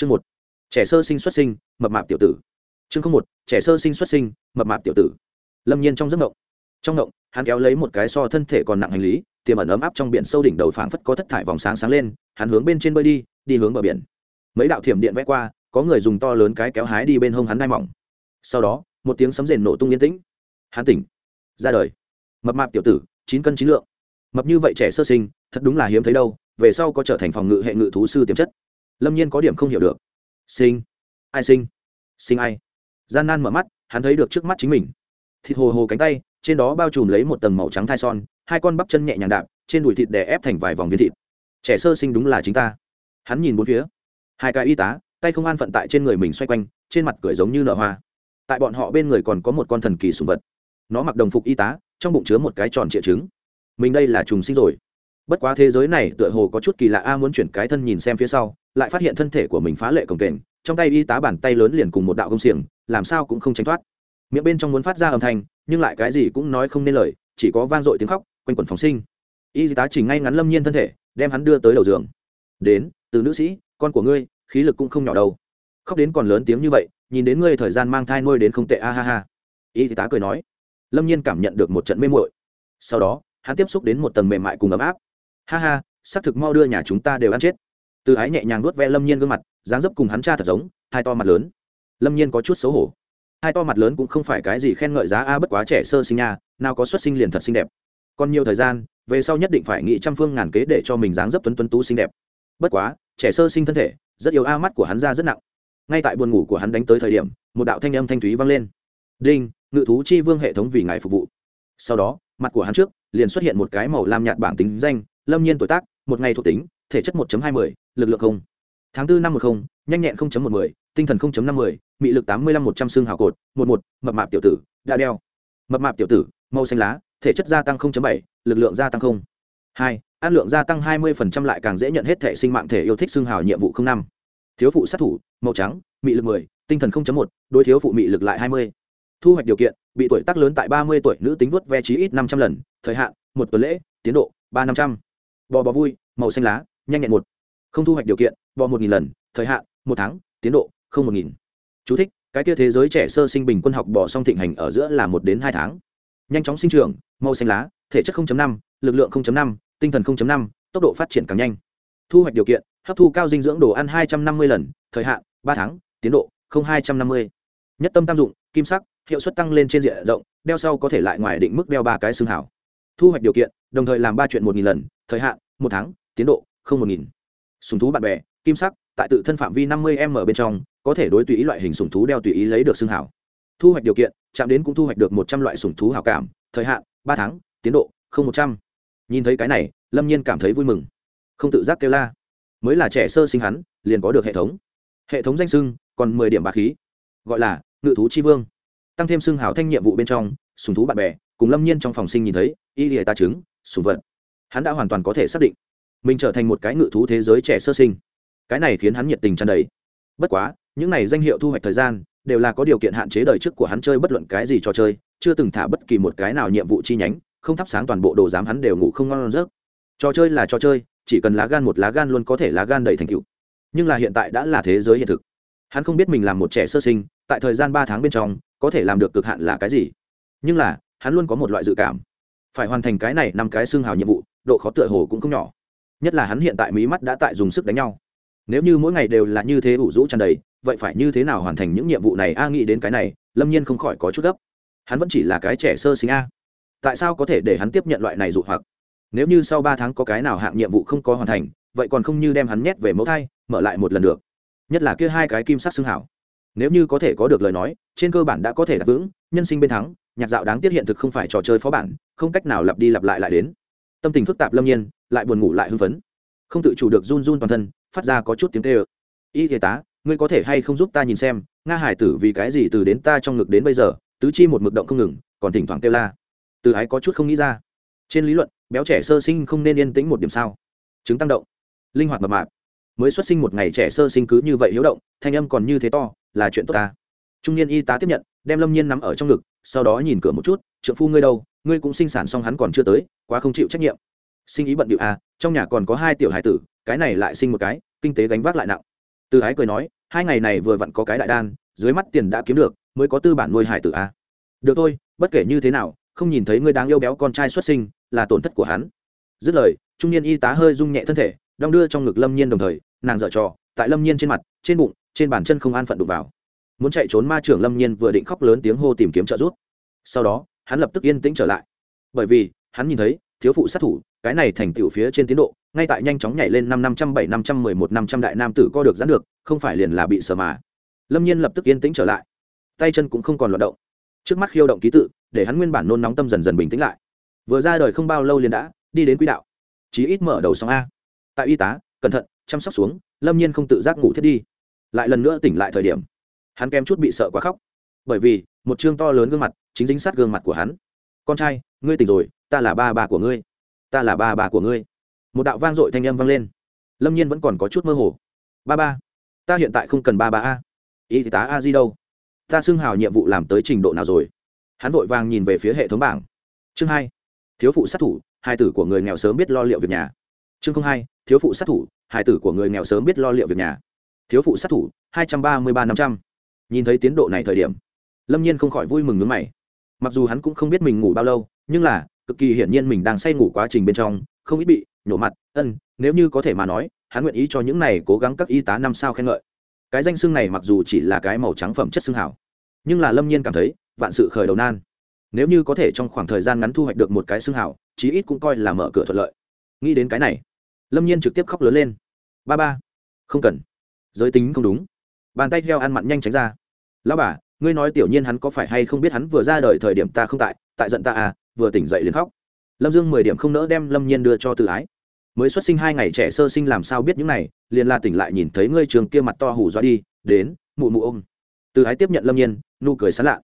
chương một, trẻ sơ sinh xuất sinh, mập mạp tiểu tử. Chương không một, trẻ sơ sinh xuất sinh, mập mạp tiểu tử. Lâm nhiên trong giấc ngộng. Trong ngộng, hắn kéo lấy một cái so thân thể còn nặng hành lý, tiềm ẩn ấm áp trong biển sâu đỉnh đầu phảng phất có thất thải vòng sáng sáng lên, hắn hướng bên trên bơi đi đi hướng bờ biển. Mấy đạo thiểm điện vẽ qua, có người dùng to lớn cái kéo hái đi bên hông hắn đai mỏng. Sau đó, một tiếng sấm rền nổ tung yên tĩnh. Hắn tỉnh. Ra đời. Mập mạp tiểu tử, chín cân chín lượng. Mập như vậy trẻ sơ sinh, thật đúng là hiếm thấy đâu, về sau có trở thành phòng ngự hệ ngự thú sư tiềm chất lâm nhiên có điểm không hiểu được. Sinh. Ai sinh? Sinh ai? Gian nan mở mắt, hắn thấy được trước mắt chính mình. Thịt hồ hồ cánh tay, trên đó bao trùm lấy một tầng màu trắng thai son, hai con bắp chân nhẹ nhàng đạp, trên đùi thịt đè ép thành vài vòng viên thịt. Trẻ sơ sinh đúng là chính ta. Hắn nhìn bốn phía. Hai cái y tá, tay không an phận tại trên người mình xoay quanh, trên mặt cười giống như nở hoa. Tại bọn họ bên người còn có một con thần kỳ sùng vật. Nó mặc đồng phục y tá, trong bụng chứa một cái tròn triệu chứng mình đây là trùng sinh rồi. Bất quá thế giới này tựa hồ có chút kỳ lạ, a muốn chuyển cái thân nhìn xem phía sau lại phát hiện thân thể của mình phá lệ cồng kềnh, trong tay y tá bàn tay lớn liền cùng một đạo công xiềng, làm sao cũng không tránh thoát. Miệng bên trong muốn phát ra âm thanh, nhưng lại cái gì cũng nói không nên lời, chỉ có vang dội tiếng khóc, quanh quẩn phóng sinh. Y tá chỉnh ngay ngắn lâm nhiên thân thể, đem hắn đưa tới đầu giường. Đến, từ nữ sĩ, con của ngươi, khí lực cũng không nhỏ đâu. Khóc đến còn lớn tiếng như vậy, nhìn đến ngươi thời gian mang thai nuôi đến không tệ, a ha ha. Y tá cười nói. Lâm nhiên cảm nhận được một trận mê muội. Sau đó, hắn tiếp xúc đến một tầng mềm mại cùng ấm áp. Ha ha, xác thực mau đưa nhà chúng ta đều ăn chết từ ái nhẹ nhàng nuốt ve lâm nhiên gương mặt dáng dấp cùng hắn cha thật giống hai to mặt lớn. Lâm nhiên có chút xấu hổ. Hai to mặt lớn cũng không phải cái gì khen ngợi giá a bất quá trẻ sơ sinh nha nào có xuất sinh liền thật xinh đẹp. Còn nhiều thời gian về sau nhất định phải nghĩ trăm phương ngàn kế để cho mình dáng dấp tuấn tuấn tú xinh đẹp. Bất quá trẻ sơ sinh thân thể rất yếu a mắt của hắn ra rất nặng. Ngay tại buồn ngủ của hắn đánh tới thời điểm một đạo thanh âm thanh thúy vang lên. Đinh ngự thú chi vương hệ thống vì ngài phục vụ. Sau đó mặt của hắn trước liền xuất hiện một cái màu lam nhạt bảng tính danh lâm nhiên tuổi tác một ngày thuộc tính thể chất 1 20, lực lượng không. Tháng tư năm một không nhanh nhẹn không chấm một mười tinh thần không chấm năm mười, mị lực tám mươi lăm một trăm xương hào cột một một mập mạp tiểu tử đã đeo. Mập mạp tiểu tử màu xanh lá thể chất gia tăng không chấm bảy lực lượng gia tăng không. Hai ăn lượng gia tăng hai mươi phần trăm lại càng dễ nhận hết thể sinh mạng thể yêu thích xương hào nhiệm vụ không năm. Thiếu phụ sát thủ màu trắng mị lực mười tinh thần không chấm một đối thiếu phụ mị lực lại hai mươi. Thu hoạch điều kiện bị tuổi tác lớn tại ba mươi tuổi nữ tính vuốt ve trí ít năm trăm lần thời hạn một tuần lễ tiến độ ba năm trăm. Bò bò vui màu xanh lá nhanh nhẹn một không thu hoạch điều kiện bò một nghìn lần thời hạn một tháng tiến độ không một nghìn. Chú thích, cái kia thế giới trẻ sơ sinh bình quân học bò song thịnh hành ở giữa là một đến hai tháng. Nhanh chóng sinh trưởng màu xanh lá thể chất 0.5, lực lượng 0.5, tinh thần 0.5, tốc độ phát triển càng nhanh. Thu hoạch điều kiện hấp thu cao dinh dưỡng đồ ăn 250 lần thời hạn ba tháng tiến độ không hai trăm năm mươi. Nhất tâm tam dụng kim sắc hiệu suất tăng lên trên diện rộng đeo sau có thể lại ngoài định mức đeo ba cái xương hảo. Thu hoạch điều kiện đồng thời làm ba chuyện một nghìn lần thời hạn một tháng tiến độ không một nghìn sùng thú bạn bè, kim sắc, tại tự thân phạm vi năm mươi m bên trong, có thể đối tùy ý loại hình sùng thú đeo tùy ý lấy được xương hảo. Thu hoạch điều kiện, chạm đến cũng thu hoạch được một trăm loại sùng thú hảo cảm, thời hạn, ba tháng, tiến độ, không một trăm. Nhìn thấy cái này, lâm nhiên cảm thấy vui mừng. Không tự giác kêu la. Mới là trẻ sơ sinh hắn, liền có được hệ thống. Hệ thống danh sưng còn mười điểm bà khí. Gọi là, ngự thú chi vương. Tăng thêm xưng hảo thanh nhiệm vụ bên trong, sùng thú bạn bè, cùng lâm nhiên trong phòng sinh nhìn thấy, y lìa ta chứng, sùng vật. Hắn đã hoàn toàn có thể xác định mình trở thành một cái ngự thú thế giới trẻ sơ sinh. Cái này khiến hắn nhiệt tình tràn đầy. Bất quá, những này danh hiệu thu hoạch thời gian đều là có điều kiện hạn chế đời trước của hắn chơi bất luận cái gì trò chơi, chưa từng thả bất kỳ một cái nào nhiệm vụ chi nhánh, không thắp sáng toàn bộ đồ giám hắn đều ngủ không ngon giấc. Trò chơi là trò chơi, chỉ cần lá gan một lá gan luôn có thể lá gan đầy thành cựu nhưng là hiện tại đã là thế giới hiện thực. Hắn không biết mình làm một trẻ sơ sinh, tại thời gian ba tháng bên trong, có thể làm được cực hạn là cái gì. Nhưng là, hắn luôn có một loại dự cảm. Phải hoàn thành cái này năm cái xương hào nhiệm vụ, độ khó tựa hồ cũng không nhỏ nhất là hắn hiện tại mí mắt đã tại dùng sức đánh nhau. Nếu như mỗi ngày đều là như thế ủ rũ tràn đầy, vậy phải như thế nào hoàn thành những nhiệm vụ này? A nghĩ đến cái này, lâm nhiên không khỏi có chút gấp. Hắn vẫn chỉ là cái trẻ sơ sinh a. Tại sao có thể để hắn tiếp nhận loại này dụ hoặc? Nếu như sau ba tháng có cái nào hạng nhiệm vụ không có hoàn thành, vậy còn không như đem hắn nhét về mẫu thai, mở lại một lần được. Nhất là kia hai cái kim sắc xương hảo. Nếu như có thể có được lời nói, trên cơ bản đã có thể đặt vững nhân sinh bên thắng, nhạc dạo đáng tiếc hiện thực không phải trò chơi phó bản, không cách nào lặp đi lặp lại lại đến tâm tình phức tạp lâm nhiên, lại buồn ngủ lại hưng phấn. Không tự chủ được run run toàn thân, phát ra có chút tiếng tê ơ y thể tá, ngươi có thể hay không giúp ta nhìn xem, nga hải tử vì cái gì từ đến ta trong ngực đến bây giờ, tứ chi một mực động không ngừng, còn thỉnh thoảng kêu la. Từ ái có chút không nghĩ ra. Trên lý luận, béo trẻ sơ sinh không nên yên tĩnh một điểm sao? Chứng tăng động. Linh hoạt mập mạp. Mới xuất sinh một ngày trẻ sơ sinh cứ như vậy hiếu động, thanh âm còn như thế to, là chuyện tốt ta. Trung niên y tá tiếp nhận, đem lâm nhiên nắm ở trong ngực, sau đó nhìn cửa một chút, trượng phu ngươi đâu? Ngươi cũng sinh sản xong hắn còn chưa tới, quá không chịu trách nhiệm. Sinh ý bận điệu à trong nhà còn có hai tiểu hải tử, cái này lại sinh một cái, kinh tế gánh vác lại nặng. Từ ái cười nói, hai ngày này vừa vặn có cái đại đan, dưới mắt tiền đã kiếm được, mới có tư bản nuôi hải tử à? được thôi, bất kể như thế nào, không nhìn thấy ngươi đáng yêu béo con trai xuất sinh, là tổn thất của hắn. Dứt lời, trung niên y tá hơi rung nhẹ thân thể, đong đưa trong ngực lâm nhiên đồng thời, nàng dở trò, tại lâm nhiên trên mặt, trên bụng, trên bàn chân không an phận đụng vào. Muốn chạy trốn ma trưởng lâm nhiên vừa định khóc lớn tiếng hô tìm kiếm trợ giúp. Sau đó hắn lập tức yên tĩnh trở lại. Bởi vì, hắn nhìn thấy, thiếu phụ sát thủ, cái này thành tựu phía trên tiến độ, ngay tại nhanh chóng nhảy lên năm năm trăm bảy, năm trăm mười một, năm trăm đại nam tử co được giãn được, không phải liền là bị sờ mà. Lâm nhiên lập tức yên tĩnh trở lại. Tay chân cũng không còn loạt động. Trước mắt khiêu động ký tự, để hắn nguyên bản nôn nóng tâm dần dần bình tĩnh lại. Vừa ra đời không bao lâu liền đã đi đến quỹ đạo. Chí ít mở đầu sóng a. Tại y tá, cẩn thận, chăm sóc xuống, lâm nhiên không tự giác ngủ thiết đi. Lại lần nữa tỉnh lại thời điểm. Hắn kém chút bị sợ quá khóc. Bởi vì, một chương to lớn gương mặt chính dính sát gương mặt của hắn. Con trai, ngươi tỉnh rồi, ta là ba bà của ngươi. Ta là ba bà của ngươi. Một đạo vang dội thanh âm vang lên. Lâm nhiên vẫn còn có chút mơ hồ. Ba ba, ta hiện tại không cần ba ba a. Y tá a di đâu? Ta xưng hào nhiệm vụ làm tới trình độ nào rồi? Hắn vội vàng nhìn về phía hệ thống bảng. Chương hai, thiếu phụ sát thủ hai tử của người nghèo sớm biết lo liệu việc nhà. Chương hai, thiếu phụ sát thủ hai tử của người nghèo sớm biết lo liệu việc nhà. Thiếu phụ sát thủ, hai trăm ba mươi ba năm trăm. Nhìn thấy tiến độ này thời điểm, lâm nhiên không khỏi vui mừng nước mày mặc dù hắn cũng không biết mình ngủ bao lâu, nhưng là, cực kỳ hiển nhiên mình đang say ngủ quá trình bên trong, không ít bị nhổ mặt, ân, nếu như có thể mà nói, hắn nguyện ý cho những này cố gắng các y tá năm sao khen ngợi. Cái danh xưng này mặc dù chỉ là cái màu trắng phẩm chất xưng hảo, nhưng là lâm nhiên cảm thấy, vạn sự khởi đầu nan. Nếu như có thể trong khoảng thời gian ngắn thu hoạch được một cái xưng hảo, chí ít cũng coi là mở cửa thuận lợi. Nghĩ đến cái này, lâm nhiên trực tiếp khóc lớn lên. Ba ba, không cần, giới tính không đúng. Bàn tay heo ăn mặn nhanh tránh ra. Lão bà ngươi nói tiểu nhiên hắn có phải hay không biết hắn vừa ra đời thời điểm ta không tại tại giận ta à vừa tỉnh dậy liền khóc. Lâm dương mười điểm không nỡ đem lâm nhiên đưa cho tự ái. Mới xuất sinh hai ngày trẻ sơ sinh làm sao biết những này, liền La tỉnh lại nhìn thấy ngươi trường kia mặt to hủ doa đi, đến, mụ mụ ôm. Từ ái tiếp nhận lâm nhiên, nụ cười sán lạ.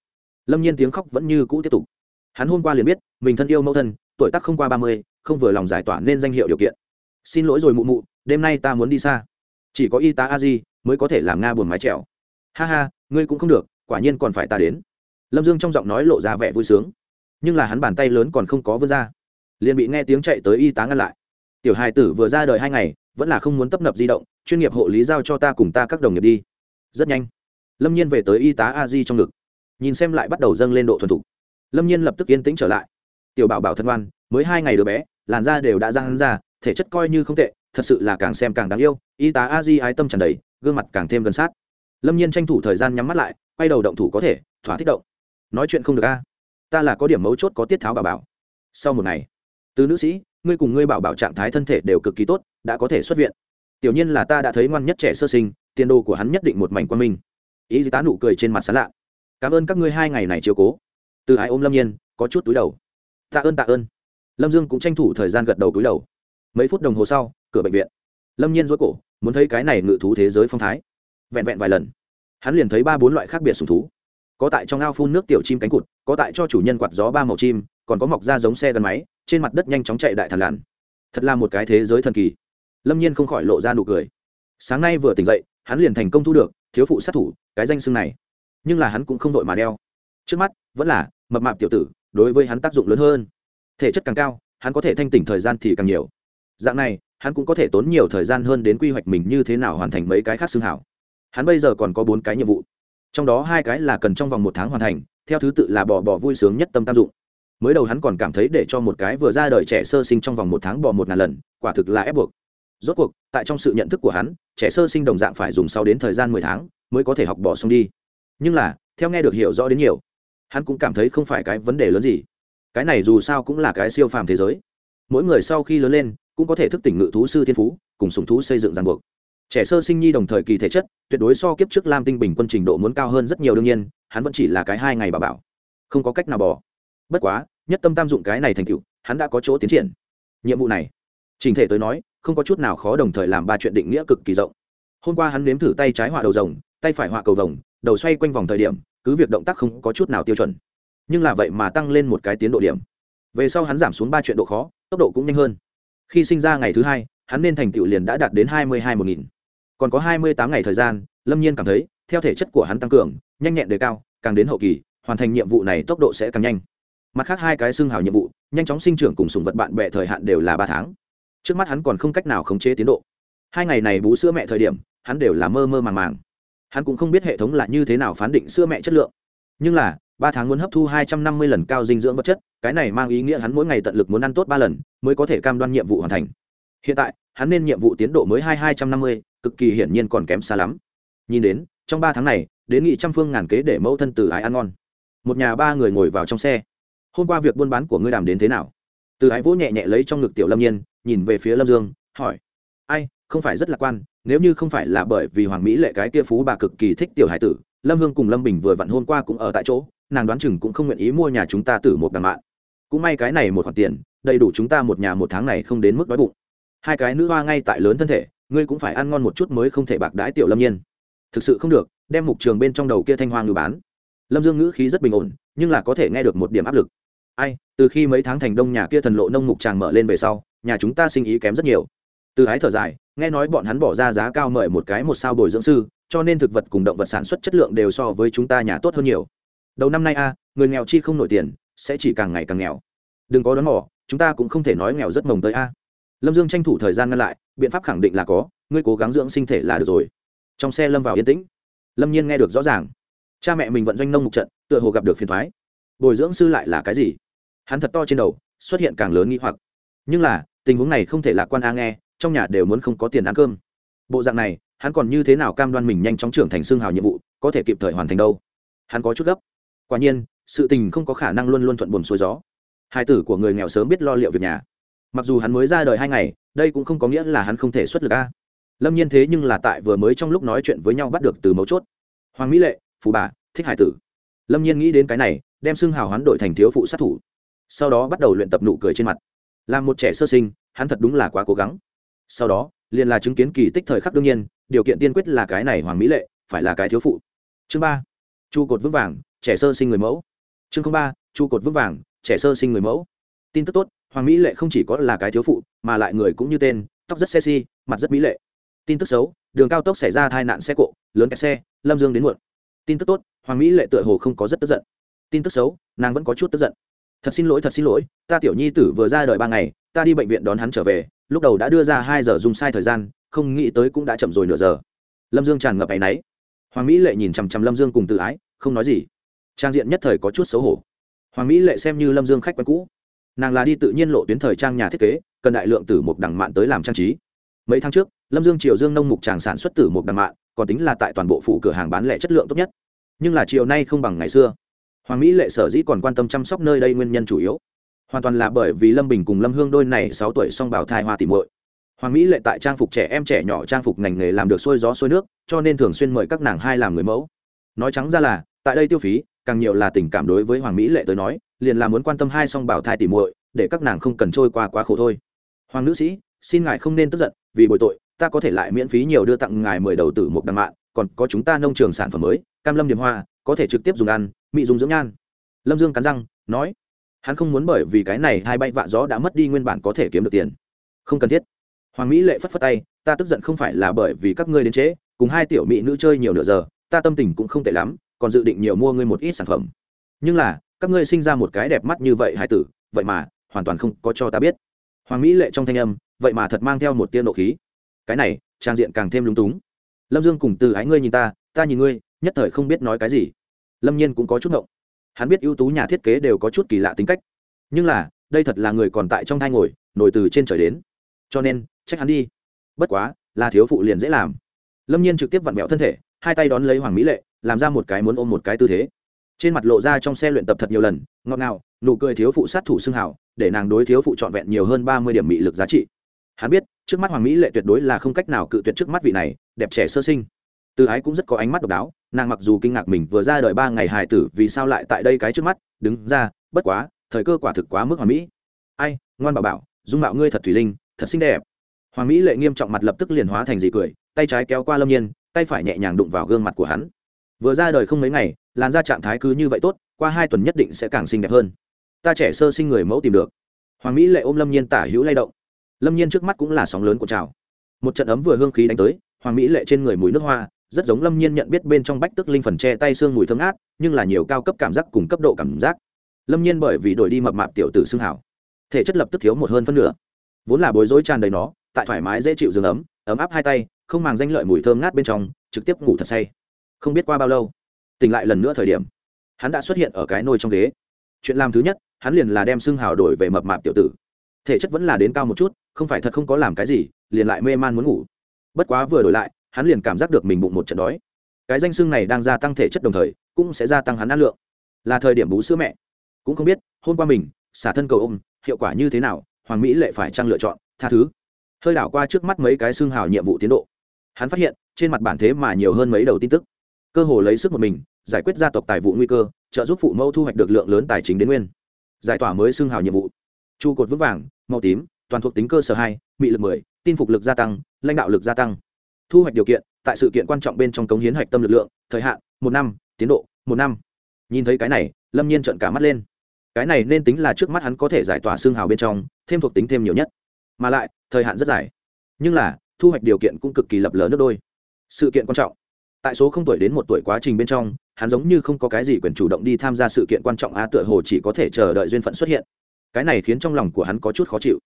Lâm nhiên tiếng khóc vẫn như cũ tiếp tục. Hắn hôm qua liền biết, mình thân yêu mẫu thân, tuổi tác không qua ba mươi, không vừa lòng giải tỏa nên danh hiệu điều kiện. Xin lỗi rồi mụ mụ, đêm nay ta muốn đi xa. Chỉ có y tá a di mới có thể làm nga buồn mái trèo. Ha ha, ngươi cũng không được quả nhiên còn phải ta đến. Lâm dương trong giọng nói lộ ra vẻ vui sướng. Nhưng là hắn bàn tay lớn còn không có vươn ra. Liền bị nghe tiếng chạy tới y tá ngăn lại. Tiểu hài tử vừa ra đời hai ngày, vẫn là không muốn tấp nập di động, chuyên nghiệp hộ lý giao cho ta cùng ta các đồng nghiệp đi. Rất nhanh, lâm nhiên về tới y tá a di trong ngực. Nhìn xem lại bắt đầu dâng lên độ thuần thục. Lâm nhiên lập tức yên tĩnh trở lại. Tiểu bảo bảo thân ngoan, mới hai ngày đứa bé, làn da đều đã răng ra, thể chất coi như không tệ, thật sự là càng xem càng đáng yêu, y tá a di ái tâm tràn đầy, gương mặt càng thêm gần sát. Lâm nhiên tranh thủ thời gian nhắm mắt lại quay đầu động thủ có thể, thỏa thích động. Nói chuyện không được a. Ta là có điểm mấu chốt có tiết tháo bảo bảo. Sau một ngày, từ nữ sĩ, ngươi cùng ngươi bảo bảo trạng thái thân thể đều cực kỳ tốt, đã có thể xuất viện. Tiểu nhiên là ta đã thấy ngoan nhất trẻ sơ sinh, tiền đồ của hắn nhất định một mảnh quan minh. Ý tá nụ cười trên mặt sán lạ. Cảm ơn các ngươi hai ngày này chiều cố. Từ ai ôm lâm nhiên, có chút túi đầu. Tạ ơn tạ ơn. Lâm dương cũng tranh thủ thời gian gật đầu túi đầu. Mấy phút đồng hồ sau, cửa bệnh viện. Lâm nhiên dối cổ, muốn thấy cái này ngự thú thế giới phong thái. Vẹn vẹn vài lần hắn liền thấy ba bốn loại khác biệt sùng thú. Có tại trong ao phun nước tiểu chim cánh cụt, có tại cho chủ nhân quạt gió ba màu chim, còn có mọc ra giống xe gắn máy, trên mặt đất nhanh chóng chạy đại thằn làn thật là một cái thế giới thần kỳ. Lâm nhiên không khỏi lộ ra nụ cười. Sáng nay vừa tỉnh dậy, hắn liền thành công thu được thiếu phụ sát thủ, cái danh xưng này. Nhưng là hắn cũng không đội mà đeo. Trước mắt, vẫn là mập mạp tiểu tử, đối với hắn tác dụng lớn hơn. Thể chất càng cao, hắn có thể thanh tỉnh thời gian thì càng nhiều. Dạng này, hắn cũng có thể tốn nhiều thời gian hơn đến quy hoạch mình như thế nào hoàn thành mấy cái khác xương hảo hắn bây giờ còn có bốn cái nhiệm vụ. Trong đó hai cái là cần trong vòng một tháng hoàn thành, theo thứ tự là bỏ bỏ vui sướng nhất tâm tam dụng. Mới đầu hắn còn cảm thấy để cho một cái vừa ra đời trẻ sơ sinh trong vòng một tháng bỏ một ngàn lần, quả thực là ép buộc. Rốt cuộc, tại trong sự nhận thức của hắn, trẻ sơ sinh đồng dạng phải dùng sau đến thời gian mười tháng mới có thể học bỏ xong đi. Nhưng là, theo nghe được hiểu rõ đến nhiều, hắn cũng cảm thấy không phải cái vấn đề lớn gì. Cái này dù sao cũng là cái siêu phàm thế giới. Mỗi người sau khi lớn lên, cũng có thể thức tỉnh ngự thú sư thiên phú, cùng sùng thú xây dựng ràng buộc trẻ sơ sinh nhi đồng thời kỳ thể chất, tuyệt đối so kiếp trước lam tinh bình quân trình độ muốn cao hơn rất nhiều đương nhiên, hắn vẫn chỉ là cái hai ngày bà bảo. Không có cách nào bỏ. Bất quá, nhất tâm tam dụng cái này thành tựu, hắn đã có chỗ tiến triển. Nhiệm vụ này, trình thể tới nói, không có chút nào khó đồng thời làm ba chuyện định nghĩa cực kỳ rộng. Hôm qua hắn nếm thử tay trái họa đầu rồng, tay phải họa cầu vồng, đầu xoay quanh vòng thời điểm, cứ việc động tác không có chút nào tiêu chuẩn. Nhưng là vậy mà tăng lên một cái tiến độ điểm. Về sau hắn giảm xuống ba chuyện độ khó, tốc độ cũng nhanh hơn. Khi sinh ra ngày thứ hai, hắn nên thành tựu liền đã đạt đến hai mươi hai một nghìn còn có hai mươi tám ngày thời gian, lâm nhiên cảm thấy, theo thể chất của hắn tăng cường, nhanh nhẹn đề cao, càng đến hậu kỳ, hoàn thành nhiệm vụ này tốc độ sẽ càng nhanh. Mặt khác hai cái xương hào nhiệm vụ, nhanh chóng sinh trưởng cùng sùng vật bạn bè thời hạn đều là ba tháng. Trước mắt hắn còn không cách nào khống chế tiến độ. Hai ngày này bú sữa mẹ thời điểm, hắn đều là mơ mơ màng màng. Hắn cũng không biết hệ thống là như thế nào phán định sữa mẹ chất lượng. Nhưng là, ba tháng muốn hấp thu hai trăm năm mươi lần cao dinh dưỡng vật chất, cái này mang ý nghĩa hắn mỗi ngày tận lực muốn ăn tốt ba lần, mới có thể cam đoan nhiệm vụ hoàn thành. Hiện tại, hắn nên nhiệm vụ tiến độ mới hai hai trăm năm mươi cực kỳ hiển nhiên còn kém xa lắm. Nhìn đến, trong ba tháng này, đến nghị trăm phương ngàn kế để mẫu thân từ ái ăn ngon. Một nhà ba người ngồi vào trong xe. Hôm qua việc buôn bán của ngươi đàm đến thế nào? Từ ái vỗ nhẹ nhẹ lấy trong ngực tiểu lâm nhiên, nhìn về phía lâm dương, hỏi. Ai, không phải rất lạc quan, nếu như không phải là bởi vì hoàng mỹ lệ cái kia phú bà cực kỳ thích tiểu hải tử, lâm hương cùng lâm bình vừa vặn hôm qua cũng ở tại chỗ, nàng đoán chừng cũng không nguyện ý mua nhà chúng ta từ một đàn mạng. Cũng may cái này một khoản tiền, đầy đủ chúng ta một nhà một tháng này không đến mức đói bụng. Hai cái nữ hoa ngay tại lớn thân thể ngươi cũng phải ăn ngon một chút mới không thể bạc đái tiểu lâm nhiên. Thực sự không được, đem mục trường bên trong đầu kia thanh hoa ngư bán. Lâm dương ngữ khí rất bình ổn, nhưng là có thể nghe được một điểm áp lực. Ai, từ khi mấy tháng thành đông nhà kia thần lộ nông mục tràng mở lên về sau, nhà chúng ta sinh ý kém rất nhiều. Từ ái thở dài, nghe nói bọn hắn bỏ ra giá cao mời một cái một sao bồi dưỡng sư, cho nên thực vật cùng động vật sản xuất chất lượng đều so với chúng ta nhà tốt hơn nhiều. Đầu năm nay a, người nghèo chi không nổi tiền, sẽ chỉ càng ngày càng nghèo. Đừng có đón mỏ chúng ta cũng không thể nói nghèo rất mồng tới a. Lâm dương tranh thủ thời gian ngăn lại biện pháp khẳng định là có, ngươi cố gắng dưỡng sinh thể là được rồi. Trong xe lâm vào yên tĩnh. Lâm nhiên nghe được rõ ràng. Cha mẹ mình vận doanh nông mục trận, tựa hồ gặp được phiền thoái bồi dưỡng sư lại là cái gì? Hắn thật to trên đầu, xuất hiện càng lớn nghĩ hoặc. Nhưng là, tình huống này không thể lạc quan a nghe, trong nhà đều muốn không có tiền ăn cơm. Bộ dạng này, hắn còn như thế nào cam đoan mình nhanh chóng trưởng thành xương hào nhiệm vụ, có thể kịp thời hoàn thành đâu? Hắn có chút gấp. Quả nhiên, sự tình không có khả năng luôn luôn thuận buồn xuôi gió. Hai tử của người nghèo sớm biết lo liệu việc nhà mặc dù hắn mới ra đời hai ngày, đây cũng không có nghĩa là hắn không thể xuất lực a. Lâm nhiên thế nhưng là tại vừa mới trong lúc nói chuyện với nhau bắt được từ mấu chốt. Hoàng mỹ lệ, phù bà, thích hải tử. Lâm nhiên nghĩ đến cái này, đem xưng hào hắn đổi thành thiếu phụ sát thủ. Sau đó bắt đầu luyện tập nụ cười trên mặt. Làm một trẻ sơ sinh, hắn thật đúng là quá cố gắng. Sau đó, liền là chứng kiến kỳ tích thời khắc đương nhiên, điều kiện tiên quyết là cái này hoàng mỹ lệ, phải là cái thiếu phụ. Chương ba, chu cột vững vàng, trẻ sơ sinh người mẫu. Chương ba, chu cột vững vàng, trẻ sơ sinh người mẫu. Tin tức tốt hoàng mỹ lệ không chỉ có là cái thiếu phụ, mà lại người cũng như tên, tóc rất sexy, mặt rất mỹ lệ. Tin tức xấu, đường cao tốc xảy ra tai nạn xe cộ, lớn cái xe, lâm dương đến muộn. Tin tức tốt, hoàng mỹ lệ tựa hồ không có rất tức giận. Tin tức xấu, nàng vẫn có chút tức giận. Thật xin lỗi, thật xin lỗi, ta tiểu nhi tử vừa ra đời ba ngày, ta đi bệnh viện đón hắn trở về, lúc đầu đã đưa ra hai giờ dùng sai thời gian, không nghĩ tới cũng đã chậm rồi nửa giờ. Lâm dương tràn ngập áy náy. Hoàng mỹ lệ nhìn chằm chằm lâm dương cùng tự ái, không nói gì. Trang diện nhất thời có chút xấu hổ. Hoàng mỹ lệ xem như lâm dương khách quen cũ nàng là đi tự nhiên lộ tuyến thời trang nhà thiết kế, cần đại lượng tử mục đằng mạn tới làm trang trí. Mấy tháng trước, lâm dương triều dương nông mục tràng sản xuất tử mục đằng mạn, còn tính là tại toàn bộ phủ cửa hàng bán lẻ chất lượng tốt nhất. Nhưng là chiều nay không bằng ngày xưa. Hoàng mỹ lệ sở dĩ còn quan tâm chăm sóc nơi đây nguyên nhân chủ yếu. Hoàn toàn là bởi vì lâm bình cùng lâm hương đôi này sáu tuổi song bảo thai hoa tìm muội. Hoàng mỹ lệ tại trang phục trẻ em trẻ nhỏ trang phục ngành nghề làm được xuôi gió xuôi nước, cho nên thường xuyên mời các nàng hai làm người mẫu. Nói trắng ra là tại đây tiêu phí, càng nhiều là tình cảm đối với hoàng mỹ lệ tới nói, liền là muốn quan tâm hai song bảo thai tỉ muội, để các nàng không cần trôi qua quá khổ thôi. Hoàng nữ sĩ, xin ngài không nên tức giận, vì bồi tội, ta có thể lại miễn phí nhiều đưa tặng ngài mười đầu tử một đằng mạng, còn có chúng ta nông trường sản phẩm mới, cam lâm điểm hoa, có thể trực tiếp dùng ăn, mị dùng dưỡng nhan. Lâm dương cắn răng, nói, hắn không muốn bởi vì cái này hai bay vạ gió đã mất đi nguyên bản có thể kiếm được tiền. Không cần thiết. Hoàng mỹ lệ phất phất tay, ta tức giận không phải là bởi vì các ngươi đến trễ, cùng hai tiểu mỹ nữ chơi nhiều nửa giờ, ta tâm tình cũng không tệ lắm còn dự định nhiều mua ngươi một ít sản phẩm. Nhưng là, các ngươi sinh ra một cái đẹp mắt như vậy, hải tử, vậy mà, hoàn toàn không có cho ta biết. Hoàng mỹ lệ trong thanh âm, vậy mà thật mang theo một tiên độ khí. Cái này, trang diện càng thêm lúng túng. Lâm dương cùng từ ái ngươi nhìn ta ta nhìn ngươi, nhất thời không biết nói cái gì. Lâm nhiên cũng có chút ngộng. Hắn biết ưu tú nhà thiết kế đều có chút kỳ lạ tính cách. Nhưng là, đây thật là người còn tại trong thai ngồi, nổi từ trên trời đến. Cho nên, trách hắn đi. Bất quá, là thiếu phụ liền dễ làm. Lâm nhiên trực tiếp vặn vẹo thân thể, hai tay đón lấy hoàng mỹ lệ làm ra một cái muốn ôm một cái tư thế. Trên mặt lộ ra trong xe luyện tập thật nhiều lần, ngọt ngào, nụ cười thiếu phụ sát thủ xưng hảo để nàng đối thiếu phụ trọn vẹn nhiều hơn ba mươi điểm mị lực giá trị. Hắn biết, trước mắt hoàng mỹ lệ tuyệt đối là không cách nào cự tuyệt trước mắt vị này, đẹp trẻ sơ sinh. Từ ái cũng rất có ánh mắt độc đáo, nàng mặc dù kinh ngạc mình vừa ra đời ba ngày hài tử, vì sao lại tại đây cái trước mắt, đứng ra, bất quá, thời cơ quả thực quá mức hoàng mỹ. Ai, ngoan bảo bảo, dung mạo ngươi thật thủy linh, thật xinh đẹp. Hoàng mỹ lệ nghiêm trọng mặt lập tức liền hóa thành gì cười, tay trái kéo qua lâm nhiên, tay phải nhẹ nhàng đụng vào gương mặt của hắn vừa ra đời không mấy ngày, làn da trạng thái cứ như vậy tốt, qua hai tuần nhất định sẽ càng xinh đẹp hơn. Ta trẻ sơ sinh người mẫu tìm được. Hoàng mỹ lệ ôm lâm nhiên tả hữu lay động. Lâm nhiên trước mắt cũng là sóng lớn của trào. Một trận ấm vừa hương khí đánh tới, hoàng mỹ lệ trên người mùi nước hoa, rất giống lâm nhiên nhận biết bên trong bách tức linh phần che tay xương mùi thơm ngát, nhưng là nhiều cao cấp cảm giác cùng cấp độ cảm giác. Lâm nhiên bởi vì đổi đi mập mạp tiểu tử xương hảo, thể chất lập tức thiếu một hơn phân nửa. Vốn là bối rối tràn đầy nó, tại thoải mái dễ chịu giường ấm ấm áp hai tay, không màng danh lợi mùi thơm ngát bên trong, trực tiếp ngủ thật say không biết qua bao lâu, tỉnh lại lần nữa thời điểm, hắn đã xuất hiện ở cái nôi trong ghế. Chuyện làm thứ nhất, hắn liền là đem xương hào đổi về mập mạp tiểu tử. Thể chất vẫn là đến cao một chút, không phải thật không có làm cái gì, liền lại mê man muốn ngủ. Bất quá vừa đổi lại, hắn liền cảm giác được mình bụng một trận đói. Cái danh xương này đang gia tăng thể chất đồng thời, cũng sẽ gia tăng hắn ăn lượng. Là thời điểm bú sữa mẹ. Cũng không biết, hôm qua mình, xả thân cầu ôm, hiệu quả như thế nào, hoàng mỹ lệ phải trang lựa chọn, tha thứ. Hơi đảo qua trước mắt mấy cái xương hào nhiệm vụ tiến độ. Hắn phát hiện, trên mặt bản thế mà nhiều hơn mấy đầu tin tức cơ hồ lấy sức một mình, giải quyết gia tộc tài vụ nguy cơ, trợ giúp phụ mẫu thu hoạch được lượng lớn tài chính đến nguyên. Giải tỏa mới xương hào nhiệm vụ. Trụ cột vững vàng, màu tím, toàn thuộc tính cơ sở hai, mị lực mười, tin phục lực gia tăng, lãnh đạo lực gia tăng. Thu hoạch điều kiện, tại sự kiện quan trọng bên trong cống hiến hạch tâm lực lượng, thời hạn, một năm, tiến độ, một năm. Nhìn thấy cái này, lâm nhiên trợn cả mắt lên. Cái này nên tính là trước mắt hắn có thể giải tỏa xương hào bên trong, thêm thuộc tính thêm nhiều nhất. Mà lại, thời hạn rất dài. Nhưng là, thu hoạch điều kiện cũng cực kỳ lập lờ nước đôi. Sự kiện quan trọng tại số không tuổi đến một tuổi quá trình bên trong, hắn giống như không có cái gì quyền chủ động đi tham gia sự kiện quan trọng a tựa hồ chỉ có thể chờ đợi duyên phận xuất hiện. Cái này khiến trong lòng của hắn có chút khó chịu.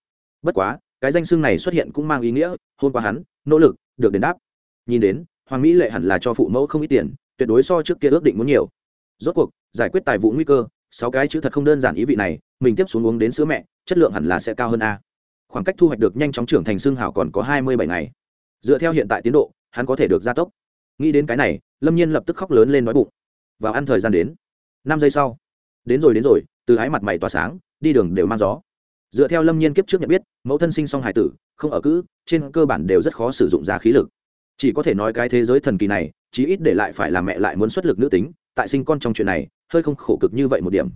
Bất quá, cái danh xưng này xuất hiện cũng mang ý nghĩa hôn qua hắn, nỗ lực, được đền đáp. Nhìn đến, hoàng mỹ lệ hẳn là cho phụ mẫu không ít tiền, tuyệt đối so trước kia ước định muốn nhiều. Rốt cuộc, giải quyết tài vụ nguy cơ, sáu cái chữ thật không đơn giản ý vị này, mình tiếp xuống uống đến sữa mẹ, chất lượng hẳn là sẽ cao hơn a. Khoảng cách thu hoạch được nhanh chóng trưởng thành xương hảo còn có hai mươi bảy ngày. Dựa theo hiện tại tiến độ, hắn có thể được gia tốc nghĩ đến cái này, lâm nhiên lập tức khóc lớn lên nói bụng. Vào ăn thời gian đến. Năm giây sau. Đến rồi đến rồi, từ ái mặt mày tỏa sáng, đi đường đều mang gió. Dựa theo lâm nhiên kiếp trước nhận biết, mẫu thân sinh song hải tử, không ở cữ, trên cơ bản đều rất khó sử dụng ra khí lực. Chỉ có thể nói cái thế giới thần kỳ này, chí ít để lại phải là mẹ lại muốn xuất lực nữ tính, tại sinh con trong chuyện này, hơi không khổ cực như vậy một điểm.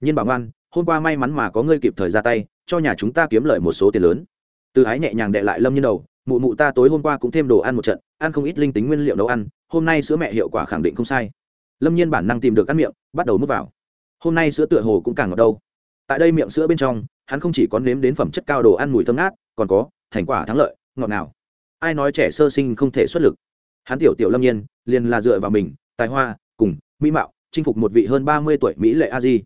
Nhiên bảo ngoan, hôm qua may mắn mà có ngươi kịp thời ra tay, cho nhà chúng ta kiếm lợi một số tiền lớn. Từ ái nhẹ nhàng đệ lại lâm nhiên đầu mụ mụ ta tối hôm qua cũng thêm đồ ăn một trận, ăn không ít linh tính nguyên liệu nấu ăn, hôm nay sữa mẹ hiệu quả khẳng định không sai. Lâm nhiên bản năng tìm được ăn miệng, bắt đầu mút vào. Hôm nay sữa tựa hồ cũng càng ngọt đâu. Tại đây miệng sữa bên trong, hắn không chỉ có nếm đến phẩm chất cao đồ ăn mùi thơm ngát, còn có thành quả thắng lợi, ngọt nào ai nói trẻ sơ sinh không thể xuất lực? Hắn tiểu tiểu lâm nhiên, liền là dựa vào mình, tài hoa, cùng, mỹ mạo, chinh phục một vị hơn ba mươi tuổi mỹ lệ a di.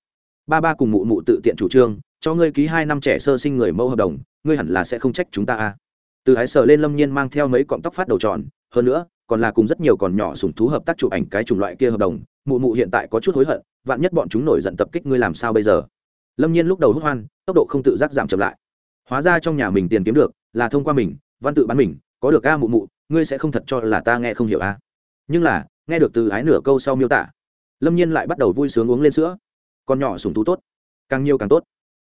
Ba ba cùng mụ mụ tự tiện chủ trương, cho ngươi ký hai năm trẻ sơ sinh người mẫu hợp đồng, ngươi hẳn là sẽ không trách chúng ta a từ ái sờ lên lâm nhiên mang theo mấy cọng tóc phát đầu tròn, hơn nữa, còn là cùng rất nhiều còn nhỏ sùng thú hợp tác chụp ảnh cái chủng loại kia hợp đồng, mụ mụ hiện tại có chút hối hận, vạn nhất bọn chúng nổi giận tập kích ngươi làm sao bây giờ? Lâm nhiên lúc đầu hút hoan, tốc độ không tự giác giảm chậm lại. Hóa ra trong nhà mình tiền kiếm được, là thông qua mình, văn tự bán mình, có được a mụ mụ, ngươi sẽ không thật cho là ta nghe không hiểu a. Nhưng là, nghe được từ ái nửa câu sau miêu tả, lâm nhiên lại bắt đầu vui sướng uống lên sữa. Con nhỏ sùng thú tốt, càng nhiều càng tốt.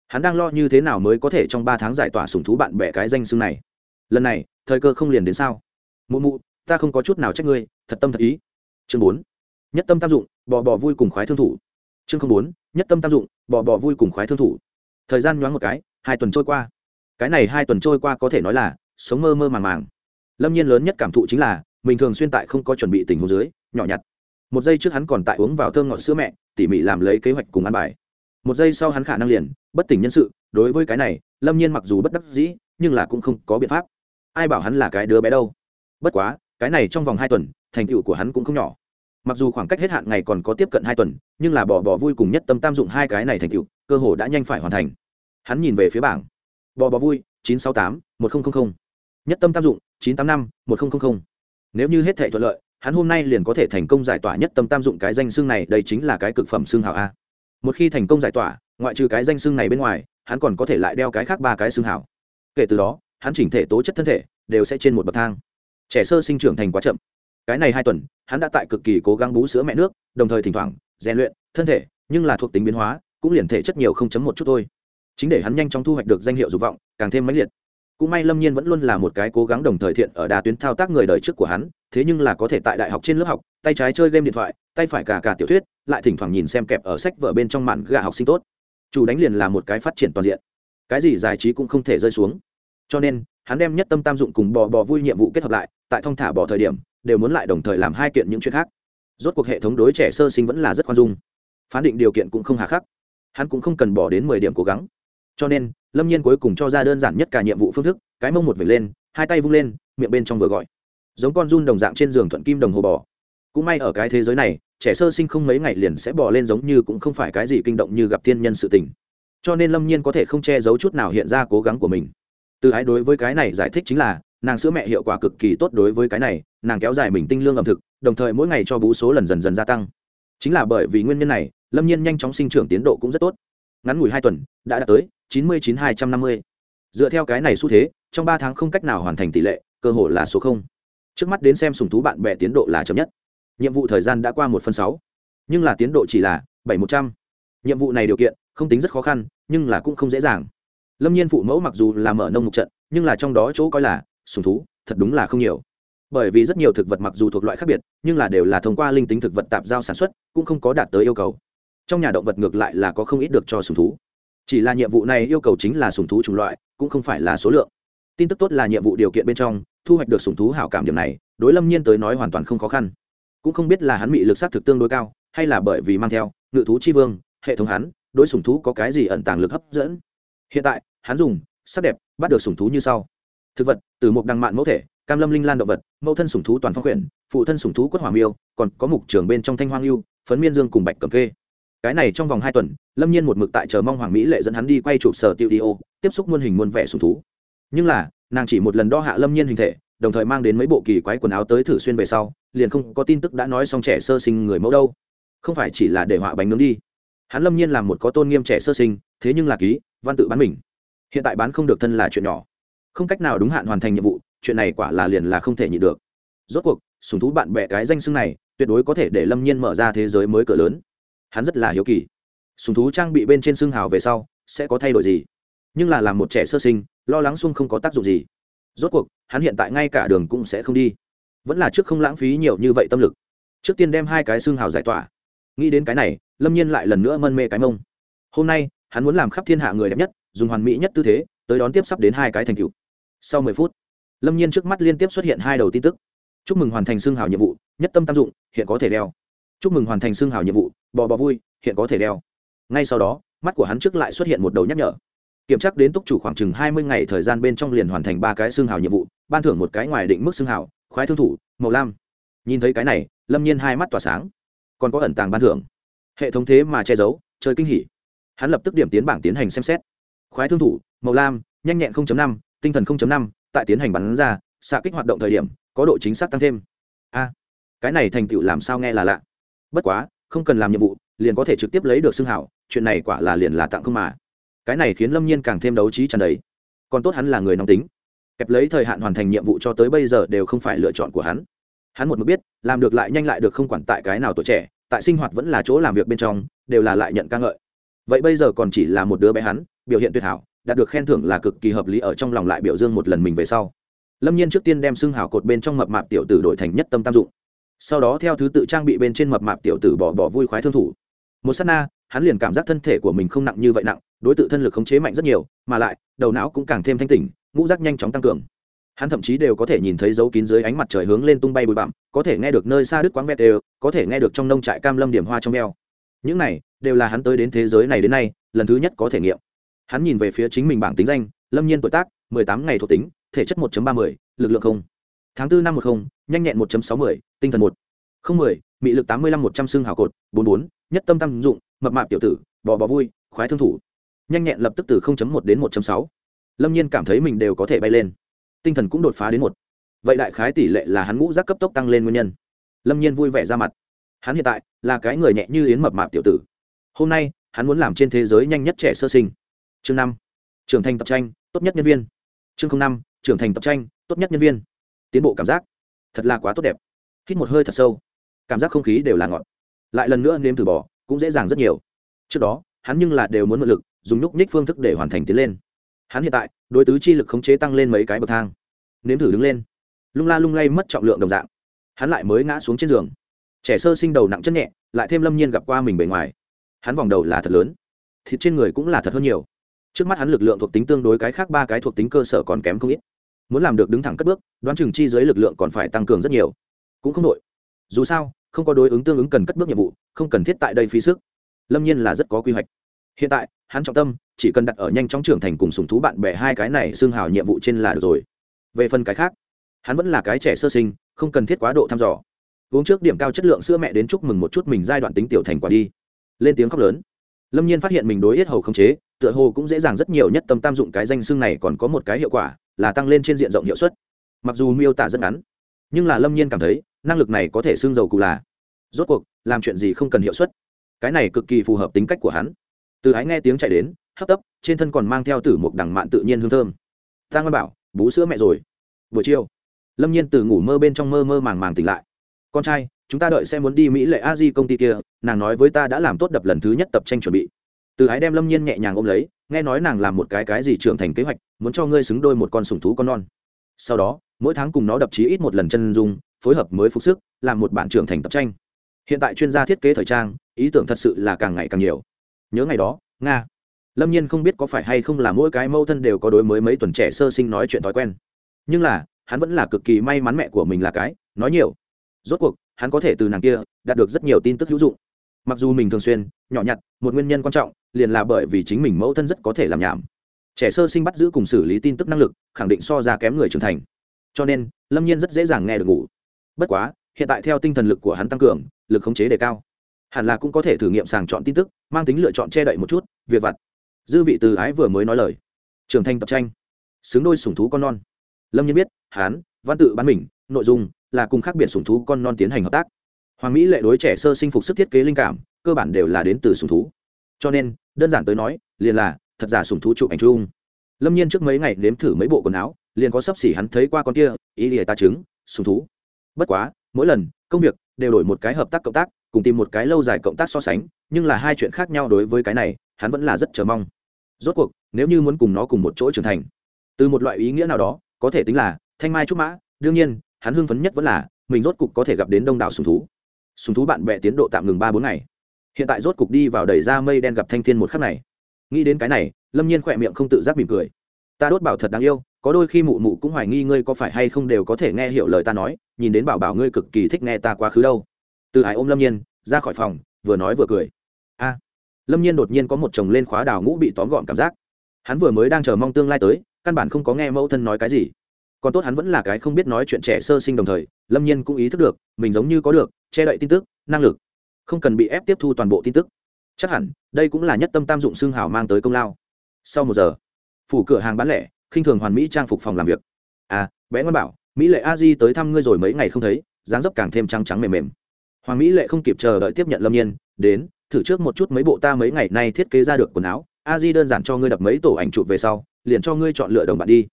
Hắn đang lo như thế nào mới có thể trong ba tháng giải tỏa sùng thú bạn bè cái danh xưng này? Lần này, thời cơ không liền đến sao? Mụ mụ, ta không có chút nào trách ngươi, thật tâm thật ý. Chương bốn, nhất tâm tam dụng, bò bò vui cùng khoái thương thủ. Chương bốn, nhất tâm tam dụng, bò bò vui cùng khoái thương thủ. Thời gian nhoáng một cái, hai tuần trôi qua. Cái này hai tuần trôi qua có thể nói là sống mơ mơ màng màng. Lâm nhiên lớn nhất cảm thụ chính là, mình thường xuyên tại không có chuẩn bị tình huống dưới, nhỏ nhặt. Một giây trước hắn còn tại uống vào thơm ngọt sữa mẹ, tỉ mỉ làm lấy kế hoạch cùng ăn bài. Một giây sau hắn khả năng liền, bất tỉnh nhân sự. Đối với cái này, lâm nhiên mặc dù bất đắc dĩ, nhưng là cũng không có biện pháp ai bảo hắn là cái đứa bé đâu? Bất quá, cái này trong vòng hai tuần, thành tựu của hắn cũng không nhỏ. Mặc dù khoảng cách hết hạn ngày còn có tiếp cận hai tuần, nhưng là bỏ bỏ vui cùng nhất tâm tam dụng hai cái này thành tựu, cơ hồ đã nhanh phải hoàn thành. Hắn nhìn về phía bảng. Bò bò vui, chín sáu tám, một nghìn nhất tâm tam dụng, chín tám năm, một nghìn nếu như hết thể thuận lợi, hắn hôm nay liền có thể thành công giải tỏa nhất tâm tam dụng cái danh xương này, đây chính là cái cực phẩm xương hào a. Một khi thành công giải tỏa, ngoại trừ cái danh xương này bên ngoài, hắn còn có thể lại đeo cái khác ba cái xương hào. Kể từ đó hắn chỉnh thể tố chất thân thể đều sẽ trên một bậc thang. Trẻ sơ sinh trưởng thành quá chậm. Cái này hai tuần, hắn đã tại cực kỳ cố gắng bú sữa mẹ nước, đồng thời thỉnh thoảng, rèn luyện thân thể, nhưng là thuộc tính biến hóa, cũng liền thể chất nhiều không chấm một chút thôi. Chính để hắn nhanh chóng thu hoạch được danh hiệu dục vọng, càng thêm mãnh liệt. Cũng may lâm nhiên vẫn luôn là một cái cố gắng đồng thời thiện ở đa tuyến thao tác người đời trước của hắn, thế nhưng là có thể tại đại học trên lớp học, tay trái chơi game điện thoại, tay phải cả cả tiểu thuyết, lại thỉnh thoảng nhìn xem kẹp ở sách vở bên trong mạn gà học sinh tốt. Chủ đánh liền là một cái phát triển toàn diện. Cái gì giải trí cũng không thể rơi xuống cho nên, hắn đem nhất tâm tam dụng cùng bò bò vui nhiệm vụ kết hợp lại, tại thong thả bỏ thời điểm, đều muốn lại đồng thời làm hai kiện những chuyện khác. Rốt cuộc hệ thống đối trẻ sơ sinh vẫn là rất khoan dung. Phán định điều kiện cũng không hà khắc. Hắn cũng không cần bỏ đến mười điểm cố gắng. Cho nên, lâm nhiên cuối cùng cho ra đơn giản nhất cả nhiệm vụ phương thức, cái mông một vệt lên, hai tay vung lên, miệng bên trong vừa gọi. Giống con run đồng dạng trên giường thuận kim đồng hồ bò. Cũng may ở cái thế giới này, trẻ sơ sinh không mấy ngày liền sẽ bỏ lên giống như cũng không phải cái gì kinh động như gặp thiên nhân sự tình. Cho nên lâm nhiên có thể không che giấu chút nào hiện ra cố gắng của mình từ ái đối với cái này giải thích chính là, nàng sữa mẹ hiệu quả cực kỳ tốt đối với cái này, nàng kéo dài mình tinh lương ẩm thực, đồng thời mỗi ngày cho bú số lần dần dần gia tăng. Chính là bởi vì nguyên nhân này, lâm nhiên nhanh chóng sinh trưởng tiến độ cũng rất tốt. Ngắn ngủi hai tuần, đã đạt tới chín mươi chín hai trăm năm mươi. Dựa theo cái này xu thế, trong ba tháng không cách nào hoàn thành tỷ lệ, cơ hội là số không. Trước mắt đến xem sùng thú bạn bè tiến độ là chậm nhất. Nhiệm vụ thời gian đã qua một phần sáu. Nhưng là tiến độ chỉ là bảy một trăm. Nhiệm vụ này điều kiện, không tính rất khó khăn, nhưng là cũng không dễ dàng lâm nhiên phụ mẫu mặc dù là mở nông mục trận, nhưng là trong đó chỗ coi là, sùng thú, thật đúng là không nhiều. Bởi vì rất nhiều thực vật mặc dù thuộc loại khác biệt, nhưng là đều là thông qua linh tính thực vật tạp giao sản xuất, cũng không có đạt tới yêu cầu. Trong nhà động vật ngược lại là có không ít được cho sùng thú. Chỉ là nhiệm vụ này yêu cầu chính là sùng thú chủng loại, cũng không phải là số lượng. Tin tức tốt là nhiệm vụ điều kiện bên trong, thu hoạch được sùng thú hảo cảm điểm này, đối lâm nhiên tới nói hoàn toàn không khó khăn. Cũng không biết là hắn bị lực s á t thực tương đối cao, hay là bởi vì mang theo, ngự thú chi vương, hệ thống hắn, đối sùng thú có cái gì ẩn tàng lực hấp dẫn. Hiện tại hắn dùng sắc đẹp bắt được sủng thú như sau. Thực vật, từ một đằng mạn mẫu thể, cam lâm linh lan động vật, mẫu thân sủng thú toàn phong quyển, phụ thân sủng thú quất hỏa miêu, còn có mục trường bên trong thanh hoang yêu phấn miên dương cùng bạch cầm kê cái này trong vòng hai tuần, lâm nhiên một mực tại chờ mong hoàng mỹ lệ dẫn hắn đi quay chụp sở tiêu đi ô, tiếp xúc muôn hình muôn vẻ sùng thú. Nhưng là, nàng chỉ một lần đo hạ lâm nhiên hình thể, đồng thời mang đến mấy bộ kỳ quái quần áo tới thử xuyên về sau, liền không có tin tức đã nói xong trẻ sơ sinh người mẫu đâu. Không phải chỉ là để họa bánh nướng đi. Hắn lâm nhiên là một có tôn nghiêm trẻ sơ sinh, thế nhưng là ký, văn tự bán mình hiện tại bán không được thân là chuyện nhỏ. Không cách nào đúng hạn hoàn thành nhiệm vụ, chuyện này quả là liền là không thể nhịn được. Rốt cuộc, sùng thú bạn bè cái danh xưng này, tuyệt đối có thể để lâm nhiên mở ra thế giới mới cỡ lớn. Hắn rất là hiếu kỳ. Sùng thú trang bị bên trên xương hào về sau, sẽ có thay đổi gì? Nhưng là làm một trẻ sơ sinh, lo lắng xung không có tác dụng gì. Rốt cuộc, hắn hiện tại ngay cả đường cũng sẽ không đi. Vẫn là trước không lãng phí nhiều như vậy tâm lực. Trước tiên đem hai cái xương hào giải tỏa. Nghĩ đến cái này, lâm nhiên lại lần nữa mân mê cái mông. Hôm nay, hắn muốn làm khắp thiên hạ người đẹp nhất dùng hoàn mỹ nhất tư thế, tới đón tiếp sắp đến hai cái thành tựu. Sau mười phút, lâm nhiên trước mắt liên tiếp xuất hiện hai đầu tin tức. Chúc mừng hoàn thành xương hào nhiệm vụ, nhất tâm tam dụng, hiện có thể đeo. Chúc mừng hoàn thành xương hào nhiệm vụ, bò bò vui, hiện có thể đeo. Ngay sau đó, mắt của hắn trước lại xuất hiện một đầu nhắc nhở. Kiểm tra đến túc chủ khoảng chừng hai mươi ngày thời gian bên trong liền hoàn thành ba cái xương hào nhiệm vụ, ban thưởng một cái ngoài định mức xương hào, khoái thương thủ, màu lam. Nhìn thấy cái này, lâm nhiên hai mắt tỏa sáng. Còn có ẩn tàng ban thưởng. Hệ thống thế mà che giấu, chơi kinh hỉ. Hắn lập tức điểm tiến bảng tiến hành xem xét khoái thương thủ, màu lam, nhanh nhẹn 0.5 tinh thần 0.5 tại tiến hành bắn ra, xạ kích hoạt động thời điểm, có độ chính xác tăng thêm. A, cái này thành tựu làm sao nghe là lạ. Bất quá, không cần làm nhiệm vụ, liền có thể trực tiếp lấy được xương hảo, chuyện này quả là liền là tặng không mà. Cái này khiến lâm nhiên càng thêm đấu trí tràn đầy. Còn tốt hắn là người nóng tính. Kẹp lấy thời hạn hoàn thành nhiệm vụ cho tới bây giờ đều không phải lựa chọn của hắn. Hắn một mực biết, làm được lại nhanh lại được không quản tại cái nào tuổi trẻ, tại sinh hoạt vẫn là chỗ làm việc bên trong, đều là lại nhận ca ngợi. Vậy bây giờ còn chỉ là một đứa bé hắn biểu hiện tuyệt hảo, đạt được khen thưởng là cực kỳ hợp lý ở trong lòng lại biểu dương một lần mình về sau. Lâm nhiên trước tiên đem xương hào cột bên trong mập mạp tiểu tử đổi thành nhất tâm tam dụng. Sau đó theo thứ tự trang bị bên trên mập mạp tiểu tử bỏ bỏ vui khoái thương thủ. Một s á t na, hắn liền cảm giác thân thể của mình không nặng như vậy nặng, đối tượng thân lực khống chế mạnh rất nhiều, mà lại, đầu não cũng càng thêm thanh tỉnh, ngũ rác nhanh chóng tăng cường. Hắn thậm chí đều có thể nhìn thấy dấu kín dưới ánh mặt trời hướng lên tung bay bụi bặm, có thể nghe được nơi xa đứt quáng vẹt đều, có thể nghe được trong nông trại cam lâm điểm hoa trong eo. Những này, đều là hắn tới đến thế giới này đến nay, lần thứ nhất có thể nghiệm hắn nhìn về phía chính mình bảng tính danh, lâm nhiên tuổi tác, mười tám ngày thuộc tính, thể chất một ba mươi, lực lượng không. Tháng bốn năm một không, nhanh nhẹn một sáu mươi, tinh thần một. Không mười, mị lực tám mươi lăm, một trăm xương hào cột, bốn bốn, nhất tâm tăng dụng, mập mạp tiểu tử, bò bò vui, khoái thương thủ. Nhanh nhẹn lập tức từ một đến một sáu. Lâm nhiên cảm thấy mình đều có thể bay lên. Tinh thần cũng đột phá đến một. Vậy đại khái tỷ lệ là hắn ngũ giác cấp tốc tăng lên nguyên nhân. Lâm nhiên vui vẻ ra mặt. Hắn hiện tại là cái người nhẹ như yến mập mạp tiểu tử. Hôm nay, hắn muốn làm trên thế giới nhanh nhất trẻ sơ sinh chương năm, trưởng thành tập tranh, tốt nhất nhân viên. Chương năm, trưởng thành tập tranh, tốt nhất nhân viên. Tiến bộ cảm giác, thật là quá tốt đẹp. Hít một hơi thật sâu, cảm giác không khí đều là ngọt. Lại lần nữa nếm thử bỏ cũng dễ dàng rất nhiều. Trước đó, hắn nhưng là đều muốn mượn lực, dùng nhúc nhích phương thức để hoàn thành tiến lên. Hắn hiện tại, đối tứ chi lực khống chế tăng lên mấy cái bậc thang. Nếm thử đứng lên. Lung la lung lay mất trọng lượng đồng dạng. Hắn lại mới ngã xuống trên giường. Trẻ sơ sinh đầu nặng chân nhẹ, lại thêm lâm nhiên gặp qua mình bề ngoài. Hắn vòng đầu là thật lớn. Thịt trên người cũng là thật hơn nhiều trước mắt hắn lực lượng thuộc tính tương đối cái khác ba cái thuộc tính cơ sở còn kém không ít. Muốn làm được đứng thẳng cất bước, đoán chừng chi dưới lực lượng còn phải tăng cường rất nhiều. Cũng không đội dù sao, không có đối ứng tương ứng cần cất bước nhiệm vụ, không cần thiết tại đây phí sức. Lâm nhiên là rất có quy hoạch. Hiện tại, hắn trọng tâm chỉ cần đặt ở nhanh chóng trưởng thành cùng sùng thú bạn bè hai cái này xương hào nhiệm vụ trên là được rồi. Về phần cái khác, hắn vẫn là cái trẻ sơ sinh, không cần thiết quá độ thăm dò. Uống trước điểm cao chất lượng sữa mẹ đến chúc mừng một chút mình giai đoạn tính tiểu thành quả đi. Lên tiếng khóc lớn. Lâm nhiên phát hiện mình đối yết hầu không chế tựa hồ cũng dễ dàng rất nhiều nhất tâm tam dụng cái danh xương này còn có một cái hiệu quả, là tăng lên trên diện rộng hiệu suất. Mặc dù miêu tả rất ngắn, nhưng là lâm nhiên cảm thấy, năng lực này có thể xương dầu cụ là. Rốt cuộc, làm chuyện gì không cần hiệu suất? Cái này cực kỳ phù hợp tính cách của hắn. Từ ái nghe tiếng chạy đến, hấp tấp, trên thân còn mang theo tử một đằng mạn tự nhiên hương thơm. Giang ngân bảo, bú sữa mẹ rồi. Buổi chiều, lâm nhiên từ ngủ mơ bên trong mơ mơ màng màng tỉnh lại. Con trai, chúng ta đợi sẽ muốn đi mỹ lệ a di công ty kia, nàng nói với ta đã làm tốt đập lần thứ nhất tập tranh chuẩn bị từ ái đem lâm nhiên nhẹ nhàng ôm lấy, nghe nói nàng làm một cái cái gì trưởng thành kế hoạch, muốn cho ngươi xứng đôi một con sùng thú con non. Sau đó, mỗi tháng cùng nó đập chí ít một lần chân dung, phối hợp mới phục sức, làm một bản trưởng thành tập tranh. Hiện tại chuyên gia thiết kế thời trang, ý tưởng thật sự là càng ngày càng nhiều. Nhớ ngày đó, nga. Lâm nhiên không biết có phải hay không là mỗi cái mâu thân đều có đối mới mấy tuần trẻ sơ sinh nói chuyện thói quen. Nhưng là, hắn vẫn là cực kỳ may mắn mẹ của mình là cái, nói nhiều. Rốt cuộc, hắn có thể từ nàng kia đạt được rất nhiều tin tức hữu dụng mặc dù mình thường xuyên, nhỏ nhặt, một nguyên nhân quan trọng, liền là bởi vì chính mình mẫu thân rất có thể làm nhảm. Trẻ sơ sinh bắt giữ cùng xử lý tin tức năng lực, khẳng định so ra kém người trưởng thành. Cho nên, lâm nhiên rất dễ dàng nghe được ngủ. Bất quá, hiện tại theo tinh thần lực của hắn tăng cường, lực khống chế đề cao. Hẳn là cũng có thể thử nghiệm sàng chọn tin tức, mang tính lựa chọn che đậy một chút, việc vặt. Dư vị từ ái vừa mới nói lời. Trưởng thành tập tranh. Xứng đôi sủng thú con non. Lâm nhiên biết hán văn tự bán mình, nội dung là cùng khác biệt sủng thú con non tiến hành hợp tác hoàng mỹ lệ đối trẻ sơ sinh phục sức thiết kế linh cảm, cơ bản đều là đến từ sùng thú. Cho nên, đơn giản tới nói, liền là, thật giả sùng thú chụp ảnh chung. Lâm nhiên trước mấy ngày nếm thử mấy bộ quần áo, liền có sấp xỉ hắn thấy qua con kia, ý lìa ta chứng sùng thú. Bất quá, mỗi lần, công việc đều đổi một cái hợp tác cộng tác, cùng tìm một cái lâu dài cộng tác so sánh, nhưng là hai chuyện khác nhau đối với cái này, hắn vẫn là rất chờ mong. Rốt cuộc, nếu như muốn cùng nó cùng một chỗ trưởng thành, từ một loại ý nghĩa nào đó, có thể tính là, thanh mai trúc mã, đương nhiên, hắn hưng phấn nhất vẫn là, mình rốt cục có thể gặp đến đông đảo sùng thú sùng thú bạn bè tiến độ tạm ngừng ba bốn ngày. Hiện tại rốt cục đi vào đẩy ra mây đen gặp thanh thiên một khắc này. Nghĩ đến cái này, lâm nhiên khỏe miệng không tự giác mỉm cười. Ta đốt bảo thật đáng yêu, có đôi khi mụ mụ cũng hoài nghi ngươi có phải hay không đều có thể nghe hiểu lời ta nói, nhìn đến bảo bảo ngươi cực kỳ thích nghe ta quá khứ đâu. Từ hải ôm lâm nhiên, ra khỏi phòng, vừa nói vừa cười. A. Lâm nhiên đột nhiên có một chồng lên khóa đào ngũ bị tóm gọn cảm giác. Hắn vừa mới đang chờ mong tương lai tới, căn bản không có nghe mẫu thân nói cái gì còn tốt hắn vẫn là cái không biết nói chuyện trẻ sơ sinh đồng thời, lâm nhiên cũng ý thức được, mình giống như có được, che đậy tin tức, năng lực. Không cần bị ép tiếp thu toàn bộ tin tức. Chắc hẳn, đây cũng là nhất tâm tam dụng xương hào mang tới công lao. Sau một giờ, phủ cửa hàng bán lẻ, khinh thường hoàn mỹ trang phục phòng làm việc. À bé ngoan bảo, mỹ lệ a di tới thăm ngươi rồi mấy ngày không thấy, dáng dấp càng thêm trắng trắng mềm mềm. Hoàng mỹ lệ không kịp chờ đợi tiếp nhận lâm nhiên, đến, thử trước một chút mấy bộ ta mấy ngày nay thiết kế ra được quần áo. A di đơn giản cho ngươi đập mấy tổ ảnh chụp về sau, liền cho ngươi chọn lựa đồng bạn đi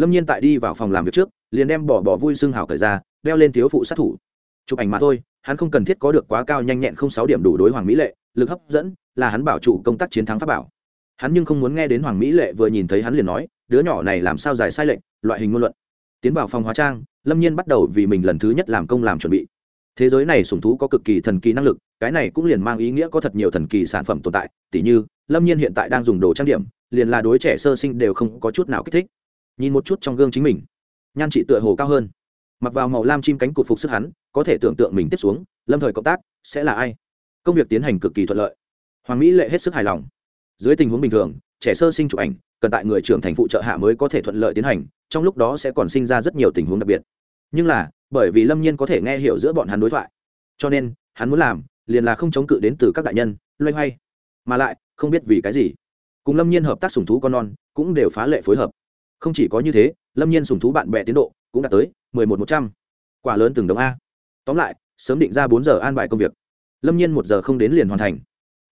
lâm nhiên tại đi vào phòng làm việc trước, liền đem bỏ bỏ vui xương hào cởi ra, đeo lên thiếu phụ sát thủ. Chụp ảnh mà thôi, hắn không cần thiết có được quá cao nhanh nhẹn không sáu điểm đủ đối hoàng mỹ lệ, lực hấp dẫn là hắn bảo chủ công tác chiến thắng pháp bảo. Hắn nhưng không muốn nghe đến hoàng mỹ lệ vừa nhìn thấy hắn liền nói, đứa nhỏ này làm sao giải sai lệnh, loại hình ngôn luận. Tiến vào phòng hóa trang, lâm nhiên bắt đầu vì mình lần thứ nhất làm công làm chuẩn bị. Thế giới này sùng thú có cực kỳ thần kỳ năng lực, cái này cũng liền mang ý nghĩa có thật nhiều thần kỳ sản phẩm tồn tại, tỉ như, lâm nhiên hiện tại đang dùng đồ trang điểm, liền là đối trẻ sơ sinh đều không có chút nào kích thích nhìn một chút trong gương chính mình. Nhan trị tựa hồ cao hơn. Mặc vào màu lam chim cánh cụt phục sức hắn, có thể tưởng tượng mình tiếp xuống, lâm thời cộng tác, sẽ là ai? Công việc tiến hành cực kỳ thuận lợi. Hoàng mỹ lệ hết sức hài lòng. Dưới tình huống bình thường, trẻ sơ sinh chụp ảnh, cần tại người trưởng thành phụ trợ hạ mới có thể thuận lợi tiến hành, trong lúc đó sẽ còn sinh ra rất nhiều tình huống đặc biệt. Nhưng là, bởi vì lâm nhiên có thể nghe hiểu giữa bọn hắn đối thoại, cho nên, hắn muốn làm, liền là không chống cự đến từ các đại nhân, loay hoay. Mà lại, không biết vì cái gì. Cùng lâm nhiên hợp tác sùng thú con non, cũng đều phá lệ phối hợp không chỉ có như thế, lâm nhiên sùng thú bạn bè tiến độ cũng đạt tới mười một một trăm. Quả lớn từng đồng a. Tóm lại, sớm định ra bốn giờ an bài công việc. Lâm nhiên một giờ không đến liền hoàn thành.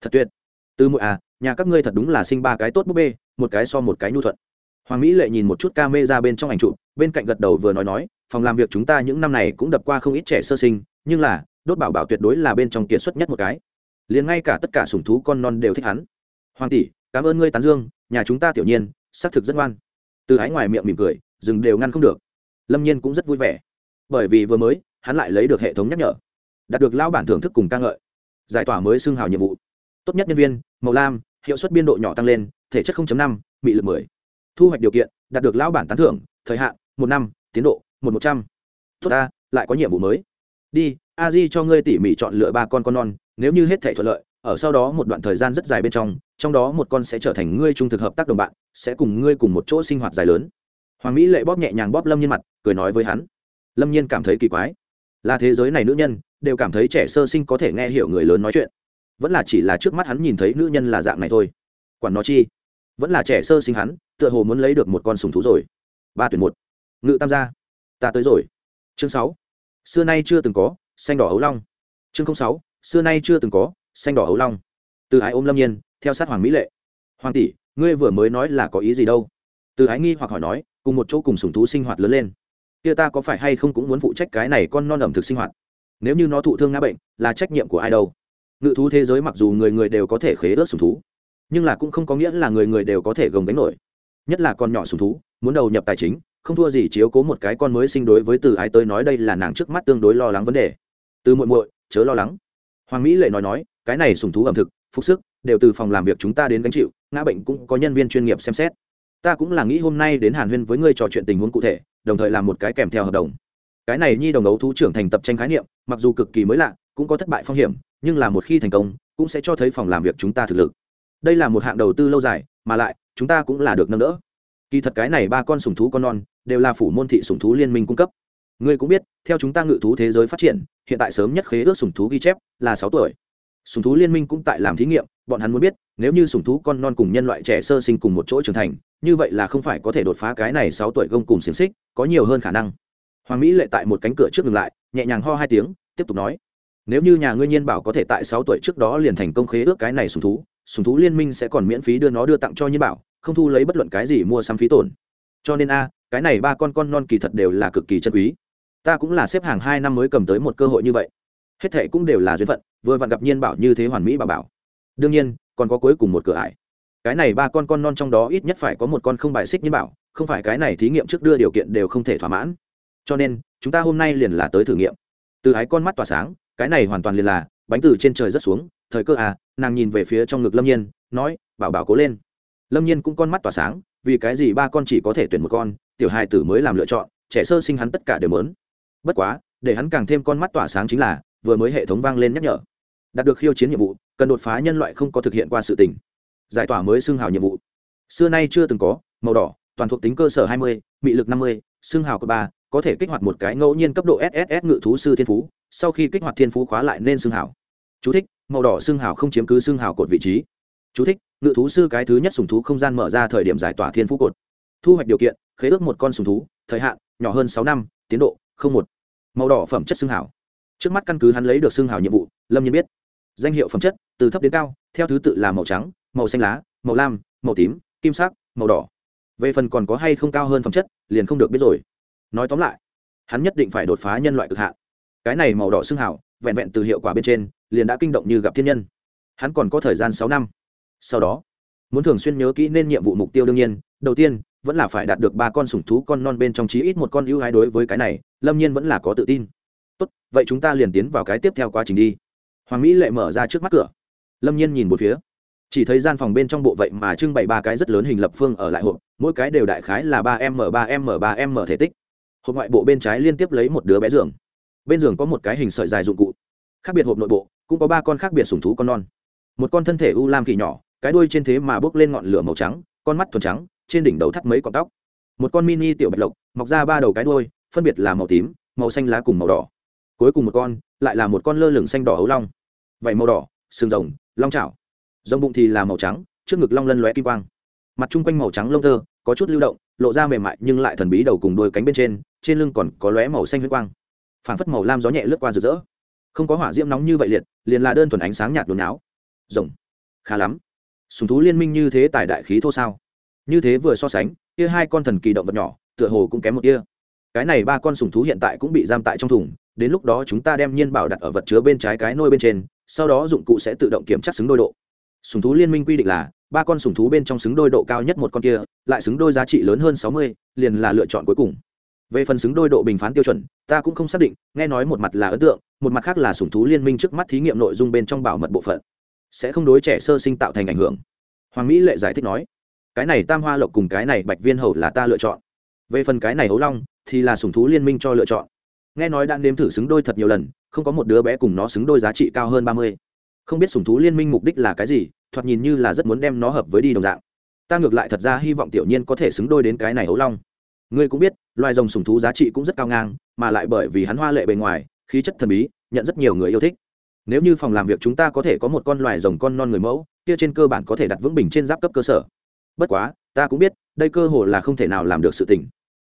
Thật tuyệt. Từ mỗi à nhà các ngươi thật đúng là sinh ba cái tốt búp bê, một cái so một cái nhu thuận. Hoàng mỹ lệ nhìn một chút ca mê ra bên trong ảnh trụ bên cạnh gật đầu vừa nói nói, phòng làm việc chúng ta những năm này cũng đập qua không ít trẻ sơ sinh, nhưng là, đốt bảo bảo tuyệt đối là bên trong kiệt xuất nhất một cái. Liền ngay cả tất cả sủng thú con non đều thích hắn. Hoàng tỷ, cảm ơn ngươi tán dương, nhà chúng ta tiểu nhiên, xác thực rất ngoan từ hái ngoài miệng mỉm cười dừng đều ngăn không được. Lâm nhiên cũng rất vui vẻ. Bởi vì vừa mới hắn lại lấy được hệ thống nhắc nhở. Đạt được lao bản thưởng thức cùng ca ngợi. Giải tỏa mới xưng hào nhiệm vụ. Tốt nhất nhân viên màu lam hiệu suất biên độ nhỏ tăng lên thể chất 0.5, mị lực 10. thu hoạch điều kiện đạt được lão bản tán thưởng thời hạn một năm tiến độ một một trăm. Tốt ta lại có nhiệm vụ mới. Đi a di cho ngươi tỉ mỉ chọn lựa ba con con non nếu như hết thể thuận lợi ở sau đó một đoạn thời gian rất dài bên trong trong đó một con sẽ trở thành ngươi trung thực hợp tác đồng bạn, sẽ cùng ngươi cùng một chỗ sinh hoạt dài lớn. Hoàng mỹ lệ bóp nhẹ nhàng bóp lâm nhiên mặt, cười nói với hắn. Lâm nhiên cảm thấy kỳ quái. Là thế giới này nữ nhân, đều cảm thấy trẻ sơ sinh có thể nghe hiểu người lớn nói chuyện. Vẫn là chỉ là trước mắt hắn nhìn thấy nữ nhân là dạng này thôi. Quản nó chi? Vẫn là trẻ sơ sinh hắn, tựa hồ muốn lấy được một con sùng thú rồi. Ba tuyển một. Ngự tam gia. Ta tới rồi. Chương sáu. Xưa nay chưa từng có, xanh đỏ ấu long. Chương sáu. Xưa nay chưa từng có xanh đỏ ấu long. Từ ái ôm lâm nhiên, theo sát hoàng mỹ lệ. Hoàng tỷ, ngươi vừa mới nói là có ý gì đâu? Từ ái nghi hoặc hỏi nói, cùng một chỗ cùng sùng thú sinh hoạt lớn lên. Kia ta có phải hay không cũng muốn phụ trách cái này con non ẩm thực sinh hoạt? Nếu như nó thụ thương ngã bệnh, là trách nhiệm của ai đâu? Ngự thú thế giới mặc dù người người đều có thể khế ớt sùng thú, nhưng là cũng không có nghĩa là người người đều có thể gồng đánh nổi. Nhất là con nhỏ sùng thú, muốn đầu nhập tài chính, không thua gì chiếu cố một cái con mới sinh đối với từ ái tới nói đây là nàng trước mắt tương đối lo lắng vấn đề. Từ muội muội, chớ lo lắng. Hoàng mỹ lệ nói nói cái này sùng thú ẩm thực, phục sức, đều từ phòng làm việc chúng ta đến gánh chịu, ngã bệnh cũng có nhân viên chuyên nghiệp xem xét. Ta cũng là nghĩ hôm nay đến hàn huyên với ngươi trò chuyện tình huống cụ thể, đồng thời làm một cái kèm theo hợp đồng. Cái này nhi đồng đấu thú trưởng thành tập tranh khái niệm, mặc dù cực kỳ mới lạ, cũng có thất bại phong hiểm, nhưng là một khi thành công, cũng sẽ cho thấy phòng làm việc chúng ta thực lực. Đây là một hạng đầu tư lâu dài, mà lại, chúng ta cũng là được nâng đỡ. Kỳ thật cái này ba con sùng thú con non, đều là phủ môn thị sùng thú liên minh cung cấp. Ngươi cũng biết, theo chúng ta ngự thú thế giới phát triển, hiện tại sớm nhất khế ước sùng thú ghi chép là sáu tuổi sùng thú liên minh cũng tại làm thí nghiệm, bọn hắn muốn biết, nếu như sùng thú con non cùng nhân loại trẻ sơ sinh cùng một chỗ trưởng thành, như vậy là không phải có thể đột phá cái này sáu tuổi gông cùng xiềng xích, có nhiều hơn khả năng. Hoàng mỹ lệ tại một cánh cửa trước ngừng lại, nhẹ nhàng ho hai tiếng, tiếp tục nói, nếu như nhà ngươi nhiên bảo có thể tại sáu tuổi trước đó liền thành công khế ước cái này sùng thú sùng thú liên minh sẽ còn miễn phí đưa nó đưa tặng cho nhiên bảo, không thu lấy bất luận cái gì mua sắm phí tổn. Cho nên a, cái này ba con con non kỳ thật đều là cực kỳ chân quý. Ta cũng là xếp hàng hai năm mới cầm tới một cơ hội như vậy hết thệ cũng đều là duyên phận, vừa vặn gặp nhiên bảo như thế hoàn mỹ bà bảo. Đương nhiên, còn có cuối cùng một cửa ải. Cái này ba con con non trong đó ít nhất phải có một con không bài xích nhiên bảo, không phải cái này thí nghiệm trước đưa điều kiện đều không thể thỏa mãn. Cho nên, chúng ta hôm nay liền là tới thử nghiệm. Từ ái con mắt tỏa sáng, cái này hoàn toàn liền là, bánh từ trên trời rất xuống, thời cơ à nàng nhìn về phía trong ngực lâm nhiên, nói, bảo bảo cố lên. Lâm nhiên cũng con mắt tỏa sáng, vì cái gì ba con chỉ có thể tuyển một con, tiểu hai tử mới làm lựa chọn, trẻ sơ sinh hắn tất cả đều mớn bất quá, để hắn càng thêm con mắt tỏa sáng chính là vừa mới hệ thống vang lên nhắc nhở. Đạt được khiêu chiến nhiệm vụ cần đột phá nhân loại không có thực hiện qua sự tình. Giải tỏa mới xương hào nhiệm vụ. Xưa nay chưa từng có màu đỏ toàn thuộc tính cơ sở 20, mị lực 50, xương hào cấp 3, có thể kích hoạt một cái ngẫu nhiên cấp độ sss ngự thú sư thiên phú sau khi kích hoạt thiên phú khóa lại nên xương hào. Chú thích, màu đỏ xương hào không chiếm cứ xương hào cột vị trí. Chú thích, ngự thú sư cái thứ nhất sùng thú không gian mở ra thời điểm giải tỏa thiên phú cột. Thu hoạch điều kiện khế ước một con sùng thú thời hạn nhỏ hơn sáu năm tiến độ không một. Màu đỏ phẩm chất xương hào trước mắt căn cứ hắn lấy được xương hào nhiệm vụ, lâm nhiên biết. Danh hiệu phẩm chất, từ thấp đến cao, theo thứ tự là màu trắng, màu xanh lá, màu lam, màu tím, kim sắc, màu đỏ. Về phần còn có hay không cao hơn phẩm chất, liền không được biết rồi. Nói tóm lại, hắn nhất định phải đột phá nhân loại cực hạn. Cái này màu đỏ xương hào, vẹn vẹn từ hiệu quả bên trên, liền đã kinh động như gặp thiên nhân. Hắn còn có thời gian sáu năm. Sau đó, muốn thường xuyên nhớ kỹ nên nhiệm vụ mục tiêu đương nhiên, đầu tiên, vẫn là phải đạt được ba con sủng thú con non bên trong chí ít một con ưu ái đối với cái này, lâm nhiên vẫn là có tự tin tốt, vậy chúng ta liền tiến vào cái tiếp theo quá trình đi. Hoàng mỹ lệ mở ra trước mắt cửa. Lâm nhiên nhìn một phía. Chỉ thấy gian phòng bên trong bộ vậy mà trưng bày ba cái rất lớn hình lập phương ở lại hộp, mỗi cái đều đại khái là ba m ba m ba m thể tích. Hộp ngoại bộ bên trái liên tiếp lấy một đứa bé giường. Bên giường có một cái hình sợi dài dụng cụ, khác biệt hộp nội bộ, cũng có ba con khác biệt sủng thú con non. Một con thân thể u lam kỳ nhỏ, cái đuôi trên thế mà bốc lên ngọn lửa màu trắng, con mắt thuần trắng, trên đỉnh đầu thắt mấy con tóc. Một con mini tiểu bạch lộc, mọc ra ba đầu cái đuôi, phân biệt là màu tím, màu xanh lá cùng màu đỏ cuối cùng một con, lại là một con lơ lửng xanh đỏ ấu long. Vảy màu đỏ, sừng rồng, long chảo. Rồng bụng thì là màu trắng, trước ngực long lân lóe kim quang. Mặt chung quanh màu trắng lông thơ có chút lưu động, lộ ra mềm mại nhưng lại thần bí đầu cùng đuôi cánh bên trên trên lưng còn có lóe màu xanh huyết quang. Phản phất màu lam gió nhẹ lướt qua rực rỡ. Không có hỏa diễm nóng như vậy liệt, liền là đơn thuần ánh sáng nhạt đồn áo rồng. Khá lắm. Sùng thú liên minh như thế tại đại khí thô sao? Như thế vừa so sánh, kia hai con thần kỳ động vật nhỏ, tựa hồ cũng kém một kia. Cái này ba con sùng thú hiện tại cũng bị giam tại trong thùng đến lúc đó chúng ta đem nhiên bảo đặt ở vật chứa bên trái cái nôi bên trên, sau đó dụng cụ sẽ tự động kiểm tra xứng đôi độ. Sùng thú liên minh quy định là, ba con sùng thú bên trong xứng đôi độ cao nhất một con kia, lại xứng đôi giá trị lớn hơn sáu mươi, liền là lựa chọn cuối cùng. Về phần xứng đôi độ bình phán tiêu chuẩn, ta cũng không xác định, nghe nói một mặt là ấn tượng, một mặt khác là sùng thú liên minh trước mắt thí nghiệm nội dung bên trong bảo mật bộ phận. Sẽ không đối trẻ sơ sinh tạo thành ảnh hưởng. Hoàng mỹ lệ giải thích nói, cái này tam hoa lộc cùng cái này bạch viên hầu là ta lựa chọn. Về phần cái này hấu long, thì là sùng thú liên minh cho lựa chọn nghe nói đang nếm thử xứng đôi thật nhiều lần, không có một đứa bé cùng nó xứng đôi giá trị cao hơn ba mươi. Không biết sùng thú liên minh mục đích là cái gì, thoạt nhìn như là rất muốn đem nó hợp với đi đồng dạng. Ta ngược lại thật ra hy vọng tiểu nhiên có thể xứng đôi đến cái này hấu long. Ngươi cũng biết, loài rồng sùng thú giá trị cũng rất cao ngang, mà lại bởi vì hắn hoa lệ bề ngoài, khí chất thần bí, nhận rất nhiều người yêu thích. Nếu như phòng làm việc chúng ta có thể có một con loài rồng con non người mẫu, kia trên cơ bản có thể đặt vững bình trên giáp cấp cơ sở. Bất quá, ta cũng biết, đây cơ hội là không thể nào làm được sự tình.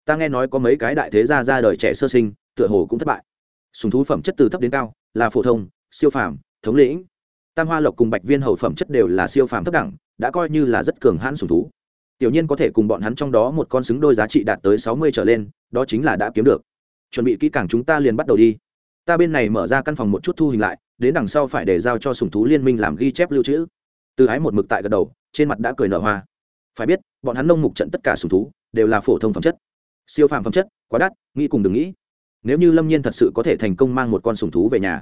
Ta nghe nói có mấy cái đại thế gia ra đời trẻ sơ sinh tựa hồ cũng thất bại. Sùng thú phẩm chất từ thấp đến cao, là phổ thông, siêu phàm, thống lĩnh. Tam hoa lộc cùng bạch viên hầu phẩm chất đều là siêu phàm thấp đẳng, đã coi như là rất cường hãn sùng thú. Tiểu nhiên có thể cùng bọn hắn trong đó một con xứng đôi giá trị đạt tới sáu mươi trở lên, đó chính là đã kiếm được. Chuẩn bị kỹ càng chúng ta liền bắt đầu đi. Ta bên này mở ra căn phòng một chút thu hình lại, đến đằng sau phải để giao cho sùng thú liên minh làm ghi chép lưu trữ. Từ ái một mực tại gật đầu, trên mặt đã cười nở hoa. Phải biết, bọn hắn nông mục trận tất cả sùng thú, đều là phổ thông phẩm chất. Siêu phàm phẩm chất, quá đắt, nghĩ cùng đừng nghĩ nếu như lâm nhiên thật sự có thể thành công mang một con sùng thú về nhà,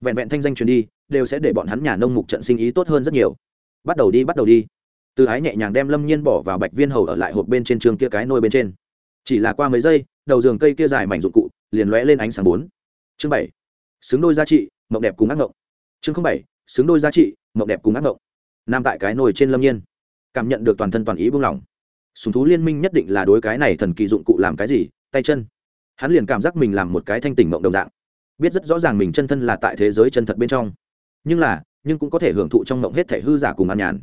vẹn vẹn thanh danh truyền đi, đều sẽ để bọn hắn nhà nông mục trận sinh ý tốt hơn rất nhiều. Bắt đầu đi, bắt đầu đi. Từ ái nhẹ nhàng đem lâm nhiên bỏ vào bạch viên hầu ở lại hộp bên trên trường kia cái nôi bên trên. Chỉ là qua mấy giây, đầu giường cây kia dài mảnh dụng cụ liền lóe lên ánh sáng bốn. Chương bảy. Xứng đôi giá trị, mộng đẹp cùng ác mộng. Chương bảy. Xứng đôi giá trị, mộng đẹp cùng ác mộng. Nam tại cái nồi trên lâm nhiên. Cảm nhận được toàn thân toàn ý buông lỏng. Sùng thú liên minh nhất định là đối cái này thần kỳ dụng cụ làm cái gì? Tay chân hắn liền cảm giác mình làm một cái thanh tỉnh mộng đồng dạng. Biết rất rõ ràng mình chân thân là tại thế giới chân thật bên trong. Nhưng là, nhưng cũng có thể hưởng thụ trong mộng hết thể hư giả cùng an nhàn.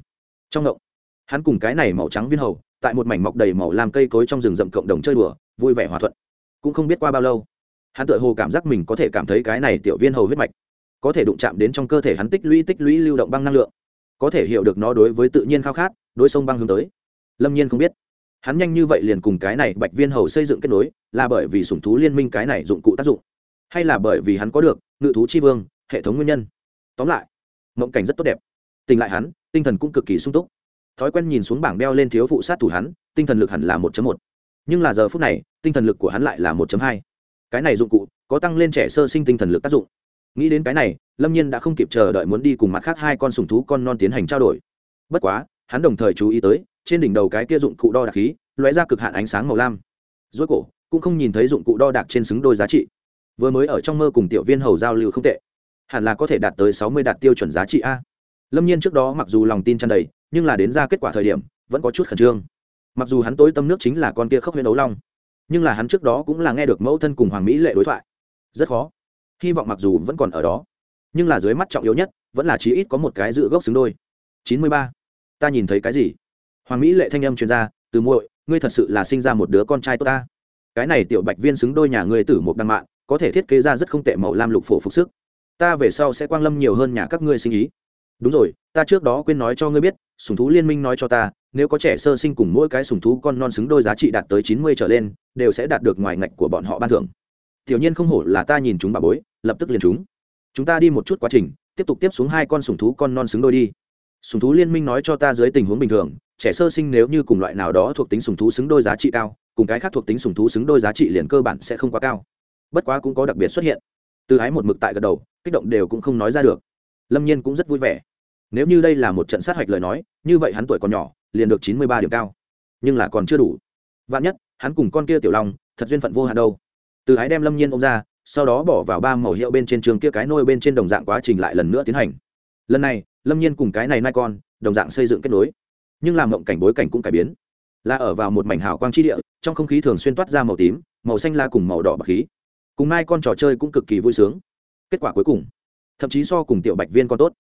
Trong mộng, hắn cùng cái này màu trắng viên hầu, tại một mảnh mọc đầy màu làm cây cối trong rừng rậm cộng đồng chơi đùa, vui vẻ hòa thuận. Cũng không biết qua bao lâu, hắn tự hồ cảm giác mình có thể cảm thấy cái này tiểu viên hầu huyết mạch, có thể đụng chạm đến trong cơ thể hắn tích lũy tích lũy lưu động băng năng lượng, có thể hiểu được nó đối với tự nhiên khao khát, đối sông băng hướng tới. Lâm nhiên không biết hắn nhanh như vậy liền cùng cái này bạch viên hầu xây dựng kết nối, là bởi vì sủng thú liên minh cái này dụng cụ tác dụng, hay là bởi vì hắn có được ngự thú chi vương, hệ thống nguyên nhân. Tóm lại, mộng cảnh rất tốt đẹp. Tình lại hắn, tinh thần cũng cực kỳ sung túc. Thói quen nhìn xuống bảng đeo lên thiếu phụ sát thủ hắn, tinh thần lực hẳn là một một. Nhưng là giờ phút này, tinh thần lực của hắn lại là một hai. Cái này dụng cụ có tăng lên trẻ sơ sinh tinh thần lực tác dụng. Nghĩ đến cái này, lâm nhiên đã không kịp chờ đợi muốn đi cùng mặt khác hai con sùng thú con non tiến hành trao đổi. Bất quá, hắn đồng thời chú ý tới trên đỉnh đầu cái kia dụng cụ đo đạc khí, lóe ra cực hạn ánh sáng màu lam. Dối cổ, cũng không nhìn thấy dụng cụ đo đạc trên xứng đôi giá trị. Vừa mới ở trong mơ cùng tiểu viên hầu giao lưu không tệ. Hẳn là có thể đạt tới sáu mươi đạt tiêu chuẩn giá trị a. Lâm nhiên trước đó mặc dù lòng tin tràn đầy, nhưng là đến ra kết quả thời điểm, vẫn có chút khẩn trương. Mặc dù hắn tối tâm nước chính là con kia khốc huyễn đấu long, nhưng là hắn trước đó cũng là nghe được mẫu thân cùng hoàng mỹ lệ đối thoại. Rất khó. Hy vọng mặc dù vẫn còn ở đó, nhưng là dưới mắt trọng yếu nhất, vẫn là chí ít có một cái dự gốc xứng đôi. Chín mươi ba. Ta nhìn thấy cái gì? Hoàng mỹ lệ thanh âm chuyên gia từ muội, ngươi thật sự là sinh ra một đứa con trai tốt ta. Cái này tiểu bạch viên xứng đôi nhà ngươi tử một đăng mạng, có thể thiết kế ra rất không tệ màu lam lục phổ phục sức. Ta về sau sẽ quang lâm nhiều hơn nhà các ngươi sinh ý. Đúng rồi, ta trước đó quên nói cho ngươi biết sùng thú liên minh nói cho ta, nếu có trẻ sơ sinh cùng mỗi cái sùng thú con non xứng đôi giá trị đạt tới chín mươi trở lên, đều sẽ đạt được ngoài ngạch của bọn họ ban thưởng. Tiểu nhiên không hổ là ta nhìn chúng bà bối, lập tức liền chúng. Chúng ta đi một chút quá trình, tiếp tục tiếp xuống hai con sùng thú con non xứng đôi đi sùng thú liên minh nói cho ta dưới tình huống bình thường, trẻ sơ sinh nếu như cùng loại nào đó thuộc tính sùng thú xứng đôi giá trị cao, cùng cái khác thuộc tính sùng thú xứng đôi giá trị liền cơ bản sẽ không quá cao. Bất quá cũng có đặc biệt xuất hiện. Từ ái một mực tại gật đầu, kích động đều cũng không nói ra được. Lâm nhiên cũng rất vui vẻ. Nếu như đây là một trận sát hạch lời nói, như vậy hắn tuổi còn nhỏ, liền được chín mươi ba điểm cao. Nhưng là còn chưa đủ. Vạn nhất, hắn cùng con kia tiểu long, thật duyên phận vô hạn đâu. Từ ái đem lâm nhiên ôm ra, sau đó bỏ vào ba màu hiệu bên trên trường kia cái nôi bên trên đồng dạng quá trình lại lần nữa tiến hành. Lần này lâm nhiên cùng cái này nai con, đồng dạng xây dựng kết nối. Nhưng làm mộng cảnh bối cảnh cũng cải biến. Là ở vào một mảnh hào quang chi địa, trong không khí thường xuyên toát ra màu tím, màu xanh la cùng màu đỏ bạc khí. Cùng nai con trò chơi cũng cực kỳ vui sướng. Kết quả cuối cùng, thậm chí so cùng tiểu bạch viên con tốt.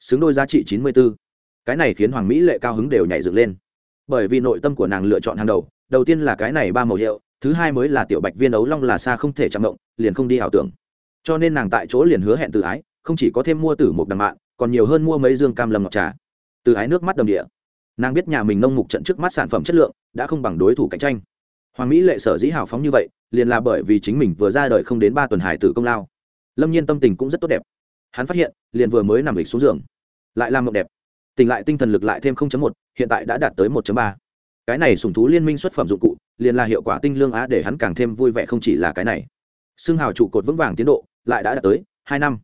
Xứng đôi giá trị chín mươi b ố cái này khiến hoàng mỹ lệ cao hứng đều nhảy dựng lên. Bởi vì nội tâm của nàng lựa chọn hàng đầu đầu tiên là cái này ba màu hiệu, thứ hai mới là tiểu bạch viên ấu long là xa không thể chạm động, liền không đi ảo tưởng. Cho nên nàng tại chỗ liền hứa hẹn tự ái, không chỉ có thêm mua tử một đằng mạng còn nhiều hơn mua mấy dương cam lâm ngọc trà. Từ ái nước mắt đầm địa. Nàng biết nhà mình nông mục trận trước mắt sản phẩm chất lượng đã không bằng đối thủ cạnh tranh. Hoàng mỹ lệ sở dĩ hào phóng như vậy liền là bởi vì chính mình vừa ra đời không đến ba tuần hải tử công lao. Lâm nhiên tâm tình cũng rất tốt đẹp. Hắn phát hiện liền vừa mới nằm lịch xuống giường lại làm mộng đẹp. Tỉnh lại tinh thần lực lại thêm 0.1, hiện tại đã đạt tới 1.3. cái này sùng thú liên minh xuất phẩm dụng cụ liền là hiệu quả tinh lương á để hắn càng thêm vui vẻ không chỉ là cái này. Xương hào trụ cột vững vàng tiến độ lại đã đạt tới hai năm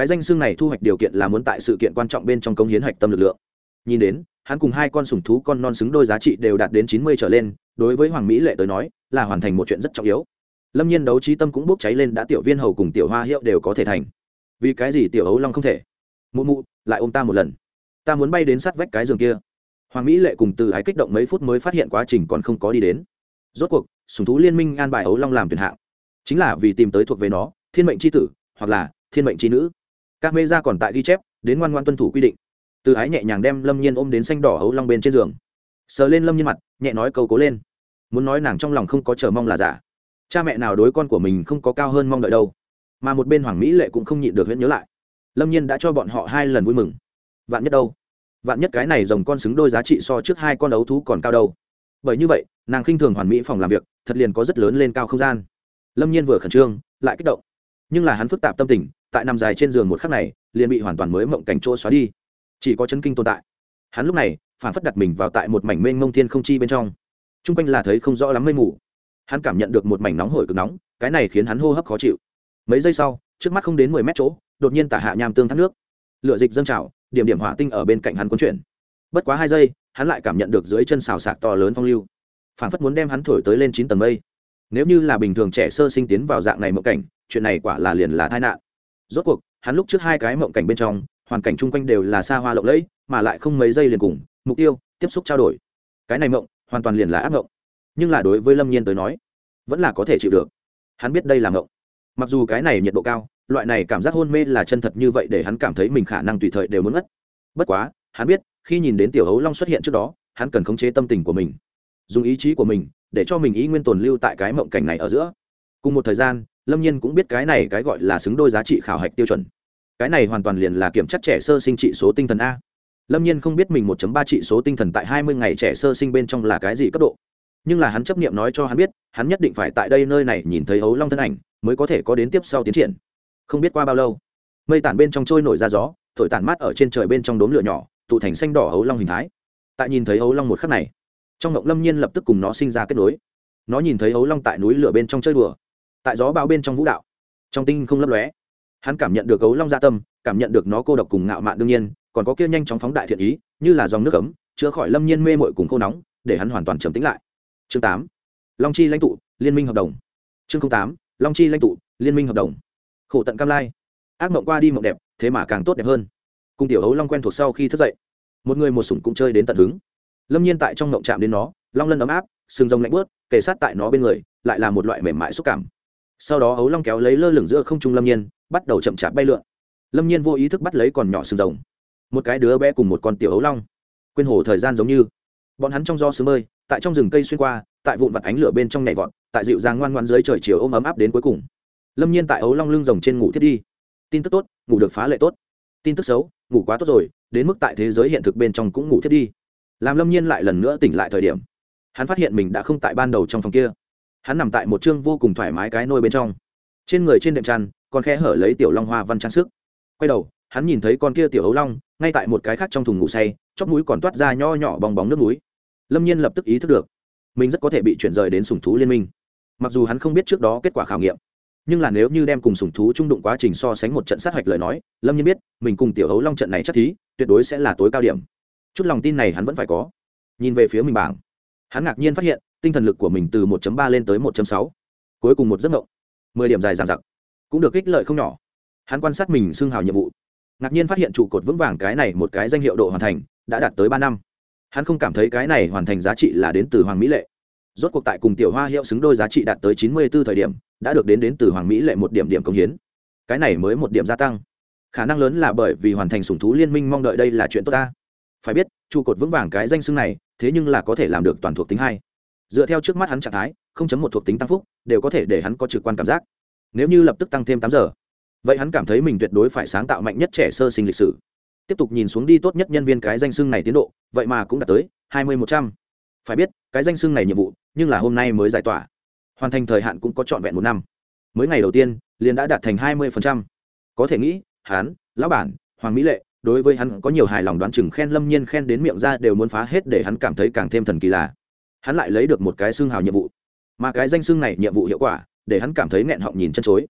cái danh xương này thu hoạch điều kiện là muốn tại sự kiện quan trọng bên trong công hiến hạch tâm lực lượng. Nhìn đến, hắn cùng hai con sùng thú con non xứng đôi giá trị đều đạt đến chín mươi trở lên, đối với hoàng mỹ lệ tới nói, là hoàn thành một chuyện rất trọng yếu. Lâm nhiên đấu trí tâm cũng bốc cháy lên đã tiểu viên hầu cùng tiểu hoa hiệu đều có thể thành. Vì cái gì tiểu ấu long không thể? Mụ mụ, lại ôm ta một lần. Ta muốn bay đến sát vách cái giường kia. Hoàng mỹ lệ cùng từ ái kích động mấy phút mới phát hiện quá trình còn không có đi đến. Rốt cuộc sùng thú liên minh an bài ấu long làm tuyển hạng. Chính là vì tìm tới thuộc về nó, thiên mệnh c h i tử, hoặc là thiên mệnh c h i nữ các mê gia còn tại ghi chép, đến ngoan ngoan tuân thủ quy định. Từ ái nhẹ nhàng đem lâm nhiên ôm đến xanh đỏ hấu long bên trên giường. Sờ lên lâm nhiên mặt, nhẹ nói câu cố lên. Muốn nói nàng trong lòng không có chờ mong là giả. Cha mẹ nào đối con của mình không có cao hơn mong đợi đâu. Mà một bên hoàng mỹ lệ cũng không nhịn được huyễn nhớ lại. Lâm nhiên đã cho bọn họ hai lần vui mừng. Vạn nhất đâu? Vạn nhất cái này rồng con xứng đôi giá trị so trước hai con ấu thú còn cao đâu? Bởi như vậy, nàng khinh thường hoàn mỹ phòng làm việc, thật liền có rất lớn lên cao không gian. Lâm nhiên vừa khẩn trương, lại kích động nhưng là hắn phức tạp tâm tình, tại nằm dài trên giường một khắc này, liền bị hoàn toàn mới mộng cảnh chỗ xóa đi. Chỉ có chân kinh tồn tại. Hắn lúc này phản phất đặt mình vào tại một mảnh mênh mông thiên không chi bên trong. T r u n g quanh là thấy không rõ lắm mây mù. Hắn cảm nhận được một mảnh nóng hổi cực nóng, cái này khiến hắn hô hấp khó chịu. Mấy giây sau, trước mắt không đến mười mét chỗ, đột nhiên tả hạ nham tương thác nước. Lựa dịch dâng trào, điểm điểm hỏa tinh ở bên cạnh hắn cuốn chuyển. Bất quá hai giây, hắn lại cảm nhận được dưới chân xào sạc to lớn phong lưu. Phản phất muốn đem hắn thổi tới lên chín tầng mây. Nếu như là bình thường trẻ sơ sinh tiến vào dạng này mộng cảnh chuyện này quả là liền là tai nạn. Rốt cuộc, hắn lúc trước hai cái mộng cảnh bên trong, hoàn cảnh chung quanh đều là xa hoa lộng lẫy, mà lại không mấy giây liền cùng, mục tiêu, tiếp xúc trao đổi. Cái này mộng, hoàn toàn liền là ác mộng. Nhưng là đối với lâm nhiên tới nói, vẫn là có thể chịu được. Hắn biết đây là mộng. Mặc dù cái này nhiệt độ cao, loại này cảm giác hôn mê là chân thật như vậy để hắn cảm thấy mình khả năng tùy thời đều muốn mất. Bất quá, hắn biết, khi nhìn đến tiểu hấu long xuất hiện trước đó, hắn cần khống chế tâm tình của mình, dùng ý chí của mình để cho mình ý nguyên tồn lưu tại cái mộng cảnh này ở giữa. Cùng một thời gian lâm nhiên cũng biết cái này cái gọi là xứng đôi giá trị khảo hạch tiêu chuẩn. Cái này hoàn toàn liền là kiểm chất trẻ sơ sinh trị số tinh thần a. Lâm nhiên không biết mình 1 ba trị số tinh thần tại hai mươi ngày trẻ sơ sinh bên trong là cái gì cấp độ. Nhưng là hắn chấp nghiệm nói cho hắn biết, hắn nhất định phải tại đây nơi này nhìn thấy hấu long thân ảnh, mới có thể có đến tiếp sau tiến triển. Không biết qua bao lâu, mây tản bên trong trôi nổi ra gió, thổi tản mát ở trên trời bên trong đốm lửa nhỏ, tụ thành xanh đỏ hấu long hình thái. Tại nhìn thấy hấu long một khắc này, trong ngộng lâm nhiên lập tức cùng nó sinh ra kết nối. Nó nhìn thấy hấu long tại núi lửa bên trong chơi đùa tại gió bao bên trong vũ đạo. Trong tinh không lấp lóe, hắn cảm nhận được gấu long gia tâm, cảm nhận được nó cô độc cùng ngạo mạn đương nhiên, còn có kia nhanh chóng phóng đại thiện ý, như là dòng nước ấm, chữa khỏi lâm nhiên mê mội cùng khô nóng, để hắn hoàn toàn trầm tĩnh lại. Chương tám, long chi lãnh tụ, liên minh hợp đồng. Chương tám, long chi lãnh tụ, liên minh hợp đồng. Khổ tận cam lai. Ác mộng qua đi mộng đẹp, thế mà càng tốt đẹp hơn. Cùng tiểu hấu long quen thuộc sau khi thức dậy, một người một sủng cũng chơi đến tận hứng. Lâm nhiên tại trong mộng chạm đến nó, long lân ấm áp, sừng rồng lạnh bớt kề sát tại nó bên người, lại là một loại mềm mại xúc cảm sau đó ấu long kéo lấy lơ lửng giữa không trung lâm nhiên, bắt đầu chậm chạp bay lượn. Lâm nhiên vô ý thức bắt lấy còn nhỏ sừng rồng. Một cái đứa bé cùng một con tiểu ấu long. Quên hồ thời gian giống như. Bọn hắn trong do sướng ơi tại trong rừng cây xuyên qua, tại vụn vặt ánh lửa bên trong nhảy vọt, tại dịu dàng ngoan ngoan dưới trời chiều ôm ấm áp đến cuối cùng. Lâm nhiên tại ấu long lưng rồng trên ngủ thiết đi. Tin tức tốt, ngủ được phá lệ tốt. Tin tức xấu, ngủ quá tốt rồi, đến mức tại thế giới hiện thực bên trong cũng ngủ thiết đi. Làm lâm nhiên lại lần nữa tỉnh lại thời điểm, hắn phát hiện mình đã không tại ban đầu trong phòng kia hắn nằm tại một chương vô cùng thoải mái cái nôi bên trong. Trên người trên đệm tràn còn khe hở lấy tiểu long hoa văn trang sức. Quay đầu, hắn nhìn thấy con kia tiểu hấu long, ngay tại một cái khác trong thùng ngủ say, chóp mũi còn toát ra nho nhỏ bong bóng nước núi lâm nhiên lập tức ý thức được, mình rất có thể bị chuyển rời đến sùng thú liên minh. Mặc dù hắn không biết trước đó kết quả khảo nghiệm, nhưng là nếu như đem cùng sùng thú trung đụng quá trình so sánh một trận sát hạch lời nói, lâm nhiên biết, mình cùng tiểu hấu long trận này chắc thí, tuyệt đối sẽ là tối cao điểm. Chút lòng tin này hắn vẫn phải có. Nhìn về phía mình bảng, hắn ngạc nhiên phát hiện tinh thần lực của mình từ 1 ba lên tới 1 sáu. Cuối cùng một giấc mộng. Mười điểm dài dằng dặc, cũng được kích lợi không nhỏ. Hắn quan sát mình xương hào nhiệm vụ. Ngạc nhiên phát hiện trụ cột vững vàng cái này một cái danh hiệu độ hoàn thành đã đạt tới ba năm. Hắn không cảm thấy cái này hoàn thành giá trị là đến từ hoàng mỹ lệ. Rốt cuộc tại cùng tiểu hoa hiệu xứng đôi giá trị đạt tới chín mươi b ố thời điểm đã được đến đến từ hoàng mỹ lệ một điểm điểm công hiến. Cái này mới một điểm gia tăng. Khả năng lớn là bởi vì hoàn thành sủng thú liên minh mong đợi đây là chuyện tốt ta. Phải biết trụ cột vững vàng cái danh xưng này thế nhưng là có thể làm được toàn thuộc tính hai dựa theo trước mắt hắn trạng thái, không chấm một thuộc tính tăng phúc, đều có thể để hắn có trực quan cảm giác. Nếu như lập tức tăng thêm tám giờ, vậy hắn cảm thấy mình tuyệt đối phải sáng tạo mạnh nhất trẻ sơ sinh lịch sử. Tiếp tục nhìn xuống đi tốt nhất nhân viên cái danh xưng này tiến độ, vậy mà cũng đạt tới hai mươi một trăm. Phải biết, cái danh xưng này nhiệm vụ, nhưng là hôm nay mới giải tỏa. Hoàn thành thời hạn cũng có trọn vẹn một năm. Mới ngày đầu tiên, liền đã đạt thành hai mươi có thể nghĩ hán lão bản, hoàng mỹ lệ, đối với hắn có nhiều hài lòng đoán chừng khen lâm nhiên khen đến miệng ra đều muốn phá hết để hắn cảm thấy càng thêm thần kỳ lạ hắn lại lấy được một cái xương hào nhiệm vụ. Mà cái danh xương này nhiệm vụ hiệu quả để hắn cảm thấy nghẹn họng nhìn chân chối.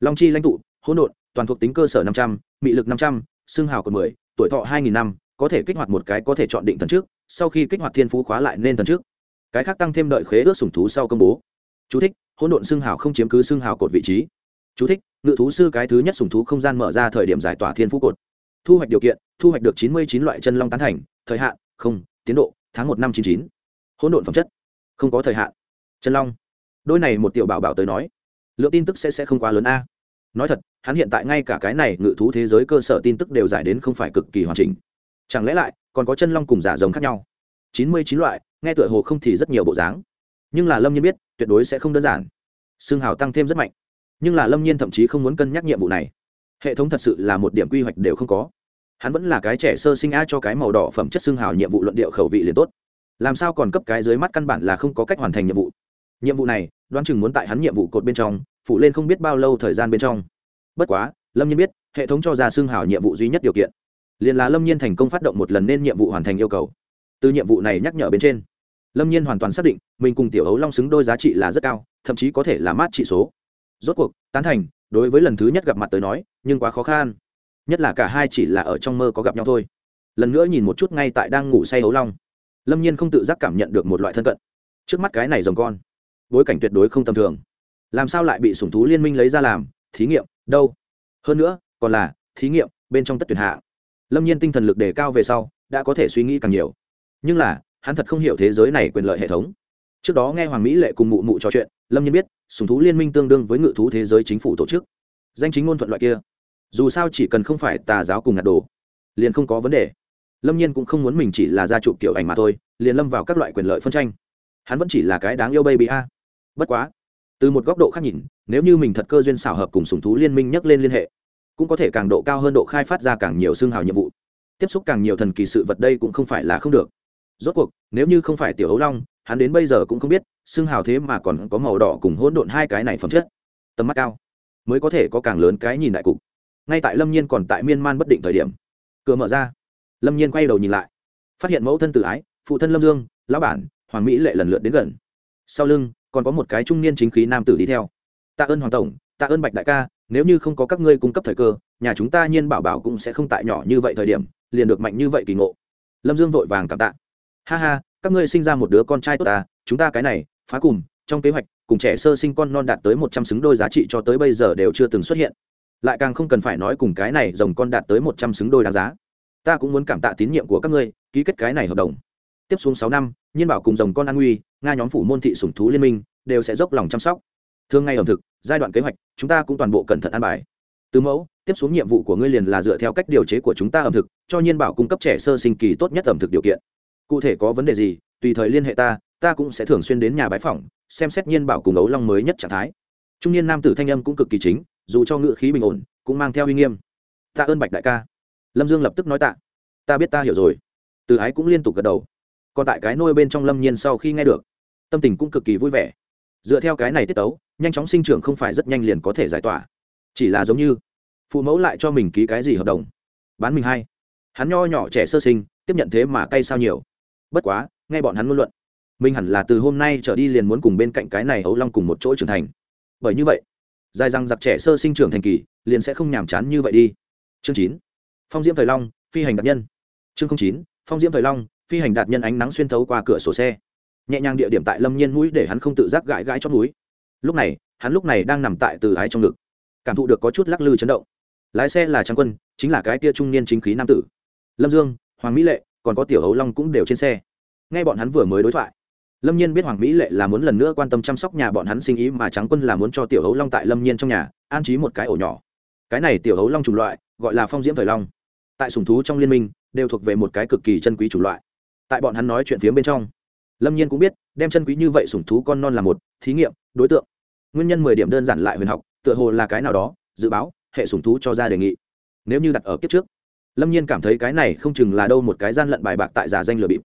Long chi lãnh tụ hỗn độn toàn thuộc tính cơ sở năm trăm mị lực năm trăm xương hào còn mười tuổi thọ hai nghìn năm có thể kích hoạt một cái có thể chọn định thần trước sau khi kích hoạt thiên phú khóa lại nên thần trước. Cái khác tăng thêm đợi khế ước sủng thú sau công bố. Chú thích, hỗn độn xương hào không chiếm cứ xương hào cột vị trí. Chú thích, ngự thú sư cái thứ nhất sủng thú không gian mở ra thời điểm giải tỏa thiên phú cột. Thu hoạch điều kiện thu hoạch được chín mươi chín loại chân long tán thành thời hạn không tiến độ tháng một năm chín chín hỗn độn phẩm chất, không có thời hạn. Chân long, đôi này một tiểu bảo bảo tới nói, lượng tin tức sẽ sẽ không quá lớn a. Nói thật, hắn hiện tại ngay cả cái này ngự thú thế giới cơ sở tin tức đều giải đến không phải cực kỳ hoàn chỉnh. Chẳng lẽ lại, còn có chân long cùng giả rồng khác nhau? Chín mươi chín loại, nghe tựa hồ không thì rất nhiều bộ dáng. Nhưng là lâm nhiên biết, tuyệt đối sẽ không đơn giản. Xương hào tăng thêm rất mạnh. Nhưng là lâm nhiên thậm chí không muốn cân nhắc nhiệm vụ này. Hệ thống thật sự là một điểm quy hoạch đều không có. Hắn vẫn là cái trẻ sơ sinh a cho cái màu đỏ phẩm chất xương hào nhiệm vụ luận điệu khẩu vị liền tốt làm sao còn cấp cái dưới mắt căn bản là không có cách hoàn thành nhiệm vụ. Nhiệm vụ này, đoán chừng muốn tại hắn nhiệm vụ cột bên trong phụ lên không biết bao lâu thời gian bên trong. Bất quá, lâm nhiên biết, hệ thống cho ra xương hào nhiệm vụ duy nhất điều kiện. Liền là lâm nhiên thành công phát động một lần nên nhiệm vụ hoàn thành yêu cầu. Từ nhiệm vụ này nhắc nhở bên trên, lâm nhiên hoàn toàn xác định, mình cùng tiểu hấu long xứng đôi giá trị là rất cao, thậm chí có thể là mát trị số. Rốt cuộc, tán thành, đối với lần thứ nhất gặp mặt tới nói, nhưng quá khó khăn. Nhất là cả hai chỉ là ở trong mơ có gặp nhau thôi. Lần nữa nhìn một chút ngay tại đang ngủ say hấu long lâm nhiên không tự giác cảm nhận được một loại thân cận. Trước mắt cái này rồng con, bối cảnh tuyệt đối không tầm thường. Làm sao lại bị sủng thú liên minh lấy ra làm? Thí nghiệm, đâu? Hơn nữa, còn là thí nghiệm bên trong tất tuyển hạ. Lâm nhiên tinh thần lực đề cao về sau, đã có thể suy nghĩ càng nhiều. Nhưng là, hắn thật không hiểu thế giới này quyền lợi hệ thống. Trước đó nghe hoàng mỹ lệ cùng mụ mụ trò chuyện, lâm nhiên biết sùng thú liên minh tương đương với ngự thú thế giới chính phủ tổ chức. Danh chính ngôn thuận loại kia. Dù sao chỉ cần không phải tà giáo cùng ngạt đồ, liền không có vấn đề lâm nhiên cũng không muốn mình chỉ là gia trụ kiểu ảnh mà thôi, liền lâm vào các loại quyền lợi phân tranh. Hắn vẫn chỉ là cái đáng yêu baby a. Bất quá, từ một góc độ khác nhìn, nếu như mình thật cơ duyên xảo hợp cùng sùng thú liên minh nhắc lên liên hệ, cũng có thể càng độ cao hơn độ khai phát ra càng nhiều xương hào nhiệm vụ. Tiếp xúc càng nhiều thần kỳ sự vật đây cũng không phải là không được. Rốt cuộc, nếu như không phải tiểu hấu long, hắn đến bây giờ cũng không biết, xương hào thế mà còn có màu đỏ cùng hỗn độn hai cái này phẩm chất. Tầm mắt cao, mới có thể có càng lớn cái nhìn đại cục. Ngay tại lâm nhiên còn tại miên man bất định thời điểm, cửa mở ra lâm nhiên quay đầu nhìn lại, phát hiện mẫu thân tự ái, phụ thân lâm dương, lão bản, hoàng mỹ lệ lần lượt đến gần. Sau lưng, còn có một cái trung niên chính khí nam tử đi theo. Tạ ơn hoàng tổng, tạ ơn bạch đại ca, nếu như không có các ngươi cung cấp thời cơ, nhà chúng ta nhiên bảo bảo cũng sẽ không tại nhỏ như vậy thời điểm, liền được mạnh như vậy kỳ ngộ. Lâm dương vội vàng cảm tạ. Ha ha, các ngươi sinh ra một đứa con trai tốt ta chúng ta cái này, phá cùng, trong kế hoạch, cùng trẻ sơ sinh con non đạt tới một trăm xứng đôi giá trị cho tới bây giờ đều chưa từng xuất hiện. Lại càng không cần phải nói cùng cái này rồng con đạt tới một trăm xứng đôi đáng giá ta cũng muốn cảm tạ tín nhiệm của các ngươi, ký kết cái này hợp đồng. Tiếp xuống sáu năm, nhiên bảo cùng rồng con an nguy nga nhóm phủ môn thị sủng thú liên minh, đều sẽ dốc lòng chăm sóc. Thường ngày ẩm thực, giai đoạn kế hoạch, chúng ta cũng toàn bộ cẩn thận an bài. Từ mẫu, tiếp xuống nhiệm vụ của ngươi liền là dựa theo cách điều chế của chúng ta ẩm thực, cho nhiên bảo cung cấp trẻ sơ sinh kỳ tốt nhất ẩm thực điều kiện. Cụ thể có vấn đề gì, tùy thời liên hệ ta ta cũng sẽ thường xuyên đến nhà bái phỏng, xem xét nhiên bảo cùng ấu long mới nhất trạng thái. Trung niên nam tử thanh âm cũng cực kỳ chính, dù cho ngựa khí bình ổn, cũng mang theo uy nghiêm. Tạ ơn bạch đại ca lâm dương lập tức nói tạ. Ta biết ta hiểu rồi. Từ ái cũng liên tục gật đầu. Còn tại cái nôi bên trong lâm nhiên sau khi nghe được, tâm tình cũng cực kỳ vui vẻ. Dựa theo cái này tiết tấu, nhanh chóng sinh trưởng không phải rất nhanh liền có thể giải tỏa. Chỉ là giống như, phụ mẫu lại cho mình ký cái gì hợp đồng. Bán mình hay. Hắn nho nhỏ trẻ sơ sinh, tiếp nhận thế mà cay sao nhiều. Bất quá, nghe bọn hắn ngôn luận, mình hẳn là từ hôm nay trở đi liền muốn cùng bên cạnh cái này ấu long cùng một chỗ trưởng thành. Bởi như vậy, dài răng giặc trẻ sơ sinh trưởng thành kỳ, liền sẽ không nhàm chán như vậy đi. Chương chín phong diễm thời long, phi hành đạt nhân. Chương chín, phong diễm thời long, phi hành đạt nhân ánh nắng xuyên thấu qua cửa sổ xe. Nhẹ nhàng địa điểm tại lâm nhiên mũi để hắn không tự giác gãi gãi chót núi. Lúc này, hắn lúc này đang nằm tại từ ái trong ngực. Cảm thụ được có chút lắc lư chấn động. Lái xe là trang quân, chính là cái tia trung niên chính khí nam tử. Lâm dương, hoàng mỹ lệ, còn có tiểu hấu long cũng đều trên xe. Nghe bọn hắn vừa mới đối thoại, lâm nhiên biết hoàng mỹ lệ là muốn lần nữa quan tâm chăm sóc nhà bọn hắn sinh ý mà trắng quân là muốn cho tiểu hấu long tại lâm nhiên trong nhà an trí một cái ổ nhỏ. Cái này tiểu hấu long chủng loại, gọi là phong diễm thời long tại sùng thú trong liên minh, đều thuộc về một cái cực kỳ chân quý chủng loại. Tại bọn hắn nói chuyện phía bên trong, lâm nhiên cũng biết, đem chân quý như vậy sùng thú con non là một, thí nghiệm, đối tượng. Nguyên nhân mười điểm đơn giản lại huyền học, tựa hồ là cái nào đó, dự báo, hệ sùng thú cho ra đề nghị. Nếu như đặt ở kiếp trước, lâm nhiên cảm thấy cái này không chừng là đâu một cái gian lận bài bạc tại giả danh lừa bịp.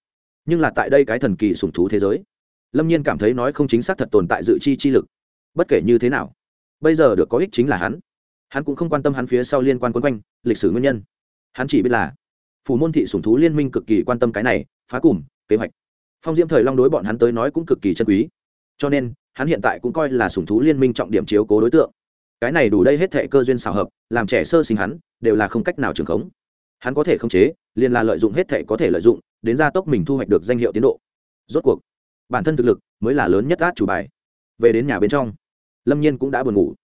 Nhưng là tại đây cái thần kỳ sùng thú thế giới, lâm nhiên cảm thấy nói không chính xác thật tồn tại dự chi chi lực. Bất kể như thế nào, bây giờ được có ích chính là hắn. Hắn cũng không quan tâm hắn phía sau liên quan quân quanh, lịch sử nguyên nhân hắn chỉ biết là, phủ môn thị sùng thú liên minh cực kỳ quan tâm cái này, phá cùng, kế hoạch. Phong diễm thời long đối bọn hắn tới nói cũng cực kỳ chân quý. Cho nên, hắn hiện tại cũng coi là sùng thú liên minh trọng điểm chiếu cố đối tượng. Cái này đủ đây hết thệ cơ duyên xào hợp, làm trẻ sơ sinh hắn, đều là không cách nào trường khống. Hắn có thể khống chế, liền là lợi dụng hết thệ có thể lợi dụng, đến gia tốc mình thu hoạch được danh hiệu tiến độ. Rốt cuộc, bản thân thực lực mới là lớn nhất át chủ bài. Về đến nhà bên trong, lâm nhiên cũng đã buồn ngủ.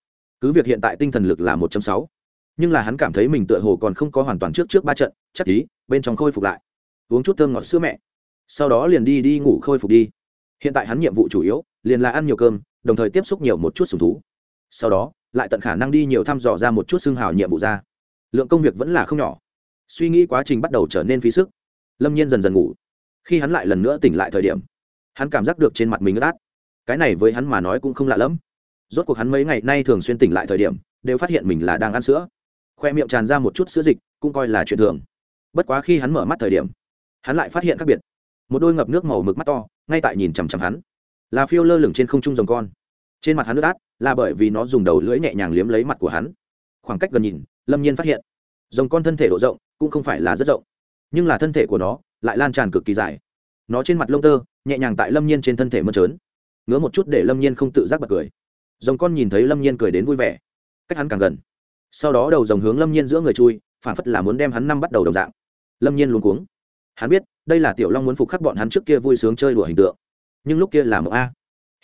Cứ việc hiện tại tinh thần lực là một sáu nhưng là hắn cảm thấy mình tựa hồ còn không có hoàn toàn trước trước ba trận, chắc tí, bên trong khôi phục lại. Uống chút thơm ngọt sữa mẹ. Sau đó liền đi đi ngủ khôi phục đi. Hiện tại hắn nhiệm vụ chủ yếu, liền là ăn nhiều cơm, đồng thời tiếp xúc nhiều một chút sùng thú. Sau đó, lại tận khả năng đi nhiều thăm dò ra một chút xương hào nhiệm vụ ra. Lượng công việc vẫn là không nhỏ. Suy nghĩ quá trình bắt đầu trở nên phí sức. Lâm nhiên dần dần ngủ. Khi hắn lại lần nữa tỉnh lại thời điểm, hắn cảm giác được trên mặt mình ướt át. Cái này với hắn mà nói cũng không lạ lẫm. Rốt cuộc hắn mấy ngày nay thường xuyên tỉnh lại thời điểm, đều phát hiện mình là đang ăn sữa khoe miệng tràn ra một chút sữa dịch, cũng coi là chuyện thường. Bất quá khi hắn mở mắt thời điểm, hắn lại phát hiện khác biệt. Một đôi ngập nước màu mực mắt to, ngay tại nhìn chằm chằm hắn. Là phiêu lơ lửng trên không trung rồng con. Trên mặt hắn nước át, là bởi vì nó dùng đầu lưỡi nhẹ nhàng liếm lấy mặt của hắn. Khoảng cách gần nhìn, lâm nhiên phát hiện, rồng con thân thể độ rộng, cũng không phải là rất rộng. Nhưng là thân thể của nó, lại lan tràn cực kỳ dài. Nó trên mặt lông tơ, nhẹ nhàng tại lâm nhiên trên thân thể mơn trớn. Ngứa một chút để lâm nhiên không tự giác bật cười. Rồng con nhìn thấy lâm nhiên cười đến vui vẻ. Cách hắn càng gần sau đó đầu rồng hướng lâm nhiên giữa người chui phản phất là muốn đem hắn năm bắt đầu đồng dạng. Lâm nhiên luôn cuống. Hắn biết, đây là tiểu long muốn phục khắc bọn hắn trước kia vui sướng chơi đùa hình tượng. Nhưng lúc kia là một a.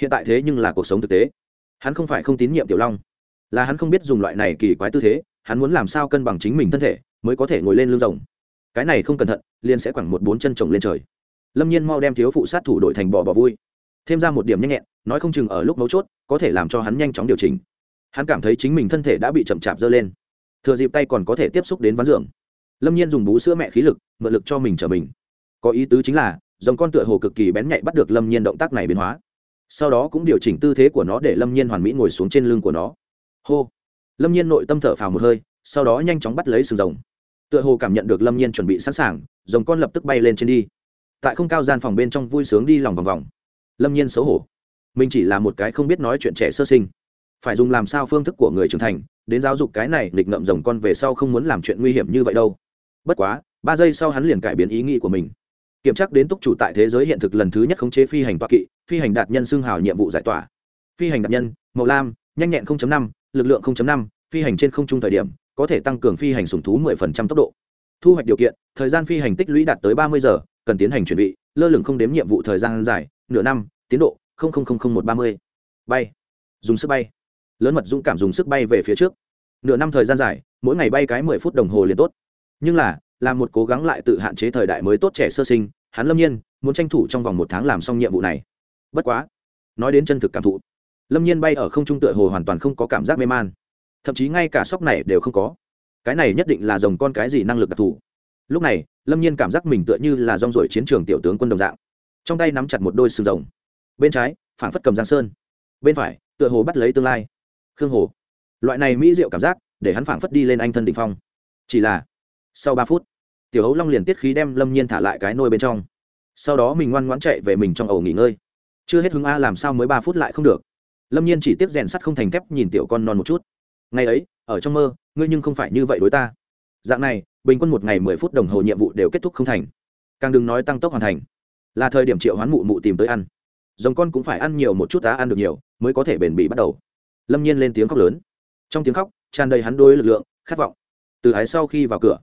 Hiện tại thế nhưng là cuộc sống thực tế. Hắn không phải không tín nhiệm tiểu long. Là hắn không biết dùng loại này kỳ quái tư thế, hắn muốn làm sao cân bằng chính mình thân thể, mới có thể ngồi lên lưng rồng. Cái này không cẩn thận, liền sẽ quẳng một bốn chân trồng lên trời. Lâm nhiên mau đem thiếu phụ sát thủ đội thành bò bò vui. Thêm ra một điểm nhanh nhẹn, nói không chừng ở lúc mấu chốt, có thể làm cho hắn nhanh chóng điều chỉnh hắn cảm thấy chính mình thân thể đã bị chậm chạp dơ lên. Thừa dịp tay còn có thể tiếp xúc đến ván giường. Lâm nhiên dùng bú sữa mẹ khí lực, mượn lực cho mình trở mình. Có ý tứ chính là, dòng con tựa hồ cực kỳ bén nhạy bắt được lâm nhiên động tác này biến hóa. Sau đó cũng điều chỉnh tư thế của nó để lâm nhiên hoàn mỹ ngồi xuống trên lưng của nó. Hô! Lâm nhiên nội tâm thở phào một hơi, sau đó nhanh chóng bắt lấy sừng rồng. Tựa hồ cảm nhận được lâm nhiên chuẩn bị sẵn sàng, rồng con lập tức bay lên trên đi. Tại không cao gian phòng bên trong vui sướng đi lòng vòng vòng. Lâm nhiên xấu hổ. Mình chỉ là một cái không biết nói chuyện trẻ sơ sinh phải dùng làm sao phương thức của người trưởng thành đến giáo dục cái này nghịch ngậm rồng con về sau không muốn làm chuyện nguy hiểm như vậy đâu. Bất quá ba giây sau hắn liền cải biến ý nghĩ của mình. Kiểm tra đến túc chủ tại thế giới hiện thực lần thứ nhất khống chế phi hành toa kỵ phi hành đạt nhân xưng hào nhiệm vụ giải tỏa. Phi hành đạt nhân màu lam nhanh nhẹn 0.5, lực lượng 0.5, phi hành trên không trung thời điểm có thể tăng cường phi hành sùng thú 10% tốc độ. Thu hoạch điều kiện thời gian phi hành tích lũy đạt tới 30 giờ cần tiến hành chuẩn bị lơ lửng không đếm nhiệm vụ thời gian dài nửa năm tiến độ 0000130. bay. Dùng sức bay lớn mật dũng cảm dùng sức bay về phía trước. Nửa năm thời gian dài, mỗi ngày bay cái mười phút đồng hồ liền tốt. Nhưng là là một cố gắng lại tự hạn chế thời đại mới tốt trẻ sơ sinh, hắn lâm nhiên muốn tranh thủ trong vòng một tháng làm xong nhiệm vụ này. Bất quá, nói đến chân thực cảm thụ, lâm nhiên bay ở không trung tựa hồ hoàn toàn không có cảm giác mê man. Thậm chí ngay cả sóc này đều không có. Cái này nhất định là dòng con cái gì năng lực đặc thù. Lúc này, lâm nhiên cảm giác mình tựa như là rong rổi chiến trường tiểu tướng quân đồng dạng. Trong tay nắm chặt một đôi sừng rồng. Bên trái phản phất cầm giang sơn. Bên phải, tựa hồ bắt lấy tương lai khương hồ. Loại này mỹ diệu cảm giác, để hắn phảng phất đi lên anh thân đ ỉ n h phong. Chỉ là, sau ba phút, tiểu hấu long liền tiết khí đem lâm nhiên thả lại cái nôi bên trong. Sau đó mình ngoan ngoãn chạy về mình trong ẩu nghỉ ngơi. Chưa hết hứng a làm sao mới ba phút lại không được. Lâm nhiên chỉ tiếp rèn sắt không thành thép nhìn tiểu con non một chút. Ngày ấy, ở trong mơ, ngươi nhưng không phải như vậy đối ta. Dạng này, bình quân một ngày mười phút đồng hồ nhiệm vụ đều kết thúc không thành. Càng đừng nói tăng tốc hoàn thành. Là thời điểm triệu hoán mụ mụ tìm tới ăn. Dòng con cũng phải ăn nhiều một chút đã ăn được nhiều, mới có thể bền bỉ bắt đầu lâm nhiên lên tiếng khóc lớn. Trong tiếng khóc, tràn đầy hắn đôi lực lượng, khát vọng. Từ ái sau khi vào cửa,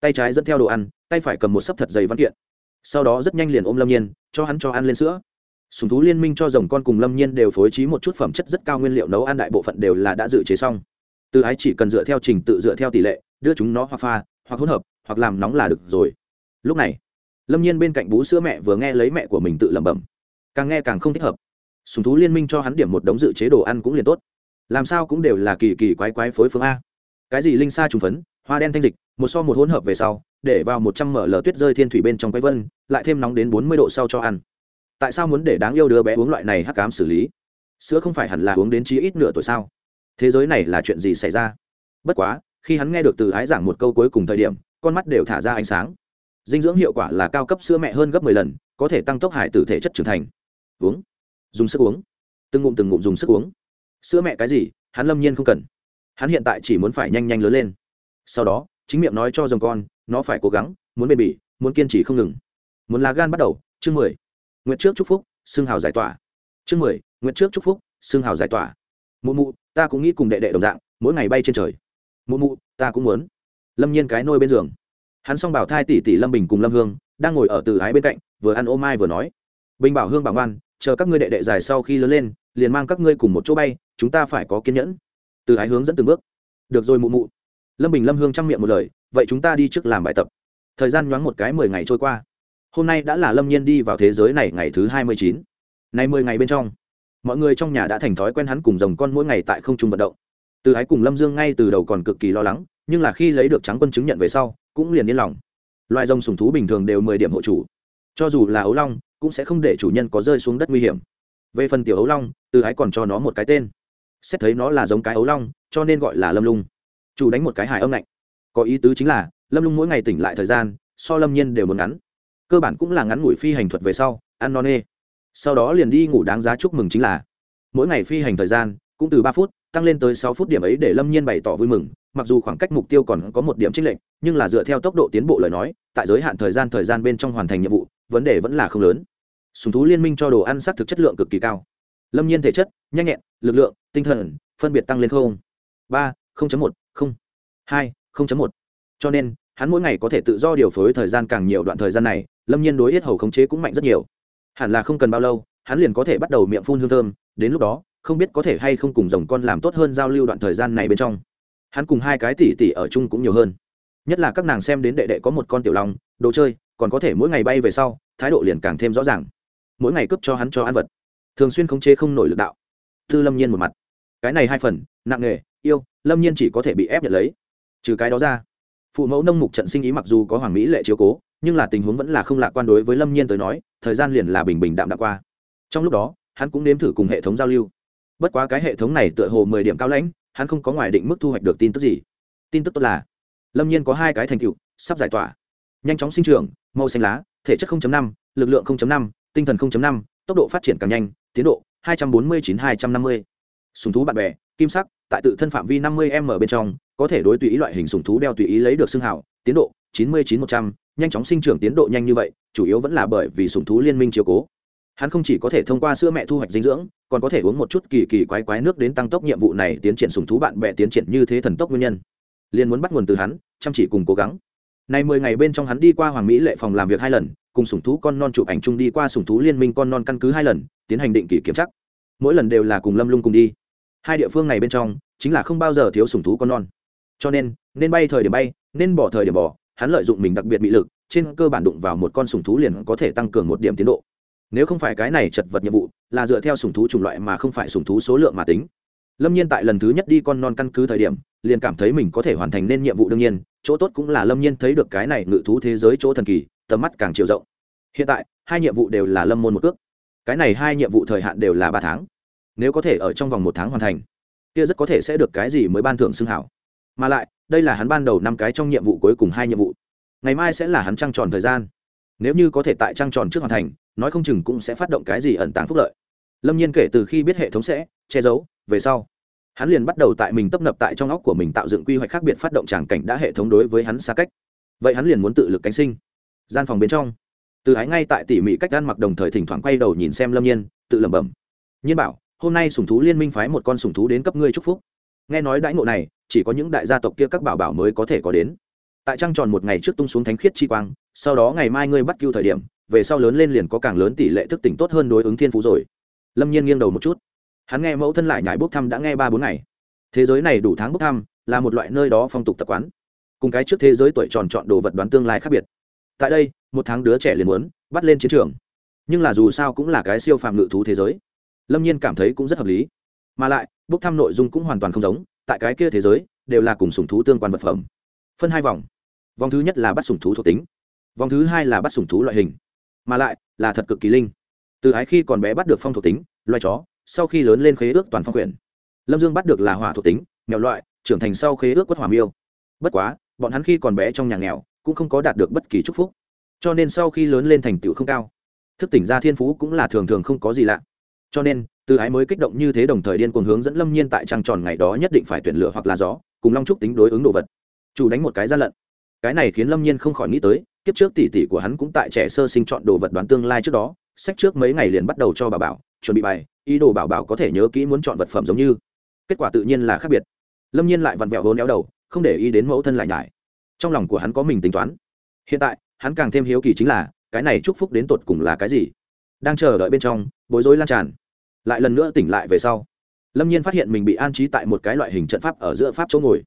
tay trái dẫn theo đồ ăn, tay phải cầm một sấp thật dày văn kiện. Sau đó rất nhanh liền ôm lâm nhiên, cho hắn cho ăn lên sữa. Sùng thú liên minh cho rồng con cùng lâm nhiên đều phối trí một chút phẩm chất rất cao nguyên liệu nấu ăn đại bộ phận đều là đã dự chế xong. Từ ái chỉ cần dựa theo trình tự, dựa theo tỷ lệ, đưa chúng nó hoặc pha, hoặc hỗn hợp, hoặc làm nóng là được rồi. Lúc này, lâm nhiên bên cạnh bú sữa mẹ vừa nghe lấy mẹ của mình tự lẩm bẩm. Càng nghe càng không thích hợp. Sùng thú liên minh cho hắn điểm một đống dự chế đồ ăn cũng liền tốt làm sao cũng đều là kỳ kỳ quái quái phối phương a. Cái gì linh sa trùng phấn, hoa đen thanh dịch, một so một hỗn hợp về sau, để vào một trăm mở lờ tuyết rơi thiên thủy bên trong quái vân, lại thêm nóng đến bốn mươi độ sau cho ăn. Tại sao muốn để đáng yêu đứa bé uống loại này hắc cám xử lý? Sữa không phải hẳn là uống đến chí ít nửa tuổi sao? Thế giới này là chuyện gì xảy ra? Bất quá, khi hắn nghe được từ ái giảng một câu cuối cùng thời điểm, con mắt đều thả ra ánh sáng. Dinh dưỡng hiệu quả là cao cấp sữa mẹ hơn gấp mười lần, có thể tăng tốc hải tử thể chất trưởng thành. Uống. Dùng sức uống. Từng ngụm từng ngụm dùng sức uống sữa mẹ cái gì, hắn lâm nhiên không cần. Hắn hiện tại chỉ muốn phải nhanh nhanh lớn lên. Sau đó, chính miệng nói cho dòng con, nó phải cố gắng, muốn bền bỉ, muốn kiên trì không ngừng. Muốn lá gan bắt đầu, chương mười. Nguyện trước chúc phúc xương hào giải tỏa. Chương mười nguyện trước chúc phúc xương hào giải tỏa. Mụ mụ, ta cũng nghĩ cùng đệ đệ đồng dạng, mỗi ngày bay trên trời. Mụ mụ, ta cũng muốn. Lâm nhiên cái nôi bên giường. Hắn s o n g bảo thai tỷ tỷ lâm bình cùng lâm hương, đang ngồi ở từ ái bên cạnh, vừa ăn ô mai vừa nói. Bình bảo hương bảo ngoan, chờ các ngươi đệ đệ dài sau khi lớn lên, liền mang các ngươi cùng một chỗ bay chúng ta phải có kiên nhẫn. Từ ái hướng dẫn từng bước. Được rồi mụ mụ. Lâm bình lâm hương chăm miệng một lời, vậy chúng ta đi trước làm bài tập. Thời gian nhoáng một cái mười ngày trôi qua. Hôm nay đã là lâm nhiên đi vào thế giới này ngày thứ hai mươi chín. Nay mười ngày bên trong, mọi người trong nhà đã thành thói quen hắn cùng dòng con mỗi ngày tại không trung vận động. Từ ái cùng lâm dương ngay từ đầu còn cực kỳ lo lắng, nhưng là khi lấy được trắng quân chứng nhận về sau, cũng liền yên lòng. Loại rồng sùng thú bình thường đều mười điểm hộ chủ. Cho dù là ấu long, cũng sẽ không để chủ nhân có rơi xuống đất nguy hiểm. Về phần tiểu ấu long, từ ái còn cho nó một cái tên xét thấy nó là giống cái ấu long, cho nên gọi là lâm lung. Chủ đánh một cái hài âm lạnh. Có ý tứ chính là, lâm lung mỗi ngày tỉnh lại thời gian, so lâm nhiên đều muốn ngắn. Cơ bản cũng là ngắn ngủi phi hành thuật về sau, ăn non nê. Sau đó liền đi ngủ đáng giá chúc mừng chính là, mỗi ngày phi hành thời gian, cũng từ ba phút, tăng lên tới sáu phút điểm ấy để lâm nhiên bày tỏ vui mừng, mặc dù khoảng cách mục tiêu còn có một điểm trích lệnh nhưng là dựa theo tốc độ tiến bộ lời nói, tại giới hạn thời gian thời gian bên trong hoàn thành nhiệm vụ, vấn đề vẫn là không lớn. Sùng thú liên minh cho đồ ăn sắc thực chất lượng cực kỳ cao. Lâm nhiên thể chất, nhanh nhẹn lực lượng, tinh thần, phân biệt tăng lên không. Ba một, không. Hai một. Cho nên, hắn mỗi ngày có thể tự do điều phối thời gian càng nhiều đoạn thời gian này, lâm nhiên đối yết hầu khống chế cũng mạnh rất nhiều. Hẳn là không cần bao lâu, hắn liền có thể bắt đầu miệng phun hương thơm, đến lúc đó, không biết có thể hay không cùng rồng con làm tốt hơn giao lưu đoạn thời gian này bên trong. Hắn cùng hai cái tỷ tỷ ở chung cũng nhiều hơn. Nhất là các nàng xem đến đệ đệ có một con tiểu long, đồ chơi, còn có thể mỗi ngày bay về sau, thái độ liền càng thêm rõ ràng. Mỗi ngày cướp cho hắn cho ăn vật. Thường xuyên khống chế không nổi lực đạo tư lâm nhiên một mặt. Cái này hai phần nặng nghề yêu lâm nhiên chỉ có thể bị ép nhận lấy. Trừ cái đó ra phụ mẫu nông mục trận sinh ý mặc dù có hoàng mỹ lệ chiếu cố nhưng là tình huống vẫn là không lạc quan đối với lâm nhiên tới nói thời gian liền là bình bình đạm đạm qua. Trong lúc đó hắn cũng nếm thử cùng hệ thống giao lưu. Bất quá cái hệ thống này tựa hồ mười điểm cao lãnh hắn không có ngoài định mức thu hoạch được tin tức gì. Tin tức tốt là lâm nhiên có hai cái thành tựu sắp giải tỏa. Nhanh chóng sinh trưởng màu xanh lá thể chất 0.5, lực lượng 0.5, tinh thần 0.5, tốc độ phát triển càng nhanh tiến độ 249-250. sùng thú bạn bè kim sắc tại tự thân phạm vi 50 m bên trong có thể đối tùy ý loại hình sùng thú đeo tùy ý lấy được xương hào tiến độ 99-100, nhanh chóng sinh trưởng tiến độ nhanh như vậy chủ yếu vẫn là bởi vì sùng thú liên minh chiếu cố. Hắn không chỉ có thể thông qua sữa mẹ thu hoạch dinh dưỡng còn có thể uống một chút kỳ kỳ quái quái nước đến tăng tốc nhiệm vụ này tiến triển sùng thú bạn bè tiến triển như thế thần tốc nguyên nhân. Liền muốn bắt nguồn từ hắn chăm chỉ cùng cố gắng. Nay mười ngày bên trong hắn đi qua hoàng mỹ lệ phòng làm việc hai lần cùng sủng thú con non chụp ảnh chung đi qua sủng thú liên minh con non căn cứ hai lần, tiến hành định kỳ kiểm tra. Mỗi lần đều là cùng lâm lung cùng đi. Hai địa phương này bên trong, chính là không bao giờ thiếu sủng thú con non. Cho nên nên bay thời điểm bay, nên bỏ thời điểm bỏ, hắn lợi dụng mình đặc biệt bị lực, trên cơ bản đụng vào một con sủng thú liền có thể tăng cường một điểm tiến độ. Nếu không phải cái này chật vật nhiệm vụ, là dựa theo sủng thú chủng loại mà không phải sủng thú số lượng mà tính. Lâm nhiên tại lần thứ nhất đi con non căn cứ thời điểm, liền cảm thấy mình có thể hoàn thành nên nhiệm vụ đương nhiên, chỗ tốt cũng là lâm nhiên thấy được cái này ngự thú thế giới chỗ thần kỳ tầm mắt càng chiều rộng. Hiện tại, hai nhiệm vụ đều là lâm môn một cước. Cái này hai nhiệm vụ thời hạn đều là ba tháng. Nếu có thể ở trong vòng một tháng hoàn thành, kia rất có thể sẽ được cái gì mới ban thưởng xưng hảo. Mà lại, đây là hắn ban đầu năm cái trong nhiệm vụ cuối cùng hai nhiệm vụ. Ngày mai sẽ là hắn trăng tròn thời gian. Nếu như có thể tại trăng tròn trước hoàn thành, nói không chừng cũng sẽ phát động cái gì ẩn tàng phúc lợi. Lâm nhiên kể từ khi biết hệ thống sẽ che giấu, về sau, hắn liền bắt đầu tại mình tấp nập tại trong óc của mình tạo dựng quy hoạch khác biệt phát động tràng cảnh đã hệ thống đối với hắn xa cách. Vậy hắn liền muốn tự lực cánh sinh gian phòng bên trong. Từ ái ngay tại tỉ mỉ cách gan mặc đồng thời thỉnh thoảng quay đầu nhìn xem lâm nhiên, tự lẩm bẩm. Nhiên bảo, hôm nay sùng thú liên minh phái một con sùng thú đến cấp ngươi chúc phúc. Nghe nói đãi ngộ này, chỉ có những đại gia tộc kia các bảo bảo mới có thể có đến. Tại trăng tròn một ngày trước tung xuống thánh khiết chi quang, sau đó ngày mai ngươi bắt cưu thời điểm, về sau lớn lên liền có càng lớn tỷ lệ thức tỉnh tốt hơn đối ứng thiên phú rồi. Lâm nhiên nghiêng đầu một chút. Hắn nghe mẫu thân lại nhải bốc thăm đã nghe ba bốn ngày. Thế giới này đủ tháng bốc thăm, là một loại nơi đó phong tục tập quán. Cùng cái trước thế giới tuổi tròn chọn đồ vật đoán tương lai khác biệt tại đây, một tháng đứa trẻ liền muốn bắt lên chiến trường. Nhưng là dù sao cũng là cái siêu phàm ngự thú thế giới. Lâm nhiên cảm thấy cũng rất hợp lý. Mà lại, bốc thăm nội dung cũng hoàn toàn không giống, tại cái kia thế giới, đều là cùng sùng thú tương quan vật phẩm. Phân hai vòng. Vòng thứ nhất là bắt sùng thú thuộc tính. Vòng thứ hai là bắt sùng thú loại hình. Mà lại, là thật cực kỳ linh. Từ ái khi còn bé bắt được phong thuộc tính, loài chó, sau khi lớn lên khế ước toàn phong quyển. Lâm dương bắt được là hỏa thuộc tính, mèo loại, trưởng thành sau khế ước quất hỏa miêu. Bất quá, bọn hắn khi còn bé trong nhà nghèo cũng không có đạt được bất kỳ chúc phúc. Cho nên sau khi lớn lên thành tựu không cao, thức tỉnh ra thiên phú cũng là thường thường không có gì lạ. Cho nên, từ ái mới kích động như thế đồng thời điên cuồng hướng dẫn lâm nhiên tại trăng tròn ngày đó nhất định phải tuyển lựa hoặc là gió, cùng long trúc tính đối ứng đồ vật. Chủ đánh một cái gian lận. Cái này khiến lâm nhiên không khỏi nghĩ tới, kiếp trước tỷ tỷ của hắn cũng tại trẻ sơ sinh chọn đồ vật đoán tương lai trước đó, sách trước mấy ngày liền bắt đầu cho bà bảo, chuẩn bị bài, ý đồ bảo bảo có thể nhớ kỹ muốn chọn vật phẩm giống như. Kết quả tự nhiên là khác biệt. Lâm nhiên lại vặn vẹo hôn éo đầu, không để ý đến mẫu thân lại nhải trong lòng của hắn có mình tính toán. Hiện tại, hắn càng thêm hiếu kỳ chính là, cái này chúc phúc đến tột cùng là cái gì? Đang chờ đợi bên trong, bối rối lan tràn. Lại lần nữa tỉnh lại về sau, lâm nhiên phát hiện mình bị an trí tại một cái loại hình trận pháp ở giữa pháp chỗ ngồi.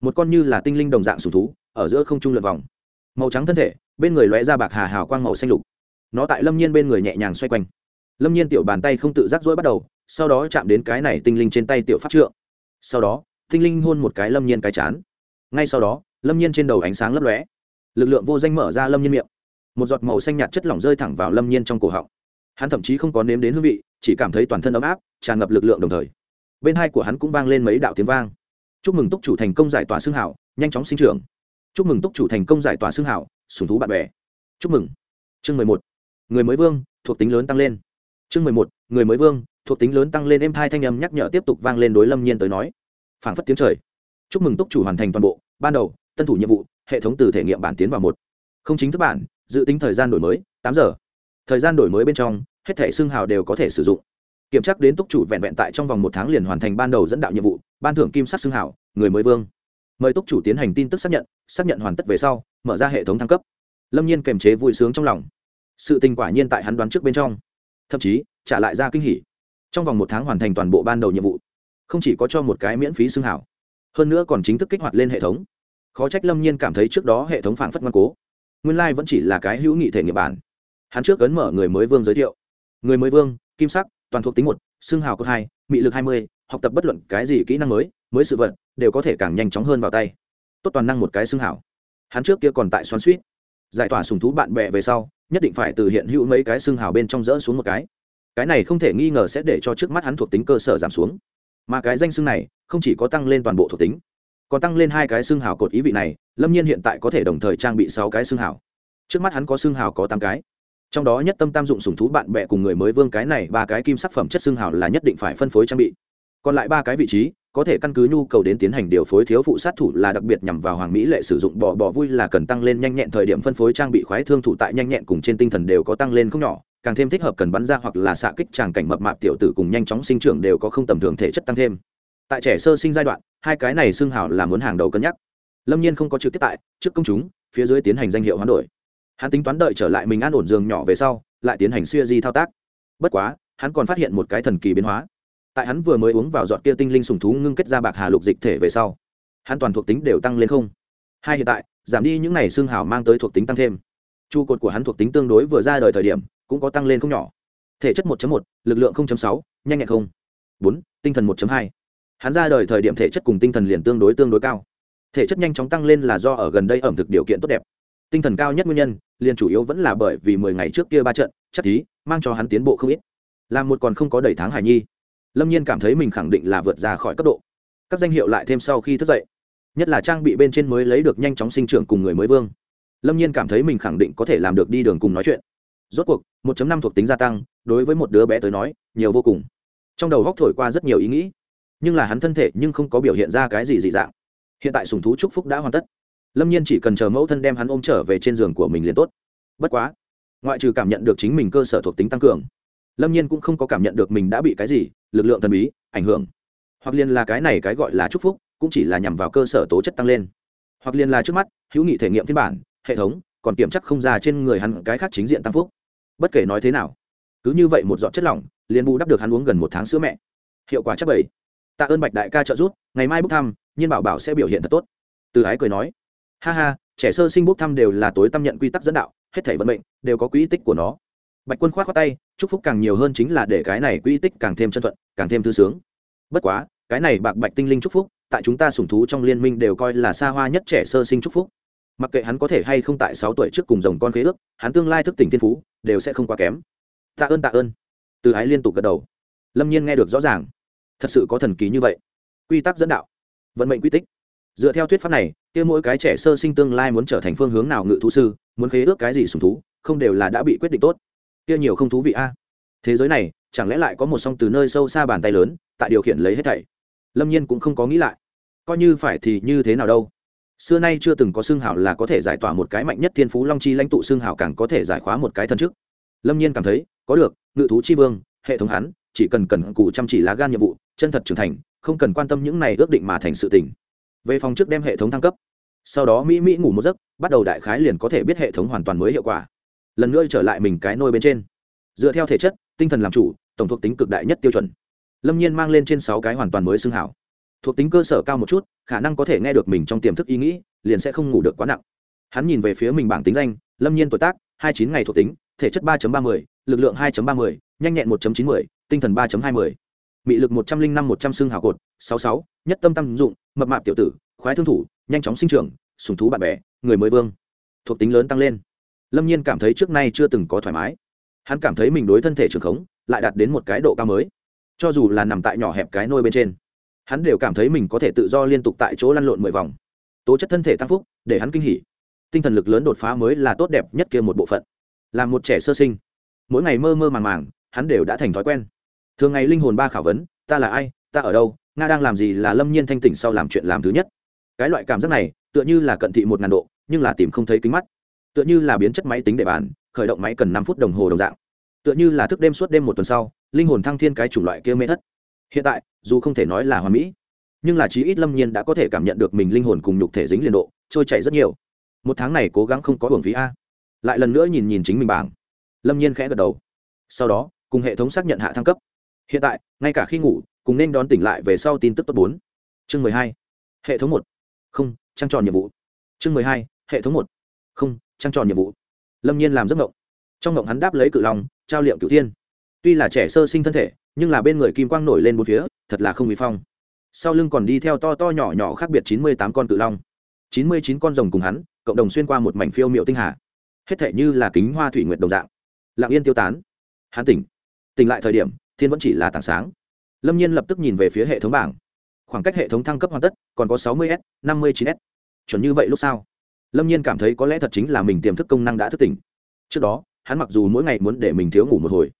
Một con như là tinh linh đồng dạng sùng thú, ở giữa không trung lượt vòng. Màu trắng thân thể, bên người lóe ra bạc hà hào quang màu xanh lục. Nó tại lâm nhiên bên người nhẹ nhàng xoay quanh. Lâm nhiên tiểu bàn tay không tự rắc rỗi bắt đầu, sau đó chạm đến cái này tinh linh trên tay tiểu pháp trượng. Sau đó, tinh linh hôn một cái lâm nhiên cái chán. Ngay sau đó lâm nhiên trên đầu ánh sáng lấp lóe. Lực lượng vô danh mở ra lâm nhiên miệng. Một giọt màu xanh nhạt chất lỏng rơi thẳng vào lâm nhiên trong cổ họng. Hắn thậm chí không có nếm đến hương vị, chỉ cảm thấy toàn thân ấm áp, tràn ngập lực lượng đồng thời. Bên hai của hắn cũng vang lên mấy đạo tiếng vang. Chúc mừng túc chủ thành công giải tỏa xương hảo, nhanh chóng sinh trưởng. Chúc mừng túc chủ thành công giải tỏa xương hảo sùng thú bạn bè. Chúc mừng. Chương mười một. Người mới vương, thuộc tính lớn tăng lên. Chương mười một. Người mới vương, thuộc tính lớn tăng lên êm thai thanh âm nhắc nhở tiếp tục vang lên đối lâm nhiên tới nói. Phảng phất tiếng trời. Chúc mừng túc chủ hoàn thành toàn bộ, ban đầu tân thủ nhiệm vụ, hệ thống từ thể nghiệm bản tiến vào một. Không chính thức bản, dự tính thời gian đổi mới, tám giờ. Thời gian đổi mới bên trong, hết thẻ xương hào đều có thể sử dụng. Kiểm tra đến túc chủ vẹn vẹn tại trong vòng một tháng liền hoàn thành ban đầu dẫn đạo nhiệm vụ, ban thưởng kim sắc xương hào, người mới vương. Mời túc chủ tiến hành tin tức xác nhận xác nhận hoàn tất về sau, mở ra hệ thống thăng cấp. Lâm nhiên kềm chế vui sướng trong lòng. Sự tình quả nhiên tại hắn đoán trước bên trong. Thậm chí, trả lại ra kinh hỉ. Trong vòng một tháng hoàn thành toàn bộ ban đầu nhiệm vụ, không chỉ có cho một cái miễn phí xương hảo hơn nữa còn chính thức kích hoạt lên hệ thống khó trách lâm nhiên cảm thấy trước đó hệ thống phản phất ngoan cố. Nguyên lai、like、vẫn chỉ là cái hữu nghị thể nghiệp bản. Hắn trước ấn mở người mới vương giới thiệu. Người mới vương, kim sắc, toàn thuộc tính một, xương hào cốt hai, mị lực hai mươi, học tập bất luận cái gì kỹ năng mới mới sự vật, đều có thể càng nhanh chóng hơn vào tay. Tốt toàn năng một cái xương hào. hắn trước kia còn tại xoắn suýt giải tỏa sùng thú bạn bè về sau, nhất định phải từ hiện hữu mấy cái xương hào bên trong rỡ xuống một cái. Cái này không thể nghi ngờ sẽ để cho trước mắt hắn thuộc tính cơ sở giảm xuống. Mà cái danh xương này, không chỉ có tăng lên toàn bộ thuộc tính còn tăng lên hai cái xương hào cột ý vị này, lâm nhiên hiện tại có thể đồng thời trang bị sáu cái xương hào. Trước mắt hắn có xương hào có tám cái. Trong đó nhất tâm tam dụng sùng thú bạn bè cùng người mới vương cái này, ba cái kim sắc phẩm chất xương hào là nhất định phải phân phối trang bị. Còn lại ba cái vị trí, có thể căn cứ nhu cầu đến tiến hành điều phối thiếu phụ sát thủ là đặc biệt nhằm vào hoàng mỹ lệ sử dụng bò bò vui là cần tăng lên nhanh nhẹn thời điểm phân phối trang bị khoái thương thủ tại nhanh nhẹn cùng trên tinh thần đều có tăng lên không nhỏ, càng thêm thích hợp cần bắn ra hoặc là xạ kích tràng cảnh mập mạp tiểu tử cùng nhanh chóng sinh trưởng đều có không tầm thường thể chất tăng thêm tại trẻ sơ sinh giai đoạn hai cái này xưng hào là muốn hàng đầu cân nhắc. Lâm nhiên không có trực tiếp tại trước công chúng phía dưới tiến hành danh hiệu hoán đổi. Hắn tính toán đợi trở lại mình an ổn giường nhỏ về sau lại tiến hành xuya di thao tác. Bất quá hắn còn phát hiện một cái thần kỳ biến hóa. Tại hắn vừa mới uống vào giọt kia tinh linh sùng thú ngưng kết ra bạc hà lục dịch thể về sau hắn toàn thuộc tính đều tăng lên không. Hai hiện tại giảm đi những n à y xương hào mang tới thuộc tính tăng thêm. Trụ cột của hắn thuộc tính tương đối vừa ra đời thời điểm cũng có tăng lên không nhỏ. Thể chất 1 một lực lượng 0.6, nhanh nhẹn không. Bốn tinh thần 1 hai hắn ra đời thời điểm thể chất cùng tinh thần liền tương đối tương đối cao. Thể chất nhanh chóng tăng lên là do ở gần đây ẩm thực điều kiện tốt đẹp. Tinh thần cao nhất nguyên nhân, liền chủ yếu vẫn là bởi vì mười ngày trước kia ba trận, chắc thí mang cho hắn tiến bộ không ít. Làm một còn không có đầy tháng hải nhi. Lâm nhiên cảm thấy mình khẳng định là vượt ra khỏi cấp độ. Các danh hiệu lại thêm sau khi thức dậy. Nhất là trang bị bên trên mới lấy được nhanh chóng sinh trưởng cùng người mới vương. Lâm nhiên cảm thấy mình khẳng định có thể làm được đi đường cùng nói chuyện. Rốt cuộc 1 năm thuộc tính gia tăng, đối với một đứa bé tới nói, nhiều vô cùng. Trong đầu góc thổi qua rất nhiều ý nghĩ nhưng là hắn thân thể nhưng không có biểu hiện ra cái gì dị dạng. Hiện tại sùng thú trúc phúc đã hoàn tất. Lâm nhiên chỉ cần chờ mẫu thân đem hắn ôm trở về trên giường của mình liền tốt. Bất quá, ngoại trừ cảm nhận được chính mình cơ sở thuộc tính tăng cường, lâm nhiên cũng không có cảm nhận được mình đã bị cái gì, lực lượng thần bí, ảnh hưởng. Hoặc liền là cái này cái gọi là chúc phúc, cũng chỉ là nhằm vào cơ sở tố chất tăng lên. Hoặc liền là trước mắt, hữu nghị thể nghiệm phiên bản, hệ thống, còn kiểm chắc không ra trên người hắn cái khác chính diện tăng phúc. Bất kể nói thế nào, cứ như vậy một giọt chất lỏng, liền bù đắp được hắn uống gần một tháng sữa mẹ. Hiệu quả chắc bảy tạ ơn bạch đại ca trợ giúp, ngày mai bốc thăm, nhiên bảo bảo sẽ biểu hiện thật tốt. Từ ái cười nói, ha ha, trẻ sơ sinh bốc thăm đều là tối tâm nhận quy tắc dẫn đạo, hết thể vận mệnh đều có quỹ tích của nó. Bạch quân khoát khoát tay, chúc phúc càng nhiều hơn chính là để cái này quỹ tích càng thêm chân thuận, càng thêm thư sướng. Bất quá, cái này bạc bạch tinh linh chúc phúc, tại chúng ta sủng thú trong liên minh đều coi là xa hoa nhất trẻ sơ sinh chúc phúc. Mặc kệ hắn có thể hay không tại sáu tuổi trước cùng dòng con khế ước, hắn tương lai thức tỉnh thiên phú, đều sẽ không quá kém. Tạ ơn tạ ơn. Từ ái liên tục gật đầu. Lâm nhiên nghe được rõ ràng thật sự có thần kỳ như vậy. Quy tắc dẫn đạo, vận mệnh quy tích. Dựa theo thuyết pháp này, kia mỗi cái trẻ sơ sinh tương lai muốn trở thành phương hướng nào ngự thú sư, muốn khế ước cái gì sùng thú, không đều là đã bị quyết định tốt. Kia nhiều không thú vị a. Thế giới này, chẳng lẽ lại có một song từ nơi sâu xa bàn tay lớn, tại điều khiển lấy hết thảy? Lâm nhiên cũng không có nghĩ lại. Coi như phải thì như thế nào đâu? Xưa nay chưa từng có xương hảo là có thể giải tỏa một cái mạnh nhất thiên phú long chi lãnh tụ xương hảo càng có thể giải khóa một cái thân chức. Lâm nhiên cảm thấy, có được, ngự thú chi vương, hệ thống hắn chỉ cần cần cụ chăm chỉ lá gan nhiệm vụ, chân thật trưởng thành, không cần quan tâm những này ước định mà thành sự tình. Về phòng trước đem hệ thống thăng cấp. Sau đó mỹ mỹ ngủ một giấc, bắt đầu đại khái liền có thể biết hệ thống hoàn toàn mới hiệu quả. Lần nữa trở lại mình cái nôi bên trên. Dựa theo thể chất, tinh thần làm chủ, tổng thuộc tính cực đại nhất tiêu chuẩn. Lâm nhiên mang lên trên sáu cái hoàn toàn mới xưng hảo. Thuộc tính cơ sở cao một chút, khả năng có thể nghe được mình trong tiềm thức ý nghĩ, liền sẽ không ngủ được quá nặng. Hắn nhìn về phía mình bảng tính danh, lâm nhiên tuổi tác, hai chín ngày thuộc tính, thể chất ba ba mươi lực lượng hai ba mươi, nhanh nhẹn một chín mươi, tinh thần ba hai mươi. Mị lực một trăm linh năm, một trăm xương hào cột, sáu sáu, nhất tâm tâm dụng, mập mạp tiểu tử, khoái thương thủ, nhanh chóng sinh trưởng sùng thú bạn bè, người mới vương. Thuộc tính lớn tăng lên. Lâm nhiên cảm thấy trước nay chưa từng có thoải mái. Hắn cảm thấy mình đối thân thể trường khống, lại đạt đến một cái độ cao mới. Cho dù là nằm tại nhỏ hẹp cái nôi bên trên, hắn đều cảm thấy mình có thể tự do liên tục tại chỗ lăn lộn mười vòng. Tố chất thân thể tăng phúc, để hắn kinh hỉ. Tinh thần lực lớn đột phá mới là tốt đẹp nhất kia một bộ phận. Làm một trẻ sơ sinh mỗi ngày mơ mơ màng màng, hắn đều đã thành thói quen. Thường ngày linh hồn ba khảo vấn, ta là ai? Ta ở đâu? Nga đang làm gì là lâm nhiên thanh tỉnh sau làm chuyện làm thứ nhất? Cái loại cảm giác này, tựa như là cận thị một ngàn độ, nhưng là tìm không thấy kính mắt. Tựa như là biến chất máy tính để bàn, khởi động máy cần năm phút đồng hồ đồng dạng. Tựa như là thức đêm suốt đêm một tuần sau, linh hồn thăng thiên cái chủng loại kia mê thất. Hiện tại, dù không thể nói là hoàn mỹ, nhưng là chí ít lâm nhiên đã có thể cảm nhận được mình linh hồn cùng nhục thể dính liền độ, trôi chảy rất nhiều. Một tháng này cố gắng không có hưởng phí a. Lại lần nữa nhìn nhìn chính mình bảng lâm nhiên khẽ gật đầu. Sau đó, cùng hệ thống xác nhận hạ thăng cấp. Hiện tại, ngay cả khi ngủ, cùng nên đón tỉnh lại về sau tin tức tốt bốn. Chương mười hai. Hệ thống một. Không, trăng tròn nhiệm vụ. Chương mười hai. Hệ thống một. Không, trăng tròn nhiệm vụ. Lâm nhiên làm giấc ngộng. Trong ngộng hắn đáp lấy cự long, trao liệm cựu thiên. Tuy là trẻ sơ sinh thân thể, nhưng là bên người kim quang nổi lên bốn phía, thật là không bị phong. Sau lưng còn đi theo to to nhỏ nhỏ khác biệt chín mươi tám con cự long. chín mươi chín con rồng cùng hắn, cộng đồng xuyên qua một mảnh phiêu miệu tinh hà. Hết thể như là kính hoa thủy nguyệt đồng dạng lặng yên tiêu tán. Hắn tỉnh. Tỉnh lại thời điểm, thiên vẫn chỉ là tảng sáng. Lâm nhiên lập tức nhìn về phía hệ thống bảng. Khoảng cách hệ thống thăng cấp hoàn tất, còn có sáu mươi s, năm mươi chín s. Chuẩn như vậy lúc sau, lâm nhiên cảm thấy có lẽ thật chính là mình tiềm thức công năng đã thức tỉnh. Trước đó, hắn mặc dù mỗi ngày muốn để mình thiếu ngủ một hồi,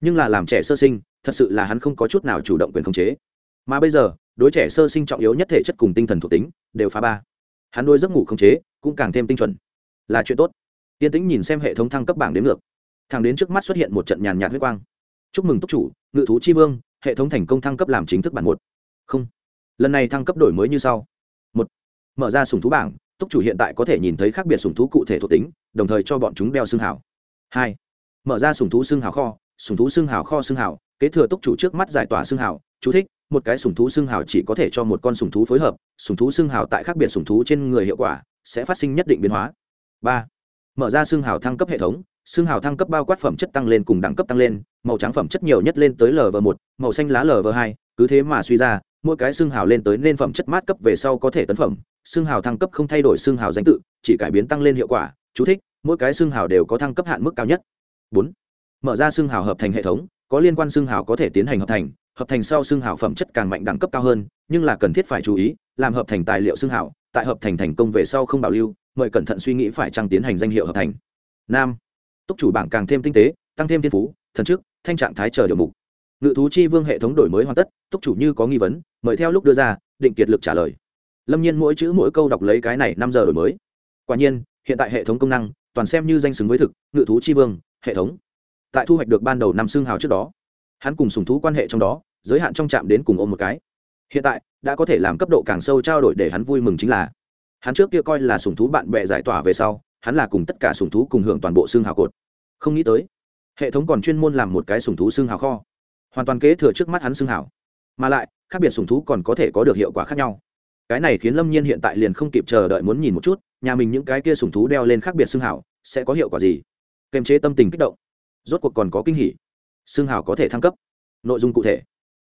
nhưng là làm trẻ sơ sinh, thật sự là hắn không có chút nào chủ động quyền khống chế. Mà bây giờ, đối trẻ sơ sinh trọng yếu nhất thể chất cùng tinh thần thuộc tính, đều phá ba. Hắn đôi giấc ngủ khống chế, cũng càng thêm tinh chuẩn. Là chuyện tốt. Tiên tĩnh nhìn xem hệ thống thăng cấp bảng đến ngược thẳng đến trước mắt xuất hiện một trận nhàn nhạt huyết quang. Chúc mừng túc chủ, ngự thú chi vương, hệ thống thành công thăng cấp làm chính thức bản một. Không. Lần này thăng cấp đổi mới như sau. Một. Mở ra sùng thú bảng, túc chủ hiện tại có thể nhìn thấy khác biệt sùng thú cụ thể thuộc tính, đồng thời cho bọn chúng đeo xương hảo hai. Mở ra sùng thú xương hảo kho sùng thú xương hảo kho xương hảo kế thừa túc chủ trước mắt giải tỏa xương hảo chú thích, một cái sùng thú xương hảo chỉ có thể cho một con sùng thú phối hợp sùng thú xương hảo tại khác biệt sùng thú trên người hiệu quả sẽ phát sinh nhất định biến hóa. Ba. Mở ra xương hảo thăng cấp hệ thống xương hào thăng cấp bao quát phẩm chất tăng lên cùng đẳng cấp tăng lên, màu trắng phẩm chất nhiều nhất lên tới lv một, màu xanh lá lv hai, cứ thế mà suy ra, mỗi cái xương hào lên tới nên phẩm chất mát cấp về sau có thể tấn phẩm, xương hào thăng cấp không thay đổi xương hào danh tự, chỉ cải biến tăng lên hiệu quả, chú thích, mỗi cái xương hào đều có thăng cấp hạn mức cao nhất. bốn, mở ra xương hào hợp thành hệ thống, có liên quan xương hào có thể tiến hành hợp thành hợp thành sau xương hào phẩm chất càng mạnh đẳng cấp cao hơn, nhưng là cần thiết phải chú ý, làm hợp thành tài liệu xương hào, tại hợp thành thành công về sau không bảo lưu, mời cẩn thận suy nghĩ phải chăng tiến hành danh hiệu hợp thành. năm túc chủ bảng càng thêm tinh tế, tăng thêm thiên phú, thần chức, thanh trạng thái chờ điều mục. Ngự thú chi vương hệ thống đổi mới hoàn tất, túc chủ như có nghi vấn, mời theo lúc đưa ra, định kiệt lực trả lời. Lâm nhiên mỗi chữ mỗi câu đọc lấy cái này năm giờ đổi mới. Quả nhiên, hiện tại hệ thống công năng, toàn xem như danh xứng với thực, ngự thú chi vương, hệ thống. Tại thu hoạch được ban đầu năm xương hào trước đó, hắn cùng sùng thú quan hệ trong đó, giới hạn trong trạm đến cùng ôm một cái. Hiện tại, đã có thể làm cấp độ càng sâu trao đổi để hắn vui mừng chính là, hắn trước kia coi là sùng thú bạn bè giải tỏa về sau, hắn là cùng tất cả sùng thú cùng hưởng toàn bộ xương hào cột không nghĩ tới. Hệ thống còn chuyên môn làm một cái sùng thú xương hào kho. Hoàn toàn kế thừa trước mắt hắn xương hào. Mà lại, khác biệt sùng thú còn có thể có được hiệu quả khác nhau. Cái này khiến lâm nhiên hiện tại liền không kịp chờ đợi muốn nhìn một chút, nhà mình những cái kia sùng thú đeo lên khác biệt xương hào, sẽ có hiệu quả gì? Kềm chế tâm tình kích động. Rốt cuộc còn có kinh hỉ. Xương hào có thể thăng cấp. Nội dung cụ thể.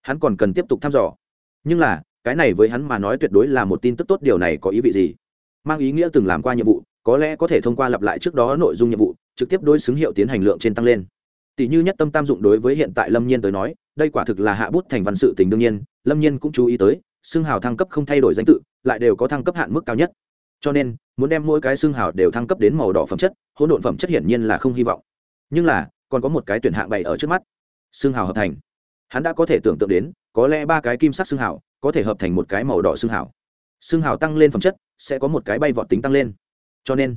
Hắn còn cần tiếp tục thăm dò. Nhưng là, cái này với hắn mà nói tuyệt đối là một tin tức tốt, điều này có ý vị gì? Mang ý nghĩa từng làm qua nhiệm vụ, có lẽ có thể thông qua lặp lại trước đó nội dung nhiệm vụ trực tiếp đối xứng hiệu tiến hành lượng trên tăng lên. Tỷ như nhất tâm tam dụng đối với hiện tại lâm nhiên tới nói, đây quả thực là hạ bút thành văn sự tình đương nhiên, lâm nhiên cũng chú ý tới, xương hào thăng cấp không thay đổi danh tự, lại đều có thăng cấp hạn mức cao nhất. Cho nên, muốn đem mỗi cái xương hào đều thăng cấp đến màu đỏ phẩm chất, hỗn độn phẩm chất hiển nhiên là không hy vọng. Nhưng là, còn có một cái tuyển hạng bày ở trước mắt. Xương hào hợp thành. Hắn đã có thể tưởng tượng đến, có lẽ ba cái kim sắc xương hào có thể hợp thành một cái màu đỏ xương hào. Xương hào tăng lên phẩm chất, sẽ có một cái bay vọt tính tăng lên. Cho nên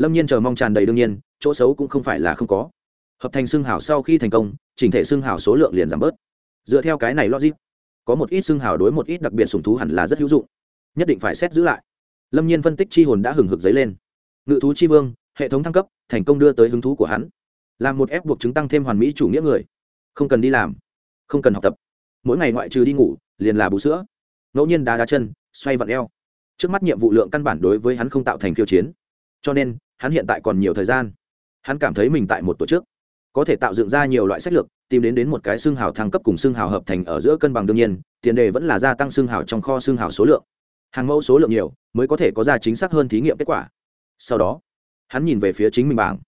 lâm nhiên chờ mong tràn đầy đương nhiên, chỗ xấu cũng không phải là không có. Hợp thành xương hào sau khi thành công, chỉnh thể xương hào số lượng liền giảm bớt. Dựa theo cái này logic, có một ít xương hào đối một ít đặc biệt sùng thú hẳn là rất hữu dụng. Nhất định phải xét giữ lại. Lâm nhiên phân tích chi hồn đã hừng hực dấy lên. Ngự thú chi vương, hệ thống thăng cấp, thành công đưa tới hứng thú của hắn. Làm một ép buộc chứng tăng thêm hoàn mỹ chủ nghĩa người. Không cần đi làm, không cần học tập. Mỗi ngày ngoại trừ đi ngủ, liền là bú sữa. Ngẫu nhiên đá đá chân, xoay vặn eo. Trước mắt nhiệm vụ lượng căn bản đối với hắn không tạo thành khiêu chiến. Cho nên hắn hiện tại còn nhiều thời gian. Hắn cảm thấy mình tại một tổ chức có thể tạo dựng ra nhiều loại sách lược, tìm đến đến một cái xương hào thăng cấp cùng xương hào hợp thành ở giữa cân bằng đương nhiên, tiền đề vẫn là gia tăng xương hào trong kho xương hào số lượng. Hàng mẫu số lượng nhiều, mới có thể có ra chính xác hơn thí nghiệm kết quả. Sau đó, hắn nhìn về phía chính mình bảng.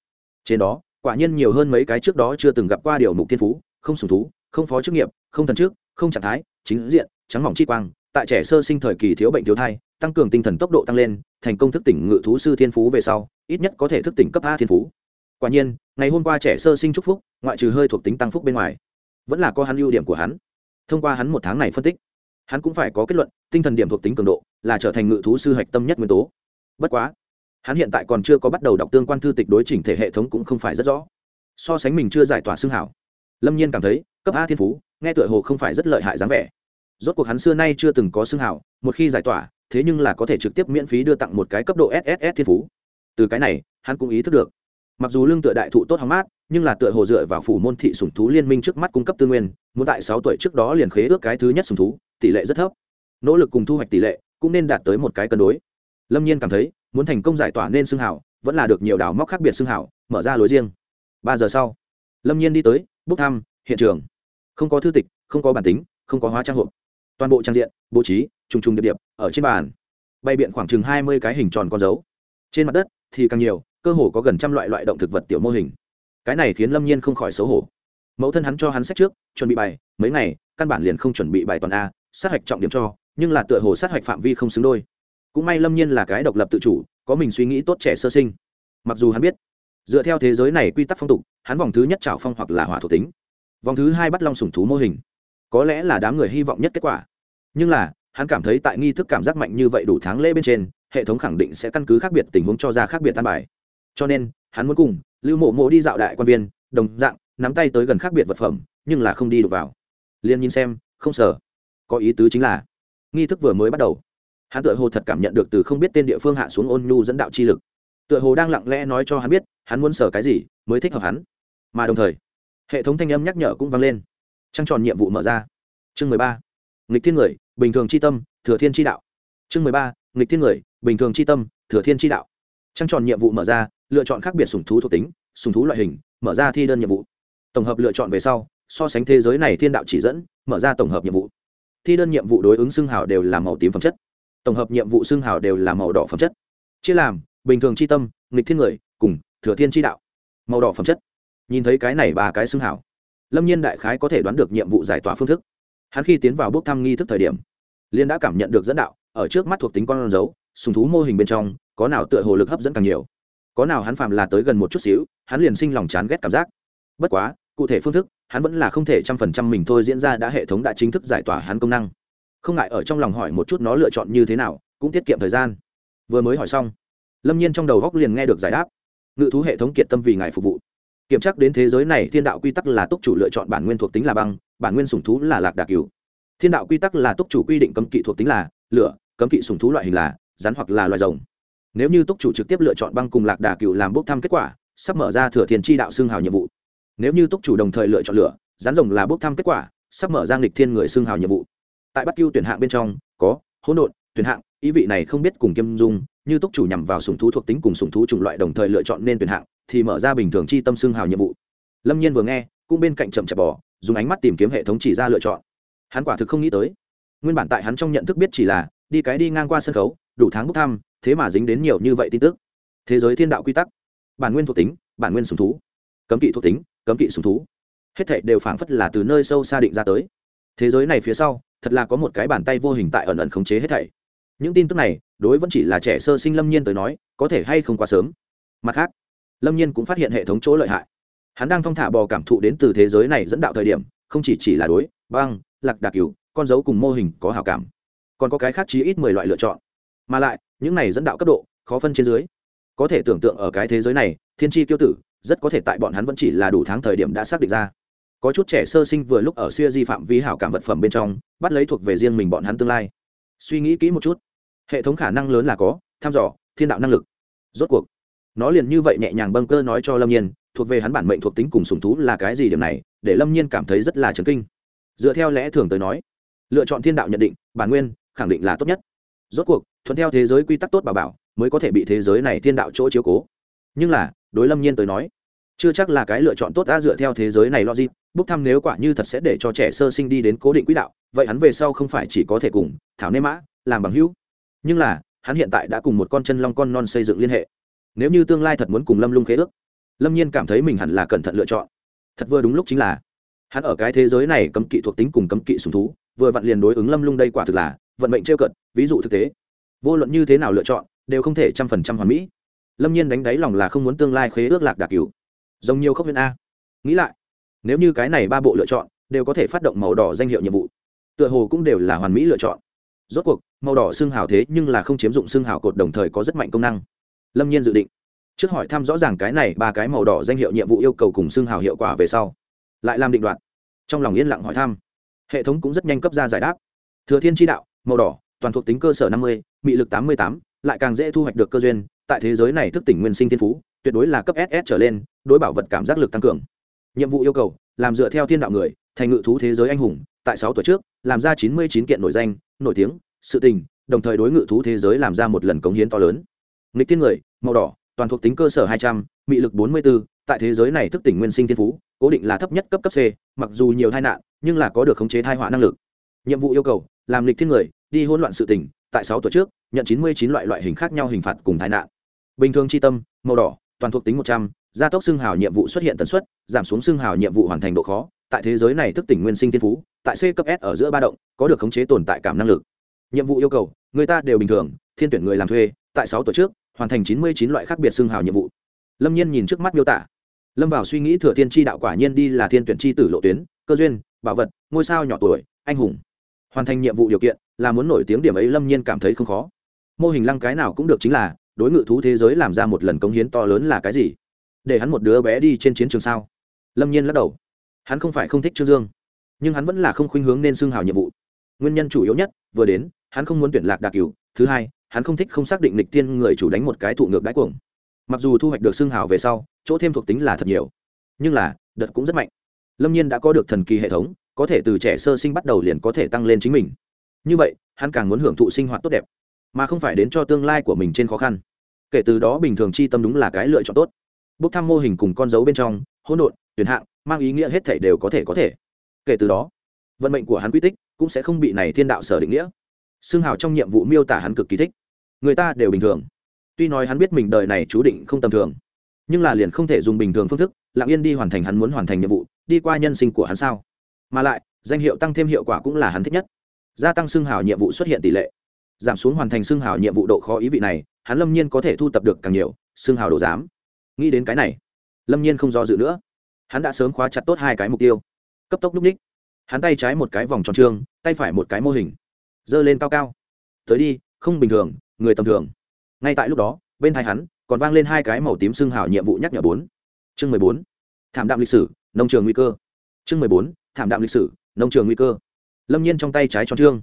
Trên đó, quả nhiên nhiều hơn mấy cái trước đó chưa từng gặp qua điều mục thiên phú, không sùng thú, không phó chức nghiệp, không thần trước không trạng thái, chính diện, trắng mỏng chi quang, tại trẻ sơ sinh thời kỳ thiếu bệnh thiếu thai, tăng cường tinh thần tốc độ tăng lên, thành công thức tỉnh ngự thú sư thiên phú về sau ít nhất có thể thức tỉnh cấp a thiên phú. Quả nhiên, ngày hôm qua trẻ sơ sinh chúc phúc, ngoại trừ hơi thuộc tính tăng phúc bên ngoài, vẫn là có hắn ưu điểm của hắn. Thông qua hắn một tháng này phân tích, hắn cũng phải có kết luận, tinh thần điểm thuộc tính cường độ là trở thành ngự thú sư hạch tâm nhất nguyên tố. Bất quá, hắn hiện tại còn chưa có bắt đầu đọc tương quan thư tịch đối chỉnh thể hệ thống cũng không phải rất rõ. So sánh mình chưa giải tỏa xương hảo, lâm nhiên cảm thấy, cấp a thiên phú, nghe tựa hồ không phải rất lợi hại dáng vẻ. Rốt cuộc hắn xưa nay chưa từng có xương hảo, một khi giải tỏa, thế nhưng là có thể trực tiếp miễn phí đưa tặng một cái cấp độ sss thiên phú từ cái này, hắn cũng ý thức được. Mặc dù lương tựa đại thụ tốt hóng mát, nhưng là tựa hồ dựa vào phủ môn thị sủng thú liên minh trước mắt cung cấp tư nguyên, muốn tại sáu tuổi trước đó liền khế ước cái thứ nhất sủng thú, tỷ lệ rất thấp. Nỗ lực cùng thu hoạch tỷ lệ cũng nên đạt tới một cái cân đối. Lâm nhiên cảm thấy, muốn thành công giải tỏa nên xương hảo vẫn là được nhiều đào móc khác biệt xương hảo mở ra lối riêng. Ba giờ sau, lâm nhiên đi tới, bốc thăm, hiện trường. Không có thư tịch, không có bản tính, không có hóa trang hộp. Toàn bộ trang diện, bố trí, trùng trùng điệp điệp, ở trên bàn. Bày biện khoảng chừng hai mươi cái hình tròn con dấu trên mặt đất thì càng nhiều, cơ hồ có gần trăm loại loại động thực vật tiểu mô hình. Cái này khiến lâm nhiên không khỏi xấu hổ. Mẫu thân hắn cho hắn sách trước, chuẩn bị bài, mấy ngày, căn bản liền không chuẩn bị bài toàn a, sát hạch trọng điểm cho, nhưng là tựa hồ sát hạch phạm vi không xứng đôi. Cũng may lâm nhiên là cái độc lập tự chủ, có mình suy nghĩ tốt trẻ sơ sinh. Mặc dù hắn biết, dựa theo thế giới này quy tắc phong tục, hắn vòng thứ nhất trào phong hoặc là hỏa thuộc tính. Vòng thứ hai bắt long sủng thú mô hình. Có lẽ là đám người hy vọng nhất kết quả. Nhưng là hắn cảm thấy tại nghi thức cảm giác mạnh như vậy đủ tháng lễ bên trên, hệ thống khẳng định sẽ căn cứ khác biệt tình huống cho ra khác biệt tan bài. Cho nên, hắn muốn cùng lưu mộ mộ đi dạo đại quan viên, đồng dạng, nắm tay tới gần khác biệt vật phẩm, nhưng là không đi được vào. Liên nhìn xem, không sợ. Có ý tứ chính là, nghi thức vừa mới bắt đầu. Hắn tựa hồ thật cảm nhận được từ không biết tên địa phương hạ xuống ôn nhu dẫn đạo chi lực. Tựa hồ đang lặng lẽ nói cho hắn biết, hắn muốn sở cái gì mới thích hợp hắn. Mà đồng thời, hệ thống thanh âm nhắc nhở cũng vang lên. Trăng tròn nhiệm vụ mở ra. Chương mười ba nghịch thiên người, bình thường c h i tâm, thừa thiên chi đạo. Chương mười ba, nghịch thiên người, bình thường c h i tâm, thừa thiên chi đạo. Trăng tròn nhiệm vụ mở ra, lựa chọn khác biệt sùng thú thuộc tính sùng thú loại hình, mở ra thi đơn nhiệm vụ. Tổng hợp lựa chọn về sau, so sánh thế giới này thiên đạo chỉ dẫn, mở ra tổng hợp nhiệm vụ. Thi đơn nhiệm vụ đối ứng xưng hào đều là màu tím phẩm chất. Tổng hợp nhiệm vụ xưng hào đều là màu đỏ phẩm chất. Chia làm, bình thường c tâm, nghịch thiên người, cùng thừa thiên chi đạo. Màu đỏ phẩm chất. Nhìn thấy cái này ba cái xưng hào, lâm nhiên đại khái có thể đoán được nhiệm vụ giải tỏa phương thức hắn khi tiến vào bước thăm nghi thức thời điểm liên đã cảm nhận được dẫn đạo, ở trước mắt thuộc tính con dấu, sùng thú mô hình bên trong, có nào tựa hồ lực hấp dẫn càng nhiều. Có nào hắn phàm là tới gần một chút xíu, hắn liền sinh lòng chán ghét cảm giác. Bất quá, cụ thể phương thức, hắn vẫn là không thể trăm phần trăm mình thôi diễn ra đã hệ thống đã chính thức giải tỏa hắn công năng. Không ngại ở trong lòng hỏi một chút nó lựa chọn như thế nào, cũng tiết kiệm thời gian. Vừa mới hỏi xong, lâm nhiên trong đầu góc liền nghe được giải đáp. Ngự thú hệ thống kiệt tâm vì ngài phục vụ kiểm tra đến thế giới này, thiên đạo quy tắc là túc chủ lựa chọn, bản nguyên thuộc tính là băng, bản nguyên sùng thú là lạc đà cừu thiên đạo quy tắc là túc chủ quy định cấm kỵ thuộc tính là lửa, cấm kỵ sùng thú loại hình là rắn hoặc là loài rồng. Nếu như túc chủ trực tiếp lựa chọn băng cùng lạc đà cừu làm bốc thăm kết quả, sắp mở ra thừa thiên tri đạo xương hào nhiệm vụ. Nếu như túc chủ đồng thời lựa chọn lửa, rắn rồng là bốc thăm kết quả, sắp mở ra nghịch thiên người xương hào nhiệm vụ. Tại bắt cưu tuyển hạng bên trong, có hỗn độn, tuyển hạng, ý vị này không biết cùng kiêm dung, như túc chủ nhằm vào sùng thú thuộc tính cùng sùng thú chủng loại đồng thời lựa chọn nên tuyển hạng thì mở ra bình thường chi tâm xương hào nhiệm vụ. Lâm nhiên vừa nghe cũng bên cạnh chậm chạp bỏ, dùng ánh mắt tìm kiếm hệ thống chỉ ra lựa chọn. Hắn quả thực không nghĩ tới. Nguyên bản tại hắn trong nhận thức biết chỉ là đi cái đi ngang qua sân khấu đủ tháng bốc thăm thế mà dính đến nhiều như vậy tin tức. Thế giới thiên đạo quy tắc. Bản nguyên thuộc tính bản nguyên sùng thú. Cấm kỵ thuộc tính cấm kỵ sùng thú. Hết thảy đều phảng phất là từ nơi sâu xa định ra tới. Thế giới này phía sau thật là có một cái bàn tay vô hình tại ẩn ẩn khống chế hết thảy. Những tin tức này đối vẫn chỉ là trẻ sơ sinh lâm nhiên tới nói có thể hay không quá sớm. Mặt khác lâm nhiên cũng phát hiện hệ thống chỗ lợi hại. Hắn đang thong thả bò cảm thụ đến từ thế giới này dẫn đạo thời điểm, không chỉ chỉ là đối, băng, lạc đà cừu con dấu cùng mô hình có hào cảm. Còn có cái khác chí ít mười loại lựa chọn. Mà lại, những này dẫn đạo cấp độ, khó phân trên dưới. Có thể tưởng tượng ở cái thế giới này, thiên tri tiêu tử, rất có thể tại bọn hắn vẫn chỉ là đủ tháng thời điểm đã xác định ra. Có chút trẻ sơ sinh vừa lúc ở xuya di phạm vi hảo cảm vật phẩm bên trong, bắt lấy thuộc về riêng mình bọn hắn tương lai. Suy nghĩ kỹ một chút. Hệ thống khả năng lớn là có, thăm dò, thiên đạo năng lực. Rốt cuộc nó liền như vậy nhẹ nhàng bâng cơ nói cho lâm nhiên, thuộc về hắn bản mệnh thuộc tính cùng sùng thú là cái gì điểm này, để lâm nhiên cảm thấy rất là chấn kinh. Dựa theo lẽ thường tới nói, lựa chọn thiên đạo nhận định, bản nguyên, khẳng định là tốt nhất. Rốt cuộc, thuận theo thế giới quy tắc tốt bà bảo, mới có thể bị thế giới này thiên đạo chỗ chiếu cố. Nhưng là, đối lâm nhiên tới nói, chưa chắc là cái lựa chọn tốt đã dựa theo thế giới này logic, bốc thăm nếu quả như thật sẽ để cho trẻ sơ sinh đi đến cố định quỹ đạo, vậy hắn về sau không phải chỉ có thể cùng thảo nê mã làm bằng hữu. Nhưng là, hắn hiện tại đã cùng một con chân long con non xây dựng liên hệ nếu như tương lai thật muốn cùng lâm lung khế ước lâm nhiên cảm thấy mình hẳn là cẩn thận lựa chọn. Thật vừa đúng lúc chính là hắn ở cái thế giới này cấm kỵ thuộc tính cùng cấm kỵ sùng thú vừa vặn liền đối ứng lâm lung đây quả thực là vận mệnh trêu cận ví dụ thực tế. Vô luận như thế nào lựa chọn đều không thể trăm phần trăm hoàn mỹ. Lâm nhiên đánh đáy lòng là không muốn tương lai khế ước lạc đà cứu, giống nhiều khốc viên a. Nghĩ lại nếu như cái này ba bộ lựa chọn đều có thể phát động màu đỏ danh hiệu nhiệm vụ tựa hồ cũng đều là hoàn mỹ lựa chọn. Rốt cuộc màu đỏ xương hào thế nhưng là không chiếm dụng xương hào cột đồng thời có rất mạnh công năng lâm nhiên dự định. Trước hỏi thăm rõ ràng cái này ba cái màu đỏ danh hiệu nhiệm vụ yêu cầu cùng xương hào hiệu quả về sau, lại làm định đoạt. Trong lòng yên lặng hỏi thăm, hệ thống cũng rất nhanh cấp ra giải đáp. Thừa thiên tri đạo, màu đỏ, toàn thuộc tính cơ sở năm mươi, mị lực tám mươi tám, lại càng dễ thu hoạch được cơ duyên, tại thế giới này thức tỉnh nguyên sinh thiên phú, tuyệt đối là cấp ss trở lên, đối bảo vật cảm giác lực tăng cường. Nhiệm vụ yêu cầu, làm dựa theo thiên đạo người, thành ngự thú thế giới anh hùng, tại sáu tuổi trước, làm ra chín mươi chín kiện nổi danh, nổi tiếng, sự tình, đồng thời đối ngự thú thế giới làm ra một lần cống hiến to lớn nghịch thiên người, màu đỏ, toàn thuộc tính cơ sở hai trăm, mị lực bốn mươi b tại thế giới này thức tỉnh nguyên sinh thiên phú, cố định là thấp nhất cấp cấp c, mặc dù nhiều tai nạn, nhưng là có được khống chế thai họa năng lực. Nhiệm vụ yêu cầu, làm lịch thiên người, đi hỗn loạn sự tình, tại sáu tuổi trước, nhận chín mươi chín loại loại hình khác nhau hình phạt cùng tai nạn. Bình thường chi tâm, màu đỏ, toàn thuộc tính một trăm, gia tốc xương hào nhiệm vụ xuất hiện tần suất, giảm xuống xương hào nhiệm vụ hoàn thành độ khó, tại thế giới này thức tỉnh nguyên sinh thiên phú, tại c cấp s ở giữa ba động, có được khống chế tồn tại cảm năng lực. Nhiệm vụ yêu cầu, người ta đều bình thường, thiên tuyển người làm thuê, tại sáu tuổi trước hoàn thành chín mươi chín loại khác biệt xương hào nhiệm vụ. Lâm nhiên nhìn trước mắt miêu tả. Lâm vào suy nghĩ thừa thiên tri đạo quả nhiên đi là thiên tuyển tri tử lộ tuyến, cơ duyên, bảo vật, ngôi sao nhỏ tuổi, anh hùng. Hoàn thành nhiệm vụ điều kiện là muốn nổi tiếng điểm ấy lâm nhiên cảm thấy không khó. Mô hình lăng cái nào cũng được chính là đối ngự thú thế giới làm ra một lần cống hiến to lớn là cái gì? Để hắn một đứa bé đi trên chiến trường sao? Lâm nhiên lắc đầu. Hắn không phải không thích trương dương, nhưng hắn vẫn là không khuynh hướng nên xưng hào nhiệm vụ. Nguyên nhân chủ yếu nhất, vừa đến, hắn không muốn tuyển lạc đà cửu, thứ hai hắn không thích không xác định lịch tiên người chủ đánh một cái thụ ngược đáy cuồng. Mặc dù thu hoạch được xương hào về sau, chỗ thêm thuộc tính là thật nhiều, nhưng là, đợt cũng rất mạnh. Lâm nhiên đã có được thần kỳ hệ thống, có thể từ trẻ sơ sinh bắt đầu liền có thể tăng lên chính mình. Như vậy, hắn càng muốn hưởng thụ sinh hoạt tốt đẹp, mà không phải đến cho tương lai của mình trên khó khăn. Kể từ đó bình thường chi tâm đúng là cái lựa chọn tốt. Bốc thăm mô hình cùng con dấu bên trong, hỗn độn, tuyển hạng, mang ý nghĩa hết thể đều có thể có thể. Kể từ đó, vận mệnh của hắn quy tích cũng sẽ không bị này thiên đạo sở định nghĩa. Xương hào trong nhiệm vụ miêu tả hắn cực kỳ thích người ta đều bình thường. Tuy nói hắn biết mình đời này chú định không tầm thường, nhưng là liền không thể dùng bình thường phương thức, lặng yên đi hoàn thành hắn muốn hoàn thành nhiệm vụ, đi qua nhân sinh của hắn sao? Mà lại, danh hiệu tăng thêm hiệu quả cũng là hắn thích nhất. Gia tăng xương hào nhiệm vụ xuất hiện tỷ lệ. Giảm xuống hoàn thành xương hào nhiệm vụ độ khó ý vị này, hắn lâm nhiên có thể thu tập được càng nhiều xương hào đồ giám. Nghĩ đến cái này, lâm nhiên không do dự nữa. Hắn đã sớm khóa chặt tốt hai cái mục tiêu. Cấp tốc núp ních. Hắn tay trái một cái vòng tròn trương, tay phải một cái mô hình. Giơ lên cao cao. Tới đi, không bình thường người tầm thường. Ngay tại lúc đó, bên hai hắn, còn vang lên hai cái màu tím xương hào nhiệm vụ nhắc nhở bốn. Chương mười bốn, thảm đạm lịch sử, nông trường nguy cơ. Chương mười bốn, thảm đạm lịch sử, nông trường nguy cơ. Lâm nhiên trong tay trái tròn trương,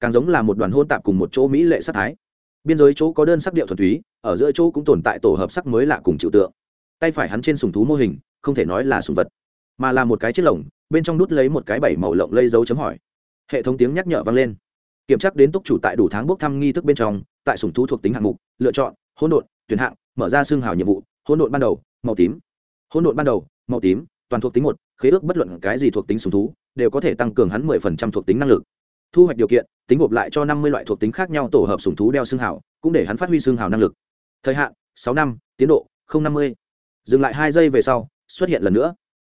càng giống là một đoàn hôn tạp cùng một chỗ mỹ lệ sắc thái. Biên giới chỗ có đơn sắc điệu thuần túy, ở giữa chỗ cũng tồn tại tổ hợp sắc mới lạ cùng chịu tượng. Tay phải hắn trên sùng thú mô hình, không thể nói là sùng vật, mà là một cái chiếc lồng, bên trong đút lấy một cái bảy màu lộng lây dấu chấm hỏi. Hệ thống tiếng nhắc nhở vang lên kiểm tra đến túc chủ tại đủ tháng bốc thăm nghi thức bên trong, tại sùng thú thuộc tính hạng mục, lựa chọn, hỗn độn, tuyển hạng, mở ra xương hào nhiệm vụ, hỗn độn ban đầu, màu tím. Hỗn độn ban đầu, màu tím, toàn thuộc tính một, khế ước bất luận cái gì thuộc tính sùng thú, đều có thể tăng cường hắn mười phần trăm thuộc tính năng lực. Thu hoạch điều kiện, tính gộp lại cho năm mươi loại thuộc tính khác nhau tổ hợp sùng thú đeo xương hào, cũng để hắn phát huy xương hào năng lực. Thời hạn, sáu năm, tiến độ năm mươi. Dừng lại hai giây về sau, xuất hiện lần nữa.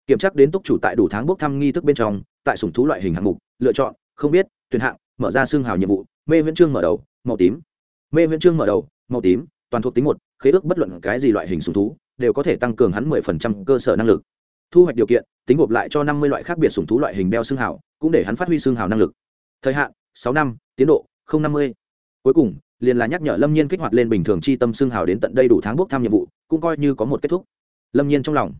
Kiểm tra đến túc chủ tại đủ tháng bốc thăm nghi thức bên trong, tại sùng thú loại hình hạng mục, lựa chọn, không biết, tuyển hạng mở ra xương hào nhiệm vụ, mê viễn trương mở đầu, màu tím. Mê viễn trương mở đầu, màu tím, toàn thuộc tính một, khế ước bất luận cái gì loại hình sùng thú, đều có thể tăng cường hắn mười phần trăm cơ sở năng lực. Thu hoạch điều kiện, tính gộp lại cho năm mươi loại khác biệt sùng thú loại hình đeo xương hào, cũng để hắn phát huy xương hào năng lực. Thời hạn, sáu năm, tiến độ năm mươi. Cuối cùng, liền là nhắc nhở lâm nhiên kích hoạt lên bình thường chi tâm xương hào đến tận đây đủ tháng bốc thăm nhiệm vụ, cũng coi như có một kết thúc. Lâm nhiên trong lòng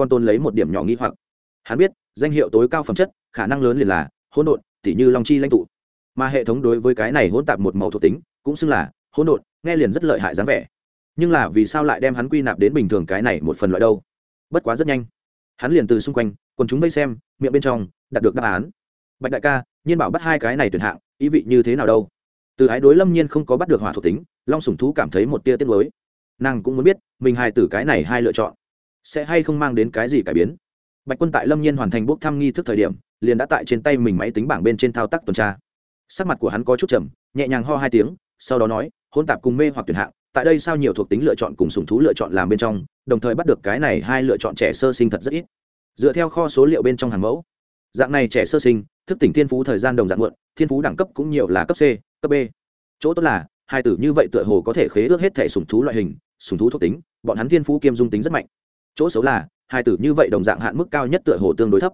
con tôn lấy một điểm nhỏ nghi hoặc. Hắn biết, danh hiệu tối cao phẩm chất, khả năng lớn liền là hỗn độn, tỉ như long chi lãnh tụ mà hệ thống đối với cái này hỗn tạp một màu thuộc tính, cũng xưng là hỗn độn, nghe liền rất lợi hại dáng vẻ. Nhưng là vì sao lại đem hắn quy nạp đến bình thường cái này một phần loại đâu? Bất quá rất nhanh. Hắn liền từ xung quanh còn chúng vây xem, miệng bên trong đạt được đáp án. Bạch đại ca, nhiên bảo bắt hai cái này tuyển hạng, ý vị như thế nào đâu? Từ ái đối lâm nhiên không có bắt được hỏa thuộc tính, long sủng thú cảm thấy một tia tiết mới nàng cũng muốn biết, mình hai từ cái này hai lựa chọn, sẽ hay không mang đến cái gì cải biến? Bạch quân tại lâm nhiên hoàn thành bốc thăm nghi thức thời điểm, liền đã tại trên tay mình máy tính bảng bên trên thao tác tuần tra sắc mặt của hắn có chút trầm, nhẹ nhàng ho hai tiếng, sau đó nói hôn tạp cùng mê hoặc tuyển hạng, tại đây sao nhiều thuộc tính lựa chọn cùng sùng thú lựa chọn làm bên trong, đồng thời bắt được cái này hai lựa chọn trẻ sơ sinh thật rất ít. Dựa theo kho số liệu bên trong hàng mẫu, dạng này trẻ sơ sinh, thức tỉnh thiên phú thời gian đồng dạng muộn, thiên phú đẳng cấp cũng nhiều là cấp c, cấp b. Chỗ tốt là, hai tử như vậy tựa hồ có thể khế ước hết thể sùng thú loại hình sùng thú thuộc tính, bọn hắn thiên phú kiêm dung tính rất mạnh. Chỗ xấu là, hai tử như vậy đồng dạng hạn mức cao nhất tựa hồ tương đối thấp.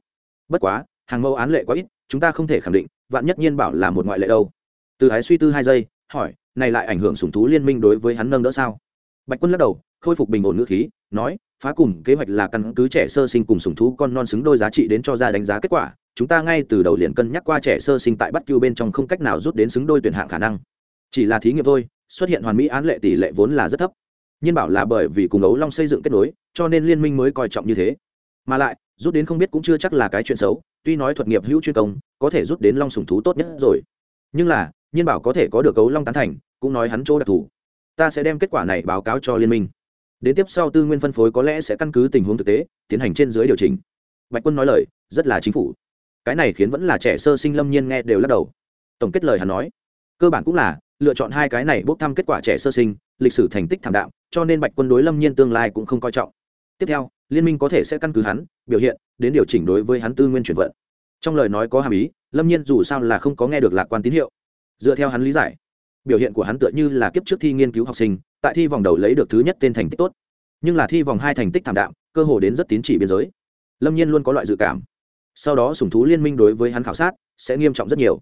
Bất quá, hàng mẫu án lệ quá ít chúng ta không thể khẳng định, vạn nhất nhiên bảo là một ngoại lệ đâu. Từ ái suy tư hai giây, hỏi, này lại ảnh hưởng sùng thú liên minh đối với hắn nâng đỡ sao? Bạch quân lắc đầu, khôi phục bình ổn ngữ khí, nói, phá cùng kế hoạch là căn cứ trẻ sơ sinh cùng sùng thú con non xứng đôi giá trị đến cho ra đánh giá kết quả, chúng ta ngay từ đầu liền cân nhắc qua trẻ sơ sinh tại bắt cưu bên trong không cách nào rút đến xứng đôi tuyển hạng khả năng. Chỉ là thí nghiệm thôi, xuất hiện hoàn mỹ án lệ tỷ lệ vốn là rất thấp. Nhiên bảo là bởi vì cùng ấu long xây dựng kết nối, cho nên liên minh mới coi trọng như thế. Mà lại rút đến không biết cũng chưa chắc là cái chuyện xấu, tuy nói thuật nghiệp hữu chuyên công, có thể rút đến long sùng thú tốt nhất rồi. Nhưng là, nhiên bảo có thể có được cấu long tán thành, cũng nói hắn chỗ đặc thù. Ta sẽ đem kết quả này báo cáo cho liên minh. Đến tiếp sau tư nguyên phân phối có lẽ sẽ căn cứ tình huống thực tế, tiến hành trên dưới điều chỉnh. Bạch quân nói lời, rất là chính phủ. Cái này khiến vẫn là trẻ sơ sinh lâm nhiên nghe đều lắc đầu. Tổng kết lời hắn nói, cơ bản cũng là, lựa chọn hai cái này bốc thăm kết quả trẻ sơ sinh, lịch sử thành tích thảm đạm, cho nên bạch quân đối lâm nhiên tương lai cũng không coi trọng. Tiếp theo liên minh có thể sẽ căn cứ hắn, biểu hiện, đến điều chỉnh đối với hắn tư nguyên chuyển vận. Trong lời nói có hàm ý, lâm nhiên dù sao là không có nghe được lạc quan tín hiệu. Dựa theo hắn lý giải, biểu hiện của hắn tựa như là kiếp trước thi nghiên cứu học sinh, tại thi vòng đầu lấy được thứ nhất tên thành tích tốt. Nhưng là thi vòng hai thành tích thảm đạm, cơ hồ đến rất tín chỉ biên giới. Lâm nhiên luôn có loại dự cảm. Sau đó sùng thú liên minh đối với hắn khảo sát sẽ nghiêm trọng rất nhiều.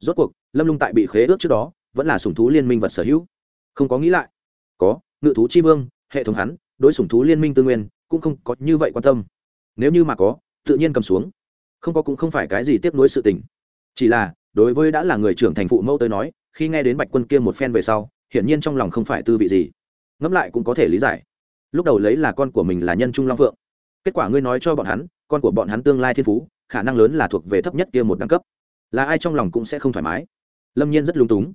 Rốt cuộc, lâm lung tại bị khế ước trước đó, vẫn là sùng thú liên minh vật sở hữu. Không có nghĩ lại. Có, ngự thú chi vương, hệ thống hắn, đối sùng thú liên minh tư nguyên cũng không có như vậy quan tâm. Nếu như mà có, tự nhiên cầm xuống. Không có cũng không phải cái gì tiếp nối sự tình. Chỉ là, đối với đã là người trưởng thành phụ mẫu tới nói, khi nghe đến bạch quân kia một phen về sau, hiển nhiên trong lòng không phải tư vị gì. Ngẫm lại cũng có thể lý giải. Lúc đầu lấy là con của mình là nhân trung long phượng. Kết quả ngươi nói cho bọn hắn, con của bọn hắn tương lai thiên phú, khả năng lớn là thuộc về thấp nhất kia một đẳng cấp. Là ai trong lòng cũng sẽ không thoải mái. Lâm nhiên rất lung túng.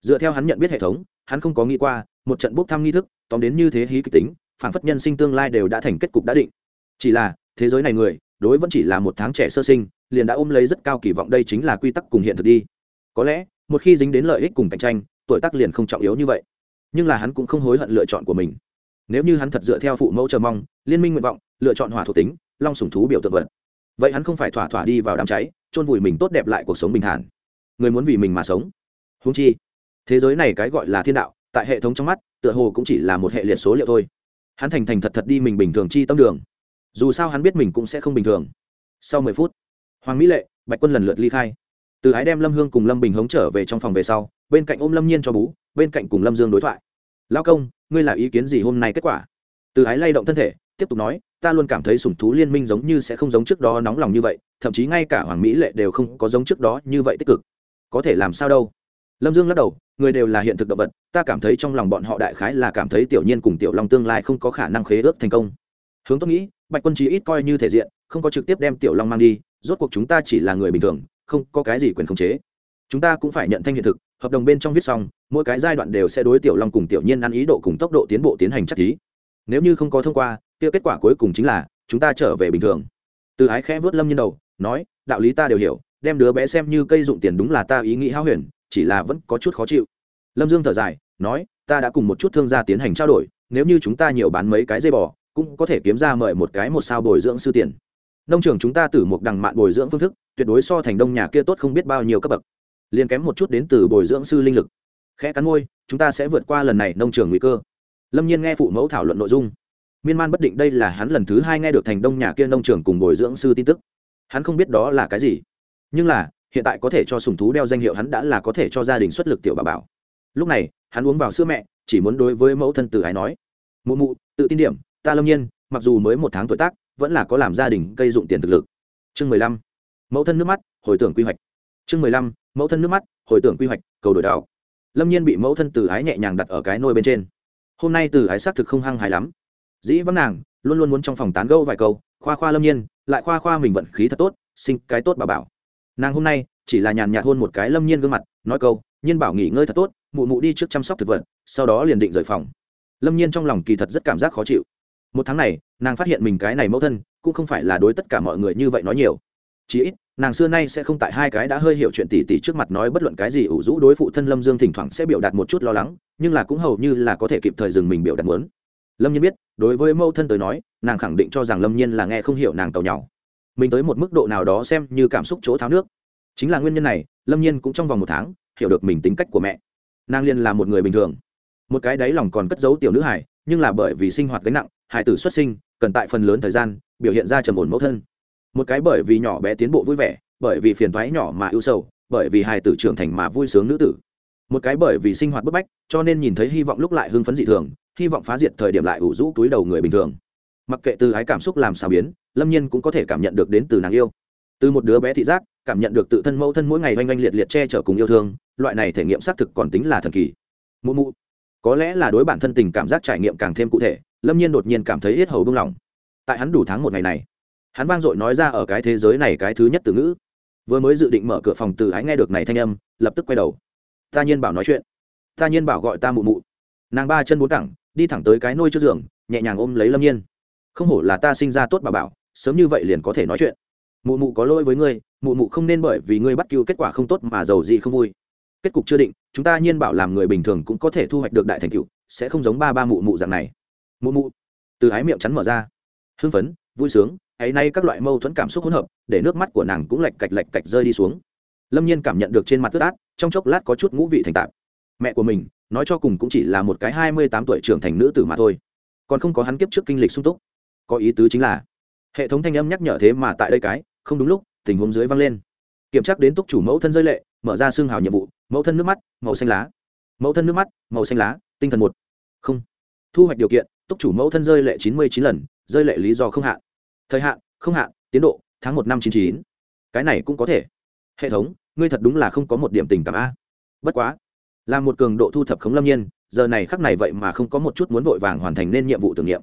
Dựa theo hắn nhận biết hệ thống, hắn không có nghĩ qua, một trận bốc thăm nghi thức, tóm đến như thế hí kịch tính phản phất nhân sinh tương lai đều đã thành kết cục đã định. Chỉ là, thế giới này người, đối vẫn chỉ là một tháng trẻ sơ sinh, liền đã ôm lấy rất cao kỳ vọng đây chính là quy tắc cùng hiện thực đi. Có lẽ, một khi dính đến lợi ích cùng cạnh tranh, tuổi tác liền không trọng yếu như vậy. Nhưng là hắn cũng không hối hận lựa chọn của mình. Nếu như hắn thật dựa theo phụ mẫu chờ mong, liên minh nguyện vọng, lựa chọn hỏa thuộc tính, long sủng thú biểu tượng vật. Vậy hắn không phải thỏa thỏa đi vào đám cháy, chôn vùi mình tốt đẹp lại cuộc sống bình thản. Người muốn vì mình mà sống. Húng chi, thế giới này cái gọi là thiên đạo, tại hệ thống trong mắt, tựa hồ cũng chỉ là một hệ liệt số liệu thôi hắn thành thành thật thật đi mình bình thường chi tâm đường. Dù sao hắn biết mình cũng sẽ không bình thường. Sau mười phút, hoàng mỹ lệ, bạch quân lần lượt ly khai. Từ ái đem lâm hương cùng lâm bình hống trở về trong phòng về sau, bên cạnh ôm lâm nhiên cho bú, bên cạnh cùng lâm dương đối thoại. Lao công, ngươi là ý kiến gì hôm nay kết quả? Từ ái lay động thân thể, tiếp tục nói, ta luôn cảm thấy sủng thú liên minh giống như sẽ không giống trước đó nóng lòng như vậy, thậm chí ngay cả hoàng mỹ lệ đều không có giống trước đó như vậy tích cực. Có thể làm sao đâu? Lâm dương lắc đầu người đều là hiện thực động vật, ta cảm thấy trong lòng bọn họ đại khái là cảm thấy tiểu nhiên cùng tiểu long tương lai không có khả năng khế ước thành công. Hướng tôi nghĩ, bạch quân trí ít coi như thể diện, không có trực tiếp đem tiểu long mang đi, rốt cuộc chúng ta chỉ là người bình thường, không có cái gì quyền khống chế. Chúng ta cũng phải nhận thanh hiện thực, hợp đồng bên trong viết xong, mỗi cái giai đoạn đều sẽ đối tiểu long cùng tiểu nhiên ăn ý độ cùng tốc độ tiến bộ tiến hành chắc thí. Nếu như không có thông qua, kia kết quả cuối cùng chính là, chúng ta trở về bình thường. Từ ái khẽ vớt lâm nhân đầu, nói, đạo lý ta đều hiểu, đem đứa bé xem như cây dụng tiền đúng là ta ý nghĩ hao huyền chỉ là vẫn có chút khó chịu. Lâm dương thở dài, nói, ta đã cùng một chút thương gia tiến hành trao đổi, nếu như chúng ta nhiều bán mấy cái dây bò, cũng có thể kiếm ra mời một cái một sao bồi dưỡng sư tiền. Nông trường chúng ta từ một đằng mạn bồi dưỡng phương thức, tuyệt đối so thành đông nhà kia tốt không biết bao nhiêu cấp bậc. Liền kém một chút đến từ bồi dưỡng sư linh lực. Khẽ cắn môi, chúng ta sẽ vượt qua lần này nông trường nguy cơ. Lâm nhiên nghe phụ mẫu thảo luận nội dung. Miên man bất định đây là hắn lần thứ hai nghe được thành đông nhà kia nông trường cùng bồi dưỡng sư tin tức. Hắn không biết đó là cái gì. Nhưng là hiện tại có thể cho sùng thú đeo danh hiệu hắn đã là có thể cho gia đình xuất lực tiểu bà bảo. Lúc này, hắn uống vào sữa mẹ, chỉ muốn đối với mẫu thân từ ái nói, mụ mụ, tự tin điểm, ta lâm nhiên, mặc dù mới một tháng tuổi tác, vẫn là có làm gia đình gây dụng tiền thực lực. Chương mười lăm, mẫu thân nước mắt, hồi tưởng quy hoạch. Chương mười lăm, mẫu thân nước mắt, hồi tưởng quy hoạch, cầu đổi đạo. Lâm nhiên bị mẫu thân từ ái nhẹ nhàng đặt ở cái nôi bên trên. Hôm nay từ ái xác thực không hăng hài lắm. Dĩ vắng nàng, luôn luôn muốn trong phòng tán gâu vài câu, khoa khoa lâm nhiên, lại khoa khoa mình vận khí thật tốt, sinh cái tốt bà bảo nàng hôm nay chỉ là nhàn nhạt hôn một cái lâm nhiên gương mặt, nói câu, nhiên bảo nghỉ ngơi thật tốt, mụ mụ đi trước chăm sóc thực vật, sau đó liền định rời phòng. Lâm nhiên trong lòng kỳ thật rất cảm giác khó chịu. Một tháng này, nàng phát hiện mình cái này mẫu thân cũng không phải là đối tất cả mọi người như vậy nói nhiều. Chí ít, nàng xưa nay sẽ không tại hai cái đã hơi hiểu chuyện tỉ tỉ trước mặt nói bất luận cái gì ủ rũ đối phụ thân lâm dương thỉnh thoảng sẽ biểu đạt một chút lo lắng, nhưng là cũng hầu như là có thể kịp thời dừng mình biểu đạt muốn. Lâm nhiên biết, đối với mẫu thân tới nói, nàng khẳng định cho rằng lâm nhiên là nghe không hiểu nàng tàu nhau mình tới một mức độ nào đó xem như cảm xúc chỗ tháo nước. Chính là nguyên nhân này, lâm nhiên cũng trong vòng một tháng, hiểu được mình tính cách của mẹ. Nàng liên là một người bình thường. Một cái đáy lòng còn cất giấu tiểu nữ hải nhưng là bởi vì sinh hoạt gánh nặng hải tử xuất sinh, cần tại phần lớn thời gian, biểu hiện ra trầm ổn mẫu thân. Một cái bởi vì nhỏ bé tiến bộ vui vẻ, bởi vì phiền thoái nhỏ mà ưu sầu, bởi vì hải tử trưởng thành mà vui sướng nữ tử. Một cái bởi vì sinh hoạt bức bách, cho nên nhìn thấy hy vọng lúc lại hưng phấn dị thường, hy vọng phá diệt thời điểm lại ủ rũ túi đầu người bình thường. Mặc kệ từ ái cảm xúc làm sao biến lâm nhiên cũng có thể cảm nhận được đến từ nàng yêu. Từ một đứa bé thị giác, cảm nhận được tự thân mẫu thân mỗi ngày oanh oanh liệt liệt che chở cùng yêu thương, loại này thể nghiệm xác thực còn tính là thần kỳ. Mụ mụ, có lẽ là đối bản thân tình cảm giác trải nghiệm càng thêm cụ thể, lâm nhiên đột nhiên cảm thấy hết hầu bung lỏng tại hắn đủ tháng một ngày này, hắn vang dội nói ra ở cái thế giới này cái thứ nhất từ ngữ. Vừa mới dự định mở cửa phòng từ ái nghe được này thanh âm, lập tức quay đầu. Ta nhiên bảo nói chuyện. Ta nhiên bảo gọi ta mụ mụ. Nàng ba chân bốn cẳng, đi thẳng tới cái nôi trước giường, nhẹ nhàng ôm lấy lâm nhiên. Không hổ là ta sinh ra tốt bà bảo sớm như vậy liền có thể nói chuyện. Mụ mụ có lỗi với ngươi, mụ mụ không nên bởi vì ngươi bắt cứu kết quả không tốt mà giàu gì không vui. Kết cục chưa định, chúng ta nhiên bảo làm người bình thường cũng có thể thu hoạch được đại thành tựu, sẽ không giống ba ba mụ mụ dạng này. Mụ mụ. Từ ái miệng chắn mở ra. Hưng phấn, vui sướng, ấy nay các loại mâu thuẫn cảm xúc hỗn hợp, để nước mắt của nàng cũng lạch cạch lạch cạch rơi đi xuống. Lâm nhiên cảm nhận được trên mặt tức át trong chốc lát có chút ngũ vị thành tạp. Mẹ của mình, nói cho cùng cũng chỉ là một cái hai mươi tám tuổi trưởng thành nữ tử mà thôi. Còn không có hắn kiếp trước kinh lịch sung túc. Có ý tứ chính là hệ thống thanh âm nhắc nhở thế mà tại đây cái, không đúng lúc, tình huống dưới vang lên. Kiểm tra đến túc chủ mẫu thân rơi lệ, mở ra xương hào nhiệm vụ, mẫu thân nước mắt, màu xanh lá. Mẫu thân nước mắt, màu xanh lá, tinh thần một. Không. Thu hoạch điều kiện, túc chủ mẫu thân rơi lệ chín mươi chín lần, rơi lệ lý do không hạn. Thời hạn, không hạn, tiến độ, tháng một năm chín chín. Cái này cũng có thể. Hệ thống, ngươi thật đúng là không có một điểm tình cảm a. Bất quá. Là một cường độ thu thập khống lâm nhiên, giờ này khắc này vậy mà không có một chút muốn vội vàng hoàn thành nên nhiệm vụ tưởng niệm.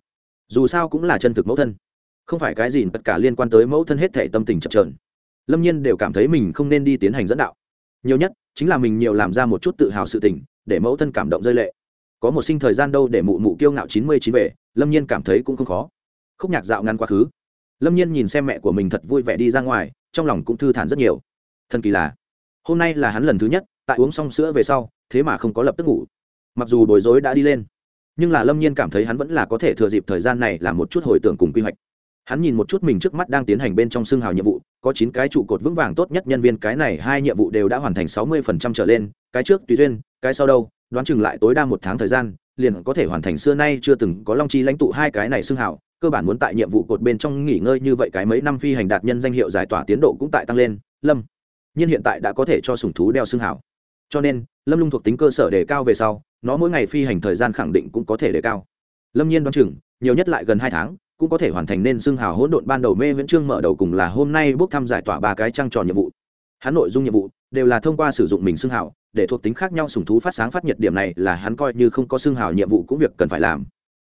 Dù sao cũng là chân thực mẫu thân không phải cái gì tất cả liên quan tới mẫu thân hết thể tâm tình chập trờn lâm nhiên đều cảm thấy mình không nên đi tiến hành dẫn đạo. Nhiều nhất, chính là mình nhiều làm ra một chút tự hào sự tình, để mẫu thân cảm động rơi lệ. Có một sinh thời gian đâu để mụ mụ kiêu ngạo chín mươi chín về, lâm nhiên cảm thấy cũng không khó. Khúc nhạc dạo ngăn quá khứ. Lâm nhiên nhìn xem mẹ của mình thật vui vẻ đi ra ngoài, trong lòng cũng thư thản rất nhiều. Thần kỳ là, hôm nay là hắn lần thứ nhất, tại uống xong sữa về sau, thế mà không có lập tức ngủ. Mặc dù bối rối đã đi lên, nhưng là lâm nhiên cảm thấy hắn vẫn là có thể thừa dịp thời gian này làm một chút hồi tưởng cùng quy hoạch hắn nhìn một chút mình trước mắt đang tiến hành bên trong xương hào nhiệm vụ, có chín cái trụ cột vững vàng tốt nhất nhân viên, cái này hai nhiệm vụ đều đã hoàn thành sáu mươi phần trăm trở lên, cái trước tùy duyên, cái sau đâu, đoán chừng lại tối đa một tháng thời gian, liền có thể hoàn thành xưa nay chưa từng có long chi lãnh tụ hai cái này xương hào, cơ bản muốn tại nhiệm vụ cột bên trong nghỉ ngơi như vậy cái mấy năm phi hành đạt nhân danh hiệu giải tỏa tiến độ cũng tại tăng lên, lâm. Nhiên hiện tại đã có thể cho sùng thú đeo xương hào. Cho nên, lâm lung thuộc tính cơ sở đề cao về sau, nó mỗi ngày phi hành thời gian khẳng định cũng có thể đề cao. Lâm nhiên đoán chừng, nhiều nhất lại gần hai tháng cũng có thể hoàn thành nên xưng hào hỗn độn ban đầu mê viễn trương mở đầu cùng là hôm nay bước thăm giải tỏa ba cái trăng tròn nhiệm vụ. Hắn nội dung nhiệm vụ đều là thông qua sử dụng mình xưng hào, để thuộc tính khác nhau sùng thú phát sáng phát nhiệt điểm này là hắn coi như không có xưng hào nhiệm vụ cũng việc cần phải làm.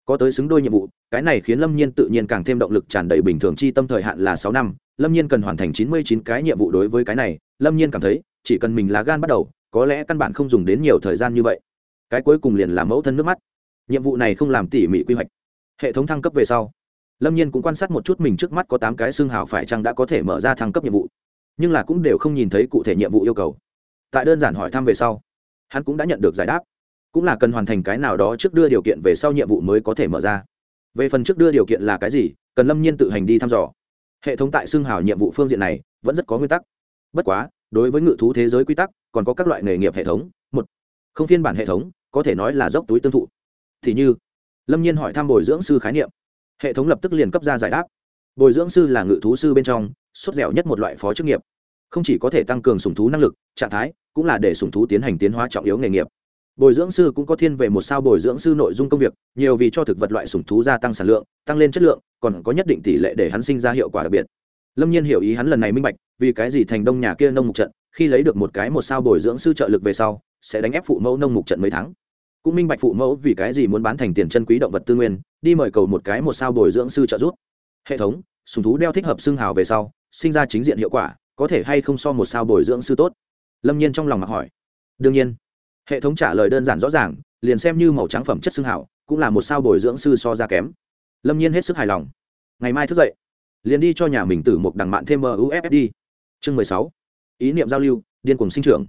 Có tới xứng đôi nhiệm vụ, cái này khiến lâm nhiên tự nhiên càng thêm động lực tràn đầy bình thường chi tâm thời hạn là sáu năm, lâm nhiên cần hoàn thành chín mươi chín cái nhiệm vụ đối với cái này, lâm nhiên cảm thấy, chỉ cần mình là gan bắt đầu, có lẽ căn bản không dùng đến nhiều thời gian như vậy. Cái cuối cùng liền là mẫu thân nước mắt. Nhiệm vụ này không làm tỉ mỉ quy hoạch. Hệ thống thăng cấp về sau lâm nhiên cũng quan sát một chút mình trước mắt có tám cái xương hào phải chăng đã có thể mở ra thăng cấp nhiệm vụ, nhưng là cũng đều không nhìn thấy cụ thể nhiệm vụ yêu cầu. Tại đơn giản hỏi thăm về sau, hắn cũng đã nhận được giải đáp. Cũng là cần hoàn thành cái nào đó trước đưa điều kiện về sau nhiệm vụ mới có thể mở ra. Về phần trước đưa điều kiện là cái gì, cần lâm nhiên tự hành đi thăm dò. Hệ thống tại xương hào nhiệm vụ phương diện này vẫn rất có nguyên tắc. Bất quá, đối với ngự thú thế giới quy tắc, còn có các loại nghề nghiệp hệ thống, một, không phiên bản hệ thống, có thể nói là dốc túi tương thụ. Thì như, lâm nhiên hỏi thăm bồi dưỡng sư khái niệm hệ thống lập tức liền cấp ra giải đáp. Bồi dưỡng sư là ngự thú sư bên trong, sốt dẻo nhất một loại phó chức nghiệp. Không chỉ có thể tăng cường sùng thú năng lực, trạng thái, cũng là để sùng thú tiến hành tiến hóa trọng yếu nghề nghiệp. Bồi dưỡng sư cũng có thiên về một sao bồi dưỡng sư nội dung công việc, nhiều vì cho thực vật loại sùng thú gia tăng sản lượng, tăng lên chất lượng, còn có nhất định tỷ lệ để hắn sinh ra hiệu quả đặc biệt. Lâm nhiên hiểu ý hắn lần này minh bạch, vì cái gì thành đông nhà kia nông mục trận, khi lấy được một cái một sao bồi dưỡng sư trợ lực về sau, sẽ đánh ép phụ mẫu nông mục trận mấy tháng cũng minh bạch phụ mẫu vì cái gì muốn bán thành tiền chân quý động vật tư nguyên, đi mời cầu một cái một sao bồi dưỡng sư trợ giúp. Hệ thống, sùng thú đeo thích hợp xương hào về sau, sinh ra chính diện hiệu quả, có thể hay không so một sao bồi dưỡng sư tốt? Lâm nhiên trong lòng mặc hỏi. Đương nhiên. Hệ thống trả lời đơn giản rõ ràng, liền xem như màu trắng phẩm chất xương hào, cũng là một sao bồi dưỡng sư so ra kém. Lâm nhiên hết sức hài lòng. Ngày mai thức dậy, liền đi cho nhà mình tử một đằng mạn thêm muffd chương mười sáu. Ý niệm giao lưu, điên cùng sinh trưởng.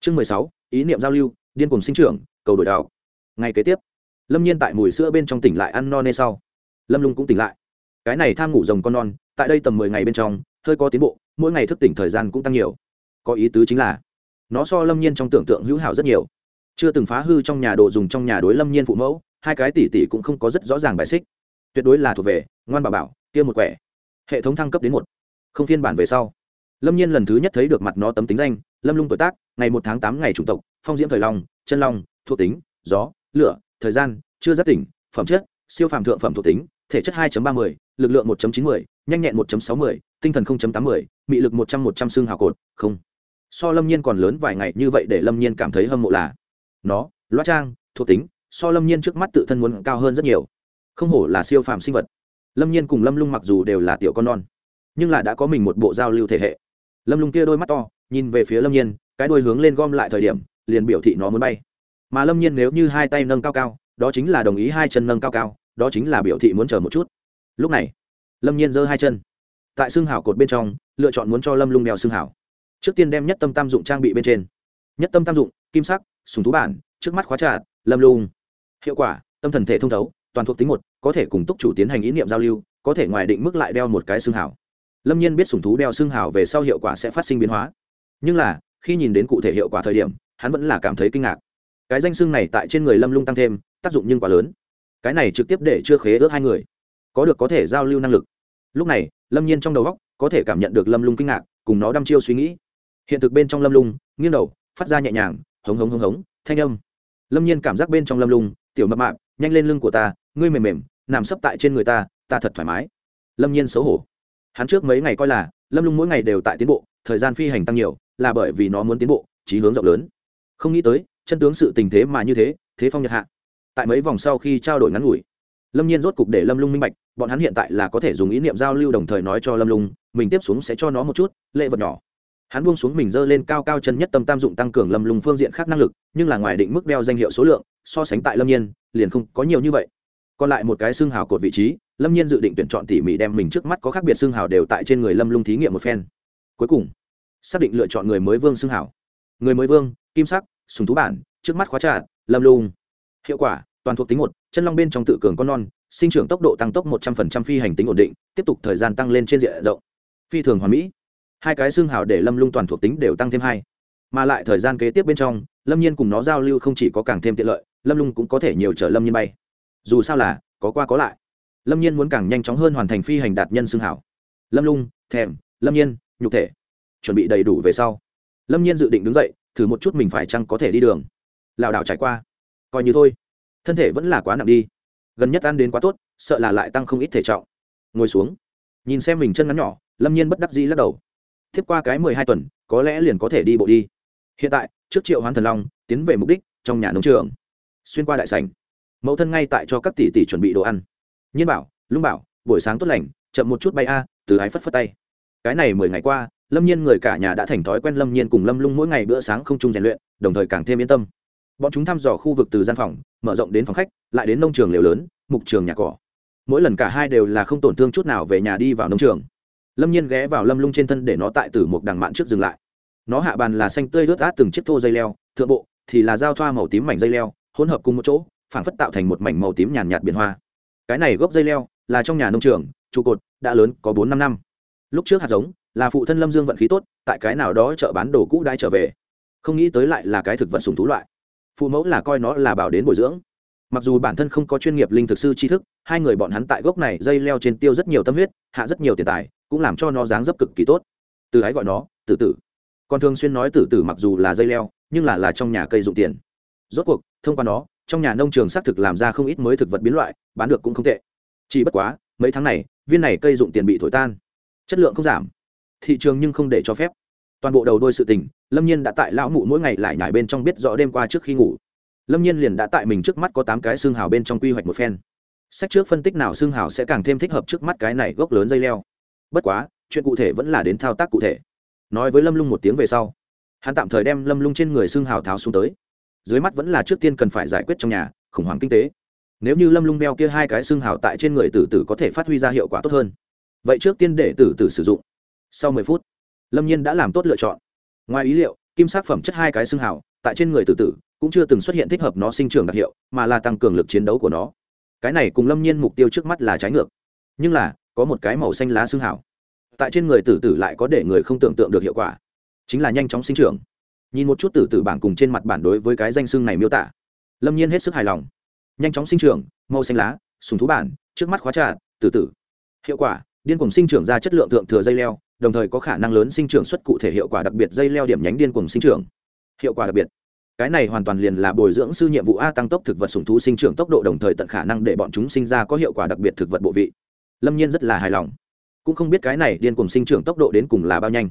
Chương mười sáu. Ý niệm giao lưu, điên cùng sinh trưởng cầu đổi đạo ngày kế tiếp, lâm nhiên tại mùi sữa bên trong tỉnh lại ăn no nê sau. Lâm lung cũng tỉnh lại. Cái này tham ngủ rồng con non, tại đây tầm mười ngày bên trong, hơi có tiến bộ, mỗi ngày thức tỉnh thời gian cũng tăng nhiều. Có ý tứ chính là, nó so lâm nhiên trong tưởng tượng hữu hảo rất nhiều. Chưa từng phá hư trong nhà đồ dùng trong nhà đối lâm nhiên phụ mẫu, hai cái tỷ tỷ cũng không có rất rõ ràng bài xích. Tuyệt đối là thuộc về, ngoan bà bảo, kia một quẻ. Hệ thống thăng cấp đến một. Không phiên bản về sau. Lâm nhiên lần thứ nhất thấy được mặt nó tấm tính danh, lâm lung tuổi tác, ngày một tháng tám ngày chủng tộc, phong diễm thời long, chân long thuộc tính, gió, lửa, thời gian, chưa giác tỉnh, phẩm chất, siêu phàm thượng phẩm thuộc tính, thể chất 2 ba mươi, lực lượng 1 chín mươi, nhanh nhẹn 1 sáu mươi, tinh thần 0 tám mươi, mị lực một trăm một trăm xương hào cột, không. So lâm nhiên còn lớn vài ngày như vậy để lâm nhiên cảm thấy hâm mộ là, nó, loa trang, thuộc tính, so lâm nhiên trước mắt tự thân muốn cao hơn rất nhiều. Không hổ là siêu phàm sinh vật. Lâm nhiên cùng lâm lung mặc dù đều là tiểu con non, nhưng là đã có mình một bộ giao lưu thể hệ. Lâm lung kia đôi mắt to, nhìn về phía lâm nhiên, cái đôi hướng lên gom lại thời điểm, liền biểu thị nó muốn bay mà lâm nhiên nếu như hai tay nâng cao cao, đó chính là đồng ý hai chân nâng cao cao, đó chính là biểu thị muốn chờ một chút. Lúc này, lâm nhiên giơ hai chân. Tại xương hảo cột bên trong, lựa chọn muốn cho lâm lung đeo xương hảo. Trước tiên đem nhất tâm tam dụng trang bị bên trên. Nhất tâm tam dụng, kim sắc, sùng thú bản, trước mắt khóa trả lâm lung. Hiệu quả, tâm thần thể thông thấu, toàn thuộc tính một, có thể cùng túc chủ tiến hành ý niệm giao lưu, có thể ngoài định mức lại đeo một cái xương hảo. Lâm nhiên biết sùng thú đeo xương hảo về sau hiệu quả sẽ phát sinh biến hóa. Nhưng là, khi nhìn đến cụ thể hiệu quả thời điểm, hắn vẫn là cảm thấy kinh ngạc cái danh xưng này tại trên người lâm lung tăng thêm, tác dụng nhưng quá lớn. Cái này trực tiếp để chưa khế ước hai người. Có được có thể giao lưu năng lực. Lúc này, lâm nhiên trong đầu góc, có thể cảm nhận được lâm lung kinh ngạc, cùng nó đăm chiêu suy nghĩ. Hiện thực bên trong lâm lung, nghiêng đầu, phát ra nhẹ nhàng, hống hống hống hống, thanh âm. Lâm nhiên cảm giác bên trong lâm lung, tiểu mập mạp, nhanh lên lưng của ta, ngươi mềm mềm, nằm sấp tại trên người ta ta thật thoải mái. Lâm nhiên xấu hổ. Hắn trước mấy ngày coi là, lâm lung mỗi ngày đều tại tiến bộ, thời gian phi hành tăng nhiều, là bởi vì nó muốn tiến bộ trí hướng rộng lớn. Không nghĩ tới chân tướng sự tình thế mà như thế thế phong nhật hạ. Tại mấy vòng sau khi trao đổi ngắn ngủi, lâm nhiên rốt cục để lâm lung minh bạch, bọn hắn hiện tại là có thể dùng ý niệm giao lưu đồng thời nói cho lâm lung, mình tiếp xuống sẽ cho nó một chút lệ vật nhỏ. Hắn buông xuống mình dơ lên cao cao chân nhất tâm tam dụng tăng cường lâm lung phương diện khác năng lực, nhưng là ngoài định mức đeo danh hiệu số lượng, so sánh tại lâm nhiên, liền không có nhiều như vậy. Còn lại một cái xương hào cột vị trí, lâm nhiên dự định tuyển chọn tỉ mỉ đem mình trước mắt có khác biệt xương hào đều tại trên người lâm lung thí nghiệm một phen. Cuối cùng, xác định lựa chọn người mới vương xương hào. Người mới vương, kim sắc sùng thú bản, trước mắt khóa chặt, lâm lung. Hiệu quả, toàn thuộc tính một, chân long bên trong tự cường con non, sinh trưởng tốc độ tăng tốc một trăm phần trăm phi hành tính ổn định, tiếp tục thời gian tăng lên trên diện rộng. Phi thường hoàn mỹ. Hai cái xương hào để lâm lung toàn thuộc tính đều tăng thêm hai. Mà lại thời gian kế tiếp bên trong, lâm nhiên cùng nó giao lưu không chỉ có càng thêm tiện lợi, lâm lung cũng có thể nhiều chở lâm nhiên bay. Dù sao là, có qua có lại. Lâm nhiên muốn càng nhanh chóng hơn hoàn thành phi hành đạt nhân xương hảo lâm lung, thèm, lâm nhiên, nhục thể. Chuẩn bị đầy đủ về sau. Lâm nhiên dự định đứng dậy thử một chút mình phải chăng có thể đi đường. Lảo đảo trải qua. Coi như thôi. Thân thể vẫn là quá nặng đi. Gần nhất ăn đến quá tốt, sợ là lại tăng không ít thể trọng. Ngồi xuống. Nhìn xem mình chân ngắn nhỏ, lâm nhiên bất đắc dĩ lắc đầu. Tiếp qua cái mười hai tuần, có lẽ liền có thể đi bộ đi. Hiện tại, trước triệu hoán thần long, tiến về mục đích, trong nhà nông trường. Xuyên qua đại sành mẫu thân ngay tại cho các tỷ tỷ chuẩn bị đồ ăn. Nhiên bảo, lung bảo, buổi sáng tốt lành, chậm một chút bay a, từ ái phất phất tay. Cái này mười ngày qua lâm nhiên người cả nhà đã thành thói quen lâm nhiên cùng lâm lung mỗi ngày bữa sáng không chung rèn luyện, đồng thời càng thêm yên tâm. Bọn chúng thăm dò khu vực từ gian phòng, mở rộng đến phòng khách, lại đến nông trường liều lớn, mục trường nhà cỏ. Mỗi lần cả hai đều là không tổn thương chút nào về nhà đi vào nông trường. Lâm nhiên ghé vào lâm lung trên thân để nó tại tử một đằng mạn trước dừng lại. Nó hạ bàn là xanh tươi ướt át từng chiếc thô dây leo, thượng bộ thì là dao thoa màu tím mảnh dây leo, hỗn hợp cùng một chỗ, phảng phất tạo thành một mảnh màu tím nhàn nhạt biển hoa. Cái này gốc dây leo là trong nhà nông trường, trụ cột đã lớn có bốn năm năm. Lúc trước hạt giống là phụ thân lâm dương vận khí tốt, tại cái nào đó chợ bán đồ cũ đai trở về. Không nghĩ tới lại là cái thực vật sùng thú loại. Phụ mẫu là coi nó là bảo đến bồi dưỡng. Mặc dù bản thân không có chuyên nghiệp linh thực sư tri thức, hai người bọn hắn tại gốc này dây leo trên tiêu rất nhiều tâm huyết, hạ rất nhiều tiền tài, cũng làm cho nó dáng dấp cực kỳ tốt. Từ ái gọi nó, tử tử. Còn thường xuyên nói tử tử mặc dù là dây leo, nhưng là là trong nhà cây dụng tiền. Rốt cuộc, thông qua nó, trong nhà nông trường xác thực làm ra không ít mới thực vật biến loại, bán được cũng không tệ. Chỉ bất quá, mấy tháng này, viên này cây dụng tiền bị thổi tan. Chất lượng không giảm thị trường nhưng không để cho phép. Toàn bộ đầu đôi sự tình, lâm nhiên đã tại lão mụ mỗi ngày lại nhải bên trong biết rõ đêm qua trước khi ngủ. Lâm nhiên liền đã tại mình trước mắt có tám cái xương hào bên trong quy hoạch một phen. Sách trước phân tích nào xương hào sẽ càng thêm thích hợp trước mắt cái này gốc lớn dây leo. Bất quá, chuyện cụ thể vẫn là đến thao tác cụ thể. Nói với lâm lung một tiếng về sau, hắn tạm thời đem lâm lung trên người xương hào tháo xuống tới. Dưới mắt vẫn là trước tiên cần phải giải quyết trong nhà, khủng hoảng kinh tế. Nếu như lâm lung đeo kia hai cái xương hào tại trên người tử tử có thể phát huy ra hiệu quả tốt hơn. Vậy trước tiên để tử tử sử dụng sau mười phút, lâm nhiên đã làm tốt lựa chọn. Ngoài ý liệu, kim sắc phẩm chất hai cái xương hào, tại trên người tử tử, cũng chưa từng xuất hiện thích hợp nó sinh trưởng đặc hiệu, mà là tăng cường lực chiến đấu của nó. Cái này cùng lâm nhiên mục tiêu trước mắt là trái ngược. Nhưng là, có một cái màu xanh lá xương hào. Tại trên người tử tử lại có để người không tưởng tượng được hiệu quả. Chính là nhanh chóng sinh trưởng. Nhìn một chút tử tử bảng cùng trên mặt bản đối với cái danh xương này miêu tả, lâm nhiên hết sức hài lòng. Nhanh chóng sinh trưởng, màu xanh lá, sùng thú bản, trước mắt khóa trà tử tử. Hiệu quả, điên cuồng sinh trưởng ra chất lượng thượng thừa dây leo đồng thời có khả năng lớn sinh trưởng xuất cụ thể hiệu quả đặc biệt dây leo điểm nhánh điên cuồng sinh trưởng. Hiệu quả đặc biệt. Cái này hoàn toàn liền là bồi dưỡng sư nhiệm vụ a tăng tốc thực vật sùng thú sinh trưởng tốc độ đồng thời tận khả năng để bọn chúng sinh ra có hiệu quả đặc biệt thực vật bộ vị. Lâm nhiên rất là hài lòng. Cũng không biết cái này điên cuồng sinh trưởng tốc độ đến cùng là bao nhanh.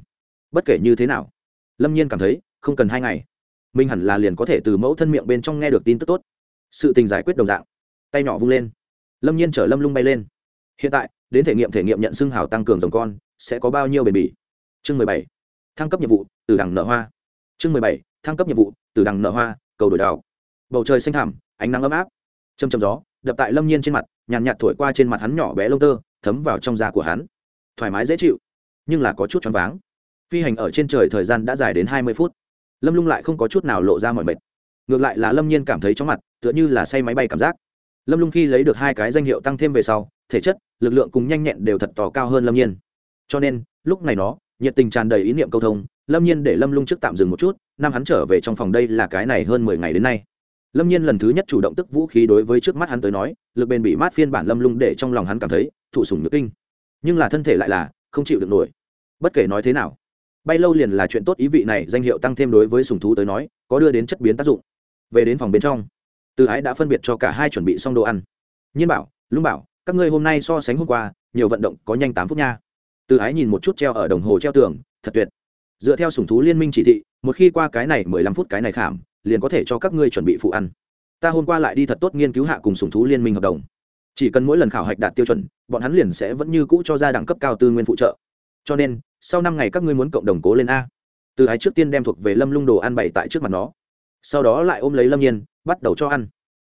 Bất kể như thế nào, lâm nhiên cảm thấy không cần hai ngày. Mình hẳn là liền có thể từ mẫu thân miệng bên trong nghe được tin tức tốt. Sự tình giải quyết đồng dạng. Tay nhỏ vung lên. Lâm nhiên chở lâm lung bay lên. Hiện tại, đến thể nghiệm thể nghiệm nhận xưng hào tăng cường dòng con sẽ có bao nhiêu bền bỉ? Chương mười bảy, thăng cấp nhiệm vụ, từ đằng nở hoa. Chương mười bảy, thăng cấp nhiệm vụ, từ đằng nở hoa, cầu đổi đào bầu trời xanh thẳm, ánh nắng ấm áp. Châm châm gió, đập tại lâm nhiên trên mặt, nhàn nhạt thổi qua trên mặt hắn nhỏ bé lông tơ, thấm vào trong da của hắn. Thoải mái dễ chịu, nhưng là có chút choáng váng. Phi hành ở trên trời thời gian đã dài đến hai mươi phút. Lâm lung lại không có chút nào lộ ra mọi mệt. Ngược lại là lâm nhiên cảm thấy chóng mặt, tựa như là say máy bay cảm giác. Lâm lung khi lấy được hai cái danh hiệu tăng thêm về sau, thể chất, lực lượng cùng nhanh nhẹn đều thật tỏ cao hơn lâm nhiên cho nên, lúc này nó, nhiệt tình tràn đầy ý niệm câu thông, lâm nhiên để lâm lung trước tạm dừng một chút, năm hắn trở về trong phòng đây là cái này hơn mười ngày đến nay. Lâm nhiên lần thứ nhất chủ động tức vũ khí đối với trước mắt hắn tới nói, lực bền bị mát phiên bản lâm lung để trong lòng hắn cảm thấy, thụ sùng nhược kinh. Nhưng là thân thể lại là, không chịu được nổi. Bất kể nói thế nào, bay lâu liền là chuyện tốt ý vị này danh hiệu tăng thêm đối với sùng thú tới nói, có đưa đến chất biến tác dụng. Về đến phòng bên trong, từ ái đã phân biệt cho cả hai chuẩn bị xong đồ ăn. Nhiên bảo, lung bảo, các ngươi hôm nay so sánh hôm qua, nhiều vận động có nhanh tám phút nha từ ái nhìn một chút treo ở đồng hồ treo tường, thật tuyệt. Dựa theo sùng thú liên minh chỉ thị, một khi qua cái này mười lăm phút cái này khảm, liền có thể cho các ngươi chuẩn bị phụ ăn. Ta hôm qua lại đi thật tốt nghiên cứu hạ cùng sùng thú liên minh hợp đồng. Chỉ cần mỗi lần khảo hạch đạt tiêu chuẩn, bọn hắn liền sẽ vẫn như cũ cho ra đẳng cấp cao tư nguyên phụ trợ. Cho nên, sau năm ngày các ngươi muốn cộng đồng cố lên a. Từ ái trước tiên đem thuộc về lâm lung đồ ăn bày tại trước mặt nó. Sau đó lại ôm lấy lâm nhiên, bắt đầu cho ăn.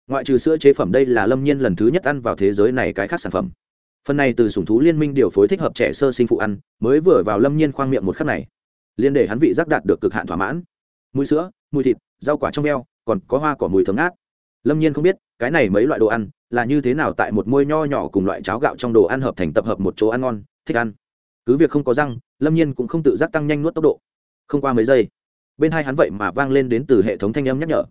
Ngoại trừ sữa chế phẩm đây là lâm nhiên lần thứ nhất ăn vào thế giới này cái khác sản phẩm phần này từ sủng thú liên minh điều phối thích hợp trẻ sơ sinh phụ ăn, mới vừa vào lâm nhiên khoang miệng một khắc này. Liên để hắn vị giác đạt được cực hạn thỏa mãn. Mùi sữa, mùi thịt, rau quả trong veo, còn có hoa cỏ mùi thơm ngát. Lâm nhiên không biết, cái này mấy loại đồ ăn, là như thế nào tại một môi nho nhỏ cùng loại cháo gạo trong đồ ăn hợp thành tập hợp một chỗ ăn ngon, thích ăn. Cứ việc không có răng, lâm nhiên cũng không tự giác tăng nhanh nuốt tốc độ. Không qua mấy giây, bên hai hắn vậy mà vang lên đến từ hệ thống thanh âm nhắc nhở.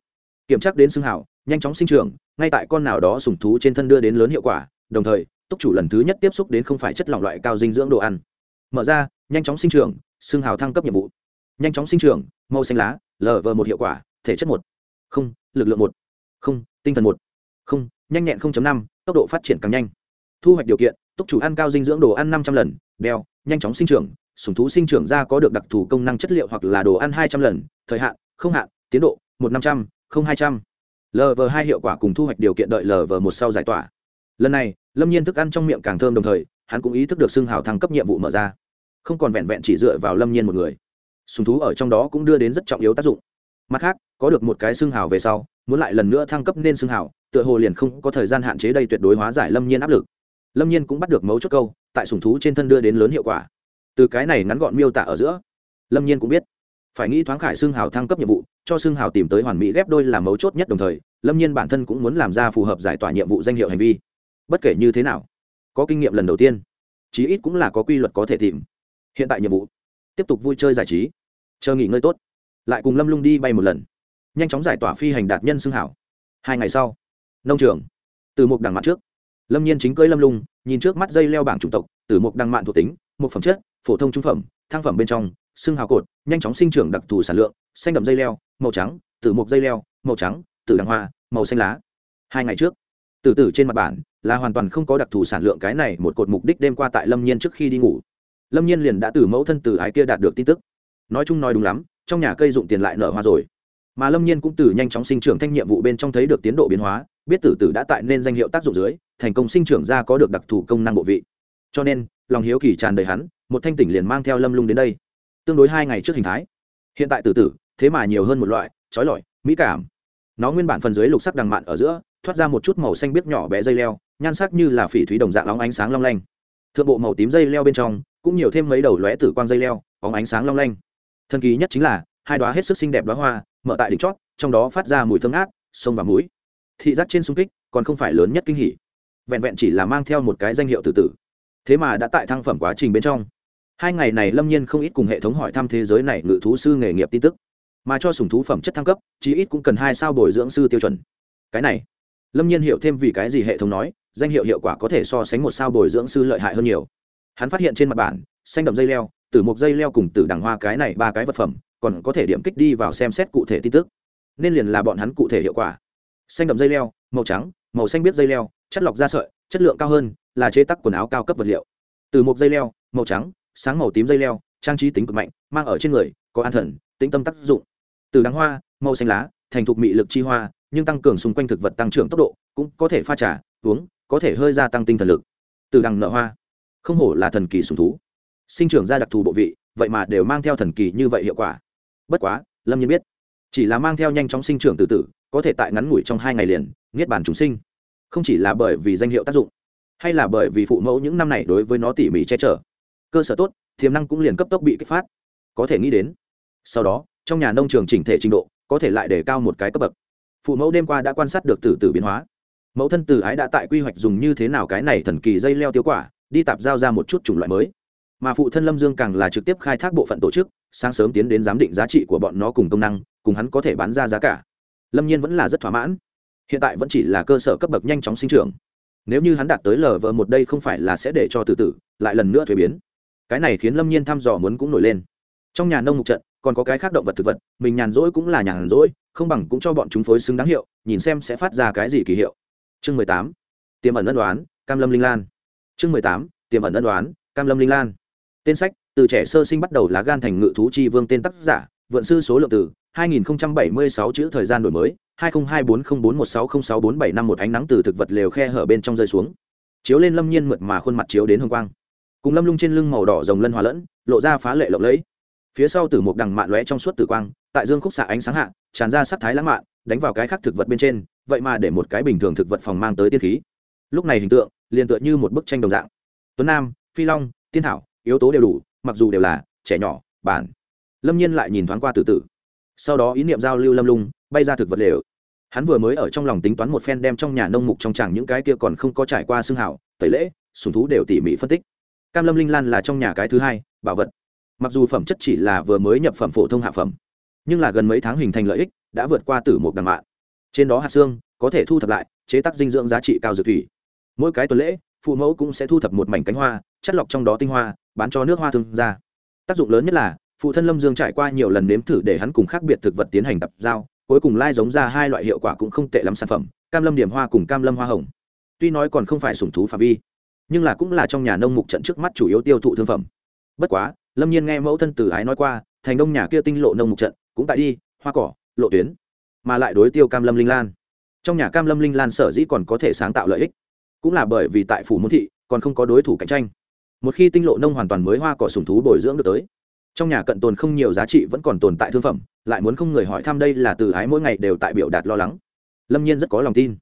Kiểm tra đến xương hảo nhanh chóng sinh trưởng, ngay tại con nào đó sùng thú trên thân đưa đến lớn hiệu quả, đồng thời túc chủ lần thứ nhất tiếp xúc đến không phải chất lỏng loại cao dinh dưỡng đồ ăn. Mở ra, nhanh chóng sinh trưởng xương hào thăng cấp nhiệm vụ. Nhanh chóng sinh trưởng, màu xanh lá lờ vờ một hiệu quả, thể chất một. Không, lực lượng một. Không, tinh thần một. Không, nhanh nhẹn năm, tốc độ phát triển càng nhanh. Thu hoạch điều kiện, túc chủ ăn cao dinh dưỡng đồ ăn năm trăm l ầ n đeo, nhanh chóng sinh trưởng sùng thú sinh trưởng ra có được đặc thù công năng chất liệu hoặc là đồ ăn hai trăm l ầ n thời hạn, không hạn, tiến độ, một năm trăm, không hai trăm. Lv hai hiệu quả cùng thu hoạch điều kiện đợi lv một sau giải tỏa lần này, lâm nhiên thức ăn trong miệng càng thơm đồng thời, hắn cũng ý thức được xưng hào thăng cấp nhiệm vụ mở ra. Không còn vẹn vẹn chỉ dựa vào lâm nhiên một người. Sùng thú ở trong đó cũng đưa đến rất trọng yếu tác dụng. Mặt khác, có được một cái xưng hào về sau, muốn lại lần nữa thăng cấp nên xưng hào, tựa hồ liền không có thời gian hạn chế đây tuyệt đối hóa giải lâm nhiên áp lực. Lâm nhiên cũng bắt được mấu chốt câu, tại sùng thú trên thân đưa đến lớn hiệu quả. Từ cái này ngắn gọn miêu tả ở giữa, lâm nhiên cũng biết, phải nghĩ thoáng khải xương hào thăng cấp nhiệm vụ, cho xương hào tìm tới hoàn mỹ ghép đôi làm mấu chốt nhất đồng thời, lâm nhiên bản thân cũng muốn làm ra phù hợp giải tỏa nhiệm vụ danh hiệu hành vi bất kể như thế nào, có kinh nghiệm lần đầu tiên, chí ít cũng là có quy luật có thể tìm. Hiện tại nhiệm vụ, tiếp tục vui chơi giải trí, chờ nghỉ ngơi tốt, lại cùng lâm lung đi bay một lần, nhanh chóng giải tỏa phi hành đạt nhân xưng hảo. Hai ngày sau, nông trường, từ một đằng mặt trước, lâm nhiên chính cưới lâm lung, nhìn trước mắt dây leo bảng chủng tộc, từ một đằng mạn thuộc tính, một phẩm chất, phổ thông trung phẩm, thang phẩm bên trong, xưng hào cột, nhanh chóng sinh trưởng đặc thù sản lượng, xanh đậm dây leo, màu trắng, từ mục dây leo, màu trắng, từ đằng hoa, màu xanh lá. Hai ngày trước tử tử trên mặt bản, là hoàn toàn không có đặc thù sản lượng cái này một cột mục đích đêm qua tại lâm nhiên trước khi đi ngủ. Lâm nhiên liền đã từ mẫu thân từ ái kia đạt được tin tức. Nói chung nói đúng lắm, trong nhà cây dụng tiền lại nở hoa rồi. Mà lâm nhiên cũng từ nhanh chóng sinh trưởng thanh nhiệm vụ bên trong thấy được tiến độ biến hóa, biết tử tử đã tại nên danh hiệu tác dụng dưới, thành công sinh trưởng ra có được đặc thù công năng bộ vị. Cho nên, lòng hiếu kỳ tràn đầy hắn, một thanh tỉnh liền mang theo lâm lung đến đây. Tương đối hai ngày trước hình thái. Hiện tại tử tử, thế mà nhiều hơn một loại, trói lọi, mỹ cảm. Nó nguyên bản phần dưới lục sắc đằng mạn ở giữa thoát ra một chút màu xanh biếc nhỏ bé dây leo, nhan sắc như là phỉ thúy đồng dạng lóng ánh sáng long lanh. Thượng bộ màu tím dây leo bên trong, cũng nhiều thêm mấy đầu lóe tử quang dây leo bóng ánh sáng long lanh. Thần kỳ nhất chính là, hai đoá hết sức xinh đẹp đoá hoa, mở tại đỉnh chót, trong đó phát ra mùi thơm ngát, sông và mũi. Thị giác trên xung kích, còn không phải lớn nhất kinh hỉ. Vẹn vẹn chỉ là mang theo một cái danh hiệu tự tử. Thế mà đã tại thăng phẩm quá trình bên trong. Hai ngày này lâm nhiên không ít cùng hệ thống hỏi thăm thế giới này ngự thú sư nghề nghiệp tin tức. Mà cho sùng thú phẩm chất thăng cấp, chí ít cũng cần hai sao bồi dưỡng sư tiêu chuẩn. Cái này lâm nhiên hiểu thêm vì cái gì hệ thống nói, danh hiệu hiệu quả có thể so sánh một sao bồi dưỡng sư lợi hại hơn nhiều. Hắn phát hiện trên mặt bản, xanh đậm dây leo từ một dây leo cùng từ đằng hoa cái này ba cái vật phẩm, còn có thể điểm kích đi vào xem xét cụ thể tin tức. Nên liền là bọn hắn cụ thể hiệu quả. Xanh đậm dây leo, màu trắng, màu xanh biết dây leo, chất lọc da sợi, chất lượng cao hơn, là chế tác quần áo cao cấp vật liệu. Từ một dây leo, màu trắng, sáng màu tím dây leo, trang trí tính cực mạnh, mang ở trên người, có an thần tính tâm tác dụng. Từ đắng hoa, màu xanh lá, thành thục mị lực chi hoa nhưng tăng cường xung quanh thực vật tăng trưởng tốc độ, cũng có thể pha trà, uống, có thể hơi gia tăng tinh thần lực. Từ đằng nợ hoa. Không hổ là thần kỳ sùng thú. Sinh trưởng ra đặc thù bộ vị, vậy mà đều mang theo thần kỳ như vậy hiệu quả. Bất quá, lâm nhiên biết, chỉ là mang theo nhanh chóng sinh trưởng từ từ có thể tại ngắn ngủi trong hai ngày liền, niết bàn chúng sinh. Không chỉ là bởi vì danh hiệu tác dụng, hay là bởi vì phụ mẫu những năm này đối với nó tỉ mỉ che chở. Cơ sở tốt, tiềm năng cũng liền cấp tốc bị kích phát. Có thể nghĩ đến, sau đó, trong nhà nông trường chỉnh thể trình độ, có thể lại để cao một cái cấp bậc phụ mẫu đêm qua đã quan sát được tử tử biến hóa. Mẫu thân tử ái đã tại quy hoạch dùng như thế nào cái này thần kỳ dây leo tiêu quả, đi tạp giao ra một chút chủng loại mới. Mà phụ thân lâm dương càng là trực tiếp khai thác bộ phận tổ chức, sáng sớm tiến đến giám định giá trị của bọn nó cùng công năng, cùng hắn có thể bán ra giá cả. Lâm nhiên vẫn là rất thỏa mãn. Hiện tại vẫn chỉ là cơ sở cấp bậc nhanh chóng sinh trưởng. Nếu như hắn đạt tới lờ vợ một đây không phải là sẽ để cho tự tử lại lần nữa thuế biến. Cái này khiến lâm nhiên thăm dò muốn cũng nổi lên. Trong nhà nông mục trận, còn có cái khác động vật thực vật, mình nhàn rỗi cũng là nhàn rỗi không bằng cũng cho bọn chúng phối xứng đáng hiệu, nhìn xem sẽ phát ra cái gì kỳ hiệu. Chương mười tám, tiềm ẩn ân đoán cam lâm linh lan. Chương mười tám, tiềm ẩn ân đoán cam lâm linh lan. Tên sách, từ trẻ sơ sinh bắt đầu lá gan thành ngự thú chi vương tên tác giả, vượn sư số lượng từ 2076 chữ thời gian đổi mới 202404160647 năm một ánh nắng từ thực vật lều khe hở bên trong rơi xuống. Chiếu lên lâm nhiên mượt mà khuôn mặt chiếu đến hồng quang. Cùng lâm lung trên lưng màu đỏ rồng lân hòa lẫn, lộ ra phá lệ lộng lẫy. Phía sau từ một đằng mạn lóe trong suốt tử quang tại dương khúc xạ ánh sáng hạ, tràn ra sắc thái lãng mạn, đánh vào cái khác thực vật bên trên, vậy mà để một cái bình thường thực vật phòng mang tới tiên khí. Lúc này hình tượng, liền tựa như một bức tranh đồng dạng. Tuấn nam, phi long, tiên thảo, yếu tố đều đủ, mặc dù đều là trẻ nhỏ, bản. Lâm nhiên lại nhìn thoáng qua từ từ sau đó ý niệm giao lưu lâm lung, bay ra thực vật lều. Hắn vừa mới ở trong lòng tính toán một phen đem trong nhà nông mục trong chẳng những cái kia còn không có trải qua xương hảo tẩy lễ sùng thú đều tỉ mỉ phân tích. Cam lâm linh lan là trong nhà cái thứ hai, bảo vật. Mặc dù phẩm chất chỉ là vừa mới nhập phẩm phổ thông hạ phẩm nhưng là gần mấy tháng hình thành lợi ích, đã vượt qua tử một đằng mạn trên đó hạt xương, có thể thu thập lại, chế tác dinh dưỡng giá trị cao dược thủy. Mỗi cái tuần lễ, phụ mẫu cũng sẽ thu thập một mảnh cánh hoa, chất lọc trong đó tinh hoa, bán cho nước hoa thương ra tác dụng lớn nhất là, phụ thân lâm dương trải qua nhiều lần nếm thử để hắn cùng khác biệt thực vật tiến hành tập giao, cuối cùng lai giống ra hai loại hiệu quả cũng không tệ lắm sản phẩm, cam lâm điểm hoa cùng cam lâm hoa hồng. Tuy nói còn không phải sủng thú phạm vi, nhưng là cũng là trong nhà nông mục trận trước mắt chủ yếu tiêu thụ thương phẩm. Bất quá, lâm nhiên nghe mẫu thân từ ái nói qua, thành đông nhà kia tinh lộ nông mục trận cũng tại đi, hoa cỏ, lộ tuyến, mà lại đối tiêu cam lâm linh lan. Trong nhà cam lâm linh lan sở dĩ còn có thể sáng tạo lợi ích, cũng là bởi vì tại phủ môn thị, còn không có đối thủ cạnh tranh. Một khi tinh lộ nông hoàn toàn mới hoa cỏ sùng thú bồi dưỡng được tới, trong nhà cận tồn không nhiều giá trị vẫn còn tồn tại thương phẩm, lại muốn không người hỏi thăm đây là từ ái mỗi ngày đều tại biểu đạt lo lắng. Lâm nhiên rất có lòng tin.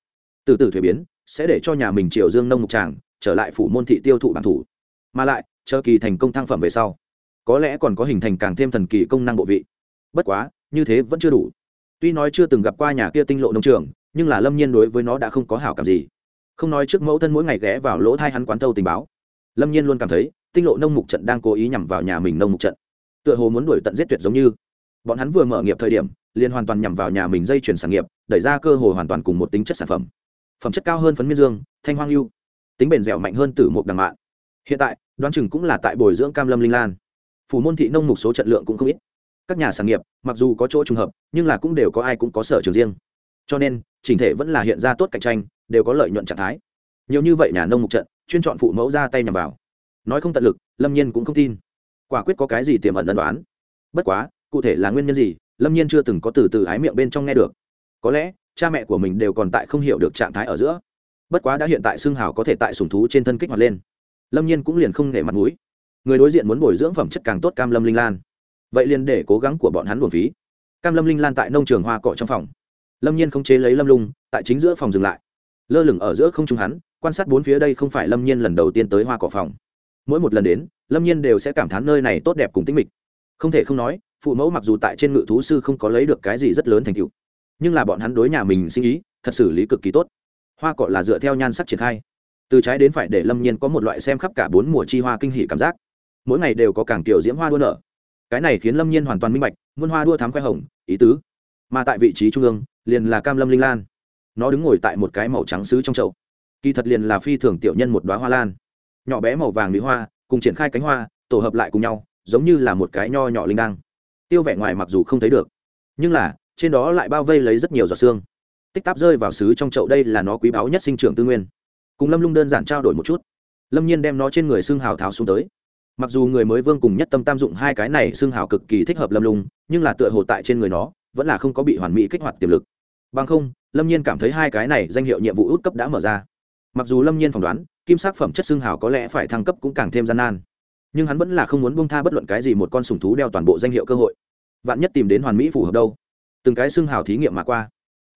Từ từ thuế biến, sẽ để cho nhà mình triều dương nông mục tràng, trở lại phủ môn thị tiêu thụ bản thủ. Mà lại, chờ kỳ thành công thăng phẩm về sau, có lẽ còn có hình thành càng thêm thần kỳ công năng bộ vị bất quá, như thế vẫn chưa đủ. Tuy nói chưa từng gặp qua nhà kia tinh lộ nông trường, nhưng là lâm nhiên đối với nó đã không có hảo cảm gì. Không nói trước mẫu thân mỗi ngày ghé vào lỗ thai hắn quán thâu tình báo. Lâm nhiên luôn cảm thấy, tinh lộ nông mục trận đang cố ý nhằm vào nhà mình nông mục trận. Tựa hồ muốn đuổi tận giết tuyệt giống như. Bọn hắn vừa mở nghiệp thời điểm, liền hoàn toàn nhằm vào nhà mình dây chuyển sản nghiệp, đẩy ra cơ hội hoàn toàn cùng một tính chất sản phẩm. Phẩm chất cao hơn phấn miên dương, thanh hoang lưu tính bền dẻo mạnh hơn từ một đằng mạng hiện tại, đoán chừng cũng là tại bồi dưỡng cam lâm linh lan. Phủ môn thị nông mục số trận lượng cũng không ít các nhà sản nghiệp, mặc dù có chỗ trùng hợp, nhưng là cũng đều có ai cũng có sở trường riêng. Cho nên, chỉnh thể vẫn là hiện ra tốt cạnh tranh, đều có lợi nhuận trạng thái. Nhiều như vậy nhà nông mục trận, chuyên chọn phụ mẫu ra tay nhằm vào. Nói không tận lực, lâm nhiên cũng không tin. Quả quyết có cái gì tiềm ẩn ẩn đoán bất quá, cụ thể là nguyên nhân gì, lâm nhiên chưa từng có từ từ ái miệng bên trong nghe được. Có lẽ, cha mẹ của mình đều còn tại không hiểu được trạng thái ở giữa. Bất quá đã hiện tại xương hào có thể tại sùng thú trên thân kích hoạt lên. Lâm nhiên cũng liền không nể mặt mũi. Người đối diện muốn bồi dưỡng phẩm chất càng tốt cam lâm linh lan vậy liền để cố gắng của bọn hắn buồn phí. Cam lâm linh lan tại nông trường hoa cỏ trong phòng. Lâm nhiên không chế lấy lâm lung, tại chính giữa phòng dừng lại. Lơ lửng ở giữa không trung hắn, quan sát bốn phía đây không phải lâm nhiên lần đầu tiên tới hoa cỏ phòng. Mỗi một lần đến, lâm nhiên đều sẽ cảm thán nơi này tốt đẹp cùng tĩnh mịch. Không thể không nói, phụ mẫu mặc dù tại trên ngự thú sư không có lấy được cái gì rất lớn thành tựu, nhưng là bọn hắn đối nhà mình sinh ý, thật xử lý cực kỳ tốt. Hoa cỏ là dựa theo nhan sắc triển khai. Từ trái đến phải để lâm nhiên có một loại xem khắp cả bốn mùa chi hoa kinh hỷ cảm giác. Mỗi ngày đều có càng kiểu diễm hoa đua nở cái này khiến lâm nhiên hoàn toàn minh bạch, muôn hoa đua thám khoe hồng, ý tứ. Mà tại vị trí trung ương, liền là cam lâm linh lan. Nó đứng ngồi tại một cái màu trắng xứ trong chậu. Kỳ thật liền là phi thường tiểu nhân một đoá hoa lan. Nhỏ bé màu vàng mỹ hoa, cùng triển khai cánh hoa, tổ hợp lại cùng nhau, giống như là một cái nho nhỏ linh đăng. Tiêu vẻ ngoài mặc dù không thấy được, nhưng là, trên đó lại bao vây lấy rất nhiều giọt xương tích táp rơi vào xứ trong chậu đây là nó quý báu nhất sinh trưởng tư nguyên. Cùng lâm lung đơn giản trao đổi một chút. Lâm nhiên đem nó trên người xương hào tháo xuống tới mặc dù người mới vương cùng nhất tâm tam dụng hai cái này xương hào cực kỳ thích hợp lâm lung, nhưng là tựa hồ tại trên người nó, vẫn là không có bị hoàn mỹ kích hoạt tiềm lực. Bằng không, lâm nhiên cảm thấy hai cái này danh hiệu nhiệm vụ út cấp đã mở ra. Mặc dù lâm nhiên phỏng đoán, kim sắc phẩm chất xương hào có lẽ phải thăng cấp cũng càng thêm gian nan, nhưng hắn vẫn là không muốn bông tha bất luận cái gì một con sùng thú đeo toàn bộ danh hiệu cơ hội. Vạn nhất tìm đến hoàn mỹ phù hợp đâu? Từng cái xương hào thí nghiệm mà qua,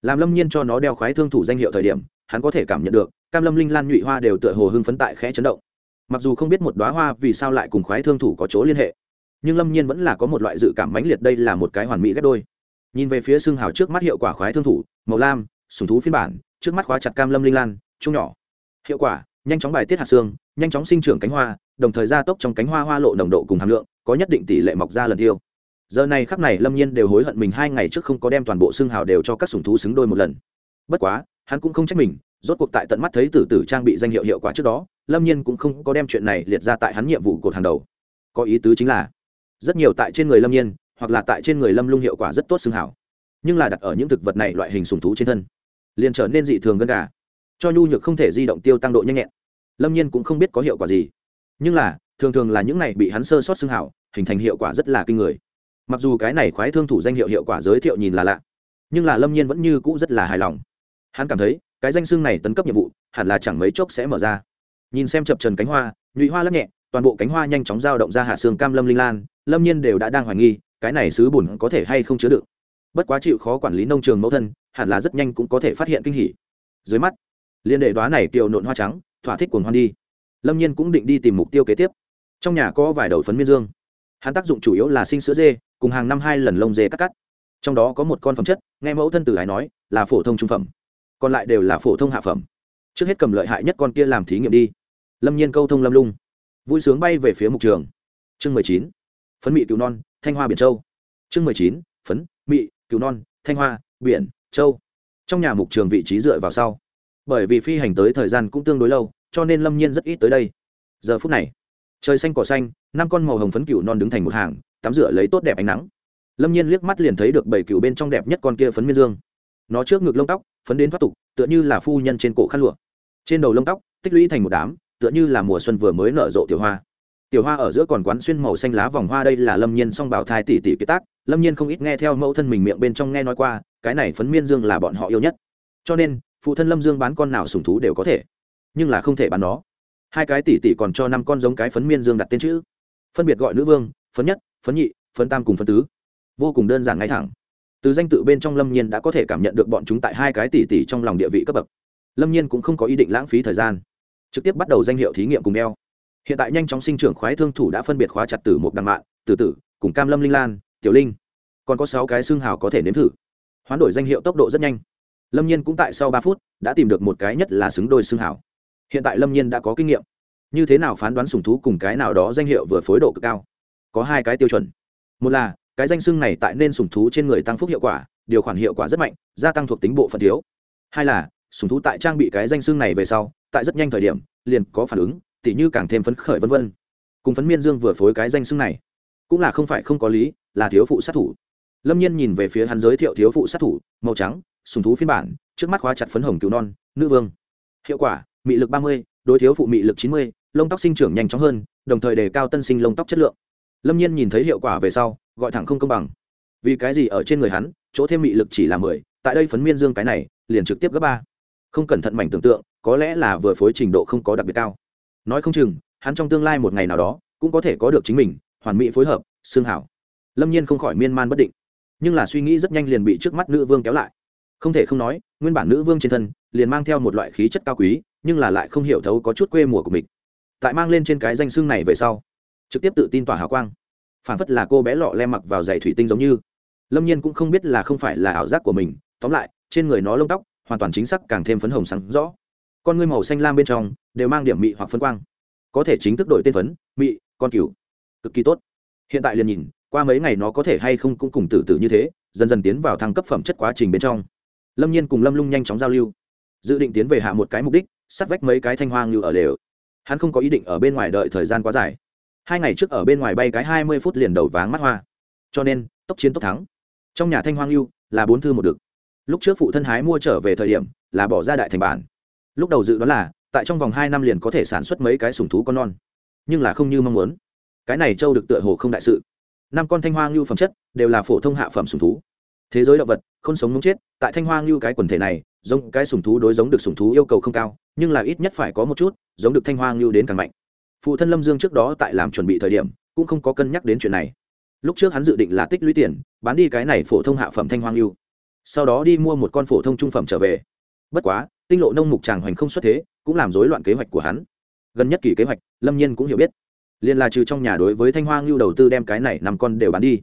làm lâm nhiên cho nó đeo khoái thương thủ danh hiệu thời điểm, hắn có thể cảm nhận được, cam lâm linh lan nhụy hoa đều tựa hồ hưng phấn tại khẽ chấn động mặc dù không biết một đoá hoa vì sao lại cùng khoái thương thủ có chỗ liên hệ, nhưng lâm nhiên vẫn là có một loại dự cảm mãnh liệt đây là một cái hoàn mỹ ghép đôi. Nhìn về phía xương hào trước mắt hiệu quả khoái thương thủ, màu lam, sùng thú phiên bản, trước mắt khóa chặt cam lâm linh lan, chung nhỏ. Hiệu quả, nhanh chóng bài tiết hạt xương, nhanh chóng sinh trưởng cánh hoa, đồng thời gia tốc trong cánh hoa hoa lộ nồng độ cùng hàm lượng, có nhất định tỷ lệ mọc ra lần tiêu. Giờ này khắc này lâm nhiên đều hối hận mình hai ngày trước không có đem toàn bộ xương hào đều cho các sùng thú xứng đôi một lần. Bất quá, hắn cũng không trách mình, rốt cuộc tại tận mắt thấy tử tử trang bị danh hiệu hiệu quả trước đó lâm nhiên cũng không có đem chuyện này liệt ra tại hắn nhiệm vụ cột hàng đầu. Có ý tứ chính là, rất nhiều tại trên người lâm nhiên, hoặc là tại trên người lâm lung hiệu quả rất tốt xương hảo, nhưng là đặt ở những thực vật này loại hình sùng thú trên thân, liền trở nên dị thường gân gà, cho nhu nhược không thể di động tiêu tăng độ nhanh nhẹn. Lâm nhiên cũng không biết có hiệu quả gì, nhưng là, thường thường là những này bị hắn sơ sót xương hảo, hình thành hiệu quả rất là kinh người. Mặc dù cái này khoái thương thủ danh hiệu hiệu quả giới thiệu nhìn là lạ, nhưng là lâm nhiên vẫn như cũ rất là hài lòng. Hắn cảm thấy, cái danh xương này tấn cấp nhiệm vụ, hẳn là chẳng mấy chốc sẽ mở ra nhìn xem chập trần cánh hoa, nhụy hoa lắc nhẹ, toàn bộ cánh hoa nhanh chóng dao động ra hạ xương cam lâm linh lan, lâm nhiên đều đã đang hoài nghi, cái này sứ bùn có thể hay không chứa đựng. Bất quá chịu khó quản lý nông trường mẫu thân, hẳn là rất nhanh cũng có thể phát hiện kinh hỉ. Dưới mắt, liên đệ đoá này kiều nộn hoa trắng, thỏa thích cuồng hoan đi. Lâm nhiên cũng định đi tìm mục tiêu kế tiếp. Trong nhà có vài đầu phấn miên dương. Hắn tác dụng chủ yếu là sinh sữa dê, cùng hàng năm hai lần lông dê cắt cắt. Trong đó có một con phẩm chất, nghe mẫu thân từ hải nói, là phổ thông trung phẩm. Còn lại đều là phổ thông hạ phẩm. Trước hết cầm lợi hại nhất con kia làm thí nghiệm đi lâm nhiên câu thông lâm lung. Vui sướng bay về phía mục trường. Chương mười chín, phấn mị cứu non, thanh hoa biển châu. Chương mười chín, phấn mị cứu non, thanh hoa biển châu. Trong nhà mục trường vị trí dựa vào sau. Bởi vì phi hành tới thời gian cũng tương đối lâu, cho nên lâm nhiên rất ít tới đây. Giờ phút này, trời xanh cỏ xanh, năm con màu hồng phấn cựu non đứng thành một hàng, tắm rửa lấy tốt đẹp ánh nắng. Lâm nhiên liếc mắt liền thấy được bảy cựu bên trong đẹp nhất con kia phấn miên dương. Nó trước ngực lông tóc, phấn đến thoát tục, tựa như là phu nhân trên cổ khăn lụa. Trên đầu lông tóc, tích lũy thành một đám tựa như là mùa xuân vừa mới nở rộ tiểu hoa. Tiểu hoa ở giữa còn quán xuyên màu xanh lá vòng hoa đây là lâm nhiên song bảo thai tỷ tỷ kế tác. Lâm nhiên không ít nghe theo mẫu thân mình miệng bên trong nghe nói qua, cái này phấn miên dương là bọn họ yêu nhất. Cho nên, phụ thân lâm dương bán con nào sùng thú đều có thể, nhưng là không thể bán nó. Hai cái tỷ tỷ còn cho năm con giống cái phấn miên dương đặt tên chữ. Phân biệt gọi nữ vương, phấn nhất, phấn nhị, phấn tam cùng phấn tứ. Vô cùng đơn giản ngay thẳng. Từ danh tự bên trong lâm nhiên đã có thể cảm nhận được bọn chúng tại hai cái tỷ tỷ trong lòng địa vị cấp bậc. Lâm nhiên cũng không có ý định lãng phí thời gian trực tiếp bắt đầu danh hiệu thí nghiệm cùng đeo. Hiện tại nhanh chóng sinh trưởng khoái thương thủ đã phân biệt khóa chặt từ một đằng mạng từ tử, cùng cam lâm linh lan, tiểu linh. Còn có sáu cái xương hào có thể nếm thử. Hoán đổi danh hiệu tốc độ rất nhanh. Lâm nhiên cũng tại sau ba phút đã tìm được một cái nhất là xứng đôi xương hào. Hiện tại lâm nhiên đã có kinh nghiệm. Như thế nào phán đoán sùng thú cùng cái nào đó danh hiệu vừa phối độ cực cao? Có hai cái tiêu chuẩn. Một là, cái danh xưng này tại nên sùng thú trên người tăng phúc hiệu quả, điều khoản hiệu quả rất mạnh, gia tăng thuộc tính bộ phận thiếu. Hai là sùng thú tại trang bị cái danh xưng này về sau tại rất nhanh thời điểm, liền có phản ứng, tỉ như càng thêm phấn khởi vân vân. Cùng phấn miên dương vừa phối cái danh xưng này, cũng là không phải không có lý, là thiếu phụ sát thủ. Lâm nhiên nhìn về phía hắn giới thiệu thiếu phụ sát thủ, màu trắng, sùng thú phiên bản, trước mắt khóa chặt phấn hồng cứu non, nữ vương. Hiệu quả, mị lực ba mươi, đối thiếu phụ mị lực chín mươi, lông tóc sinh trưởng nhanh chóng hơn, đồng thời đề cao tân sinh lông tóc chất lượng. Lâm nhiên nhìn thấy hiệu quả về sau, gọi thẳng không công bằng. Vì cái gì ở trên người hắn, chỗ thêm mị lực chỉ là mười, tại đây phấn miên dương cái này, liền trực tiếp gấp ba. Không cẩn thận mảnh tưởng tượng có lẽ là vừa phối trình độ không có đặc biệt cao. Nói không chừng, hắn trong tương lai một ngày nào đó cũng có thể có được chính mình, hoàn mỹ phối hợp, xương hảo. Lâm nhiên không khỏi miên man bất định. Nhưng là suy nghĩ rất nhanh liền bị trước mắt nữ vương kéo lại. Không thể không nói, nguyên bản nữ vương trên thân liền mang theo một loại khí chất cao quý, nhưng là lại không hiểu thấu có chút quê mùa của mình. Tại mang lên trên cái danh xương này về sau, trực tiếp tự tin tỏa hào quang. Phản phất là cô bé lọ lem mặc vào giày thủy tinh giống như. Lâm nhiên cũng không biết là không phải là ảo giác của mình, tóm lại, trên người nó lông tóc hoàn toàn chính xác càng thêm phấn hồng sáng rõ con ngươi màu xanh lam bên trong đều mang điểm mị hoặc phân quang, có thể chính thức đổi tên phấn, mị, con cừu, cực kỳ tốt. Hiện tại liền nhìn, qua mấy ngày nó có thể hay không cũng cùng tử tử như thế, dần dần tiến vào thăng cấp phẩm chất quá trình bên trong. Lâm nhiên cùng lâm lung nhanh chóng giao lưu, dự định tiến về hạ một cái mục đích sát vách mấy cái thanh hoang như ở lều. Hắn không có ý định ở bên ngoài đợi thời gian quá dài. Hai ngày trước ở bên ngoài bay cái hai mươi phút liền đầu váng mắt hoa. Cho nên, tốc chiến tốc thắng. Trong nhà thanh hoang lưu là bốn thư một đực lúc trước phụ thân hái mua trở về thời điểm là bỏ ra đại thành bản lúc đầu dự đoán là, tại trong vòng hai năm liền có thể sản xuất mấy cái sùng thú con non. Nhưng là không như mong muốn. Cái này châu được tựa hồ không đại sự. Năm con thanh hoa ngưu phẩm chất đều là phổ thông hạ phẩm sùng thú. Thế giới động vật, không sống mống chết, tại thanh hoa ngưu cái quần thể này, giống cái sùng thú đối giống được sùng thú yêu cầu không cao, nhưng là ít nhất phải có một chút, giống được thanh hoa ngưu đến càng mạnh. Phụ thân lâm dương trước đó tại làm chuẩn bị thời điểm, cũng không có cân nhắc đến chuyện này. Lúc trước hắn dự định là tích lũy tiền, bán đi cái này phổ thông hạ phẩm thanh hoa ngưu. Sau đó đi mua một con phổ thông trung phẩm trở về. Bất quá tinh lộ nông mục tràng hoành không xuất thế, cũng làm rối loạn kế hoạch của hắn. Gần nhất kỳ kế hoạch, lâm nhiên cũng hiểu biết. Liên là trừ trong nhà đối với thanh hoa ngưu đầu tư đem cái này năm con đều bán đi.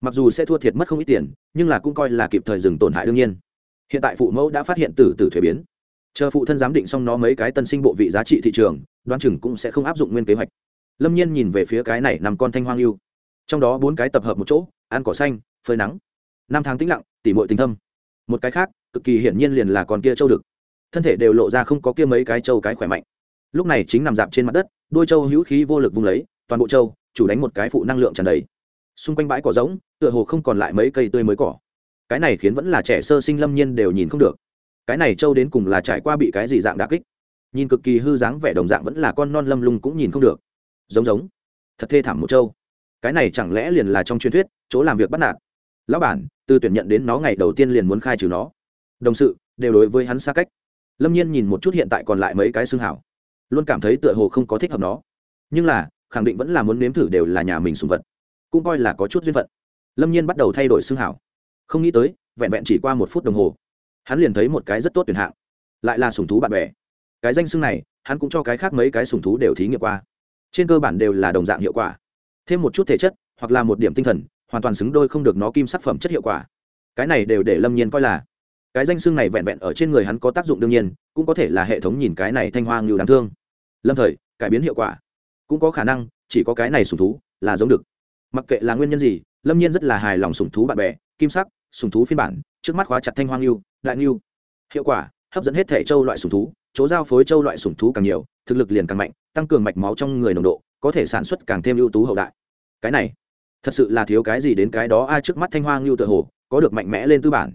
Mặc dù sẽ thua thiệt mất không ít tiền, nhưng là cũng coi là kịp thời dừng tổn hại đương nhiên. Hiện tại phụ mẫu đã phát hiện tử tử thuế biến. Chờ phụ thân giám định xong nó mấy cái tân sinh bộ vị giá trị thị trường, đoán chừng cũng sẽ không áp dụng nguyên kế hoạch. Lâm nhiên nhìn về phía cái này năm con thanh hoang lưu trong đó bốn cái tập hợp một chỗ, ăn cỏ xanh, phơi nắng. Năm tháng tĩnh lặng, tỉ mội tình thâm. Một cái khác, cực kỳ hiển nhiên liền là con kia châu đực thân thể đều lộ ra không có kia mấy cái châu cái khỏe mạnh. Lúc này chính nằm dạp trên mặt đất đôi châu hữu khí vô lực vung lấy, toàn bộ châu chủ đánh một cái phụ năng lượng tràn đầy. Xung quanh bãi cỏ giống tựa hồ không còn lại mấy cây tươi mới cỏ. Cái này khiến vẫn là trẻ sơ sinh lâm nhiên đều nhìn không được. Cái này châu đến cùng là trải qua bị cái gì dạng đã kích? Nhìn cực kỳ hư dáng vẻ đồng dạng vẫn là con non lâm lung cũng nhìn không được. Giống giống. Thật thê thảm một châu cái này chẳng lẽ liền là trong truyền thuyết, chỗ làm việc bắt nạt? Lão bản, từ tuyển nhận đến nó ngày đầu tiên liền muốn khai trừ nó. Đồng sự, đều đối với hắn xa cách lâm nhiên nhìn một chút hiện tại còn lại mấy cái xương hảo luôn cảm thấy tựa hồ không có thích hợp nó. Nhưng là, khẳng định vẫn là muốn nếm thử đều là nhà mình sùng vật, cũng coi là có chút duyên phận. Lâm nhiên bắt đầu thay đổi xương hảo không nghĩ tới, vẹn vẹn chỉ qua một phút đồng hồ, hắn liền thấy một cái rất tốt tuyển hạng. Lại là sùng thú bạn bè. Cái danh xưng này, hắn cũng cho cái khác mấy cái sùng thú đều thí nghiệm qua. Trên cơ bản đều là đồng dạng hiệu quả. Thêm một chút thể chất, hoặc là một điểm tinh thần, hoàn toàn xứng đôi không được nó kim sắc phẩm chất hiệu quả. Cái này đều để lâm nhiên coi là cái danh xưng này vẹn vẹn ở trên người hắn có tác dụng đương nhiên, cũng có thể là hệ thống nhìn cái này thanh hoa ngưu đáng thương. Lâm thời, cải biến hiệu quả. Cũng có khả năng, chỉ có cái này sùng thú là giống được. Mặc kệ là nguyên nhân gì, lâm nhiên rất là hài lòng sùng thú bạn bè, kim sắc sùng thú phiên bản, trước mắt khóa chặt thanh hoang ngưu, đại ngưu. Hiệu quả, hấp dẫn hết thể châu loại sùng thú, chỗ giao phối châu loại sùng thú càng nhiều, thực lực liền càng mạnh, tăng cường mạch máu trong người nồng độ, có thể sản xuất càng thêm ưu tú hậu đại. Cái này, thật sự là thiếu cái gì đến cái đó, ai trước mắt thanh hoang ngưu tự hồ, có được mạnh mẽ lên tư bản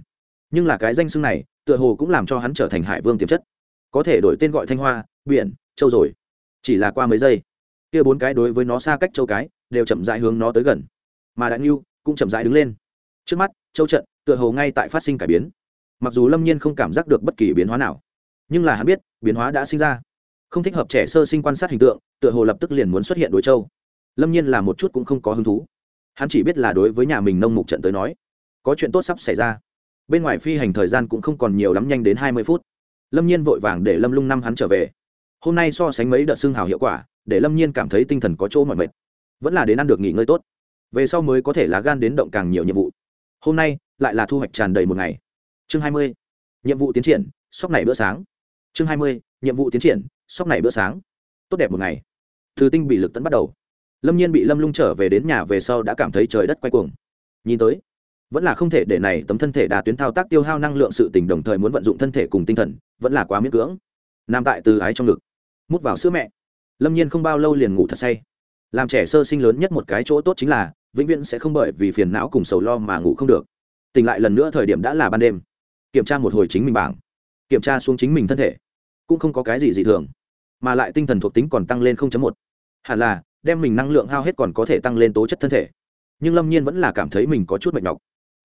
nhưng là cái danh xưng này, tựa hồ cũng làm cho hắn trở thành hải vương tiềm chất. Có thể đổi tên gọi thanh hoa, biển, châu rồi. Chỉ là qua mấy giây, kia bốn cái đối với nó xa cách châu cái, đều chậm rãi hướng nó tới gần. Mà đại ngưu cũng chậm rãi đứng lên. Trước mắt, châu trận tựa hồ ngay tại phát sinh cải biến. Mặc dù lâm nhiên không cảm giác được bất kỳ biến hóa nào, nhưng là hắn biết, biến hóa đã sinh ra. Không thích hợp trẻ sơ sinh quan sát hình tượng, tựa hồ lập tức liền muốn xuất hiện đối châu. Lâm nhiên là một chút cũng không có hứng thú. Hắn chỉ biết là đối với nhà mình nông mục trận tới nói, có chuyện tốt sắp xảy ra bên ngoài phi hành thời gian cũng không còn nhiều lắm, nhanh đến hai mươi phút. Lâm nhiên vội vàng để lâm lung năm hắn trở về. Hôm nay so sánh mấy đợt xương hào hiệu quả, để lâm nhiên cảm thấy tinh thần có chỗ mọi mệt. Vẫn là đến ăn được nghỉ ngơi tốt. Về sau mới có thể lá gan đến động càng nhiều nhiệm vụ. Hôm nay, lại là thu hoạch tràn đầy một ngày. Chương hai mươi. Nhiệm vụ tiến triển, sóc này bữa sáng. Chương hai mươi. Nhiệm vụ tiến triển, sóc này bữa sáng. Tốt đẹp một ngày. Thư tinh bị lực tấn bắt đầu. Lâm nhiên bị lâm lung trở về đến nhà về sau đã cảm thấy trời đất quay cuồng. Nhìn tới vẫn là không thể để này tấm thân thể đà tuyến thao tác tiêu hao năng lượng sự tình đồng thời muốn vận dụng thân thể cùng tinh thần, vẫn là quá miễn cưỡng. Nam tại từ ái trong ngực, mút vào sữa mẹ. Lâm nhiên không bao lâu liền ngủ thật say. Làm trẻ sơ sinh lớn nhất một cái chỗ tốt chính là, vĩnh viễn sẽ không bởi vì phiền não cùng sầu lo mà ngủ không được. Tỉnh lại lần nữa thời điểm đã là ban đêm. Kiểm tra một hồi chính mình bảng. Kiểm tra xuống chính mình thân thể. Cũng không có cái gì dị thường. Mà lại tinh thần thuộc tính còn tăng lên một. Hẳn là, đem mình năng lượng hao hết còn có thể tăng lên tố chất thân thể. Nhưng lâm nhiên vẫn là cảm thấy mình có chút mệt nhọc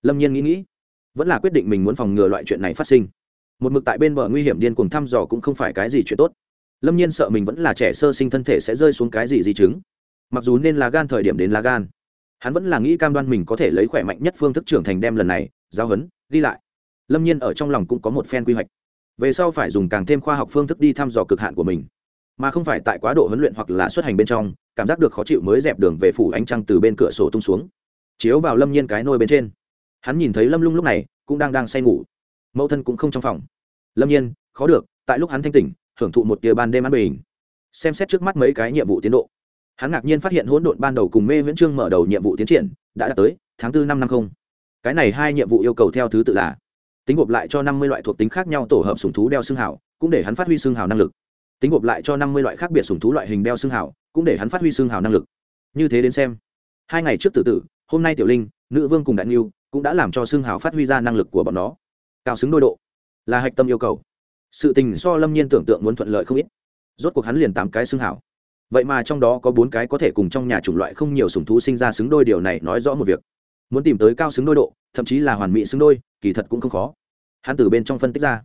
lâm nhiên nghĩ nghĩ, vẫn là quyết định mình muốn phòng ngừa loại chuyện này phát sinh. Một mực tại bên bờ nguy hiểm điên cuồng thăm dò cũng không phải cái gì chuyện tốt. Lâm nhiên sợ mình vẫn là trẻ sơ sinh thân thể sẽ rơi xuống cái gì di chứng. Mặc dù nên là gan thời điểm đến là gan, hắn vẫn là nghĩ cam đoan mình có thể lấy khỏe mạnh nhất phương thức trưởng thành đem lần này giao hấn ghi lại. Lâm nhiên ở trong lòng cũng có một phen quy hoạch. Về sau phải dùng càng thêm khoa học phương thức đi thăm dò cực hạn của mình, mà không phải tại quá độ huấn luyện hoặc là xuất hành bên trong, cảm giác được khó chịu mới dẹp đường về phủ ánh trăng từ bên cửa sổ tung xuống, chiếu vào lâm nhiên cái nôi bên trên hắn nhìn thấy lâm lung lúc này, cũng đang đang say ngủ. Mẫu thân cũng không trong phòng. Lâm nhiên, khó được, tại lúc hắn thanh tỉnh, hưởng thụ một tia ban đêm an bình. Xem xét trước mắt mấy cái nhiệm vụ tiến độ. Hắn ngạc nhiên phát hiện hỗn độn ban đầu cùng mê viễn trương mở đầu nhiệm vụ tiến triển, đã đạt tới, tháng tư năm năm không. Cái này hai nhiệm vụ yêu cầu theo thứ tự là, tính gộp lại cho năm mươi loại thuộc tính khác nhau tổ hợp sùng thú đeo xương hào cũng để hắn phát huy xương hào năng lực. Tính gộp lại cho năm mươi loại khác biệt sùng thú loại hình đeo xương hào cũng để hắn phát huy xương hào năng lực. Như thế đến xem. Hai ngày trước tự tử, hôm nay tiểu linh, nữ vương cùng đại niu cũng đã làm cho xương hào phát huy ra năng lực của bọn nó. Cao xứng đôi độ, là hạch tâm yêu cầu. Sự tình so lâm nhiên tưởng tượng muốn thuận lợi không ít. Rốt cuộc hắn liền tám cái xương hào. Vậy mà trong đó có bốn cái có thể cùng trong nhà chủng loại không nhiều sùng thú sinh ra xứng đôi điều này nói rõ một việc. Muốn tìm tới cao xứng đôi độ, thậm chí là hoàn mỹ xứng đôi, kỳ thật cũng không khó. Hắn từ bên trong phân tích ra,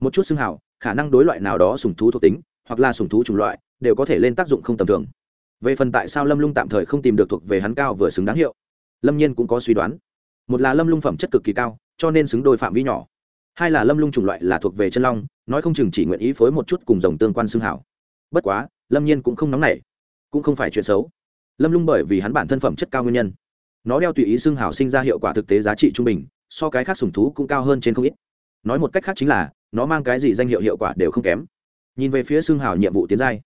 một chút xương hào, khả năng đối loại nào đó sùng thú thuộc tính, hoặc là sùng thú chủng loại, đều có thể lên tác dụng không tầm thường. Về phần tại sao lâm lung tạm thời không tìm được thuộc về hắn cao vừa xứng đáng hiệu, lâm nhiên cũng có suy đoán một là lâm lung phẩm chất cực kỳ cao, cho nên xứng đôi phạm vi nhỏ. Hai là lâm lung chủng loại là thuộc về chân long, nói không chừng chỉ nguyện ý phối một chút cùng dòng tương quan xương hảo. Bất quá, lâm nhiên cũng không nóng nảy, cũng không phải chuyện xấu. Lâm lung bởi vì hắn bản thân phẩm chất cao nguyên nhân, nó đeo tùy ý xương hảo sinh ra hiệu quả thực tế giá trị trung bình, so cái khác sùng thú cũng cao hơn trên không ít. Nói một cách khác chính là, nó mang cái gì danh hiệu hiệu quả đều không kém. Nhìn về phía xương hảo nhiệm vụ tiến giai,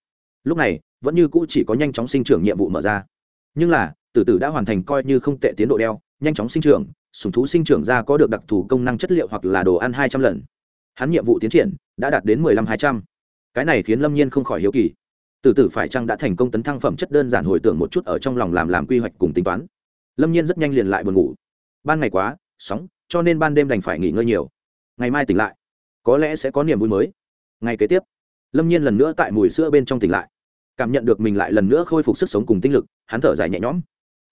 lúc này, vẫn như cũ chỉ có nhanh chóng sinh trưởng nhiệm vụ mở ra. Nhưng là tử tử đã hoàn thành coi như không tệ tiến độ đeo nhanh chóng sinh trưởng, sùng thú sinh trưởng ra có được đặc thù công năng chất liệu hoặc là đồ ăn hai trăm lần. Hắn nhiệm vụ tiến triển đã đạt đến mười lăm hai trăm. Cái này khiến lâm nhiên không khỏi hiếu kỳ. Tử tử phải chăng đã thành công tấn thăng phẩm chất đơn giản hồi tưởng một chút ở trong lòng làm làm quy hoạch cùng tính toán. Lâm nhiên rất nhanh liền lại buồn ngủ. Ban ngày quá, sóng, cho nên ban đêm đành phải nghỉ ngơi nhiều. Ngày mai tỉnh lại. Có lẽ sẽ có niềm vui mới. Ngày kế tiếp, lâm nhiên lần nữa tại mùi sữa bên trong tỉnh lại. Cảm nhận được mình lại lần nữa khôi phục sức sống cùng tinh lực, hắn thở dài nhẹ nhõm.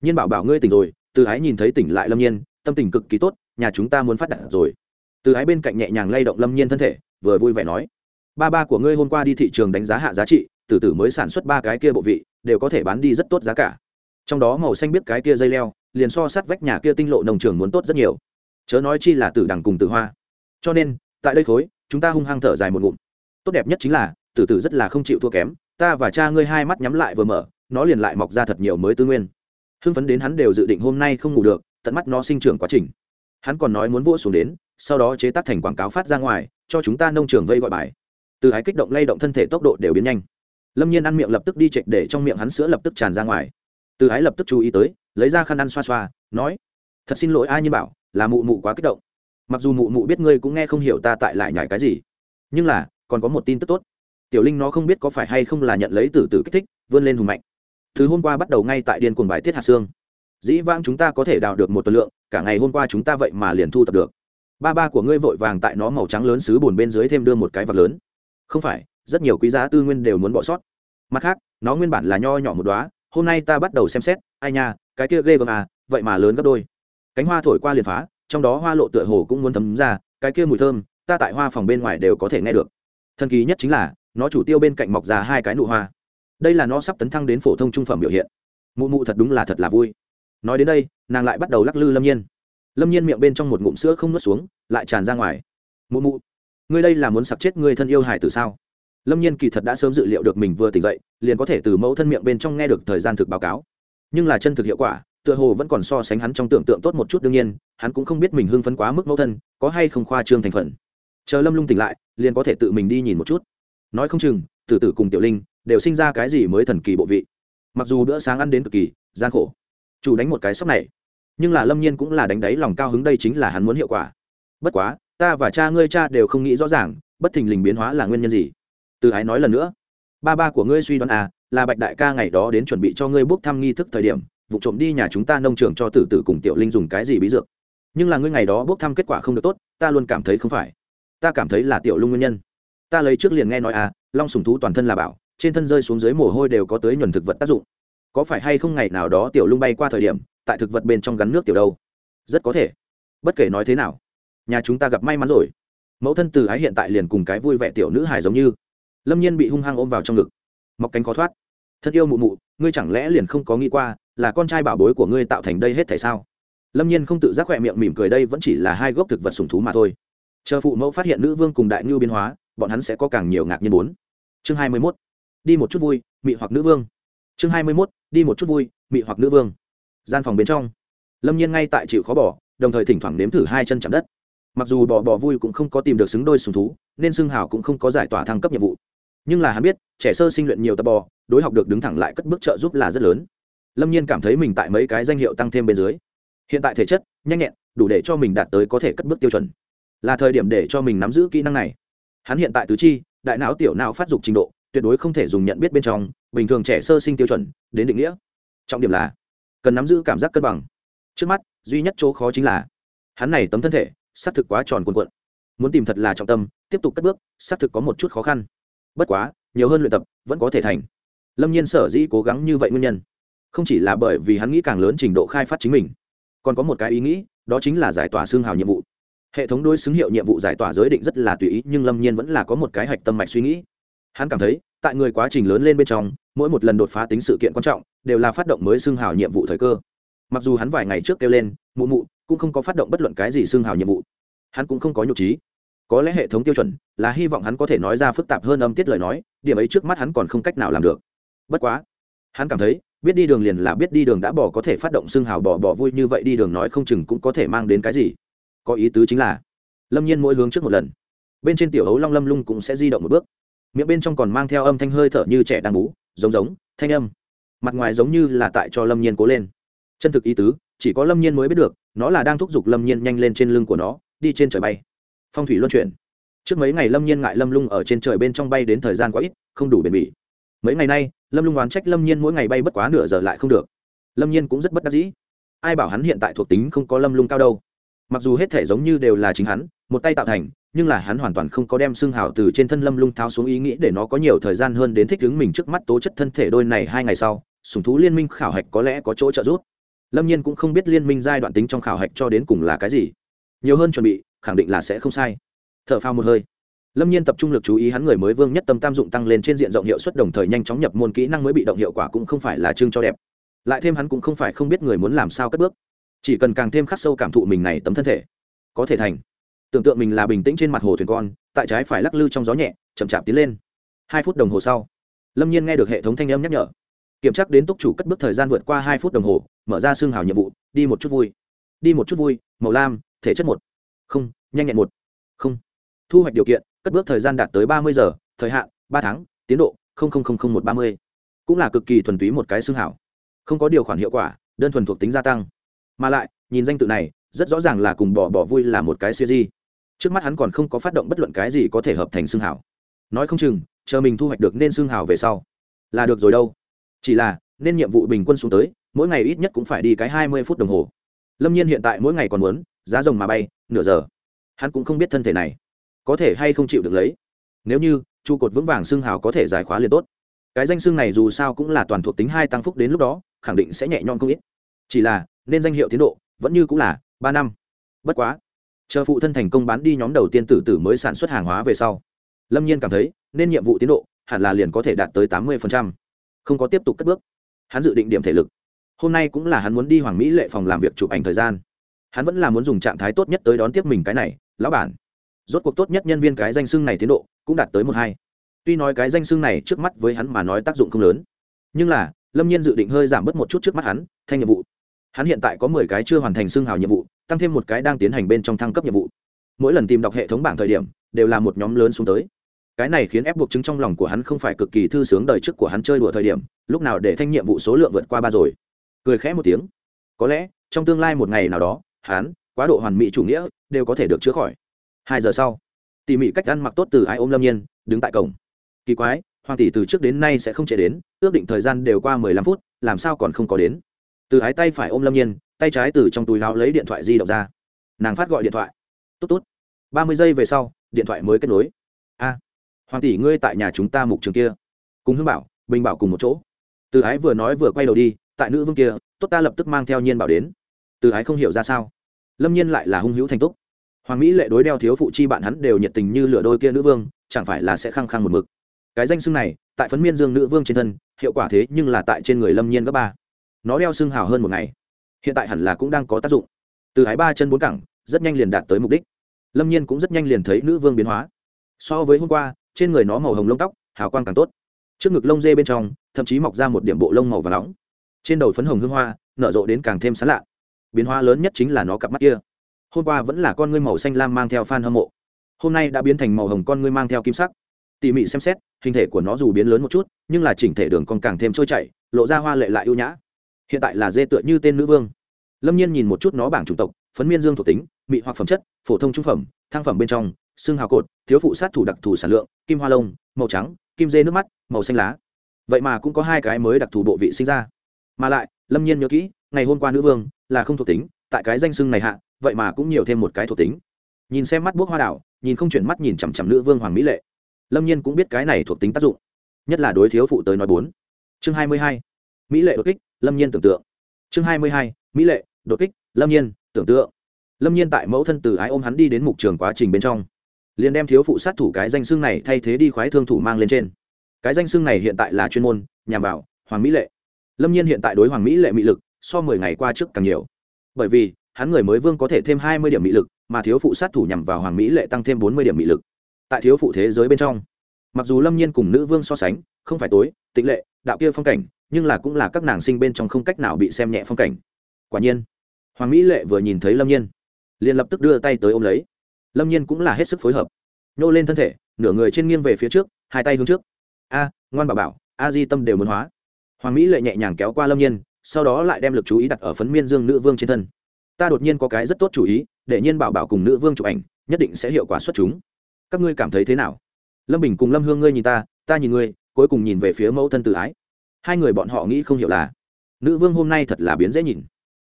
Nhiên bảo bảo, ngươi tỉnh rồi từ ái nhìn thấy tỉnh lại lâm nhiên, tâm tình cực kỳ tốt, nhà chúng ta muốn phát đạt rồi. Từ ái bên cạnh nhẹ nhàng lay động lâm nhiên thân thể, vừa vui vẻ nói, ba ba của ngươi hôm qua đi thị trường đánh giá hạ giá trị, từ từ mới sản xuất ba cái kia bộ vị, đều có thể bán đi rất tốt giá cả. Trong đó màu xanh biết cái kia dây leo, liền so sát vách nhà kia tinh lộ nông trường muốn tốt rất nhiều. Chớ nói chi là tử đằng cùng tử hoa. Cho nên, tại đây khối, chúng ta hung hăng thở dài một ngụm. Tốt đẹp nhất chính là, tử tử rất là không chịu thua kém, ta và cha ngươi hai mắt nhắm lại vừa mở, nó liền lại mọc ra thật nhiều mới tư nguyên hưng phấn đến hắn đều dự định hôm nay không ngủ được, tận mắt nó sinh trưởng quá trình. Hắn còn nói muốn vỗ xuống đến, sau đó chế tác thành quảng cáo phát ra ngoài, cho chúng ta nông trường vây gọi bài. Từ hái kích động lay động thân thể tốc độ đều biến nhanh. Lâm nhiên ăn miệng lập tức đi chệch để trong miệng hắn sữa lập tức tràn ra ngoài. Từ ái lập tức chú ý tới, lấy ra khăn ăn xoa xoa, nói, thật xin lỗi ai như bảo, là mụ mụ quá kích động. Mặc dù mụ mụ biết ngươi cũng nghe không hiểu ta tại lại nhải cái gì, nhưng là, còn có một tin tức tốt. Tiểu linh nó không biết có phải hay không là nhận lấy từ từ kích thích, vươn lên hùng mạnh thứ hôm qua bắt đầu ngay tại điên cuồng bài tiết hạt xương dĩ vãng chúng ta có thể đào được một tuần lượng, cả ngày hôm qua chúng ta vậy mà liền thu tập được. Ba ba của ngươi vội vàng tại nó màu trắng lớn xứ bùn bên dưới thêm đưa một cái vật lớn. Không phải, rất nhiều quý giá tư nguyên đều muốn bỏ sót. Mặt khác, nó nguyên bản là nho nhỏ một đoá hôm nay ta bắt đầu xem xét, ai nha, cái kia ghê gớm à vậy mà lớn gấp đôi. Cánh hoa thổi qua liền phá, trong đó hoa lộ tựa hồ cũng muốn thấm ra, cái kia mùi thơm, ta tại hoa phòng bên ngoài đều có thể nghe được. Thần kỳ nhất chính là, nó chủ tiêu bên cạnh mọc ra hai cái nụ hoa đây là nó sắp tấn thăng đến phổ thông trung phẩm biểu hiện. Mụ mụ thật đúng là thật là vui. Nói đến đây, nàng lại bắt đầu lắc lư lâm nhiên. Lâm nhiên miệng bên trong một ngụm sữa không nuốt xuống, lại tràn ra ngoài. Mụ mụ, ngươi đây là muốn sặc chết người thân yêu hải từ sao? Lâm nhiên kỳ thật đã sớm dự liệu được mình vừa tỉnh dậy, liền có thể từ mẫu thân miệng bên trong nghe được thời gian thực báo cáo. Nhưng là chân thực hiệu quả, tựa hồ vẫn còn so sánh hắn trong tưởng tượng tốt một chút đương nhiên, hắn cũng không biết mình hưng phấn quá mức mẫu thân, có hay không khoa trương thành phần. Chờ lâm lung tỉnh lại, liền có thể tự mình đi nhìn một chút. Nói không chừng, tử tử cùng tiểu linh đều sinh ra cái gì mới thần kỳ bộ vị. Mặc dù bữa sáng ăn đến cực kỳ gian khổ, chủ đánh một cái sốc này, nhưng là lâm nhiên cũng là đánh đáy lòng cao hứng đây chính là hắn muốn hiệu quả. Bất quá, ta và cha ngươi cha đều không nghĩ rõ ràng, bất thình lình biến hóa là nguyên nhân gì. Từ ái nói lần nữa, ba ba của ngươi suy đoán à là bạch đại ca ngày đó đến chuẩn bị cho ngươi bốc thăm nghi thức thời điểm, vụ trộm đi nhà chúng ta nông trường cho tử tử cùng tiểu linh dùng cái gì bí dược. Nhưng là ngươi ngày đó bốc thăm kết quả không được tốt, ta luôn cảm thấy không phải. Ta cảm thấy là tiểu lung nguyên nhân. Ta lấy trước liền nghe nói à long sùng thú toàn thân là bảo trên thân rơi xuống dưới mồ hôi đều có tới nhuần thực vật tác dụng. Có phải hay không ngày nào đó tiểu lung bay qua thời điểm, tại thực vật bên trong gắn nước tiểu đâu? Rất có thể. Bất kể nói thế nào, nhà chúng ta gặp may mắn rồi. Mẫu thân từ ái hiện tại liền cùng cái vui vẻ tiểu nữ hài giống như. Lâm nhiên bị hung hăng ôm vào trong ngực. Mọc cánh khó thoát. Thân yêu mụ mụ, ngươi chẳng lẽ liền không có nghĩ qua, là con trai bảo bối của ngươi tạo thành đây hết thể sao? Lâm nhiên không tự giác khỏe miệng mỉm cười đây vẫn chỉ là hai gốc thực vật sùng thú mà thôi. Chờ phụ mẫu phát hiện nữ vương cùng đại ngưu biến hóa, bọn hắn sẽ có càng nhiều ngạc nhiên bốn chương hai mươi mốt đi một chút vui, mị hoặc nữ vương. Chương hai mươi mốt, đi một chút vui, mị hoặc nữ vương. Gian phòng bên trong, lâm nhiên ngay tại chịu khó bỏ, đồng thời thỉnh thoảng nếm thử hai chân chạm đất. Mặc dù bỏ bỏ vui cũng không có tìm được xứng đôi sùng thú, nên xưng hào cũng không có giải tỏa thăng cấp nhiệm vụ. Nhưng là hắn biết, trẻ sơ sinh luyện nhiều tập bò, đối học được đứng thẳng lại cất bước trợ giúp là rất lớn. Lâm nhiên cảm thấy mình tại mấy cái danh hiệu tăng thêm bên dưới. Hiện tại thể chất, nhanh nhẹn, đủ để cho mình đạt tới có thể cất bước tiêu chuẩn. Là thời điểm để cho mình nắm giữ kỹ năng này. Hắn hiện tại tứ chi, đại não tiểu não phát dục trình độ tuyệt đối không thể dùng nhận biết bên trong, bình thường trẻ sơ sinh tiêu chuẩn, đến định nghĩa. Trọng điểm là, cần nắm giữ cảm giác cân bằng. Trước mắt, duy nhất chỗ khó chính là, hắn này tấm thân thể, xác thực quá tròn cuồn cuộn. Muốn tìm thật là trọng tâm, tiếp tục cất bước, xác thực có một chút khó khăn. Bất quá, nhiều hơn luyện tập, vẫn có thể thành. Lâm nhiên sở dĩ cố gắng như vậy nguyên nhân, không chỉ là bởi vì hắn nghĩ càng lớn trình độ khai phát chính mình, còn có một cái ý nghĩ, đó chính là giải tỏa xương hào nhiệm vụ. Hệ thống đối xứng hiệu nhiệm vụ giải tỏa giới định rất là tùy ý, nhưng lâm nhiên vẫn là có một cái hạch tâm mạch suy nghĩ hắn cảm thấy, tại người quá trình lớn lên bên trong, mỗi một lần đột phá tính sự kiện quan trọng, đều là phát động mới xương hào nhiệm vụ thời cơ. Mặc dù hắn vài ngày trước kêu lên, mụ mụ, cũng không có phát động bất luận cái gì xương hào nhiệm vụ. Hắn cũng không có nhục trí. Có lẽ hệ thống tiêu chuẩn là hy vọng hắn có thể nói ra phức tạp hơn âm tiết lời nói, điểm ấy trước mắt hắn còn không cách nào làm được. Bất quá, hắn cảm thấy, biết đi đường liền là biết đi đường đã bỏ có thể phát động xương hào bỏ bỏ vui như vậy đi đường nói không chừng cũng có thể mang đến cái gì. Có ý tứ chính là, lâm nhiên mỗi hướng trước một lần. Bên trên tiểu hấu long lâm lung cũng sẽ di động một bước miệng bên trong còn mang theo âm thanh hơi thở như trẻ đang bú, giống giống, thanh âm. Mặt ngoài giống như là tại cho lâm nhiên cố lên. Chân thực ý tứ, chỉ có lâm nhiên mới biết được, nó là đang thúc giục lâm nhiên nhanh lên trên lưng của nó, đi trên trời bay. Phong thủy luân chuyển. Trước mấy ngày lâm nhiên ngại lâm lung ở trên trời bên trong bay đến thời gian quá ít, không đủ bền bỉ. Mấy ngày nay, lâm lung oán trách lâm nhiên mỗi ngày bay bất quá nửa giờ lại không được. Lâm nhiên cũng rất bất đắc dĩ. Ai bảo hắn hiện tại thuộc tính không có lâm lung cao đâu. Mặc dù hết thể giống như đều là chính hắn, một tay tạo thành nhưng là hắn hoàn toàn không có đem xương hào từ trên thân lâm lung tháo xuống ý nghĩ để nó có nhiều thời gian hơn đến thích ứng mình trước mắt tố chất thân thể đôi này hai ngày sau, sùng thú liên minh khảo hạch có lẽ có chỗ trợ giúp. Lâm nhiên cũng không biết liên minh giai đoạn tính trong khảo hạch cho đến cùng là cái gì. Nhiều hơn chuẩn bị, khẳng định là sẽ không sai. T h ở phao một hơi. Lâm nhiên tập trung lực chú ý hắn người mới vương nhất tâm tam dụng tăng lên trên diện rộng hiệu suất đồng thời nhanh chóng nhập môn kỹ năng mới bị động hiệu quả cũng không phải là chương cho đẹp. Lại thêm hắn cũng không phải không biết người muốn làm sao cất bước. Chỉ cần càng thêm khắc sâu cảm thụ mình này tấm thân thể, có thể thành tưởng tượng mình là bình tĩnh trên mặt hồ thuyền con, tại trái phải lắc lư trong gió nhẹ, chậm chạp tiến lên. Hai phút đồng hồ sau, lâm nhiên nghe được hệ thống thanh âm nhắc nhở. Kiểm tra đến túc chủ cất bước thời gian vượt qua hai phút đồng hồ, mở ra xương hào nhiệm vụ, đi một chút vui. Đi một chút vui, màu lam, thể chất một. Không, nhanh nhẹn một. Không. Thu hoạch điều kiện, cất bước thời gian đạt tới ba mươi giờ, thời hạn, ba tháng, tiến độ một ba mươi. Cũng là cực kỳ thuần túy một cái xương hảo không có điều khoản hiệu quả, đơn thuần thuộc tính gia tăng. Mà lại, nhìn danh tự này, rất rõ ràng là cùng bỏ bỏ vui là một cái siêu di trước mắt hắn còn không có phát động bất luận cái gì có thể hợp thành xương hảo nói không chừng, chờ mình thu hoạch được nên xương hảo về sau, là được rồi đâu. Chỉ là, nên nhiệm vụ bình quân xuống tới, mỗi ngày ít nhất cũng phải đi cái hai mươi phút đồng hồ. Lâm nhiên hiện tại mỗi ngày còn muốn, giá rồng mà bay, nửa giờ. Hắn cũng không biết thân thể này, có thể hay không chịu được lấy. Nếu như, trụ cột vững vàng xương hào có thể giải khóa liền tốt. Cái danh xương này dù sao cũng là toàn thuộc tính hai tăng phúc đến lúc đó, khẳng định sẽ nhẹ nhõm không ít. Chỉ là, nên danh hiệu tiến độ, vẫn như cũng là ba năm. Bất quá chờ phụ thân thành công bán đi nhóm đầu tiên tử tử mới sản xuất hàng hóa về sau. Lâm nhiên cảm thấy, nên nhiệm vụ tiến độ, hẳn là liền có thể đạt tới tám mươi không có tiếp tục cất bước. Hắn dự định điểm thể lực. Hôm nay cũng là hắn muốn đi hoàng mỹ lệ phòng làm việc chụp ảnh thời gian. Hắn vẫn là muốn dùng trạng thái tốt nhất tới đón tiếp mình cái này, lão bản. Rốt cuộc tốt nhất nhân viên cái danh xưng này tiến độ, cũng đạt tới một hai. Tuy nói cái danh xưng này trước mắt với hắn mà nói tác dụng không lớn. Nhưng là, lâm nhiên dự định hơi giảm bớt một chút trước mắt hắn thanh nhiệm vụ. Hắn hiện tại có mười cái chưa hoàn thành xưng hào nhiệm vụ tăng thêm một cái đang tiến hành bên trong thăng cấp nhiệm vụ. Mỗi lần tìm đọc hệ thống bảng thời điểm, đều là một nhóm lớn xuống tới. Cái này khiến ép buộc chứng trong lòng của hắn không phải cực kỳ thư sướng đời trước của hắn chơi đùa thời điểm, lúc nào để thanh nhiệm vụ số lượng vượt qua ba rồi. Cười khẽ một tiếng. Có lẽ, trong tương lai một ngày nào đó, hắn, quá độ hoàn mỹ chủ nghĩa, đều có thể được chữa khỏi. Hai giờ sau, tỉ mỉ cách ăn mặc tốt từ ai ôm lâm nhiên, đứng tại cổng. Kỳ quái, hoàng tỷ từ trước đến nay sẽ không chạy đến, ước định thời gian đều qua mười lăm phút, làm sao còn không có đến? Từ ái tay phải ôm lâm nhiên tay trái từ trong túi láo lấy điện thoại di động ra. Nàng phát gọi điện thoại. Tốt tốt. Ba mươi giây về sau, điện thoại mới kết nối. A, hoàng tỷ ngươi tại nhà chúng ta mục trường kia. Cùng hưng bảo, bình bảo cùng một chỗ. Từ ái vừa nói vừa quay đầu đi, tại nữ vương kia, tốt ta lập tức mang theo nhiên bảo đến. Từ ái không hiểu ra sao. Lâm nhiên lại là hung hữu thành túc. Hoàng mỹ lệ đối đeo thiếu phụ chi bạn hắn đều nhiệt tình như lửa đôi kia nữ vương, chẳng phải là sẽ khăng khăng một mực. Cái danh xưng này, tại phấn miên dương nữ vương trên thân, hiệu quả thế nhưng là tại trên người lâm nhiên gấp ba. Nó đeo xưng hào hơn một ngày hiện tại hẳn là cũng đang có tác dụng. Từ hái ba chân bốn cẳng, rất nhanh liền đạt tới mục đích. Lâm nhiên cũng rất nhanh liền thấy nữ vương biến hóa. So với hôm qua, trên người nó màu hồng lông tóc, hào quang càng tốt. Trước ngực lông dê bên trong, thậm chí mọc ra một điểm bộ lông màu và nóng. Trên đầu phấn hồng hương hoa, nở rộ đến càng thêm sán lạ. Biến hóa lớn nhất chính là nó cặp mắt kia. Hôm qua vẫn là con ngươi màu xanh lam mang theo f hâm mộ. Hôm nay đã biến thành màu hồng con ngươi mang theo kim sắc. Tỉ mỉ xem xét, hình thể của nó dù biến lớn một chút, nhưng là chỉnh thể đường còn càng thêm trôi chảy, lộ ra hoa lệ lại ưu nhã hiện tại là dê tựa như tên nữ vương. Lâm nhiên nhìn một chút nó bảng chủng tộc, phấn miên dương thuộc tính, mị hoặc phẩm chất, phổ thông trung phẩm thang phẩm bên trong, xương hào cột, thiếu phụ sát thủ đặc thù sản lượng, kim hoa lông, màu trắng, kim dê nước mắt, màu xanh lá. Vậy mà cũng có hai cái mới đặc thù bộ vị sinh ra. Mà lại, lâm nhiên nhớ kỹ, ngày hôm qua nữ vương là không thuộc tính, tại cái danh xưng này hạ, vậy mà cũng nhiều thêm một cái thuộc tính. Nhìn xem mắt bút hoa đảo, nhìn không chuyển mắt nhìn chằm chằm nữ vương hoàng mỹ lệ. Lâm nhiên cũng biết cái này thuộc tính tác dụng, nhất là đối thiếu phụ tới nói bốn. Chương hai mươi hai. Mỹ lệ đột kích lâm nhiên tưởng tượng. Chương hai mươi hai, mỹ lệ, đột kích, lâm nhiên, tưởng tượng. Lâm nhiên tại mẫu thân từ ái ôm hắn đi đến mục trường quá trình bên trong. Liền đem thiếu phụ sát thủ cái danh xưng này thay thế đi khoái thương thủ mang lên trên. Cái danh xưng này hiện tại là chuyên môn, nhằm vào hoàng mỹ lệ. Lâm nhiên hiện tại đối hoàng mỹ lệ mỹ lực so mười ngày qua trước càng nhiều. Bởi vì, hắn người mới vương có thể thêm hai mươi điểm mỹ lực, mà thiếu phụ sát thủ nhằm vào hoàng mỹ lệ tăng thêm bốn mươi điểm mỹ lực. Tại thiếu phụ thế giới bên trong, mặc dù lâm nhiên cùng nữ vương so sánh, không phải tối tịnh lệ, đạo kia phong cảnh nhưng là cũng là các nàng sinh bên trong không cách nào bị xem nhẹ phong cảnh. Quả nhiên, hoàng mỹ lệ vừa nhìn thấy lâm nhiên, liền lập tức đưa tay tới ôm lấy. Lâm nhiên cũng là hết sức phối hợp. Nhô lên thân thể, nửa người trên nghiêng về phía trước, hai tay hướng trước. A, ngoan bảo bảo, a di tâm đều muốn hóa. Hoàng mỹ lệ nhẹ nhàng kéo qua lâm nhiên, sau đó lại đem lực chú ý đặt ở phấn miên dương nữ vương trên thân. Ta đột nhiên có cái rất tốt chủ ý, để nhiên bảo bảo cùng nữ vương chụp ảnh, nhất định sẽ hiệu quả xuất chúng. Các ngươi cảm thấy thế nào? Lâm bình cùng lâm hương ngươi nhìn ta ta nhìn ngươi, cuối cùng nhìn về phía mẫu thân tự ái hai người bọn họ nghĩ không hiểu là, nữ vương hôm nay thật là biến dễ nhìn.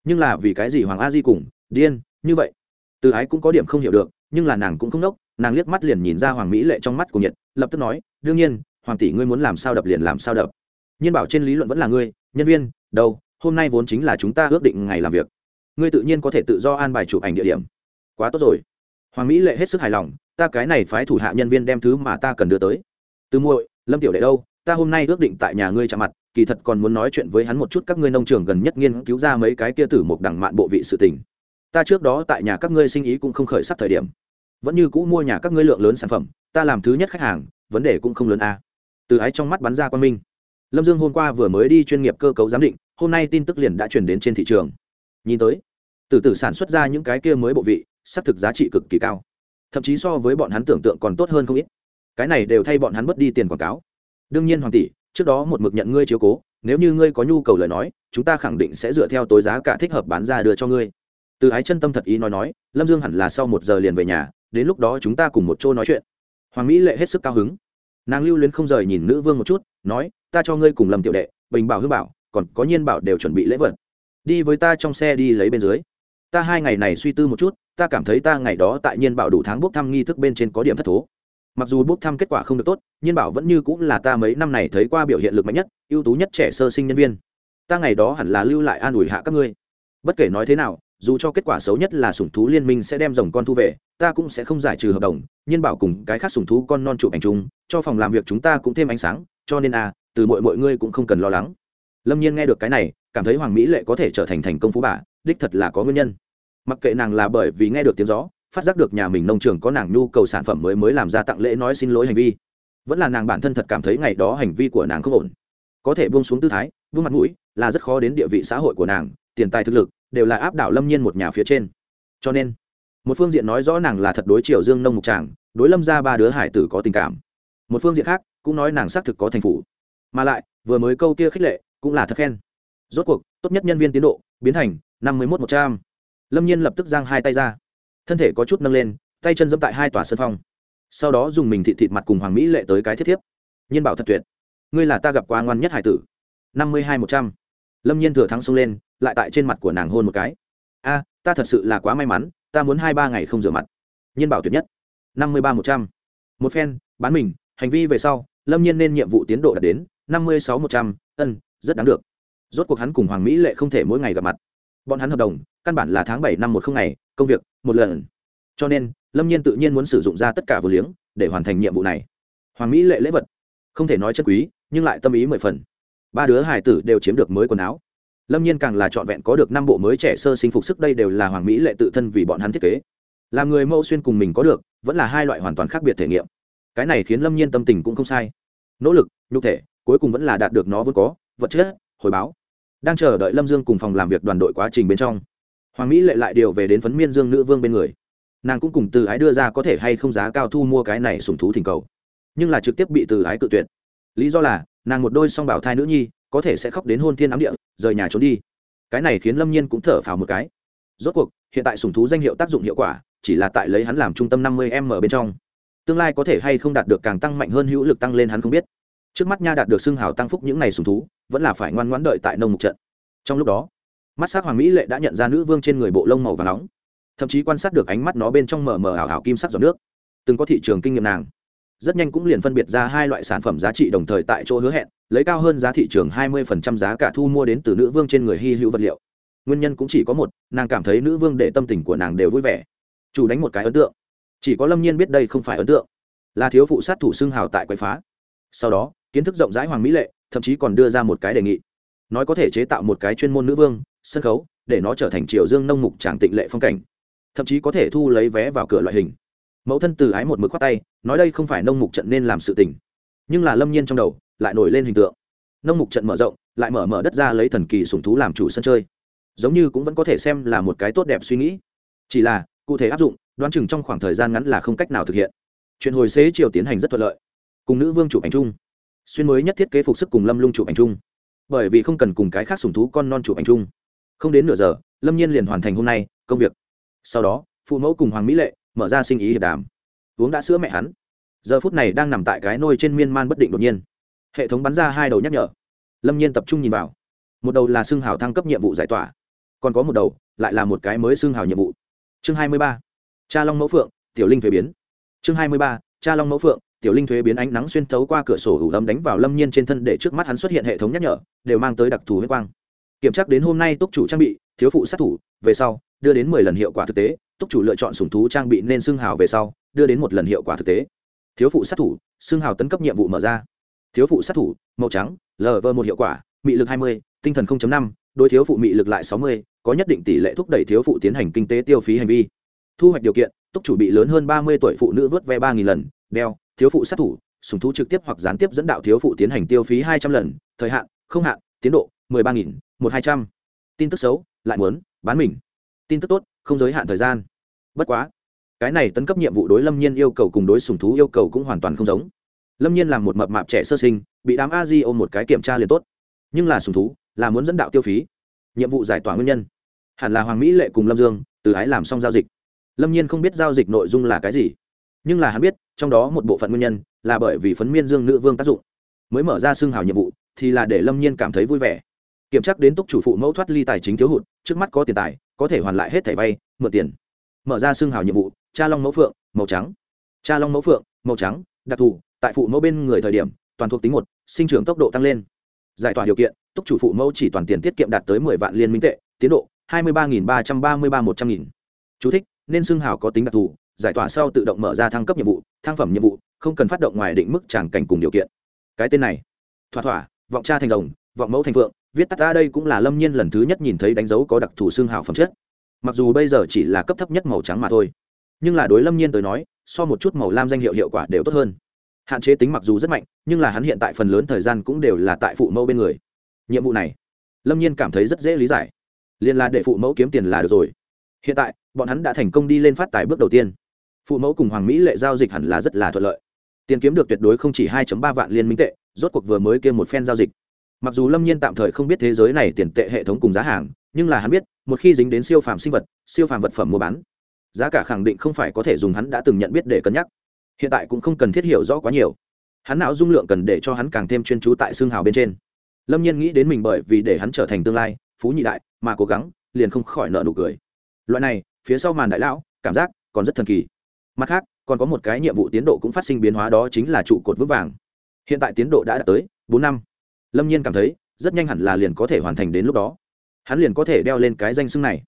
Nhưng là vì cái gì hoàng a di cùng điên như vậy? Từ ái cũng có điểm không hiểu được, nhưng là nàng cũng không nốc, nàng liếc mắt liền nhìn ra hoàng mỹ lệ trong mắt của nhiệt, lập tức nói, đương nhiên, hoàng tỷ ngươi muốn làm sao đập liền làm sao đập. Nhiên bảo trên lý luận vẫn là ngươi, nhân viên, đâu, hôm nay vốn chính là chúng ta ước định ngày làm việc. Ngươi tự nhiên có thể tự do an bài chụp ảnh địa điểm. Quá tốt rồi. Hoàng mỹ lệ hết sức hài lòng, ta cái này phái thủ hạ nhân viên đem thứ mà ta cần đưa tới. Từ muội, lâm tiểu đệ đâu ta hôm nay ước định tại nhà ngươi chạm mặt, kỳ thật còn muốn nói chuyện với hắn một chút các ngươi nông trường gần nhất nghiên cứu ra mấy cái kia tử một đẳng mạn bộ vị sự tình. Ta trước đó tại nhà các ngươi sinh ý cũng không khởi sắc thời điểm. Vẫn như cũ mua nhà các ngươi lượng lớn sản phẩm, ta làm thứ nhất khách hàng, vấn đề cũng không lớn a. À. Từ ái trong mắt bắn ra quan minh. Lâm dương hôm qua vừa mới đi chuyên nghiệp cơ cấu giám định, hôm nay tin tức liền đã chuyển đến trên thị trường. Nhìn tới, từ từ sản xuất ra những cái kia mới bộ vị, xác thực giá trị cực kỳ cao. Thậm chí so với bọn hắn tưởng tượng còn tốt hơn không ít. Cái này đều thay bọn hắn mất đi tiền quảng cáo đương nhiên hoàng tỷ, trước đó một mực nhận ngươi chiếu cố, nếu như ngươi có nhu cầu lời nói, chúng ta khẳng định sẽ dựa theo tối giá cả thích hợp bán ra đưa cho ngươi. Từ ái chân tâm thật ý nói nói, lâm dương hẳn là sau một giờ liền về nhà, đến lúc đó chúng ta cùng một chỗ nói chuyện. Hoàng mỹ lệ hết sức cao hứng. Nàng lưu luyến không rời nhìn nữ vương một chút, nói, ta cho ngươi cùng lâm tiểu đệ, bình bảo hư bảo, còn có nhiên bảo đều chuẩn bị lễ vật. Đi với ta trong xe đi lấy bên dưới. Ta hai ngày này suy tư một chút, ta cảm thấy ta ngày đó tại nhiên bảo đủ tháng bốc thăm nghi thức bên trên có điểm thất thố mặc dù bốc thăm kết quả không được tốt nhiên bảo vẫn như cũng là ta mấy năm này thấy qua biểu hiện lực mạnh nhất, ưu tú nhất trẻ sơ sinh nhân viên. Ta ngày đó hẳn là lưu lại an ủi hạ các ngươi. Bất kể nói thế nào, dù cho kết quả xấu nhất là sủng thú liên minh sẽ đem rồng con thu về, ta cũng sẽ không giải trừ hợp đồng nhiên bảo cùng cái khác sủng thú con non chụp ảnh chung, cho phòng làm việc chúng ta cũng thêm ánh sáng, cho nên à từ mọi mọi ngươi cũng không cần lo lắng. Lâm nhiên nghe được cái này, cảm thấy hoàng mỹ lệ có thể trở thành thành công phú bà, đích thật là có nguyên nhân. Mặc kệ nàng là bởi vì nghe được tiếng gió phát giác được nhà mình nông trường có nàng nhu cầu sản phẩm mới mới làm ra tặng lễ nói xin lỗi hành vi. Vẫn là nàng bản thân thật cảm thấy ngày đó hành vi của nàng không ổn. Có thể buông xuống tư thái, buông mặt mũi là rất khó đến địa vị xã hội của nàng, tiền tài thực lực đều là áp đảo lâm nhiên một nhà phía trên. Cho nên, một phương diện nói rõ nàng là thật đối triều dương nông mục tràng, đối lâm ra ba đứa hải tử có tình cảm. Một phương diện khác cũng nói nàng xác thực có thành phủ mà lại, vừa mới câu kia khích lệ cũng là thật khen. Rốt cuộc, tốt nhất nhân viên tiến độ, biến thành năm mươi một một trăm. Lâm nhiên lập tức giang hai tay ra thân thể có chút nâng lên, tay chân dẫm tại hai tòa sân phong. Sau đó dùng mình thịt thịt mặt cùng hoàng mỹ lệ tới cái thiết thiếp. Nhiên bảo thật tuyệt. Ngươi là ta gặp qua ngoan nhất hải tử. Năm mươi hai một trăm. Lâm nhiên thừa thắng xông lên, lại tại trên mặt của nàng hôn một cái. A, ta thật sự là quá may mắn, ta muốn hai ba ngày không rửa mặt. Nhiên bảo tuyệt nhất. Năm mươi ba một trăm. Một phen, bán mình, hành vi về sau, lâm nhiên nên nhiệm vụ tiến độ đạt đến năm mươi sáu một trăm. Ân, rất đáng được. Rốt cuộc hắn cùng hoàng mỹ lệ không thể mỗi ngày gặp mặt. Bọn hắn hợp đồng căn bản là tháng bảy năm một không ngày, công việc, một lần. Cho nên, lâm nhiên tự nhiên muốn sử dụng ra tất cả vừa liếng để hoàn thành nhiệm vụ này. Hoàng mỹ lệ lễ vật. Không thể nói chất quý, nhưng lại tâm ý mười phần. Ba đứa hải tử đều chiếm được mới quần áo. Lâm nhiên càng là trọn vẹn có được năm bộ mới trẻ sơ sinh phục sức, đây đều là hoàng mỹ lệ tự thân vì bọn hắn thiết kế. Làm người mẫu xuyên cùng mình có được, vẫn là hai loại hoàn toàn khác biệt thể nghiệm. Cái này khiến lâm nhiên tâm tình cũng không sai. Nỗ lực, nhục thể, cuối cùng vẫn là đạt được nó vốn có, vật chất, hồi báo. Đang chờ đợi lâm dương cùng phòng làm việc đoàn đội quá trình bên trong hoàng mỹ lệ lại điều về đến phấn miên dương nữ vương bên người. Nàng cũng cùng từ ái đưa ra có thể hay không giá cao thu mua cái này sùng thú thỉnh cầu. Nhưng là trực tiếp bị từ ái cự tuyệt. Lý do là, nàng một đôi song bảo thai nữ nhi, có thể sẽ khóc đến hôn thiên ám địa, rời nhà trốn đi. Cái này khiến lâm nhiên cũng thở phào một cái. Rốt cuộc, hiện tại sùng thú danh hiệu tác dụng hiệu quả, chỉ là tại lấy hắn làm trung tâm năm mươi m bên trong. Tương lai có thể hay không đạt được càng tăng mạnh hơn hữu lực tăng lên hắn không biết. Trước mắt nha đạt được xưng hào tăng phúc những ngày sùng thú, vẫn là phải ngoan ngoãn đợi tại nông mục trận. Trong lúc đó mắt s á c hoàng mỹ lệ đã nhận ra nữ vương trên người bộ lông màu và nóng. Thậm chí quan sát được ánh mắt nó bên trong mờ mờ ảo ảo kim sắc giọt nước. Từng có thị trường kinh nghiệm nàng. Rất nhanh cũng liền phân biệt ra hai loại sản phẩm giá trị đồng thời tại chỗ hứa hẹn, lấy cao hơn giá thị trường 20% giá cả thu mua đến từ nữ vương trên người hy hữu vật liệu. Nguyên nhân cũng chỉ có một, nàng cảm thấy nữ vương để tâm tình của nàng đều vui vẻ. Chủ đánh một cái ấn tượng. Chỉ có lâm nhiên biết đây không phải ấn tượng. Là thiếu phụ sát thủ xương hào tại quậy phá. Sau đó, kiến thức rộng rãi hoàng mỹ lệ, thậm chí còn đưa ra một cái đề nghị. Nói có thể chế tạo một cái chuyên môn nữ vương sân khấu, để nó trở thành triều dương nông mục tràng tịnh lệ phong cảnh. Thậm chí có thể thu lấy vé vào cửa loại hình. Mẫu thân từ ái một mực khoát tay, nói đây không phải nông mục trận nên làm sự tình. Nhưng là lâm nhiên trong đầu, lại nổi lên hình tượng. Nông mục trận mở rộng, lại mở mở đất ra lấy thần kỳ sủng thú làm chủ sân chơi. Giống như cũng vẫn có thể xem là một cái tốt đẹp suy nghĩ. Chỉ là, cụ thể áp dụng, đoán chừng trong khoảng thời gian ngắn là không cách nào thực hiện. Chuyện hồi xế chiều tiến hành rất thuận lợi. Cùng nữ vương chụp ảnh chung. Xuyên mới nhất thiết kế phục sức cùng lâm lung chụp ảnh chung. Bởi vì không cần cùng cái khác sùng thú con non chụp ảnh chung không đến nửa giờ, lâm nhiên liền hoàn thành hôm nay công việc. Sau đó, phụ mẫu cùng hoàng mỹ lệ mở ra sinh ý hiệp đàm. Uống đã sữa mẹ hắn. Giờ phút này đang nằm tại cái nôi trên miên man bất định đột nhiên. Hệ thống bắn ra hai đầu nhắc nhở. Lâm nhiên tập trung nhìn vào. Một đầu là xương hào thăng cấp nhiệm vụ giải tỏa, còn có một đầu lại là một cái mới xương hào nhiệm vụ. Chương hai mươi ba, cha long mẫu phượng, tiểu linh thuế biến. Chương hai mươi ba, cha long mẫu phượng, tiểu linh thuế biến ánh nắng xuyên thấu qua cửa sổ ủ ấm đánh vào lâm nhiên trên thân để trước mắt hắn xuất hiện hệ thống nhắc nhở, đều mang tới đặc thù huyết quang kiểm tra đến hôm nay túc chủ trang bị, thiếu phụ sát thủ, về sau, đưa đến mười lần hiệu quả thực tế, túc chủ lựa chọn sùng thú trang bị nên xưng hào về sau, đưa đến một lần hiệu quả thực tế. Thiếu phụ sát thủ, xưng hào tấn cấp nhiệm vụ mở ra. Thiếu phụ sát thủ, màu trắng lờ vơ một hiệu quả, mị lực hai mươi, tinh thần năm, đối thiếu phụ mị lực lại sáu mươi, có nhất định tỷ lệ thúc đẩy thiếu phụ tiến hành kinh tế tiêu phí hành vi. Thu hoạch điều kiện, túc chủ bị lớn hơn ba mươi tuổi phụ nữ vớt ve ba nghìn lần, đeo, thiếu phụ sát thủ sùng thú trực tiếp hoặc gián tiếp dẫn đạo thiếu phụ tiến hành tiêu phí hai trăm lần, thời hạn, không hạn, tiến độ, mười ba nghìn một hai trăm. Tin tức xấu, lại muốn, bán mình. Tin tức tốt, không giới hạn thời gian. Bất quá, cái này tấn cấp nhiệm vụ đối lâm nhiên yêu cầu cùng đối sùng thú yêu cầu cũng hoàn toàn không giống. Lâm nhiên là một mập mạp trẻ sơ sinh, bị đám a di ôm một cái kiểm tra liền tốt. Nhưng là sùng thú, là muốn dẫn đạo tiêu phí. Nhiệm vụ giải tỏa nguyên nhân. Hẳn là hoàng mỹ lệ cùng lâm dương, từ ái làm xong giao dịch. Lâm nhiên không biết giao dịch nội dung là cái gì. Nhưng là hắn biết, trong đó một bộ phận nguyên nhân là bởi vì phấn miên dương nữ vương tác dụng. Mới mở ra xương hào nhiệm vụ, thì là để lâm nhiên cảm thấy vui vẻ kiểm tra đến túc chủ phụ mẫu thoát ly tài chính thiếu hụt trước mắt có tiền tài có thể hoàn lại hết thẻ vay mượn tiền. Mở ra xương hào nhiệm vụ cha long mẫu phượng màu trắng. Cha long mẫu phượng màu trắng đặc thù tại phụ mẫu bên người thời điểm toàn thuộc tính một sinh trưởng tốc độ tăng lên. Giải tỏa điều kiện túc chủ phụ mẫu chỉ toàn tiền tiết kiệm đạt tới mười vạn liên minh tệ tiến độ hai mươi ba nghìn ba trăm ba mươi ba một trăm nghìn. Chú thích, nên xương hào có tính đặc thù giải tỏa sau tự động mở ra thăng cấp nhiệm vụ thăng phẩm nhiệm vụ không cần phát động ngoài định mức tràng cảnh cùng điều kiện. Cái tên này thỏa thỏa vọng cha thành rồng vọng mẫu thành phượng viết tắt ra đây cũng là lâm nhiên lần thứ nhất nhìn thấy đánh dấu có đặc thù xương hào phẩm chất. Mặc dù bây giờ chỉ là cấp thấp nhất màu trắng mà thôi, nhưng là đối lâm nhiên tới nói, so một chút màu lam danh hiệu hiệu quả đều tốt hơn. Hạn chế tính mặc dù rất mạnh, nhưng là hắn hiện tại phần lớn thời gian cũng đều là tại phụ mẫu bên người. Nhiệm vụ này, lâm nhiên cảm thấy rất dễ lý giải. Liên là để phụ mẫu kiếm tiền là được rồi. Hiện tại, bọn hắn đã thành công đi lên phát tài bước đầu tiên. Phụ mẫu cùng hoàng mỹ lệ giao dịch hẳn là rất là thuận lợi. Tiền kiếm được tuyệt đối không chỉ 2 ba vạn liên minh tệ, rốt cuộc vừa mới kia một phen giao dịch mặc dù lâm nhiên tạm thời không biết thế giới này tiền tệ hệ thống cùng giá hàng, nhưng là hắn biết, một khi dính đến siêu phàm sinh vật, siêu phàm vật phẩm mua bán, giá cả khẳng định không phải có thể dùng hắn đã từng nhận biết để cân nhắc. Hiện tại cũng không cần thiết hiểu rõ quá nhiều. Hắn não dung lượng cần để cho hắn càng thêm chuyên chú tại xương hào bên trên. Lâm nhiên nghĩ đến mình bởi vì để hắn trở thành tương lai, phú nhị đại, mà cố gắng, liền không khỏi nợ nụ cười. Loại này, phía sau màn đại lão, cảm giác còn rất thần kỳ. Mặt khác, còn có một cái nhiệm vụ tiến độ cũng phát sinh biến hóa đó chính là trụ cột vững vàng. Hiện tại tiến độ đã đạt tới bốn năm lâm nhiên cảm thấy rất nhanh hẳn là liền có thể hoàn thành đến lúc đó hắn liền có thể đeo lên cái danh xưng này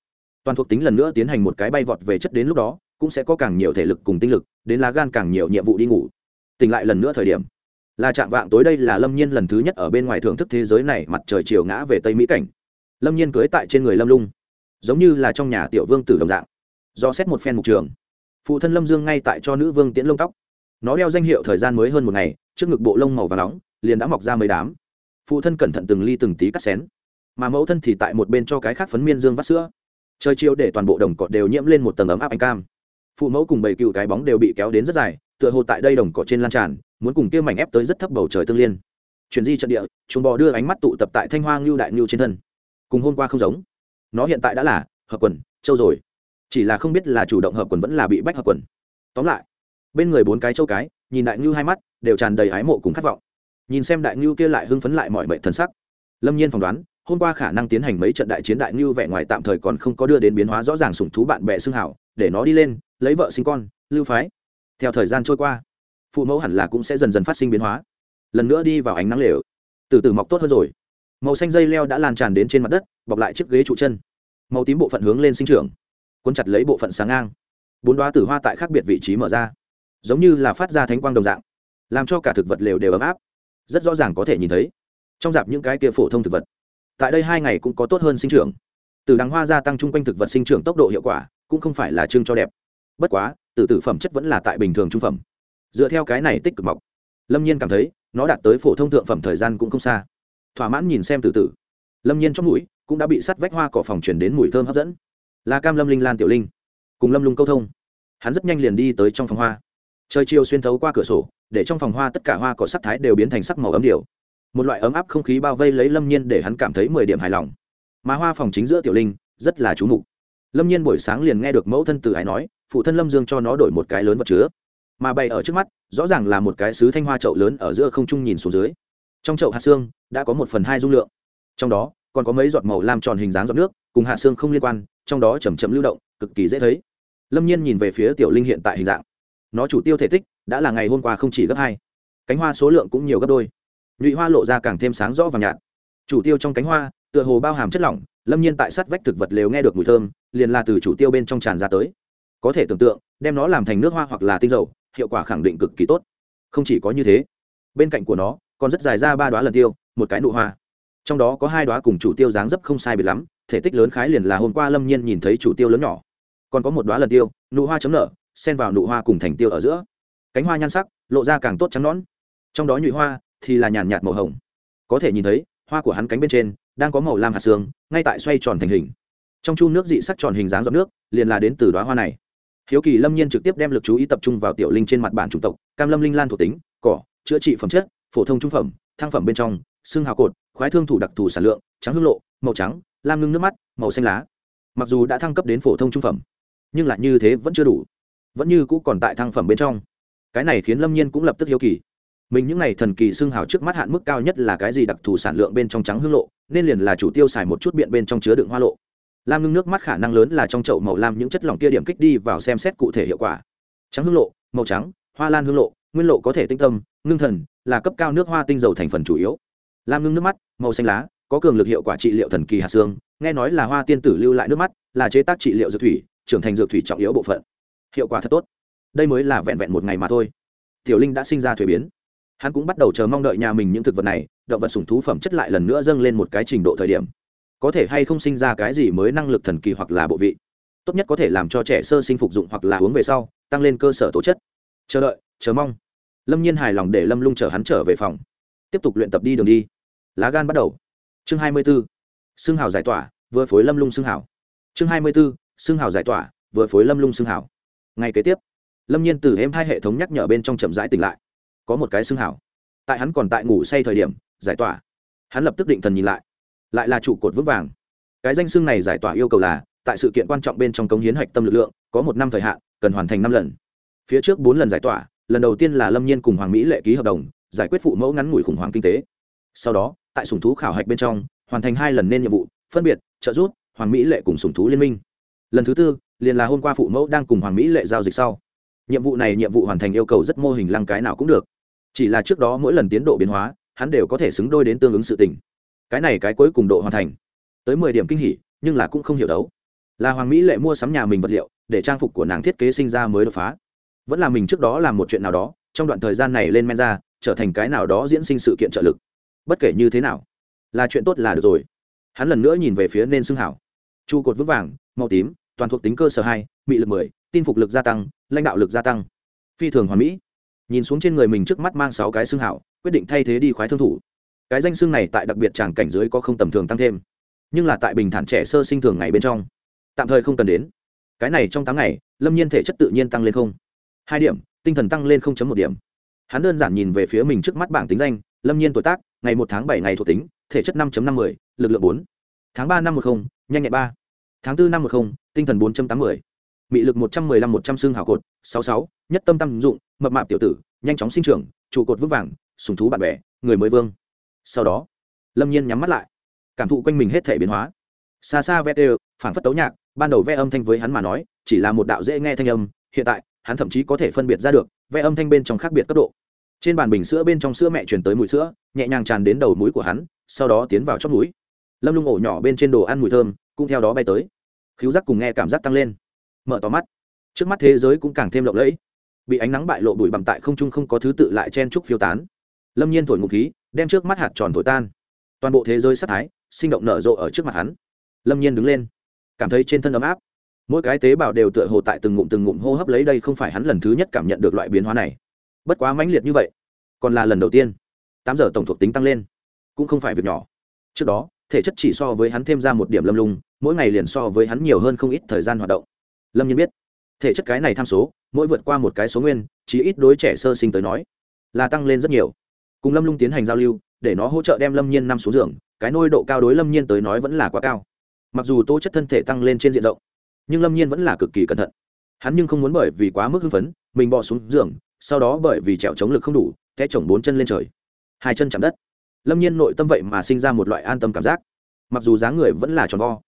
toàn thuộc tính lần nữa tiến hành một cái bay vọt về chất đến lúc đó cũng sẽ có càng nhiều thể lực cùng tinh lực đến lá gan càng nhiều nhiệm vụ đi ngủ tỉnh lại lần nữa thời điểm là trạng vạng tối đây là lâm nhiên lần thứ nhất ở bên ngoài thưởng thức thế giới này mặt trời chiều ngã về tây mỹ cảnh lâm nhiên cưới tại trên người lâm lung giống như là trong nhà tiểu vương tử đồng dạng do xét một phen mục trường phụ thân lâm dương ngay tại cho nữ vương tiễn lông tóc nó đeo danh hiệu thời gian mới hơn một ngày trước ngực bộ lông màu và nóng liền đã mọc ra mấy đám phụ thân cẩn thận từng ly từng tí cắt xén. Mà mẫu thân thì tại một bên cho cái khác phấn miên dương vắt sữa. Trời chiều để toàn bộ đồng cỏ đều nhiễm lên một tầng ấm áp anh cam. Phụ mẫu cùng bảy cựu cái bóng đều bị kéo đến rất dài, tựa hồ tại đây đồng cỏ trên lan tràn, muốn cùng kia mảnh ép tới rất thấp bầu trời tương liên. Chuyển di trận địa, chúng bò đưa ánh mắt tụ tập tại thanh hoa ngưu đại ngưu trên thân. Cùng hôm qua không giống. Nó hiện tại đã là hợp quần, châu rồi. Chỉ là không biết là chủ động hợp quần vẫn là bị bách hợp quần. Tóm lại, bên người bốn cái châu cái, nhìn đại ngưu hai mắt, đều tràn đầy ái mộ cùng khát vọng nhìn xem đại ngưu kia lại hưng phấn lại mọi mệnh thần sắc. Lâm nhiên phỏng đoán, hôm qua khả năng tiến hành mấy trận đại chiến đại ngưu vẻ ngoài tạm thời còn không có đưa đến biến hóa rõ ràng sủng thú bạn bè xưng hảo, để nó đi lên, lấy vợ sinh con, lưu phái. Theo thời gian trôi qua, phụ mẫu hẳn là cũng sẽ dần dần phát sinh biến hóa. Lần nữa đi vào ánh nắng lều. Từ từ mọc tốt hơn rồi. Màu xanh dây leo đã lan tràn đến trên mặt đất, bọc lại chiếc ghế trụ chân. Màu tím bộ phận hướng lên sinh trưởng. Quân chặt lấy bộ phận sáng ngang. Bốn đoá tử hoa tại khác biệt vị trí mở ra. Giống như là phát ra thánh quang đồng dạng, làm cho cả thực vật lều đều ấm áp rất rõ ràng có thể nhìn thấy trong dạp những cái kia phổ thông thực vật tại đây hai ngày cũng có tốt hơn sinh trưởng từ đằng hoa gia tăng chung quanh thực vật sinh trưởng tốc độ hiệu quả cũng không phải là chương cho đẹp bất quá từ tử phẩm chất vẫn là tại bình thường trung phẩm dựa theo cái này tích cực mọc lâm nhiên cảm thấy nó đạt tới phổ thông thượng phẩm thời gian cũng không xa thỏa mãn nhìn xem từ tử lâm nhiên trong mũi cũng đã bị sắt vách hoa cỏ phòng chuyển đến mùi thơm hấp dẫn là cam lâm linh lan tiểu linh cùng lâm lung câu thông hắn rất nhanh liền đi tới trong phòng hoa trời chiều xuyên thấu qua cửa sổ, để trong phòng hoa tất cả hoa cỏ sắc thái đều biến thành sắc màu ấm điều. Một loại ấm áp không khí bao vây lấy lâm nhiên để hắn cảm thấy mười điểm hài lòng. Mà hoa phòng chính giữa tiểu linh, rất là chú mục. Lâm nhiên buổi sáng liền nghe được mẫu thân từ ái nói, phụ thân lâm dương cho nó đổi một cái lớn vật chứa. Mà bày ở trước mắt, rõ ràng là một cái sứ thanh hoa chậu lớn ở giữa không trung nhìn xuống dưới. Trong chậu hạt xương, đã có một phần hai dung lượng. Trong đó, còn có mấy giọt màu làm tròn hình dáng giọt nước, cùng hạt xương không liên quan, trong đó chầm chậm lưu động, cực kỳ dễ thấy. Lâm nhiên nhìn về phía tiểu linh hiện tại hình dạng nó chủ tiêu thể tích đã là ngày hôm qua không chỉ gấp hai. Cánh hoa số lượng cũng nhiều gấp đôi. Nhụy hoa lộ ra càng thêm sáng rõ và nhạt. Chủ tiêu trong cánh hoa, tựa hồ bao hàm chất lỏng, lâm nhiên tại sát vách thực vật lều nghe được mùi thơm, liền là từ chủ tiêu bên trong tràn ra tới. Có thể tưởng tượng, đem nó làm thành nước hoa hoặc là tinh dầu, hiệu quả khẳng định cực kỳ tốt. Không chỉ có như thế, bên cạnh của nó còn rất dài ra ba đoá lần tiêu, một cái nụ hoa. Trong đó có hai đoá cùng chủ tiêu dáng dấp không sai biệt lắm, thể tích lớn khái liền là hôm qua lâm nhiên nhìn thấy chủ tiêu lớn nhỏ. Còn có một đoá lần tiêu, nụ hoa chấm nở xen vào nụ hoa cùng thành tiêu ở giữa. Cánh hoa nhan sắc, lộ ra càng tốt trắng nón trong đó nhụy hoa thì là nhàn nhạt màu hồng. Có thể nhìn thấy, hoa của hắn cánh bên trên đang có màu lam hạt xương, ngay tại xoay tròn thành hình. Trong chu nước dị sắc tròn hình dáng giọt nước, liền là đến từ đoá hoa này. Hiếu kỳ lâm nhiên trực tiếp đem lực chú ý tập trung vào tiểu linh trên mặt bản chủng tộc, cam lâm linh lan thuộc tính, cỏ, chữa trị phẩm chất, phổ thông trung phẩm thang phẩm bên trong, xương hào cột, khoái thương thủ đặc thù sản lượng, trắng hương lộ, màu trắng, lam ngưng nước mắt, màu xanh lá. Mặc dù đã thăng cấp đến phổ thông trung phẩm, nhưng lại như thế vẫn chưa đủ vẫn như cũ còn tại thăng phẩm bên trong. Cái này khiến lâm nhiên cũng lập tức hiếu kỳ. Mình những n à y thần kỳ xương hào trước mắt hạn mức cao nhất là cái gì đặc thù sản lượng bên trong trắng hương lộ, nên liền là chủ tiêu xài một chút biện bên trong chứa đựng hoa lộ. Lam ngưng nước mắt khả năng lớn là trong chậu màu lam những chất lỏng kia điểm kích đi vào xem xét cụ thể hiệu quả. Trắng hương lộ, màu trắng, hoa lan hương lộ, nguyên lộ có thể tinh tâm, ngưng thần, là cấp cao nước hoa tinh dầu thành phần chủ yếu. Lam ngưng nước mắt, màu xanh lá, có cường lực hiệu quả trị liệu thần kỳ hạt xương, nghe nói là hoa tiên tử lưu lại nước mắt, là chế tác trị liệu dược thủy, trưởng thành dược thủy trọng yếu bộ phận hiệu quả thật tốt. Đây mới là vẹn vẹn một ngày mà thôi. Tiểu linh đã sinh ra thuế biến. Hắn cũng bắt đầu chờ mong đợi nhà mình những thực vật này, động vật sủng thú phẩm chất lại lần nữa dâng lên một cái trình độ thời điểm. Có thể hay không sinh ra cái gì mới năng lực thần kỳ hoặc là bộ vị. Tốt nhất có thể làm cho trẻ sơ sinh phục dụng hoặc là uống về sau, tăng lên cơ sở tố chất. Chờ đợi, chờ mong. Lâm nhiên hài lòng để lâm lung chở hắn trở về phòng. Tiếp tục luyện tập đi đường đi. Lá gan bắt đầu. Chương hai mươi b ố xương hào giải tỏa, vừa phối lâm lung xương hào. Chương hai mươi b ố xương hào giải tỏa, vừa phối lâm lung xương hào ngay kế tiếp, lâm nhiên từ êm hai hệ thống nhắc nhở bên trong chậm rãi tỉnh lại. Có một cái xương hào tại hắn còn tại ngủ say thời điểm, giải tỏa. Hắn lập tức định thần nhìn lại. Lại là trụ cột vững vàng. Cái danh xương này giải tỏa yêu cầu là, tại sự kiện quan trọng bên trong cống hiến hạch tâm lực lượng, có một năm thời hạn, cần hoàn thành năm lần. Phía trước bốn lần giải tỏa, lần đầu tiên là lâm nhiên cùng hoàng mỹ lệ ký hợp đồng, giải quyết phụ mẫu ngắn ngủi khủng hoảng kinh tế. Sau đó, tại sùng thú khảo hạch bên trong, hoàn thành hai lần nên nhiệm vụ, phân biệt, trợ giúp hoàng mỹ lệ cùng sùng thú liên minh. Lần thứ tư liền là hôm qua phụ mẫu đang cùng hoàng mỹ lệ giao dịch sau. Nhiệm vụ này nhiệm vụ hoàn thành yêu cầu rất mô hình lăng cái nào cũng được. Chỉ là trước đó mỗi lần tiến độ biến hóa, hắn đều có thể xứng đôi đến tương ứng sự tình. Cái này cái cuối cùng độ hoàn thành. Tới mười điểm kinh hỉ, nhưng là cũng không hiểu đấu. Là hoàng mỹ lệ mua sắm nhà mình vật liệu, để trang phục của nàng thiết kế sinh ra mới đột phá. Vẫn là mình trước đó làm một chuyện nào đó, trong đoạn thời gian này lên men ra, trở thành cái nào đó diễn sinh sự kiện trợ lực. Bất kể như thế nào, là chuyện tốt là được rồi. Hắn lần nữa nhìn về phía nên xưng hảo. Trụ cột vững vàng, màu tím toàn thuộc tính cơ sở hai, mị lực mười, tin phục lực gia tăng, lãnh đạo lực gia tăng. Phi thường hoàn mỹ. Nhìn xuống trên người mình trước mắt mang sáu cái xương hảo, quyết định thay thế đi khoái thương thủ. Cái danh xương này tại đặc biệt tràng cảnh dưới có không tầm thường tăng thêm, nhưng là tại bình thản trẻ sơ sinh thường ngày bên trong, tạm thời không cần đến. Cái này trong tháng ngày, lâm nhiên thể chất tự nhiên tăng lên không. Hai điểm, tinh thần tăng lên một điểm. Hắn đơn giản nhìn về phía mình trước mắt bảng tính danh, lâm nhiên tuổi tác, ngày một tháng bảy ngày thuộc tính, thể chất năm năm mươi lực lượng bốn. Tháng ba năm một mươi nhanh nhẹn ba tháng Tư năm một không, tinh thần bốn trăm tám mươi mị lực một trăm mười lăm một trăm xương hào cột sáu sáu nhất tâm tâm dụng mập mạp tiểu tử nhanh chóng sinh trưởng trụ cột vững vàng sùng thú bạn bè người mới vương. Sau đó lâm nhiên nhắm mắt lại cảm thụ quanh mình hết thể biến hóa. Xa xa ve đều phảng phất tấu nhạc ban đầu ve âm thanh với hắn mà nói chỉ là một đạo dễ nghe thanh âm hiện tại hắn thậm chí có thể phân biệt ra được ve âm thanh bên trong khác biệt cấp độ. Trên bàn bình sữa bên trong sữa mẹ truyền tới mùi sữa nhẹ nhàng tràn đến đầu mũi của hắn sau đó tiến vào chót mũi. Lâm lung ổ nhỏ bên trên đồ ăn mùi thơm cũng theo đó bay tới. Khiếu giác cùng nghe cảm giác tăng lên. Mở tỏ mắt. Trước mắt thế giới cũng càng thêm lộng lẫy. Bị ánh nắng bại lộ bụi bặm tại không trung không có thứ tự lại chen trúc phiêu tán. Lâm nhiên thổi ngụ khí, đem trước mắt hạt tròn thổi tan. Toàn bộ thế giới sắc thái sinh động nở rộ ở trước mặt hắn. Lâm nhiên đứng lên, cảm thấy trên thân ấm áp. Mỗi cái tế bào đều tựa hồ tại từng ngụm từng ngụm hô hấp lấy đây không phải hắn lần thứ nhất cảm nhận được loại biến hóa này. Bất quá mãnh liệt như vậy, còn là lần đầu tiên. Tám giờ tổng thuộc tính tăng lên, cũng không phải việc nhỏ. Trước đó, thể chất chỉ so với hắn thêm ra một điểm lâm lung mỗi ngày liền so với hắn nhiều hơn không ít thời gian hoạt động. Lâm nhiên biết, thể chất cái này tham số, mỗi vượt qua một cái số nguyên chỉ ít đối trẻ sơ sinh tới nói, là tăng lên rất nhiều. Cùng lâm lung tiến hành giao lưu, để nó hỗ trợ đem lâm nhiên năm xuống giường cái nôi độ cao đối lâm nhiên tới nói vẫn là quá cao. Mặc dù tố chất thân thể tăng lên trên diện rộng, nhưng lâm nhiên vẫn là cực kỳ cẩn thận. Hắn nhưng không muốn bởi vì quá mức hưng phấn, mình bỏ xuống giường, sau đó bởi vì trèo chống lực không đủ, té chồng bốn chân lên trời. Hai chân chạm đất. Lâm nhiên nội tâm vậy mà sinh ra một loại an tâm cảm giác. Mặc dù dáng người vẫn là tròn vo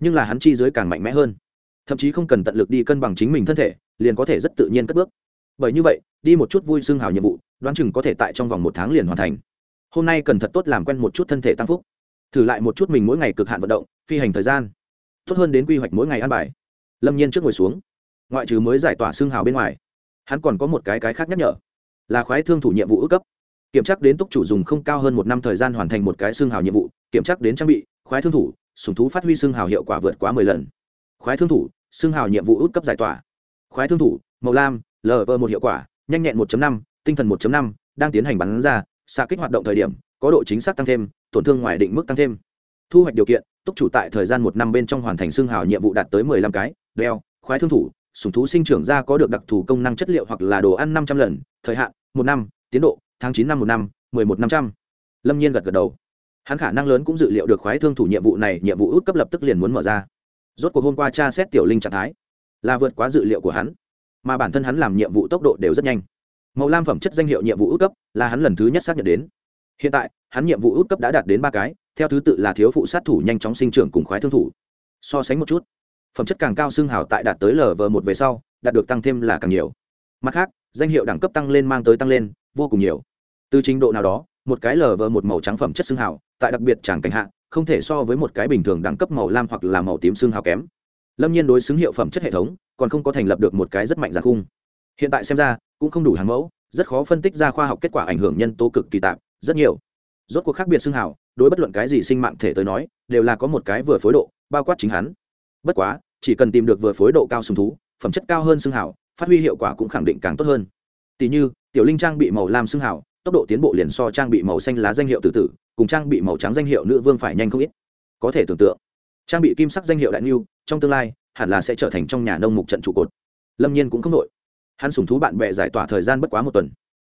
nhưng là hắn chi dưới càng mạnh mẽ hơn. Thậm chí không cần tận lực đi cân bằng chính mình thân thể, liền có thể rất tự nhiên cất bước. Bởi như vậy, đi một chút vui xương hào nhiệm vụ, đoán chừng có thể tại trong vòng một tháng liền hoàn thành. Hôm nay cần thật tốt làm quen một chút thân thể tăng phúc. Thử lại một chút mình mỗi ngày cực hạn vận động, phi hành thời gian. Tốt hơn đến quy hoạch mỗi ngày ăn bài. Lâm nhiên trước ngồi xuống. Ngoại trừ mới giải tỏa xương hào bên ngoài, hắn còn có một cái cái khác nhắc nhở. Là khoái thương thủ nhiệm vụ ước cấp. Kiểm tra đến túc chủ dùng không cao hơn một năm thời gian hoàn thành một cái xương hào nhiệm vụ, kiểm tra đến trang bị, khoái thương thủ sùng thú phát huy xương hào hiệu quả vượt quá mười lần. Khoái thương thủ, xương hào nhiệm vụ út cấp giải tỏa. Khoái thương thủ, màu lam lv một hiệu quả, nhanh nhẹn 1 năm, tinh thần 1 năm, đang tiến hành bắn ra, xạ kích hoạt động thời điểm, có độ chính xác tăng thêm, tổn thương ngoài định mức tăng thêm. Thu hoạch điều kiện, túc chủ tại thời gian một năm bên trong hoàn thành xương hào nhiệm vụ đạt tới mười lăm cái, đeo, khoái thương thủ, sùng thú sinh trưởng ra có được đặc thù công năng chất liệu hoặc là đồ ăn năm trăm lần, thời hạn, một năm, tiến độ, tháng chín năm một năm, mười một năm trăm. Lâm nhiên gật gật đầu hắn khả năng lớn cũng dự liệu được khoái thương thủ nhiệm vụ này, nhiệm vụ út cấp lập tức liền muốn mở ra. Rốt cuộc hôm qua tra xét tiểu linh trạng thái, là vượt quá dự liệu của hắn, mà bản thân hắn làm nhiệm vụ tốc độ đều rất nhanh. Màu lam phẩm chất danh hiệu nhiệm vụ út cấp là hắn lần thứ nhất xác nhận đến. Hiện tại, hắn nhiệm vụ út cấp đã đạt đến ba cái, theo thứ tự là thiếu phụ sát thủ nhanh chóng sinh trưởng cùng khoái thương thủ. So sánh một chút, phẩm chất càng cao xương hào tại đạt tới lv một về sau, đạt được tăng thêm là càng nhiều. Mặt khác, danh hiệu đẳng cấp tăng lên mang tới tăng lên, vô cùng nhiều. Từ trình độ nào đó một cái lờ vờ một màu trắng phẩm chất xương hào, tại đặc biệt chẳng cảnh hạ, không thể so với một cái bình thường đẳng cấp màu lam hoặc là màu tím xương hào kém. Lâm nhiên đối xứng hiệu phẩm chất hệ thống, còn không có thành lập được một cái rất mạnh giàn khung. Hiện tại xem ra, cũng không đủ hàng mẫu, rất khó phân tích ra khoa học kết quả ảnh hưởng nhân tố cực kỳ tạp rất nhiều. Rốt cuộc khác biệt xương hào, đối bất luận cái gì sinh mạng thể tới nói, đều là có một cái vừa phối độ, bao quát chính hắn. Bất quá, chỉ cần tìm được vừa phối độ cao sùng thú, phẩm chất cao hơn xương hào, phát huy hiệu quả cũng khẳng định càng tốt hơn. Tỷ như, tiểu linh trang bị màu lam xương hào tốc độ tiến bộ liền so trang bị màu xanh lá danh hiệu tử tử, cùng trang bị màu trắng danh hiệu nữ vương phải nhanh không ít. Có thể tưởng tượng, trang bị kim sắc danh hiệu đại niu trong tương lai, hẳn là sẽ trở thành trong nhà nông mục trận trụ cột. Lâm nhiên cũng không nội hắn sùng thú bạn bè giải tỏa thời gian bất quá một tuần,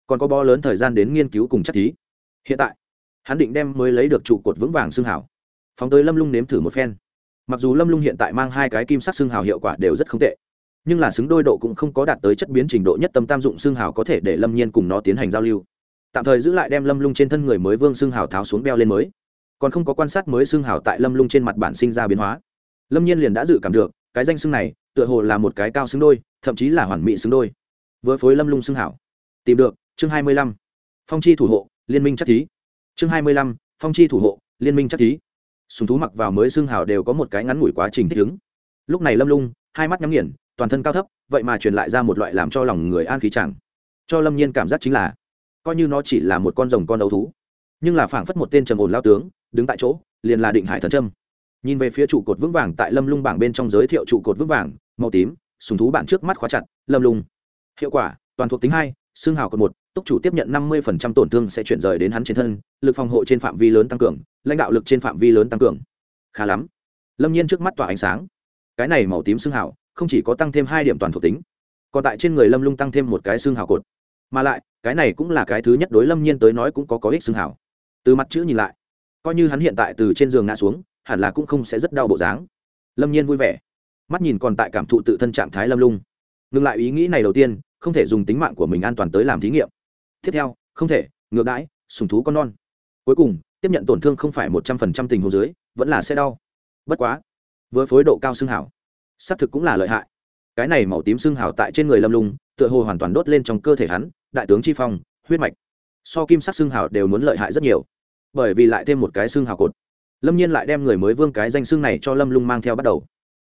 còn có bo lớn thời gian đến nghiên cứu cùng chắc thí. Hiện tại, hắn định đem mới lấy được trụ cột vững vàng xương hảo phóng tới lâm lung nếm thử một phen. Mặc dù lâm lung hiện tại mang hai cái kim sắc xương hào hiệu quả đều rất không tệ, nhưng là xứng đôi độ cũng không có đạt tới chất biến trình độ nhất tâm tam dụng xương hào có thể để lâm nhiên cùng nó tiến hành giao lưu tạm thời giữ lại đem lâm lung trên thân người mới vương xương hào tháo xuống beo lên mới. Còn không có quan sát mới xương hào tại lâm lung trên mặt bản sinh ra biến hóa. Lâm nhiên liền đã dự cảm được, cái danh xương này, tựa hồ là một cái cao xứng đôi, thậm chí là hoàn mỹ xứng đôi. Vừa phối lâm lung xương hảo tìm được, chương hai mươi lăm. Phong chi thủ hộ, liên minh chắc thí. Chương hai mươi lăm, phong chi thủ hộ, liên minh chắc thí. Sùng thú mặc vào mới xương hào đều có một cái ngắn ngủi quá trình thích ứng. Lúc này lâm lung, hai mắt nhắm nghiền, toàn thân cao thấp, vậy mà truyền lại ra một loại làm cho lòng người an khí chẳng. Cho lâm nhiên cảm giác chính là coi như nó chỉ là một con rồng con đấu thú. Nhưng là phảng phất một tên trầm ổn lao tướng, đứng tại chỗ, liền là định hải thần trâm. Nhìn về phía trụ cột vững vàng tại lâm lung bảng bên trong giới thiệu trụ cột vững vàng, màu tím, sùng thú bản trước mắt khóa chặt, lâm lung. Hiệu quả, toàn thuộc tính hai, xương hào cột một túc chủ tiếp nhận năm mươi tổn thương sẽ chuyển rời đến hắn trên thân, lực phòng hộ trên phạm vi lớn tăng cường, lãnh đạo lực trên phạm vi lớn tăng cường. Khá lắm. Lâm nhiên trước mắt tỏa ánh sáng. Cái này màu tím xương hào, không chỉ có tăng thêm hai điểm toàn thuộc tính, còn tại trên người lâm lung tăng thêm một cái xương hào cột mà lại, cái này cũng là cái thứ nhất đối lâm nhiên tới nói cũng có có ích xương hảo. từ mặt chữ nhìn lại, coi như hắn hiện tại từ trên giường ngã xuống, hẳn là cũng không sẽ rất đau bộ dáng. Lâm nhiên vui vẻ, mắt nhìn còn tại cảm thụ tự thân trạng thái lâm lung. Ngừng lại ý nghĩ này đầu tiên, không thể dùng tính mạng của mình an toàn tới làm thí nghiệm. Tiếp theo, không thể, ngược đãi sùng thú con non. Cuối cùng, tiếp nhận tổn thương không phải một trăm phần trăm tình hồ dưới, vẫn là sẽ đau. Bất quá, với phối độ cao xương hảo, xác thực cũng là lợi hại. Cái này màu tím xương hảo tại trên người lâm lung, tựa hồ hoàn toàn đốt lên trong cơ thể hắn đại tướng chi phong huyết mạch. So kim sắc xương hào đều muốn lợi hại rất nhiều. Bởi vì lại thêm một cái xương hào cột. Lâm nhiên lại đem người mới vương cái danh xương này cho lâm lung mang theo bắt đầu.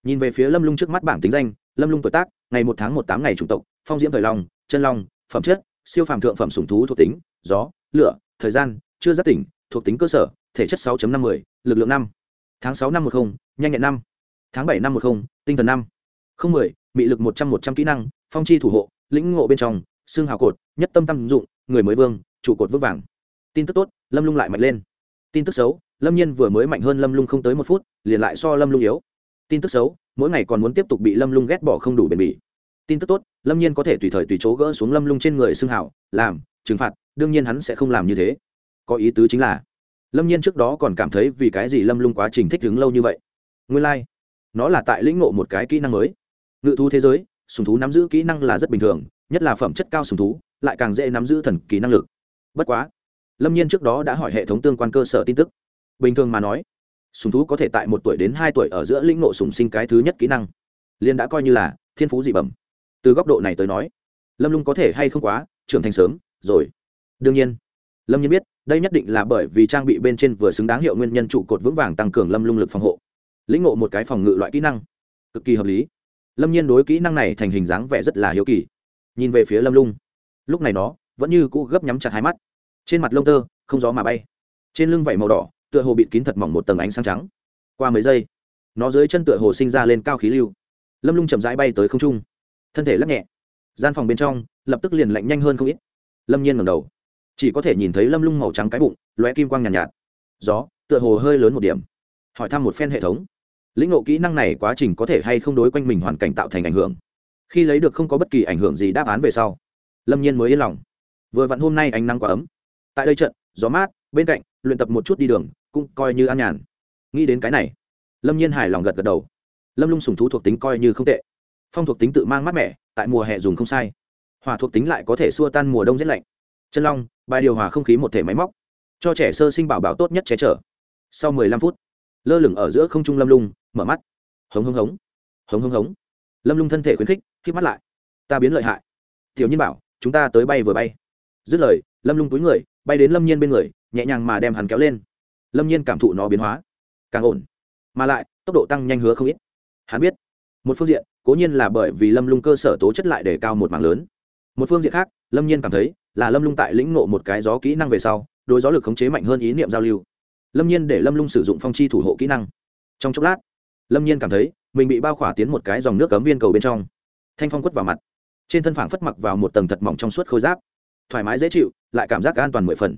Nhìn về phía lâm lung trước mắt bảng tính danh lâm lung tuổi tác ngày một tháng một tám ngày chủng tộc phong diễm thời long chân long phẩm chất siêu phàm thượng phẩm sùng thú thuộc tính gió lửa thời gian chưa giác tỉnh thuộc tính cơ sở thể chất sáu năm 10, lực lượng năm. Tháng sáu năm một không nhanh nhẹn năm. Tháng bảy năm một không tinh thần năm. Không mười bị lực một trăm một trăm kỹ năng phong chi thủ hộ lĩnh ngộ bên trong xương hào cột, nhất tâm tâm dụng, người mới vương, trụ cột vững vàng. Tin tức tốt, lâm lung lại mạnh lên. Tin tức xấu, lâm nhiên vừa mới mạnh hơn lâm lung không tới một phút, liền lại so lâm lung yếu. Tin tức xấu, mỗi ngày còn muốn tiếp tục bị lâm lung ghét bỏ không đủ bền bỉ. Tin tức tốt, lâm nhiên có thể tùy thời tùy chỗ gỡ xuống lâm lung trên người xương hảo làm, trừng phạt, đương nhiên hắn sẽ không làm như thế. Có ý tứ chính là, lâm nhiên trước đó còn cảm thấy vì cái gì lâm lung quá trình thích ứng lâu như vậy. Nguyên lai、like. nó là tại lĩnh ngộ một cái kỹ năng mới. Ngự thú thế giới, sùng thú nắm giữ kỹ năng là rất bình thường nhất là phẩm chất cao sùng thú, lại càng dễ nắm giữ thần kỳ năng lực. Bất quá, lâm nhiên trước đó đã hỏi hệ thống tương quan cơ sở tin tức. Bình thường mà nói, sùng thú có thể tại một tuổi đến hai tuổi ở giữa lĩnh ngộ sùng sinh cái thứ nhất kỹ năng liên đã coi như là thiên phú dị bẩm. Từ góc độ này tới nói, lâm lung có thể hay không quá trưởng thành sớm, rồi. Đương nhiên, lâm nhiên biết, đây nhất định là bởi vì trang bị bên trên vừa xứng đáng hiệu nguyên nhân trụ cột vững vàng tăng cường lâm lung lực phòng hộ. Lĩnh ngộ một cái phòng ngự loại kỹ năng, cực kỳ hợp lý. Lâm nhiên đối kỹ năng này thành hình dáng vẻ rất là hiếu kỳ nhìn về phía lâm lung lúc này nó vẫn như cũ gấp nhắm chặt hai mắt trên mặt lông tơ không gió mà bay trên lưng vảy màu đỏ tựa hồ bịt kín thật mỏng một tầng ánh sáng trắng qua mấy giây nó dưới chân tựa hồ sinh ra lên cao khí lưu lâm lung chậm rãi bay tới không trung thân thể lắc nhẹ gian phòng bên trong lập tức liền lạnh nhanh hơn không ít lâm nhiên ngầm đầu chỉ có thể nhìn thấy lâm lung màu trắng cái bụng lóe kim quang nhàn nhạt, nhạt gió tựa hồ hơi lớn một điểm hỏi thăm một phen hệ thống lĩnh ngộ kỹ năng này quá trình có thể hay không đối quanh mình hoàn cảnh tạo thành ảnh hưởng khi lấy được không có bất kỳ ảnh hưởng gì đáp án về sau, lâm nhiên mới yên lòng. Vừa vặn hôm nay ánh nắng quá ấm. Tại đây trận, gió mát, bên cạnh, luyện tập một chút đi đường, cũng coi như an nhàn. Nghĩ đến cái này, lâm nhiên hài lòng gật gật đầu. Lâm lung sùng thú thuộc tính coi như không tệ. Phong thuộc tính tự mang mát mẻ, tại mùa hè dùng không sai. Hòa thuộc tính lại có thể xua tan mùa đông rét lạnh. Chân long, bài điều hòa không khí một thể máy móc, cho trẻ sơ sinh bảo bảo tốt nhất che chở. Sau mười lăm phút, lơ lửng ở giữa không trung lâm lung, mở mắt. Hống hống hống. Hống hống hống lâm lung thân thể khuyến khích k mắt lại ta biến lợi hại tiểu nhiên bảo chúng ta tới bay vừa bay dứt lời lâm lung túi người bay đến lâm nhiên bên người nhẹ nhàng mà đem hắn kéo lên lâm nhiên cảm thụ nó biến hóa càng ổn mà lại tốc độ tăng nhanh hứa không ít hắn biết một phương diện cố nhiên là bởi vì lâm lung cơ sở tố chất lại để cao một mảng lớn một phương diện khác lâm nhiên cảm thấy là lâm lung tại lĩnh ngộ một cái gió kỹ năng về sau đối gió lực khống chế mạnh hơn ý niệm giao lưu lâm nhiên để lâm lung sử dụng phong chi thủ hộ kỹ năng trong chốc lát lâm nhiên cảm thấy mình bị bao khỏa tiến một cái dòng nước cấm viên cầu bên trong. Thanh phong quất vào mặt. Trên thân phảng phất mặc vào một tầng thật mỏng trong suốt khôi giáp. Thoải mái dễ chịu, lại cảm giác an toàn mười phần.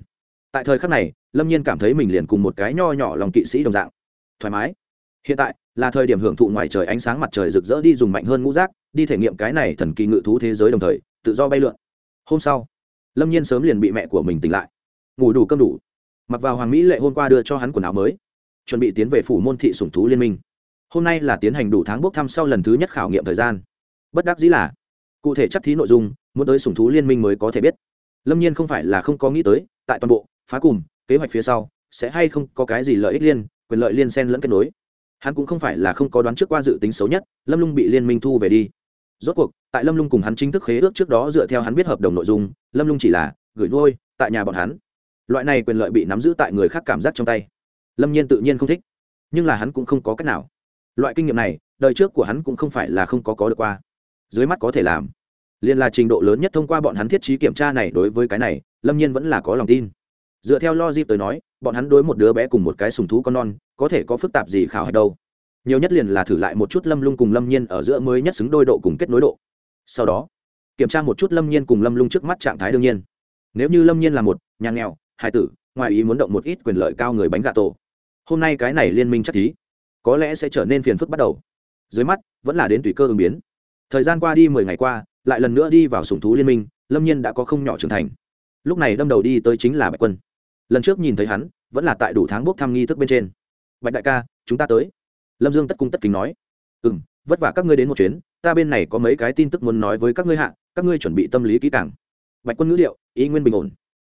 Tại thời khắc này, lâm nhiên cảm thấy mình liền cùng một cái nho nhỏ lòng kỵ sĩ đồng dạng. Thoải mái. Hiện tại, là thời điểm hưởng thụ ngoài trời ánh sáng mặt trời rực rỡ đi dùng mạnh hơn ngũ rác đi thể nghiệm cái này thần kỳ ngự thú thế giới đồng thời, tự do bay lượn. Hôm sau, lâm nhiên sớm liền bị mẹ của mình tỉnh lại. Ngủ đủ cơm đủ. Mặc vào hoàng mỹ lệ hôm qua đưa cho hắn quần áo mới. Chuẩn bị tiến về phủ môn thị sủng thú liên minh hôm nay là tiến hành đủ tháng bốc thăm sau lần thứ nhất khảo nghiệm thời gian. Bất đắc dĩ là, cụ thể chắc thí nội dung, muốn tới sủng thú liên minh mới có thể biết. Lâm nhiên không phải là không có nghĩ tới, tại toàn bộ, phá cùng, kế hoạch phía sau, sẽ hay không có cái gì lợi ích liên, quyền lợi liên xen lẫn kết nối. Hắn cũng không phải là không có đoán trước qua dự tính xấu nhất, lâm lung bị liên minh thu về đi. Rốt cuộc, tại lâm lung cùng hắn chính thức khế ước trước đó dựa theo hắn biết hợp đồng nội dung, lâm lung chỉ là, gửi nuôi, tại nhà bọn hắn. Loại này quyền lợi bị nắm giữ tại người khác cảm giác trong tay. Lâm nhiên tự nhiên không thích, nhưng là hắn cũng không có cách nào loại kinh nghiệm này, đời trước của hắn cũng không phải là không có có được qua. Dưới mắt có thể làm. Liền là trình độ lớn nhất thông qua bọn hắn thiết trí kiểm tra này đối với cái này, lâm nhiên vẫn là có lòng tin. Dựa theo logic tới nói, bọn hắn đối một đứa bé cùng một cái sùng thú con non, có thể có phức tạp gì khảo hạch đâu. Nhiều nhất liền là thử lại một chút lâm lung cùng lâm nhiên ở giữa mới nhất xứng đôi độ cùng kết nối độ. Sau đó, kiểm tra một chút lâm nhiên cùng lâm lung trước mắt trạng thái đương nhiên. Nếu như lâm nhiên là một, nhà nghèo hải tử, ngoài ý muốn động một ít quyền lợi cao người bánh gà tổ. Hôm nay cái này liên minh chắc thí có lẽ sẽ trở nên phiền phức bắt đầu. Dưới mắt, vẫn là đến tùy cơ ứng biến. Thời gian qua đi mười ngày qua, lại lần nữa đi vào sủng thú liên minh, lâm nhiên đã có không nhỏ trưởng thành. Lúc này đâm đầu đi tới chính là bạch quân. Lần trước nhìn thấy hắn, vẫn là tại đủ tháng bốc thăm nghi thức bên trên. Bạch đại ca, chúng ta tới. Lâm dương tất cung tất kính nói. Ừ m vất vả các ngươi đến một chuyến, ta bên này có mấy cái tin tức muốn nói với các ngươi hạ, các ngươi chuẩn bị tâm lý kỹ càng. Bạch quân ngữ liệu ý nguyên bình ổn.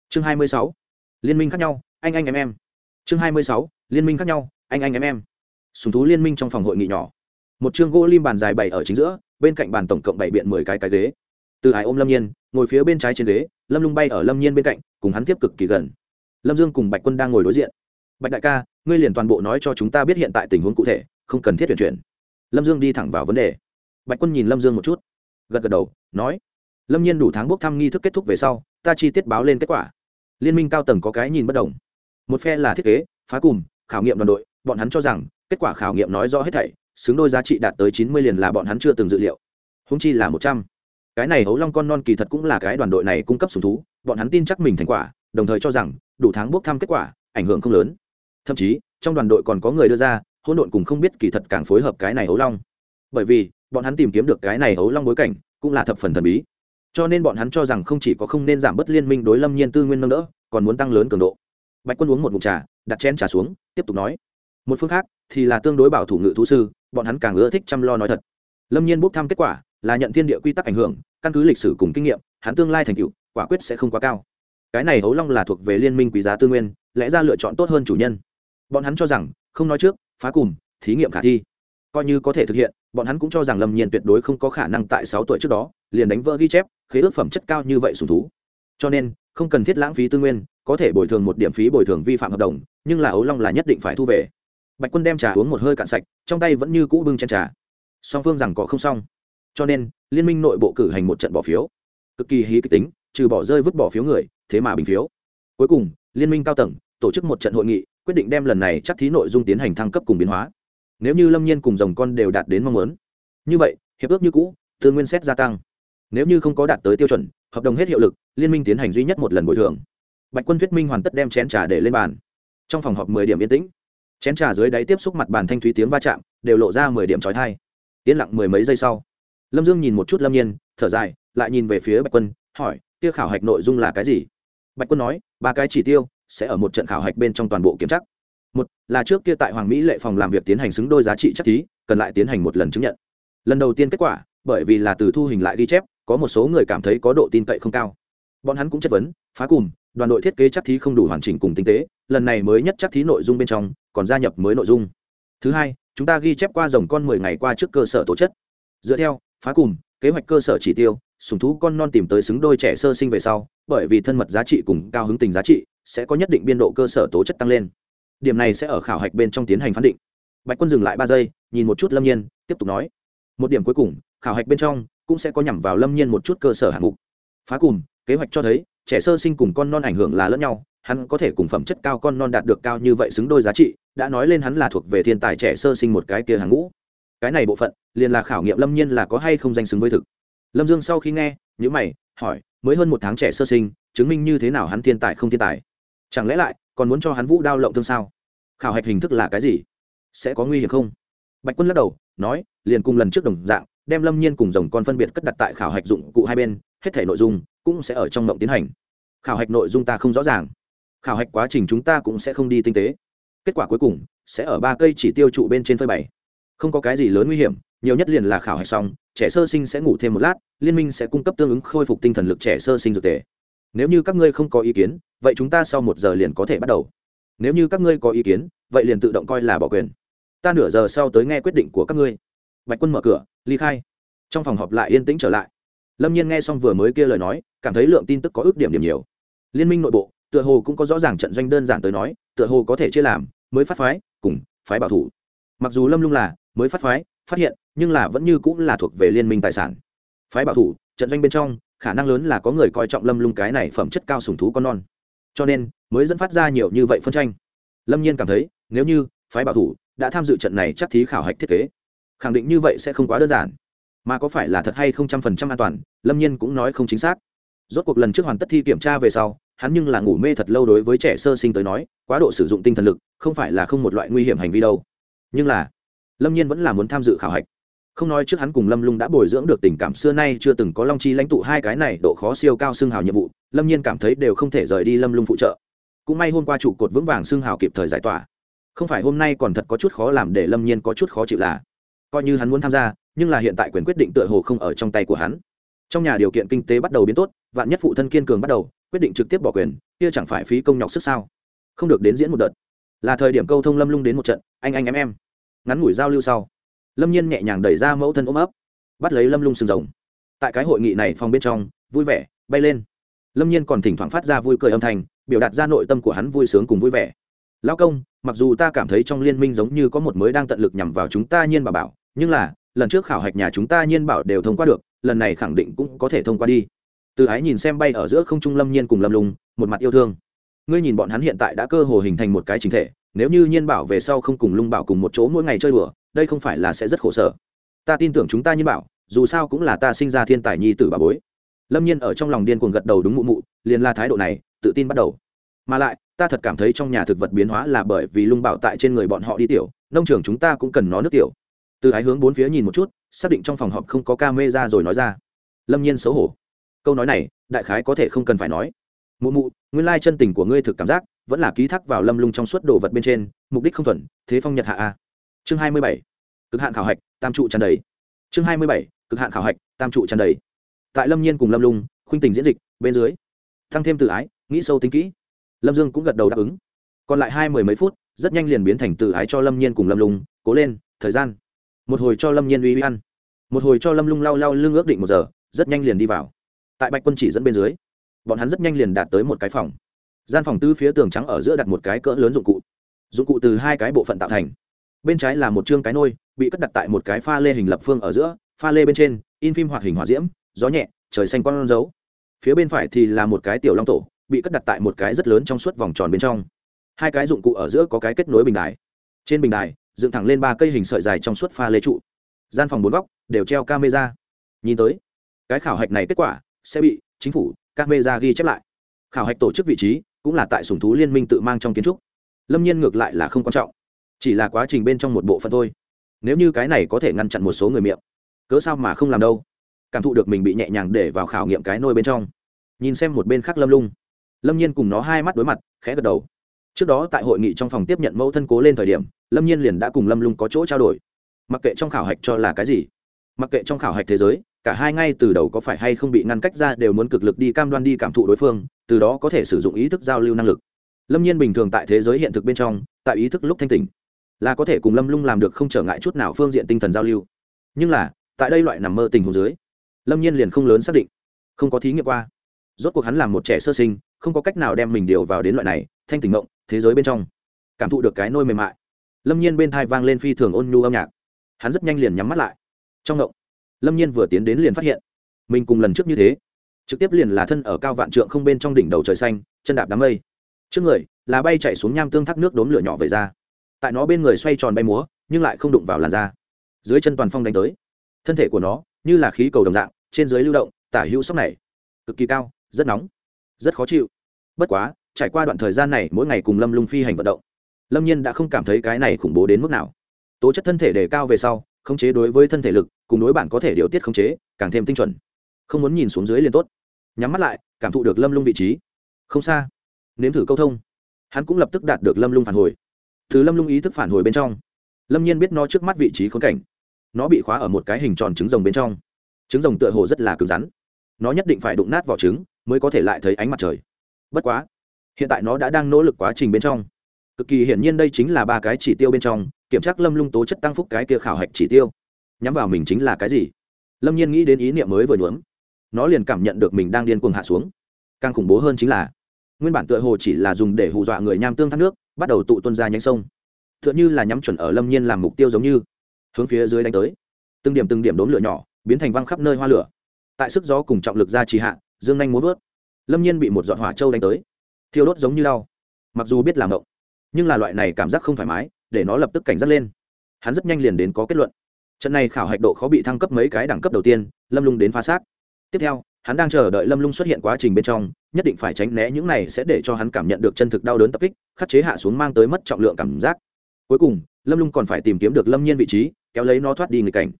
Chương hai mươi sáu. Liên minh khác nhau, anh anh em em. Chương hai mươi sáu. Liên minh khác nhau, anh anh em em sùng thú liên minh trong phòng hội nghị nhỏ. Một chương gỗ lim bàn dài bảy ở chính giữa, bên cạnh bàn tổng cộng bảy biện mười cái cái ghế. Từ hải ôm lâm nhiên, ngồi phía bên trái trên ghế, lâm lung bay ở lâm nhiên bên cạnh, cùng hắn tiếp cực kỳ gần. Lâm dương cùng bạch quân đang ngồi đối diện. Bạch đại ca, ngươi liền toàn bộ nói cho chúng ta biết hiện tại tình huống cụ thể, không cần thiết tuyển chuyển. Lâm dương đi thẳng vào vấn đề. Bạch quân nhìn lâm dương một chút, gật gật đầu, nói, lâm nhiên đủ tháng bốc thăm nghi thức kết thúc về sau, ta chi tiết báo lên kết quả. Liên minh cao tầng có cái nhìn bất đồng. Một phe là thiết kế, phá cùng, khảo nghiệm đoàn đội, bọn hắn cho rằng kết quả khảo nghiệm nói rõ hết thảy, xứng đôi giá trị đạt tới chín mươi liền là bọn hắn chưa từng dự liệu. Húng chi là một trăm. Cái này hấu long con non kỳ thật cũng là cái đoàn đội này cung cấp sùng thú, bọn hắn tin chắc mình thành quả, đồng thời cho rằng, đủ tháng bốc thăm kết quả, ảnh hưởng không lớn. Thậm chí, trong đoàn đội còn có người đưa ra, hỗn độn cùng không biết kỳ thật càng phối hợp cái này hấu long. Bởi vì, bọn hắn tìm kiếm được cái này hấu long bối cảnh, cũng là thập phần thần bí. Cho nên bọn hắn cho rằng không chỉ có không nên giảm bớt liên minh đối lâm nhiên tư nguyên nâng đỡ, còn muốn tăng lớn cường độ. Bạch quân uống một mục trà, đặt chén trà xuống, tiếp tục nói một phương khác thì là tương đối bảo thủ ngự thú sư, bọn hắn càng ưa thích chăm lo nói thật. Lâm nhiên bốc thăm kết quả là nhận thiên địa quy tắc ảnh hưởng, căn cứ lịch sử cùng kinh nghiệm, hắn tương lai thành tựu, quả quyết sẽ không quá cao. Cái này hấu long là thuộc về liên minh quý giá tư nguyên, lẽ ra lựa chọn tốt hơn chủ nhân. Bọn hắn cho rằng, không nói trước, phá cùng, thí nghiệm khả thi. Coi như có thể thực hiện, bọn hắn cũng cho rằng lâm nhiên tuyệt đối không có khả năng tại sáu tuổi trước đó, liền đánh vỡ ghi chép, khế ước phẩm chất cao như vậy sùng thú. Cho nên, không cần thiết lãng phí tư nguyên, có thể bồi thường một điểm phí bồi thường vi phạm hợp đồng, nhưng là ấu long là nhất định phải thu về bạch quân đem trà uống một hơi cạn sạch, trong tay vẫn như cũ bưng chen trà. Song phương rằng có không xong. Cho nên, liên minh nội bộ cử hành một trận bỏ phiếu. Cực kỳ hí kịch tính, trừ bỏ rơi vứt bỏ phiếu người, thế mà bình phiếu. Cuối cùng, liên minh cao tầng tổ chức một trận hội nghị, quyết định đem lần này chắc thí nội dung tiến hành thăng cấp cùng biến hóa. Nếu như lâm nhiên cùng dòng con đều đạt đến mong muốn. Như vậy, hiệp ước như cũ tư nguyên xét gia tăng. Nếu như không có đạt tới tiêu chuẩn, hợp đồng hết hiệu lực, liên minh tiến hành duy nhất một lần bồi thường. Bạch quân thuyết minh hoàn tất đem chén trà để lên bàn. Trong phòng họp mười điểm yên tĩnh chén trà dưới đáy tiếp xúc mặt bàn thanh thúy tiếng va chạm, đều lộ ra mười điểm trói thai. Yên lặng mười mấy giây sau, lâm dương nhìn một chút lâm nhiên, thở dài, lại nhìn về phía bạch quân, hỏi, kia khảo hạch nội dung là cái gì? Bạch quân nói, ba cái chỉ tiêu sẽ ở một trận khảo hạch bên trong toàn bộ kiểm tra. Một là trước kia tại hoàng mỹ lệ phòng làm việc tiến hành xứng đôi giá trị chắc thí, cần lại tiến hành một lần chứng nhận. Lần đầu tiên kết quả, bởi vì là từ thu hình lại ghi chép, có một số người cảm thấy có độ tin cậy không cao. Bọn hắn cũng chất vấn, phá cùng, đoàn đội thiết kế chắc thí không đủ hoàn chỉnh cùng tinh tế, lần này mới nhất chắc thí nội dung bên trong còn gia nhập mới nội dung. Thứ hai, chúng ta ghi chép qua dòng con mười ngày qua trước cơ sở tổ chất. Dựa theo, phá cùng, kế hoạch cơ sở chỉ tiêu, sùng thú con non tìm tới xứng đôi trẻ sơ sinh về sau, bởi vì thân mật giá trị cùng cao hứng tình giá trị, sẽ có nhất định biên độ cơ sở tố chất tăng lên. Điểm này sẽ ở khảo hạch bên trong tiến hành phán định. Bạch quân dừng lại ba giây, nhìn một chút lâm nhiên, tiếp tục nói. Một điểm cuối cùng, khảo hạch bên trong cũng sẽ có nhằm vào lâm nhiên một chút cơ sở hạng mục. Phá cùng, kế hoạch cho thấy, trẻ sơ sinh cùng con non ảnh hưởng là lẫn nhau hắn có thể cùng phẩm chất cao con non đạt được cao như vậy xứng đôi giá trị, đã nói lên hắn là thuộc về thiên tài trẻ sơ sinh một cái kia hàng ngũ. Cái này bộ phận, liền là khảo nghiệm lâm nhiên là có hay không danh xứng với thực. Lâm dương sau khi nghe nhữ mày, hỏi, mới hơn một tháng trẻ sơ sinh, chứng minh như thế nào hắn thiên tài không thiên tài? Chẳng lẽ lại, còn muốn cho hắn vũ đao lộng thương sao? Khảo hạch hình thức là cái gì? Sẽ có nguy hiểm không? Bạch quân lắc đầu, nói, liền cùng lần trước đồng dạng, đem lâm nhiên cùng dòng con phân biệt cất đặt tại khảo hạch dụng cụ hai bên, hết thể nội dung cũng sẽ ở trong mộng tiến hành. Khảo hạch nội dung ta không rõ ràng khảo hạch quá trình chúng ta cũng sẽ không đi tinh tế. Kết quả cuối cùng sẽ ở ba cây chỉ tiêu trụ bên trên phơi bày. Không có cái gì lớn nguy hiểm, nhiều nhất liền là khảo hạch xong, trẻ sơ sinh sẽ ngủ thêm một lát, liên minh sẽ cung cấp tương ứng khôi phục tinh thần lực trẻ sơ sinh dược tề. Nếu như các ngươi không có ý kiến, vậy chúng ta sau một giờ liền có thể bắt đầu. Nếu như các ngươi có ý kiến, vậy liền tự động coi là bỏ quyền. Ta nửa giờ sau tới nghe quyết định của các ngươi. Bạch quân mở cửa, ly khai. Trong phòng họp lại yên tĩnh trở lại. Lâm nhiên nghe xong vừa mới kia lời nói, cảm thấy lượng tin tức có ước điểm điểm nhiều. Liên minh nội bộ tựa hồ cũng có rõ ràng trận doanh đơn giản tới nói, tựa hồ có thể chia làm, mới phát phái, cùng phái bảo thủ. Mặc dù lâm lung là mới phát phái, phát hiện, nhưng là vẫn như cũng là thuộc về liên minh tài sản. Phái bảo thủ, trận doanh bên trong, khả năng lớn là có người coi trọng lâm lung cái này phẩm chất cao sùng thú con non. Cho nên, mới dẫn phát ra nhiều như vậy phân tranh. Lâm nhiên cảm thấy, nếu như phái bảo thủ đã tham dự trận này chắc thí khảo hạch thiết kế, khẳng định như vậy sẽ không quá đơn giản. Mà có phải là thật hay không trăm phần trăm an toàn, lâm nhiên cũng nói không chính xác. Rốt cuộc lần trước hoàn tất thi kiểm tra về sau hắn nhưng là ngủ mê thật lâu đối với trẻ sơ sinh tới nói, quá độ sử dụng tinh thần lực, không phải là không một loại nguy hiểm hành vi đâu. Nhưng là, lâm nhiên vẫn là muốn tham dự khảo hạch. Không nói trước hắn cùng lâm lung đã bồi dưỡng được tình cảm xưa nay chưa từng có long chi lãnh tụ hai cái này độ khó siêu cao xương hào nhiệm vụ, lâm nhiên cảm thấy đều không thể rời đi lâm lung phụ trợ. Cũng may hôm qua trụ cột vững vàng xương hào kịp thời giải tỏa. Không phải hôm nay còn thật có chút khó làm để lâm nhiên có chút khó chịu là, coi như hắn muốn tham gia, nhưng là hiện tại quyền quyết định tựa hồ không ở trong tay của hắn. Trong nhà điều kiện kinh tế bắt đầu biến tốt, vạn nhất phụ thân kiên cường bắt đầu quyết định trực tiếp bỏ quyền, kia chẳng phải phí công nhọc sức sao? Không được đến diễn một đợt. Là thời điểm câu thông lâm lung đến một trận, anh anh em em. Ngắn ngủi giao lưu sau, lâm nhiên nhẹ nhàng đẩy ra mẫu thân ôm ấp, bắt lấy lâm lung sừng rồng. Tại cái hội nghị này phòng bên trong, vui vẻ, bay lên. Lâm nhiên còn thỉnh thoảng phát ra vui cười âm thanh, biểu đạt ra nội tâm của hắn vui sướng cùng vui vẻ. Lão công, mặc dù ta cảm thấy trong liên minh giống như có một mới đang tận lực nhằm vào chúng ta nhiên bà bảo, nhưng là, lần trước khảo hạch nhà chúng ta nhiên bảo đều thông qua được, lần này khẳng định cũng có thể thông qua đi từ ái nhìn xem bay ở giữa không trung lâm nhiên cùng lâm lung, một mặt yêu thương. Ngươi nhìn bọn hắn hiện tại đã cơ hồ hình thành một cái chính thể, nếu như nhiên bảo về sau không cùng lung bảo cùng một chỗ mỗi ngày chơi đùa, đây không phải là sẽ rất khổ sở. Ta tin tưởng chúng ta nhiên bảo, dù sao cũng là ta sinh ra thiên tài nhi tử bà bối. Lâm nhiên ở trong lòng điên cuồng gật đầu đúng mụ mụ, liền là thái độ này, tự tin bắt đầu. Mà lại, ta thật cảm thấy trong nhà thực vật biến hóa là bởi vì lung bảo tại trên người bọn họ đi tiểu, nông trường chúng ta cũng cần nó nước tiểu. Từ ái hướng bốn phía nhìn một chút, xác định trong phòng họp không có ca mê ra rồi nói ra. Lâm nhiên xấu hổ câu nói này, đại khái có thể không cần phải nói. Mụ mụ, nguyên lai chân tình của ngươi thực cảm giác, vẫn là ký thác vào lâm lung trong suốt đồ vật bên trên, mục đích không thuận, thế phong nhật hạ a. Chương hai mươi bảy, cực hạn khảo hạch, tam trụ tràn đầy. Chương hai mươi bảy, cực hạn khảo hạch, tam trụ tràn đầy. Tại lâm nhiên cùng lâm lung, khuynh tình diễn dịch, bên dưới tăng thêm tự ái, nghĩ sâu tính kỹ. Lâm dương cũng gật đầu đáp ứng. Còn lại hai mười mấy phút, rất nhanh liền biến thành tự ái cho lâm nhiên cùng lâm lung, cố lên, thời gian. Một hồi cho lâm nhiên uy uy ăn. Một hồi cho lâm lung lau lau lưng ước định một giờ, rất nhanh liền đi vào tại bạch quân chỉ dẫn bên dưới, bọn hắn rất nhanh liền đạt tới một cái phòng. Gian phòng tư phía tường trắng ở giữa đặt một cái cỡ lớn dụng cụ. Dụng cụ từ hai cái bộ phận tạo thành. Bên trái là một chương cái nôi, bị cất đặt tại một cái pha lê hình lập phương ở giữa, pha lê bên trên, in phim hoạt hình hỏa diễm, gió nhẹ, trời xanh con dấu. Phía bên phải thì là một cái tiểu long tổ, bị cất đặt tại một cái rất lớn trong suốt vòng tròn bên trong. Hai cái dụng cụ ở giữa có cái kết nối bình đài. Trên bình đài, dựng thẳng lên ba cây hình sợi dài trong suốt pha lê trụ. Gian phòng bốn góc, đều treo camera. Nhìn tới, cái khảo hạch này kết quả sẽ bị chính phủ camera ghi chép lại. Khảo hạch tổ chức vị trí cũng là tại sùng thú liên minh tự mang trong kiến trúc. Lâm nhiên ngược lại là không quan trọng, chỉ là quá trình bên trong một bộ phận thôi. Nếu như cái này có thể ngăn chặn một số người miệng, cớ sao mà không làm đâu? Cảm thụ được mình bị nhẹ nhàng để vào khảo nghiệm cái nôi bên trong. Nhìn xem một bên khác lâm lung. Lâm nhiên cùng nó hai mắt đối mặt, khẽ gật đầu. Trước đó tại hội nghị trong phòng tiếp nhận mẫu thân cố lên thời điểm, lâm nhiên liền đã cùng lâm lung có chỗ trao đổi. Mặc kệ trong khảo hạch cho là cái gì, mặc kệ trong khảo hạch thế giới cả hai ngay từ đầu có phải hay không bị ngăn cách ra đều muốn cực lực đi cam đoan đi cảm thụ đối phương, từ đó có thể sử dụng ý thức giao lưu năng lực. Lâm nhiên bình thường tại thế giới hiện thực bên trong, tại ý thức lúc thanh tỉnh, là có thể cùng lâm lung làm được không trở ngại chút nào phương diện tinh thần giao lưu. Nhưng là, tại đây loại nằm mơ tình hồ dưới, lâm nhiên liền không lớn xác định, không có thí nghiệm qua. Rốt cuộc hắn là một trẻ sơ sinh, không có cách nào đem mình điều vào đến loại này, thanh tỉnh ngộng thế giới bên trong. Cảm thụ được cái nôi mềm mại. Lâm nhiên bên thai vang lên phi thường ôn nhu âm nhạc. Hắn rất nhanh liền nhắm mắt lại. Trong ngộng lâm nhiên vừa tiến đến liền phát hiện, mình cùng lần trước như thế, trực tiếp liền là thân ở cao vạn trượng không bên trong đỉnh đầu trời xanh, chân đạp đám mây. Trước người là bay chạy xuống nham tương thác nước đốn lửa nhỏ về ra. Tại nó bên người xoay tròn bay múa, nhưng lại không đụng vào làn da. Dưới chân toàn phong đánh tới. Thân thể của nó như là khí cầu đồng dạng, trên dưới lưu động, tả hữu sóc này. Cực kỳ cao, rất nóng, rất khó chịu. Bất quá, trải qua đoạn thời gian này, mỗi ngày cùng lâm lung phi hành vận động, lâm nhiên đã không cảm thấy cái này khủng bố đến mức nào. Tố chất thân thể đề cao về sau khống chế đối với thân thể lực, cùng đối bản có thể điều tiết khống chế, càng thêm tinh chuẩn. Không muốn nhìn xuống dưới liền tốt. Nhắm mắt lại, cảm thụ được lâm lung vị trí. Không xa. Nếm thử câu thông. Hắn cũng lập tức đạt được lâm lung phản hồi. Từ lâm lung ý thức phản hồi bên trong, lâm nhiên biết nó trước mắt vị trí khốn cảnh. Nó bị khóa ở một cái hình tròn trứng rồng bên trong. Trứng rồng tựa hồ rất là cứng rắn. Nó nhất định phải đụng nát vỏ trứng mới có thể lại thấy ánh mặt trời. Bất quá, hiện tại nó đã đang nỗ lực quá trình bên trong cực kỳ hiển nhiên đây chính là ba cái chỉ tiêu bên trong, kiểm tra lâm lung tố chất tăng phúc cái kia khảo hạch chỉ tiêu. Nhắm vào mình chính là cái gì? Lâm nhiên nghĩ đến ý niệm mới vừa nhuốm. Nó liền cảm nhận được mình đang điên cuồng hạ xuống. Càng khủng bố hơn chính là, nguyên bản tựa hồ chỉ là dùng để hù dọa người nham tương thác nước, bắt đầu tụ tuân ra nhánh sông. T h ư ợ n h ư là nhắm chuẩn ở lâm nhiên làm mục tiêu giống như, hướng phía dưới đánh tới. Từng điểm từng điểm đốn lửa nhỏ, biến thành văng khắp nơi hoa lửa. Tại sức gió cùng trọng lực ra trì hạ, dương nhanh muốn vớt lâm nhiên bị một giọt hỏa trâu đánh tới. Thiêu đốt giống như đau. Mặc dù biết làm động nhưng là loại này cảm giác không thoải mái, để nó lập tức cảnh giác lên. Hắn rất nhanh liền đến có kết luận. Trận này khảo hạch độ khó bị thăng cấp mấy cái đẳng cấp đầu tiên, lâm lung đến phá xác. Tiếp theo, hắn đang chờ đợi lâm lung xuất hiện quá trình bên trong, nhất định phải tránh né những này sẽ để cho hắn cảm nhận được chân thực đau đớn tập kích, khắc chế hạ xuống mang tới mất trọng lượng cảm giác. Cuối cùng, lâm lung còn phải tìm kiếm được lâm nhiên vị trí, kéo lấy nó thoát đi người cảnh.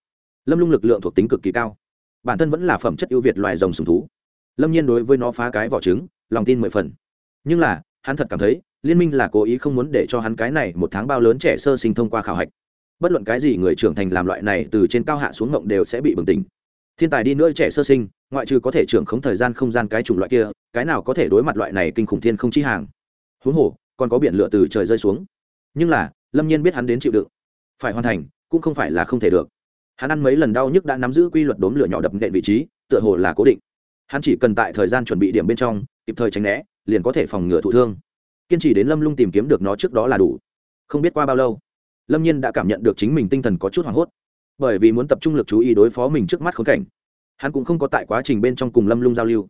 Lâm lung lực lượng thuộc tính cực kỳ cao. Bản thân vẫn là phẩm chất ưu việt loài rồng sùng thú. Lâm nhiên đối với nó phá cái vỏ trứng, lòng tin mười phần. Nhưng là, hắn thật cảm thấy liên minh là cố ý không muốn để cho hắn cái này một tháng bao lớn trẻ sơ sinh thông qua khảo hạch. Bất luận cái gì người trưởng thành làm loại này từ trên cao hạ xuống ngộng đều sẽ bị bừng tỉnh. Thiên tài đi nữa trẻ sơ sinh, ngoại trừ có thể trưởng không thời gian không gian cái chủng loại kia, cái nào có thể đối mặt loại này kinh khủng thiên không chi hàng? Huống hồ, còn có biển lửa từ trời rơi xuống. Nhưng là, lâm nhiên biết hắn đến chịu đựng. Phải hoàn thành, cũng không phải là không thể được. Hắn ăn mấy lần đau nhức đã nắm giữ quy luật đốm lửa nhỏ đập nện vị trí, tựa hồ là cố định. Hắn chỉ cần tại thời gian chuẩn bị điểm bên trong, kịp thời tránh né, liền có thể phòng ngừa thụ thương kiên trì đến lâm lung tìm kiếm được nó trước đó là đủ. Không biết qua bao lâu, lâm nhiên đã cảm nhận được chính mình tinh thần có chút hoảng hốt. Bởi vì muốn tập trung lực chú ý đối phó mình trước mắt khốn cảnh, hắn cũng không có tại quá trình bên trong cùng lâm lung giao lưu.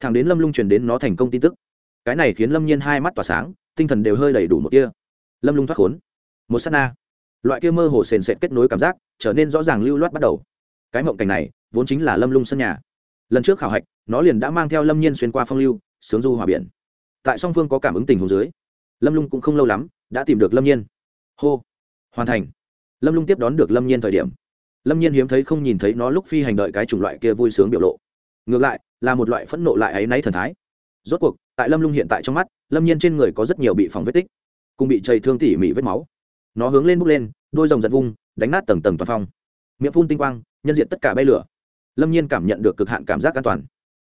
Thẳng đến lâm lung truyền đến nó thành công tin tức, cái này khiến lâm nhiên hai mắt tỏa sáng, tinh thần đều hơi đầy đủ một kia lâm lung thoát khốn. Một s á t na. Loại kia mơ hồ sền sệt kết nối cảm giác trở nên rõ ràng lưu loát bắt đầu. Cái mộng cảnh này vốn chính là lâm lung sân nhà. Lần trước khảo hạch, nó liền đã mang theo lâm nhiên xuyên qua phong lưu, sướng du hòa biển tại song phương có cảm ứng tình hồ dưới, lâm lung cũng không lâu lắm đã tìm được lâm nhiên. Hô, hoàn thành. Lâm lung tiếp đón được lâm nhiên thời điểm, lâm nhiên hiếm thấy không nhìn thấy nó lúc phi hành đợi cái chủng loại kia vui sướng biểu lộ. Ngược lại, là một loại phẫn nộ lại áy náy thần thái. Rốt cuộc, tại lâm lung hiện tại trong mắt, lâm nhiên trên người có rất nhiều bị phòng vết tích, cùng bị chảy thương tỉ mỉ vết máu. Nó hướng lên bốc lên, đôi rồng giật vung, đánh nát tầng tầng toàn phong. Miệng phun tinh quang, nhân diện tất cả bay lửa. Lâm nhiên cảm nhận được cực hạn cảm giác an toàn,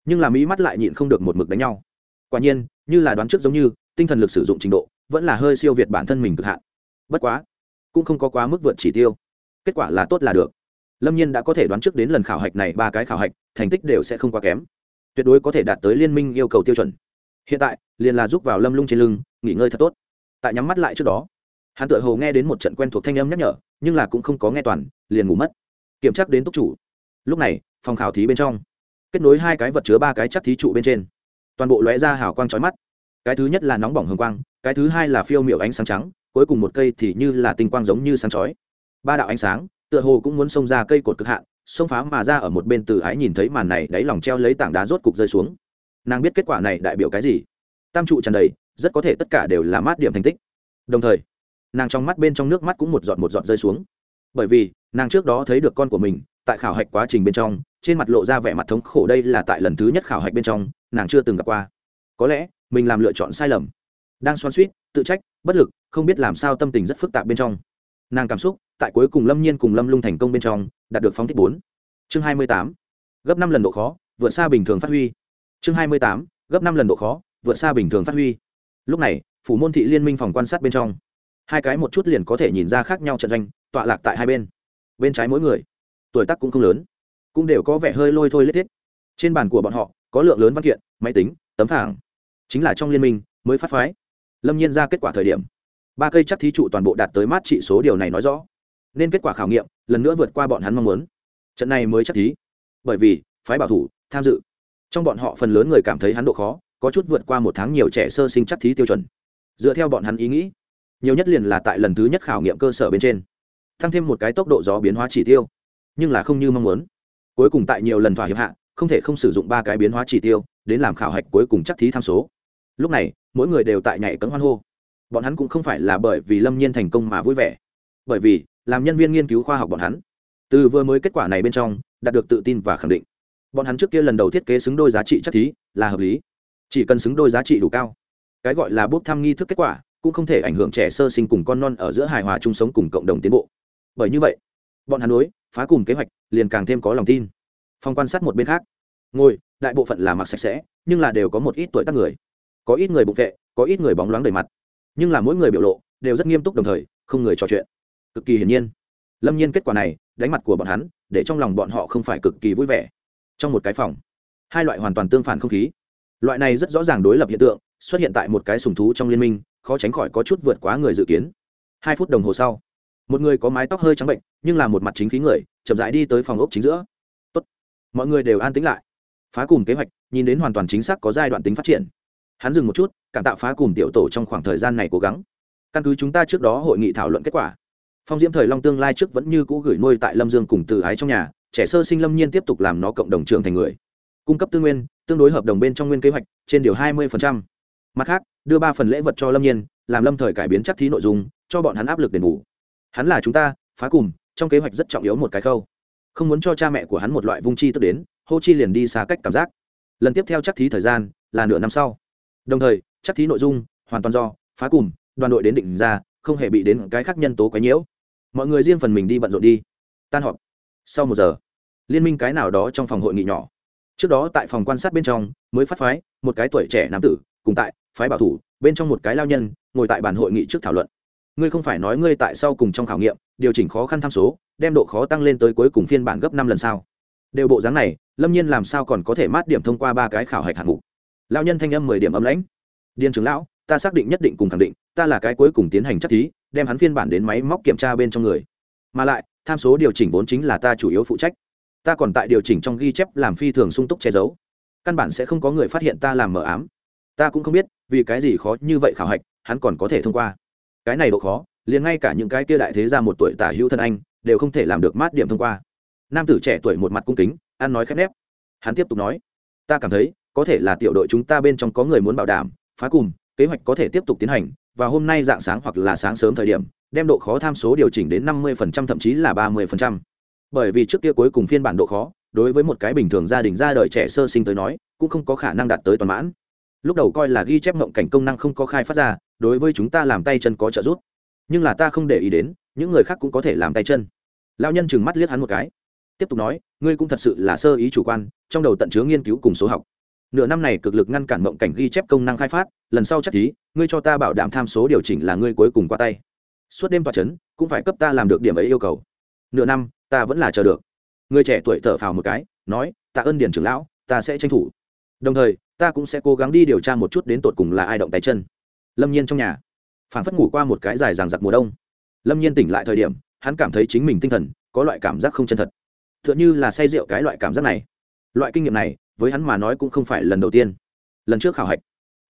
nhưng làm ý mắt lại nhịn không được một mực đánh nhau quả nhiên, như là đoán trước giống như, tinh thần lực sử dụng trình độ vẫn là hơi siêu việt bản thân mình cực hạn. Bất quá, cũng không có quá mức vượt chỉ tiêu. Kết quả là tốt là được. Lâm nhiên đã có thể đoán trước đến lần khảo hạch này ba cái khảo hạch, thành tích đều sẽ không quá kém. Tuyệt đối có thể đạt tới liên minh yêu cầu tiêu chuẩn. Hiện tại, liền là giúp vào lâm lung trên lưng, nghỉ ngơi thật tốt. Tại nhắm mắt lại trước đó, hắn tự hồ nghe đến một trận quen thuộc thanh âm nhắc nhở, nhưng là cũng không có nghe toàn, liền ngủ mất. Kiểm tra đến túc chủ. Lúc này, phòng khảo thí bên trong, kết nối hai cái vật chứa ba cái chắc thí trụ bên trên toàn bộ lóe ra hào quang chói mắt. Cái thứ nhất là nóng bỏng hồng quang, cái thứ hai là phiêu miểu ánh sáng trắng, cuối cùng một cây thì như là tinh quang giống như sáng chói. Ba đạo ánh sáng, tựa hồ cũng muốn xông ra cây cột cực hạn, xông phá mà ra ở một bên từ ái nhìn thấy màn này, đáy lòng treo lấy tảng đá rốt cục rơi xuống. Nàng biết kết quả này đại biểu cái gì? Tam trụ tràn đầy, rất có thể tất cả đều là mát điểm thành tích. Đồng thời, nàng trong mắt bên trong nước mắt cũng một giọt một giọt rơi xuống. Bởi vì, nàng trước đó thấy được con của mình, tại khảo hạch quá trình bên trong, trên mặt lộ ra vẻ mặt thống khổ đây là tại lần thứ nhất khảo hạch bên trong nàng chưa từng gặp qua. Có lẽ, mình làm lựa chọn sai lầm. Đang xoan suýt tự trách, bất lực, không biết làm sao tâm tình rất phức tạp bên trong. Nàng cảm xúc, tại cuối cùng lâm nhiên cùng lâm lung thành công bên trong, đạt được phóng thích bốn. Chương hai mươi tám, gấp năm lần độ khó, vượt xa bình thường phát huy. Chương hai mươi tám, gấp năm lần độ khó, vượt xa bình thường phát huy. Lúc này, phủ môn thị liên minh phòng quan sát bên trong. Hai cái một chút liền có thể nhìn ra khác nhau trận doanh, tọa lạc tại hai bên. Bên trái mỗi người, tuổi tác cũng không lớn, cũng đều có vẻ hơi lôi thôi lết thiết. Trên bàn của bọn họ có lượng lớn văn kiện, máy tính, tấm phẳng. Chính là trong liên minh mới phát phái. Lâm nhiên ra kết quả thời điểm, ba cây chắc thí trụ toàn bộ đạt tới mát trị số điều này nói rõ. Nên kết quả khảo nghiệm, lần nữa vượt qua bọn hắn mong muốn. Trận này mới chắc thí, bởi vì phái bảo thủ, tham dự. Trong bọn họ phần lớn người cảm thấy hắn độ khó, có chút vượt qua một tháng nhiều trẻ sơ sinh chắc thí tiêu chuẩn. Dựa theo bọn hắn ý nghĩ, nhiều nhất liền là tại lần thứ nhất khảo nghiệm cơ sở bên trên tăng thêm một cái tốc độ gió biến hóa chỉ tiêu. Nhưng là không như mong muốn. Cuối cùng tại nhiều lần thỏa hiệp hạ không thể không sử dụng ba cái biến hóa chỉ tiêu, đến làm khảo hạch cuối cùng chắc thí tham số. Lúc này, mỗi người đều tại nhảy cấm hoan hô. Bọn hắn cũng không phải là bởi vì lâm nhiên thành công mà vui vẻ, bởi vì làm nhân viên nghiên cứu khoa học bọn hắn, từ vừa mới kết quả này bên trong, đạt được tự tin và khẳng định. Bọn hắn trước kia lần đầu thiết kế xứng đôi giá trị chắc thí là hợp lý, chỉ cần xứng đôi giá trị đủ cao. Cái gọi là bốc thăm nghi thức kết quả cũng không thể ảnh hưởng trẻ sơ sinh cùng con non ở giữa hài hòa chung sống cùng cộng đồng tiến bộ. Bởi như vậy, bọn hắn đối phá cùng kế hoạch liền càng thêm có lòng tin phong quan sát một bên khác. Ngồi, đại bộ phận là mặc sạch sẽ, nhưng là đều có một ít tuổi tác người. Có ít người bụng vệ, có ít người bóng loáng đầy mặt. Nhưng là mỗi người biểu lộ đều rất nghiêm túc đồng thời, không người trò chuyện. Cực kỳ hiển nhiên. Lâm nhiên kết quả này, đánh mặt của bọn hắn, để trong lòng bọn họ không phải cực kỳ vui vẻ. Trong một cái phòng, hai loại hoàn toàn tương phản không khí. Loại này rất rõ ràng đối lập hiện tượng, xuất hiện tại một cái sùng thú trong liên minh, khó tránh khỏi có chút vượt quá người dự kiến. Hai phút đồng hồ sau, một người có mái tóc hơi trắng bệnh, nhưng là một mặt chính khí người, chậm rãi đi tới phòng ốc chính giữa mọi người đều an tĩnh lại. Phá cùng kế hoạch, nhìn đến hoàn toàn chính xác có giai đoạn tính phát triển. Hắn dừng một chút, cảm tạo phá cùng tiểu tổ trong khoảng thời gian này cố gắng. Căn cứ chúng ta trước đó hội nghị thảo luận kết quả, phong diễm thời long tương lai trước vẫn như cũ gửi nuôi tại lâm dương cùng từ ái trong nhà, trẻ sơ sinh lâm nhiên tiếp tục làm nó cộng đồng trưởng thành người. Cung cấp tư nguyên, tương đối hợp đồng bên trong nguyên kế hoạch, trên điều hai mươi mặt khác, đưa ba phần lễ vật cho lâm nhiên, làm lâm thời cải biến chắc thí nội dung, cho bọn hắn áp lực đền bù. Hắn là chúng ta, phá cùng trong kế hoạch rất trọng yếu một cái khâu không muốn cho cha mẹ của hắn một loại vung chi tức đến, hô chi liền đi xa cách cảm giác. Lần tiếp theo chắc thí thời gian là nửa năm sau. Đồng thời, chắc thí nội dung hoàn toàn do phá cùng đoàn đội đến định ra, không hề bị đến cái khác nhân tố quấy nhiễu. Mọi người riêng phần mình đi bận rộn đi. Tan họp. Sau một giờ, liên minh cái nào đó trong phòng hội nghị nhỏ. Trước đó tại phòng quan sát bên trong mới phát phái một cái tuổi trẻ nam tử cùng tại phái bảo thủ, bên trong một cái lao nhân ngồi tại bàn hội nghị trước thảo luận ngươi không phải nói ngươi tại sau cùng trong khảo nghiệm, điều chỉnh khó khăn tham số, đem độ khó tăng lên tới cuối cùng phiên bản gấp năm lần sao? Đều bộ dáng này, lâm nhiên làm sao còn có thể mát điểm thông qua ba cái khảo hạch hạng mục? Lao nhân thanh âm mười điểm âm lãnh. Điên trưởng lão, ta xác định nhất định cùng khẳng định, ta là cái cuối cùng tiến hành chắc thí, đem hắn phiên bản đến máy móc kiểm tra bên trong người. Mà lại, tham số điều chỉnh vốn chính là ta chủ yếu phụ trách. Ta còn tại điều chỉnh trong ghi chép làm phi thường sung túc che giấu. Căn bản sẽ không có người phát hiện ta làm mờ ám. Ta cũng không biết, vì cái gì khó như vậy khảo hạch, hắn còn có thể thông qua cái này độ khó, liền ngay cả những cái kia đại thế ra một tuổi tả hữu thân anh, đều không thể làm được mát điểm thông qua. Nam tử trẻ tuổi một mặt cung kính, ăn nói khép nép. Hắn tiếp tục nói, ta cảm thấy, có thể là tiểu đội chúng ta bên trong có người muốn bảo đảm, phá cùng, kế hoạch có thể tiếp tục tiến hành, và hôm nay dạng sáng hoặc là sáng sớm thời điểm, đem độ khó tham số điều chỉnh đến năm 50% thậm chí là ba 30%. bởi vì trước kia cuối cùng phiên bản độ khó, đối với một cái bình thường gia đình ra đời trẻ sơ sinh tới nói, cũng không có khả năng đạt tới toàn mãn lúc đầu coi là ghi chép mộng cảnh công năng không có khai phát ra, đối với chúng ta làm tay chân có trợ giúp. Nhưng là ta không để ý đến, những người khác cũng có thể làm tay chân. Lao nhân chừng mắt liếc hắn một cái. Tiếp tục nói, ngươi cũng thật sự là sơ ý chủ quan, trong đầu tận chứa nghiên cứu cùng số học. Nửa năm này cực lực ngăn cản mộng cảnh ghi chép công năng khai phát, lần sau chắc thí ngươi cho ta bảo đảm tham số điều chỉnh là ngươi cuối cùng qua tay. Suốt đêm tòa c h ấ n cũng phải cấp ta làm được điểm ấy yêu cầu. Nửa năm, ta vẫn là chờ được. Người trẻ tuổi thở phào một cái, nói tạ ơn điền trưởng lão, ta sẽ tranh thủ đồng thời, ta cũng sẽ cố gắng đi điều tra một chút đến tột cùng là ai động tay chân. Lâm nhiên trong nhà phản phất ngủ qua một cái dài ràng giặc mùa đông. Lâm nhiên tỉnh lại thời điểm, hắn cảm thấy chính mình tinh thần có loại cảm giác không chân thật. T h ư ợ n như là say rượu cái loại cảm giác này. Loại kinh nghiệm này, với hắn mà nói cũng không phải lần đầu tiên. Lần trước khảo hạch,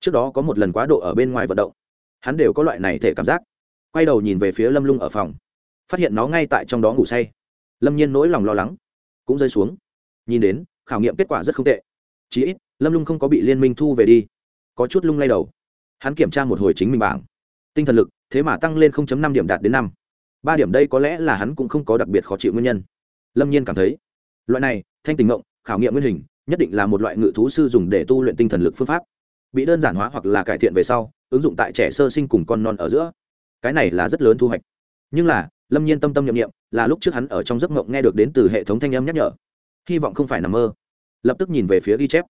trước đó có một lần quá độ ở bên ngoài vận động. Hắn đều có loại này thể cảm giác. Quay đầu nhìn về phía lâm lung ở phòng. Phát hiện nó ngay tại trong đó ngủ say. Lâm nhiên nỗi lòng lo lắng cũng rơi xuống. Nhìn đến, khảo nghiệm kết quả rất không tệ. Chí ít lâm lung không có bị liên minh thu về đi, có chút lung lay đầu. Hắn kiểm tra một hồi chính mình bảng. Tinh thần lực, thế mà tăng lên năm điểm đạt đến năm. Ba điểm đây có lẽ là hắn cũng không có đặc biệt khó chịu nguyên nhân. Lâm nhiên cảm thấy, loại này, thanh tình ngộng, khảo nghiệm nguyên hình, nhất định là một loại ngự thú sư dùng để tu luyện tinh thần lực phương pháp. Bị đơn giản hóa hoặc là cải thiện về sau, ứng dụng tại trẻ sơ sinh cùng con non ở giữa. Cái này là rất lớn thu hoạch. Nhưng là, lâm nhiên tâm tâm nhậm nghiệm là lúc trước hắn ở trong giấc mộng nghe được đến từ hệ thống thanh âm nhắc nhở. Hy vọng không phải nằm mơ. Lập tức nhìn về phía ghi chép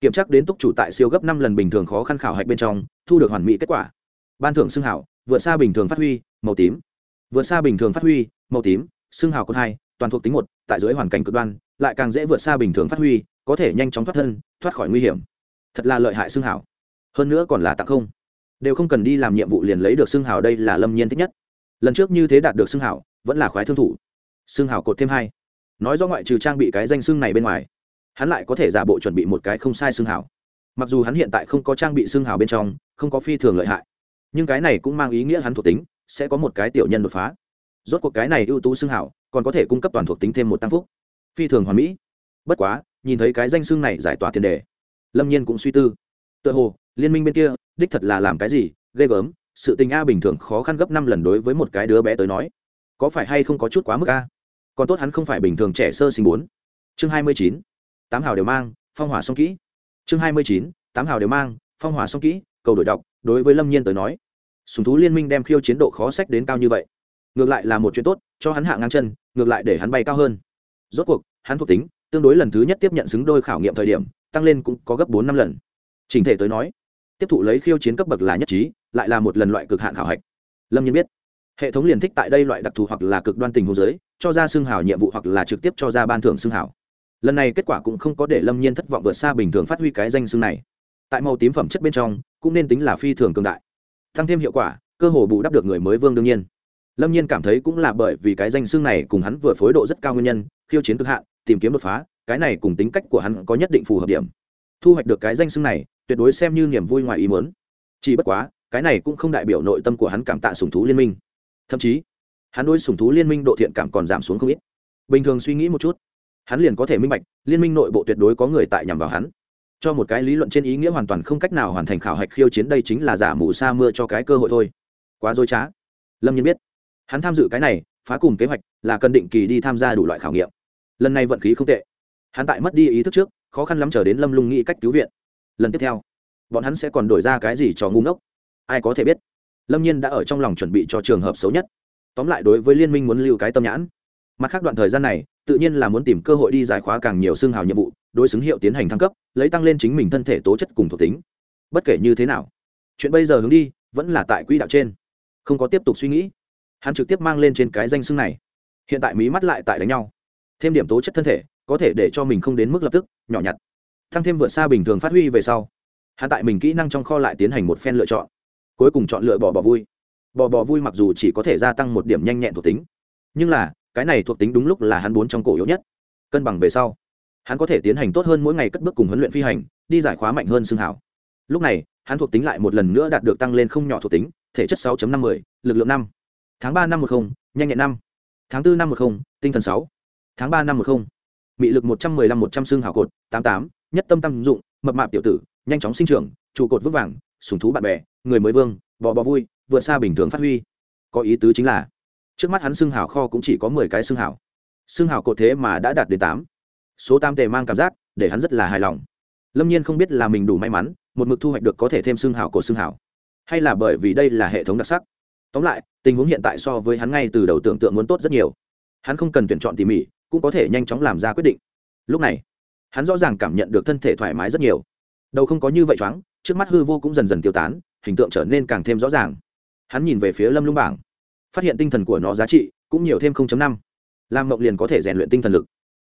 kiểm tra đến túc chủ tại siêu gấp năm lần bình thường khó khăn khảo hạch bên trong, thu được hoàn mỹ kết quả. Ban thưởng xưng hảo, vượt xa bình thường phát huy, màu tím. Vượt xa bình thường phát huy, màu tím, xưng hào cốt hai, toàn thuộc tính một, tại dưới hoàn cảnh cực đoan, lại càng dễ vượt xa bình thường phát huy, có thể nhanh chóng thoát thân, thoát khỏi nguy hiểm. Thật là lợi hại xương hào. hơn nữa còn là tặng không. Đều không cần đi làm nhiệm vụ liền lấy được xương hào đây là lâm nhiên thích nhất. Lần trước như thế đạt được xương hào vẫn là khoái thương thủ. Xương hào cột thêm hai. Nói do ngoại trừ trang bị cái danh xương này bên ngoài hắn lại có thể giả bộ chuẩn bị một cái không sai xương hào, mặc dù hắn hiện tại không có trang bị xương hào bên trong không có phi thường lợi hại nhưng cái này cũng mang ý nghĩa hắn thuộc tính sẽ có một cái tiểu nhân đột phá. Rốt cuộc cái này ưu tú xương hào còn có thể cung cấp toàn thuộc tính thêm một tăng phúc. Phi thường hoàn mỹ. Bất quá nhìn thấy cái danh xương này giải tỏa tiền đề lâm nhiên cũng suy tư. Tựa hồ liên minh bên kia đích thật là làm cái gì ghê gớm sự tình a bình thường khó khăn gấp năm lần đối với một cái đứa bé tới nói. Có phải hay không có chút quá mức a? Còn tốt hắn không phải bình thường trẻ sơ sinh bốn. Chương hai mươi chín tám hào đều mang, phong hỏa song kỹ. Chương hai mươi chín, tám hào đều mang, phong hỏa song kỹ, cầu đổi đọc, đối với lâm nhiên tới nói, sùng thú liên minh đem khiêu chiến độ khó sách đến cao như vậy. Ngược lại là một chuyện tốt, cho hắn hạ ngang chân, ngược lại để hắn bay cao hơn. Rốt cuộc, hắn thuộc tính, tương đối lần thứ nhất tiếp nhận xứng đôi khảo nghiệm thời điểm, tăng lên cũng có gấp bốn năm lần. Trình thể tới nói, tiếp thụ lấy khiêu chiến cấp bậc là nhất trí, lại là một lần loại cực hạn khảo hạch. Lâm nhiên biết, hệ thống liền thích tại đây loại đặc thù hoặc là cực đoan tình hồ giới cho ra xương hào nhiệm vụ hoặc là trực tiếp cho ra ban thưởng xương hào lần này kết quả cũng không có để lâm nhiên thất vọng vượt xa bình thường phát huy cái danh xương này. Tại màu tím phẩm chất bên trong, cũng nên tính là phi thường cường đại. Tăng thêm hiệu quả, cơ hồ bù đắp được người mới vương đương nhiên. Lâm nhiên cảm thấy cũng là bởi vì cái danh xương này cùng hắn vừa phối độ rất cao nguyên nhân, khiêu chiến cực hạn, tìm kiếm đột phá, cái này cùng tính cách của hắn có nhất định phù hợp điểm. Thu hoạch được cái danh xưng này, tuyệt đối xem như niềm vui ngoài ý muốn. Chỉ bất quá, cái này cũng không đại biểu nội tâm của hắn cảm tạ sùng thú liên minh. Thậm chí, hắn đối sùng thú liên minh độ thiện cảm còn giảm xuống không ít. Bình thường suy nghĩ một chút hắn liền có thể minh bạch, liên minh nội bộ tuyệt đối có người tại nhằm vào hắn. Cho một cái lý luận trên ý nghĩa hoàn toàn không cách nào hoàn thành khảo hạch khiêu chiến đây chính là giả mù sa mưa cho cái cơ hội thôi. Quá dối trá. Lâm nhiên biết, hắn tham dự cái này, phá cùng kế hoạch là cần định kỳ đi tham gia đủ loại khảo nghiệm. Lần này vận khí không tệ. Hắn tại mất đi ý thức trước, khó khăn lắm chờ đến lâm lung nghĩ cách cứu viện. Lần tiếp theo, bọn hắn sẽ còn đổi ra cái gì cho ngu ngốc? Ai có thể biết? Lâm nhiên đã ở trong lòng chuẩn bị cho trường hợp xấu nhất. Tóm lại đối với liên minh muốn lưu cái tâm nhãn. Mặt khác đoạn thời gian này tự nhiên là muốn tìm cơ hội đi giải khóa càng nhiều xương hào nhiệm vụ, đối xứng hiệu tiến hành thăng cấp, lấy tăng lên chính mình thân thể tố chất cùng thuộc tính. Bất kể như thế nào, chuyện bây giờ hướng đi vẫn là tại quỹ đạo trên. Không có tiếp tục suy nghĩ. Hắn trực tiếp mang lên trên cái danh xưng này. Hiện tại mí mắt lại tại đánh nhau. Thêm điểm tố chất thân thể, có thể để cho mình không đến mức lập tức, nhỏ nhặt. Tăng thêm vượt xa bình thường phát huy về sau, hắn tại mình kỹ năng trong kho lại tiến hành một phen lựa chọn. Cuối cùng chọn lựa bỏ bỏ vui. Bò bò vui mặc dù chỉ có thể gia tăng một điểm nhanh nhẹn thuộc tính. Nhưng là cái này thuộc tính đúng lúc là hắn bốn trong cổ yếu nhất. Cân bằng về sau, hắn có thể tiến hành tốt hơn mỗi ngày cất bước cùng huấn luyện phi hành, đi giải khóa mạnh hơn xương hảo. Lúc này, hắn thuộc tính lại một lần nữa đạt được tăng lên không nhỏ thuộc tính, thể chất 6 năm mươi, lực lượng năm. Tháng ba năm một không, nhanh nhẹn năm. Tháng bốn năm một không, tinh thần sáu. Tháng ba năm một không, mị lực một trăm mười lăm, một trăm xương hảo cột, tám tám, nhất tâm tâm dụng, mập mạp tiểu tử, nhanh chóng sinh trưởng, trụ cột vững vàng sùng thú bạn bè, người mới vương, bò bò vui, vượt xa bình thường phát huy. Có ý tứ chính là trước mắt hắn xương hào kho cũng chỉ có mười cái xương hào, xương hào cột thế mà đã đạt đến tám. Số tam tề mang cảm giác để hắn rất là hài lòng. Lâm nhiên không biết là mình đủ may mắn một mực thu hoạch được có thể thêm xương hào của xương hào, hay là bởi vì đây là hệ thống đặc sắc. Tóm lại tình huống hiện tại so với hắn ngay từ đầu tưởng tượng muốn tốt rất nhiều. Hắn không cần tuyển chọn tỉ mỉ cũng có thể nhanh chóng làm ra quyết định. Lúc này hắn rõ ràng cảm nhận được thân thể thoải mái rất nhiều. Đầu không có như vậy choáng trước mắt hư vô cũng dần dần tiêu tán hình tượng trở nên càng thêm rõ ràng. Hắn nhìn về phía lâm lung bảng phát hiện tinh thần của nó giá trị, cũng nhiều thêm năm. Làm mộng liền có thể rèn luyện tinh thần lực.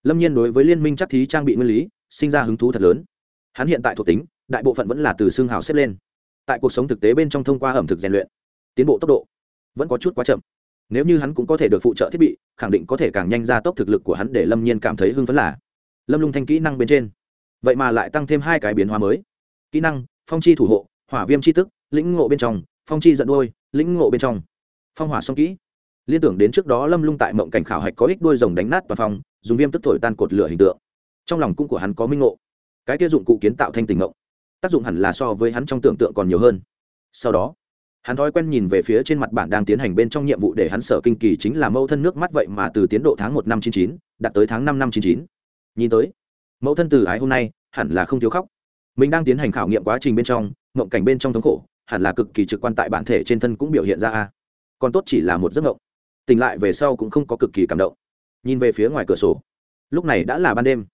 Lâm nhiên đối với liên minh chắc thí trang bị nguyên lý, sinh ra hứng thú thật lớn. Hắn hiện tại thuộc tính, đại bộ phận vẫn là từ xương hào xếp lên. Tại cuộc sống thực tế bên trong thông qua ẩm thực rèn luyện, tiến bộ tốc độ vẫn có chút quá chậm. Nếu như hắn cũng có thể được phụ trợ thiết bị, khẳng định có thể càng nhanh ra tốc thực lực của hắn để lâm nhiên cảm thấy hưng phấn là lâm lung thanh kỹ năng bên trên. Vậy mà lại tăng thêm hai cái biến hóa mới. Kỹ năng, phong chi thủ hộ, hỏa viêm chi tức, lĩnh ngộ bên trong, phong chi giận đôi lĩnh ngộ bên trong phong hỏa xong kỹ. Liên tưởng đến trước đó lâm lung tại mộng cảnh khảo hạch có ích đôi rồng đánh nát toàn phong, dùng viêm tức thổi tan cột lửa hình tượng. Trong lòng cung của hắn có minh ngộ. Cái kia dụng cụ kiến tạo thanh tình mộng, tác dụng hẳn là so với hắn trong tưởng tượng còn nhiều hơn. Sau đó, hắn thói quen nhìn về phía trên mặt bản đang tiến hành bên trong nhiệm vụ để hắn sở kinh kỳ chính là mẫu thân nước mắt vậy mà từ tiến độ tháng một năm chín chín, đạt tới tháng năm năm chín chín. Nhìn tới, mẫu thân từ ái hôm nay, hẳn là không thiếu khóc. Mình đang tiến hành khảo nghiệm quá trình bên trong, mộng cảnh bên trong thống khổ, hẳn là cực kỳ trực quan tại bản thể trên thân cũng biểu hiện ra a còn tốt chỉ là một giấc ngộng tỉnh lại về sau cũng không có cực kỳ cảm động. Nhìn về phía ngoài cửa sổ. Lúc này đã là ban đêm.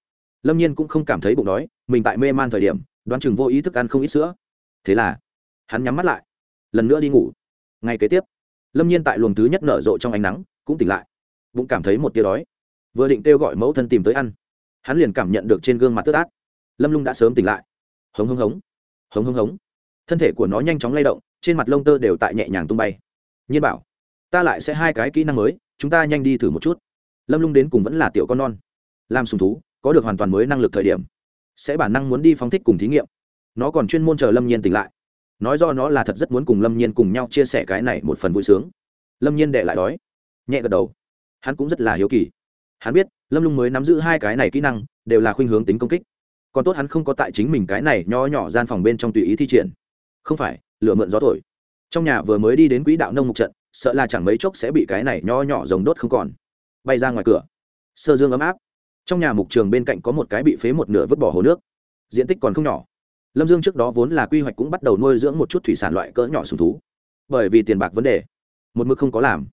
Lâm nhiên cũng không cảm thấy bụng đói, mình tại mê man thời điểm, đoán chừng vô ý thức ăn không ít sữa. Thế là, hắn nhắm mắt lại. Lần nữa đi ngủ. Ngay kế tiếp, lâm nhiên tại luồng thứ nhất nở rộ trong ánh nắng, cũng tỉnh lại. Bụng cảm thấy một tia đói. Vừa định kêu gọi mẫu thân tìm tới ăn, hắn liền cảm nhận được trên gương mặt tước át lâm lung đã sớm tỉnh lại. Hống hống hống. Hống hống hống. Thân thể của nó nhanh chóng lay động, trên mặt lông tơ đều tại nhẹ nhàng tung bay nhiên bảo, ta lại sẽ hai cái kỹ năng mới, chúng ta nhanh đi thử một chút. Lâm lung đến cùng vẫn là tiểu con non. Làm sùng thú, có được hoàn toàn mới năng lực thời điểm, sẽ bản năng muốn đi phóng thích cùng thí nghiệm. Nó còn chuyên môn chờ lâm nhiên tỉnh lại. Nói do nó là thật rất muốn cùng lâm nhiên cùng nhau chia sẻ cái này một phần vui sướng. Lâm nhiên đệ lại đói, nhẹ gật đầu. Hắn cũng rất là hiếu kỳ. Hắn biết, lâm lung mới nắm giữ hai cái này kỹ năng, đều là khuynh hướng tính công kích. Còn tốt hắn không có tại chính mình cái này nho nhỏ gian phòng bên trong tùy ý thi triển. Không phải lựa mượn gió thổi trong nhà vừa mới đi đến quỹ đạo nông mục trận, sợ là chẳng mấy chốc sẽ bị cái này nho nhỏ giống đốt không còn. Bay ra ngoài cửa. Sơ dương ấm áp. Trong nhà mục trường bên cạnh có một cái bị phế một nửa vứt bỏ hồ nước. Diện tích còn không nhỏ. Lâm dương trước đó vốn là quy hoạch cũng bắt đầu nuôi dưỡng một chút thủy sản loại cỡ nhỏ sùng thú. Bởi vì tiền bạc vấn đề, một mực không có làm.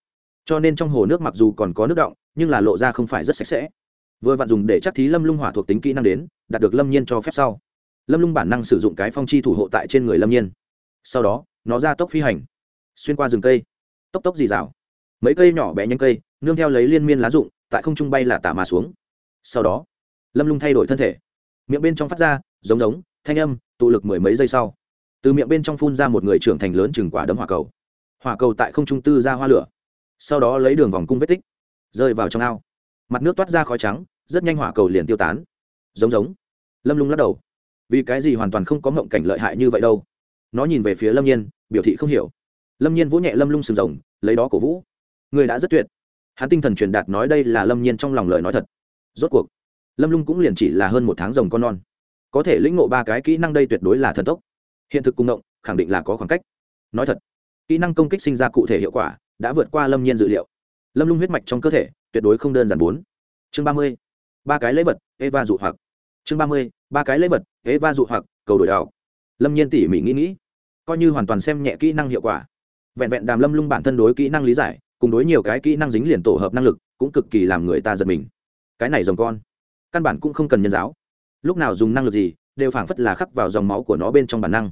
Cho nên trong hồ nước mặc dù còn có nước động nhưng là lộ ra không phải rất sạch sẽ. Vừa vặn dùng để chắc thí lâm lung hỏa thuộc tính kỹ năng đến, đạt được lâm nhiên cho phép sau. Lâm lung bản năng sử dụng cái phong chi thủ hộ tại trên người lâm nhiên. Sau đó nó ra tốc phi hành. Xuyên qua rừng cây, tốc tốc dì rào mấy cây nhỏ bé nhanh cây, nương theo lấy liên miên lá rụng, tại không trung bay là tả mà xuống. Sau đó, lâm lung thay đổi thân thể. Miệng bên trong phát ra giống giống, thanh âm, tụ lực mười mấy giây sau. Từ miệng bên trong phun ra một người trưởng thành lớn chừng quả đấm hỏa cầu. Hỏa cầu tại không trung tư ra hoa lửa. Sau đó lấy đường vòng cung vết tích, rơi vào trong ao. Mặt nước toát ra khói trắng, rất nhanh hỏa cầu liền tiêu tán. Giống giống. Lâm lung lắc đầu. Vì cái gì hoàn toàn không có mộng cảnh lợi hại như vậy đâu? Nó nhìn về phía lâm nhiên, biểu thị không hiểu. Lâm nhiên vỗ nhẹ lâm lung sừng rồng, lấy đó cổ vũ. Người đã rất tuyệt. Hắn tinh thần truyền đạt nói đây là lâm nhiên trong lòng lời nói thật. Rốt cuộc, lâm lung cũng liền chỉ là hơn một tháng rồng con non. Có thể lĩnh ngộ ba cái kỹ năng đây tuyệt đối là thần tốc. Hiện thực cung động, khẳng định là có khoảng cách. Nói thật, kỹ năng công kích sinh ra cụ thể hiệu quả đã vượt qua lâm nhiên dự liệu. Lâm lung huyết mạch trong cơ thể, tuyệt đối không đơn giản bốn. Chương ba mươi, ba cái lễ vật, eva dụ hoặc. Chương ba mươi, ba cái lễ vật, eva dụ hoặc, cầu đổi đào lâm nhiên tỉ mỉ nghĩ nghĩ, coi như hoàn toàn xem nhẹ kỹ năng hiệu quả. Vẹn vẹn đàm lâm lung bản thân đối kỹ năng lý giải, cùng đối nhiều cái kỹ năng dính liền tổ hợp năng lực, cũng cực kỳ làm người ta giật mình. Cái này dòng con, căn bản cũng không cần nhân giáo. Lúc nào dùng năng lực gì, đều phảng phất là khắc vào dòng máu của nó bên trong bản năng.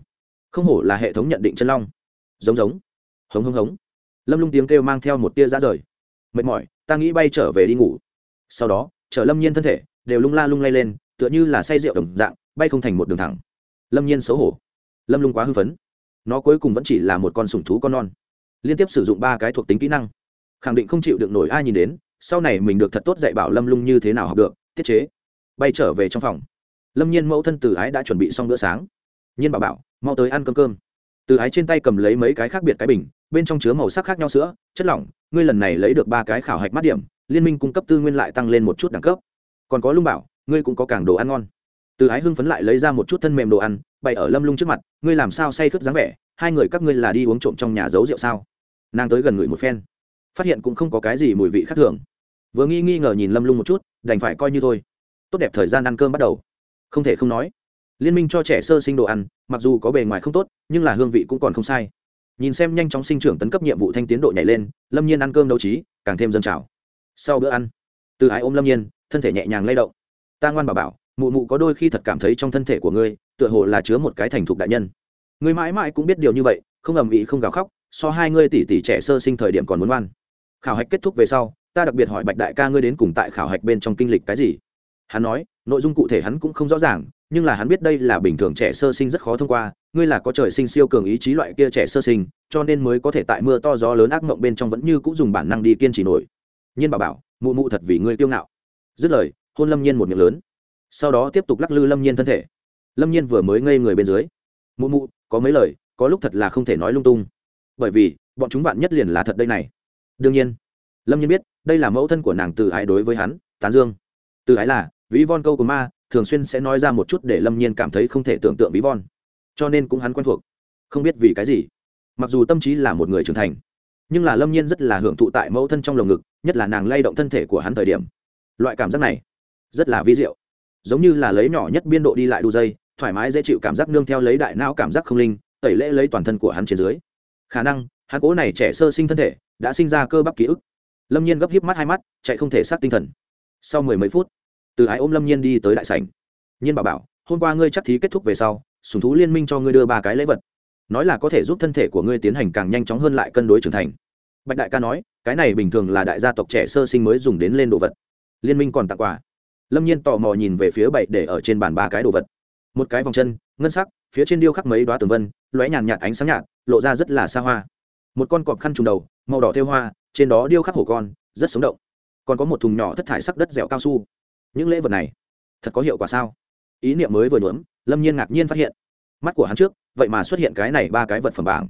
Không hổ là hệ thống nhận định chân long. Giống giống, hống hống hống. Lâm lung tiếng kêu mang theo một tia ra rời. Mệt mỏi, ta nghĩ bay trở về đi ngủ. Sau đó, chở lâm nhiên thân thể, đều lung la lung lay lên, tựa như là say rượu đồng dạng, bay không thành một đường thẳng lâm nhiên xấu hổ. Lâm lung quá hư phấn. Nó cuối cùng vẫn chỉ là một con sủng thú con non. Liên tiếp sử dụng ba cái thuộc tính kỹ năng. Khẳng định không chịu được nổi ai nhìn đến, sau này mình được thật tốt dạy bảo lâm lung như thế nào học được, tiết chế. Bay trở về trong phòng. Lâm nhiên mẫu thân từ ái đã chuẩn bị xong bữa sáng. Nhiên bảo bảo, mau tới ăn cơm cơm. Từ ái trên tay cầm lấy mấy cái khác biệt cái bình, bên trong chứa màu sắc khác nhau sữa, chất lỏng, ngươi lần này lấy được ba cái khảo hạch mắt điểm, liên minh cung cấp tư nguyên lại tăng lên một chút đẳng cấp. Còn có lung bảo, ngươi cũng có cảng đồ ăn ngon từ ái hưng phấn lại lấy ra một chút thân mềm đồ ăn, bày ở lâm lung trước mặt, ngươi làm sao say khướt dáng vẻ? Hai người các ngươi là đi uống trộm trong nhà giấu rượu sao? Nàng tới gần người một phen, phát hiện cũng không có cái gì mùi vị khác thường. Vừa nghi nghi ngờ nhìn lâm lung một chút, đành phải coi như thôi. Tốt đẹp thời gian ăn cơm bắt đầu. Không thể không nói, liên minh cho trẻ sơ sinh đồ ăn, mặc dù có bề ngoài không tốt, nhưng là hương vị cũng còn không sai. Nhìn xem nhanh chóng sinh trưởng tấn cấp nhiệm vụ thanh tiến độ nhảy lên, lâm nhiên ăn cơm đấu trí, càng thêm dân trào. Sau bữa ăn, từ ái ôm lâm nhiên, thân thể nhẹ nhàng lay động. Ta ngoan bảo bảo mụ mụ có đôi khi thật cảm thấy trong thân thể của ngươi, tựa hồ là chứa một cái thành thục đại nhân. Ngươi mãi mãi cũng biết điều như vậy, không ầm ĩ, không gào khóc, so hai ngươi tỷ tỷ trẻ sơ sinh thời điểm còn muốn ngoan. Khảo hạch kết thúc về sau, ta đặc biệt hỏi bạch đại ca ngươi đến cùng tại khảo hạch bên trong kinh lịch cái gì? Hắn nói, nội dung cụ thể hắn cũng không rõ ràng, nhưng là hắn biết đây là bình thường trẻ sơ sinh rất khó thông qua, ngươi là có trời sinh siêu cường ý chí loại kia trẻ sơ sinh, cho nên mới có thể tại mưa to gió lớn ác mộng bên trong vẫn như cũng dùng bản năng đi kiên trì nổi. Nhiên bảo bảo, mụ mụ thật vì ngươi kiêu ngạo. Dứt lời, hôn lâm nhiên một miệng lớn sau đó tiếp tục lắc lư lâm nhiên thân thể. Lâm nhiên vừa mới ngây người bên dưới. Mụ mụ, có mấy lời, có lúc thật là không thể nói lung tung. Bởi vì, bọn chúng bạn nhất liền là thật đây này. Đương nhiên, lâm nhiên biết, đây là mẫu thân của nàng từ ái đối với hắn, tán dương. Từ ái là, ví von câu của ma, thường xuyên sẽ nói ra một chút để lâm nhiên cảm thấy không thể tưởng tượng ví von. Cho nên cũng hắn quen thuộc. Không biết vì cái gì. Mặc dù tâm trí là một người trưởng thành, nhưng là lâm nhiên rất là hưởng thụ tại mẫu thân trong lồng ngực, nhất là nàng lay động thân thể của hắn thời điểm. Loại cảm giác này, rất là vi diệu giống như là lấy nhỏ nhất biên độ đi lại đu dây, thoải mái dễ chịu cảm giác nương theo lấy đại não cảm giác không linh, tẩy lễ lấy toàn thân của hắn trên dưới. Khả năng, hắn cố này trẻ sơ sinh thân thể đã sinh ra cơ bắp ký ức. Lâm nhiên gấp híp mắt hai mắt, chạy không thể sát tinh thần. Sau mười mấy phút, từ ái ôm lâm nhiên đi tới đại sảnh. Nhiên bảo bảo, hôm qua ngươi chắc thí kết thúc về sau sùng thú liên minh cho ngươi đưa ba cái lễ vật. Nói là có thể giúp thân thể của ngươi tiến hành càng nhanh chóng hơn lại cân đối trưởng thành. Bạch đại ca nói, cái này bình thường là đại gia tộc trẻ sơ sinh mới dùng đến lên đồ vật. Liên minh còn tặng quà lâm nhiên tò mò nhìn về phía bảy để ở trên bàn ba cái đồ vật. Một cái vòng chân, ngân sắc, phía trên điêu khắc mấy đoá tường vân, lóe nhàn nhạt ánh sáng nhạt, lộ ra rất là xa hoa. Một con cọp khăn trùng đầu, màu đỏ thêu hoa, trên đó điêu khắc hổ con, rất sống động. Còn có một thùng nhỏ thất thải sắc đất dẻo cao su. Những lễ vật này, thật có hiệu quả sao? Ý niệm mới vừa nhuốm, lâm nhiên ngạc nhiên phát hiện. Mắt của hắn trước, vậy mà xuất hiện cái này ba cái vật phẩm bảng.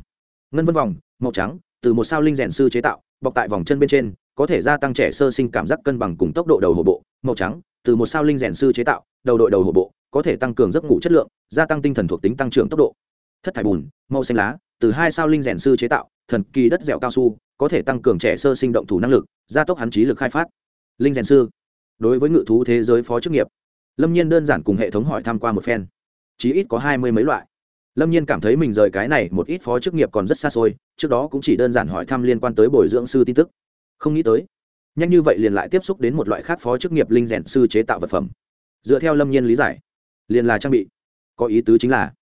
Ngân vân vòng, màu trắng, từ một sao linh rèn sư chế tạo, bọc tại vòng chân bên trên, có thể gia tăng trẻ sơ sinh cảm giác cân bằng cùng tốc độ đầu hổ bộ màu trắng, từ một sao linh rèn sư chế tạo, đầu đội đầu hổ bộ, có thể tăng cường giấc ngủ chất lượng, gia tăng tinh thần thuộc tính tăng trưởng tốc độ. Thất thải bùn, màu xanh lá, từ hai sao linh rèn sư chế tạo, thần kỳ đất dẻo cao su, có thể tăng cường trẻ sơ sinh động thủ năng lực, gia tốc hắn trí lực khai phát. Linh rèn sư. Đối với ngự thú thế giới phó chức nghiệp, lâm nhiên đơn giản cùng hệ thống hỏi tham q u a một phen. Chí ít có hai mươi mấy loại. Lâm nhiên cảm thấy mình rời cái này một ít phó chức nghiệp còn rất xa xôi, trước đó cũng chỉ đơn giản hỏi thăm liên quan tới bồi dưỡng sư tin tức. Không nghĩ tới nhanh như vậy liền lại tiếp xúc đến một loại khác phó chức nghiệp linh rèn sư chế tạo vật phẩm. Dựa theo lâm nhiên lý giải, liền là trang bị. Có ý tứ chính là,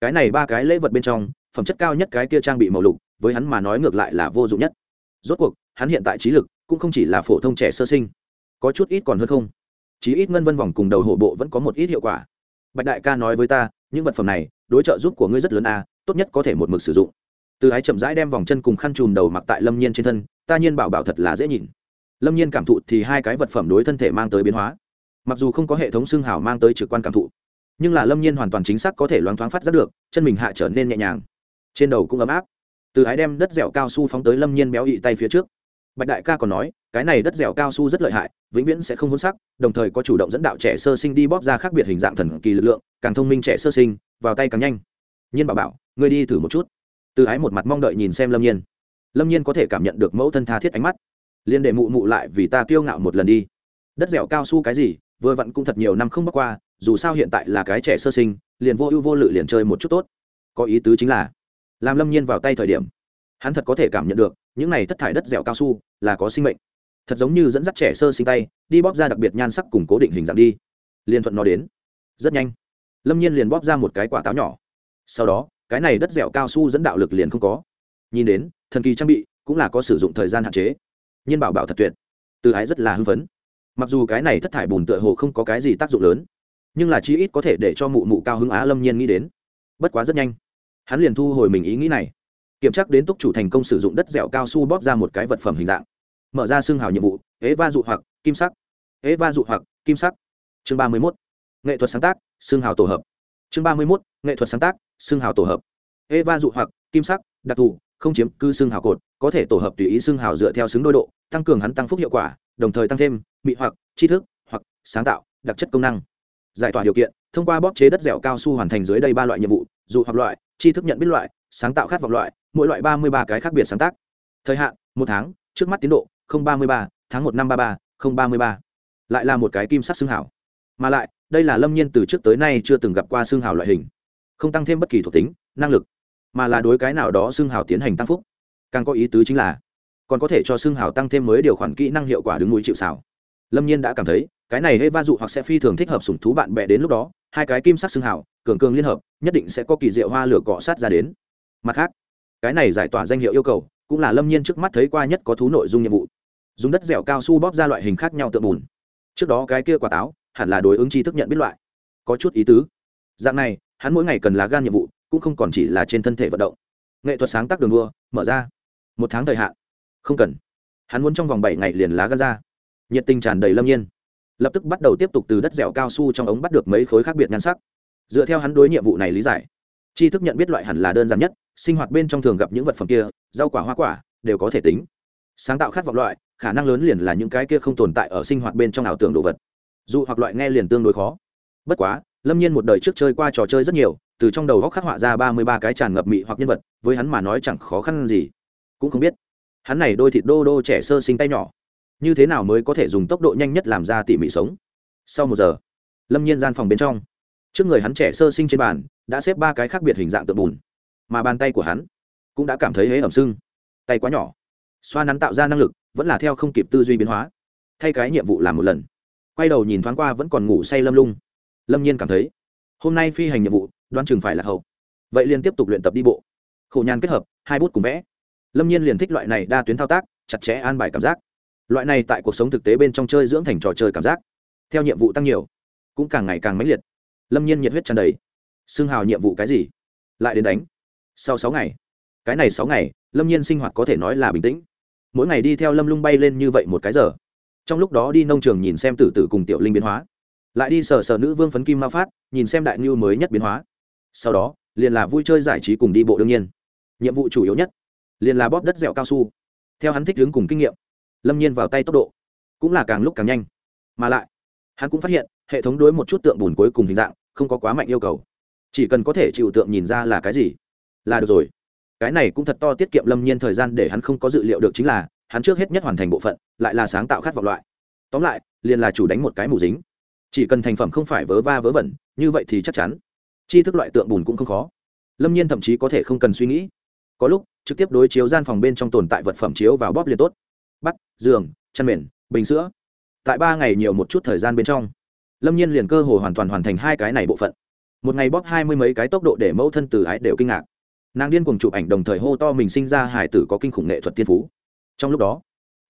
cái này ba cái lễ vật bên trong, phẩm chất cao nhất cái kia trang bị màu lục, với hắn mà nói ngược lại là vô dụng nhất. Rốt cuộc, hắn hiện tại trí lực, cũng không chỉ là phổ thông trẻ sơ sinh, có chút ít còn hơn không. Chí ít ngân vân vòng cùng đầu hộ bộ vẫn có một ít hiệu quả. Bạch đại ca nói với ta, những vật phẩm này, đối trợ giúp của ngươi rất lớn a, tốt nhất có thể một mực sử dụng. Từ ái chậm rãi đem vòng chân cùng khăn chùm đầu mặc tại lâm nhiên trên thân, ta nhiên bảo bảo thật là dễ nhìn lâm nhiên cảm thụ thì hai cái vật phẩm đối thân thể mang tới biến hóa. Mặc dù không có hệ thống xương hào mang tới trực quan cảm thụ, nhưng là lâm nhiên hoàn toàn chính xác có thể loáng thoáng phát giác được, chân mình hạ trở nên nhẹ nhàng, trên đầu cũng ấm áp. Từ ái đem đất dẻo cao su phóng tới lâm nhiên béo ị tay phía trước. Bạch đại ca còn nói, cái này đất dẻo cao su rất lợi hại, vĩnh viễn sẽ không hôn sắc, đồng thời có chủ động dẫn đạo trẻ sơ sinh đi bóp ra khác biệt hình dạng thần kỳ lực lượng, càng thông minh trẻ sơ sinh, vào tay càng nhanh. Nhiên bảo bảo, ngươi đi thử một chút. Từ ái một mặt mong đợi nhìn xem lâm nhiên. Lâm nhiên có thể cảm nhận được mẫu thân tha thiết ánh mắt liền để mụ mụ lại vì ta kiêu ngạo một lần đi. Đất dẻo cao su cái gì, vừa vặn cũng thật nhiều năm không bắc qua, dù sao hiện tại là cái trẻ sơ sinh, liền vô ưu vô lự liền chơi một chút tốt. Có ý tứ chính là, làm lâm nhiên vào tay thời điểm, hắn thật có thể cảm nhận được, những này thất thải đất dẻo cao su là có sinh mệnh. Thật giống như dẫn dắt trẻ sơ sinh tay, đi bóp ra đặc biệt nhan sắc cùng cố định hình dạng đi. Liền thuận nó đến. Rất nhanh, lâm nhiên liền bóp ra một cái quả táo nhỏ. Sau đó, cái này đất dẻo cao su dẫn đạo lực liền không có. Nhìn đến, thần kỳ trang bị cũng là có sử dụng thời gian hạn chế nhiên bảo bảo thật tuyệt. Từ ái rất là hưng phấn. Mặc dù cái này thất thải bùn tựa hồ không có cái gì tác dụng lớn, nhưng là chi ít có thể để cho mụ mụ cao hứng á lâm nhiên nghĩ đến. Bất quá rất nhanh, hắn liền thu hồi mình ý nghĩ này, kiểm tra đến túc chủ thành công sử dụng đất dẻo cao su bóp ra một cái vật phẩm hình dạng. Mở ra xương hào nhiệm vụ, ế va dụ hoặc, kim sắc. Ế va dụ hoặc, kim sắc. Chương ba mươi mốt, nghệ thuật sáng tác, xương hào tổ hợp. Chương ba mươi mốt, nghệ thuật sáng tác, xương hào tổ hợp. Ế va dụ hoặc, kim sắc, đặc thù không chiếm cư xương hào cột, có thể tổ hợp tùy ý xương hào dựa theo xứng đôi độ, tăng cường hắn tăng phúc hiệu quả, đồng thời tăng thêm bị hoặc, tri thức, hoặc sáng tạo, đặc chất công năng. Giải tỏa điều kiện, thông qua bóp chế đất dẻo cao su hoàn thành dưới đây ba loại nhiệm vụ dù hoặc loại, tri thức nhận biết loại, sáng tạo khát vọng loại, mỗi loại ba mươi ba cái khác biệt sáng tác. Thời hạn, một tháng, trước mắt tiến độ ba mươi ba, tháng một năm ba ba ba mươi ba. Lại là một cái kim sắc xương hảo mà lại, đây là lâm nhiên từ trước tới nay chưa từng gặp qua xương hảo loại hình. Không tăng thêm bất kỳ thuộc tính, năng lực mà là đối cái nào đó xương hào tiến hành tăng phúc. Càng có ý tứ chính là còn có thể cho xương hào tăng thêm mới điều khoản kỹ năng hiệu quả đứng núi chịu xảo lâm nhiên đã cảm thấy cái này hay va dụ hoặc sẽ phi thường thích hợp sủng thú bạn bè đến lúc đó hai cái kim sắc xương hào, cường cường liên hợp nhất định sẽ có kỳ diệu hoa lửa cọ sát ra đến. Mặt khác cái này giải tỏa danh hiệu yêu cầu cũng là lâm nhiên trước mắt thấy qua nhất có thú nội dung nhiệm vụ. Dùng đất dẻo cao su bóp ra loại hình khác nhau tượng bùn. Trước đó cái kia quả táo hẳn là đối ứng tri thức nhận biết loại. Có chút ý tứ. Dạng này hắn mỗi ngày cần lá gan nhiệm vụ cũng không còn chỉ là trên thân thể vận động. Nghệ thuật sáng tác đường đua, mở ra. Một tháng thời hạn. Không cần. Hắn muốn trong vòng bảy ngày liền lá gan ra. Nhiệt tình tràn đầy lâm nhiên. Lập tức bắt đầu tiếp tục từ đất dẻo cao su trong ống bắt được mấy khối khác biệt nhan sắc. Dựa theo hắn đối nhiệm vụ này lý giải, tri thức nhận biết loại hẳn là đơn giản nhất, sinh hoạt bên trong thường gặp những vật phẩm kia, rau quả hoa quả, đều có thể tính. Sáng tạo khát vọng loại, khả năng lớn liền là những cái kia không tồn tại ở sinh hoạt bên trong ảo tưởng đồ vật. Dù hoặc loại nghe liền tương đối khó. Bất quá, lâm nhiên một đời trước chơi qua trò chơi rất nhiều từ trong đầu góc khắc họa ra ba mươi ba cái tràn ngập mị hoặc nhân vật, với hắn mà nói chẳng khó khăn gì. Cũng không biết, hắn này đôi thịt đô đô trẻ sơ sinh tay nhỏ, như thế nào mới có thể dùng tốc độ nhanh nhất làm ra tỉ mỉ sống? Sau một giờ, lâm nhiên gian phòng bên trong, trước người hắn trẻ sơ sinh trên bàn, đã xếp ba cái khác biệt hình dạng tượng bùn, mà bàn tay của hắn cũng đã cảm thấy hế ẩm sưng, tay quá nhỏ. Xoa nắn tạo ra năng lực vẫn là theo không kịp tư duy biến hóa, thay cái nhiệm vụ làm một lần. Quay đầu nhìn thoáng qua vẫn còn ngủ say lâm lung. Lâm nhiên cảm thấy, hôm nay phi hành nhiệm vụ đoán chừng phải là hậu. Vậy liền tiếp tục luyện tập đi bộ. Khổ nhàn kết hợp, hai bút cùng vẽ. Lâm nhiên liền thích loại này đa tuyến thao tác, chặt chẽ an bài cảm giác. Loại này tại cuộc sống thực tế bên trong chơi dưỡng thành trò chơi cảm giác. Theo nhiệm vụ tăng nhiều, cũng càng ngày càng mãnh liệt. Lâm nhiên nhiệt huyết tràn đầy. Xương hào nhiệm vụ cái gì? Lại đến đánh. Sau sáu ngày. Cái này sáu ngày, lâm nhiên sinh hoạt có thể nói là bình tĩnh. Mỗi ngày đi theo lâm lung bay lên như vậy một cái giờ. Trong lúc đó đi nông trường nhìn xem tử tử cùng tiểu linh biến hóa. Lại đi sờ sờ nữ vương phấn kim ma phát, nhìn xem đại ngưu mới nhất biến hóa sau đó, liền là vui chơi giải trí cùng đi bộ đương nhiên. Nhiệm vụ chủ yếu nhất, liền là bóp đất dẻo cao su. Theo hắn thích hướng cùng kinh nghiệm, lâm nhiên vào tay tốc độ, cũng là càng lúc càng nhanh. Mà lại, hắn cũng phát hiện, hệ thống đối một chút tượng bùn cuối cùng hình dạng, không có quá mạnh yêu cầu. Chỉ cần có thể chịu tượng nhìn ra là cái gì, là được rồi. Cái này cũng thật to tiết kiệm lâm nhiên thời gian để hắn không có dự liệu được chính là, hắn trước hết nhất hoàn thành bộ phận, lại là sáng tạo khát vọng loại. Tóm lại, liền là chủ đánh một cái mù dính. Chỉ cần thành phẩm không phải vớ va vớ vẩn, như vậy thì chắc chắn chi thức loại tượng bùn cũng không khó. Lâm nhiên thậm chí có thể không cần suy nghĩ. Có lúc, trực tiếp đối chiếu gian phòng bên trong tồn tại vật phẩm chiếu vào bóp liền tốt. Bắt giường, chăn mền, bình sữa. Tại ba ngày nhiều một chút thời gian bên trong, lâm nhiên liền cơ hồ hoàn toàn hoàn thành hai cái này bộ phận. Một ngày bóp hai mươi mấy cái tốc độ để mẫu thân từ ái đều kinh ngạc. Nàng điên cùng chụp ảnh đồng thời hô to mình sinh ra hải tử có kinh khủng nghệ thuật tiên phú. Trong lúc đó,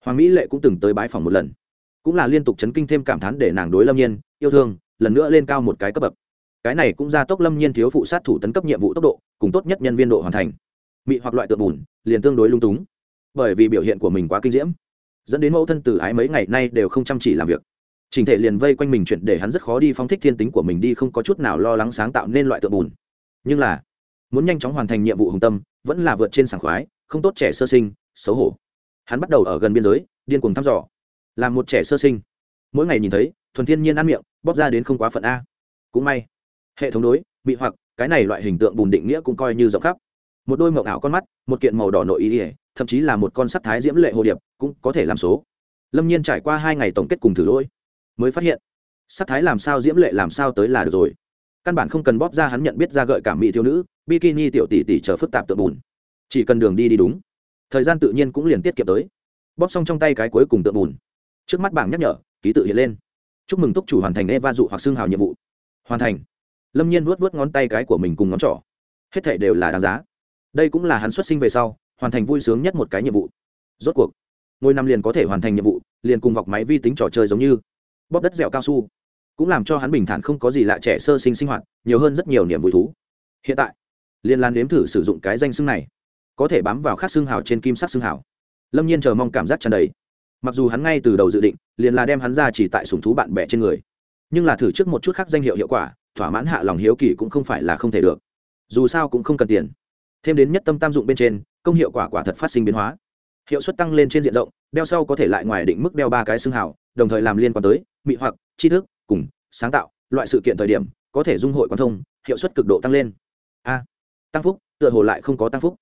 hoàng mỹ lệ cũng từng tới bái phòng một lần. Cũng là liên tục chấn kinh thêm cảm thán để nàng đối lâm nhiên, yêu thương, lần nữa lên cao một cái cấp bậc cái này cũng ra tốc lâm nhiên thiếu phụ sát thủ tấn cấp nhiệm vụ tốc độ, cùng tốt nhất nhân viên độ hoàn thành. Mị hoặc loại tượng bùn, liền tương đối lung túng. Bởi vì biểu hiện của mình quá kinh diễm, dẫn đến mẫu thân từ ái mấy ngày nay đều không chăm chỉ làm việc. Trình thể liền vây quanh mình chuyện để hắn rất khó đi phóng thích thiên tính của mình đi, không có chút nào lo lắng sáng tạo nên loại tượng bùn. Nhưng là, muốn nhanh chóng hoàn thành nhiệm vụ hùng tâm, vẫn là vượt trên sảng khoái, không tốt trẻ sơ sinh, xấu hổ. Hắn bắt đầu ở gần biên giới, điên cuồng thăm dò. Làm một trẻ sơ sinh. Mỗi ngày nhìn thấy, thuần thiên nhiên ăn miệng, bóp ra đến không quá phận a. Cũng may hệ thống đối bị hoặc, cái này loại hình tượng bùn định nghĩa cũng coi như rộng khắp. Một đôi mậu ảo con mắt, một kiện màu đỏ nội ý ỉa thậm chí là một con sắc thái diễm lệ hồ điệp, cũng có thể làm số. Lâm nhiên trải qua hai ngày tổng kết cùng thử lỗi, mới phát hiện, sắc thái làm sao diễm lệ làm sao tới là được rồi. Căn bản không cần bóp ra hắn nhận biết ra gợi cảm mỹ thiếu nữ, bikini tiểu tỷ tỷ chờ phức tạp tượng bùn. Chỉ cần đường đi đi đúng, thời gian tự nhiên cũng liền tiết kiệm tới. Bóp xong trong tay cái cuối cùng tượng bùn, trước mắt bảng nhắc nhở, ký tự hiện lên. Chúc mừng túc chủ hoàn thành eva dụ hoặc xương hào nhiệm vụ. Hoàn thành lâm nhiên vuốt vuốt ngón tay cái của mình cùng ngón trỏ. Hết thảy đều là đáng giá. Đây cũng là hắn xuất sinh về sau, hoàn thành vui sướng nhất một cái nhiệm vụ. Rốt cuộc, ngôi năm liền có thể hoàn thành nhiệm vụ, liền cùng vọc máy vi tính trò chơi giống như. Bóp đất dẻo cao su, cũng làm cho hắn bình thản không có gì lạ trẻ sơ sinh sinh hoạt, nhiều hơn rất nhiều niềm vui thú. Hiện tại liên lan nếm thử sử dụng cái danh xưng này. Có thể bám vào khắc xương hào trên kim sắc xương hào. Lâm nhiên chờ mong cảm giác tràn đầy. Mặc dù hắn ngay từ đầu dự định, liền là đem hắn ra chỉ tại sùng thú bạn bè trên người, nhưng là thử trước một chút khác danh hiệu hiệu quả thỏa mãn hạ lòng hiếu kỳ cũng không phải là không thể được. Dù sao cũng không cần tiền. Thêm đến nhất tâm tam dụng bên trên, công hiệu quả quả thật phát sinh biến hóa. Hiệu suất tăng lên trên diện rộng, đeo sau có thể lại ngoài định mức đeo ba cái xương hào, đồng thời làm liên quan tới mị hoặc, tri thức, cùng sáng tạo, loại sự kiện thời điểm, có thể dung hội quan thông, hiệu suất cực độ tăng lên. A, tăng phúc, tựa hồ lại không có tăng phúc.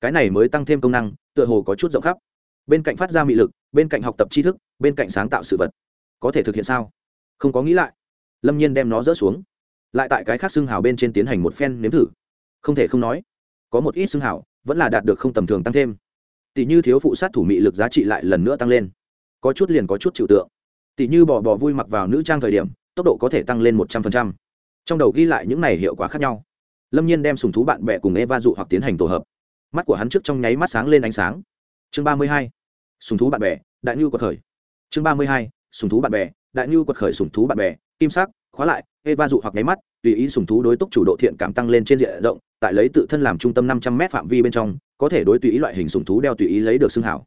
Cái này mới tăng thêm công năng, tựa hồ có chút rộng khắp. Bên cạnh phát ra mị lực, bên cạnh học tập tri thức, bên cạnh sáng tạo sự vật. Có thể thực hiện sao? Không có nghĩ lại. Lâm nhiên đem nó dỡ xuống lại tại cái khác xương hào bên trên tiến hành một phen nếm thử. Không thể không nói, có một ít xương hào vẫn là đạt được không tầm thường tăng thêm. Tỷ như thiếu phụ sát thủ mị lực giá trị lại lần nữa tăng lên. Có chút liền có chút chịu tượng. Tỷ như bỏ bỏ vui mặc vào nữ trang thời điểm, tốc độ có thể tăng lên một trăm phần trăm. Trong đầu ghi lại những này hiệu quả khác nhau. Lâm nhiên đem sùng thú bạn bè cùng eva dụ hoặc tiến hành tổ hợp. Mắt của hắn trước trong nháy mắt sáng lên ánh sáng. Chương ba mươi hai, sùng thú bạn bè, đại ngưu quật khởi. Chương ba mươi hai, sùng thú bạn bè, đại ngưu quật khởi sùng thú bạn bè, kim sắc khóa lại, eva dụ hoặc nháy mắt, tùy ý sùng thú đối túc chủ độ thiện cảm tăng lên trên diện rộng, tại lấy tự thân làm trung tâm năm trăm m phạm vi bên trong, có thể đối tùy ý loại hình sùng thú đeo tùy ý lấy được xương hảo.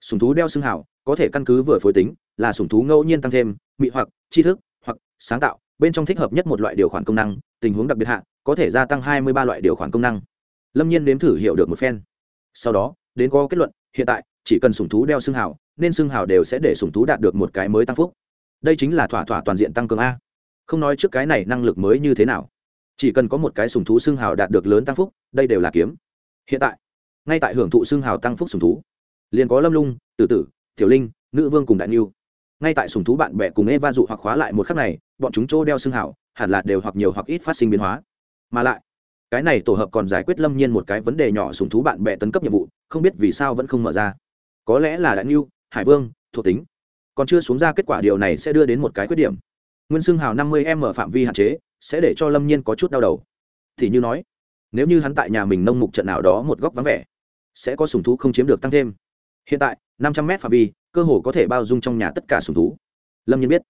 Sùng thú đeo xương hảo, có thể căn cứ vừa phối tính, là sùng thú ngẫu nhiên tăng thêm, mị hoặc, tri thức, hoặc, sáng tạo, bên trong thích hợp nhất một loại điều khoản công năng, tình huống đặc biệt hạ, có thể gia tăng hai mươi ba loại điều khoản công năng. Lâm nhiên nếm thử hiểu được một phen. Sau đó, đến có kết luận, hiện tại, chỉ cần sùng thú đeo xương hảo, nên xương hảo đều sẽ để sùng thú đạt được một cái mới tăng phúc. Đây chính là thỏa thỏa toàn diện tăng cường a không nói trước cái này năng lực mới như thế nào. Chỉ cần có một cái sùng thú xương hào đạt được lớn tăng phúc, đây đều là kiếm. Hiện tại, ngay tại hưởng thụ xương hào tăng phúc sùng thú, liền có lâm lung, tử tử, tiểu linh, nữ vương cùng đại niu ngay tại sùng thú bạn bè cùng eva dụ hoặc khóa lại một khắc này, bọn chúng chỗ đeo xương hào, hẳn là đều hoặc nhiều hoặc ít phát sinh biến hóa. Mà lại, cái này tổ hợp còn giải quyết lâm nhiên một cái vấn đề nhỏ sùng thú bạn bè tấn cấp nhiệm vụ, không biết vì sao vẫn không mở ra. Có lẽ là đại niu hải vương, thuộc tính. Còn chưa xuống ra kết quả điều này sẽ đưa đến một cái khuyết điểm nguyên xương hào năm mươi m phạm vi hạn chế, sẽ để cho lâm nhiên có chút đau đầu. Thì như nói, nếu như hắn tại nhà mình nông mục trận nào đó một góc vắng vẻ, sẽ có sùng thú không chiếm được tăng thêm. Hiện tại, năm trăm m phạm vi, cơ hồ có thể bao dung trong nhà tất cả sùng thú. Lâm nhiên biết,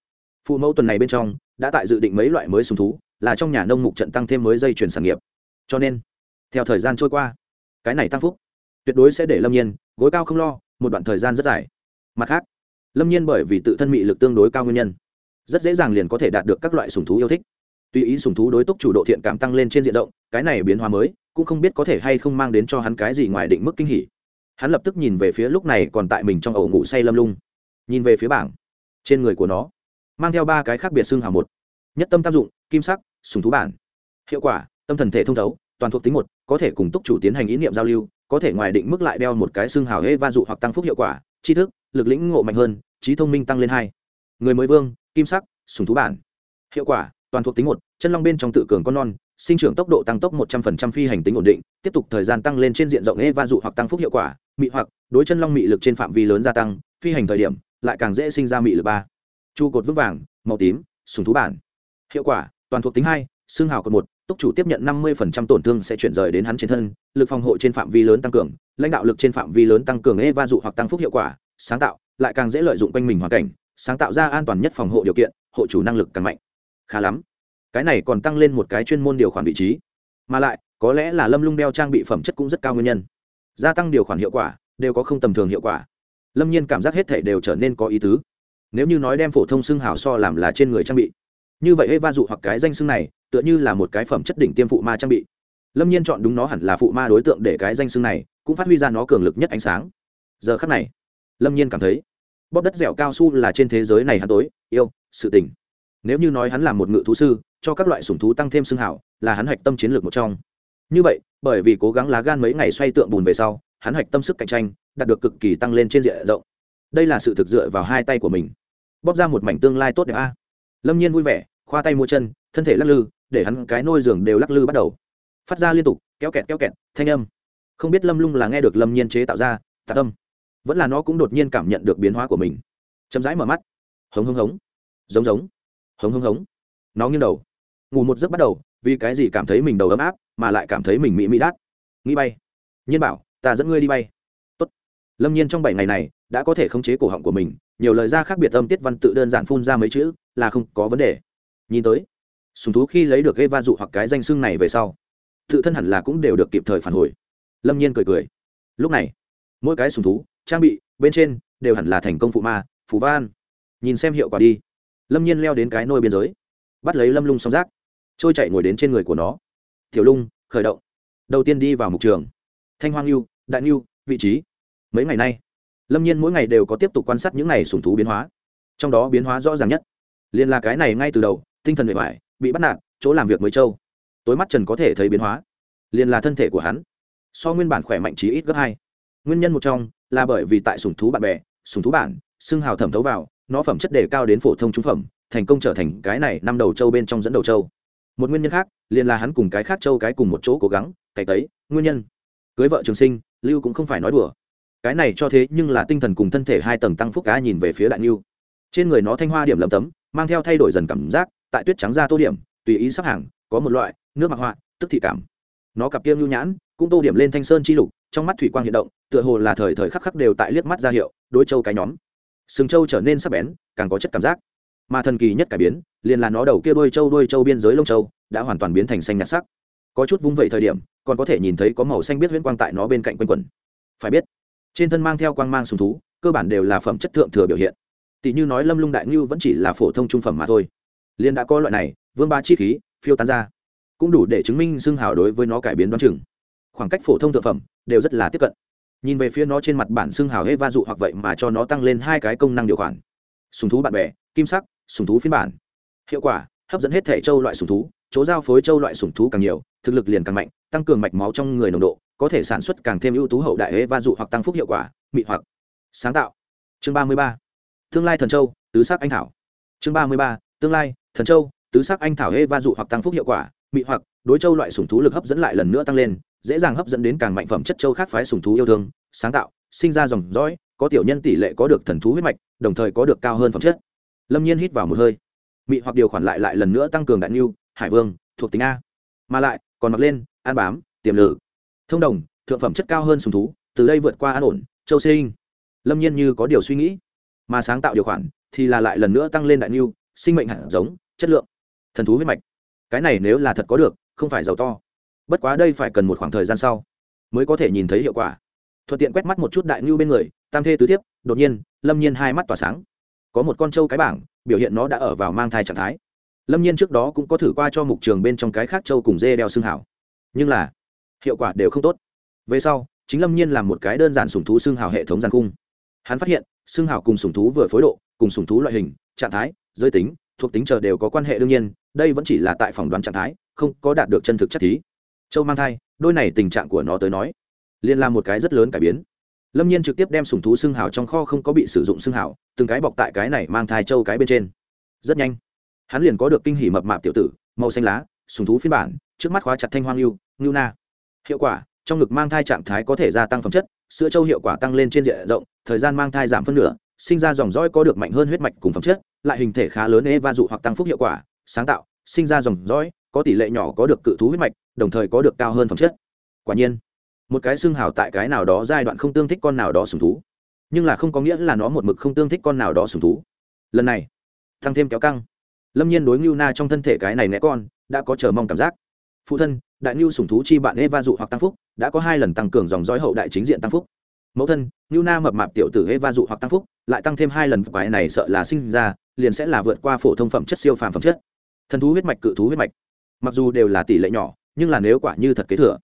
phụ mẫu tuần này bên trong, đã tại dự định mấy loại mới sùng thú, là trong nhà nông mục trận tăng thêm mới dây chuyển sản nghiệp. Cho nên, theo thời gian trôi qua, cái này tăng phúc, tuyệt đối sẽ để lâm nhiên gối cao không lo, một đoạn thời gian rất dài. Mặt khác, lâm nhiên bởi vì tự thân mị lực tương đối cao nguyên nhân rất dễ dàng liền có thể đạt được các loại sùng thú yêu thích. Tuy ý sùng thú đối túc chủ độ thiện cảm tăng lên trên diện rộng, cái này biến hóa mới, cũng không biết có thể hay không mang đến cho hắn cái gì ngoài định mức kinh hỉ. Hắn lập tức nhìn về phía lúc này còn tại mình trong ổ ngủ say lâm lung. Nhìn về phía bảng. Trên người của nó, mang theo ba cái khác biệt xương hào một. Nhất tâm tam dụng, kim sắc, sùng thú bản. Hiệu quả, tâm thần thể thông thấu, toàn thuộc tính một, có thể cùng túc chủ tiến hành ý niệm giao lưu, có thể ngoài định mức lại đeo một cái xương hào hê va dụ hoặc tăng phúc hiệu quả, tri thức, lực lĩnh ngộ mạnh hơn, trí thông minh tăng lên hai. Người mới vương kim sắc, sùng thú bản. Hiệu quả, toàn thuộc tính một, chân long bên trong tự cường con non, sinh trưởng tốc độ tăng tốc một trăm phần trăm phi hành tính ổn định, tiếp tục thời gian tăng lên trên diện rộng e va dụ hoặc tăng phúc hiệu quả, mị hoặc, đối chân long mị lực trên phạm vi lớn gia tăng, phi hành thời điểm, lại càng dễ sinh ra mị lực ba. Chu cột vững vàng, màu tím, sùng thú bản. Hiệu quả, toàn thuộc tính hai, xương hào cột một túc chủ tiếp nhận năm mươi phần trăm tổn thương sẽ chuyển rời đến hắn trên thân, lực phòng hộ trên phạm vi lớn tăng cường, lãnh đạo lực trên phạm vi lớn tăng cường e va dụ hoặc tăng phúc hiệu quả, sáng tạo, lại càng dễ lợi dụng quanh mình hoàn cảnh sáng tạo ra an toàn nhất phòng hộ điều kiện, hộ chủ năng lực càng mạnh. Khá lắm. Cái này còn tăng lên một cái chuyên môn điều khoản vị trí. Mà lại, có lẽ là lâm lung đeo trang bị phẩm chất cũng rất cao nguyên nhân. Gia tăng điều khoản hiệu quả, đều có không tầm thường hiệu quả. Lâm nhiên cảm giác hết thể đều trở nên có ý tứ. Nếu như nói đem phổ thông xưng hào so làm là trên người trang bị, như vậy ê va dụ hoặc cái danh xưng này, tựa như là một cái phẩm chất đỉnh tiêm phụ ma trang bị. Lâm nhiên chọn đúng nó hẳn là phụ ma đối tượng để cái danh xưng này, cũng phát huy ra nó cường lực nhất ánh sáng. Giờ khắc này, lâm nhiên cảm thấy bóp đất dẻo cao su là trên thế giới này hắn tối, yêu, sự tình. Nếu như nói hắn là một ngự thú sư, cho các loại sủng thú tăng thêm xương hảo, là hắn hạch tâm chiến lược một trong. Như vậy, bởi vì cố gắng lá gan mấy ngày xoay tượng bùn về sau, hắn hạch tâm sức cạnh tranh, đạt được cực kỳ tăng lên trên diện rộng. Đây là sự thực dựa vào hai tay của mình. Bóp ra một mảnh tương lai tốt đẹp a. Lâm nhiên vui vẻ, khoa tay mua chân, thân thể lắc lư, để hắn cái nôi giường đều lắc lư bắt đầu. Phát ra liên tục, kéo kẹt kéo kẹt, thanh âm. Không biết lâm lung là nghe được lâm nhiên chế tạo ra, tạ tâm vẫn là nó cũng đột nhiên cảm nhận được biến hóa của mình. Chậm rãi mở mắt. Hống hống hống. Giống giống. Hống hống hống. Nó nghiêng đầu. Ngủ một giấc bắt đầu, vì cái gì cảm thấy mình đầu ấm áp, mà lại cảm thấy mình mỹ mỹ đát? Nghĩ bay. Nhiên bảo, ta dẫn ngươi đi bay. Tốt. lâm nhiên trong bảy ngày này, đã có thể khống chế cổ họng của mình, nhiều lời ra khác biệt âm tiết văn tự đơn giản phun ra mấy chữ, là không có vấn đề. Nhìn tới, sùng thú khi lấy được gây va dụ hoặc cái danh xưng này về sau, tự thân hẳn là cũng đều được kịp thời phản hồi. Lâm nhiên cười cười. Lúc này, mỗi cái sùng thú trang bị, bên trên đều hẳn là thành công phụ ma, phù van nhìn xem hiệu quả đi. Lâm nhiên leo đến cái nôi biên giới. Bắt lấy lâm lung song rác trôi chạy ngồi đến trên người của nó. Tiểu lung, khởi động. Đầu tiên đi vào mục trường. Thanh hoang lưu đại lưu vị trí. Mấy ngày nay, lâm nhiên mỗi ngày đều có tiếp tục quan sát những n à y sùng thú biến hóa. Trong đó biến hóa rõ ràng nhất. Liền là cái này ngay từ đầu, tinh thần bề ngoài bị bắt nạt, chỗ làm việc mới trâu. Tối mắt trần có thể thấy biến hóa. Liền là thân thể của hắn. So nguyên bản khỏe mạnh trí ít gấp hai nguyên nhân một trong là bởi vì tại sùng thú bạn bè, sùng thú bản xương hào thẩm thấu vào, nó phẩm chất đề cao đến phổ thông trung phẩm, thành công trở thành cái này năm đầu châu bên trong dẫn đầu châu. Một nguyên nhân khác, liền là hắn cùng cái khác châu cái cùng một chỗ cố gắng, cày tấy, nguyên nhân. Cưới vợ trường sinh, lưu cũng không phải nói đùa. Cái này cho thế nhưng là tinh thần cùng thân thể hai tầng tăng phúc cá nhìn về phía đại lưu trên người nó thanh hoa điểm lầm tấm, mang theo thay đổi dần cảm giác, tại tuyết trắng ra tô điểm, tùy ý sắp hàng, có một loại, nước mặc họa, tức thị cảm. Nó cặp kiêm nhu nhãn cũng tô điểm lên thanh sơn chi lục trong mắt thủy quang hiện động tựa hồ là thời thời khắc khắc đều tại liếc mắt ra hiệu đối châu cái nhóm. Sừng châu trở nên sắc bén càng có chất cảm giác. Mà thần kỳ nhất cải biến liền là nó đầu kia đôi châu đôi châu biên giới lông châu đã hoàn toàn biến thành xanh nhạt sắc. Có chút vung vẩy thời điểm còn có thể nhìn thấy có màu xanh biết huyễn quang tại nó bên cạnh quanh quẩn, phải biết trên thân mang theo quang mang sùng thú cơ bản đều là phẩm chất thượng thừa biểu hiện. Tỷ như nói lâm lung đại ngưu vẫn chỉ là phổ thông trung phẩm mà thôi. Liền đã có loại này vương ba chi khí phiêu tán ra cũng đủ để chứng minh xương hào đối với nó cải biến đoán chừng khoảng cách phổ thông thực phẩm đều rất là tiếp cận. Nhìn về phía nó trên mặt bản xương hào hê va dụ hoặc vậy mà cho nó tăng lên hai cái công năng điều khoản. Sùng thú bạn bè, kim sắc, sùng thú phiên bản. Hiệu quả, hấp dẫn hết thể châu loại sùng thú, chỗ giao phối châu loại sùng thú càng nhiều, thực lực liền càng mạnh, tăng cường mạch máu trong người nồng độ, có thể sản xuất càng thêm ưu tú hậu đại hê va dụ hoặc tăng phúc hiệu quả, mị hoặc. Sáng tạo. Chương ba mươi ba. Tương lai thần châu, tứ sắc anh thảo. Chương ba mươi ba. Tương lai thần châu, tứ sắc anh thảo hê va dụ hoặc tăng phúc hiệu quả, mị hoặc. Đối châu loại sủng thú lực hấp dẫn lại lần nữa tăng lên dễ dàng hấp dẫn đến càng mạnh phẩm chất châu khác phái sùng thú yêu thương, sáng tạo, sinh ra dòng dõi, có tiểu nhân tỷ lệ có được thần thú huyết mạch, đồng thời có được cao hơn phẩm chất. Lâm nhiên hít vào một hơi. Mị hoặc điều khoản lại lại lần nữa tăng cường đại niu hải vương, thuộc tính a. Mà lại, còn mặc lên an bám, tiềm lử. Thông đồng, thượng phẩm chất cao hơn sùng thú, từ đây vượt qua an ổn, châu sinh. Lâm nhiên như có điều suy nghĩ. Mà sáng tạo điều khoản, thì là lại lần nữa tăng lên đại niu sinh mệnh hạt giống, chất lượng, thần thú huyết mạch. Cái này nếu là thật có được, không phải giàu to bất quá đây phải cần một khoảng thời gian sau mới có thể nhìn thấy hiệu quả. Thuận tiện quét mắt một chút đại ngưu bên người, tam thê tứ tiếp đột nhiên, lâm nhiên hai mắt tỏa sáng. Có một con trâu cái bảng, biểu hiện nó đã ở vào mang thai trạng thái. Lâm nhiên trước đó cũng có thử qua cho mục trường bên trong cái khác trâu cùng dê đeo xương hảo. Nhưng là, hiệu quả đều không tốt. Về sau, chính lâm nhiên làm một cái đơn giản sùng thú xương hào hệ thống giàn cung hắn phát hiện, xương hào cùng sùng thú vừa phối độ, cùng sùng thú loại hình, trạng thái, giới tính, thuộc tính chờ đều có quan hệ đương nhiên, đây vẫn chỉ là tại phòng đoán trạng thái, không có đạt được chân thực chất thí châu mang thai, đôi này tình trạng của nó tới nói liên là một cái rất lớn cải biến. Lâm nhiên trực tiếp đem sùng thú xương hào trong kho không có bị sử dụng xương hào, từng cái bọc tại cái này mang thai châu cái bên trên. Rất nhanh, hắn liền có được kinh hỉ mập mạp tiểu tử, màu xanh lá sùng thú phiên bản, trước mắt khóa chặt thanh hoang lưu, ngưu na. Hiệu quả, trong ngực mang thai trạng thái có thể gia tăng phẩm chất, sữa châu hiệu quả tăng lên trên diện rộng, thời gian mang thai giảm phân nửa, sinh ra dòng dõi có được mạnh hơn huyết mạch cùng phẩm chất, lại hình thể khá lớn ê va dụ hoặc tăng phúc hiệu quả, sáng tạo, sinh ra dòng dõi có tỷ lệ nhỏ có được cự thú huyết mạch, đồng thời có được cao hơn phẩm chất. Quả nhiên, một cái xương hào tại cái nào đó giai đoạn không tương thích con nào đó sùng thú, nhưng là không có nghĩa là nó một mực không tương thích con nào đó sùng thú. Lần này tăng thêm kéo căng. Lâm nhiên đối ngưu na trong thân thể cái này né con, đã có chờ mong cảm giác. Phụ thân, đại ngưu sùng thú chi bạn eva dụ hoặc tăng phúc, đã có hai lần tăng cường dòng dõi hậu đại chính diện tăng phúc. Mẫu thân, ngưu na mập mạp tiểu tử eva dụ hoặc tăng phúc, lại tăng thêm hai lần quái này sợ là sinh ra, liền sẽ là vượt qua phổ thông phẩm chất siêu phàm phẩm chất. Thần thú huyết mạch, cự thú huyết mạch mặc dù đều là tỷ lệ nhỏ, nhưng là nếu quả như thật kế thừa,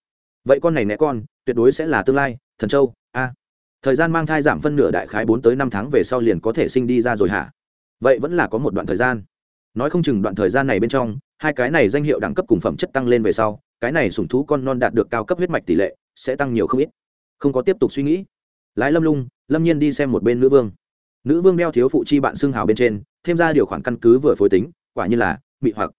vậy con này né con, tuyệt đối sẽ là tương lai, thần châu, a. Thời gian mang thai giảm phân nửa đại khái bốn tới năm tháng về sau liền có thể sinh đi ra rồi hả? Vậy vẫn là có một đoạn thời gian. Nói không chừng đoạn thời gian này bên trong, hai cái này danh hiệu đẳng cấp cùng phẩm chất tăng lên về sau, cái này sủng thú con non đạt được cao cấp huyết mạch tỷ lệ sẽ tăng nhiều không ít. Không có tiếp tục suy nghĩ. Lái lâm lung, lâm nhiên đi xem một bên nữ vương. Nữ vương đeo thiếu phụ chi bạn xương hào bên trên, thêm ra điều khoản căn cứ vừa phối tính, quả như là mị hoặc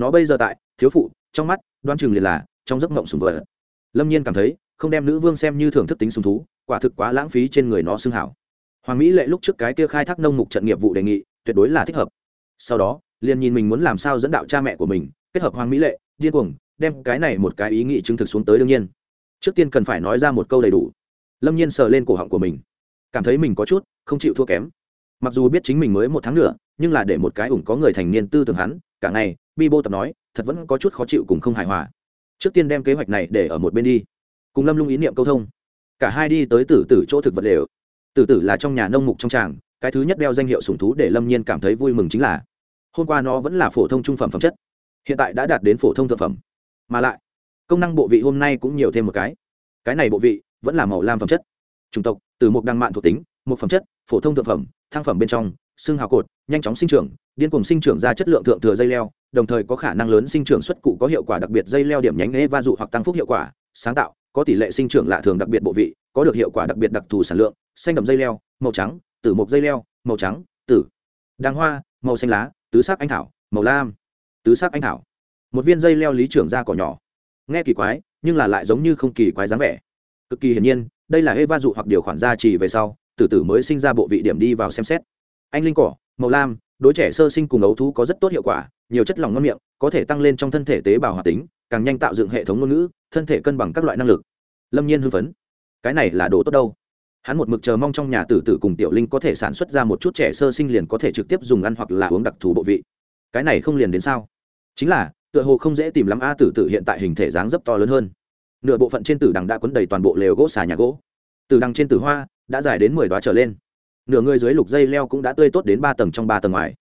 nó bây giờ tại, thiếu phụ, trong mắt đoan chừng liền là, trong giấc mộng sùng vợ lâm nhiên cảm thấy, không đem nữ vương xem như thưởng thức tính sùng thú, quả thực quá lãng phí trên người nó xưng hảo. Hoàng mỹ lệ lúc trước cái kia khai thác nông mục trận nghiệp vụ đề nghị, tuyệt đối là thích hợp. Sau đó, liền nhìn mình muốn làm sao dẫn đạo cha mẹ của mình, kết hợp hoàng mỹ lệ, điên cuồng, đem cái này một cái ý nghĩ chứng thực xuống tới đương nhiên. Trước tiên cần phải nói ra một câu đầy đủ. Lâm nhiên sờ lên cổ họng của mình. Cảm thấy mình có chút, không chịu thua kém. Mặc dù biết chính mình mới một tháng nữa, nhưng là để một cái ủng có người thành niên tư tưởng hắn, cả ngày bi bô tập nói, thật vẫn có chút khó chịu cùng không hài hòa. Trước tiên đem kế hoạch này để ở một bên đi. Cùng lâm lung ý niệm câu thông. Cả hai đi tới tử tử chỗ thực vật lều. Tử tử là trong nhà nông mục trong tràng, cái thứ nhất đeo danh hiệu sùng thú để lâm nhiên cảm thấy vui mừng chính là, hôm qua nó vẫn là phổ thông trung phẩm phẩm chất, hiện tại đã đạt đến phổ thông thượng phẩm. Mà lại, công năng bộ vị hôm nay cũng nhiều thêm một cái. Cái này bộ vị vẫn là màu lam phẩm chất. Chủng tộc, từ một đăng mạn thuộc tính một phẩm chất, phổ thông thượng phẩm, thang phẩm bên trong, xương hào cột, nhanh chóng sinh trưởng, điên cùng sinh trưởng ra chất lượng thượng thừa dây leo đồng thời có khả năng lớn sinh trưởng xuất cụ có hiệu quả đặc biệt dây leo điểm nhánh e va dụ hoặc tăng phúc hiệu quả, sáng tạo, có tỷ lệ sinh trưởng lạ thường đặc biệt bộ vị, có được hiệu quả đặc biệt đặc thù sản lượng, xanh đậm dây leo, màu trắng, tử mộc dây leo, màu trắng, tử. Đàng hoa, màu xanh lá, tứ sắc anh thảo, màu lam, tứ sắc anh thảo. Một viên dây leo lý trưởng ra cỏ nhỏ. Nghe kỳ quái, nhưng là lại giống như không kỳ quái dáng vẻ. Cực kỳ hiển nhiên, đây là eva dụ hoặc điều khoản gia trì về sau tử tử mới sinh ra bộ vị điểm đi vào xem xét. Anh linh cỏ, màu lam, đối trẻ sơ sinh cùng ấu thú có rất tốt hiệu quả nhiều chất lỏng ngon miệng, có thể tăng lên trong thân thể tế bào hoạt tính, càng nhanh tạo dựng hệ thống ngôn ngữ, thân thể cân bằng các loại năng lực. Lâm nhiên hưng phấn. Cái này là đồ tốt đâu? Hắn một mực chờ mong trong nhà tử tử cùng tiểu linh có thể sản xuất ra một chút trẻ sơ sinh liền có thể trực tiếp dùng ăn hoặc là uống đặc thù bộ vị. Cái này không liền đến sao? Chính là, tựa hồ không dễ tìm lắm a, tử tử hiện tại hình thể dáng dấp to lớn hơn. Nửa bộ phận trên tử đằng đã quấn đầy toàn bộ lều gỗ xà nhà gỗ. Tử đằng trên tử hoa đã dài đến mười đoá trở lên. Nửa người dưới lục dây leo cũng đã tươi tốt đến ba tầng trong ba tầng ngoài.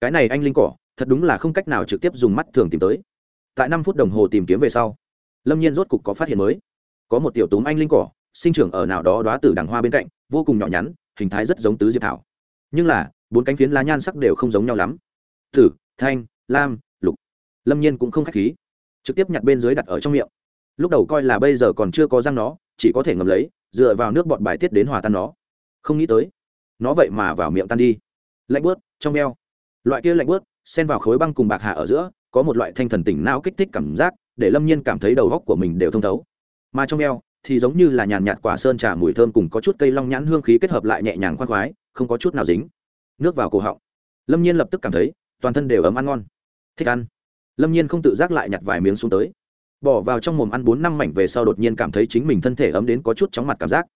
Cái này anh linh cỏ thật đúng là không cách nào trực tiếp dùng mắt thường tìm tới. Tại năm phút đồng hồ tìm kiếm về sau, lâm nhiên rốt cục có phát hiện mới. Có một tiểu túm anh linh cỏ, sinh trưởng ở nào đó đoá tử đằng hoa bên cạnh, vô cùng nhỏ nhắn, hình thái rất giống tứ diệp thảo. Nhưng là, bốn cánh phiến lá nhan sắc đều không giống nhau lắm. Tử, thanh, lam, lục. Lâm nhiên cũng không k h á c h khí. Trực tiếp nhặt bên dưới đặt ở trong miệng. Lúc đầu coi là bây giờ còn chưa có răng nó, chỉ có thể ngầm lấy, dựa vào nước bọt bài tiết đến hòa tan nó. Không nghĩ tới, nó vậy mà vào miệng tan đi. Lạnh bớt trong veo. Loại kia lạnh bớt xen vào khối băng cùng bạc hà ở giữa, có một loại thanh thần tỉnh não kích thích cảm giác, để lâm nhiên cảm thấy đầu góc của mình đều thông thấu. Mà trong eo, thì giống như là nhàn nhạt quả sơn trà mùi thơm cùng có chút cây long nhãn hương khí kết hợp lại nhẹ nhàng khoan khoái, không có chút nào dính. Nước vào cổ họng. Lâm nhiên lập tức cảm thấy, toàn thân đều ấm ăn ngon. Thích ăn. Lâm nhiên không tự giác lại nhặt vài miếng xuống tới. Bỏ vào trong mồm ăn bốn năm mảnh về sau đột nhiên cảm thấy chính mình thân thể ấm đến có chút chóng mặt cảm giác.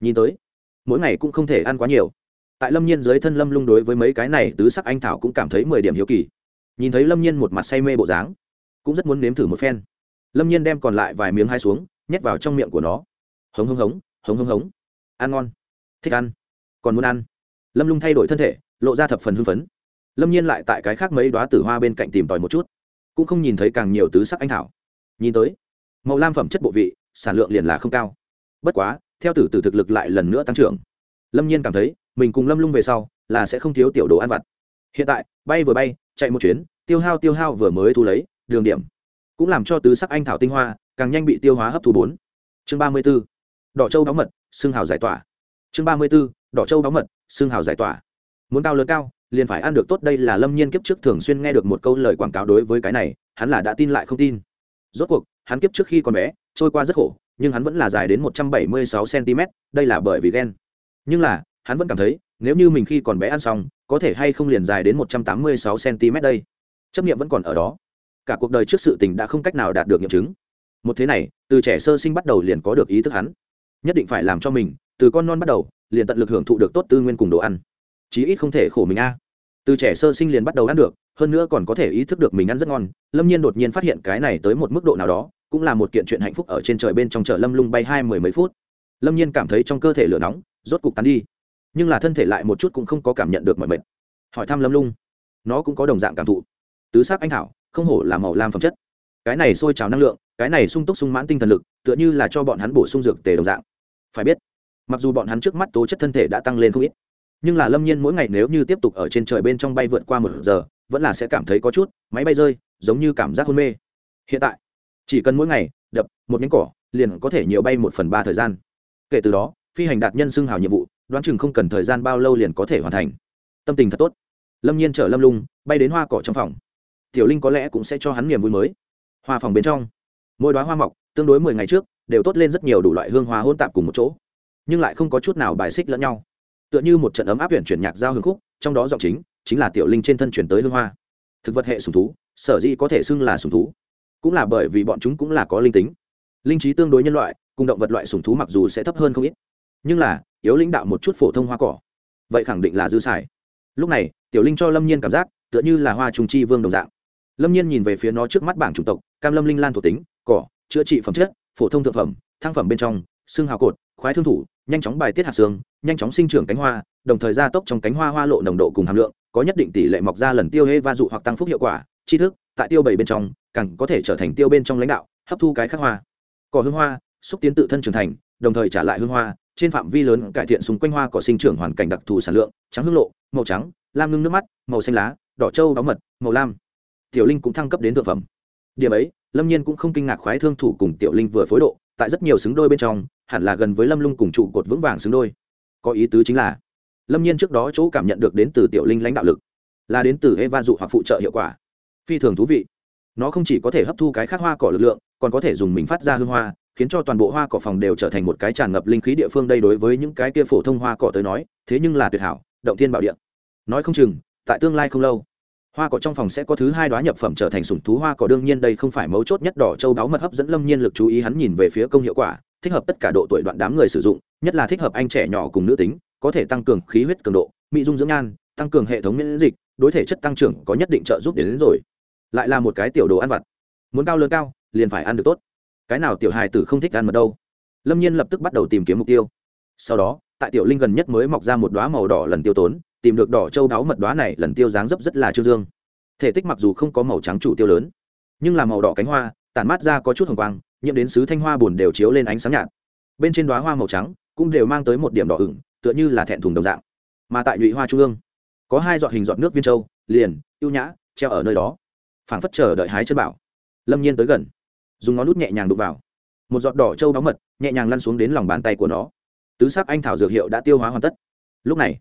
Nhìn tới, mỗi ngày cũng không thể ăn quá nhiều tại lâm nhiên dưới thân lâm lung đối với mấy cái này tứ sắc anh thảo cũng cảm thấy mười điểm hiếu kỳ. Nhìn thấy lâm nhiên một mặt say mê bộ dáng, cũng rất muốn nếm thử một phen. Lâm nhiên đem còn lại vài miếng hai xuống, nhét vào trong miệng của nó. Hống hống hống hống hống hống. Ăn ngon. Thích ăn. Còn muốn ăn. Lâm lung thay đổi thân thể, lộ ra thập phần hưng phấn. Lâm nhiên lại tại cái khác mấy đoá tử hoa bên cạnh tìm tòi một chút. Cũng không nhìn thấy càng nhiều tứ sắc anh thảo. Nhìn tới, màu lam phẩm chất bộ vị, sản lượng liền là không cao. Bất quá, theo tử tử thực lực lại lần nữa tăng trưởng. Lâm nhiên cảm thấy mình cùng lâm lung về sau, là sẽ không thiếu tiểu đồ ăn vặt. Hiện tại, bay vừa bay, chạy một chuyến, tiêu hao tiêu hao vừa mới thu lấy, đường điểm. Cũng làm cho tứ sắc anh thảo tinh hoa, càng nhanh bị tiêu hóa hấp thu bốn. Chương ba mươi b ố đỏ châu đóng mật, xương hào giải tỏa. Chương ba mươi b ố đỏ châu đóng mật, xương hào giải tỏa. Muốn cao lớn cao, liền phải ăn được tốt, đây là lâm nhiên kiếp trước thường xuyên nghe được một câu lời quảng cáo đối với cái này, hắn là đã tin lại không tin. Rốt cuộc, hắn kiếp trước khi còn bé, trôi qua rất khổ, nhưng hắn vẫn là dài đến một trăm bảy mươi sáu cm đây là bởi vì ghen nhưng là hắn vẫn cảm thấy, nếu như mình khi còn bé ăn xong, có thể hay không liền dài đến một trăm tám mươi sáu cm đây. Chấp nghiệm vẫn còn ở đó. Cả cuộc đời trước sự tình đã không cách nào đạt được nghiệm chứng. Một thế này, từ trẻ sơ sinh bắt đầu liền có được ý thức hắn. Nhất định phải làm cho mình, từ con non bắt đầu, liền tận lực hưởng thụ được tốt tư nguyên cùng đồ ăn. Chí ít không thể khổ mình a. Từ trẻ sơ sinh liền bắt đầu ăn được, hơn nữa còn có thể ý thức được mình ăn rất ngon. Lâm nhiên đột nhiên phát hiện cái này tới một mức độ nào đó, cũng là một kiện chuyện hạnh phúc ở trên trời bên trong chợ lâm lung bay hai mười mấy phút. Lâm nhiên cảm thấy trong cơ thể lửa nóng, rốt cục tắn đi nhưng là thân thể lại một chút cũng không có cảm nhận được mọi mệt. Hỏi thăm lâm lung, nó cũng có đồng dạng cảm thụ. Tứ xác anh thảo, không hổ là màu lam phẩm chất. Cái này sôi trào năng lượng, cái này sung túc sung mãn tinh thần lực, tựa như là cho bọn hắn bổ sung dược tề đồng dạng. Phải biết, mặc dù bọn hắn trước mắt tố chất thân thể đã tăng lên không ít, nhưng là lâm nhiên mỗi ngày nếu như tiếp tục ở trên trời bên trong bay vượt qua một giờ, vẫn là sẽ cảm thấy có chút máy bay rơi, giống như cảm giác hôn mê. Hiện tại, chỉ cần mỗi ngày đập một nhánh cỏ, liền có thể nhiều bay một phần ba thời gian. Kể từ đó, phi hành đạt nhân xưng hào nhiệm vụ đoán chừng không cần thời gian bao lâu liền có thể hoàn thành. Tâm tình thật tốt. Lâm nhiên chở lâm lung, bay đến hoa cỏ trong phòng. Tiểu linh có lẽ cũng sẽ cho hắn niềm vui mới. Hoa phòng bên trong, mỗi đoá hoa mọc, tương đối mười ngày trước, đều tốt lên rất nhiều đủ loại hương hoa hôn tạp cùng một chỗ, nhưng lại không có chút nào bài xích lẫn nhau. Tựa như một trận ấm áp huyện chuyển nhạc giao hương khúc, trong đó giọng chính chính là tiểu linh trên thân chuyển tới hương hoa. Thực vật hệ sùng thú, sở dĩ có thể xưng là sùng thú, cũng là bởi vì bọn chúng cũng là có linh tính. Linh trí tương đối nhân loại, cùng động vật loại sùng thú mặc dù sẽ thấp hơn không ít, nhưng là yếu lãnh đạo một chút phổ thông hoa cỏ. Vậy khẳng định là dư xài. Lúc này, tiểu linh cho lâm nhiên cảm giác, tựa như là hoa trùng chi vương đồng dạng. Lâm nhiên nhìn về phía nó trước mắt bảng chủng tộc, cam lâm linh lan thuộc tính, cỏ, chữa trị phẩm chất, phổ thông thực phẩm, thang phẩm bên trong, xương hào cột, khoái thương thủ, nhanh chóng bài tiết hạt xương, nhanh chóng sinh trưởng cánh hoa, đồng thời gia tốc trong cánh hoa hoa lộ nồng độ cùng hàm lượng, có nhất định tỷ lệ mọc ra lần tiêu hê va dụ hoặc tăng phúc hiệu quả, tri thức, tại tiêu bảy bên trong, càng có thể trở thành tiêu bên trong lãnh đạo, hấp thu cái khác hoa. Cỏ hương hoa, xúc tiến tự thân trưởng thành, đồng thời trả lại hương hoa trên phạm vi lớn cải thiện xung quanh hoa cỏ sinh trưởng hoàn cảnh đặc thù sản lượng, trắng hương lộ, màu trắng, lam ngưng nước mắt, màu xanh lá, đỏ trâu đóng mật, màu lam. Tiểu linh cũng thăng cấp đến thực phẩm. Điểm ấy, lâm nhiên cũng không kinh ngạc khoái thương thủ cùng tiểu linh vừa phối độ, tại rất nhiều xứng đôi bên trong, hẳn là gần với lâm lung cùng trụ cột vững vàng xứng đôi. Có ý tứ chính là, lâm nhiên trước đó chỗ cảm nhận được đến từ tiểu linh lãnh đạo lực, là đến từ eva dụ hoặc phụ trợ hiệu quả. Phi thường thú vị. Nó không chỉ có thể hấp thu cái khác hoa cỏ lực lượng, còn có thể dùng mình phát ra hương hoa khiến cho toàn bộ hoa cỏ phòng đều trở thành một cái tràn ngập linh khí địa phương đây đối với những cái kia phổ thông hoa cỏ tới nói thế nhưng là tuyệt hảo động thiên bảo địa. Nói không chừng tại tương lai không lâu hoa cỏ trong phòng sẽ có thứ hai đoá nhập phẩm trở thành sủng thú hoa cỏ. Đương nhiên đây không phải mấu chốt nhất đỏ châu đáo mật hấp dẫn lâm nhiên lực chú ý hắn nhìn về phía công hiệu quả thích hợp tất cả độ tuổi đoạn đám người sử dụng nhất là thích hợp anh trẻ nhỏ cùng nữ tính có thể tăng cường khí huyết cường độ mỹ dung dưỡng nhan tăng cường hệ thống miễn dịch đối thể chất tăng trưởng có nhất định trợ giúp đến, đến rồi. Lại là một cái tiểu đồ ăn vặt. Muốn cao lớn cao liền phải ăn được tốt cái nào tiểu hài tử không thích ăn mật đâu. Lâm nhiên lập tức bắt đầu tìm kiếm mục tiêu. Sau đó, tại tiểu linh gần nhất mới mọc ra một đoá màu đỏ lần tiêu tốn, tìm được đỏ châu đáo mật đoá này lần tiêu dáng dấp rất là trương dương. Thể tích mặc dù không có màu trắng chủ tiêu lớn, nhưng là màu đỏ cánh hoa, tản mát ra có chút hồng quang, nhiễm đến sứ thanh hoa bùn đều chiếu lên ánh sáng nhạt. Bên trên đoá hoa màu trắng cũng đều mang tới một điểm đỏ ửng, tựa như là thẹn thùng đồng dạng. Mà tại nhụy hoa trung ương, có hai giọt hình giọt nước viên châu, liền, ưu nhã, treo ở nơi đó. Phảng phất chờ đợi hái chân bảo. Lâm nhiên tới gần dùng ngón nút nhẹ nhàng đụng vào. Một giọt đỏ trâu đóng mật, nhẹ nhàng lăn xuống đến lòng bàn tay của nó. Tứ sắc anh thảo dược hiệu đã tiêu hóa hoàn tất. Lúc này,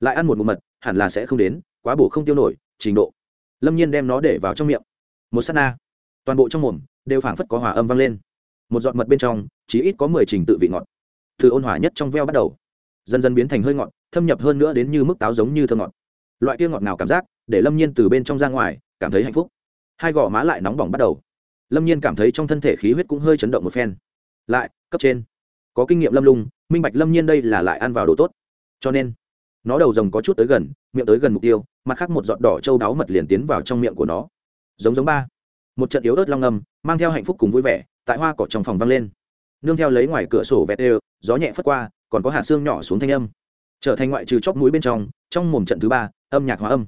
lại ăn một mụ mật, hẳn là sẽ không đến, quá bổ không tiêu nổi, trình độ. Lâm nhiên đem nó để vào trong miệng. Một s á t na. Toàn bộ trong mồm đều phảng phất có hòa âm vang lên. Một giọt mật bên trong chỉ ít có mười trình tự vị ngọt. Từ ôn hòa nhất trong veo bắt đầu. Dần dần biến thành hơi ngọt, thâm nhập hơn nữa đến như mức táo giống như thơ ngọt. Loại kia ngọt nào cảm giác, để lâm nhiên từ bên trong ra ngoài, cảm thấy hạnh phúc. Hai gò má lại nóng bỏng bắt đầu lâm nhiên cảm thấy trong thân thể khí huyết cũng hơi chấn động một phen. Lại, cấp trên. Có kinh nghiệm lâm lung, minh bạch lâm nhiên đây là lại ăn vào đồ tốt. Cho nên, nó đầu rồng có chút tới gần, miệng tới gần mục tiêu, mặt khác một giọt đỏ trâu đáo mật liền tiến vào trong miệng của nó. Giống giống ba. Một trận yếu ớt long ngầm mang theo hạnh phúc cùng vui vẻ, tại hoa cỏ trong phòng vang lên. Nương theo lấy ngoài cửa sổ vẹt đều, gió nhẹ phất qua, còn có hạt xương nhỏ xuống thanh âm. Trở thành ngoại trừ chóp mũi bên trong trong mồm trận thứ ba, âm nhạc hóa âm.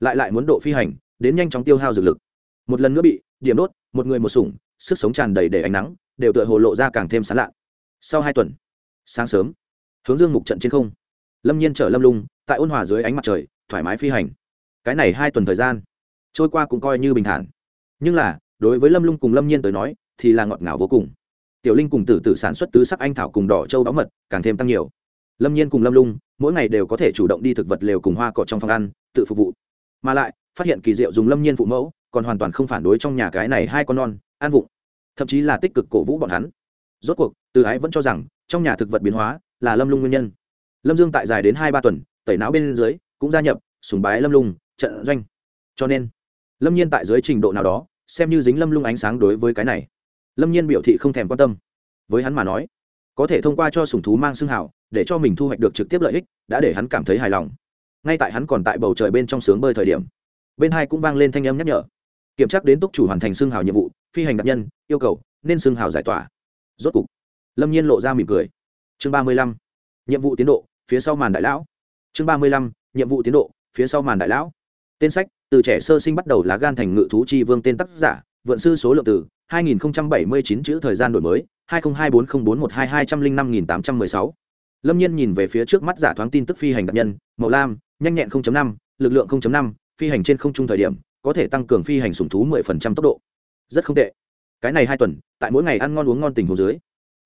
Lại lại muốn độ phi hành, đến nhanh chóng tiêu hao dược lực. Một lần nữa bị điểm đốt một người một sủng, sức sống tràn đầy để ánh nắng, đều tựa hồ lộ ra càng thêm sán lạ. Sau hai tuần, sáng sớm, hướng dương mục trận trên không. Lâm nhiên chở lâm lung, tại ôn hòa dưới ánh mặt trời, thoải mái phi hành. Cái này hai tuần thời gian, trôi qua cũng coi như bình thản. Nhưng là, đối với lâm lung cùng lâm nhiên tới nói, thì là ngọt ngào vô cùng. Tiểu linh cùng tử tử sản xuất tứ sắc anh thảo cùng đỏ châu báu mật, càng thêm tăng nhiều. Lâm nhiên cùng lâm lung, mỗi ngày đều có thể chủ động đi thực vật lều cùng hoa cỏ trong phòng ăn, tự phục vụ. Mà lại, phát hiện kỳ diệu dùng lâm nhiên phụ mẫu còn hoàn toàn không phản đối trong nhà cái này hai con non, an vụng. Thậm chí là tích cực cổ vũ bọn hắn. Rốt cuộc, từ ái vẫn cho rằng, trong nhà thực vật biến hóa là lâm lung nguyên nhân. Lâm dương tại dài đến hai ba tuần, tẩy não bên dưới, cũng gia nhập sùng bái lâm lung trận doanh. Cho nên, lâm nhiên tại dưới trình độ nào đó, xem như dính lâm lung ánh sáng đối với cái này. Lâm nhiên biểu thị không thèm quan tâm. Với hắn mà nói, có thể thông qua cho sùng thú mang xương hảo để cho mình thu hoạch được trực tiếp lợi ích, đã để hắn cảm thấy hài lòng. Ngay tại hắn còn tại bầu trời bên trong sướng bơi thời điểm, bên hai cũng vang lên thanh âm nhắc nhở kiểm tra đến túc chủ hoàn thành xương hào nhiệm vụ phi hành đặc nhân yêu cầu nên xương hào giải tỏa. Rốt cục lâm nhiên lộ ra mỉm cười. Chương ba mươi lăm nhiệm vụ tiến độ phía sau màn đại lão. Chương ba mươi lăm nhiệm vụ tiến độ phía sau màn đại lão. Tên sách từ trẻ sơ sinh bắt đầu lá gan thành ngự thú chi vương tên tác giả vượn sư số lượng từ 2079 chữ thời gian đổi mới 20240412205816 lâm nhiên nhìn về phía trước mắt giả thoáng tin tức phi hành đặc nhân màu lam nhanh nhẹn 0.5, lực lượng 0.5, phi hành trên không trung thời điểm có thể tăng cường phi hành sủng thú 10% tốc độ. Rất không tệ. Cái này hai tuần tại mỗi ngày ăn ngon uống ngon tình hồ dưới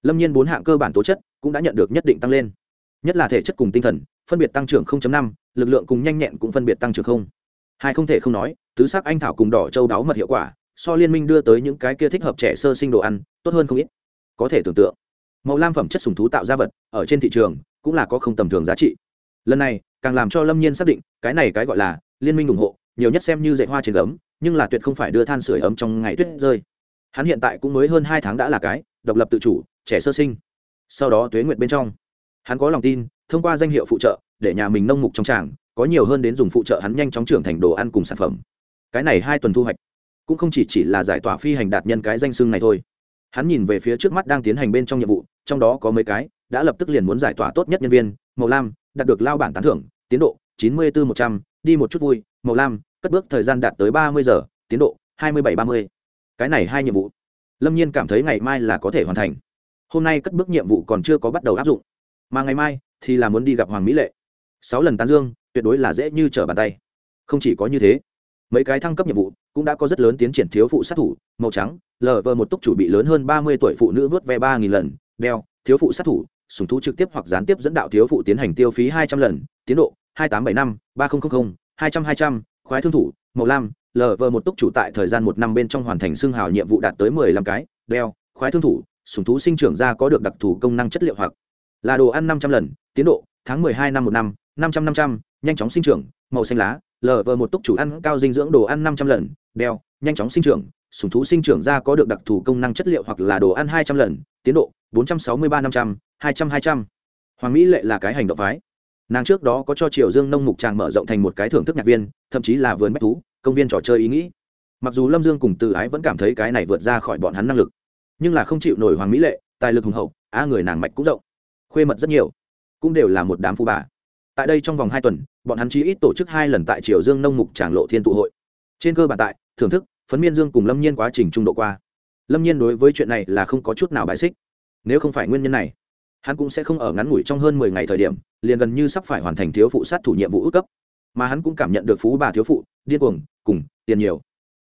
lâm nhiên bốn hạng cơ bản tố chất cũng đã nhận được nhất định tăng lên. Nhất là thể chất cùng tinh thần phân biệt tăng trưởng 0.5, lực lượng cùng nhanh nhẹn cũng phân biệt tăng trưởng không. Hai không thể không nói tứ sắc anh thảo cùng đỏ châu đáo mật hiệu quả so liên minh đưa tới những cái kia thích hợp trẻ sơ sinh đồ ăn tốt hơn không ít. Có thể tưởng tượng màu lam phẩm chất sùng thú tạo ra vật ở trên thị trường cũng là có không tầm thường giá trị. Lần này càng làm cho lâm nhiên xác định cái này cái gọi là liên minh ủng hộ nhiều nhất xem như dạy hoa trên gấm, nhưng là tuyệt không phải đưa than sửa ấm trong ngày tuyết rơi. Hắn hiện tại cũng mới hơn hai tháng đã là cái độc lập tự chủ, trẻ sơ sinh. Sau đó tuế nguyệt bên trong, hắn có lòng tin, thông qua danh hiệu phụ trợ, để nhà mình nông mục trong tràng, có nhiều hơn đến dùng phụ trợ hắn nhanh chóng trưởng thành đồ ăn cùng sản phẩm. Cái này hai tuần thu hoạch, cũng không chỉ chỉ là giải tỏa phi hành đạt nhân cái danh xưng này thôi. Hắn nhìn về phía trước mắt đang tiến hành bên trong nhiệm vụ, trong đó có mấy cái đã lập tức liền muốn giải tỏa tốt nhất nhân viên, màu lam, đạt được lao bản tán thưởng, tiến độ chín mươi bốn một trăm, đi một chút vui, màu lam cất bước thời gian đạt tới ba mươi giờ, tiến độ hai mươi bảy ba mươi. Cái này hai nhiệm vụ, lâm nhiên cảm thấy ngày mai là có thể hoàn thành. Hôm nay cất bước nhiệm vụ còn chưa có bắt đầu áp dụng, mà ngày mai thì là muốn đi gặp hoàng mỹ lệ. Sáu lần tán dương, tuyệt đối là dễ như trở bàn tay. Không chỉ có như thế, mấy cái thăng cấp nhiệm vụ cũng đã có rất lớn tiến triển thiếu phụ sát thủ, màu trắng, lờ vờ một túc chủ bị lớn hơn ba mươi tuổi phụ nữ vớt ve ba nghìn lần, đeo, thiếu phụ sát thủ, sùng thú trực tiếp hoặc gián tiếp dẫn đạo thiếu phụ tiến hành tiêu phí hai trăm lần, tiến độ hai tám bảy năm, ba nghìn hai trăm hai trăm khoái thương thủ, màu lam, lờ vờ một túc chủ tại thời gian một năm bên trong hoàn thành xương hào nhiệm vụ đạt tới mười lăm cái, đeo, khoái thương thủ, sùng thú sinh trưởng ra có được đặc thù công năng chất liệu hoặc là đồ ăn năm trăm lần, tiến độ, tháng mười hai năm một năm năm trăm năm trăm, nhanh chóng sinh trưởng, màu xanh lá, lờ vờ một túc chủ ăn cao dinh dưỡng đồ ăn năm trăm lần, đeo, nhanh chóng sinh trưởng, sùng thú sinh trưởng ra có được đặc thù công năng chất liệu hoặc là đồ ăn hai trăm lần, tiến độ, bốn trăm sáu mươi ba năm trăm, hai trăm hai trăm. Hoàng mỹ lệ là cái hành động phái nàng trước đó có cho triều dương nông mục tràng mở rộng thành một cái thưởng thức nhạc viên, thậm chí là vườn bách thú, công viên trò chơi ý nghĩ. Mặc dù lâm dương cùng từ ái vẫn cảm thấy cái này vượt ra khỏi bọn hắn năng lực, nhưng là không chịu nổi hoàng mỹ lệ, tài lực hùng hậu, á người nàng mạch cũng rộng, khuê mật rất nhiều, cũng đều là một đám phụ bà. Tại đây trong vòng hai tuần, bọn hắn chí ít tổ chức hai lần tại triều dương nông mục tràng lộ thiên tụ hội. Trên cơ bản tại, thưởng thức, phấn miên dương cùng lâm nhiên quá trình trung độ qua. Lâm nhiên đối với chuyện này là không có chút nào bài xích, nếu không phải nguyên nhân này hắn cũng sẽ không ở ngắn ngủi trong hơn mười ngày thời điểm, liền gần như sắp phải hoàn thành thiếu phụ sát thủ nhiệm vụ ước cấp. Mà hắn cũng cảm nhận được phú bà thiếu phụ, điên cuồng, cùng, tiền nhiều.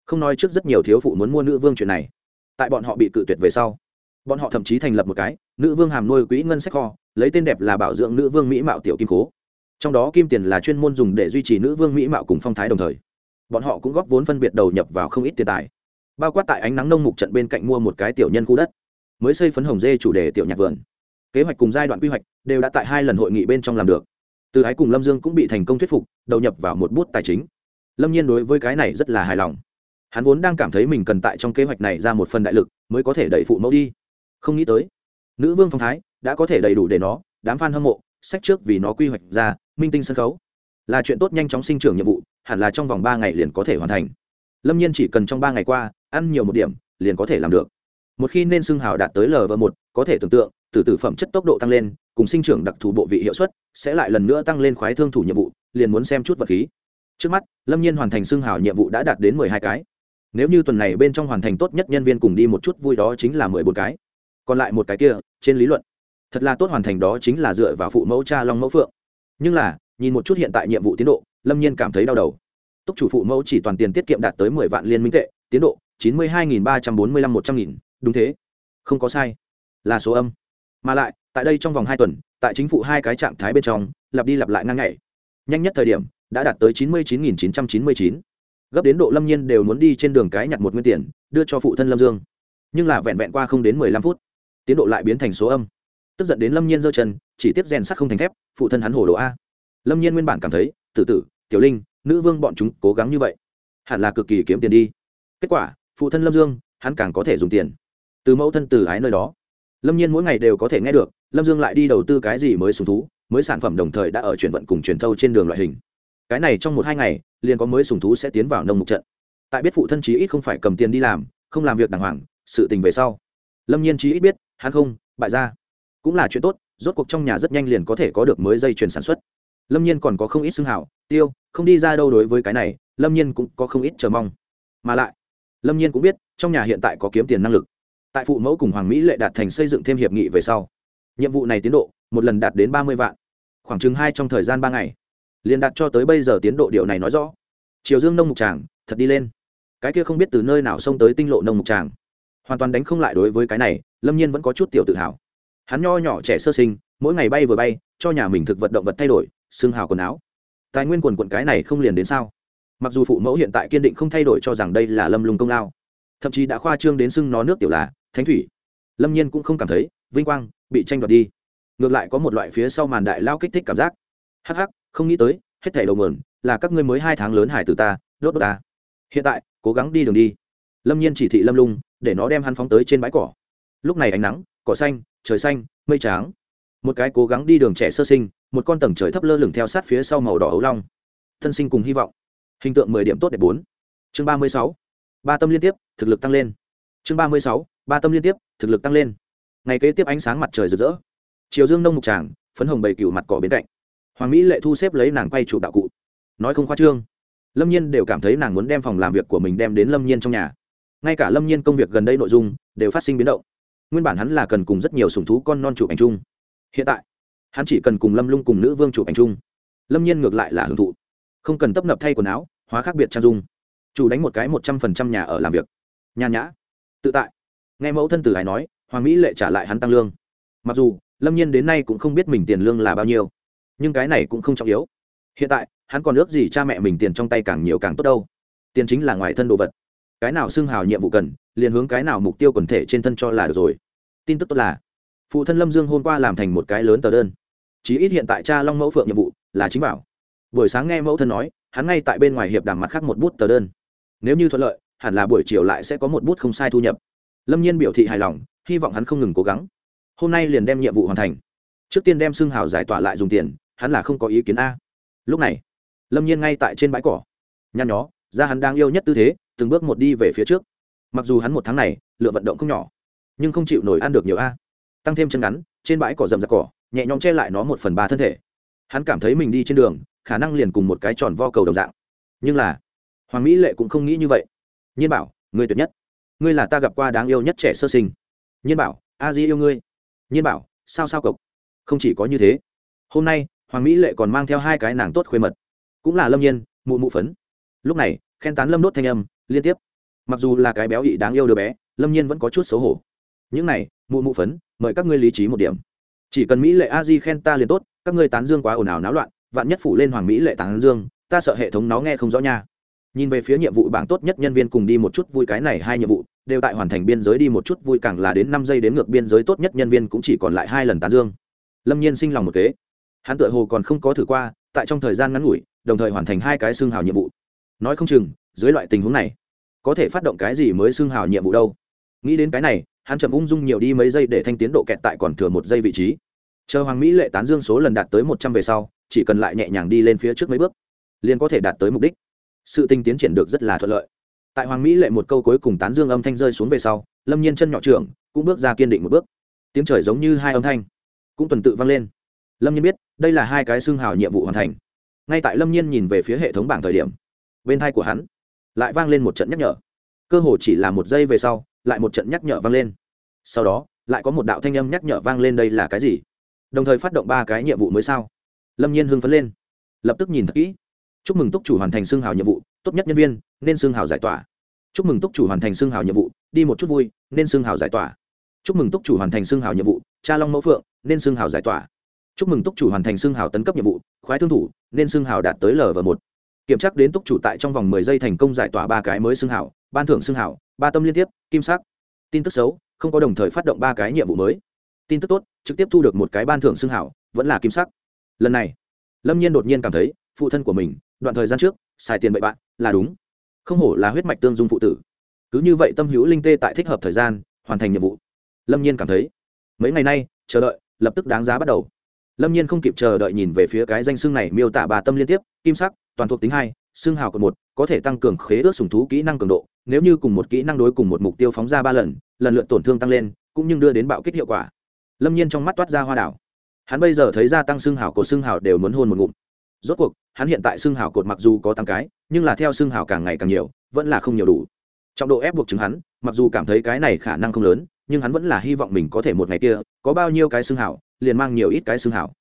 Không nói trước rất nhiều thiếu phụ muốn mua nữ vương chuyện này. Tại bọn họ bị cự tuyệt về sau, bọn họ thậm chí thành lập một cái, nữ vương hàm nuôi quỹ ngân sách kho, lấy tên đẹp là bảo dưỡng nữ vương mỹ mạo tiểu kim cố. Trong đó kim tiền là chuyên môn dùng để duy trì nữ vương mỹ mạo cùng phong thái đồng thời. Bọn họ cũng góp vốn phân biệt đầu nhập vào không ít tiền tài. Bao quát tại ánh nắng nông mục trận bên cạnh mua một cái tiểu nhân khu đất. Mới xây phấn hồng dê chủ đề tiểu nhạc vườn kế hoạch cùng giai đoạn quy hoạch đều đã tại hai lần hội nghị bên trong làm được. Từ ái cùng lâm dương cũng bị thành công thuyết phục, đầu nhập vào một bút tài chính. Lâm nhiên đối với cái này rất là hài lòng. Hắn vốn đang cảm thấy mình cần tại trong kế hoạch này ra một phần đại lực mới có thể đẩy phụ mẫu đi. Không nghĩ tới, nữ vương phong thái đã có thể đầy đủ để nó, đám f a n hâm mộ sách trước vì nó quy hoạch ra minh tinh sân khấu. Là chuyện tốt nhanh chóng sinh trưởng nhiệm vụ, hẳn là trong vòng ba ngày liền có thể hoàn thành. Lâm nhiên chỉ cần trong ba ngày qua, ăn nhiều một điểm, liền có thể làm được một khi nên xưng hào đạt tới lv một, có thể tưởng tượng, từ tử phẩm chất tốc độ tăng lên, cùng sinh trưởng đặc thù bộ vị hiệu suất sẽ lại lần nữa tăng lên khoái thương thủ nhiệm vụ, liền muốn xem chút vật khí. Trước mắt, lâm nhiên hoàn thành xưng hào nhiệm vụ đã đạt đến mười hai cái. Nếu như tuần này bên trong hoàn thành tốt nhất nhân viên cùng đi một chút vui đó chính là mười bốn cái. Còn lại một cái kia, trên lý luận, thật là tốt hoàn thành đó chính là dựa vào phụ mẫu cha long mẫu phượng. Nhưng là, nhìn một chút hiện tại nhiệm vụ tiến độ, lâm nhiên cảm thấy đau đầu. Túc chủ phụ mẫu chỉ toàn tiền tiết kiệm đạt tới mười vạn liên minh tệ, tiến độ chín mươi hai nghìn ba trăm bốn mươi lăm một trăm nghìn đúng thế. Không có sai. Là số âm. Mà lại, tại đây trong vòng hai tuần, tại chính phủ hai cái trạng thái bên trong, lặp đi lặp lại ngang ngày nhanh nhất thời điểm, đã đạt tới chín mươi chín nghìn chín trăm chín mươi chín. Gấp đến độ lâm nhiên đều muốn đi trên đường cái nhặt một nguyên tiền, đưa cho phụ thân lâm dương. Nhưng là vẹn vẹn qua không đến mười lăm phút, tiến độ lại biến thành số âm. Tức giận đến lâm nhiên giơ chân, chỉ tiếp rèn sắt không thành thép, phụ thân hắn hồ đồ a. Lâm nhiên nguyên bản cảm thấy tự tử, tiểu linh, nữ vương bọn chúng cố gắng như vậy, hẳn là cực kỳ kiếm tiền đi. Kết quả, phụ thân lâm dương, hắn càng có thể dùng tiền từ mẫu thân từ ái nơi đó. Lâm nhiên mỗi ngày đều có thể nghe được, lâm dương lại đi đầu tư cái gì mới sùng thú, mới sản phẩm đồng thời đã ở chuyển vận cùng truyền thâu trên đường loại hình. Cái này trong một hai ngày, liền có mới sùng thú sẽ tiến vào nông mục trận. Tại biết phụ thân chí ít không phải cầm tiền đi làm, không làm việc đàng hoàng, sự tình về sau. Lâm nhiên chí ít biết, hắn không, bại ra cũng là chuyện tốt, rốt cuộc trong nhà rất nhanh liền có thể có được mới dây chuyền sản xuất. Lâm nhiên còn có không ít xưng hảo tiêu, không đi ra đâu đối với cái này, lâm nhiên cũng có không ít chờ mong. Mà lại, lâm nhiên cũng biết, trong nhà hiện tại có kiếm tiền năng lực tại phụ mẫu cùng hoàng mỹ lệ đạt thành xây dựng thêm hiệp nghị về sau. Nhiệm vụ này tiến độ, một lần đạt đến ba mươi vạn. Khoảng chừng hai trong thời gian ba ngày. Liền đạt cho tới bây giờ tiến độ điều này nói rõ. Triều dương nông mục tràng, thật đi lên. Cái kia không biết từ nơi nào xông tới tinh lộ nông mục tràng. Hoàn toàn đánh không lại đối với cái này, lâm nhiên vẫn có chút tiểu tự hào. Hắn nho nhỏ trẻ sơ sinh, mỗi ngày bay vừa bay, cho nhà mình thực vật động vật thay đổi xương hào quần áo. Tài nguyên quần quận cái này không liền đến sao? Mặc dù phụ mẫu hiện tại kiên định không thay đổi cho rằng đây là lâm lùng công lao. Thậm chí đã khoa trương đến xưng nó nước tiểu là thánh thủy. Lâm nhiên cũng không cảm thấy, vinh quang bị tranh đoạt đi. Ngược lại có một loại phía sau màn đại lao kích thích cảm giác. Hắc hắc, không nghĩ tới, hết thảy đầu mườn là các ngươi mới hai tháng lớn hải từ ta, đốt đốt ta. Hiện tại, cố gắng đi đường đi. Lâm nhiên chỉ thị lâm lung, để nó đem hắn phóng tới trên bãi cỏ. Lúc này ánh nắng, cỏ xanh, trời xanh, mây trắng. Một cái cố gắng đi đường trẻ sơ sinh, một con tầng trời thấp lơ lửng theo sát phía sau màu đỏ ấu long. Thân sinh cùng hy vọng. Hình tượng mười điểm tốt đẹp bốn. Chương ba mươi sáu. Ba tâm liên tiếp, thực lực tăng lên. Chương ba mươi sáu ba tâm liên tiếp, thực lực tăng lên. Ngày kế tiếp ánh sáng mặt trời rực rỡ. Chiều dương nông mục tràng, phấn hồng bầy cựu mặt cỏ bên cạnh. Hoàng mỹ lệ thu xếp lấy nàng quay chụp đạo cụ. Nói không khoa trương. Lâm nhiên đều cảm thấy nàng muốn đem phòng làm việc của mình đem đến lâm nhiên trong nhà. Ngay cả lâm nhiên công việc gần đây nội dung, đều phát sinh biến động. Nguyên bản hắn là cần cùng rất nhiều sùng thú con non chụp ảnh chung. Hiện tại, hắn chỉ cần cùng lâm lung cùng nữ vương chụp ảnh chung. Lâm nhiên ngược lại là hưởng thụ. Không cần tấp nập thay quần áo, hóa khác biệt trang dung. Chủ đánh một cái một trăm phần trăm nhà ở làm việc. Nhàn nhã. Tự tại nghe mẫu thân từ hải nói, hoàng mỹ lệ trả lại hắn tăng lương. Mặc dù, lâm nhiên đến nay cũng không biết mình tiền lương là bao nhiêu, nhưng cái này cũng không trọng yếu. Hiện tại, hắn còn ước gì cha mẹ mình tiền trong tay càng nhiều càng tốt đâu. Tiền chính là ngoài thân đồ vật. Cái nào xưng hào nhiệm vụ cần, liền hướng cái nào mục tiêu quần thể trên thân cho là được rồi. Tin tức tốt là, phụ thân lâm dương hôm qua làm thành một cái lớn tờ đơn. Chí ít hiện tại cha long mẫu phượng nhiệm vụ là chính bảo. Buổi sáng nghe mẫu thân nói, hắn ngay tại bên ngoài hiệp đàm mặt khác một bút tờ đơn. Nếu như thuận lợi, hẳn là buổi chiều lại sẽ có một bút không sai thu nhập lâm nhiên biểu thị hài lòng, hy vọng hắn không ngừng cố gắng. Hôm nay liền đem nhiệm vụ hoàn thành. Trước tiên đem xương hào giải tỏa lại dùng tiền, hắn là không có ý kiến a. Lúc này, lâm nhiên ngay tại trên bãi cỏ. Nhăn nhó, ra hắn đang yêu nhất tư thế, từng bước một đi về phía trước. Mặc dù hắn một tháng này lựa vận động không nhỏ, nhưng không chịu nổi ăn được nhiều a. Tăng thêm chân ngắn, trên bãi cỏ rậm rạp cỏ, nhẹ nhõm che lại nó một phần ba thân thể. Hắn cảm thấy mình đi trên đường, khả năng liền cùng một cái tròn vo cầu đồng dạng. Nhưng là, hoàng mỹ lệ cũng không nghĩ như vậy. Nhiên bảo, người tuyệt nhất ngươi là ta gặp qua đáng yêu nhất trẻ sơ sinh. Nhiên bảo, a di yêu ngươi. Nhiên bảo, sao sao cộc? Không chỉ có như thế. Hôm nay, hoàng mỹ lệ còn mang theo hai cái nàng tốt khuê mật. Cũng là lâm nhiên, mụ mụ phấn. Lúc này, khen tán lâm đốt thanh âm, liên tiếp. Mặc dù là cái béo ị đáng yêu đứa bé, lâm nhiên vẫn có chút xấu hổ. Những này, mụ mụ phấn, mời các ngươi lý trí một điểm. Chỉ cần mỹ lệ a di khen ta liền tốt, các ngươi tán dương quá ồn ào náo loạn, vạn nhất phủ lên hoàng mỹ lệ tán dương, ta sợ hệ thống nó nghe không rõ nha. Nhìn về phía nhiệm vụ bảng tốt nhất nhân viên cùng đi một chút vui cái này hai nhiệm vụ đều tại hoàn thành biên giới đi một chút, vui càng là đến năm giây đến ngược biên giới tốt nhất nhân viên cũng chỉ còn lại hai lần tán dương. Lâm nhiên sinh lòng một kế. Hắn tự hồ còn không có thử qua, tại trong thời gian ngắn ngủi, đồng thời hoàn thành hai cái xương hào nhiệm vụ. Nói không chừng, dưới loại tình huống này, có thể phát động cái gì mới xương hào nhiệm vụ đâu. Nghĩ đến cái này, hắn chậm ung dung nhiều đi mấy giây để thanh tiến độ kẹt tại còn thừa một giây vị trí. Chờ hoàng mỹ lệ tán dương số lần đạt tới một trăm về sau, chỉ cần lại nhẹ nhàng đi lên phía trước mấy bước, liền có thể đạt tới mục đích. Sự tinh tiến triển được rất là thuận lợi tại hoàng mỹ lệ một câu cuối cùng tán dương âm thanh rơi xuống về sau, lâm nhiên chân nhỏ trưởng cũng bước ra kiên định một bước. Tiếng trời giống như hai âm thanh cũng tuần tự vang lên. Lâm nhiên biết, đây là hai cái xương hào nhiệm vụ hoàn thành. Ngay tại lâm nhiên nhìn về phía hệ thống bảng thời điểm, bên thai của hắn lại vang lên một trận nhắc nhở. Cơ hồ chỉ là một giây về sau, lại một trận nhắc nhở vang lên. Sau đó, lại có một đạo thanh âm nhắc nhở vang lên đây là cái gì? Đồng thời phát động ba cái nhiệm vụ mới sao? Lâm nhiên hưng phấn lên, lập tức nhìn thật kỹ. Chúc mừng túc chủ hoàn thành xương hào nhiệm vụ tốt nhất nhân viên, nên xương hào giải tỏa. Chúc mừng túc chủ hoàn thành xương hào nhiệm vụ, đi một chút vui, nên xương hào giải tỏa. Chúc mừng túc chủ hoàn thành xương hào nhiệm vụ, cha long mẫu phượng, nên xương hào giải tỏa. Chúc mừng túc chủ hoàn thành xương hào tấn cấp nhiệm vụ, khoái thương thủ, nên xương hào đạt tới lv một. Kiểm tra đến túc chủ tại trong vòng mười giây thành công giải tỏa ba cái mới xương hào, ban thưởng xương hào, ba tâm liên tiếp, kim sắc. Tin tức xấu, không có đồng thời phát động ba cái nhiệm vụ mới. Tin tức tốt, trực tiếp thu được một cái ban thưởng xương hảo vẫn là kim sắc. Lần này, lâm nhiên đột nhiên cảm thấy, phụ thân của mình, đoạn thời gian trước xài tiền bậy bạn, là đúng. Không hổ là huyết mạch tương dung phụ tử. Cứ như vậy tâm hữu linh tê tại thích hợp thời gian, hoàn thành nhiệm vụ. Lâm nhiên cảm thấy, mấy ngày nay, chờ đợi, lập tức đáng giá bắt đầu. Lâm nhiên không kịp chờ đợi nhìn về phía cái danh xương này miêu tả bà tâm liên tiếp, kim sắc, toàn thuộc tính hai, xương hào cột một, có thể tăng cường khế ước sùng thú kỹ năng cường độ, nếu như cùng một kỹ năng đối cùng một mục tiêu phóng ra ba lần lần lượt tổn thương tăng lên, cũng như đưa đến bạo kích hiệu quả. Lâm nhiên trong mắt toát ra hoa đảo. Hắn bây giờ thấy gia tăng xương hào cột xương hào đều muốn hôn một ngụm rốt cuộc, hắn hiện tại xương hào cột mặc dù có tám cái, nhưng là theo xương hào càng ngày càng nhiều, vẫn là không nhiều đủ. Trọng độ ép buộc chứng hắn, mặc dù cảm thấy cái này khả năng không lớn, nhưng hắn vẫn là hy vọng mình có thể một ngày kia, có bao nhiêu cái xương hào, liền mang nhiều ít cái xương hào.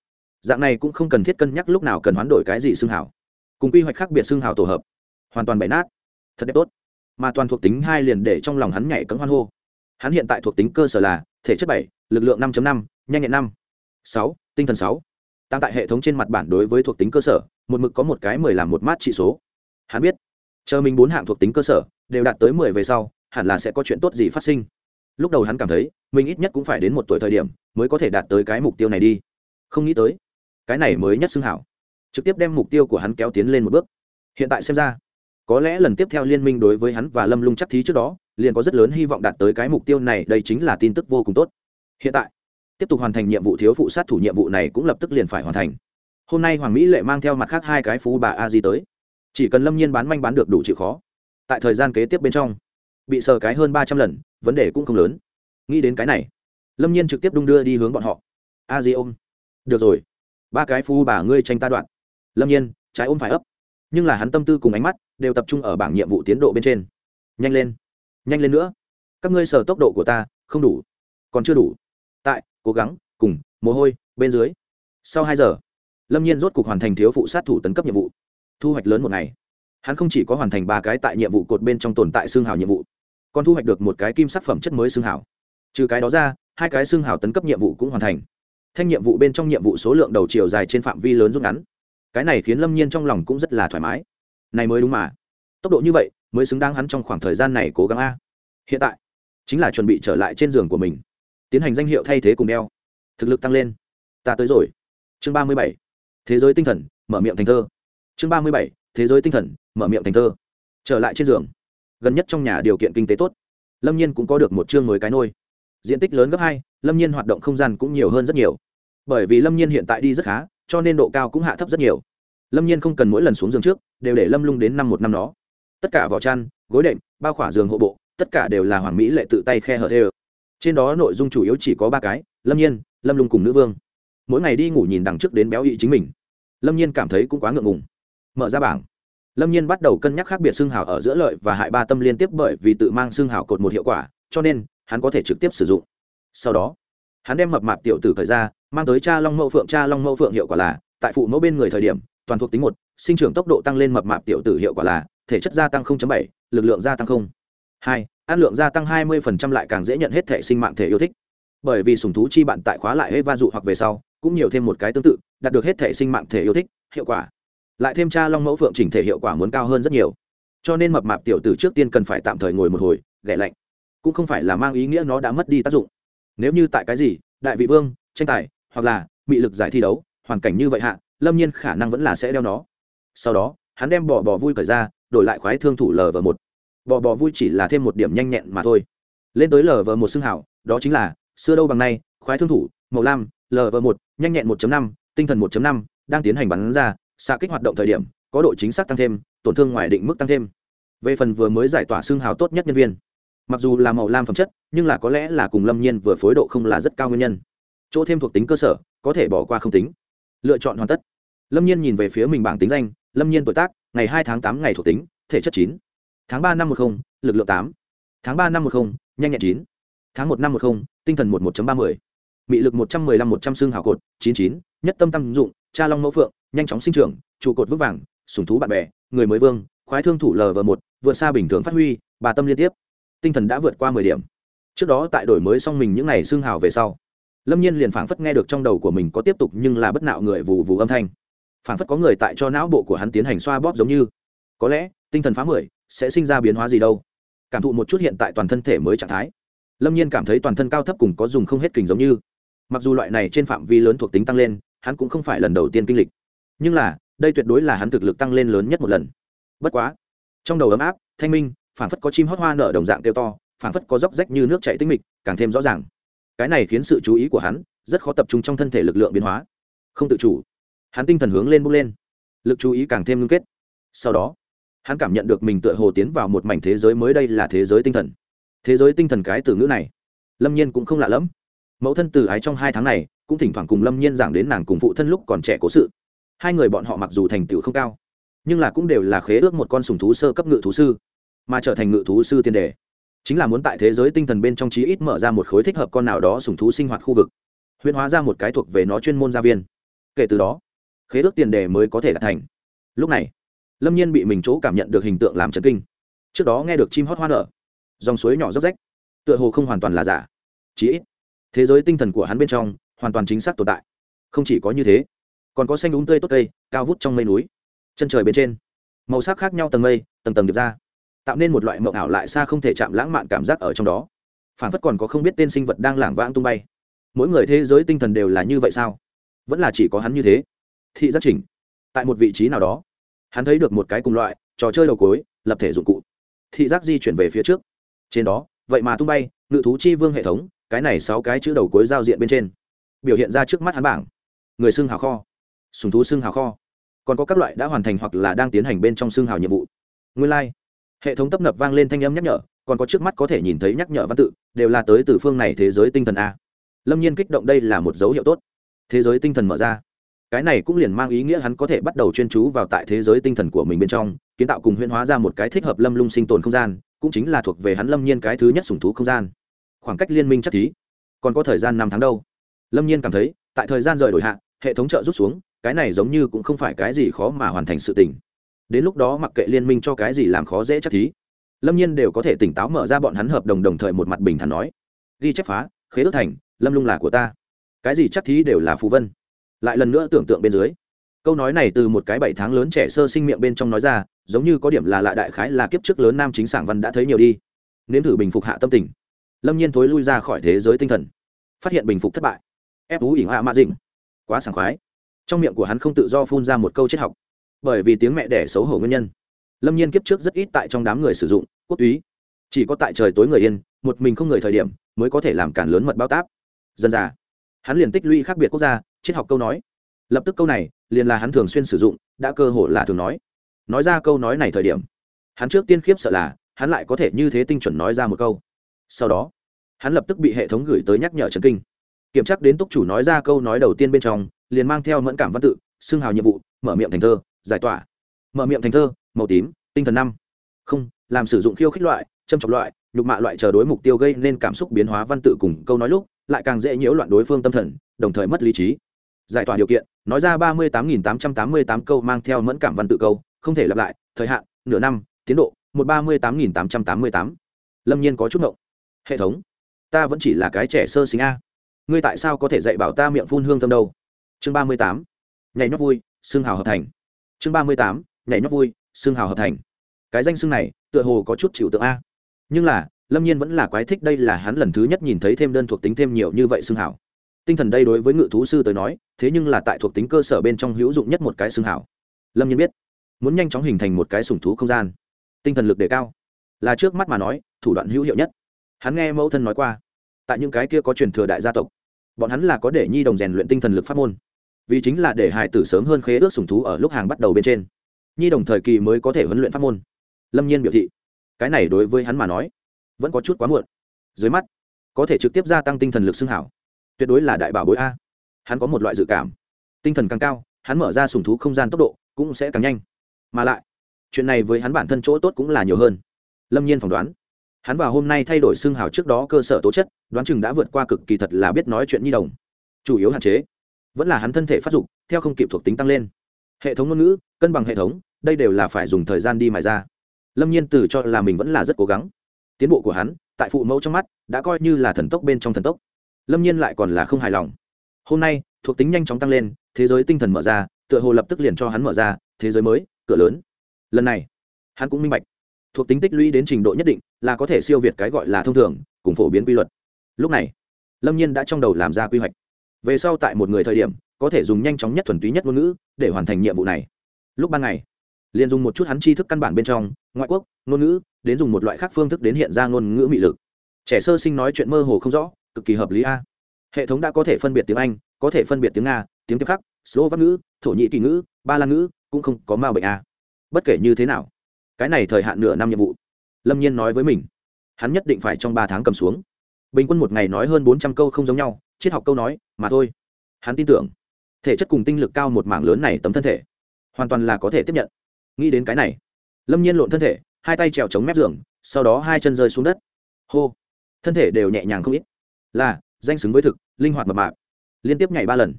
Dạng này cũng không cần thiết cân nhắc lúc nào cần hoán đổi cái gì xương hào. Cùng quy hoạch khác biệt xương hào tổ hợp, hoàn toàn bày nát. Thật đẹp tốt. Mà toàn thuộc tính hai liền để trong lòng hắn nhảy cấm hoan hô. Hắn hiện tại thuộc tính cơ sở là thể chất bảy, lực lượng năm năm, nhanh nhẹn năm, sáu, tinh thần sáu tăng tại hệ thống trên mặt bản đối với thuộc tính cơ sở, một mực có một cái mười làm một mát trị số. Hắn biết, chờ mình bốn hạng thuộc tính cơ sở đều đạt tới mười về sau, hẳn là sẽ có chuyện tốt gì phát sinh. Lúc đầu hắn cảm thấy, mình ít nhất cũng phải đến một tuổi thời điểm mới có thể đạt tới cái mục tiêu này đi. Không nghĩ tới, cái này mới nhất xưng hảo. Trực tiếp đem mục tiêu của hắn kéo tiến lên một bước. Hiện tại xem ra, có lẽ lần tiếp theo liên minh đối với hắn và lâm lung chắc thí trước đó, liền có rất lớn hy vọng đạt tới cái mục tiêu này, đây chính là tin tức vô cùng tốt. Hiện tại tiếp tục hoàn thành nhiệm vụ, thiếu phụ sát thủ nhiệm vụ này cũng lập tức liền phải hoàn thành. Hôm nay hoàng mỹ lệ mang theo mặt khác hai cái phú bà a di tới. Chỉ cần lâm nhiên bán manh bán được đủ chịu khó. Tại thời gian kế tiếp bên trong, bị sờ cái hơn ba trăm lần, vấn đề cũng không lớn. Nghĩ đến cái này, lâm nhiên trực tiếp đung đưa đi hướng bọn họ. A di ôm. Được rồi, ba cái phú bà ngươi tranh ta đoạn. Lâm nhiên, trái ôm phải ấp. Nhưng là hắn tâm tư cùng ánh mắt đều tập trung ở bảng nhiệm vụ tiến độ bên trên. Nhanh lên nhanh lên nữa. Các ngươi sờ tốc độ của ta, không đủ. Còn chưa đủ cố gắng, cùng, mồ hôi, bên dưới. Sau hai giờ, lâm nhiên rốt cục hoàn thành thiếu phụ sát thủ tấn cấp nhiệm vụ. Thu hoạch lớn một ngày. Hắn không chỉ có hoàn thành ba cái tại nhiệm vụ cột bên trong tồn tại xương hào nhiệm vụ, còn thu hoạch được một cái kim sắc phẩm chất mới xương hào. Trừ cái đó ra, hai cái xương hào tấn cấp nhiệm vụ cũng hoàn thành. Thanh nhiệm vụ bên trong nhiệm vụ số lượng đầu chiều dài trên phạm vi lớn rút ngắn. Cái này khiến lâm nhiên trong lòng cũng rất là thoải mái. Này mới đúng mà. Tốc độ như vậy, mới xứng đáng hắn trong khoảng thời gian này cố gắng a. Hiện tại, chính là chuẩn bị trở lại trên giường của mình tiến hành danh hiệu thay thế cùng đeo. Thực lực tăng lên. Ta tới rồi. Chương ba mươi bảy. Thế giới tinh thần, mở miệng thành thơ. Chương ba mươi bảy. Thế giới tinh thần, mở miệng thành thơ. Trở lại trên giường. Gần nhất trong nhà điều kiện kinh tế tốt. Lâm nhiên cũng có được một chương mới cái nôi. Diện tích lớn gấp hai, lâm nhiên hoạt động không gian cũng nhiều hơn rất nhiều. Bởi vì lâm nhiên hiện tại đi rất khá, cho nên độ cao cũng hạ thấp rất nhiều. Lâm nhiên không cần mỗi lần xuống giường trước, đều để lâm lung đến năm một năm đó. Tất cả vỏ chăn, gối đệm, bao khỏa giường hộ bộ, tất cả đều là hoàng mỹ lệ tự tay khe hở thê trên đó nội dung chủ yếu chỉ có ba cái lâm nhiên lâm lung cùng nữ vương. Mỗi ngày đi ngủ nhìn đằng trước đến béo ị chính mình. Lâm nhiên cảm thấy cũng quá ngượng ngùng. Mở ra bảng. Lâm nhiên bắt đầu cân nhắc khác biệt xương hào ở giữa lợi và hại ba tâm liên tiếp bởi vì tự mang xương hào cột một hiệu quả cho nên hắn có thể trực tiếp sử dụng. Sau đó hắn đem mập mạp tiểu tử thời ra mang tới cha long mẫu phượng. Cha long mẫu phượng hiệu quả là tại phụ mẫu bên người thời điểm toàn thuộc tính một sinh trưởng tốc độ tăng lên mập mạp tiểu tử hiệu quả là thể chất gia tăng 0.7, lực lượng gia tăng 0. 2 ăn lượng gia tăng 20% lại càng dễ nhận hết thể sinh mạng thể yêu thích. Bởi vì sùng thú chi bạn tại khóa lại hết va dụ hoặc về sau, cũng nhiều thêm một cái tương tự, đạt được hết thể sinh mạng thể yêu thích, hiệu quả. Lại thêm cha long mẫu phượng chỉnh thể hiệu quả muốn cao hơn rất nhiều. Cho nên mập mạp tiểu tử trước tiên cần phải tạm thời ngồi một hồi, ghẻ lạnh. Cũng không phải là mang ý nghĩa nó đã mất đi tác dụng. Nếu như tại cái gì, đại vị vương, tranh tài, hoặc là bị lực giải thi đấu, hoàn cảnh như vậy hạ, lâm nhiên khả năng vẫn là sẽ đeo nó. Sau đó, hắn đem bỏ bỏ vui cởi ra, đổi lại khoái thương thủ lv một bò bò vui chỉ là thêm một điểm nhanh nhẹn mà thôi. Lên tới lv một xương hảo, đó chính là, xưa đâu bằng nay, khoái thương thủ, màu lam lv một, nhanh nhẹn 1 năm, tinh thần 1 năm, đang tiến hành bắn ra, xạ kích hoạt động thời điểm, có độ chính xác tăng thêm, tổn thương ngoài định mức tăng thêm. Về phần vừa mới giải tỏa xương hào tốt nhất nhân viên, mặc dù là màu lam phẩm chất, nhưng là có lẽ là cùng lâm nhiên vừa phối độ không là rất cao nguyên nhân. Chỗ thêm thuộc tính cơ sở, có thể bỏ qua không tính. Lựa chọn hoàn tất. Lâm nhiên nhìn về phía mình bảng tính danh, lâm nhiên tuổi tác, ngày hai tháng tám ngày thuộc tính, thể chất chín tháng ba năm một mươi lực lượng tám. Tháng ba năm một mươi nhanh nhẹn chín. Tháng một năm một mươi tinh thần một một ba mươi mị lực một trăm mười lăm, một trăm xương hào cột, chín chín. Nhất tâm tâm dụng, cha long mẫu phượng, nhanh chóng sinh trưởng, trụ cột vững vàng sùng thú bạn bè, người mới vương, khoái thương thủ lv một, vượt xa bình thường phát huy, bà tâm liên tiếp. Tinh thần đã vượt qua mười điểm. Trước đó tại đổi mới xong mình những ngày xương hào về sau, lâm nhiên liền phảng phất nghe được trong đầu của mình có tiếp tục nhưng là bất nạo người vù vù âm thanh. Phảng phất có người tại cho não bộ của hắn tiến hành xoa bóp giống như. Có lẽ, tinh thần phá mười sẽ sinh ra biến hóa gì đâu. Cảm thụ một chút hiện tại toàn thân thể mới trạng thái. Lâm nhiên cảm thấy toàn thân cao thấp cùng có dùng không hết kình giống như. Mặc dù loại này trên phạm vi lớn thuộc tính tăng lên, hắn cũng không phải lần đầu tiên kinh lịch. Nhưng là, đây tuyệt đối là hắn thực lực tăng lên lớn nhất một lần. Bất quá, trong đầu ấm áp, thanh minh, phảng phất có chim hót hoa nở đồng dạng kêu to, phảng phất có dốc rách như nước chảy tinh mịch, càng thêm rõ ràng. Cái này khiến sự chú ý của hắn rất khó tập trung trong thân thể lực lượng biến hóa. Không tự chủ, hắn tinh thần hướng lên bước lên. Lực chú ý càng thêm ngưng kết. Sau đó hắn cảm nhận được mình tựa hồ tiến vào một mảnh thế giới mới đây là thế giới tinh thần. Thế giới tinh thần cái từ ngữ này, lâm nhiên cũng không lạ lẫm. Mẫu thân từ ái trong hai tháng này, cũng thỉnh thoảng cùng lâm nhiên giảng đến nàng cùng phụ thân lúc còn trẻ cố sự. Hai người bọn họ mặc dù thành tựu không cao, nhưng là cũng đều là khế ước một con sùng thú sơ cấp ngự thú sư, mà trở thành ngự thú sư tiên đề. Chính là muốn tại thế giới tinh thần bên trong trí ít mở ra một khối thích hợp con nào đó sùng thú sinh hoạt khu vực, huyễn hóa ra một cái thuộc về nó chuyên môn gia viên. Kể từ đó, khế ước tiền đề mới có thể đạt thành. Lúc này lâm nhiên bị mình chỗ cảm nhận được hình tượng làm chấn kinh trước đó nghe được chim hót hoa nở dòng suối nhỏ róc rách tựa hồ không hoàn toàn là giả chí ít thế giới tinh thần của hắn bên trong hoàn toàn chính xác tồn tại không chỉ có như thế còn có xanh đúng tươi tốt cây cao vút trong mây núi chân trời bên trên màu sắc khác nhau tầng mây tầng tầng được ra tạo nên một loại mộng ảo lại xa không thể chạm lãng mạn cảm giác ở trong đó phản phất còn có không biết tên sinh vật đang lảng vãng tung bay mỗi người thế giới tinh thần đều là như vậy sao vẫn là chỉ có hắn như thế thị giác chỉnh tại một vị trí nào đó hắn thấy được một cái cùng loại, trò chơi đầu cối lập thể dụng cụ. Thị giác di chuyển về phía trước. Trên đó, vậy mà tung bay, ngự thú chi vương hệ thống, cái này sáu cái chữ đầu cối giao diện bên trên. Biểu hiện ra trước mắt hắn bảng. Người xưng hào kho. Sùng thú xưng hào kho. Còn có các loại đã hoàn thành hoặc là đang tiến hành bên trong xưng hào nhiệm vụ. Nguyên lai、like. hệ thống tấp nập vang lên thanh âm nhắc nhở, còn có trước mắt có thể nhìn thấy nhắc nhở văn tự, đều là tới từ phương này thế giới tinh thần a. Lâm nhiên kích động đây là một dấu hiệu tốt. Thế giới tinh thần mở ra cái này cũng liền mang ý nghĩa hắn có thể bắt đầu chuyên chú vào tại thế giới tinh thần của mình bên trong, kiến tạo cùng huyễn hóa ra một cái thích hợp lâm lung sinh tồn không gian, cũng chính là thuộc về hắn lâm nhiên cái thứ nhất sùng thú không gian. Khoảng cách liên minh chắc thí. Còn có thời gian năm tháng đâu. Lâm nhiên cảm thấy, tại thời gian rời đổi hạ, hệ thống trợ rút xuống, cái này giống như cũng không phải cái gì khó mà hoàn thành sự tỉnh đến lúc đó mặc kệ liên minh cho cái gì làm khó dễ chắc thí, lâm nhiên đều có thể tỉnh táo mở ra bọn hắn hợp đồng đồng thời một mặt bình thản nói. Ghi chép phá, khế ước thành, lâm lung là của ta. Cái gì chắc thí đều là phù vân lại lần nữa tưởng tượng bên dưới. Câu nói này từ một cái bảy tháng lớn trẻ sơ sinh miệng bên trong nói ra, giống như có điểm là lạ đại khái là kiếp trước lớn nam chính sảng văn đã thấy nhiều đi. Nếm thử bình phục hạ tâm tình. Lâm nhiên thối lui ra khỏi thế giới tinh thần. Phát hiện bình phục thất bại. Ép ú ỉng hạ mạ dình quá sảng khoái. Trong miệng của hắn không tự do phun ra một câu triết học. Bởi vì tiếng mẹ đẻ xấu hổ nguyên nhân. Lâm nhiên kiếp trước rất ít tại trong đám người sử dụng, quốc túy chỉ có tại trời tối người yên, một mình không người thời điểm, mới có thể làm cản lớn mật bao táp. Dân già. Hắn liền tích lũy khác biệt quốc gia triết học câu nói. Lập tức câu này, liền là hắn thường xuyên sử dụng, đã cơ hội là thường nói. Nói ra câu nói này thời điểm, hắn trước tiên khiếp sợ là, hắn lại có thể như thế tinh chuẩn nói ra một câu. Sau đó, hắn lập tức bị hệ thống gửi tới nhắc nhở trần kinh. Kiểm tra đến túc chủ nói ra câu nói đầu tiên bên trong, liền mang theo mẫn cảm văn tự, xưng hào nhiệm vụ, mở miệng thành thơ, giải tỏa. Mở miệng thành thơ, màu tím, tinh thần năm. Không, làm sử dụng khiêu khích loại, châm chọc loại, nhục mạ loại chờ đối mục tiêu gây nên cảm xúc biến hóa văn tự cùng câu nói lúc, lại càng dễ nhiễu loạn đối phương tâm thần, đồng thời mất lý trí giải tỏa điều kiện, nói ra ba mươi tám nghìn tám trăm tám mươi tám câu mang theo mẫn cảm văn tự câu, không thể lặp lại, thời hạn, nửa năm, tiến độ, một ba mươi tám nghìn tám trăm tám mươi tám. Lâm nhiên có chút ngộng. Hệ thống, ta vẫn chỉ là cái trẻ sơ sinh a. Ngươi tại sao có thể dạy bảo ta miệng phun hương thơm đâu? Chương ba mươi tám. Nhảy nhót vui, xương hào hợp thành. Chương ba mươi tám. Nhảy nhót vui, xương hào hợp thành. Cái danh xương này, tựa hồ có chút chịu tượng a. Nhưng là, lâm nhiên vẫn là quái thích đây là hắn lần thứ nhất nhìn thấy thêm đơn thuộc tính thêm nhiều như vậy xương hào tinh thần đây đối với ngự thú sư tới nói, thế nhưng là tại thuộc tính cơ sở bên trong hữu dụng nhất một cái xương hảo. lâm nhiên biết, muốn nhanh chóng hình thành một cái sủng thú không gian, tinh thần lực đề cao, là trước mắt mà nói, thủ đoạn hữu hiệu nhất. Hắn nghe mẫu thân nói qua, tại những cái kia có truyền thừa đại gia tộc, bọn hắn là có để nhi đồng rèn luyện tinh thần lực pháp môn, vì chính là để hải tử sớm hơn khế ước sùng thú ở lúc hàng bắt đầu bên trên. Nhi đồng thời kỳ mới có thể huấn luyện pháp môn. Lâm nhiên biểu thị, cái này đối với hắn mà nói, vẫn có chút quá muộn. Dưới mắt, có thể trực tiếp gia tăng tinh thần lực xưng hảo tuyệt đối là đại bảo bối a. Hắn có một loại dự cảm. Tinh thần càng cao, hắn mở ra sùng thú không gian tốc độ cũng sẽ càng nhanh. Mà lại, chuyện này với hắn bản thân chỗ tốt cũng là nhiều hơn. Lâm nhiên phỏng đoán, hắn vào hôm nay thay đổi xương hào trước đó cơ sở tố chất, đoán chừng đã vượt qua cực kỳ thật là biết nói chuyện nhi đồng. Chủ yếu hạn chế, vẫn là hắn thân thể phát dục, theo không kịp thuộc tính tăng lên. Hệ thống ngôn ngữ, cân bằng hệ thống, đây đều là phải dùng thời gian đi mài ra. Lâm nhiên từ cho là mình vẫn là rất cố gắng. Tiến bộ của hắn, tại phụ mẫu trong mắt, đã coi như là thần tốc bên trong thần tốc lâm nhiên lại còn là không hài lòng. Hôm nay, thuộc tính nhanh chóng tăng lên, thế giới tinh thần mở ra, tựa hồ lập tức liền cho hắn mở ra, thế giới mới, cửa lớn. Lần này, hắn cũng minh bạch, thuộc tính tích lũy đến trình độ nhất định là có thể siêu việt cái gọi là thông thường, cùng phổ biến quy luật. Lúc này, lâm nhiên đã trong đầu làm ra quy hoạch. Về sau tại một người thời điểm, có thể dùng nhanh chóng nhất thuần túy nhất ngôn ngữ để hoàn thành nhiệm vụ này. Lúc ban ngày, liền dùng một chút hắn tri thức căn bản bên trong, ngoại quốc, ngôn ngữ, đến dùng một loại khác phương thức đến hiện ra ngôn ngữ mị lực. Trẻ sơ sinh nói chuyện mơ hồ không rõ cực kỳ hợp lý a. Hệ thống đã có thể phân biệt tiếng anh, có thể phân biệt tiếng nga, tiếng tiếp khắc slovak ngữ, thổ nhĩ kỳ ngữ, ba lan ngữ, cũng không có ma bệnh a. Bất kể như thế nào, cái này thời hạn nửa năm nhiệm vụ. Lâm nhiên nói với mình, hắn nhất định phải trong ba tháng cầm xuống. Bình quân một ngày nói hơn bốn trăm câu không giống nhau, triết học câu nói, mà thôi. Hắn tin tưởng, thể chất cùng tinh lực cao một mảng lớn này tấm thân thể, hoàn toàn là có thể tiếp nhận. Nghĩ đến cái này, lâm nhiên lộn thân thể, hai tay trèo chống mép giường, sau đó hai chân rơi xuống đất. Hô. Thân thể đều nhẹ nhàng không ít là, danh xứng với thực, linh hoạt mập mạp. Liên tiếp nhảy ba lần.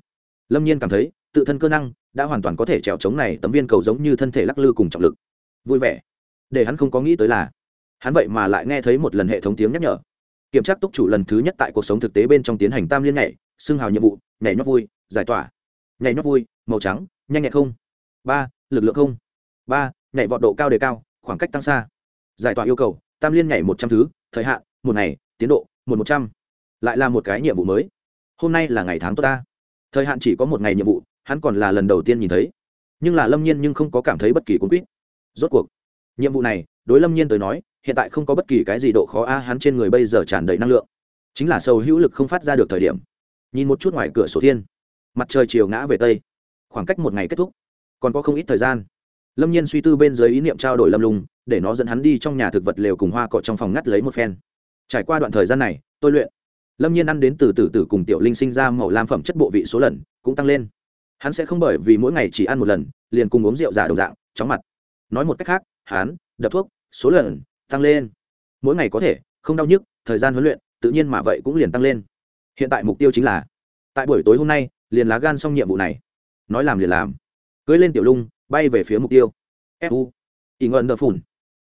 Lâm nhiên cảm thấy, tự thân cơ năng đã hoàn toàn có thể trèo chống này tấm viên cầu giống như thân thể lắc lư cùng trọng lực. Vui vẻ. Để hắn không có nghĩ tới là, hắn vậy mà lại nghe thấy một lần hệ thống tiếng nhắc nhở. Kiểm tra túc chủ lần thứ nhất tại cuộc sống thực tế bên trong tiến hành tam liên nhảy, xưng hào nhiệm vụ, nhảy nhót vui, giải tỏa. Nhảy nhót vui, màu trắng, nhanh nhẹn không. Ba, lực lượng không. Ba, nhảy vọt độ cao đề cao, khoảng cách tăng xa. Giải tỏa yêu cầu, tam liên nhảy một trăm thứ, thời hạn, một ngày, tiến độ, một một trăm lại là một cái nhiệm vụ mới. Hôm nay là ngày tháng tốt ta. Thời hạn chỉ có một ngày nhiệm vụ hắn còn là lần đầu tiên nhìn thấy. Nhưng là lâm nhiên nhưng không có cảm thấy bất kỳ cuốn quýt. Rốt cuộc nhiệm vụ này đối lâm nhiên tới nói hiện tại không có bất kỳ cái gì độ khó a hắn trên người bây giờ tràn đầy năng lượng. Chính là sâu hữu lực không phát ra được thời điểm. Nhìn một chút ngoài cửa sổ thiên. Mặt trời chiều ngã về tây. Khoảng cách một ngày kết thúc. Còn có không ít thời gian. Lâm nhiên suy tư bên dưới ý niệm trao đổi lâm Lùng, để nó dẫn hắn đi trong nhà thực vật lều cùng hoa cọ trong phòng ngắt lấy một phen. Trải qua đoạn thời gian này tôi luyện lâm nhiên ăn đến từ từ từ cùng tiểu linh sinh ra màu lam phẩm chất bộ vị số lần, cũng tăng lên. Hắn sẽ không bởi vì mỗi ngày chỉ ăn một lần, liền cùng uống rượu giả đồng dạng, chóng mặt. Nói một cách khác, hắn, đập thuốc, số lần, tăng lên. Mỗi ngày có thể, không đau nhức, thời gian huấn luyện, tự nhiên mà vậy cũng liền tăng lên. Hiện tại mục tiêu chính là, tại buổi tối hôm nay, liền lá gan xong nhiệm vụ này. Nói làm liền làm. Cưới lên tiểu lung, bay về phía mục tiêu. Fu ỉ ngợn đờ phùn.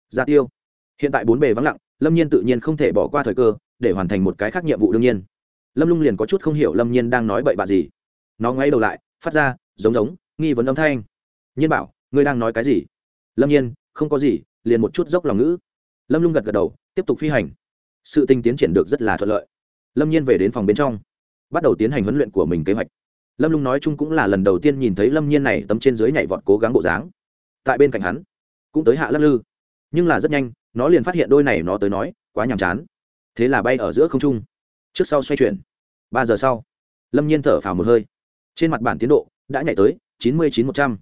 Ra tiêu. Hiện tại bốn bề vắng lặng, lâm nhiên tự nhiên không thể bỏ qua thời cơ để hoàn thành một cái khác nhiệm vụ đương nhiên. Lâm lung liền có chút không hiểu lâm nhiên đang nói bậy bạ gì. Nó ngoáy đầu lại, phát ra, giống giống, nghi vấn âm thanh. Nhiên bảo, ngươi đang nói cái gì? Lâm nhiên, không có gì, liền một chút dốc lòng ngữ. Lâm lung gật gật đầu, tiếp tục phi hành. Sự tình tiến triển được rất là thuận lợi. Lâm nhiên về đến phòng bên trong, bắt đầu tiến hành huấn luyện của mình kế hoạch. Lâm lung nói chung cũng là lần đầu tiên nhìn thấy lâm nhiên này tấm trên dưới nhảy vọt cố gắng bộ dáng. Tại bên cạnh hắn, cũng tới hạ lắc lư. Nhưng là rất nhanh, nó liền phát hiện đôi này nó tới nói, quá nhàm chán thế là bay ở giữa không trung. Trước sau xoay chuyển. Ba giờ sau, lâm nhiên thở phào một hơi. Trên mặt bản tiến độ đã nhảy tới chín mươi chín một trăm.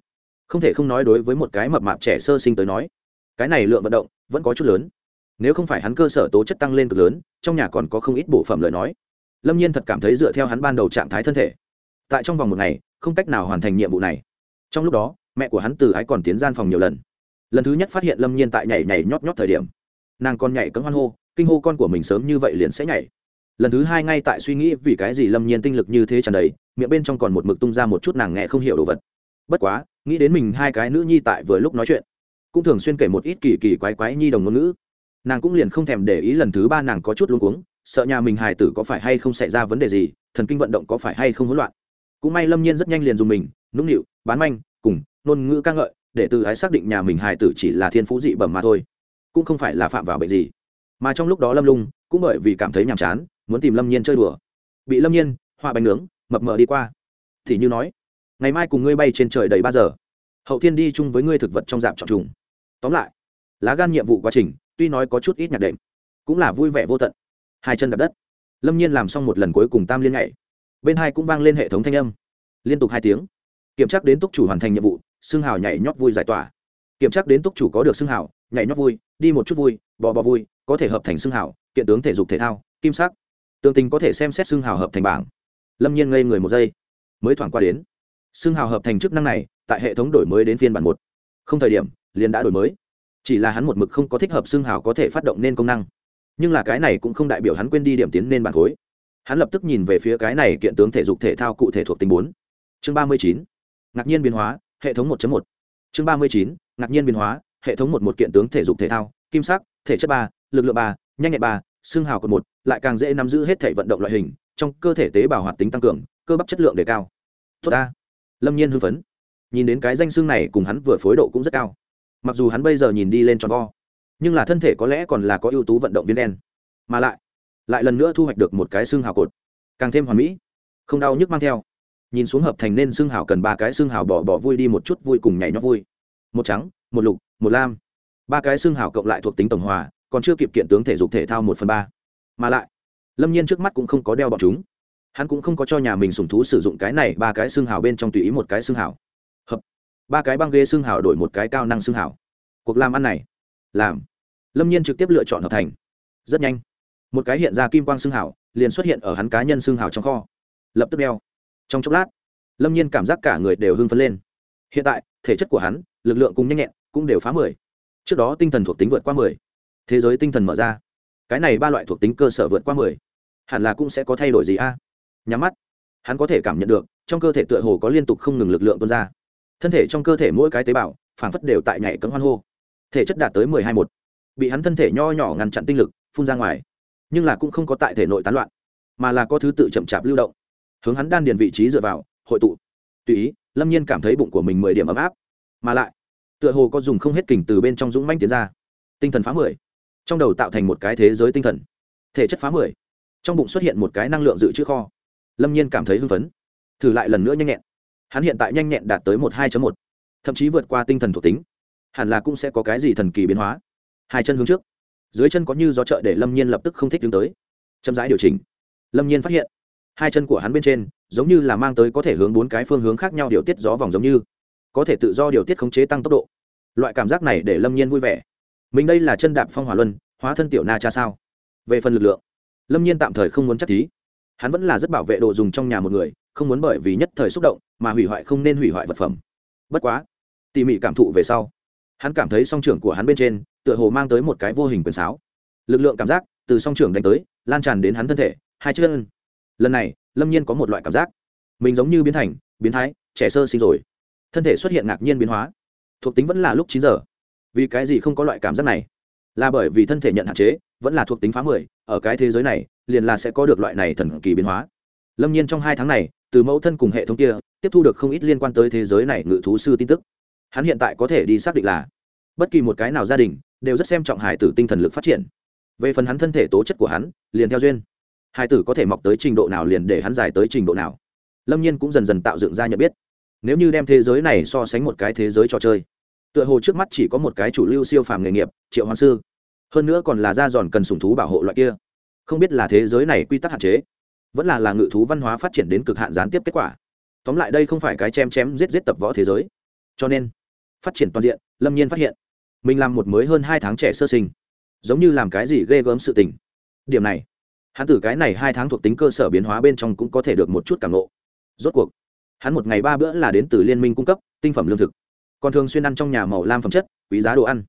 Không thể không nói đối với một cái mập mạp trẻ sơ sinh tới nói, cái này lượng vận động vẫn có chút lớn. Nếu không phải hắn cơ sở tố chất tăng lên cực lớn, trong nhà còn có không ít bộ phẩm lời nói. Lâm nhiên thật cảm thấy dựa theo hắn ban đầu trạng thái thân thể, tại trong vòng một ngày, không cách nào hoàn thành nhiệm vụ này. Trong lúc đó, mẹ của hắn từ ái còn tiến gian phòng nhiều lần. Lần thứ nhất phát hiện lâm nhiên tại nhảy nhảy nhót nhót thời điểm, nàng còn nhảy cấm hoan hô kinh hô con của mình sớm như vậy liền sẽ nhảy. Lần thứ hai ngay tại suy nghĩ vì cái gì lâm nhiên tinh lực như thế tràn đầy, miệng bên trong còn một mực tung ra một chút nàng nghe không hiểu đồ vật. Bất quá, nghĩ đến mình hai cái nữ nhi tại vừa lúc nói chuyện, cũng thường xuyên kể một ít kỳ kỳ quái quái nhi đồng ngôn ngữ. Nàng cũng liền không thèm để ý lần thứ ba nàng có chút luống cuống, sợ nhà mình hài tử có phải hay không xảy ra vấn đề gì, thần kinh vận động có phải hay không hỗn loạn. Cũng may lâm nhiên rất nhanh liền dùng mình, nũng nịu, bán manh, cùng, ngôn ngữ ca ngợi, để từ ái xác định nhà mình hài tử chỉ là thiên phú dị bẩm mà thôi, cũng không phải là phạm vào bệnh gì mà trong lúc đó lâm lung cũng bởi vì cảm thấy nhàm chán, muốn tìm lâm nhiên chơi đùa. Bị lâm nhiên hoa bánh nướng, mập mờ đi qua. Thì như nói, ngày mai cùng ngươi bay trên trời đầy ba giờ. Hậu thiên đi chung với ngươi thực vật trong dạp chọn trùng. Tóm lại, lá gan nhiệm vụ quá trình, tuy nói có chút ít nhạc đệm, cũng là vui vẻ vô tận. Hai chân đập đất. Lâm nhiên làm xong một lần cuối cùng tam liên nhảy. Bên hai cũng vang lên hệ thống thanh âm. Liên tục hai tiếng. Kiểm tra đến túc chủ hoàn thành nhiệm vụ xương hào nhảy nhót vui giải tỏa kiểm tra đến túc chủ có được xương hào nhảy nhót vui, đi một chút vui, bò bò vui, có thể hợp thành xương hào kiện tướng thể dục thể thao, kim sắc. Tương tình có thể xem xét xương hào hợp thành bảng. Lâm nhiên ngây người một giây, mới thoảng qua đến. Xương hào hợp thành chức năng này, tại hệ thống đổi mới đến phiên bản một. Không thời điểm, liền đã đổi mới. Chỉ là hắn một mực không có thích hợp xương hào có thể phát động nên công năng. Nhưng là cái này cũng không đại biểu hắn quên đi điểm tiến nên bản khối. Hắn lập tức nhìn về phía cái này kiện tướng thể dục thể thao cụ thể thuộc tính bốn. Chương ba mươi chín. Ngạc nhiên biến hóa, hệ thống một một. Chương ba mươi chín ngạc nhiên biến hóa, hệ thống một một kiện tướng thể dục thể thao, kim sắc, thể chất ba, lực lượng ba, nhanh nhẹn ba, xương hào cột một, lại càng dễ nắm giữ hết thể vận động loại hình, trong cơ thể tế bào hoạt tính tăng cường, cơ bắp chất lượng đề cao. Tốt ta. Lâm nhiên hưng phấn. Nhìn đến cái danh xương này cùng hắn vừa phối độ cũng rất cao. Mặc dù hắn bây giờ nhìn đi lên tròn vo, nhưng là thân thể có lẽ còn là có ưu tú vận động viên đen. Mà lại lại lần nữa thu hoạch được một cái xương hào cột. Càng thêm hoàn mỹ. Không đau nhức mang theo. Nhìn xuống hợp thành nên xương hào cần ba cái xương hào bỏ bỏ vui đi một chút vui cùng nhảy nhót vui một trắng, một lục, một lam. Ba cái xương hào cộng lại thuộc tính tổng hòa, còn chưa kịp kiện tướng thể dục thể thao một phần ba. Mà lại, lâm nhiên trước mắt cũng không có đeo bọn chúng. Hắn cũng không có cho nhà mình sùng thú sử dụng cái này ba cái xương hào bên trong tùy ý một cái xương hào. Hợp. Ba cái băng ghế xương hào đổi một cái cao năng xương hào. Cuộc làm ăn này, làm. Lâm nhiên trực tiếp lựa chọn hợp thành. Rất nhanh. Một cái hiện ra kim quang xương hào, liền xuất hiện ở hắn cá nhân xương hào trong kho. Lập tức đeo. Trong chốc lát, lâm nhiên cảm giác cả người đều hưng phấn lên. Hiện tại, thể chất của hắn lực lượng cùng nhanh nhẹn cũng đều phá mười. Trước đó tinh thần thuộc tính vượt qua mười. Thế giới tinh thần mở ra. Cái này ba loại thuộc tính cơ sở vượt qua mười. Hẳn là cũng sẽ có thay đổi gì a? Nhắm mắt. Hắn có thể cảm nhận được, trong cơ thể tựa hồ có liên tục không ngừng lực lượng tuôn ra. Thân thể trong cơ thể mỗi cái tế bào phản phất đều tại nhảy cấm hoan hô. Thể chất đạt tới mười hai một. Bị hắn thân thể nho nhỏ ngăn chặn tinh lực, phun ra ngoài. Nhưng là cũng không có tại thể nội tán loạn, mà là có thứ tự chậm chạp lưu động. Hướng hắn đan điền vị trí dựa vào, hội tụ. Tùy ý, lâm nhiên cảm thấy bụng của mình mười điểm ấm áp mà lại, tựa hồ có dùng không hết kình từ bên trong dũng manh tiến ra. Tinh thần phá mười, trong đầu tạo thành một cái thế giới tinh thần. Thể chất phá mười, trong bụng xuất hiện một cái năng lượng dự trữ kho. Lâm nhiên cảm thấy hưng phấn, thử lại lần nữa nhanh nhẹn. Hắn hiện tại nhanh nhẹn đạt tới một hai một, thậm chí vượt qua tinh thần thuộc tính. Hẳn là cũng sẽ có cái gì thần kỳ biến hóa. Hai chân hướng trước, dưới chân có như gió trợ để lâm nhiên lập tức không thích đứng tới. Chậm rãi điều chỉnh, lâm nhiên phát hiện, hai chân của hắn bên trên giống như là mang tới có thể hướng bốn cái phương hướng khác nhau điều tiết gió vòng giống như có thể tự do điều tiết khống chế tăng tốc độ. Loại cảm giác này để lâm nhiên vui vẻ. Mình đây là chân đạp phong hỏa luân, hóa thân tiểu na cha sao? Về phần lực lượng, lâm nhiên tạm thời không muốn chắc thí. Hắn vẫn là rất bảo vệ đồ dùng trong nhà một người, không muốn bởi vì nhất thời xúc động mà hủy hoại không nên hủy hoại vật phẩm. Bất quá, tỉ mỉ cảm thụ về sau, hắn cảm thấy song trưởng của hắn bên trên tựa hồ mang tới một cái vô hình quyền sáo. Lực lượng cảm giác từ song trưởng đánh tới, lan tràn đến hắn thân thể, hai chân. Lần này, lâm nhiên có một loại cảm giác. Mình giống như biến thành, biến thái, trẻ sơ sinh rồi thân thể xuất hiện ngạc nhiên biến hóa. Thuộc tính vẫn là lúc chín giờ. Vì cái gì không có loại cảm giác này? Là bởi vì thân thể nhận hạn chế, vẫn là thuộc tính phá mười, ở cái thế giới này, liền là sẽ có được loại này thần kỳ biến hóa. Lâm nhiên trong hai tháng này, từ mẫu thân cùng hệ thống kia, tiếp thu được không ít liên quan tới thế giới này ngự thú sư tin tức. Hắn hiện tại có thể đi xác định là, bất kỳ một cái nào gia đình, đều rất xem trọng hải tử tinh thần lực phát triển. Về phần hắn thân thể tố chất của hắn, liền theo duyên. Hải tử có thể mọc tới trình độ nào liền để hắn dài tới trình độ nào. Lâm nhiên cũng dần dần tạo dựng ra nhận biết nếu như đem thế giới này so sánh một cái thế giới trò chơi, tựa hồ trước mắt chỉ có một cái chủ lưu siêu phàm nghề nghiệp, triệu hoàng sư. Hơn nữa còn là da giòn cần sùng thú bảo hộ loại kia. Không biết là thế giới này quy tắc hạn chế, vẫn là là ngự thú văn hóa phát triển đến cực hạn gián tiếp kết quả. Tóm lại đây không phải cái chém chém giết giết tập võ thế giới. Cho nên, phát triển toàn diện, lâm nhiên phát hiện, mình làm một mới hơn hai tháng trẻ sơ sinh, giống như làm cái gì ghê gớm sự tình. Điểm này, hắn từ cái này hai tháng thuộc tính cơ sở biến hóa bên trong cũng có thể được một chút cảm lộ rốt cuộc hắn một ngày ba bữa là đến từ liên minh cung cấp, tinh phẩm lương thực. Còn thường xuyên ăn trong nhà màu lam phẩm chất, quý giá đồ ăn.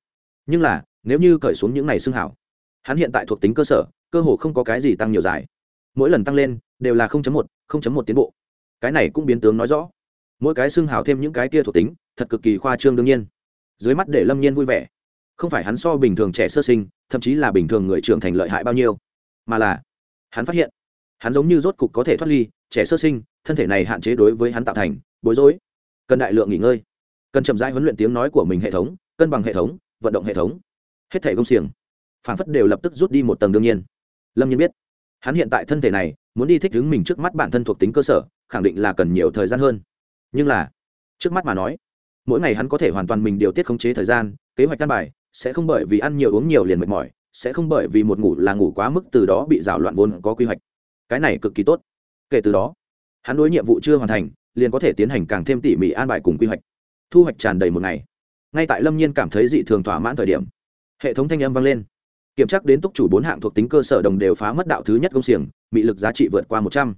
Nhưng là, nếu như cởi xuống những ngày xương hảo, hắn hiện tại thuộc tính cơ sở, cơ hồ không có cái gì tăng nhiều dài. Mỗi lần tăng lên, đều là một một tiến bộ. Cái này cũng biến tướng nói rõ. Mỗi cái xương hảo thêm những cái kia thuộc tính, thật cực kỳ khoa trương đương nhiên. Dưới mắt để lâm nhiên vui vẻ. Không phải hắn so bình thường trẻ sơ sinh, thậm chí là bình thường người trưởng thành lợi hại bao nhiêu, mà là hắn phát hiện hắn giống như rốt cục có thể thoát ly, trẻ sơ sinh, thân thể này hạn chế đối với hắn tạo thành bối rối. Cần đại lượng nghỉ ngơi, cần chậm rãi huấn luyện tiếng nói của mình hệ thống, cân bằng hệ thống, vận động hệ thống. Hết thể công xiềng. Phản phất đều lập tức rút đi một tầng đương nhiên. Lâm nhiên biết, hắn hiện tại thân thể này, muốn đi thích ứng mình trước mắt bản thân thuộc tính cơ sở, khẳng định là cần nhiều thời gian hơn. Nhưng là, trước mắt mà nói, mỗi ngày hắn có thể hoàn toàn mình điều tiết khống chế thời gian, kế hoạch căn bài sẽ không bởi vì ăn nhiều uống nhiều liền mệt mỏi, sẽ không bởi vì một ngủ là ngủ quá mức từ đó bị rào loạn vốn có quy hoạch cái này cực kỳ tốt. Kể từ đó, hắn đối nhiệm vụ chưa hoàn thành, liền có thể tiến hành càng thêm tỉ mỉ an bài cùng quy hoạch. Thu hoạch tràn đầy một ngày. Ngay tại lâm nhiên cảm thấy dị thường thỏa mãn thời điểm, hệ thống thanh âm vang lên. Kiểm tra đến túc chủ bốn hạng thuộc tính cơ sở đồng đều phá mất đạo thứ nhất công xiềng bị lực giá trị vượt qua một trăm.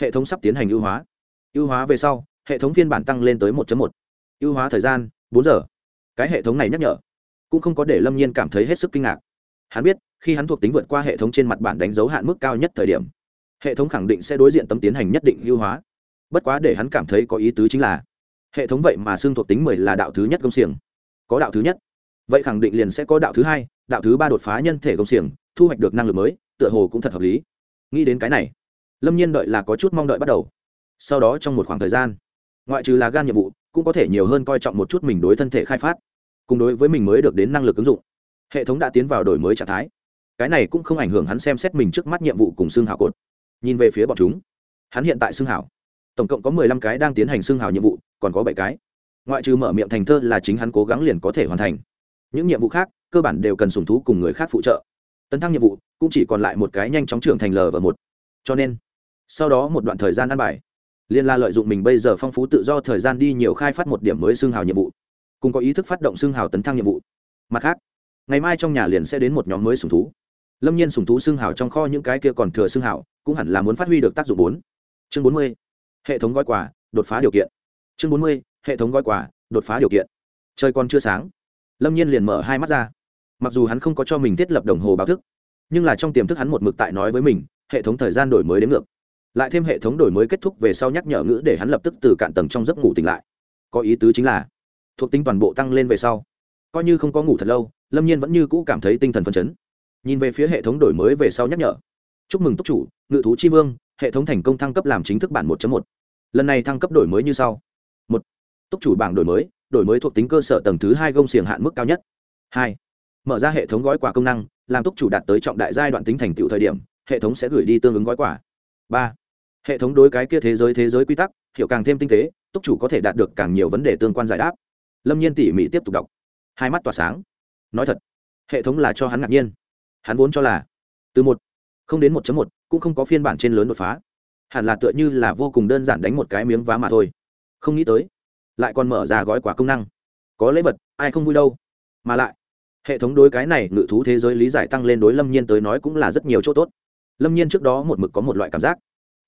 Hệ thống sắp tiến hành ưu hóa. Ưu hóa về sau, hệ thống phiên bản tăng lên tới một một. Ưu hóa thời gian, bốn giờ. Cái hệ thống này nhắc nhở, cũng không có để lâm nhiên cảm thấy hết sức kinh ngạc. Hắn biết, khi hắn thuộc tính vượt qua hệ thống trên mặt bản đánh dấu hạn mức cao nhất thời điểm hệ thống khẳng định sẽ đối diện tấm tiến hành nhất định hưu hóa. Bất quá để hắn cảm thấy có ý tứ chính là, hệ thống vậy mà xương thuộc tính mười là đạo thứ nhất công xiềng. Có đạo thứ nhất, vậy khẳng định liền sẽ có đạo thứ hai, đạo thứ ba đột phá nhân thể công xiềng, thu hoạch được năng lực mới, tựa hồ cũng thật hợp lý. Nghĩ đến cái này, lâm nhiên đợi là có chút mong đợi bắt đầu. Sau đó trong một khoảng thời gian, ngoại trừ là gan nhiệm vụ, cũng có thể nhiều hơn coi trọng một chút mình đối thân thể khai phát, cùng đối với mình mới được đến năng lực ứng dụng. Hệ thống đã tiến vào đổi mới trạng thái. Cái này cũng không ảnh hưởng hắn xem xét mình trước mắt nhiệm vụ cùng xương hào cột nhìn về phía bọn chúng. Hắn hiện tại xưng hảo. Tổng cộng có mười lăm cái đang tiến hành xưng hảo nhiệm vụ, còn có bảy cái. Ngoại trừ mở miệng thành thơ là chính hắn cố gắng liền có thể hoàn thành. Những nhiệm vụ khác, cơ bản đều cần sùng thú cùng người khác phụ trợ. Tấn thăng nhiệm vụ, cũng chỉ còn lại một cái nhanh chóng trưởng thành l và một. Cho nên, sau đó một đoạn thời gian ăn bài liên la lợi dụng mình bây giờ phong phú tự do thời gian đi nhiều khai phát một điểm mới xương hào nhiệm vụ, cùng có ý thức phát động xương hào tấn thăng nhiệm vụ. Mặt khác, ngày mai trong nhà liền sẽ đến một nhóm mới sùng thú lâm nhiên sùng thú xương hảo trong kho những cái kia còn thừa xương hảo cũng hẳn là muốn phát huy được tác dụng bốn. Chương bốn mươi, hệ thống gói quà, đột phá điều kiện. Chương bốn mươi, hệ thống gói quà, đột phá điều kiện. Trời còn chưa sáng. Lâm nhiên liền mở hai mắt ra. Mặc dù hắn không có cho mình thiết lập đồng hồ báo thức, nhưng là trong tiềm thức hắn một mực tại nói với mình, hệ thống thời gian đổi mới đến ngược. Lại thêm hệ thống đổi mới kết thúc về sau nhắc nhở ngữ để hắn lập tức từ cạn tầng trong giấc ngủ tỉnh lại. Có ý tứ chính là, thuộc tính toàn bộ tăng lên về sau. Coi như không có ngủ thật lâu, lâm nhiên vẫn như cũ cảm thấy tinh thần phân chấn nhìn về phía hệ thống đổi mới về sau nhắc nhở. Chúc mừng túc chủ, ngự thú chi vương, hệ thống thành công thăng cấp làm chính thức bản một một. Lần này thăng cấp đổi mới như sau. Một, túc chủ bảng đổi mới đổi mới thuộc tính cơ sở tầng thứ hai gông xiềng hạn mức cao nhất. Hai, mở ra hệ thống gói quà công năng, làm túc chủ đạt tới trọng đại giai đoạn tính thành tựu thời điểm, hệ thống sẽ gửi đi tương ứng gói quà. Ba, hệ thống đối cái kia thế giới thế giới quy tắc, hiểu càng thêm tinh tế, túc chủ có thể đạt được càng nhiều vấn đề tương quan giải đáp. Lâm nhiên tỉ mỉ tiếp tục đọc. Hai mắt tỏa sáng. Nói thật, hệ thống là cho hắn ngạc nhiên hắn vốn cho là từ một không đến một một cũng không có phiên bản trên lớn đột phá. Hẳn là tựa như là vô cùng đơn giản đánh một cái miếng vá mà thôi. Không nghĩ tới, lại còn mở ra gói quả công năng. Có lễ vật, ai không vui đâu. Mà lại, hệ thống đối cái này ngự thú thế giới lý giải tăng lên đối lâm nhiên tới nói cũng là rất nhiều chỗ tốt. Lâm nhiên trước đó một mực có một loại cảm giác.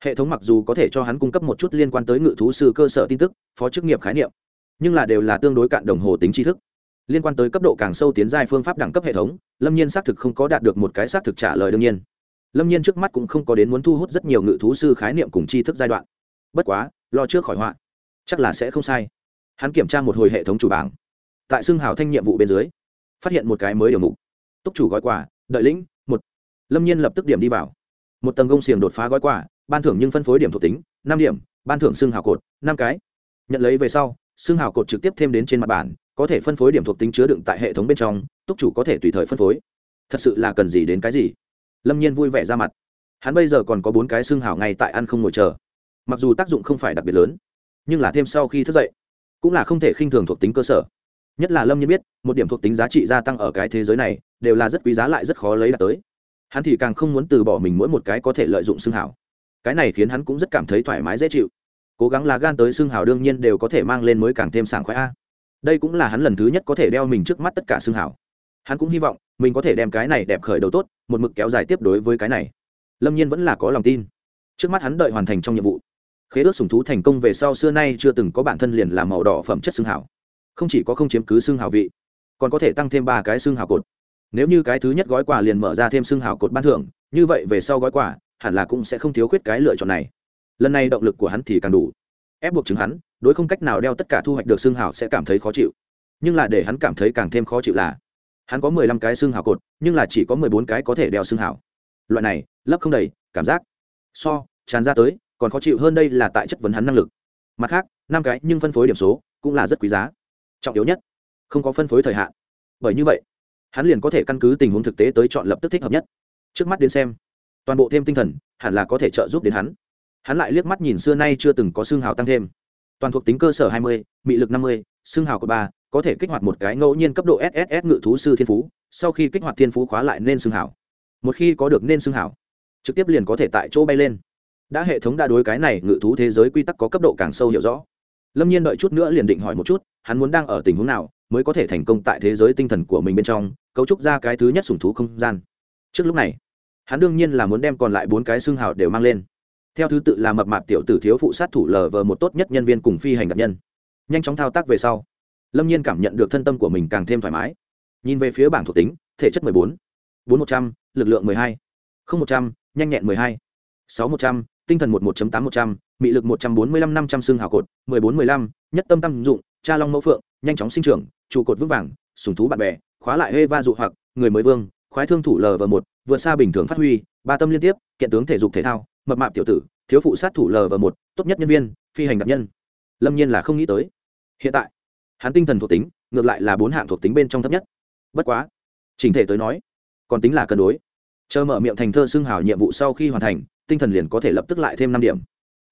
Hệ thống mặc dù có thể cho hắn cung cấp một chút liên quan tới ngự thú sư cơ sở tin tức, phó chức nghiệp khái niệm, nhưng là đều là tương đối cạn đồng hồ tính tri thức. Liên quan tới cấp độ càng sâu tiến giai phương pháp đẳng cấp hệ thống lâm nhiên xác thực không có đạt được một cái xác thực trả lời đương nhiên. Lâm nhiên trước mắt cũng không có đến muốn thu hút rất nhiều ngự thú sư khái niệm cùng tri thức giai đoạn. Bất quá, lo trước khỏi họa, chắc là sẽ không sai. Hắn kiểm tra một hồi hệ thống chủ bảng. Tại xưng hào thanh nhiệm vụ bên dưới, phát hiện một cái mới điều mục. Túc chủ gói quà, đợi lĩnh, một. Lâm nhiên lập tức điểm đi vào. Một tầng công xiềng đột phá gói quà, ban thưởng nhưng phân phối điểm thuộc tính, năm điểm, ban thưởng xưng hào cột, năm cái. Nhận lấy về sau xương hào cột trực tiếp thêm đến trên mặt bản có thể phân phối điểm thuộc tính chứa đựng tại hệ thống bên trong, túc chủ có thể tùy thời phân phối. Thật sự là cần gì đến cái gì? Lâm nhiên vui vẻ ra mặt. Hắn bây giờ còn có bốn cái xương hào ngay tại ăn không ngồi chờ. Mặc dù tác dụng không phải đặc biệt lớn, nhưng là thêm sau khi thức dậy, cũng là không thể khinh thường thuộc tính cơ sở. Nhất là lâm nhiên biết, một điểm thuộc tính giá trị gia tăng ở cái thế giới này, đều là rất quý giá lại rất khó lấy đạt tới. Hắn thì càng không muốn từ bỏ mình mỗi một cái có thể lợi dụng xương hảo cái này khiến hắn cũng rất cảm thấy thoải mái dễ chịu cố gắng là gan tới xương hào đương nhiên đều có thể mang lên mới càng thêm sảng khoái a. Đây cũng là hắn lần thứ nhất có thể đeo mình trước mắt tất cả xương hào. hắn cũng hy vọng mình có thể đem cái này đẹp khởi đầu tốt, một mực kéo dài tiếp đối với cái này. Lâm nhiên vẫn là có lòng tin. Trước mắt hắn đợi hoàn thành trong nhiệm vụ, khế ước sùng thú thành công về sau xưa nay chưa từng có bản thân liền làm màu đỏ phẩm chất xương hào. không chỉ có không chiếm cứ xương hào vị, còn có thể tăng thêm ba cái xương hào cột. Nếu như cái thứ nhất gói quà liền mở ra thêm xương hào cột ban thưởng, như vậy về sau gói quà hẳn là cũng sẽ không thiếu khuyết cái lựa chọn này lần này động lực của hắn thì càng đủ. Ép buộc chứng hắn, đối không cách nào đeo tất cả thu hoạch được xương hào sẽ cảm thấy khó chịu. Nhưng là để hắn cảm thấy càng thêm khó chịu là, hắn có mười lăm cái xương hào cột, nhưng là chỉ có mười bốn cái có thể đeo xương hào. loại này, lấp không đầy, cảm giác so, tràn ra tới, còn khó chịu hơn đây là tại chất vấn hắn năng lực. Mặt khác, năm cái nhưng phân phối điểm số cũng là rất quý giá. Trọng yếu nhất, không có phân phối thời hạn. Bởi như vậy, hắn liền có thể căn cứ tình huống thực tế tới chọn lập tức thích hợp nhất. Trước mắt đến xem, toàn bộ thêm tinh thần hẳn là có thể trợ giúp đến hắn hắn lại liếc mắt nhìn xưa nay chưa từng có xương hào tăng thêm. Toàn thuộc tính cơ sở hai mươi, mị lực năm mươi, xương hào của ba, có thể kích hoạt một cái ngẫu nhiên cấp độ sss ngự thú sư thiên phú, sau khi kích hoạt thiên phú khóa lại nên xương hào. Một khi có được nên xương hào, trực tiếp liền có thể tại chỗ bay lên. Đã hệ thống đã đối cái này ngự thú thế giới quy tắc có cấp độ càng sâu hiểu rõ. Lâm nhiên đợi chút nữa liền định hỏi một chút, hắn muốn đang ở tình huống nào mới có thể thành công tại thế giới tinh thần của mình bên trong, cấu trúc ra cái thứ nhất sùng thú không gian. Trước lúc này, hắn đương nhiên là muốn đem còn lại bốn cái xương hào đều mang lên theo thứ tự là mập mạp tiểu tử thiếu phụ sát thủ lờ vờ một tốt nhất nhân viên cùng phi hành đặc nhân. Nhanh chóng thao tác về sau lâm nhiên cảm nhận được thân tâm của mình càng thêm thoải mái. Nhìn về phía bảng thuộc tính thể chất 14, 4 100, lực lượng 12, không 100, nhanh nhẹn 12, 6 100, tinh thần 11 8 100, mị lực 145 500 xương hào cột 14 15, nhất tâm tâm dụng, cha long mẫu phượng, nhanh chóng sinh trưởng, trụ cột vững vàng, sùng thú bạn bè, khóa lại hê va dụ hoặc, người mới vương, khoái thương thủ lờ và một, vượt xa bình thường phát huy, ba tâm liên tiếp, kiện tướng thể dục thể thao, mập mạp tiểu tử, thiếu phụ sát thủ l và một, tốt nhất nhân viên, phi hành đặc nhân. Lâm Nhiên là không nghĩ tới. Hiện tại, hắn tinh thần thuộc tính, ngược lại là bốn hạng thuộc tính bên trong thấp nhất. Bất quá, chỉnh thể tới nói, còn tính là cân đối. Chờ mở miệng thành thơ xương hào nhiệm vụ sau khi hoàn thành, tinh thần liền có thể lập tức lại thêm năm điểm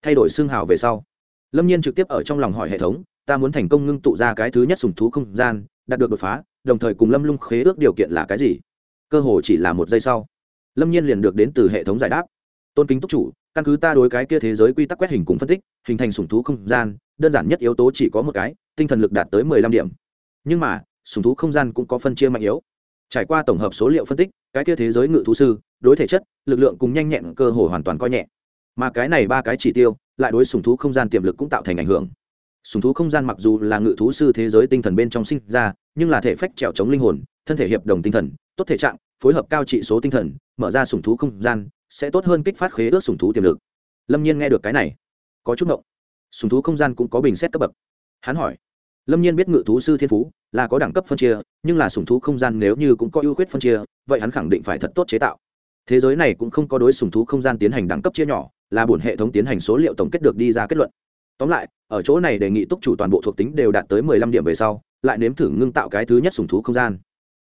thay đổi xương hào về sau lâm nhiên trực tiếp ở trong lòng hỏi hệ thống ta muốn thành công ngưng tụ ra cái thứ nhất sùng thú không gian đạt được đột phá đồng thời cùng lâm lung khế ước điều kiện là cái gì cơ hồ chỉ là một giây sau lâm nhiên liền được đến từ hệ thống giải đáp tôn kính túc chủ, căn cứ ta đối cái kia thế giới quy tắc quét hình cùng phân tích, hình thành sùng thú không gian, đơn giản nhất yếu tố chỉ có một cái, tinh thần lực đạt tới mười lăm điểm. Nhưng mà sùng thú không gian cũng có phân chia mạnh yếu. Trải qua tổng hợp số liệu phân tích, cái kia thế giới ngự thú sư, đối thể chất, lực lượng cùng nhanh nhẹn cơ hồ hoàn toàn coi nhẹ. Mà cái này ba cái chỉ tiêu, lại đối sùng thú không gian tiềm lực cũng tạo thành ảnh hưởng. Sùng thú không gian mặc dù là ngự thú sư thế giới tinh thần bên trong sinh ra, nhưng là thể phách trèo chống linh hồn, thân thể hiệp đồng tinh thần, tốt thể trạng, phối hợp cao trị số tinh thần, mở ra sùng thú không gian sẽ tốt hơn kích phát khế ước sùng thú tiềm lực. Lâm nhiên nghe được cái này, có chút động sùng thú không gian cũng có bình xét cấp bậc. Hắn hỏi, lâm nhiên biết ngự thú sư thiên phú, là có đẳng cấp phân chia, nhưng là sùng thú không gian nếu như cũng có ưu khuyết phân chia, vậy hắn khẳng định phải thật tốt chế tạo. Thế giới này cũng không có đối sùng thú không gian tiến hành đẳng cấp chia nhỏ, là bổn hệ thống tiến hành số liệu tổng kết được đi ra kết luận. Tóm lại, ở chỗ này đề nghị túc chủ toàn bộ thuộc tính đều đạt tới mười lăm điểm về sau, lại nếm thử ngưng tạo cái thứ nhất sùng thú không gian.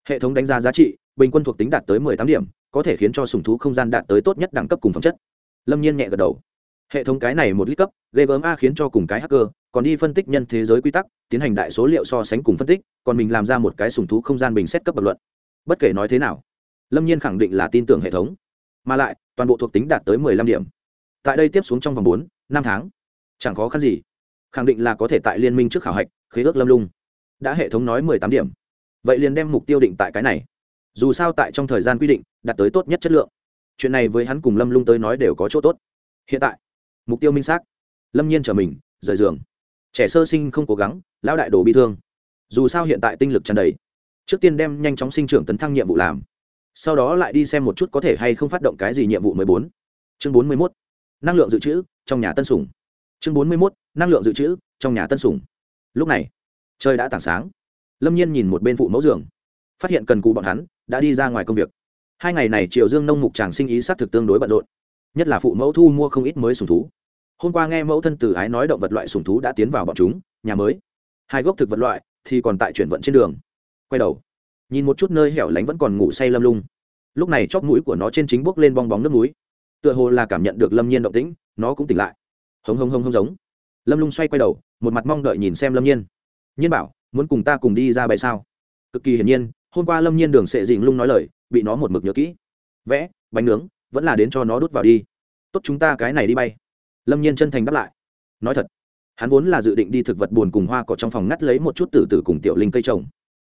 Hệ thống đánh giá giá trị, bình quân thuộc tính đạt tới mười tám điểm có thể khiến cho sùng thú không gian đạt tới tốt nhất đẳng cấp cùng phẩm chất. Lâm nhiên nhẹ gật đầu. Hệ thống cái này một lít cấp ghê gớm a khiến cho cùng cái hacker, còn đi phân tích nhân thế giới quy tắc, tiến hành đại số liệu so sánh cùng phân tích, còn mình làm ra một cái sùng thú không gian bình xét cấp bậc luận. Bất kể nói thế nào, lâm nhiên khẳng định là tin tưởng hệ thống. Mà lại, toàn bộ thuộc tính đạt tới mười lăm điểm. Tại đây tiếp xuống trong vòng bốn, năm tháng, chẳng khó khăn gì. Khẳng định là có thể tại liên minh trước khảo hạch, khế ước lâm lung. Đã hệ thống nói mười tám điểm. Vậy liền đem mục tiêu định tại cái này dù sao tại trong thời gian quy định, đạt tới tốt nhất chất lượng. Chuyện này với hắn cùng lâm lung tới nói đều có chỗ tốt. Hiện tại, mục tiêu minh xác. Lâm nhiên trở mình, rời giường. Trẻ sơ sinh không cố gắng, lão đại đồ bị thương. Dù sao hiện tại tinh lực tràn đầy. Trước tiên đem nhanh chóng sinh trưởng tấn thăng nhiệm vụ làm. Sau đó lại đi xem một chút có thể hay không phát động cái gì nhiệm vụ mười bốn. Chương bốn mươi mốt, năng lượng dự trữ trong nhà tân sủng. Chương bốn mươi mốt, năng lượng dự trữ trong nhà tân sủng. Lúc này, trời đã tảng sáng. Lâm nhiên nhìn một bên phụ mẫu giường. Phát hiện cần cụ bọn hắn đã đi ra ngoài công việc. Hai ngày này triều dương nông mục tràng sinh ý s á t thực tương đối bận rộn, nhất là phụ mẫu thu mua không ít mới sùng thú. Hôm qua nghe mẫu thân từ ái nói động vật loại sùng thú đã tiến vào bọn chúng, nhà mới. Hai gốc thực vật loại thì còn tại chuyển vận trên đường. Quay đầu, nhìn một chút nơi hẻo lánh vẫn còn ngủ say lâm lung. Lúc này chóp mũi của nó trên chính bốc lên bong bóng nước núi. Tựa hồ là cảm nhận được lâm nhiên động tĩnh, nó cũng tỉnh lại. Hống hống hống hống giống. Lâm lung xoay quay đầu, một mặt mong đợi nhìn xem lâm nhiên. Nhiên bảo, muốn cùng ta cùng đi ra bậy sao? Cực kỳ hiển nhiên hôm qua lâm nhiên đường sệ dình lung nói lời, bị nó một mực nhớ kỹ. Vẽ, bánh nướng, vẫn là đến cho nó đút vào đi. Tốt chúng ta cái này đi bay. Lâm nhiên chân thành đáp lại. Nói thật, hắn vốn là dự định đi thực vật buồn cùng hoa cỏ trong phòng ngắt lấy một chút tử tử cùng tiểu linh cây trồng.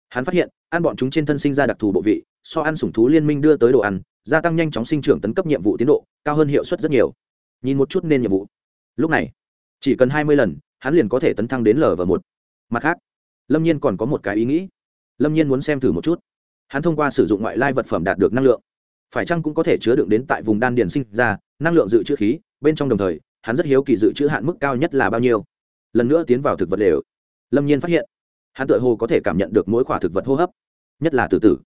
Hắn phát hiện, ăn bọn chúng trên thân sinh ra đặc thù bộ vị, so ăn sủng thú liên minh đưa tới đồ ăn, gia tăng nhanh chóng sinh trưởng tấn cấp nhiệm vụ tiến độ, cao hơn hiệu suất rất nhiều. Nhìn một chút nên nhiệm vụ. Lúc này, chỉ cần hai mươi lần, hắn liền có thể tấn thăng đến lv một. Mặt khác, lâm nhiên còn có một cái ý nghĩ lâm nhiên muốn xem thử một chút. Hắn thông qua sử dụng ngoại lai vật phẩm đạt được năng lượng. Phải chăng cũng có thể chứa đựng đến tại vùng đan điền sinh ra, năng lượng dự trữ khí, bên trong đồng thời, hắn rất hiếu kỳ dự trữ hạn mức cao nhất là bao nhiêu. Lần nữa tiến vào thực vật lều. Lâm nhiên phát hiện, hắn tự hồ có thể cảm nhận được mỗi khoả thực vật hô hấp, nhất là từ tử.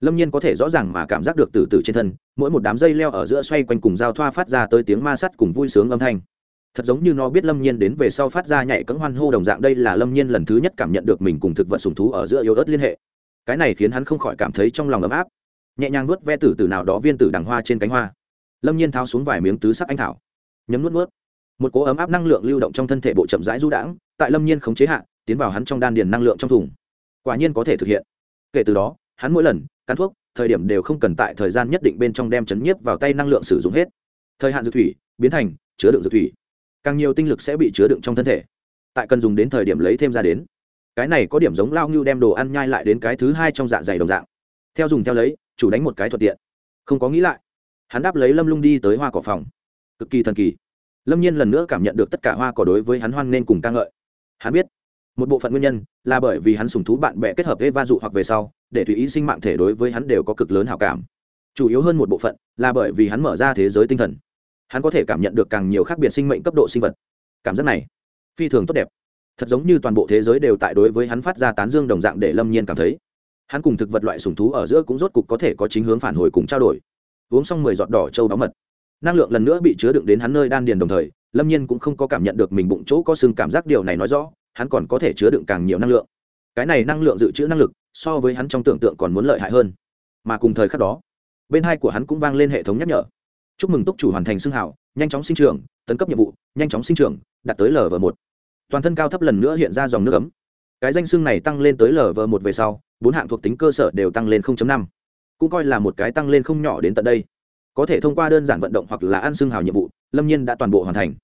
Lâm nhiên có thể rõ ràng mà cảm giác được từ tử trên thân, mỗi một đám dây leo ở giữa xoay quanh cùng giao thoa phát ra tới tiếng ma sắt cùng vui sướng âm thanh thật giống như nó biết lâm nhiên đến về sau phát ra nhảy cẫng hoan hô đồng dạng, đây là lâm nhiên lần thứ nhất cảm nhận được mình cùng thực vật sùng thú ở giữa yếu ớt liên hệ. Cái này khiến hắn không khỏi cảm thấy trong lòng ấm áp. Nhẹ nhàng nuốt ve tử từ nào đó viên tử đằng hoa trên cánh hoa. Lâm nhiên tháo xuống vài miếng tứ sắc anh thảo. Nhấm nuốt nuốt. Một cỗ ấm áp năng lượng lưu động trong thân thể bộ chậm rãi du đãng, tại lâm nhiên khống chế hạ, tiến vào hắn trong đan điền năng lượng trong thùng. Quả nhiên có thể thực hiện. Kể từ đó, hắn mỗi lần cắn thuốc, thời điểm đều không cần tại thời gian nhất định bên trong đem chấn nhiếp vào tay năng lượng sử dụng hết. Thời hạn dược thủy biến thành chứa đựng dược thủy càng nhiều tinh lực sẽ bị chứa đựng trong thân thể. Tại cần dùng đến thời điểm lấy thêm ra đến. Cái này có điểm giống lao ngưu đem đồ ăn nhai lại đến cái thứ hai trong dạ dày đồng dạng. Theo dùng theo lấy, chủ đánh một cái thuận tiện. Không có nghĩ lại, hắn đáp lấy lâm lung đi tới hoa cỏ phòng. Cực kỳ thần kỳ. Lâm nhiên lần nữa cảm nhận được tất cả hoa cỏ đối với hắn hoan nên cùng ca ngợi. Hắn biết, một bộ phận nguyên nhân là bởi vì hắn sùng thú bạn bè kết hợp với va dụ hoặc về sau, để tùy ý sinh mạng thể đối với hắn đều có cực lớn hảo cảm. Chủ yếu hơn một bộ phận là bởi vì hắn mở ra thế giới tinh thần hắn có thể cảm nhận được càng nhiều khác biệt sinh mệnh cấp độ sinh vật. Cảm giác này, phi thường tốt đẹp. Thật giống như toàn bộ thế giới đều tại đối với hắn phát ra tán dương đồng dạng để lâm nhiên cảm thấy. Hắn cùng thực vật loại sùng thú ở giữa cũng rốt cục có thể có chính hướng phản hồi cùng trao đổi. Uống xong mười giọt đỏ trâu báo mật, năng lượng lần nữa bị chứa đựng đến hắn nơi đan điền đồng thời, lâm nhiên cũng không có cảm nhận được mình bụng chỗ có xương cảm giác điều này nói rõ, hắn còn có thể chứa đựng càng nhiều năng lượng. Cái này năng lượng dự trữ năng lực, so với hắn trong tưởng tượng còn muốn lợi hại hơn. Mà cùng thời khắc đó, bên hai của hắn cũng vang lên hệ thống nhắc nhở chúc mừng túc chủ hoàn thành xưng hảo, nhanh chóng sinh trưởng, tấn cấp nhiệm vụ, nhanh chóng sinh trưởng, đạt tới lv một. Toàn thân cao thấp lần nữa hiện ra dòng nước ấm. Cái danh xưng này tăng lên tới lv một về sau, bốn hạng thuộc tính cơ sở đều tăng lên năm. Cũng coi là một cái tăng lên không nhỏ đến tận đây. Có thể thông qua đơn giản vận động hoặc là ăn xương hào nhiệm vụ, lâm nhiên đã toàn bộ hoàn thành.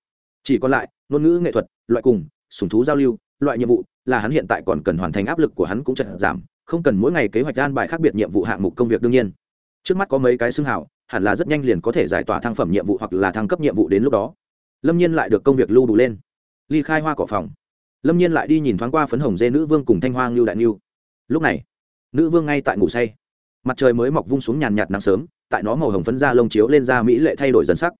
Chỉ còn lại, ngôn ngữ, nghệ thuật, loại cùng sùng thú giao lưu, loại nhiệm vụ là hắn hiện tại còn cần hoàn thành áp lực của hắn cũng chật giảm, không cần mỗi ngày kế hoạch an bài khác biệt nhiệm vụ hạng mục công việc đương nhiên. Trước mắt có mấy cái xương hào hẳn là rất nhanh liền có thể giải tỏa thăng phẩm nhiệm vụ hoặc là thăng cấp nhiệm vụ đến lúc đó. Lâm nhiên lại được công việc lưu đủ lên. Ly khai hoa cỏ phòng. Lâm nhiên lại đi nhìn thoáng qua phấn hồng dê nữ vương cùng thanh hoa ngưu đại ngưu. Lúc này, nữ vương ngay tại ngủ say. Mặt trời mới mọc vung xuống nhàn nhạt nắng sớm, tại nó màu hồng phấn da lông chiếu lên da mỹ lệ thay đổi dần sắc.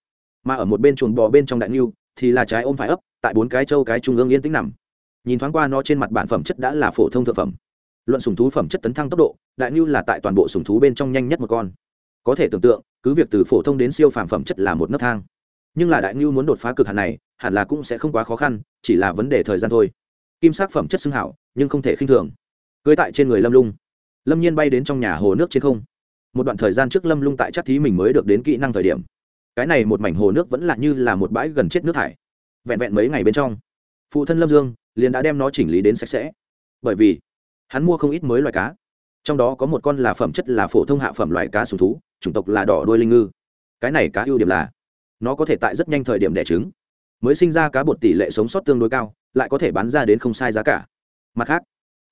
Mà ở một bên chuồng bò bên trong đại ngưu, thì là trái ôm phải ấp, tại bốn cái châu cái trung ương yên tĩnh nằm. Nhìn thoáng qua nó trên mặt bản phẩm chất đã là phổ thông thực phẩm. Luận sùng thú phẩm chất tấn thăng tốc độ, đại ngưu là tại toàn bộ sùng thú bên trong nhanh nhất một con có thể tưởng tượng, cứ việc từ phổ thông đến siêu phàm phẩm chất là một nấc thang. Nhưng là đại ngưu muốn đột phá cực hạn này, hẳn là cũng sẽ không quá khó khăn, chỉ là vấn đề thời gian thôi. Kim sắc phẩm chất xưng hảo, nhưng không thể khinh thường. Cưới tại trên người lâm lung. Lâm nhiên bay đến trong nhà hồ nước trên không. Một đoạn thời gian trước lâm lung tại chắc thí mình mới được đến kỹ năng thời điểm. Cái này một mảnh hồ nước vẫn là như là một bãi gần chết nước thải. Vẹn vẹn mấy ngày bên trong, phụ thân lâm dương liền đã đem nó chỉnh lý đến sạch sẽ. Bởi vì, hắn mua không ít mới loài cá trong đó có một con là phẩm chất là phổ thông hạ phẩm loài cá sùng thú, chủng tộc là đỏ đuôi linh ngư. Cái này cá ưu điểm là nó có thể tại rất nhanh thời điểm đẻ trứng, mới sinh ra cá bột tỷ lệ sống sót tương đối cao, lại có thể bán ra đến không sai giá cả. Mặt khác,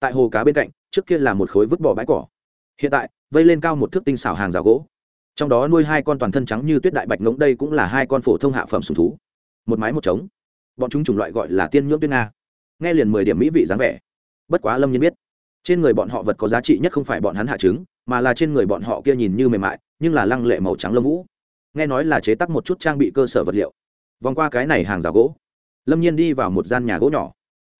tại hồ cá bên cạnh, trước kia là một khối vứt bỏ bãi cỏ, hiện tại vây lên cao một thước tinh xảo hàng rào gỗ. Trong đó nuôi hai con toàn thân trắng như tuyết đại bạch ngỗng, đây cũng là hai con phổ thông hạ phẩm sùng thú. Một mái một trống. Bọn chúng chủng loại gọi là tiên nhưỡng tuyết nga. Nghe liền mười điểm mỹ vị dáng vẻ. Bất quá lâm nhiên biết trên người bọn họ vật có giá trị nhất không phải bọn hắn hạ trứng, mà là trên người bọn họ kia nhìn như mềm mại, nhưng là lăng lệ màu trắng lâm vũ. Nghe nói là chế tắc một chút trang bị cơ sở vật liệu. Vòng qua cái này hàng rào gỗ, lâm nhiên đi vào một gian nhà gỗ nhỏ.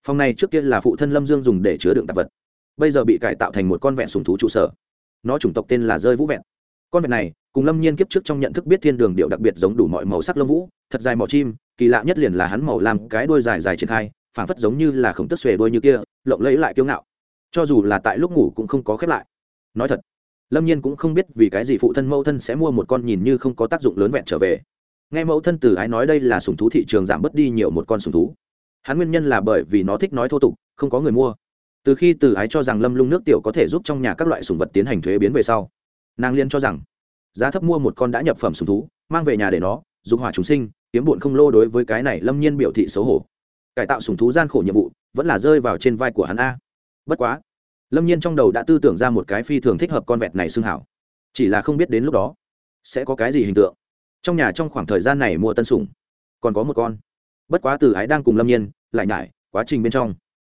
Phòng này trước kia là phụ thân lâm dương dùng để chứa đựng tạp vật. Bây giờ bị cải tạo thành một con vẹn sùng thú trụ sở. Nó chủng tộc tên là rơi vũ vẹn. Con vẹn này, cùng lâm nhiên kiếp trước trong nhận thức biết thiên đường điệu đặc biệt giống đủ mọi màu sắc lâm vũ, thật dài màu chim, kỳ lạ nhất liền là hắn màu làm cái đôi dài dài triển khai, phảng phất giống như là khổng tức xuề đôi như kia, lộng lẫy lại kiêu ngạo cho dù là tại lúc ngủ cũng không có khép lại. Nói thật, lâm nhiên cũng không biết vì cái gì phụ thân mẫu thân sẽ mua một con nhìn như không có tác dụng lớn vẹn trở về. Nghe mẫu thân từ ái nói đây là sùng thú thị trường giảm bớt đi nhiều một con sùng thú. Hắn nguyên nhân là bởi vì nó thích nói thô tục, không có người mua. Từ khi từ ái cho rằng lâm lung nước tiểu có thể giúp trong nhà các loại sùng vật tiến hành thuế biến về sau, nàng liên cho rằng giá thấp mua một con đã nhập phẩm sùng thú, mang về nhà để nó dùng hỏa chúng sinh, kiếm bụn không lô đối với cái này lâm nhiên biểu thị xấu hổ. Cải tạo sùng thú gian khổ nhiệm vụ vẫn là rơi vào trên vai của hắn a bất quá, lâm nhiên trong đầu đã tư tưởng ra một cái phi thường thích hợp con vẹt này xưng hảo. Chỉ là không biết đến lúc đó, sẽ có cái gì hình tượng. Trong nhà trong khoảng thời gian này mua tân sủng, còn có một con. Bất quá từ ái đang cùng lâm nhiên, lại nhải, quá trình bên trong,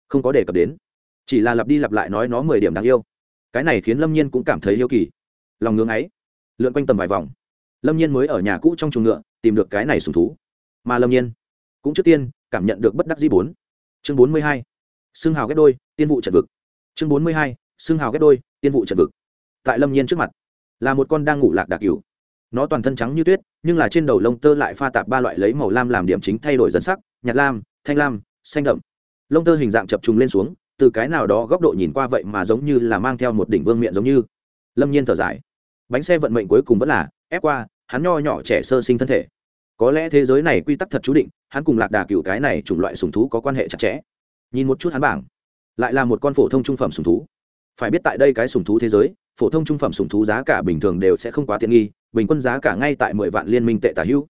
không có đề cập đến. Chỉ là lặp đi lặp lại nói nó mười điểm đáng yêu. Cái này khiến lâm nhiên cũng cảm thấy yêu kỳ. Lòng ngưng ấy, lượn quanh tầm vài vòng. Lâm nhiên mới ở nhà cũ trong chuồng ngựa, tìm được cái này sùng thú. Mà lâm nhiên, cũng trước tiên cảm nhận được bất đắc dĩ bốn. Chương bốn mươi hai xương hào ghép đôi, tiên vụ trận vực. Chương bốn mươi hai xương hào ghép đôi, tiên vụ trận vực. Tại lâm nhiên trước mặt, là một con đang ngủ lạc đặc cửu nó toàn thân trắng như tuyết, nhưng là trên đầu lông tơ lại pha tạp ba loại lấy màu lam làm điểm chính thay đổi dần sắc, nhạt lam, thanh lam, xanh đậm. Lông tơ hình dạng chập trùng lên xuống, từ cái nào đó góc độ nhìn qua vậy mà giống như là mang theo một đỉnh vương miệng giống như. Lâm nhiên thở dài. Bánh xe vận mệnh cuối cùng vẫn là, ép qua, hắn nho nhỏ trẻ sơ sinh thân thể. Có lẽ thế giới này quy tắc thật chú định, hắn cùng lạc đà cựu cái này chủng loại sùng thú có quan hệ chặt chẽ nhìn một chút hắn bảng, lại là một con phổ thông trung phẩm sùng thú. Phải biết tại đây cái sùng thú thế giới, phổ thông trung phẩm sùng thú giá cả bình thường đều sẽ không quá tiện nghi, bình quân giá cả ngay tại mười vạn liên minh tệ tả hữu.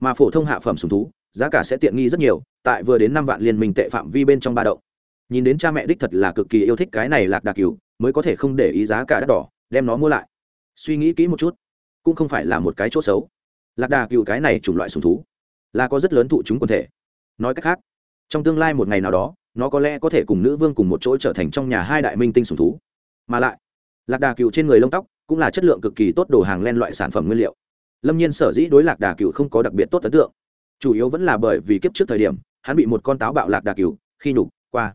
Mà phổ thông hạ phẩm sùng thú, giá cả sẽ tiện nghi rất nhiều, tại vừa đến năm vạn liên minh tệ phạm vi bên trong ba đậu nhìn đến cha mẹ đích thật là cực kỳ yêu thích cái này lạc đà cừu, mới có thể không để ý giá cả đắt đỏ, đem nó mua lại. Suy nghĩ kỹ một chút, cũng không phải là một cái chỗ xấu. Lạc đà cừu cái này chủng loại sùng thú, là có rất lớn thụ chúng quần thể. Nói cách khác, trong tương lai một ngày nào đó nó có lẽ có thể cùng nữ vương cùng một chỗ trở thành trong nhà hai đại minh tinh sùng thú. Mà lại, lạc đà cừu trên người lông tóc cũng là chất lượng cực kỳ tốt đồ hàng len loại sản phẩm nguyên liệu. Lâm nhiên sở dĩ đối lạc đà cừu không có đặc biệt tốt ấn tượng. Chủ yếu vẫn là bởi vì kiếp trước thời điểm, hắn bị một con táo bạo lạc đà cừu khi nhục qua.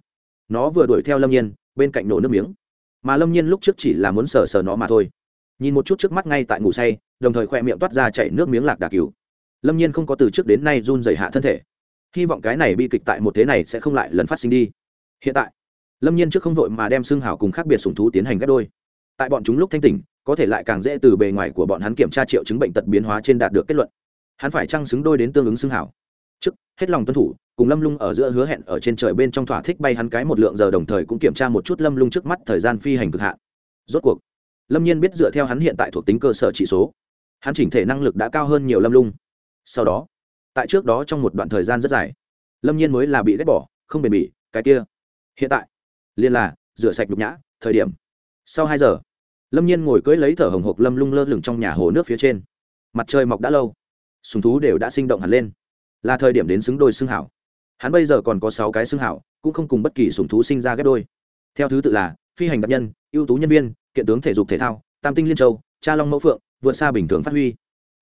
Nó vừa đuổi theo lâm nhiên, bên cạnh nổ nước miếng. Mà lâm nhiên lúc trước chỉ là muốn sờ sờ nó mà thôi. Nhìn một chút trước mắt ngay tại ngủ say, đồng thời khoe miệng toát ra chảy nước miếng lạc đà cừu lâm nhiên không có từ trước đến nay run dày hạ thân thể hy vọng cái này bi kịch tại một thế này sẽ không lại lần phát sinh đi. Hiện tại, lâm nhiên trước không vội mà đem xương hào cùng khác biệt sùng thú tiến hành ghép đôi. Tại bọn chúng lúc thanh tỉnh, có thể lại càng dễ từ bề ngoài của bọn hắn kiểm tra triệu chứng bệnh tật biến hóa trên đạt được kết luận. Hắn phải trăng xứng đôi đến tương ứng xương hảo trước, hết lòng tuân thủ, cùng lâm lung ở giữa hứa hẹn ở trên trời bên trong thỏa thích bay hắn cái một lượng giờ đồng thời cũng kiểm tra một chút lâm lung trước mắt thời gian phi hành cực hạn. Rốt cuộc, lâm nhiên biết dựa theo hắn hiện tại thuộc tính cơ sở chỉ số, hắn chỉnh thể năng lực đã cao hơn nhiều lâm lung. Sau đó tại trước đó trong một đoạn thời gian rất dài. Lâm nhiên mới là bị ghét bỏ, không bền bỉ, cái kia. Hiện tại liên là rửa sạch nhục nhã, thời điểm. Sau hai giờ, lâm nhiên ngồi cưỡi lấy thở hồng hộc lâm lung lơ lửng trong nhà hồ nước phía trên. Mặt trời mọc đã lâu, sùng thú đều đã sinh động hẳn lên. Là thời điểm đến xứng đôi xương hảo. Hắn bây giờ còn có sáu cái xương hảo, cũng không cùng bất kỳ sùng thú sinh ra ghép đôi. Theo thứ tự là, phi hành đặc nhân, ưu tú nhân viên, kiện tướng thể dục thể thao, tam tinh liên châu, cha long mẫu phượng, vượt xa bình thường phát huy.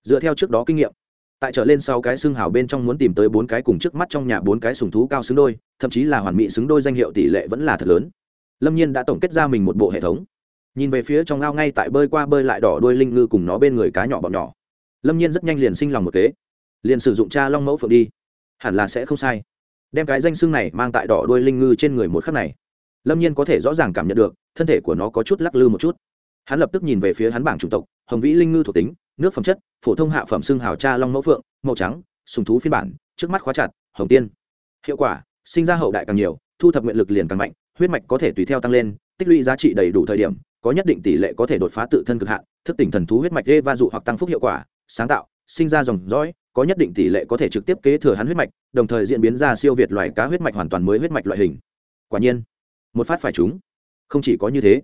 Dựa theo trước đó kinh nghiệm tại trở lên sau cái xương hào bên trong muốn tìm tới bốn cái cùng trước mắt trong nhà bốn cái sùng thú cao xứng đôi, thậm chí là hoàn mỹ xứng đôi danh hiệu tỷ lệ vẫn là thật lớn. Lâm nhiên đã tổng kết ra mình một bộ hệ thống. Nhìn về phía trong ao ngay tại bơi qua bơi lại đỏ đuôi linh ngư cùng nó bên người cá nhỏ bọn nhỏ. Lâm nhiên rất nhanh liền sinh lòng một kế. Liền sử dụng cha long mẫu phượng đi. Hẳn là sẽ không sai. Đem cái danh xương này mang tại đỏ đuôi linh ngư trên người một khắc này, lâm nhiên có thể rõ ràng cảm nhận được, thân thể của nó có chút lắc lư một chút. Hắn lập tức nhìn về phía hắn bảng chủng tộc, hồng vĩ linh ngư thuộc tính nước phẩm chất, phổ thông hạ phẩm xưng hào cha long mẫu phượng, màu trắng, sùng thú phiên bản, trước mắt khóa chặt, hồng tiên. Hiệu quả, sinh ra hậu đại càng nhiều, thu thập nguyện lực liền càng mạnh, huyết mạch có thể tùy theo tăng lên, tích lũy giá trị đầy đủ thời điểm, có nhất định tỷ lệ có thể đột phá tự thân cực hạn, thức tỉnh thần thú huyết mạch đê va dụ hoặc tăng phúc hiệu quả, sáng tạo, sinh ra dòng dõi, có nhất định tỷ lệ có thể trực tiếp kế thừa hắn huyết mạch, đồng thời diễn biến ra siêu việt loài cá huyết mạch hoàn toàn mới huyết mạch loại hình. Quả nhiên, một phát phải chúng không chỉ có như thế,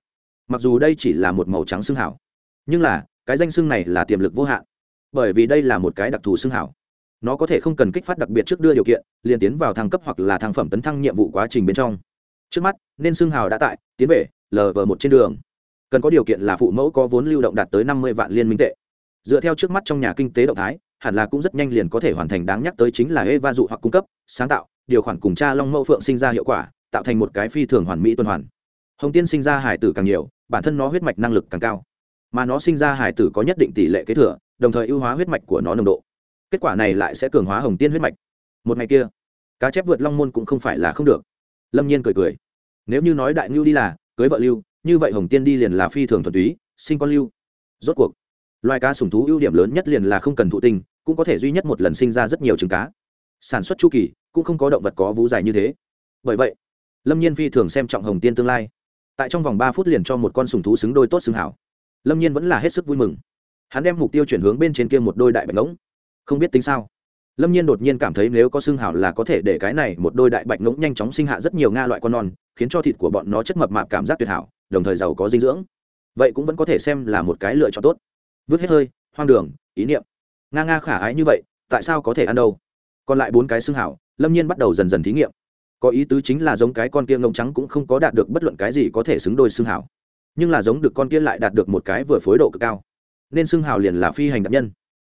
mặc dù đây chỉ là một màu trắng xương hảo nhưng là cái danh xương này là tiềm lực vô hạn. Bởi vì đây là một cái đặc thù xương hảo. Nó có thể không cần kích phát đặc biệt trước đưa điều kiện, liền tiến vào thăng cấp hoặc là thăng phẩm tấn thăng nhiệm vụ quá trình bên trong. Trước mắt, nên xương hào đã tại, tiến về lv một trên đường. Cần có điều kiện là phụ mẫu có vốn lưu động đạt tới năm mươi vạn liên minh tệ. Dựa theo trước mắt trong nhà kinh tế động thái, hẳn là cũng rất nhanh liền có thể hoàn thành đáng nhắc tới chính là eva dụ hoặc cung cấp, sáng tạo, điều khoản cùng cha long mẫu phượng sinh ra hiệu quả, tạo thành một cái phi thường hoàn mỹ tuần hoàn. Hồng tiên sinh ra hải tử càng nhiều, bản thân nó huyết mạch năng lực càng cao mà nó sinh ra hải tử có nhất định tỷ lệ kế thừa, đồng thời ưu hóa huyết mạch của nó nồng độ. Kết quả này lại sẽ cường hóa hồng tiên huyết mạch. Một ngày kia, cá chép vượt long môn cũng không phải là không được. Lâm nhiên cười cười. Nếu như nói đại ngưu đi là, cưới vợ lưu, như vậy hồng tiên đi liền là phi thường thuần túy, sinh con lưu. Rốt cuộc, loài cá sùng thú ưu điểm lớn nhất liền là không cần thụ tinh, cũng có thể duy nhất một lần sinh ra rất nhiều trứng cá. Sản xuất chu kỳ, cũng không có động vật có vú dài như thế. Bởi vậy, lâm nhiên phi thường xem trọng hồng tiên tương lai. Tại trong vòng ba phút liền cho một con sùng thú xứng đôi tốt xứng hảo lâm nhiên vẫn là hết sức vui mừng hắn đem mục tiêu chuyển hướng bên trên kia một đôi đại bạch ngỗng không biết tính sao lâm nhiên đột nhiên cảm thấy nếu có xương hảo là có thể để cái này một đôi đại bạch ngỗng nhanh chóng sinh hạ rất nhiều nga loại con non, khiến cho thịt của bọn nó chất mập mạp cảm giác tuyệt hảo, đồng thời giàu có dinh dưỡng. Vậy cũng vẫn có thể xem là một cái lựa chọn tốt. Vứt hết hơi, hoang đường, ý niệm. Nga nga khả ái như vậy, tại sao có thể ăn đâu? Còn lại bốn cái xương hảo lâm nhiên bắt đầu dần dần thí nghiệm. Có ý tứ chính là giống cái con kia ngông trắng cũng không có đạt được bất luận cái gì có thể xứng đôi xương hảo nhưng là giống được con kia lại đạt được một cái vừa phối độ cực cao. Nên xưng hào liền là phi hành đặc nhân.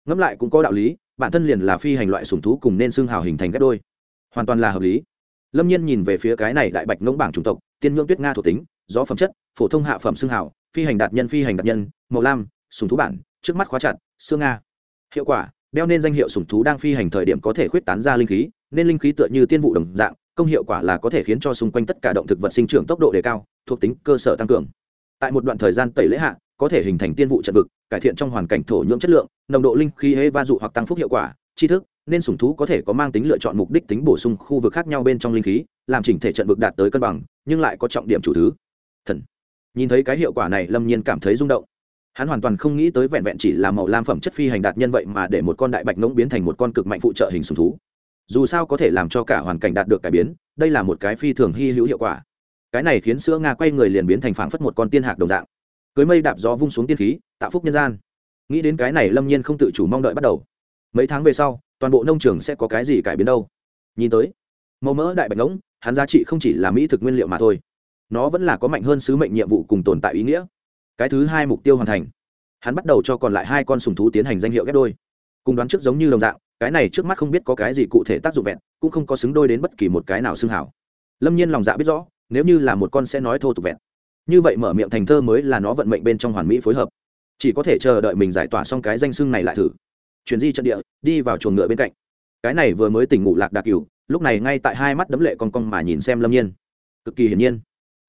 Ngẫm lại cũng có đạo lý, bản thân liền là phi hành loại sùng thú cùng nên xưng hào hình thành ghép đôi. Hoàn toàn là hợp lý. Lâm nhiên nhìn về phía cái này đại bạch ngỗng bảng chủng tộc, tiên ngưỡng tuyết nga thuộc tính, gió phẩm chất, phổ thông hạ phẩm xưng hào, phi hành đạt nhân, phi hành đạt nhân, màu lam sùng thú bản, trước mắt khóa chặt xương nga. Hiệu quả, đeo nên danh hiệu sùng thú đang phi hành thời điểm có thể khuyết tán ra linh khí, nên linh khí tựa như tiên vụ đồng dạng, công hiệu quả là có thể khiến cho xung quanh tất cả động thực vật sinh trưởng tốc độ đề cao, thuộc tính cơ sở tăng cường tại một đoạn thời gian tẩy lễ hạ, có thể hình thành tiên vụ trận vực, cải thiện trong hoàn cảnh thổ nhưỡng chất lượng, nồng độ linh khí hê va dụ hoặc tăng phúc hiệu quả, tri thức, nên sủng thú có thể có mang tính lựa chọn mục đích tính bổ sung khu vực khác nhau bên trong linh khí, làm chỉnh thể trận vực đạt tới cân bằng, nhưng lại có trọng điểm chủ thứ. Thần. Nhìn thấy cái hiệu quả này, lâm nhiên cảm thấy rung động. Hắn hoàn toàn không nghĩ tới vẹn vẹn chỉ là màu lam phẩm chất phi hành đạt nhân vậy mà để một con đại bạch ngỗng biến thành một con cực mạnh phụ trợ hình sùng thú. Dù sao có thể làm cho cả hoàn cảnh đạt được cải biến, đây là một cái phi thường hy hữu hiệu quả cái này khiến sữa nga quay người liền biến thành phảng phất một con tiên hạc đồng dạng. Cưới mây đạp gió vung xuống tiên khí, tạo phúc nhân gian. Nghĩ đến cái này lâm nhiên không tự chủ mong đợi bắt đầu. Mấy tháng về sau, toàn bộ nông trường sẽ có cái gì cải biến đâu? Nhìn tới, màu mỡ đại bạch ngỗng, hắn giá trị không chỉ là mỹ thực nguyên liệu mà thôi. Nó vẫn là có mạnh hơn sứ mệnh nhiệm vụ cùng tồn tại ý nghĩa. Cái thứ hai mục tiêu hoàn thành. Hắn bắt đầu cho còn lại hai con sùng thú tiến hành danh hiệu ghép đôi. Cùng đoán trước giống như đồng dạng, cái này trước mắt không biết có cái gì cụ thể tác dụng vẹn, cũng không có xứng đôi đến bất kỳ một cái nào xưng hảo. Lâm nhiên lòng dạ biết rõ nếu như là một con sẽ nói thô tục vẹn. Như vậy mở miệng thành thơ mới là nó vận mệnh bên trong hoàn mỹ phối hợp. Chỉ có thể chờ đợi mình giải tỏa xong cái danh xưng này lại thử. Chuyển di trận địa, đi vào chuồng ngựa bên cạnh. Cái này vừa mới tỉnh ngủ lạc đặc cửu, lúc này ngay tại hai mắt đấm lệ con con mà nhìn xem lâm nhiên. Cực kỳ hiển nhiên,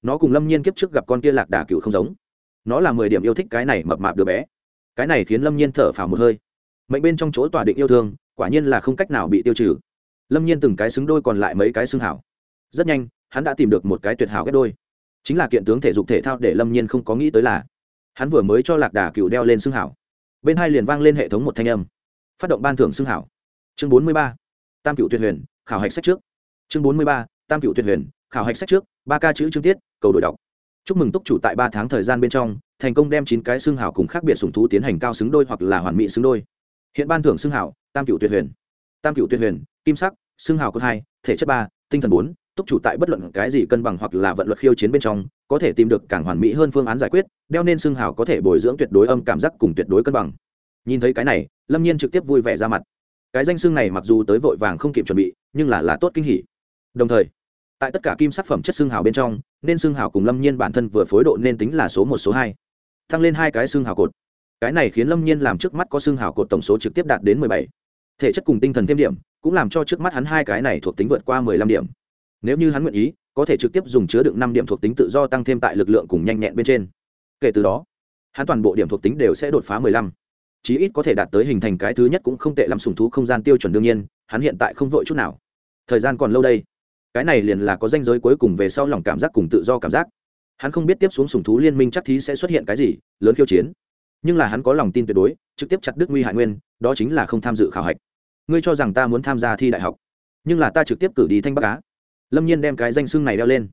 nó cùng lâm nhiên kiếp trước gặp con kia lạc đà cửu không giống. Nó là mười điểm yêu thích cái này mập mạp đứa bé. Cái này khiến lâm nhiên thở phào một hơi. Mệnh bên trong chỗ tỏa định yêu thương, quả nhiên là không cách nào bị tiêu trừ. Lâm nhiên từng cái xứng đôi còn lại mấy cái xương hảo. Rất nhanh hắn đã tìm được một cái tuyệt hảo ghép đôi. Chính là kiện tướng thể dục thể thao để lâm nhiên không có nghĩ tới là, hắn vừa mới cho lạc đà cựu đeo lên xương hảo. Bên hai liền vang lên hệ thống một thanh âm. Phát động ban thưởng xương hảo. Chương bốn mươi ba, tam cựu tuyệt huyền, khảo hạch sách trước. Chương bốn mươi ba, tam cựu tuyệt huyền, khảo hạch sách trước, ba ca chữ chương tiết, cầu đổi đọc. Chúc mừng túc chủ tại ba tháng thời gian bên trong, thành công đem chín cái xương hảo cùng khác biệt sùng thú tiến hành cao xứng đôi hoặc là hoàn mỹ xứng đôi. Hiện ban thưởng xương hảo, tam cựu tuyệt huyền. Tam cựu tuyệt huyền, kim sắc, xương hảo cấp hai, thể chất ba, tinh thần bốn túc chủ tại bất luận cái gì cân bằng hoặc là vận luật khiêu chiến bên trong, có thể tìm được càng hoàn mỹ hơn phương án giải quyết, đeo nên xương hào có thể bồi dưỡng tuyệt đối âm cảm giác cùng tuyệt đối cân bằng. Nhìn thấy cái này, lâm nhiên trực tiếp vui vẻ ra mặt. Cái danh xương này mặc dù tới vội vàng không kịp chuẩn bị, nhưng là là tốt kinh hỉ. Đồng thời, tại tất cả kim sắc phẩm chất xương hào bên trong, nên xương hào cùng lâm nhiên bản thân vừa phối độ nên tính là số một, số hai. Tăng lên hai cái xương hào cột. Cái này khiến lâm nhiên làm trước mắt có xương hào cột tổng số trực tiếp đạt đến mười bảy. Thể chất cùng tinh thần thêm điểm, cũng làm cho trước mắt hắn hai cái này thuộc tính vượt qua mười lăm điểm nếu như hắn nguyện ý, có thể trực tiếp dùng chứa đựng năm điểm thuộc tính tự do tăng thêm tại lực lượng cùng nhanh nhẹn bên trên. Kể từ đó, hắn toàn bộ điểm thuộc tính đều sẽ đột phá mười lăm. Chí ít có thể đạt tới hình thành cái thứ nhất cũng không tệ lắm sùng thú không gian tiêu chuẩn đương nhiên, hắn hiện tại không vội chút nào. Thời gian còn lâu đây. Cái này liền là có danh giới cuối cùng về sau lòng cảm giác cùng tự do cảm giác. Hắn không biết tiếp xuống sùng thú liên minh chắc thí sẽ xuất hiện cái gì, lớn khiêu chiến. Nhưng là hắn có lòng tin tuyệt đối, trực tiếp chặt Đức nguy hại nguyên, đó chính là không tham dự khảo hạch. Ngươi cho rằng ta muốn tham gia thi đại học, nhưng là ta trực tiếp cử đi thanh bắc á lâm nhiên đem cái danh xưng này đeo lên,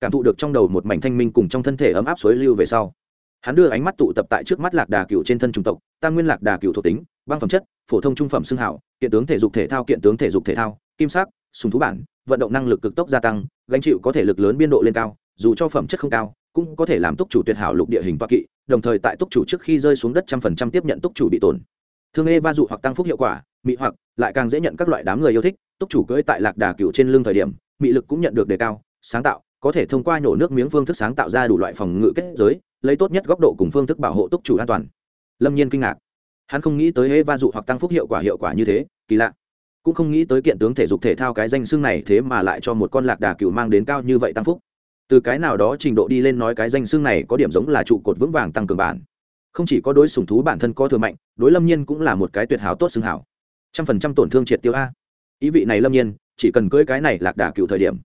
cảm thụ được trong đầu một mảnh thanh minh cùng trong thân thể ấm áp suối lưu về sau. Hắn đưa ánh mắt tụ tập tại trước mắt lạc đà cựu trên thân trung tộc, tam nguyên lạc đà cựu thuộc tính, băng phẩm chất, phổ thông trung phẩm xưng hảo, kiện tướng thể dục thể thao, kiện tướng thể dục thể thao, kim sắc, sùng thú bản, vận động năng lực cực tốc gia tăng, gánh chịu có thể lực lớn biên độ lên cao, dù cho phẩm chất không cao, cũng có thể làm túc chủ tuyệt hảo lục địa hình toa kỵ, đồng thời tại túc chủ trước khi rơi xuống đất trăm phần trăm tiếp nhận túc chủ bị tổn. Thương ê va dụ hoặc tăng phúc hiệu quả, mị hoặc, lại càng dễ nhận các loại đám người yêu thích, túc chủ cưỡi tại lạc đà cựu trên lưng thời điểm mị lực cũng nhận được đề cao, sáng tạo, có thể thông qua nhổ nước miếng phương thức sáng tạo ra đủ loại phòng ngự kết giới, lấy tốt nhất góc độ cùng phương thức bảo hộ túc chủ an toàn. Lâm nhiên kinh ngạc. Hắn không nghĩ tới hê va dụ hoặc tăng phúc hiệu quả hiệu quả như thế, kỳ lạ. Cũng không nghĩ tới kiện tướng thể dục thể thao cái danh xưng này thế mà lại cho một con lạc đà cựu mang đến cao như vậy tăng phúc. Từ cái nào đó trình độ đi lên nói cái danh xưng này có điểm giống là trụ cột vững vàng tăng cường bản. Không chỉ có đối sùng thú bản thân có thừa mạnh, đối lâm nhiên cũng là một cái tuyệt hảo tốt xưng hảo. Trăm phần trăm tổn thương triệt tiêu a. Ý vị này lâm nhiên chỉ cần cưỡi cái này lạc đà cựu thời điểm,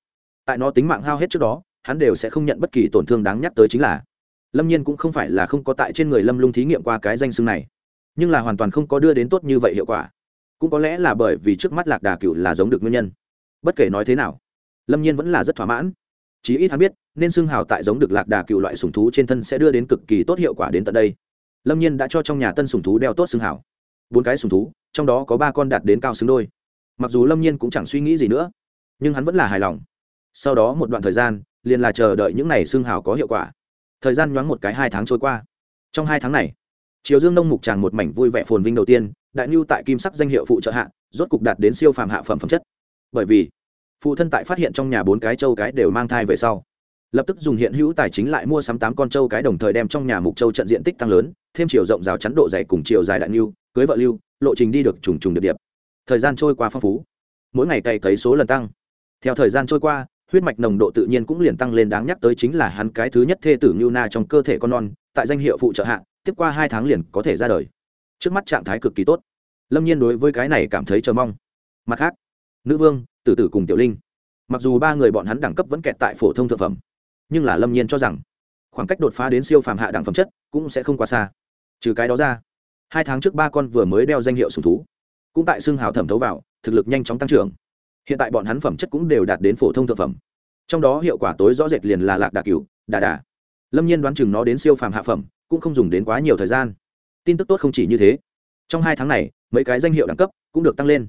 tại nó tính mạng hao hết trước đó, hắn đều sẽ không nhận bất kỳ tổn thương đáng nhắc tới chính là, lâm nhiên cũng không phải là không có tại trên người lâm lung thí nghiệm qua cái danh xưng này, nhưng là hoàn toàn không có đưa đến tốt như vậy hiệu quả. Cũng có lẽ là bởi vì trước mắt lạc đà cựu là giống được nguyên nhân. Bất kể nói thế nào, lâm nhiên vẫn là rất thỏa mãn. Chí ít hắn biết, nên xưng hào tại giống được lạc đà cựu loại sùng thú trên thân sẽ đưa đến cực kỳ tốt hiệu quả đến tận đây. Lâm nhiên đã cho trong nhà tân sùng thú đeo tốt xưng hào. Bốn cái sùng thú, trong đó có ba con đạt đến cao xứng đôi mặc dù lâm nhiên cũng chẳng suy nghĩ gì nữa nhưng hắn vẫn là hài lòng sau đó một đoạn thời gian liền là chờ đợi những n à y xương hào có hiệu quả thời gian nhoáng một cái hai tháng trôi qua trong hai tháng này triều dương nông mục tràng một mảnh vui vẻ phồn vinh đầu tiên đại ngưu tại kim sắc danh hiệu phụ trợ hạ rốt cục đạt đến siêu phàm hạ phẩm phẩm chất bởi vì phụ thân tại phát hiện trong nhà bốn cái trâu cái đều mang thai về sau lập tức dùng hiện hữu tài chính lại mua sắm tám con trâu cái đồng thời đem trong nhà mục trâu trận diện tích tăng lớn thêm chiều rộng rào chắn độ dày cùng chiều dài đại ngưu cưới vợ lưu lộ trình đi được trùng trùng điệp điệp thời gian trôi qua phong phú mỗi ngày cày cấy số lần tăng theo thời gian trôi qua huyết mạch nồng độ tự nhiên cũng liền tăng lên đáng nhắc tới chính là hắn cái thứ nhất thê tử Nhu Na trong cơ thể con non, tại danh hiệu phụ trợ hạ, tiếp qua hai tháng liền có thể ra đời. Trước mắt trạng thái cực kỳ tốt. Lâm Nhiên đối với cái này cảm thấy chờ mong. Mặt khác, Nữ Vương, Tử Tử cùng Tiểu Linh, mặc dù ba người bọn hắn đẳng cấp vẫn kẹt tại phổ thông thượng phẩm, nhưng là Lâm Nhiên cho rằng, khoảng cách đột phá đến siêu phàm hạ đẳng phẩm chất cũng sẽ không quá xa. Trừ cái đó ra, hai tháng trước ba con vừa mới đeo danh hiệu sùng thú, cũng tại xương hào thẩm thấu vào, thực lực nhanh chóng tăng trưởng. Hiện tại bọn hắn phẩm chất cũng đều đạt đến phổ thông thực phẩm. Trong đó hiệu quả tối rõ rệt liền là lạc đà cửu đà đà. Lâm nhiên đoán chừng nó đến siêu phàm hạ phẩm cũng không dùng đến quá nhiều thời gian. Tin tức tốt không chỉ như thế. Trong hai tháng này mấy cái danh hiệu đẳng cấp cũng được tăng lên.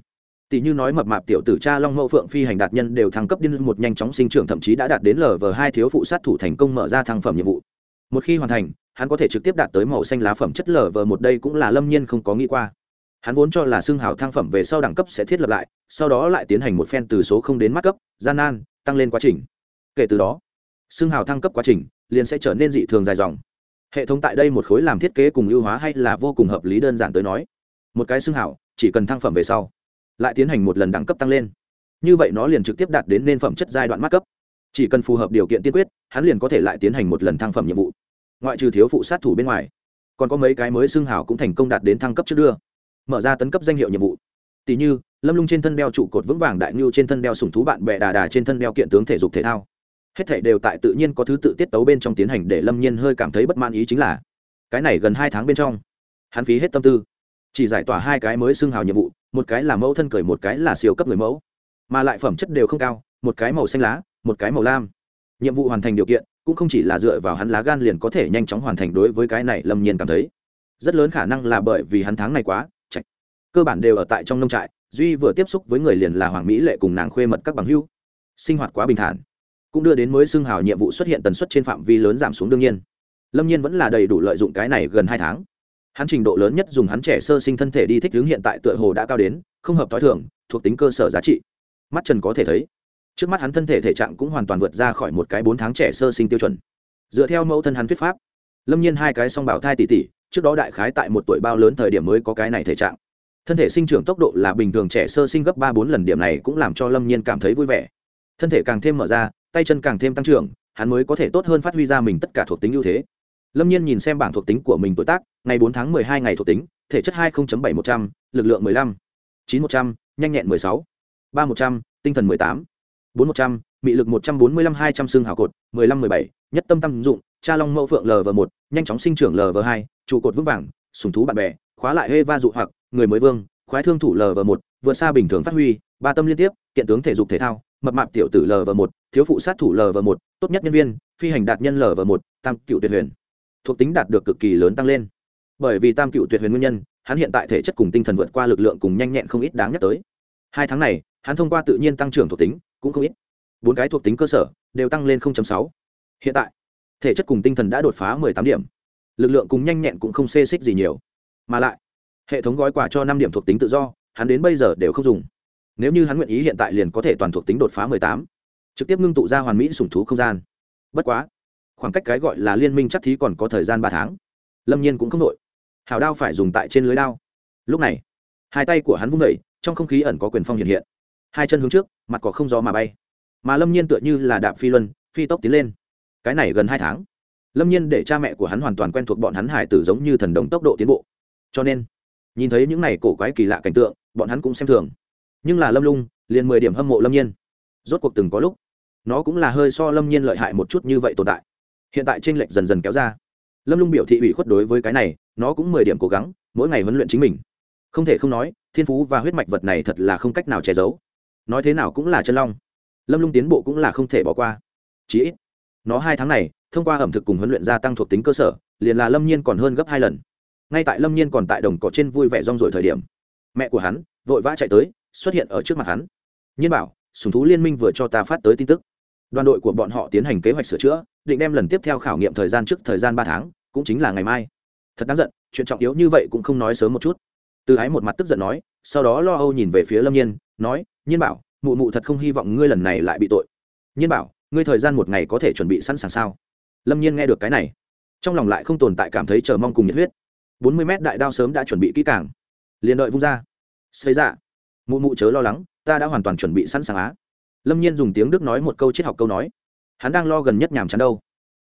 Tỷ như nói mập mạp tiểu tử cha long mẫu phượng phi hành đạt nhân đều thăng cấp điên một nhanh chóng sinh trưởng thậm chí đã đạt đến lv hai thiếu phụ sát thủ thành công mở ra thăng phẩm nhiệm vụ. Một khi hoàn thành hắn có thể trực tiếp đạt tới màu xanh lá phẩm chất lv một đây cũng là lâm nhiên không có nghĩ qua hắn vốn cho là xương hào thăng phẩm về sau đẳng cấp sẽ thiết lập lại, sau đó lại tiến hành một phen từ số không đến mắt cấp, gian nan, tăng lên quá trình. Kể từ đó, xương hào thăng cấp quá trình liền sẽ trở nên dị thường dài dòng. Hệ thống tại đây một khối làm thiết kế cùng ưu hóa hay là vô cùng hợp lý đơn giản tới nói, một cái xương hào chỉ cần thăng phẩm về sau, lại tiến hành một lần đẳng cấp tăng lên. Như vậy nó liền trực tiếp đạt đến nên phẩm chất giai đoạn mắt cấp. Chỉ cần phù hợp điều kiện tiên quyết, hắn liền có thể lại tiến hành một lần thăng phẩm nhiệm vụ. Ngoại trừ thiếu phụ sát thủ bên ngoài, còn có mấy cái mới xương hào cũng thành công đạt đến thăng cấp trước đưa mở ra tấn cấp danh hiệu nhiệm vụ. Tỷ như, lâm lung trên thân đeo trụ cột vững vàng đại ngưu trên thân đeo sùng thú bạn bè đà đà trên thân đeo kiện tướng thể dục thể thao. Hết thể đều tại tự nhiên có thứ tự tiết tấu bên trong tiến hành để lâm nhiên hơi cảm thấy bất mãn ý chính là, cái này gần hai tháng bên trong, hắn phí hết tâm tư, chỉ giải tỏa hai cái mới xưng hào nhiệm vụ, một cái là mẫu thân cười, một cái là siêu cấp người mẫu. Mà lại phẩm chất đều không cao, một cái màu xanh lá, một cái màu lam. Nhiệm vụ hoàn thành điều kiện, cũng không chỉ là dựa vào hắn lá gan liền có thể nhanh chóng hoàn thành đối với cái này lâm nhiên cảm thấy. Rất lớn khả năng là bởi vì hắn tháng này quá cơ bản đều ở tại trong nông trại, duy vừa tiếp xúc với người liền là hoàng mỹ lệ cùng nàng khuê mật các bằng hưu sinh hoạt quá bình thản, cũng đưa đến mới xưng hào nhiệm vụ xuất hiện tần suất trên phạm vi lớn giảm xuống đương nhiên. Lâm nhiên vẫn là đầy đủ lợi dụng cái này gần hai tháng. Hắn trình độ lớn nhất dùng hắn trẻ sơ sinh thân thể đi thích hướng hiện tại tựa hồ đã cao đến không hợp t h o i thường, thuộc tính cơ sở giá trị. Mắt trần có thể thấy, trước mắt hắn thân thể thể trạng cũng hoàn toàn vượt ra khỏi một cái bốn tháng trẻ sơ sinh tiêu chuẩn. Dựa theo mẫu thân hắn thuyết pháp, lâm nhiên hai cái song bảo thai tỷ tỷ, trước đó đại khái tại một tuổi bao lớn thời điểm mới có cái này thể trạng thân thể sinh trưởng tốc độ là bình thường, trẻ sơ sinh gấp ba bốn lần, điểm này cũng làm cho lâm nhiên cảm thấy vui vẻ. Thân thể càng thêm mở ra, tay chân càng thêm tăng trưởng, hắn mới có thể tốt hơn phát huy ra mình tất cả thuộc tính ưu thế. Lâm nhiên nhìn xem bảng thuộc tính của mình tuổi tác, ngày bốn tháng mười hai ngày thuộc tính, thể chất hai bảy một trăm l ự c lượng mười lăm, chín một trăm n h a n h nhẹn mười sáu, ba một trăm, tinh thần mười tám, bốn một trăm, mị lực một trăm bốn mươi lăm, hai trăm xương hào cột, mười lăm, mười bảy, nhất tâm tâm dụng, cha long mẫu phượng lv một, nhanh chóng sinh trưởng lv hai, trụ cột vững vàng, sùng thú bạn bè, khóa lại hê va dụ hoặc người mới vương, khoái thương thủ lv một, vượt xa bình thường phát huy, ba tâm liên tiếp, kiện tướng thể dục thể thao, mập mạp tiểu tử lv một, thiếu phụ sát thủ lv một, tốt nhất nhân viên, phi hành đạt nhân lv một, tam cựu tuyệt huyền. Thuộc tính đạt được cực kỳ lớn tăng lên. Bởi vì tam cựu tuyệt huyền nguyên nhân, hắn hiện tại thể chất cùng tinh thần vượt qua lực lượng cùng nhanh nhẹn không ít đáng nhắc tới. Hai tháng này, hắn thông qua tự nhiên tăng trưởng thuộc tính, cũng không ít. Bốn cái thuộc tính cơ sở, đều tăng lên sáu. Hiện tại, thể chất cùng tinh thần đã đột phá tám điểm. Lực lượng cùng nhanh nhẹn cũng không xê xích gì nhiều. Mà lại hệ thống gói quà cho năm điểm thuộc tính tự do, hắn đến bây giờ đều không dùng. Nếu như hắn nguyện ý hiện tại liền có thể toàn thuộc tính đột phá mười tám, trực tiếp ngưng tụ ra hoàn mỹ sủng thú không gian. Bất quá, khoảng cách cái gọi là liên minh chắc thí còn có thời gian ba tháng. Lâm nhiên cũng không đội hào đao phải dùng tại trên lưới đao. Lúc này, hai tay của hắn vung vẩy trong không khí ẩn có quyền phong hiện hiện. Hai chân hướng trước, mặt có không gió mà bay. Mà lâm nhiên tựa như là đạp phi luân, phi tốc tiến lên. Cái này gần hai tháng. Lâm nhiên để cha mẹ của hắn hoàn toàn quen thuộc bọn hắn hải tử giống như thần đồng tốc độ tiến bộ. Cho nên nhìn thấy những này cổ quái kỳ lạ cảnh tượng, bọn hắn cũng xem thường. Nhưng là lâm lung, liền mười điểm hâm mộ lâm nhiên. Rốt cuộc từng có lúc, nó cũng là hơi so lâm nhiên lợi hại một chút như vậy tồn tại. Hiện tại tranh lệch dần dần kéo ra. Lâm lung biểu thị ủy khuất đối với cái này, nó cũng mười điểm cố gắng, mỗi ngày huấn luyện chính mình. Không thể không nói, thiên phú và huyết mạch vật này thật là không cách nào che giấu. Nói thế nào cũng là chân long. Lâm lung tiến bộ cũng là không thể bỏ qua. Chí ít, nó hai tháng này, thông qua ẩm thực cùng huấn luyện gia tăng thuộc tính cơ sở, liền là lâm nhiên còn hơn gấp hai lần ngay tại lâm nhiên còn tại đồng cỏ trên vui vẻ rong rồi thời điểm, mẹ của hắn vội vã chạy tới, xuất hiện ở trước mặt hắn. Nhiên bảo, sùng thú liên minh vừa cho ta phát tới tin tức. Đoàn đội của bọn họ tiến hành kế hoạch sửa chữa, định đem lần tiếp theo khảo nghiệm thời gian trước thời gian ba tháng, cũng chính là ngày mai. Thật đáng giận, chuyện trọng yếu như vậy cũng không nói sớm một chút. Từ ái một mặt tức giận nói, sau đó lo âu nhìn về phía lâm nhiên, nói, nhiên bảo, mụ mụ thật không hy vọng ngươi lần này lại bị tội. Nhiên bảo, ngươi thời gian một ngày có thể chuẩn bị sẵn sàng sao? Lâm nhiên nghe được cái này, trong lòng lại không tồn tại cảm thấy chờ mong cùng nhiệt huyết bốn mươi mét đại đao sớm đã chuẩn bị kỹ càng. Liền đợi vung ra. Xây dạ. Mụ mụ chớ lo lắng, ta đã hoàn toàn chuẩn bị sẵn sàng á. Lâm nhiên dùng tiếng đức nói một câu triết học câu nói. Hắn đang lo gần nhất nhàm chán đâu.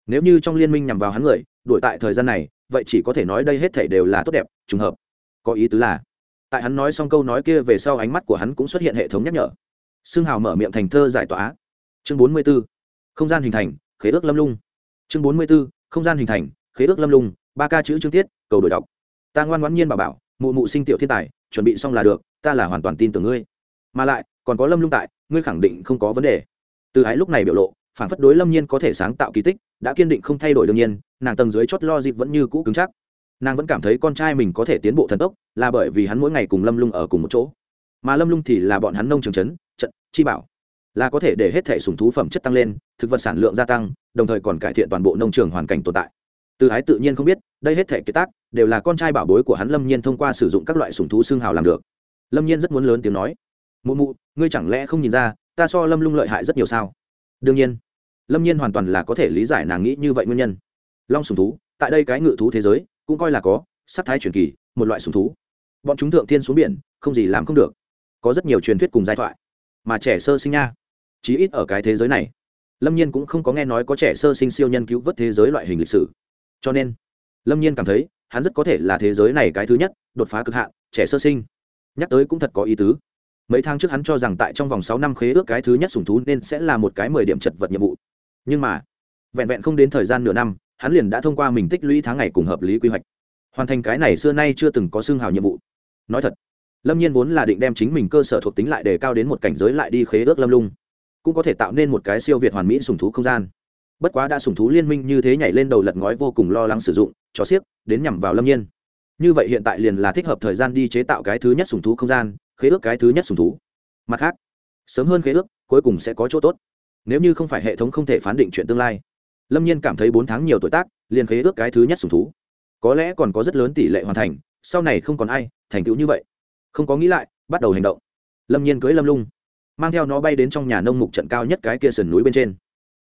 Nếu như trong liên minh nhằm vào hắn người, đuổi tại thời gian này, vậy chỉ có thể nói đây hết thể đều là tốt đẹp, trùng hợp. Có ý tứ là, tại hắn nói xong câu nói kia về sau ánh mắt của hắn cũng xuất hiện hệ thống nhắc nhở. Xương hào mở miệng thành thơ giải tỏa. Chương bốn mươi b ố không gian hình thành, khế ước lâm lung. Chương bốn mươi b ố không gian hình thành, khế ước lâm lung ba ca chữ chương tiết, cầu đổi đọc. Ta ngoan ngoãn nhiên bảo bảo, mụ mụ sinh tiểu thiên tài, chuẩn bị xong là được, ta là hoàn toàn tin tưởng ngươi. Mà lại, còn có lâm lung tại, ngươi khẳng định không có vấn đề. Từ ái lúc này biểu lộ, phản phất đối lâm nhiên có thể sáng tạo kỳ tích, đã kiên định không thay đổi đương nhiên, nàng tầng dưới chót lo dịp vẫn như cũ cứng chắc. Nàng vẫn cảm thấy con trai mình có thể tiến bộ thần tốc, là bởi vì hắn mỗi ngày cùng lâm lung ở cùng một chỗ. Mà lâm lung thì là bọn hắn nông trường trấn trận, chi bảo. Là có thể để hết thể sùng thú phẩm chất tăng lên, thực vật sản lượng gia tăng, đồng thời còn cải thiện toàn bộ nông trường hoàn cảnh tồn tại từ ái tự nhiên không biết, đây hết thể kế tác, đều là con trai bảo bối của hắn lâm nhiên thông qua sử dụng các loại sùng thú xương hào làm được. Lâm nhiên rất muốn lớn tiếng nói, mụ mụ, ngươi chẳng lẽ không nhìn ra, ta so lâm lung lợi hại rất nhiều sao? Đương nhiên. Lâm nhiên hoàn toàn là có thể lý giải nàng nghĩ như vậy nguyên nhân. Long sùng thú, tại đây cái ngự thú thế giới, cũng coi là có sắc thái truyền kỳ, một loại sùng thú. Bọn chúng thượng thiên xuống biển, không gì làm không được. Có rất nhiều truyền thuyết cùng giai thoại, mà trẻ sơ sinh nha. Chí ít ở cái thế giới này, lâm nhiên cũng không có nghe nói có trẻ sơ sinh siêu nhân cứu vớt thế giới loại hình lịch sử cho nên, lâm nhiên cảm thấy, hắn rất có thể là thế giới này cái thứ nhất, đột phá cực hạn, trẻ sơ sinh. Nhắc tới cũng thật có ý tứ. Mấy tháng trước hắn cho rằng tại trong vòng sáu năm khế ước cái thứ nhất sùng thú nên sẽ là một cái mười điểm chật vật nhiệm vụ. Nhưng mà, vẹn vẹn không đến thời gian nửa năm, hắn liền đã thông qua mình tích lũy tháng ngày cùng hợp lý quy hoạch. Hoàn thành cái này xưa nay chưa từng có xương hào nhiệm vụ. Nói thật, lâm nhiên vốn là định đem chính mình cơ sở thuộc tính lại để cao đến một cảnh giới lại đi khế ước lâm lung, cũng có thể tạo nên một cái siêu việt hoàn mỹ sùng thú không gian bất quá đã sùng thú liên minh như thế nhảy lên đầu lật ngói vô cùng lo lắng sử dụng, cho xiếc, đến nhằm vào lâm nhiên. Như vậy hiện tại liền là thích hợp thời gian đi chế tạo cái thứ nhất sùng thú không gian, khế ước cái thứ nhất sùng thú. Mặt khác, sớm hơn khế ước, cuối cùng sẽ có chỗ tốt. Nếu như không phải hệ thống không thể phán định chuyện tương lai, lâm nhiên cảm thấy bốn tháng nhiều tuổi tác, liền khế ước cái thứ nhất sùng thú. Có lẽ còn có rất lớn tỷ lệ hoàn thành, sau này không còn ai, thành tựu như vậy. Không có nghĩ lại, bắt đầu hành động. Lâm nhiên cưới lâm lung, mang theo nó bay đến trong nhà nông mục trận cao nhất cái kia sườn núi bên trên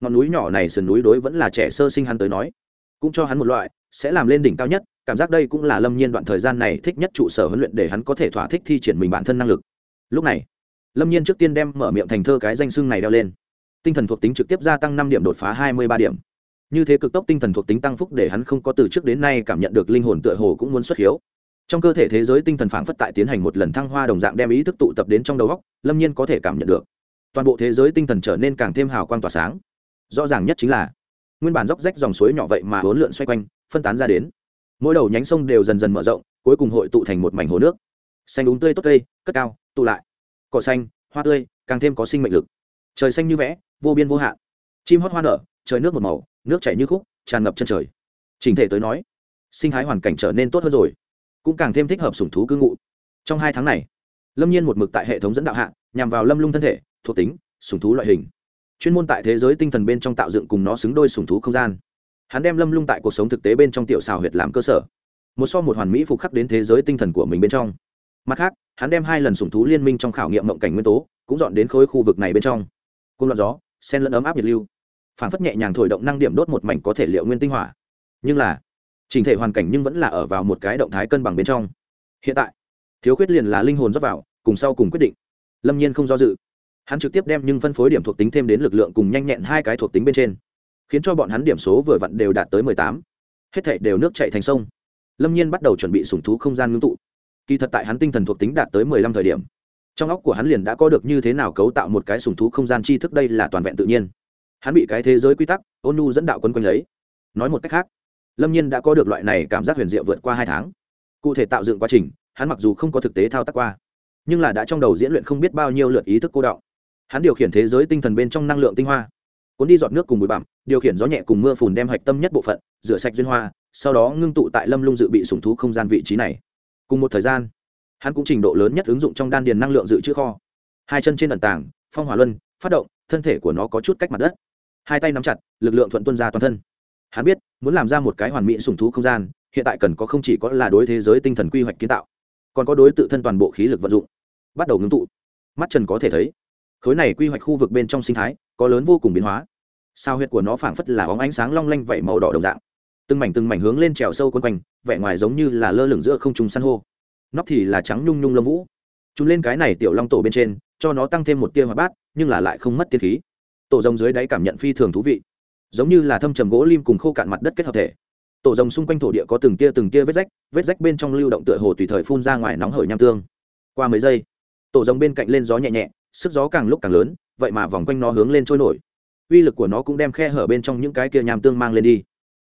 ngọn núi nhỏ này sườn núi đối vẫn là trẻ sơ sinh hắn tới nói, cũng cho hắn một loại, sẽ làm lên đỉnh cao nhất, cảm giác đây cũng là lâm nhiên đoạn thời gian này thích nhất trụ sở huấn luyện để hắn có thể thỏa thích thi triển mình bản thân năng lực. Lúc này, lâm nhiên trước tiên đem mở miệng thành thơ cái danh xưng này đeo lên. Tinh thần thuộc tính trực tiếp gia tăng năm điểm đột phá hai mươi ba điểm. Như thế cực tốc tinh thần thuộc tính tăng phúc để hắn không có từ trước đến nay cảm nhận được linh hồn tựa hồ cũng muốn xuất hiếu. Trong cơ thể thế giới tinh thần phảng phất tại tiến hành một lần thăng hoa đồng dạng đem ý thức tụ tập đến trong đầu góc lâm nhiên có thể cảm nhận được. Toàn bộ thế giới tinh thần trở nên càng thêm hào quang tỏa sáng rõ ràng nhất chính là nguyên bản dốc rách dòng suối nhỏ vậy mà hỗn lượn xoay quanh, phân tán ra đến. Mỗi đầu nhánh sông đều dần dần mở rộng, cuối cùng hội tụ thành một mảnh hồ nước. Xanh đúng tươi tốt cây cất cao, tụ lại. Cỏ xanh, hoa tươi, càng thêm có sinh mệnh lực. Trời xanh như vẽ, vô biên vô hạn. Chim hót hoa nở, trời nước một màu, nước chảy như khúc, tràn ngập chân trời. Trình thể tới nói, sinh thái hoàn cảnh trở nên tốt hơn rồi, cũng càng thêm thích hợp sủng thú cư ngụ. Trong hai tháng này, lâm nhiên một mực tại hệ thống dẫn đạo hạ, nhằm vào lâm lung thân thể, thuộc tính, sủng thú loại hình chuyên môn tại thế giới tinh thần bên trong tạo dựng cùng nó xứng đôi sủng thú không gian. Hắn đem lâm lung tại cuộc sống thực tế bên trong tiểu xào huyệt làm cơ sở, một so một hoàn mỹ phục khắc đến thế giới tinh thần của mình bên trong. Mặt khác, hắn đem hai lần sủng thú liên minh trong khảo nghiệm mộng cảnh nguyên tố, cũng dọn đến khối khu vực này bên trong. Côn loạn gió, sen lẫn ấm áp nhiệt lưu phản phất nhẹ nhàng thổi động năng điểm đốt một mảnh có thể liệu nguyên tinh hỏa. Nhưng là, trình thể hoàn cảnh nhưng vẫn là ở vào một cái động thái cân bằng bên trong. Hiện tại, thiếu khuyết liền là linh hồn rót vào, cùng sau cùng quyết định. Lâm nhiên không do dự hắn trực tiếp đem nhưng phân phối điểm thuộc tính thêm đến lực lượng cùng nhanh nhẹn hai cái thuộc tính bên trên, khiến cho bọn hắn điểm số vừa vặn đều đạt tới mười tám. Hết thảy đều nước chạy thành sông. Lâm nhiên bắt đầu chuẩn bị sủng thú không gian ngưng tụ. Kỳ thật tại hắn tinh thần thuộc tính đạt tới mười lăm thời điểm, trong óc của hắn liền đã có được như thế nào cấu tạo một cái sủng thú không gian tri thức đây là toàn vẹn tự nhiên. Hắn bị cái thế giới quy tắc, ôn nu dẫn đạo quân quanh lấy. Nói một cách khác, lâm nhiên đã có được loại này cảm giác huyền diệu vượt qua hai tháng. Cụ thể tạo dựng quá trình, hắn mặc dù không có thực tế thao tác qua, nhưng là đã trong đầu diễn luyện không biết bao nhiêu lượt ý thức cô đọng hắn điều khiển thế giới tinh thần bên trong năng lượng tinh hoa, cuốn đi giọt nước cùng bụi bặm, điều khiển gió nhẹ cùng mưa phùn đem hạch tâm nhất bộ phận, rửa sạch duyên hoa, sau đó ngưng tụ tại lâm lung dự bị sủng thú không gian vị trí này. Cùng một thời gian, hắn cũng trình độ lớn nhất ứng dụng trong đan điền năng lượng dự trữ kho. Hai chân trên ẩn tảng phong hỏa luân, phát động, thân thể của nó có chút cách mặt đất. Hai tay nắm chặt, lực lượng thuận tuân ra toàn thân. Hắn biết, muốn làm ra một cái hoàn mỹ sủng thú không gian, hiện tại cần có không chỉ có là đối thế giới tinh thần quy hoạch kiến tạo, còn có đối tự thân toàn bộ khí lực vận dụng. Bắt đầu ngưng tụ. Mắt trần có thể thấy khối này quy hoạch khu vực bên trong sinh thái, có lớn vô cùng biến hóa. Sao huyệt của nó phảng phất là óng ánh sáng long lanh vẩy màu đỏ đồng dạng. Từng mảnh từng mảnh hướng lên trèo sâu quấn quanh, vẻ ngoài giống như là lơ lửng giữa không trung san hô. Nóc thì là trắng nhung nhung lông vũ. Chúng lên cái này tiểu long tổ bên trên, cho nó tăng thêm một tia hoạt bát, nhưng là lại không mất tiên khí. Tổ rồng dưới đáy cảm nhận phi thường thú vị. Giống như là thâm trầm gỗ lim cùng khô cạn mặt đất kết hợp thể. Tổ rồng xung quanh thổ địa có từng tia từng tia vết rách vết rách bên trong lưu động tựa hồ tùy thời phun ra ngoài nóng hởi nham tương. Qua mấy giây, tổ rồng bên cạnh lên gió nhẹ nhẹ sức gió càng lúc càng lớn, vậy mà vòng quanh nó hướng lên trôi nổi. Uy lực của nó cũng đem khe hở bên trong những cái kia nham tương mang lên đi.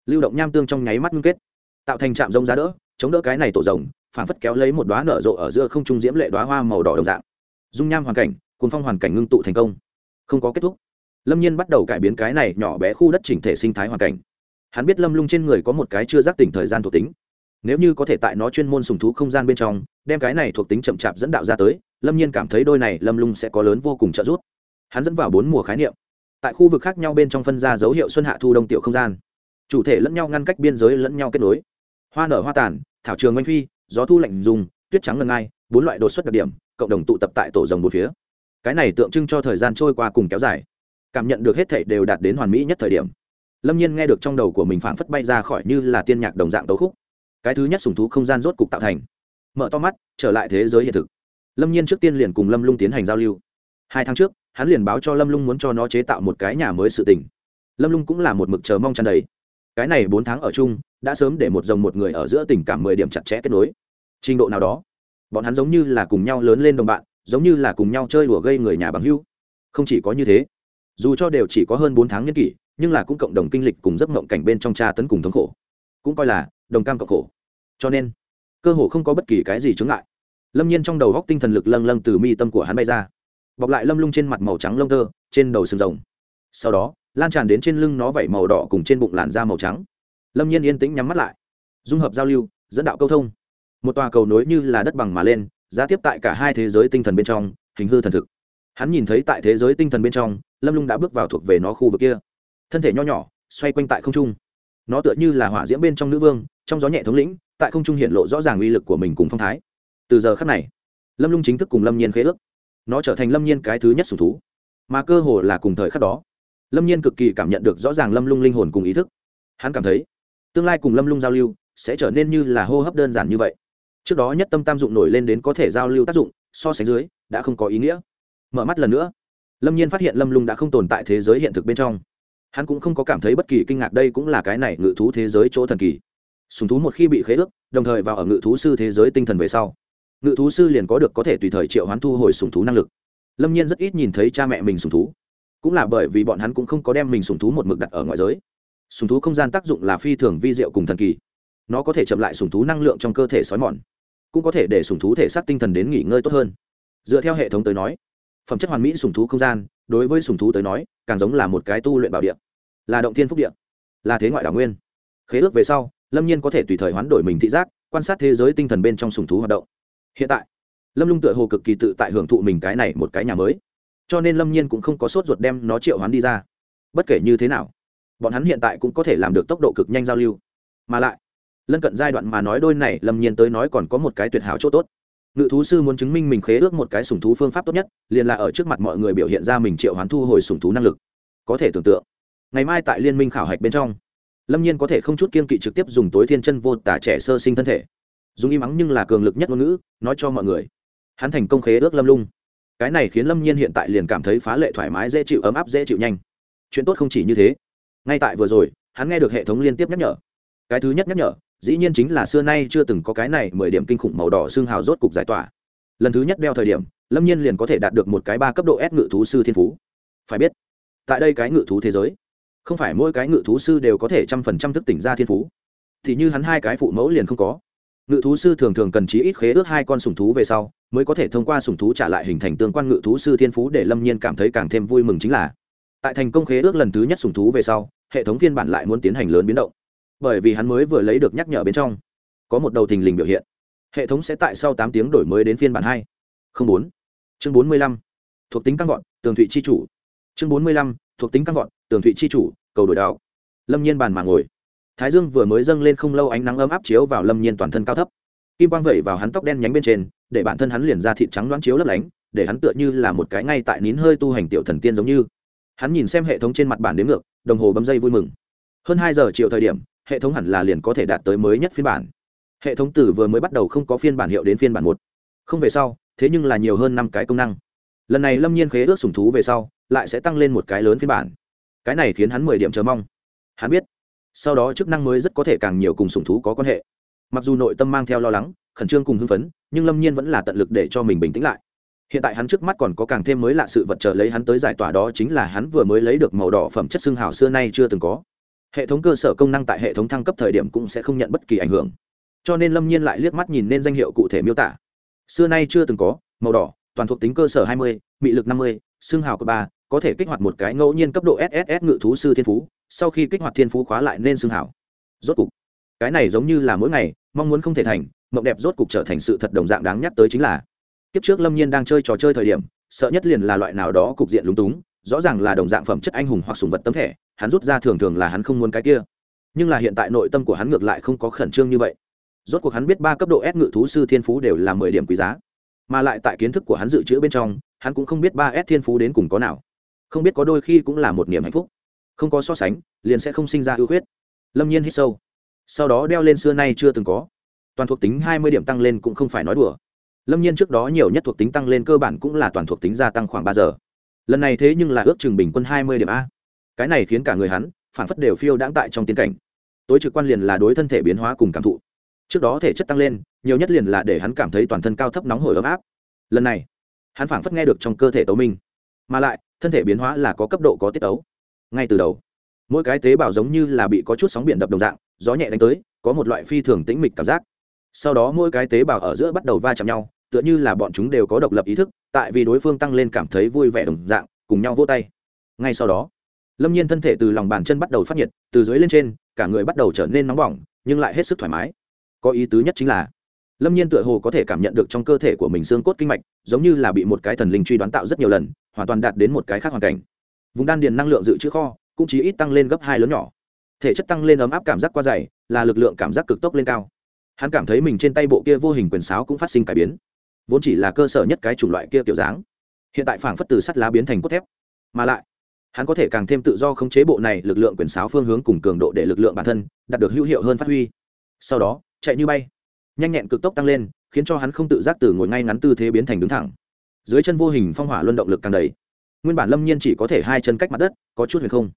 Lưu động nham tương trong nháy mắt ngưng kết, tạo thành trạm rông giá đỡ, chống đỡ cái này tổ rồng, phản phất kéo lấy một đoá nở rộ ở giữa không trung diễm lệ đoá hoa màu đỏ đồng dạng. Dung nham hoàn cảnh cuốn phong hoàn cảnh ngưng tụ thành công. Không có kết thúc. Lâm nhiên bắt đầu cải biến cái này nhỏ bé khu đất chỉnh thể sinh thái hoàn cảnh. Hắn biết lâm lung trên người có một cái chưa giác tỉnh thời gian thuộc tính nếu như có thể tại nó chuyên môn sùng thú không gian bên trong, đem cái này thuộc tính chậm chạp dẫn đạo ra tới, lâm nhiên cảm thấy đôi này lâm lung sẽ có lớn vô cùng trợ giúp. Hắn dẫn vào bốn mùa khái niệm. Tại khu vực khác nhau bên trong phân ra dấu hiệu xuân hạ thu đông tiểu không gian. Chủ thể lẫn nhau ngăn cách biên giới lẫn nhau kết nối. Hoa nở hoa tàn, thảo trường oanh phi, gió thu lạnh dùng, tuyết trắng ngân ngai, bốn loại đột xuất đặc điểm, cộng đồng tụ tập tại tổ rồng một phía. Cái này tượng trưng cho thời gian trôi qua cùng kéo dài. Cảm nhận được hết thể đều đạt đến hoàn mỹ nhất thời điểm. Lâm nhiên nghe được trong đầu của mình phảng phất bay ra khỏi như là tiên nhạc đồng dạng tấu khúc cái thứ nhất sùng thú không gian rốt cục tạo thành. Mở to mắt, trở lại thế giới hiện thực. Lâm nhiên trước tiên liền cùng lâm lung tiến hành giao lưu. Hai tháng trước, hắn liền báo cho lâm lung muốn cho nó chế tạo một cái nhà mới sự tình. Lâm lung cũng là một mực chờ mong chăn đầy. Cái này bốn tháng ở chung, đã sớm để một dòng một người ở giữa tình cảm mười điểm chặt chẽ kết nối. Trình độ nào đó, bọn hắn giống như là cùng nhau lớn lên đồng bạn, giống như là cùng nhau chơi đùa gây người nhà bằng hưu không chỉ có như thế, dù cho đều chỉ có hơn bốn tháng nhân kỷ, nhưng là cũng cộng đồng kinh lịch cùng giấc mộng cảnh bên trong cha tấn cùng thống khổ. Cũng coi là đồng cam cộng khổ. Cho nên, cơ hồ không có bất kỳ cái gì chướng ngại. Lâm nhiên trong đầu góc tinh thần lực lâng lâng từ mi tâm của hắn bay ra. Bọc lại lâm lung trên mặt màu trắng lông tơ, trên đầu sừng rồng. Sau đó, lan tràn đến trên lưng nó vẩy màu đỏ cùng trên bụng làn da màu trắng. Lâm nhiên yên tĩnh nhắm mắt lại. Dung hợp giao lưu, dẫn đạo câu thông. Một tòa cầu nối như là đất bằng mà lên, giá tiếp tại cả hai thế giới tinh thần bên trong, hình hư thần thực. Hắn nhìn thấy tại thế giới tinh thần bên trong, lâm lung đã bước vào thuộc về nó khu vực kia. Thân thể nho nhỏ, xoay quanh tại không trung. Nó tựa như là hỏa diễm bên trong nữ vương trong gió nhẹ thống lĩnh, tại không trung hiện lộ rõ ràng uy lực của mình cùng phong thái. Từ giờ khắc này, lâm lung chính thức cùng lâm nhiên khế ước. Nó trở thành lâm nhiên cái thứ nhất sủng thú. Mà cơ hồ là cùng thời khắc đó, lâm nhiên cực kỳ cảm nhận được rõ ràng lâm lung linh hồn cùng ý thức. Hắn cảm thấy, tương lai cùng lâm lung giao lưu sẽ trở nên như là hô hấp đơn giản như vậy. Trước đó nhất tâm tam dụng nổi lên đến có thể giao lưu tác dụng, so sánh dưới, đã không có ý nghĩa. Mở mắt lần nữa, lâm nhiên phát hiện lâm lung đã không tồn tại thế giới hiện thực bên trong. Hắn cũng không có cảm thấy bất kỳ kinh ngạc đây cũng là cái này ngự thú thế giới chỗ thần kỳ sùng thú một khi bị khế ước, đồng thời vào ở ngự thú sư thế giới tinh thần về sau. Ngự thú sư liền có được có thể tùy thời triệu hoán thu hồi sùng thú năng lực. Lâm nhiên rất ít nhìn thấy cha mẹ mình sùng thú. Cũng là bởi vì bọn hắn cũng không có đem mình sùng thú một mực đặt ở ngoại giới. Sùng thú không gian tác dụng là phi thường vi diệu cùng thần kỳ. Nó có thể chậm lại sùng thú năng lượng trong cơ thể sói mòn, cũng có thể để sùng thú thể xác tinh thần đến nghỉ ngơi tốt hơn. Dựa theo hệ thống tới nói, phẩm chất hoàn mỹ sùng thú không gian, đối với sùng thú tới nói, càng giống là một cái tu luyện bảo địa, là động thiên phúc địa, là thế ngoại đảo nguyên. Khế ước về sau lâm nhiên có thể tùy thời hoán đổi mình thị giác, quan sát thế giới tinh thần bên trong sùng thú hoạt động. Hiện tại, lâm lung tựa hồ cực kỳ tự tại hưởng thụ mình cái này một cái nhà mới. Cho nên lâm nhiên cũng không có sốt ruột đem nó triệu hoán đi ra. Bất kể như thế nào, bọn hắn hiện tại cũng có thể làm được tốc độ cực nhanh giao lưu. Mà lại, lân cận giai đoạn mà nói đôi này, lâm nhiên tới nói còn có một cái tuyệt hảo chỗ tốt. Ngự thú sư muốn chứng minh mình khế ước một cái sùng thú phương pháp tốt nhất, liền là ở trước mặt mọi người biểu hiện ra mình triệu hoán thu hồi sùng thú năng lực. Có thể tưởng tượng, ngày mai tại liên minh khảo hạch bên trong lâm nhiên có thể không chút kiên kỵ trực tiếp dùng tối thiên chân vô tả trẻ sơ sinh thân thể. Dùng im ắng nhưng là cường lực nhất ngôn ngữ, nói cho mọi người. Hắn thành công khế ước lâm lung. Cái này khiến lâm nhiên hiện tại liền cảm thấy phá lệ thoải mái, dễ chịu, ấm áp, dễ chịu nhanh. Chuyện tốt không chỉ như thế. Ngay tại vừa rồi, hắn nghe được hệ thống liên tiếp nhắc nhở. Cái thứ nhất nhắc nhở, dĩ nhiên chính là xưa nay chưa từng có cái này mười điểm kinh khủng màu đỏ xương hào rốt cục giải tỏa. Lần thứ nhất đeo thời điểm, lâm nhiên liền có thể đạt được một cái ba cấp độ s ngự thú sư thiên phú. Phải biết, tại đây cái ngự thú thế giới không phải mỗi cái ngự thú sư đều có thể trăm phần trăm thức tỉnh ra thiên phú. Thì như hắn hai cái phụ mẫu liền không có. Ngự thú sư thường thường cần chí ít khế ước hai con sùng thú về sau, mới có thể thông qua sùng thú trả lại hình thành tương quan ngự thú sư thiên phú để lâm nhiên cảm thấy càng thêm vui mừng chính là, tại thành công khế ước lần thứ nhất sùng thú về sau, hệ thống phiên bản lại muốn tiến hành lớn biến động. Bởi vì hắn mới vừa lấy được nhắc nhở bên trong, có một đầu thình lình biểu hiện. Hệ thống sẽ tại sau tám tiếng đổi mới đến phiên bản hai. Bốn. Chương bốn mươi lăm. Thuộc tính căng vọt tường thụy chi chủ. Chương bốn mươi lăm. Thuộc tính căng vọt tường thụy chi chủ, cầu đổi đạo lâm nhiên bàn mà ngồi. Thái dương vừa mới dâng lên không lâu ánh nắng ấm áp chiếu vào lâm nhiên toàn thân cao thấp. Kim quang vẩy vào hắn tóc đen nhánh bên trên, để bản thân hắn liền ra thịt trắng loáng chiếu lấp lánh, để hắn tựa như là một cái ngay tại nín hơi tu hành tiểu thần tiên giống như. Hắn nhìn xem hệ thống trên mặt bản đếm ngược, đồng hồ bấm dây vui mừng. Hơn hai giờ chiều thời điểm, hệ thống hẳn là liền có thể đạt tới mới nhất phiên bản. Hệ thống từ vừa mới bắt đầu không có phiên bản hiệu đến phiên bản một. Không về sau, thế nhưng là nhiều hơn năm cái công năng. Lần này lâm nhiên khế ước sùng thú về sau, lại sẽ tăng lên một cái lớn phiên bản cái này khiến hắn mười điểm chờ mong. Hắn biết sau đó chức năng mới rất có thể càng nhiều cùng sùng thú có quan hệ. Mặc dù nội tâm mang theo lo lắng khẩn trương cùng hưng phấn nhưng lâm nhiên vẫn là tận lực để cho mình bình tĩnh lại. Hiện tại hắn trước mắt còn có càng thêm mới lạ sự vật trợ lấy hắn tới giải tỏa đó chính là hắn vừa mới lấy được màu đỏ phẩm chất xương hào xưa nay chưa từng có. Hệ thống cơ sở công năng tại hệ thống thăng cấp thời điểm cũng sẽ không nhận bất kỳ ảnh hưởng. Cho nên lâm nhiên lại liếc mắt nhìn nên danh hiệu cụ thể miêu tả. Xưa nay chưa từng có màu đỏ toàn thuộc tính cơ sở 20, mị lực 50, xương hào cấp ba có thể kích hoạt một cái ngẫu nhiên cấp độ sss ngự thú sư thiên phú, sau khi kích hoạt thiên phú khóa lại nên xương hào rốt cục, cái này giống như là mỗi ngày, mong muốn không thể thành, mộng đẹp rốt cục trở thành sự thật đồng dạng đáng nhắc tới chính là, kiếp trước lâm nhiên đang chơi trò chơi thời điểm, sợ nhất liền là loại nào đó cục diện lúng túng, rõ ràng là đồng dạng phẩm chất anh hùng hoặc sùng vật tấm thẻ, hắn rút ra thường thường là hắn không muốn cái kia. Nhưng là hiện tại nội tâm của hắn ngược lại không có khẩn trương như vậy. Rốt cuộc hắn biết ba cấp độ S ngự thú sư thiên phú đều là mười điểm quý giá. Mà lại tại kiến thức của hắn dự trữ bên trong, hắn cũng không biết ba S thiên phú đến cùng có nào không biết có đôi khi cũng là một niềm hạnh phúc. Không có so sánh, liền sẽ không sinh ra ưu khuyết. Lâm nhiên hít sâu. Sau đó đeo lên xưa nay chưa từng có. Toàn thuộc tính hai mươi điểm tăng lên cũng không phải nói đùa. Lâm nhiên trước đó nhiều nhất thuộc tính tăng lên cơ bản cũng là toàn thuộc tính gia tăng khoảng ba giờ. Lần này thế nhưng là ước chừng bình quân hai mươi điểm a. Cái này khiến cả người hắn phản phất đều phiêu đãng tại trong tiên cảnh. Tối trực quan liền là đối thân thể biến hóa cùng cảm thụ. Trước đó thể chất tăng lên, nhiều nhất liền là để hắn cảm thấy toàn thân cao thấp nóng hổi ấm áp. Lần này, hắn phản phất nghe được trong cơ thể tấu minh mà lại, thân thể biến hóa là có cấp độ có tiết ấu. Ngay từ đầu, mỗi cái tế bào giống như là bị có chút sóng biển đập đồng dạng, gió nhẹ đánh tới, có một loại phi thường tĩnh mịch cảm giác. Sau đó mỗi cái tế bào ở giữa bắt đầu va chạm nhau, tựa như là bọn chúng đều có độc lập ý thức, tại vì đối phương tăng lên cảm thấy vui vẻ đồng dạng, cùng nhau vỗ tay. Ngay sau đó, lâm nhiên thân thể từ lòng bàn chân bắt đầu phát nhiệt, từ dưới lên trên, cả người bắt đầu trở nên nóng bỏng, nhưng lại hết sức thoải mái. Có ý tứ nhất chính là lâm nhiên tựa hồ có thể cảm nhận được trong cơ thể của mình xương cốt kinh mạch, giống như là bị một cái thần linh truy đoán tạo rất nhiều lần, hoàn toàn đạt đến một cái khác hoàn cảnh. Vùng đan điền năng lượng dự trữ kho, cũng chỉ ít tăng lên gấp hai lớn nhỏ. Thể chất tăng lên ấm áp cảm giác qua dày, là lực lượng cảm giác cực tốc lên cao. Hắn cảm thấy mình trên tay bộ kia vô hình quyền sáo cũng phát sinh cải biến. Vốn chỉ là cơ sở nhất cái chủng loại kia kiểu dáng, hiện tại phảng phất từ sắt lá biến thành cốt thép. Mà lại, hắn có thể càng thêm tự do khống chế bộ này lực lượng quyền sáo phương hướng cùng cường độ để lực lượng bản thân đạt được hữu hiệu hơn phát huy. Sau đó, chạy như bay nhanh nhẹn cực tốc tăng lên, khiến cho hắn không tự giác từ ngồi ngay ngắn tư thế biến thành đứng thẳng. Dưới chân vô hình phong hỏa luân động lực càng đầy. Nguyên bản lâm nhiên chỉ có thể hai chân cách mặt đất, có chút huyền không.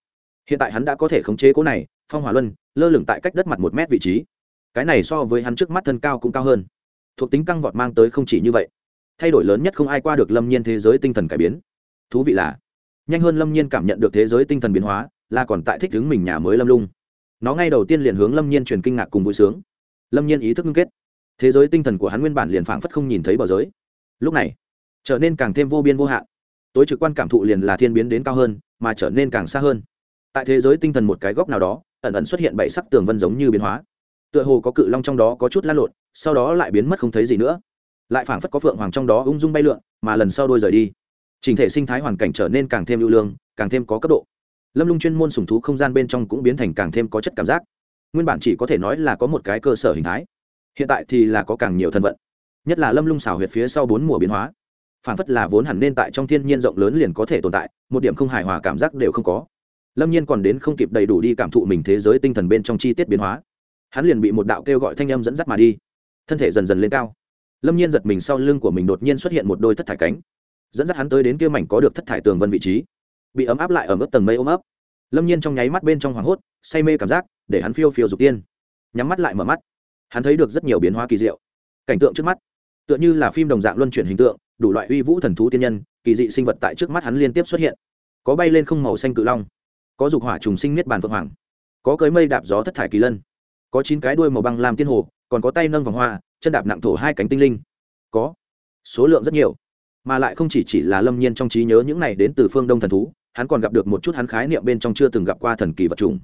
Hiện tại hắn đã có thể khống chế cố này, phong hỏa luân, lơ lửng tại cách đất mặt một mét vị trí. Cái này so với hắn trước mắt thân cao cũng cao hơn. Thuộc tính căng vọt mang tới không chỉ như vậy. Thay đổi lớn nhất không ai qua được lâm nhiên thế giới tinh thần cải biến. Thú vị là, nhanh hơn lâm nhiên cảm nhận được thế giới tinh thần biến hóa, là còn tại thích ứng mình nhà mới lâm lung. Nó ngay đầu tiên liền hướng lâm nhiên truyền kinh ngạc cùng vui sướng. Lâm nhiên ý thức ngưng kết thế giới tinh thần của hắn nguyên bản liền phảng phất không nhìn thấy bờ giới. Lúc này, trở nên càng thêm vô biên vô hạn. Tối trực quan cảm thụ liền là thiên biến đến cao hơn, mà trở nên càng xa hơn. Tại thế giới tinh thần một cái góc nào đó, ẩn ẩn xuất hiện bảy sắc tường vân giống như biến hóa. Tựa hồ có cự long trong đó có chút lan lộn, sau đó lại biến mất không thấy gì nữa. Lại phảng phất có phượng hoàng trong đó ung dung bay lượn, mà lần sau đôi rời đi. Trình thể sinh thái hoàn cảnh trở nên càng thêm ưu lương, càng thêm có cấp độ. Lâm lung chuyên môn sùng thú không gian bên trong cũng biến thành càng thêm có chất cảm giác. Nguyên bản chỉ có thể nói là có một cái cơ sở hình thái hiện tại thì là có càng nhiều thân vận, nhất là lâm lung xảo huyệt phía sau bốn mùa biến hóa. Phản phất là vốn hẳn nên tại trong thiên nhiên rộng lớn liền có thể tồn tại, một điểm không hài hòa cảm giác đều không có. Lâm nhiên còn đến không kịp đầy đủ đi cảm thụ mình thế giới tinh thần bên trong chi tiết biến hóa. Hắn liền bị một đạo kêu gọi thanh âm dẫn dắt mà đi. Thân thể dần dần lên cao. Lâm nhiên giật mình sau lưng của mình đột nhiên xuất hiện một đôi thất thải cánh, dẫn dắt hắn tới đến kia mảnh có được thất thải tường vân vị trí. Bị ấm áp lại ở mức tầng mây ôm ấp. Lâm nhiên trong nháy mắt bên trong hoảng hốt, say mê cảm giác, để hắn phiêu phiêu dục tiên. Nhắm mắt lại mở mắt hắn thấy được rất nhiều biến hóa kỳ diệu. Cảnh tượng trước mắt, tựa như là phim đồng dạng luân chuyển hình tượng, đủ loại uy vũ thần thú tiên nhân, kỳ dị sinh vật tại trước mắt hắn liên tiếp xuất hiện. Có bay lên không màu xanh cự long, có dục hỏa trùng sinh niết bàn phượng hoàng, có cưới mây đạp gió thất thải kỳ lân, có chín cái đuôi màu băng làm tiên hồ, còn có tay nâng vòng hoa, chân đạp nặng thổ hai cánh tinh linh. Có số lượng rất nhiều, mà lại không chỉ chỉ là lâm nhiên trong trí nhớ những này đến từ phương đông thần thú, hắn còn gặp được một chút hắn khái niệm bên trong chưa từng gặp qua thần kỳ vật trùng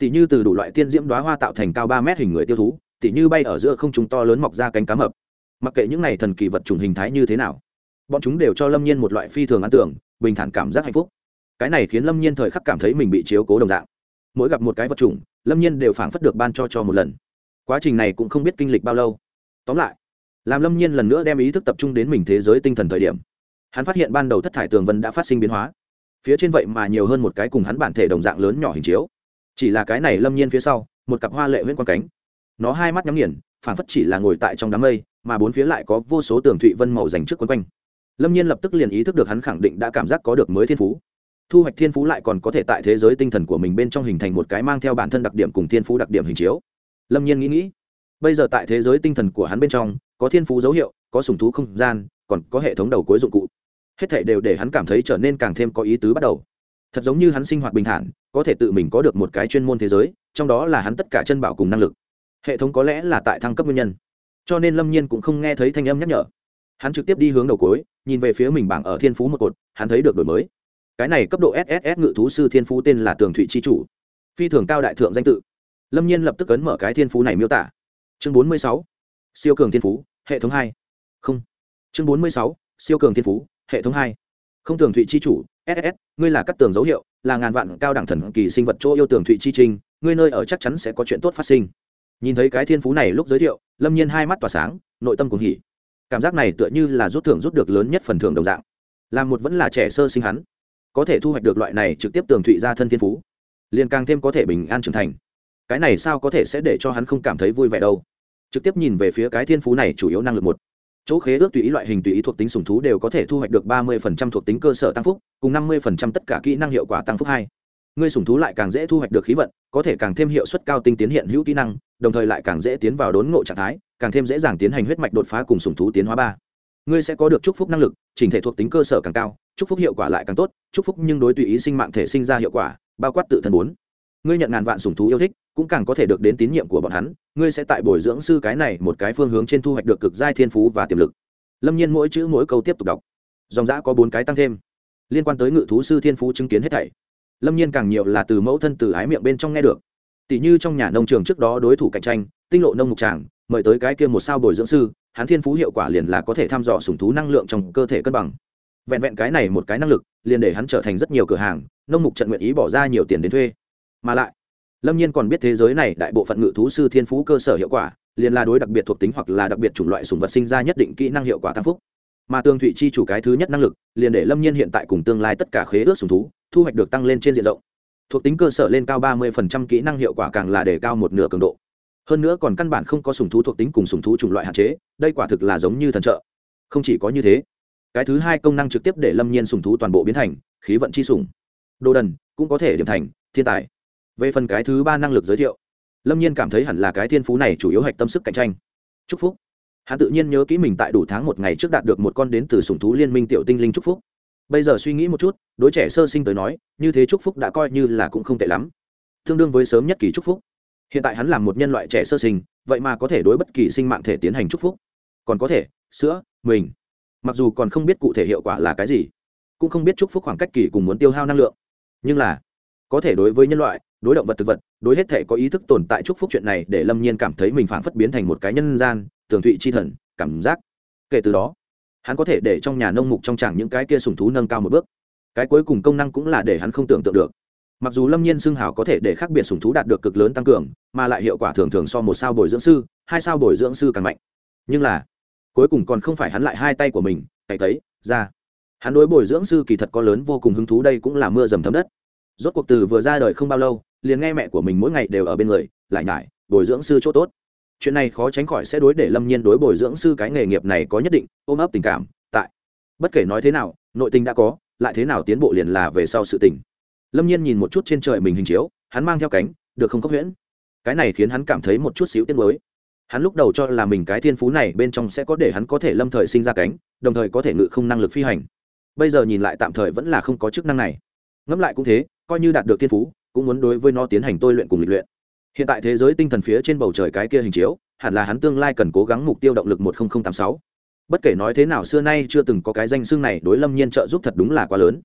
tỷ như từ đủ loại tiên diễm đoá hoa tạo thành cao ba mét hình người tiêu thú tỷ như bay ở giữa không chúng to lớn mọc ra cánh cá mập. Mặc kệ những này thần kỳ vật trùng hình thái như thế nào, bọn chúng đều cho lâm nhiên một loại phi thường ăn tưởng, bình thản cảm giác hạnh phúc. Cái này khiến lâm nhiên thời khắc cảm thấy mình bị chiếu cố đồng dạng. Mỗi gặp một cái vật chủng, lâm nhiên đều phảng phất được ban cho cho một lần. Quá trình này cũng không biết kinh lịch bao lâu. Tóm lại, làm lâm nhiên lần nữa đem ý thức tập trung đến mình thế giới tinh thần thời điểm, hắn phát hiện ban đầu thất thải tường vân đã phát sinh biến hóa. Phía trên vậy mà nhiều hơn một cái cùng hắn bản thể đồng dạng lớn nhỏ hình chiếu. Chỉ là cái này lâm nhiên phía sau, một cặp hoa lệ huyễn quang cánh nó hai mắt nhắm nghiền phản phất chỉ là ngồi tại trong đám mây, mà bốn phía lại có vô số tường thụy vân màu dành trước quấn quanh. Lâm nhiên lập tức liền ý thức được hắn khẳng định đã cảm giác có được mới thiên phú. Thu hoạch thiên phú lại còn có thể tại thế giới tinh thần của mình bên trong hình thành một cái mang theo bản thân đặc điểm cùng thiên phú đặc điểm hình chiếu. Lâm nhiên nghĩ nghĩ, bây giờ tại thế giới tinh thần của hắn bên trong, có thiên phú dấu hiệu, có sùng thú không gian, còn có hệ thống đầu cuối dụng cụ. Hết thể đều để hắn cảm thấy trở nên càng thêm có ý tứ bắt đầu. Thật giống như hắn sinh hoạt bình thản, có thể tự mình có được một cái chuyên môn thế giới, trong đó là hắn tất cả chân bảo cùng năng lực hệ thống có lẽ là tại thăng cấp nguyên nhân. Cho nên lâm nhiên cũng không nghe thấy thanh âm nhắc nhở. Hắn trực tiếp đi hướng đầu cối nhìn về phía mình bảng ở thiên phú một cột, hắn thấy được đổi mới. Cái này cấp độ sss ngự thú sư thiên phú tên là tường thụy chi chủ. Phi thường cao đại thượng danh tự. Lâm nhiên lập tức ấn mở cái thiên phú này miêu tả. Chương bốn mươi sáu, siêu cường thiên phú, hệ thống hai. Không. Chương bốn mươi sáu, siêu cường thiên phú, hệ thống hai. Không, tường thụy chi chủ ss ngươi là các tường dấu hiệu, là ngàn vạn cao đẳng thần kỳ sinh vật chỗ yêu tường thụy chi trinh, ngươi nơi ở chắc chắn sẽ có chuyện tốt phát sinh nhìn thấy cái thiên phú này lúc giới thiệu, lâm nhiên hai mắt tỏa sáng, nội tâm cùng hỉ. Cảm giác này tựa như là rút thưởng rút được lớn nhất phần thưởng đồng dạng. Làm một vẫn là trẻ sơ sinh hắn, có thể thu hoạch được loại này trực tiếp tường thụy ra thân thiên phú, liền càng thêm có thể bình an trưởng thành. Cái này sao có thể sẽ để cho hắn không cảm thấy vui vẻ đâu? Trực tiếp nhìn về phía cái thiên phú này chủ yếu năng lực một. Chỗ khế ước tùy ý loại hình tùy ý thuộc tính sùng thú đều có thể thu hoạch được ba mươi phần trăm thuộc tính cơ sở tăng phúc, cùng năm mươi phần trăm tất cả kỹ năng hiệu quả tăng phúc hai. Ngươi sùng thú lại càng dễ thu hoạch được khí vận, có thể càng thêm hiệu suất cao tinh tiến hiện hữu kỹ năng đồng thời lại càng dễ tiến vào đốn ngộ trạng thái, càng thêm dễ dàng tiến hành huyết mạch đột phá cùng sùng thú tiến hóa ba. Ngươi sẽ có được chúc phúc năng lực, chỉnh thể thuộc tính cơ sở càng cao, chúc phúc hiệu quả lại càng tốt, chúc phúc nhưng đối tùy ý sinh mạng thể sinh ra hiệu quả, bao quát tự thân bốn. Ngươi nhận ngàn vạn sùng thú yêu thích, cũng càng có thể được đến tín nhiệm của bọn hắn, ngươi sẽ tại bồi dưỡng sư cái này một cái phương hướng trên thu hoạch được cực giai thiên phú và tiềm lực. Lâm nhiên mỗi chữ mỗi câu tiếp tục đọc. Dòng giã có bốn cái tăng thêm. Liên quan tới ngự thú sư thiên phú chứng kiến hết thảy. Lâm nhiên càng nhiều là từ mẫu thân từ ái miệng bên trong nghe được tỷ như trong nhà nông trường trước đó đối thủ cạnh tranh, tinh lộ nông mục tràng, mời tới cái kia một sao bồi dưỡng sư, hắn thiên phú hiệu quả liền là có thể thăm dò sủng thú năng lượng trong cơ thể cân bằng. Vẹn vẹn cái này một cái năng lực, liền để hắn trở thành rất nhiều cửa hàng, nông mục trận nguyện ý bỏ ra nhiều tiền đến thuê. Mà lại, lâm nhiên còn biết thế giới này đại bộ phận ngự thú sư thiên phú cơ sở hiệu quả, liền là đối đặc biệt thuộc tính hoặc là đặc biệt chủng loại sùng vật sinh ra nhất định kỹ năng hiệu quả tăng phúc. Mà tương thụy chi chủ cái thứ nhất năng lực, liền để lâm nhiên hiện tại cùng tương lai tất cả khế ước sùng thú, thu hoạch được tăng lên trên diện rộng thuộc tính cơ sở lên cao ba mươi kỹ năng hiệu quả càng là đề cao một nửa cường độ. Hơn nữa còn căn bản không có sùng thú thuộc tính cùng sùng thú chủng loại hạn chế, đây quả thực là giống như thần trợ. Không chỉ có như thế, cái thứ hai công năng trực tiếp để lâm nhiên sùng thú toàn bộ biến thành khí vận chi sùng. Đồ đần cũng có thể điểm thành thiên tài. Về phần cái thứ ba năng lực giới thiệu, lâm nhiên cảm thấy hẳn là cái thiên phú này chủ yếu hạch tâm sức cạnh tranh. Chúc phúc. Hắn tự nhiên nhớ kỹ mình tại đủ tháng một ngày trước đạt được một con đến từ sùng thú liên minh tiểu tinh linh chúc phúc bây giờ suy nghĩ một chút, đối trẻ sơ sinh tới nói, như thế chúc phúc đã coi như là cũng không tệ lắm. Tương đương với sớm nhất kỳ chúc phúc. Hiện tại hắn là một nhân loại trẻ sơ sinh, vậy mà có thể đối bất kỳ sinh mạng thể tiến hành chúc phúc. Còn có thể, sữa, mình. Mặc dù còn không biết cụ thể hiệu quả là cái gì, cũng không biết chúc phúc khoảng cách kỳ cùng muốn tiêu hao năng lượng. Nhưng là, có thể đối với nhân loại, đối động vật thực vật, đối hết thể có ý thức tồn tại chúc phúc chuyện này để lâm nhiên cảm thấy mình phảng phất biến thành một cái nhân gian, tường thụy chi thần, cảm giác. Kể từ đó hắn có thể để trong nhà nông mục trong chẳng những cái kia sùng thú nâng cao một bước. Cái cuối cùng công năng cũng là để hắn không tưởng tượng được. Mặc dù lâm nhiên xưng hào có thể để khác biệt sùng thú đạt được cực lớn tăng cường, mà lại hiệu quả thường thường so một sao bồi dưỡng sư, hai sao bồi dưỡng sư càng mạnh. Nhưng là, cuối cùng còn không phải hắn lại hai tay của mình cày tấy ra. Hắn đối bồi dưỡng sư kỳ thật có lớn vô cùng hứng thú đây cũng là mưa dầm thấm đất. Rốt cuộc từ vừa ra đời không bao lâu, liền nghe mẹ của mình mỗi ngày đều ở bên người, lại nhải, bồi dưỡng sư chỗ tốt chuyện này khó tránh khỏi sẽ đối để lâm nhiên đối bồi dưỡng sư cái nghề nghiệp này có nhất định, ôm ấp tình cảm, tại. Bất kể nói thế nào, nội tình đã có, lại thế nào tiến bộ liền là về sau sự tình. Lâm nhiên nhìn một chút trên trời mình hình chiếu, hắn mang theo cánh, được không cấp huyễn? Cái này khiến hắn cảm thấy một chút xíu tiếc mới hắn lúc đầu cho là mình cái thiên phú này bên trong sẽ có để hắn có thể lâm thời sinh ra cánh, đồng thời có thể ngự không năng lực phi hành. Bây giờ nhìn lại tạm thời vẫn là không có chức năng này. Ngẫm lại cũng thế, coi như đạt được thiên phú, cũng muốn đối với nó tiến hành tôi luyện cùng lịch luyện hiện tại thế giới tinh thần phía trên bầu trời cái kia hình chiếu, hẳn là hắn tương lai cần cố gắng mục tiêu động lực một nghìn tám sáu. Bất kể nói thế nào xưa nay chưa từng có cái danh xương này đối lâm nhiên trợ giúp thật đúng là quá lớn.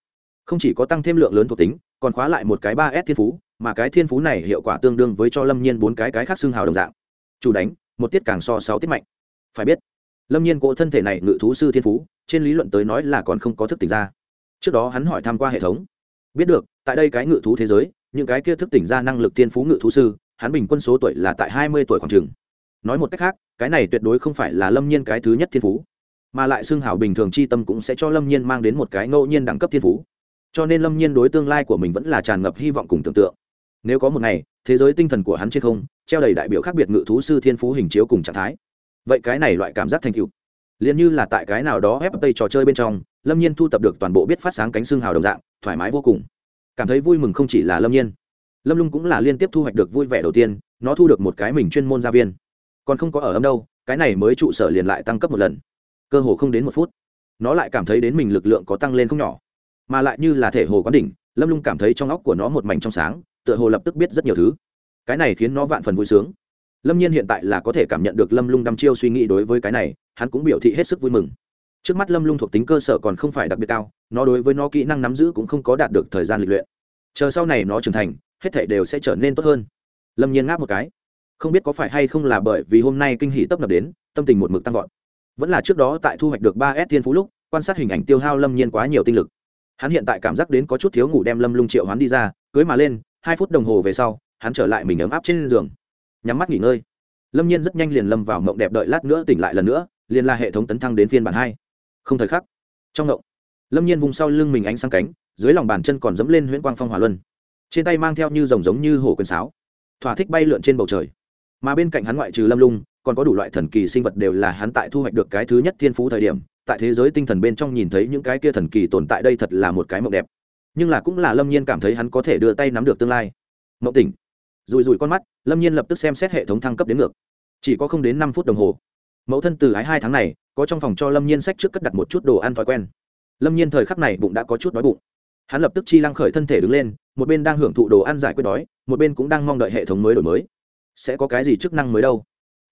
Không chỉ có tăng thêm lượng lớn thuộc tính, còn khóa lại một cái ba s thiên phú, mà cái thiên phú này hiệu quả tương đương với cho lâm nhiên bốn cái cái khác xương hào đồng dạng. Chủ đánh, một tiết càng so sáu tiết mạnh. Phải biết, lâm nhiên cỗ thân thể này ngự thú sư thiên phú, trên lý luận tới nói là còn không có thức tỉnh ra. Trước đó hắn hỏi tham q u a hệ thống. Biết được, tại đây cái ngự thú thế giới, những cái kia thức tỉnh ra năng lực thiên phú ngự thú sư hắn bình quân số tuổi là tại hai mươi tuổi khoảng trường nói một cách khác, cái này tuyệt đối không phải là lâm nhiên cái thứ nhất thiên phú, mà lại xương hảo bình thường c h i tâm cũng sẽ cho lâm nhiên mang đến một cái ngẫu nhiên đẳng cấp thiên phú. Cho nên lâm nhiên đối tương lai của mình vẫn là tràn ngập hy vọng cùng tưởng tượng. Nếu có một ngày, thế giới tinh thần của hắn trên không, treo đầy đại biểu khác biệt ngự thú sư thiên phú hình chiếu cùng trạng thái. Vậy cái này loại cảm giác thành cựu liền như là tại cái nào đó ép tây trò chơi bên trong, lâm nhiên thu tập được toàn bộ biết phát sáng cánh xương hào đồng dạng, thoải mái vô cùng. Cảm thấy vui mừng không chỉ là lâm nhiên lâm lung cũng là liên tiếp thu hoạch được vui vẻ đầu tiên, nó thu được một cái mình chuyên môn gia viên. Còn không có ở âm đâu, cái này mới trụ sở liền lại tăng cấp một lần. Cơ hồ không đến một phút, nó lại cảm thấy đến mình lực lượng có tăng lên không nhỏ. Mà lại như là thể hồ quán đỉnh, lâm lung cảm thấy trong óc của nó một mảnh trong sáng, tựa hồ lập tức biết rất nhiều thứ. Cái này khiến nó vạn phần vui sướng. Lâm nhiên hiện tại là có thể cảm nhận được lâm lung đăm chiêu suy nghĩ đối với cái này, hắn cũng biểu thị hết sức vui mừng. Trước mắt lâm lung thuộc tính cơ sở còn không phải đặc biệt cao, nó đối với nó kỹ năng nắm giữ cũng không có đạt được thời gian lịch luyện. Chờ sau này nó trưởng thành hết thảy đều sẽ trở nên tốt hơn. Lâm nhiên ngáp một cái. Không biết có phải hay không là bởi vì hôm nay kinh hỷ tấp nập đến, tâm tình một mực tăng vọt. Vẫn là trước đó tại thu hoạch được ba s thiên phú lúc, quan sát hình ảnh tiêu hao lâm nhiên quá nhiều tinh lực. Hắn hiện tại cảm giác đến có chút thiếu ngủ đem lâm lung triệu hắn đi ra, cưới mà lên, hai phút đồng hồ về sau, hắn trở lại mình ấm áp trên giường. Nhắm mắt nghỉ ngơi. Lâm nhiên rất nhanh liền lâm vào mộng đẹp đợi lát nữa tỉnh lại lần nữa, liền là hệ thống tấn thăng đến phiên bản hai. Không thời khắc. Trong mộng, lâm nhiên vùng sau lưng mình ánh sang cánh, dưới lòng bàn chân còn dẫm lên huyễn quang phong hỏa luân trên tay mang theo như rồng giống như hổ quyền sáo, thỏa thích bay lượn trên bầu trời. Mà bên cạnh hắn ngoại trừ lâm lung, còn có đủ loại thần kỳ sinh vật đều là hắn tại thu hoạch được cái thứ nhất thiên phú thời điểm, tại thế giới tinh thần bên trong nhìn thấy những cái kia thần kỳ tồn tại đây thật là một cái mộng đẹp. Nhưng là cũng là lâm nhiên cảm thấy hắn có thể đưa tay nắm được tương lai. Mộng tỉnh. Rùi rùi con mắt, lâm nhiên lập tức xem xét hệ thống thăng cấp đến ngược. Chỉ có không đến năm phút đồng hồ. Mẫu thân từ ái hai tháng này, có trong phòng cho lâm nhiên sách trước cất đặt một chút đồ ăn thói quen. Lâm nhiên thời khắc này bụng đã có chút đói bụng hắn lập tức chi lăng khởi thân thể đứng lên, một bên đang hưởng thụ đồ ăn giải quyết đói, một bên cũng đang mong đợi hệ thống mới đổi mới. Sẽ có cái gì chức năng mới đâu?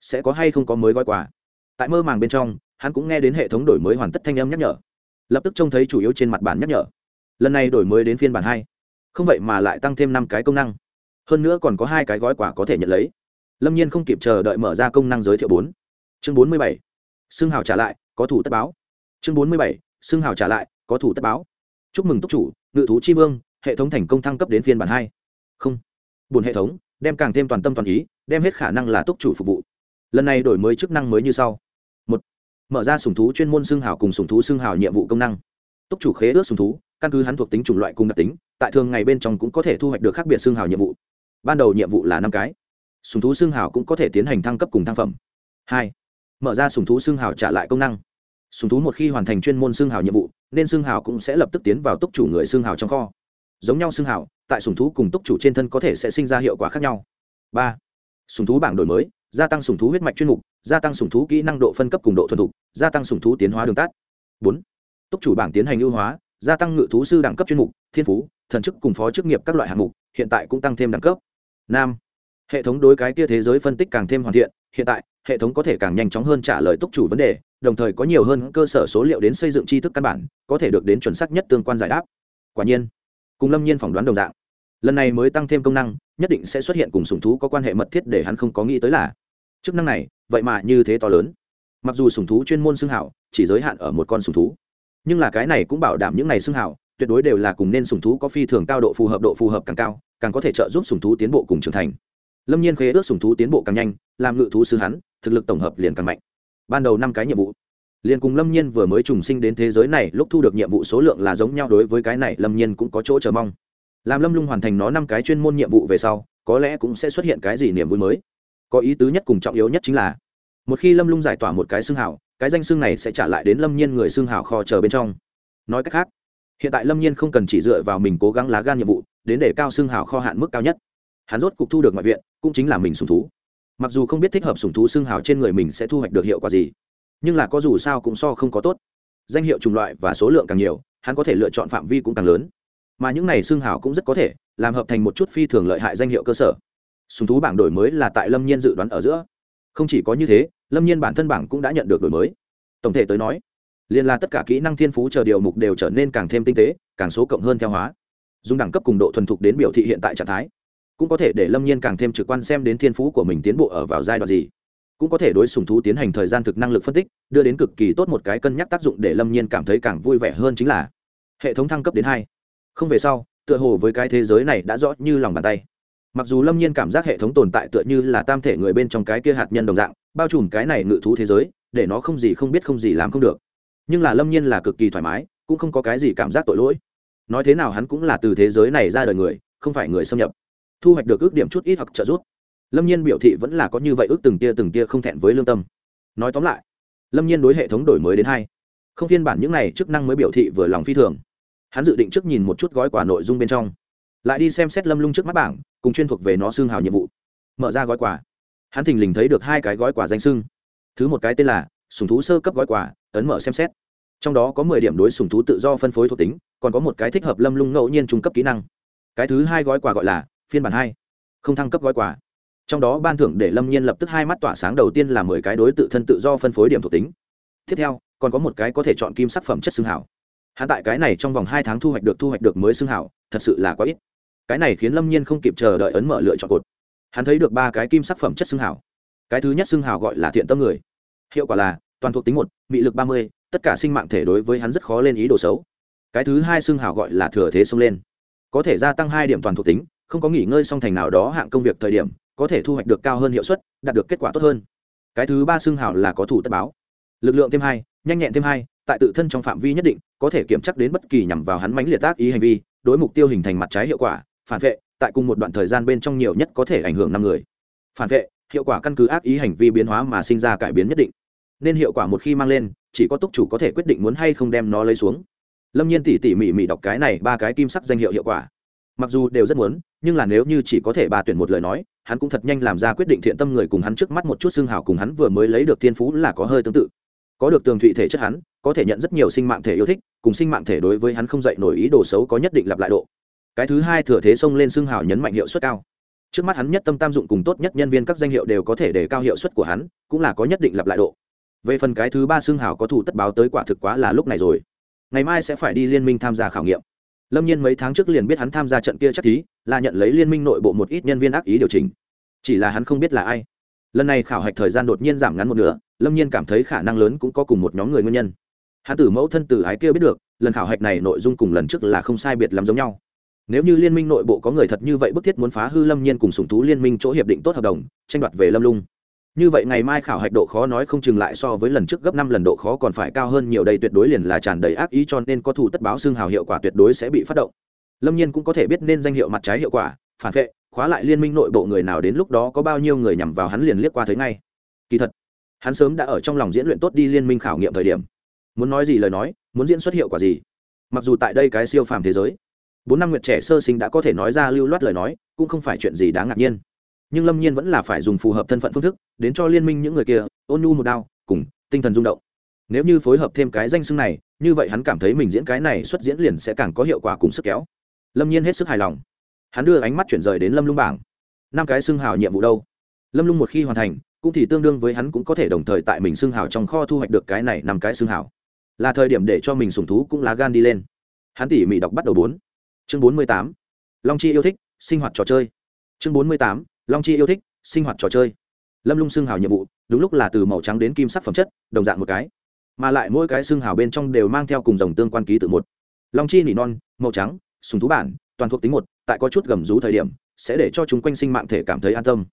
Sẽ có hay không có mới gói quà? Tại mơ màng bên trong, hắn cũng nghe đến hệ thống đổi mới hoàn tất thanh âm nhắc nhở. Lập tức trông thấy chủ yếu trên mặt bản nhắc nhở. Lần này đổi mới đến phiên bản hai. Không vậy mà lại tăng thêm năm cái công năng. Hơn nữa còn có hai cái gói quà có thể nhận lấy. Lâm nhiên không kịp chờ đợi mở ra công năng giới thiệu bốn. Chương bốn mươi bảy. Xưng hào trả lại, có thủ tất báo. Chương bốn mươi bảy. Xưng hào trả lại, có thủ tất báo chúc mừng túc chủ, ngự thú chi vương, hệ thống thành công thăng cấp đến phiên bản hai. Không. Buồn hệ thống, đem càng thêm toàn tâm toàn ý, đem hết khả năng là túc chủ phục vụ. Lần này đổi mới chức năng mới như sau. Một. Mở ra sùng thú chuyên môn xương hào cùng sùng thú xương hào nhiệm vụ công năng. Túc chủ khế ước sùng thú, căn cứ hắn thuộc tính chủng loại cùng đặc tính, tại thường ngày bên trong cũng có thể thu hoạch được khác biệt xương hào nhiệm vụ. Ban đầu nhiệm vụ là năm cái. Sùng thú xương hào cũng có thể tiến hành thăng cấp cùng thăng phẩm. Hai. Mở ra sùng thú xương hào trả lại công năng. Sùng thú một khi hoàn thành chuyên môn xương hào nhiệm vụ nên xương hào cũng sẽ lập tức tiến vào túc chủ người xương hào trong kho. Giống nhau xương hào, tại sùng thú cùng túc chủ trên thân có thể sẽ sinh ra hiệu quả khác nhau. Ba sùng thú bảng đổi mới, gia tăng sùng thú huyết mạch chuyên mục, gia tăng sùng thú kỹ năng độ phân cấp cùng độ thuần thục, gia tăng sùng thú tiến hóa đường tắt. Bốn, túc chủ bảng tiến hành ưu hóa, gia tăng ngự thú sư đẳng cấp chuyên mục, thiên phú, thần chức cùng phó chức nghiệp các loại hạng mục, hiện tại cũng tăng thêm đẳng cấp. Năm, hệ thống đối cái kia thế giới phân tích càng thêm hoàn thiện, hiện tại, hệ thống có thể càng nhanh chóng hơn trả lời túc chủ vấn đề đồng thời có nhiều hơn cơ sở số liệu đến xây dựng tri thức căn bản, có thể được đến chuẩn xác nhất tương quan giải đáp. Quả nhiên, cùng lâm nhiên phỏng đoán đồng dạng, lần này mới tăng thêm công năng, nhất định sẽ xuất hiện cùng sùng thú có quan hệ mật thiết để hắn không có nghĩ tới là, chức năng này, vậy mà như thế to lớn. Mặc dù sùng thú chuyên môn xưng hảo, chỉ giới hạn ở một con sùng thú, nhưng là cái này cũng bảo đảm những này xưng hảo, tuyệt đối đều là cùng nên sùng thú có phi thường cao độ phù hợp, độ phù hợp càng cao, càng có thể trợ giúp sùng thú tiến bộ cùng trưởng thành. Lâm nhiên khế ước sùng thú tiến bộ càng nhanh, làm ngự thú sư hắn, thực lực tổng hợp liền càng mạnh ban đầu năm cái nhiệm vụ. Liền cùng lâm nhiên vừa mới trùng sinh đến thế giới này, lúc thu được nhiệm vụ số lượng là giống nhau đối với cái này, lâm nhiên cũng có chỗ chờ mong. Làm lâm lung hoàn thành nó năm cái chuyên môn nhiệm vụ về sau, có lẽ cũng sẽ xuất hiện cái gì niềm vui mới. Có ý tứ nhất cùng trọng yếu nhất chính là, một khi lâm lung giải tỏa một cái xương hảo cái danh xương này sẽ trả lại đến lâm nhiên người xương hảo kho chờ bên trong. Nói cách khác, hiện tại lâm nhiên không cần chỉ dựa vào mình cố gắng lá gan nhiệm vụ, đến để cao xương hảo kho hạn mức cao nhất. Hắn rốt cục thu được ngoại viện, cũng chính là mình sùng thú mặc dù không biết thích hợp sùng thú xương hào trên người mình sẽ thu hoạch được hiệu quả gì, nhưng là có dù sao cũng so không có tốt. Danh hiệu chủng loại và số lượng càng nhiều, hắn có thể lựa chọn phạm vi cũng càng lớn. Mà những này xương hào cũng rất có thể làm hợp thành một chút phi thường lợi hại danh hiệu cơ sở. Sùng thú bảng đổi mới là tại lâm nhiên dự đoán ở giữa. Không chỉ có như thế, lâm nhiên bản thân bảng cũng đã nhận được đổi mới. Tổng thể tới nói, liền là tất cả kỹ năng thiên phú chờ điều mục đều trở nên càng thêm tinh tế, càng số cộng hơn theo hóa. Dùng đẳng cấp cùng độ thuần thục đến biểu thị hiện tại trạng thái cũng có thể để lâm nhiên càng thêm trực quan xem đến thiên phú của mình tiến bộ ở vào giai đoạn gì. Cũng có thể đối sùng thú tiến hành thời gian thực năng lực phân tích, đưa đến cực kỳ tốt một cái cân nhắc tác dụng để lâm nhiên cảm thấy càng vui vẻ hơn chính là hệ thống thăng cấp đến hai. Không về sau, tựa hồ với cái thế giới này đã rõ như lòng bàn tay. Mặc dù lâm nhiên cảm giác hệ thống tồn tại tựa như là tam thể người bên trong cái kia hạt nhân đồng dạng, bao trùm cái này ngự thú thế giới, để nó không gì không biết không gì làm không được. Nhưng là lâm nhiên là cực kỳ thoải mái, cũng không có cái gì cảm giác tội lỗi. Nói thế nào hắn cũng là từ thế giới này ra đời người, không phải người xâm nhập thu hoạch được ước điểm chút ít hoặc trợ giúp. Lâm nhiên biểu thị vẫn là có như vậy ước từng tia từng tia không thẹn với lương tâm. Nói tóm lại, lâm nhiên đối hệ thống đổi mới đến hai không phiên bản những này chức năng mới biểu thị vừa lòng phi thường. Hắn dự định trước nhìn một chút gói quà nội dung bên trong. Lại đi xem xét lâm lung trước mắt bảng, cùng chuyên thuộc về nó xương hào nhiệm vụ. Mở ra gói quà. Hắn thình lình thấy được hai cái gói quà danh sưng thứ một cái tên là sùng thú sơ cấp gói quà, ấn mở xem xét. Trong đó có mười điểm đối sùng thú tự do phân phối thuộc tính, còn có một cái thích hợp lâm lung ngẫu nhiên trung cấp kỹ năng. Cái thứ hai gói quà gọi là phiên bản hai. Không thăng cấp gói quà. Trong đó ban thưởng để lâm nhiên lập tức hai mắt tỏa sáng đầu tiên là mười cái đối tự thân tự do phân phối điểm thuộc tính. Tiếp theo, còn có một cái có thể chọn kim sắc phẩm chất xương hảo. Hắn tại cái này trong vòng hai tháng thu hoạch được thu hoạch được mới xương hảo, thật sự là quá ít. Cái này khiến lâm nhiên không kịp chờ đợi ấn mở lựa chọn cột. Hắn thấy được ba cái kim sắc phẩm chất xương hảo. Cái thứ nhất xương hảo gọi là thiện tâm người. Hiệu quả là, toàn thuộc tính một, mị lực ba mươi, tất cả sinh mạng thể đối với hắn rất khó lên ý đồ xấu. Cái thứ hai xương hảo gọi là thừa thế xông lên. Có thể gia tăng hai điểm toàn thuộc tính không có nghỉ ngơi song thành nào đó hạng công việc thời điểm, có thể thu hoạch được cao hơn hiệu suất, đạt được kết quả tốt hơn. Cái thứ ba xương hào là có thủ tất báo. Lực lượng thêm hai, nhanh nhẹn thêm hai, tại tự thân trong phạm vi nhất định, có thể kiểm chắc đến bất kỳ nhằm vào hắn mánh liệt tác ý hành vi, đối mục tiêu hình thành mặt trái hiệu quả, phản vệ, tại cùng một đoạn thời gian bên trong nhiều nhất có thể ảnh hưởng năm người. Phản vệ, hiệu quả căn cứ ác ý hành vi biến hóa mà sinh ra cải biến nhất định. Nên hiệu quả một khi mang lên, chỉ có túc chủ có thể quyết định muốn hay không đem nó lấy xuống. Lâm nhiên tỉ tỉ mỉ mỉ đọc cái này ba cái kim sắc danh hiệu hiệu quả mặc dù đều rất muốn, nhưng là nếu như chỉ có thể bà tuyển một lời nói, hắn cũng thật nhanh làm ra quyết định thiện tâm người cùng hắn trước mắt một chút xương hào cùng hắn vừa mới lấy được thiên phú là có hơi tương tự. Có được tường thụy thể chất hắn, có thể nhận rất nhiều sinh mạng thể yêu thích, cùng sinh mạng thể đối với hắn không dạy nổi ý đồ xấu có nhất định lặp lại độ. Cái thứ hai thừa thế xông lên xương hào nhấn mạnh hiệu suất cao. Trước mắt hắn nhất tâm tam dụng cùng tốt nhất nhân viên các danh hiệu đều có thể để cao hiệu suất của hắn, cũng là có nhất định lặp lại độ. Về phần cái thứ ba xương hào có thủ tất báo tới quả thực quá là lúc này rồi. Ngày mai sẽ phải đi liên minh tham gia khảo nghiệm lâm nhiên mấy tháng trước liền biết hắn tham gia trận kia chắc thí, là nhận lấy liên minh nội bộ một ít nhân viên ác ý điều chỉnh. Chỉ là hắn không biết là ai. Lần này khảo hạch thời gian đột nhiên giảm ngắn một nửa, lâm nhiên cảm thấy khả năng lớn cũng có cùng một nhóm người nguyên nhân. Hắn tử mẫu thân tử ái kia biết được, lần khảo hạch này nội dung cùng lần trước là không sai biệt lắm giống nhau. Nếu như liên minh nội bộ có người thật như vậy bức thiết muốn phá hư lâm nhiên cùng sùng thú liên minh chỗ hiệp định tốt hợp đồng, tranh đoạt về lâm lung như vậy ngày mai khảo hạch độ khó nói không chừng lại so với lần trước gấp năm lần độ khó còn phải cao hơn nhiều, đây tuyệt đối liền là tràn đầy ác ý cho nên có thủ tất báo xương hào hiệu quả tuyệt đối sẽ bị phát động. Lâm nhiên cũng có thể biết nên danh hiệu mặt trái hiệu quả, phản vệ, khóa lại liên minh nội bộ người nào đến lúc đó có bao nhiêu người nhằm vào hắn liền liếc qua thấy ngay. Kỳ thật, hắn sớm đã ở trong lòng diễn luyện tốt đi liên minh khảo nghiệm thời điểm. Muốn nói gì lời nói, muốn diễn xuất hiệu quả gì? Mặc dù tại đây cái siêu phàm thế giới, bốn năm nguyệt trẻ sơ sinh đã có thể nói ra lưu loát lời nói, cũng không phải chuyện gì đáng ngạc nhiên nhưng lâm nhiên vẫn là phải dùng phù hợp thân phận phương thức đến cho liên minh những người kia ôn nhu một đao cùng tinh thần rung động nếu như phối hợp thêm cái danh xưng này như vậy hắn cảm thấy mình diễn cái này xuất diễn liền sẽ càng có hiệu quả cùng sức kéo lâm nhiên hết sức hài lòng hắn đưa ánh mắt chuyển rời đến lâm lung bảng năm cái xưng hào nhiệm vụ đâu lâm lung một khi hoàn thành cũng thì tương đương với hắn cũng có thể đồng thời tại mình xưng hào trong kho thu hoạch được cái này năm cái xưng hào là thời điểm để cho mình sùng thú cũng lá gan đi lên hắn tỉ mỉ đọc bắt đầu bốn chương bốn mươi tám long chi yêu thích sinh hoạt trò chơi chương bốn mươi tám long chi yêu thích, sinh hoạt trò chơi. Lâm lung xương hào nhiệm vụ, đúng lúc là từ màu trắng đến kim sắc phẩm chất, đồng dạng một cái. Mà lại mỗi cái xương hào bên trong đều mang theo cùng dòng tương quan ký tự một. Long chi nỉ non, màu trắng, sùng thú bản, toàn thuộc tính một, tại có chút gầm rú thời điểm, sẽ để cho chúng quanh sinh mạng thể cảm thấy an tâm.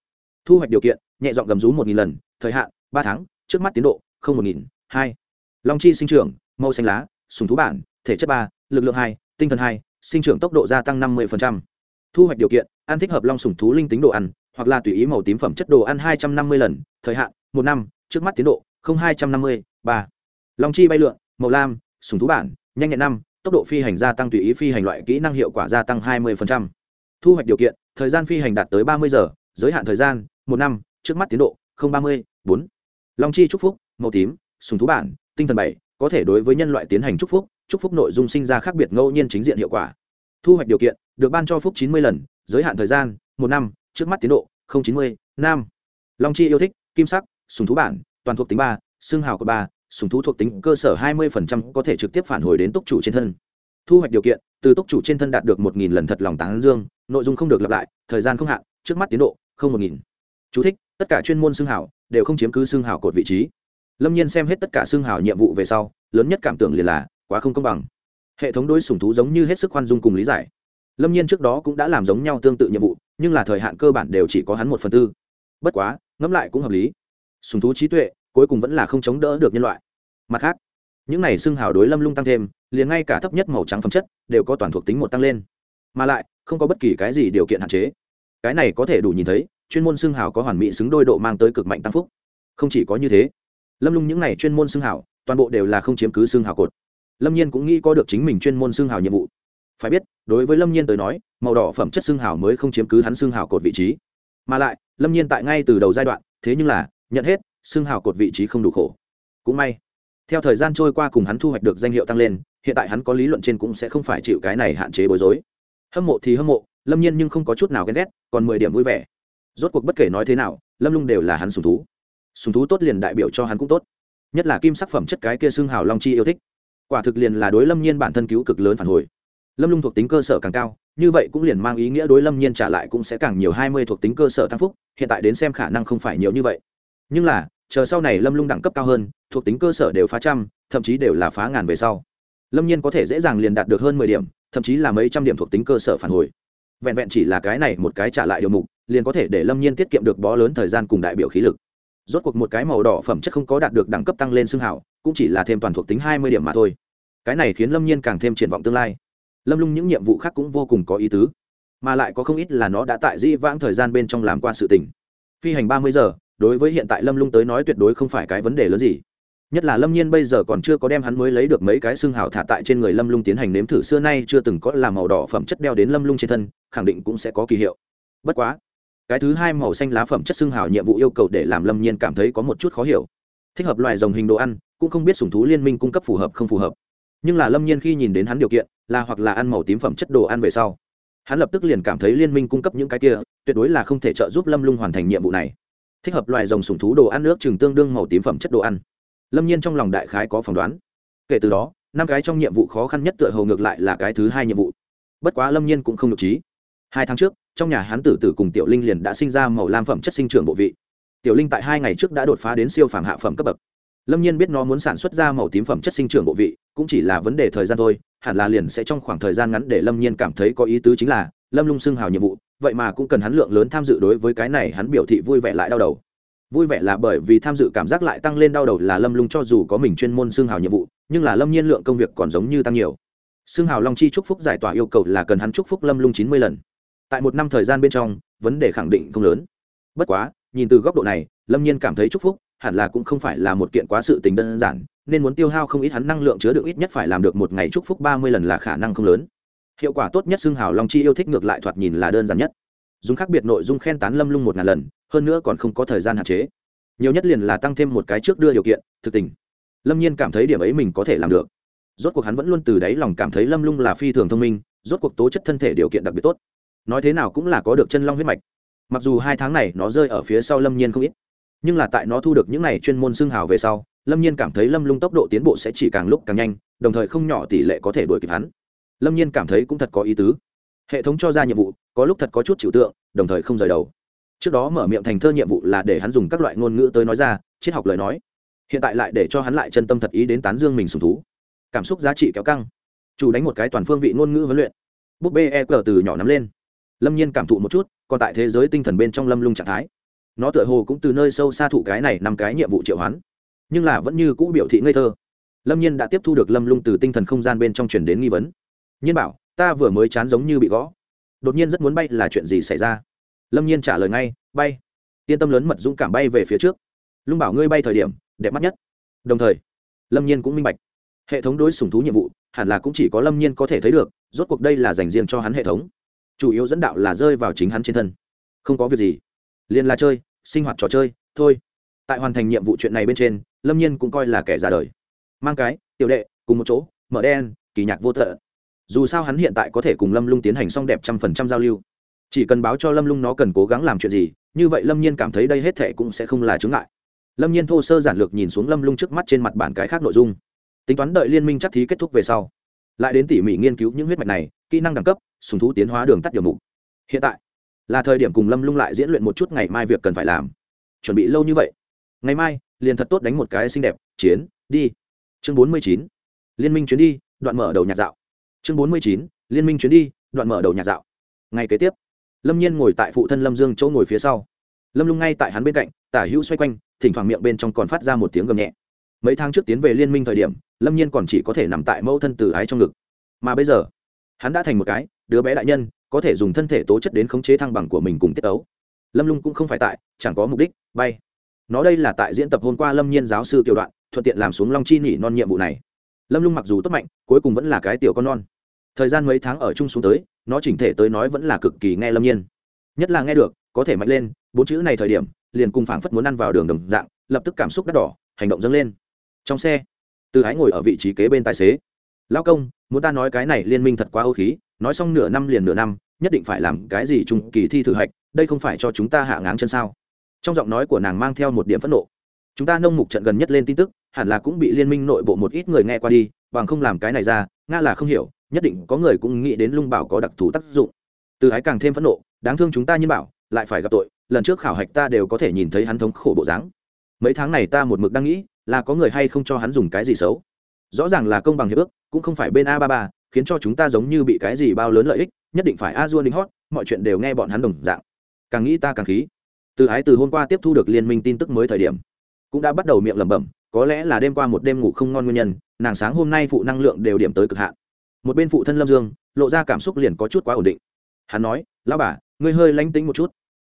Thu hoạch điều kiện, nhẹ dọn gầm rú một nghìn lần, thời hạn, ba tháng, trước mắt tiến độ, không một nghìn, hai. Long chi sinh trưởng, màu xanh lá, sùng thú bản, thể chất ba, lực lượng hai, tinh thần hai, sinh trưởng tốc độ gia tăng năm mươi thu hoạch điều kiện, ăn thích hợp long sùng thú linh tính đồ ăn hoặc là tùy ý màu tím phẩm chất đồ ăn hai trăm năm mươi lần, thời hạn, một năm, trước mắt tiến độ, không hai trăm năm mươi, ba. Long chi bay lượn, màu lam, sùng thú bản, nhanh nhẹn năm, tốc độ phi hành gia tăng tùy ý phi hành loại kỹ năng hiệu quả gia tăng hai mươi thu hoạch điều kiện, thời gian phi hành đạt tới ba mươi giờ, giới hạn thời gian, một năm, trước mắt tiến độ, không ba mươi, bốn. Long chi chúc phúc, màu tím, sùng thú bản, tinh thần bảy, có thể đối với nhân loại tiến hành chúc phúc chúc phúc nội dung sinh ra khác biệt ngẫu nhiên chính diện hiệu quả. Thu hoạch điều kiện, được ban cho phúc chín mươi lần, giới hạn thời gian, một năm trước mắt tiến độ chín mươi long chi yêu thích kim sắc sùng thú bản toàn thuộc tính ba xương hào của ba sùng thú thuộc tính cơ sở hai mươi có thể trực tiếp phản hồi đến túc chủ trên thân. Thu hoạch điều kiện từ túc chủ trên thân đạt được một nghìn lần thật lòng tán dương nội dung không được lặp lại thời gian không hạn trước mắt tiến độ không một nghìn. Chú thích, tất cả chuyên môn xương hào đều không chiếm cứ xương hào cột vị trí. Lâm nhiên xem hết tất cả xương hào nhiệm vụ về sau lớn nhất cảm tưởng liền là quá không công bằng. Hệ thống đối sùng thú giống như hết sức khoan dung cùng lý giải. Lâm nhiên trước đó cũng đã làm giống nhau tương tự nhiệm vụ nhưng là thời hạn cơ bản đều chỉ có hắn một phần tư. Bất quá, ngẫm lại cũng hợp lý. Sùng thú trí tuệ, cuối cùng vẫn là không chống đỡ được nhân loại. Mặt khác, những này xưng hào đối lâm lung tăng thêm, liền ngay cả thấp nhất màu trắng phẩm chất đều có toàn thuộc tính một tăng lên. Mà lại, không có bất kỳ cái gì điều kiện hạn chế. Cái này có thể đủ nhìn thấy, chuyên môn xưng hào có hoàn mỹ xứng đôi độ mang tới cực mạnh tăng phúc. Không chỉ có như thế, lâm lung những này chuyên môn xưng hào, toàn bộ đều là không chiếm cứ xưng hào cột. Lâm nhiên cũng nghĩ có được chính mình chuyên môn xưng hào nhiệm vụ. Phải biết, đối với lâm nhiên tới nói màu đỏ phẩm chất xương hào mới không chiếm cứ hắn xương hào cột vị trí. Mà lại, lâm nhiên tại ngay từ đầu giai đoạn, thế nhưng là, nhận hết, xương hào cột vị trí không đủ khổ. Cũng may, theo thời gian trôi qua cùng hắn thu hoạch được danh hiệu tăng lên, hiện tại hắn có lý luận trên cũng sẽ không phải chịu cái này hạn chế bối rối. Hâm mộ thì hâm mộ, lâm nhiên nhưng không có chút nào ghen ghét, còn mười điểm vui vẻ. Rốt cuộc bất kể nói thế nào, lâm lung đều là hắn sùng thú. Sùng thú tốt liền đại biểu cho hắn cũng tốt. Nhất là kim sắc phẩm chất cái kia xương hào long chi yêu thích. Quả thực liền là đối lâm nhiên bản thân cứu cực lớn phản hồi. Lâm lung thuộc tính cơ sở càng cao như vậy cũng liền mang ý nghĩa đối lâm nhiên trả lại cũng sẽ càng nhiều hai mươi thuộc tính cơ sở tăng phúc, hiện tại đến xem khả năng không phải nhiều như vậy. Nhưng là, chờ sau này lâm lung đẳng cấp cao hơn, thuộc tính cơ sở đều phá trăm, thậm chí đều là phá ngàn về sau. Lâm nhiên có thể dễ dàng liền đạt được hơn mười điểm, thậm chí là mấy trăm điểm thuộc tính cơ sở phản hồi. Vẹn vẹn chỉ là cái này một cái trả lại điều mục, liền có thể để lâm nhiên tiết kiệm được bó lớn thời gian cùng đại biểu khí lực. Rốt cuộc một cái màu đỏ phẩm chất không có đạt được đẳng cấp tăng lên xương hảo, cũng chỉ là thêm toàn thuộc tính hai mươi điểm mà thôi. Cái này khiến lâm nhiên càng thêm triển vọng tương lai lâm lung những nhiệm vụ khác cũng vô cùng có ý tứ, mà lại có không ít là nó đã tại di vãng thời gian bên trong làm qua sự tình. Phi hành ba mươi giờ, đối với hiện tại lâm lung tới nói tuyệt đối không phải cái vấn đề lớn gì. Nhất là lâm nhiên bây giờ còn chưa có đem hắn mới lấy được mấy cái xương hào thả tại trên người lâm lung tiến hành nếm thử, xưa nay chưa từng có làm màu đỏ phẩm chất đeo đến lâm lung trên thân, khẳng định cũng sẽ có kỳ hiệu. Bất quá, cái thứ hai màu xanh lá phẩm chất xương hào nhiệm vụ yêu cầu để làm lâm nhiên cảm thấy có một chút khó hiểu. Thích hợp loài dòng hình đồ ăn, cũng không biết sủng thú liên minh cung cấp phù hợp không phù hợp. Nhưng là lâm nhiên khi nhìn đến hắn điều kiện là hoặc là ăn màu tím phẩm chất đồ ăn về sau. Hắn lập tức liền cảm thấy liên minh cung cấp những cái kia, tuyệt đối là không thể trợ giúp lâm lung hoàn thành nhiệm vụ này. Thích hợp loài rồng sùng thú đồ ăn nước chừng tương đương màu tím phẩm chất đồ ăn. Lâm nhiên trong lòng đại khái có phỏng đoán. Kể từ đó, năm cái trong nhiệm vụ khó khăn nhất tựa hầu ngược lại là cái thứ hai nhiệm vụ. Bất quá lâm nhiên cũng không được trí. Hai tháng trước, trong nhà hán tử tử cùng tiểu linh liền đã sinh ra màu lam phẩm chất sinh trưởng bộ vị. Tiểu linh tại hai ngày trước đã đột phá đến siêu phàm hạ phẩm cấp bậc lâm nhiên biết nó muốn sản xuất ra màu tím phẩm chất sinh trưởng bộ vị, cũng chỉ là vấn đề thời gian thôi, hẳn là liền sẽ trong khoảng thời gian ngắn để lâm nhiên cảm thấy có ý tứ chính là, lâm lung xưng hào nhiệm vụ, vậy mà cũng cần hắn lượng lớn tham dự đối với cái này hắn biểu thị vui vẻ lại đau đầu. Vui vẻ là bởi vì tham dự cảm giác lại tăng lên đau đầu là lâm lung cho dù có mình chuyên môn xưng hào nhiệm vụ, nhưng là lâm nhiên lượng công việc còn giống như tăng nhiều. Xưng hào long chi chúc phúc giải tỏa yêu cầu là cần hắn chúc phúc lâm lung chín mươi lần. Tại một năm thời gian bên trong, vấn đề khẳng định không lớn. Bất quá, nhìn từ góc độ này, lâm nhiên cảm thấy chúc phúc hẳn là cũng không phải là một kiện quá sự tình đơn giản, nên muốn tiêu hao không ít hắn năng lượng chứa được ít nhất phải làm được một ngày chúc phúc ba mươi lần là khả năng không lớn. Hiệu quả tốt nhất xưng hào long chi yêu thích ngược lại thoạt nhìn là đơn giản nhất. Dùng khác biệt nội dung khen tán lâm lung một ngàn lần, hơn nữa còn không có thời gian hạn chế. Nhiều nhất liền là tăng thêm một cái trước đưa điều kiện, thực tình. Lâm nhiên cảm thấy điểm ấy mình có thể làm được. Rốt cuộc hắn vẫn luôn từ đáy lòng cảm thấy lâm lung là phi thường thông minh, rốt cuộc tố chất thân thể điều kiện đặc biệt tốt. Nói thế nào cũng là có được chân long huyết mạch. Mặc dù hai tháng này nó rơi ở phía sau lâm nhiên không ít nhưng là tại nó thu được những này chuyên môn xương hào về sau, lâm nhiên cảm thấy lâm lung tốc độ tiến bộ sẽ chỉ càng lúc càng nhanh, đồng thời không nhỏ tỷ lệ có thể đuổi kịp hắn. Lâm nhiên cảm thấy cũng thật có ý tứ. Hệ thống cho ra nhiệm vụ, có lúc thật có chút chịu tượng, đồng thời không rời đầu. Trước đó mở miệng thành thơ nhiệm vụ là để hắn dùng các loại ngôn ngữ tới nói ra, triết học lời nói. Hiện tại lại để cho hắn lại chân tâm thật ý đến tán dương mình sùng thú. Cảm xúc giá trị kéo căng. Chủ đánh một cái toàn phương vị ngôn ngữ huấn luyện. Búp bê e cờ từ nhỏ nắm lên. Lâm nhiên cảm thụ một chút, còn tại thế giới tinh thần bên trong lâm lung trạng thái nó tựa hồ cũng từ nơi sâu xa thụ cái này năm cái nhiệm vụ triệu hoán. Nhưng là vẫn như cũ biểu thị ngây thơ. Lâm nhiên đã tiếp thu được lâm lung từ tinh thần không gian bên trong chuyển đến nghi vấn. Nhiên bảo, ta vừa mới chán giống như bị gõ. Đột nhiên rất muốn bay là chuyện gì xảy ra? Lâm nhiên trả lời ngay, bay. Yên tâm lớn mật dũng cảm bay về phía trước. Lung bảo ngươi bay thời điểm, đẹp mắt nhất. Đồng thời, lâm nhiên cũng minh bạch, hệ thống đối sùng thú nhiệm vụ hẳn là cũng chỉ có lâm nhiên có thể thấy được, rốt cuộc đây là dành riêng cho hắn hệ thống. Chủ yếu dẫn đạo là rơi vào chính hắn trên thân. Không có việc gì liền là chơi, sinh hoạt trò chơi, thôi. Tại hoàn thành nhiệm vụ chuyện này bên trên, lâm nhiên cũng coi là kẻ ra đời. Mang cái, tiểu đệ, cùng một chỗ, mở đen, kỳ nhạc vô thợ dù sao hắn hiện tại có thể cùng lâm lung tiến hành xong đẹp trăm phần trăm giao lưu. Chỉ cần báo cho lâm lung nó cần cố gắng làm chuyện gì, như vậy lâm nhiên cảm thấy đây hết thệ cũng sẽ không là chướng ngại. Lâm nhiên thô sơ giản lược nhìn xuống lâm lung trước mắt trên mặt bản cái khác nội dung. Tính toán đợi liên minh chắc thí kết thúc về sau, lại đến tỉ mỉ nghiên cứu những huyết mạch này, kỹ năng đẳng cấp, sùng thú tiến hóa đường tắt điều mục. Hiện tại là thời điểm cùng lâm lung lại diễn luyện một chút ngày mai việc cần phải làm. Chuẩn bị lâu như vậy. Ngày mai, liền thật tốt đánh một cái xinh đẹp, chiến, đi. Chương bốn mươi chín, liên minh chuyến đi, đoạn mở đầu nhạc dạo. Chương bốn mươi chín, liên minh chuyến đi, đoạn mở đầu nhạc dạo. Ngày kế tiếp, lâm nhiên ngồi tại phụ thân lâm dương chỗ ngồi phía sau. Lâm lung ngay tại hắn bên cạnh, tả hữu xoay quanh, thỉnh thoảng miệng bên trong còn phát ra một tiếng gầm nhẹ. Mấy tháng trước tiến về liên minh thời điểm, lâm nhiên còn chỉ có thể nằm tại mẫu thân từ ái trong ngực. Mà bây giờ, hắn đã thành một cái, đứa bé đại nhân có thể dùng thân thể tố chất đến khống chế thăng bằng của mình cùng tiết ấu. Lâm lung cũng không phải tại, chẳng có mục đích, bay. Nó đây là tại diễn tập hôm qua lâm nhiên giáo sư tiểu đoạn, thuận tiện làm xuống long chi nỉ non nhiệm vụ này. Lâm lung mặc dù tốt mạnh, cuối cùng vẫn là cái tiểu con non. Thời gian mấy tháng ở chung xuống tới, nó chỉnh thể tới nói vẫn là cực kỳ nghe lâm nhiên. Nhất là nghe được, có thể mạnh lên, bốn chữ này thời điểm, liền cùng phảng phất muốn ăn vào đường đồng dạng, lập tức cảm xúc đắt đỏ, hành động dâng lên. Trong xe, từ ái ngồi ở vị trí kế bên tài xế. Lao công, muốn ta nói cái này liên minh thật quá ô khí nói xong nửa năm liền nửa năm, nhất định phải làm cái gì trung kỳ thi thử hạch, đây không phải cho chúng ta hạ ngáng chân sao? Trong giọng nói của nàng mang theo một điểm phẫn nộ. Chúng ta nông mục trận gần nhất lên tin tức, hẳn là cũng bị liên minh nội bộ một ít người nghe qua đi, bằng không làm cái này ra, nga là không hiểu, nhất định có người cũng nghĩ đến lung bảo có đặc thù tác dụng. Từ ái càng thêm phẫn nộ, đáng thương chúng ta như bảo, lại phải gặp tội, lần trước khảo hạch ta đều có thể nhìn thấy hắn thống khổ bộ dáng. Mấy tháng này ta một mực đang nghĩ, là có người hay không cho hắn dùng cái gì xấu. Rõ ràng là công bằng hiệp ước, cũng không phải bên a ba ba khiến cho chúng ta giống như bị cái gì bao lớn lợi ích, nhất định phải a dua đính hót, mọi chuyện đều nghe bọn hắn đồng dạng. Càng nghĩ ta càng khí. Từ ái từ hôm qua tiếp thu được liên minh tin tức mới thời điểm, cũng đã bắt đầu miệng lẩm bẩm, có lẽ là đêm qua một đêm ngủ không ngon nguyên nhân, nàng sáng hôm nay phụ năng lượng đều điểm tới cực hạn. Một bên phụ thân lâm dương, lộ ra cảm xúc liền có chút quá ổn định. Hắn nói lao bà, ngươi hơi lánh tính một chút.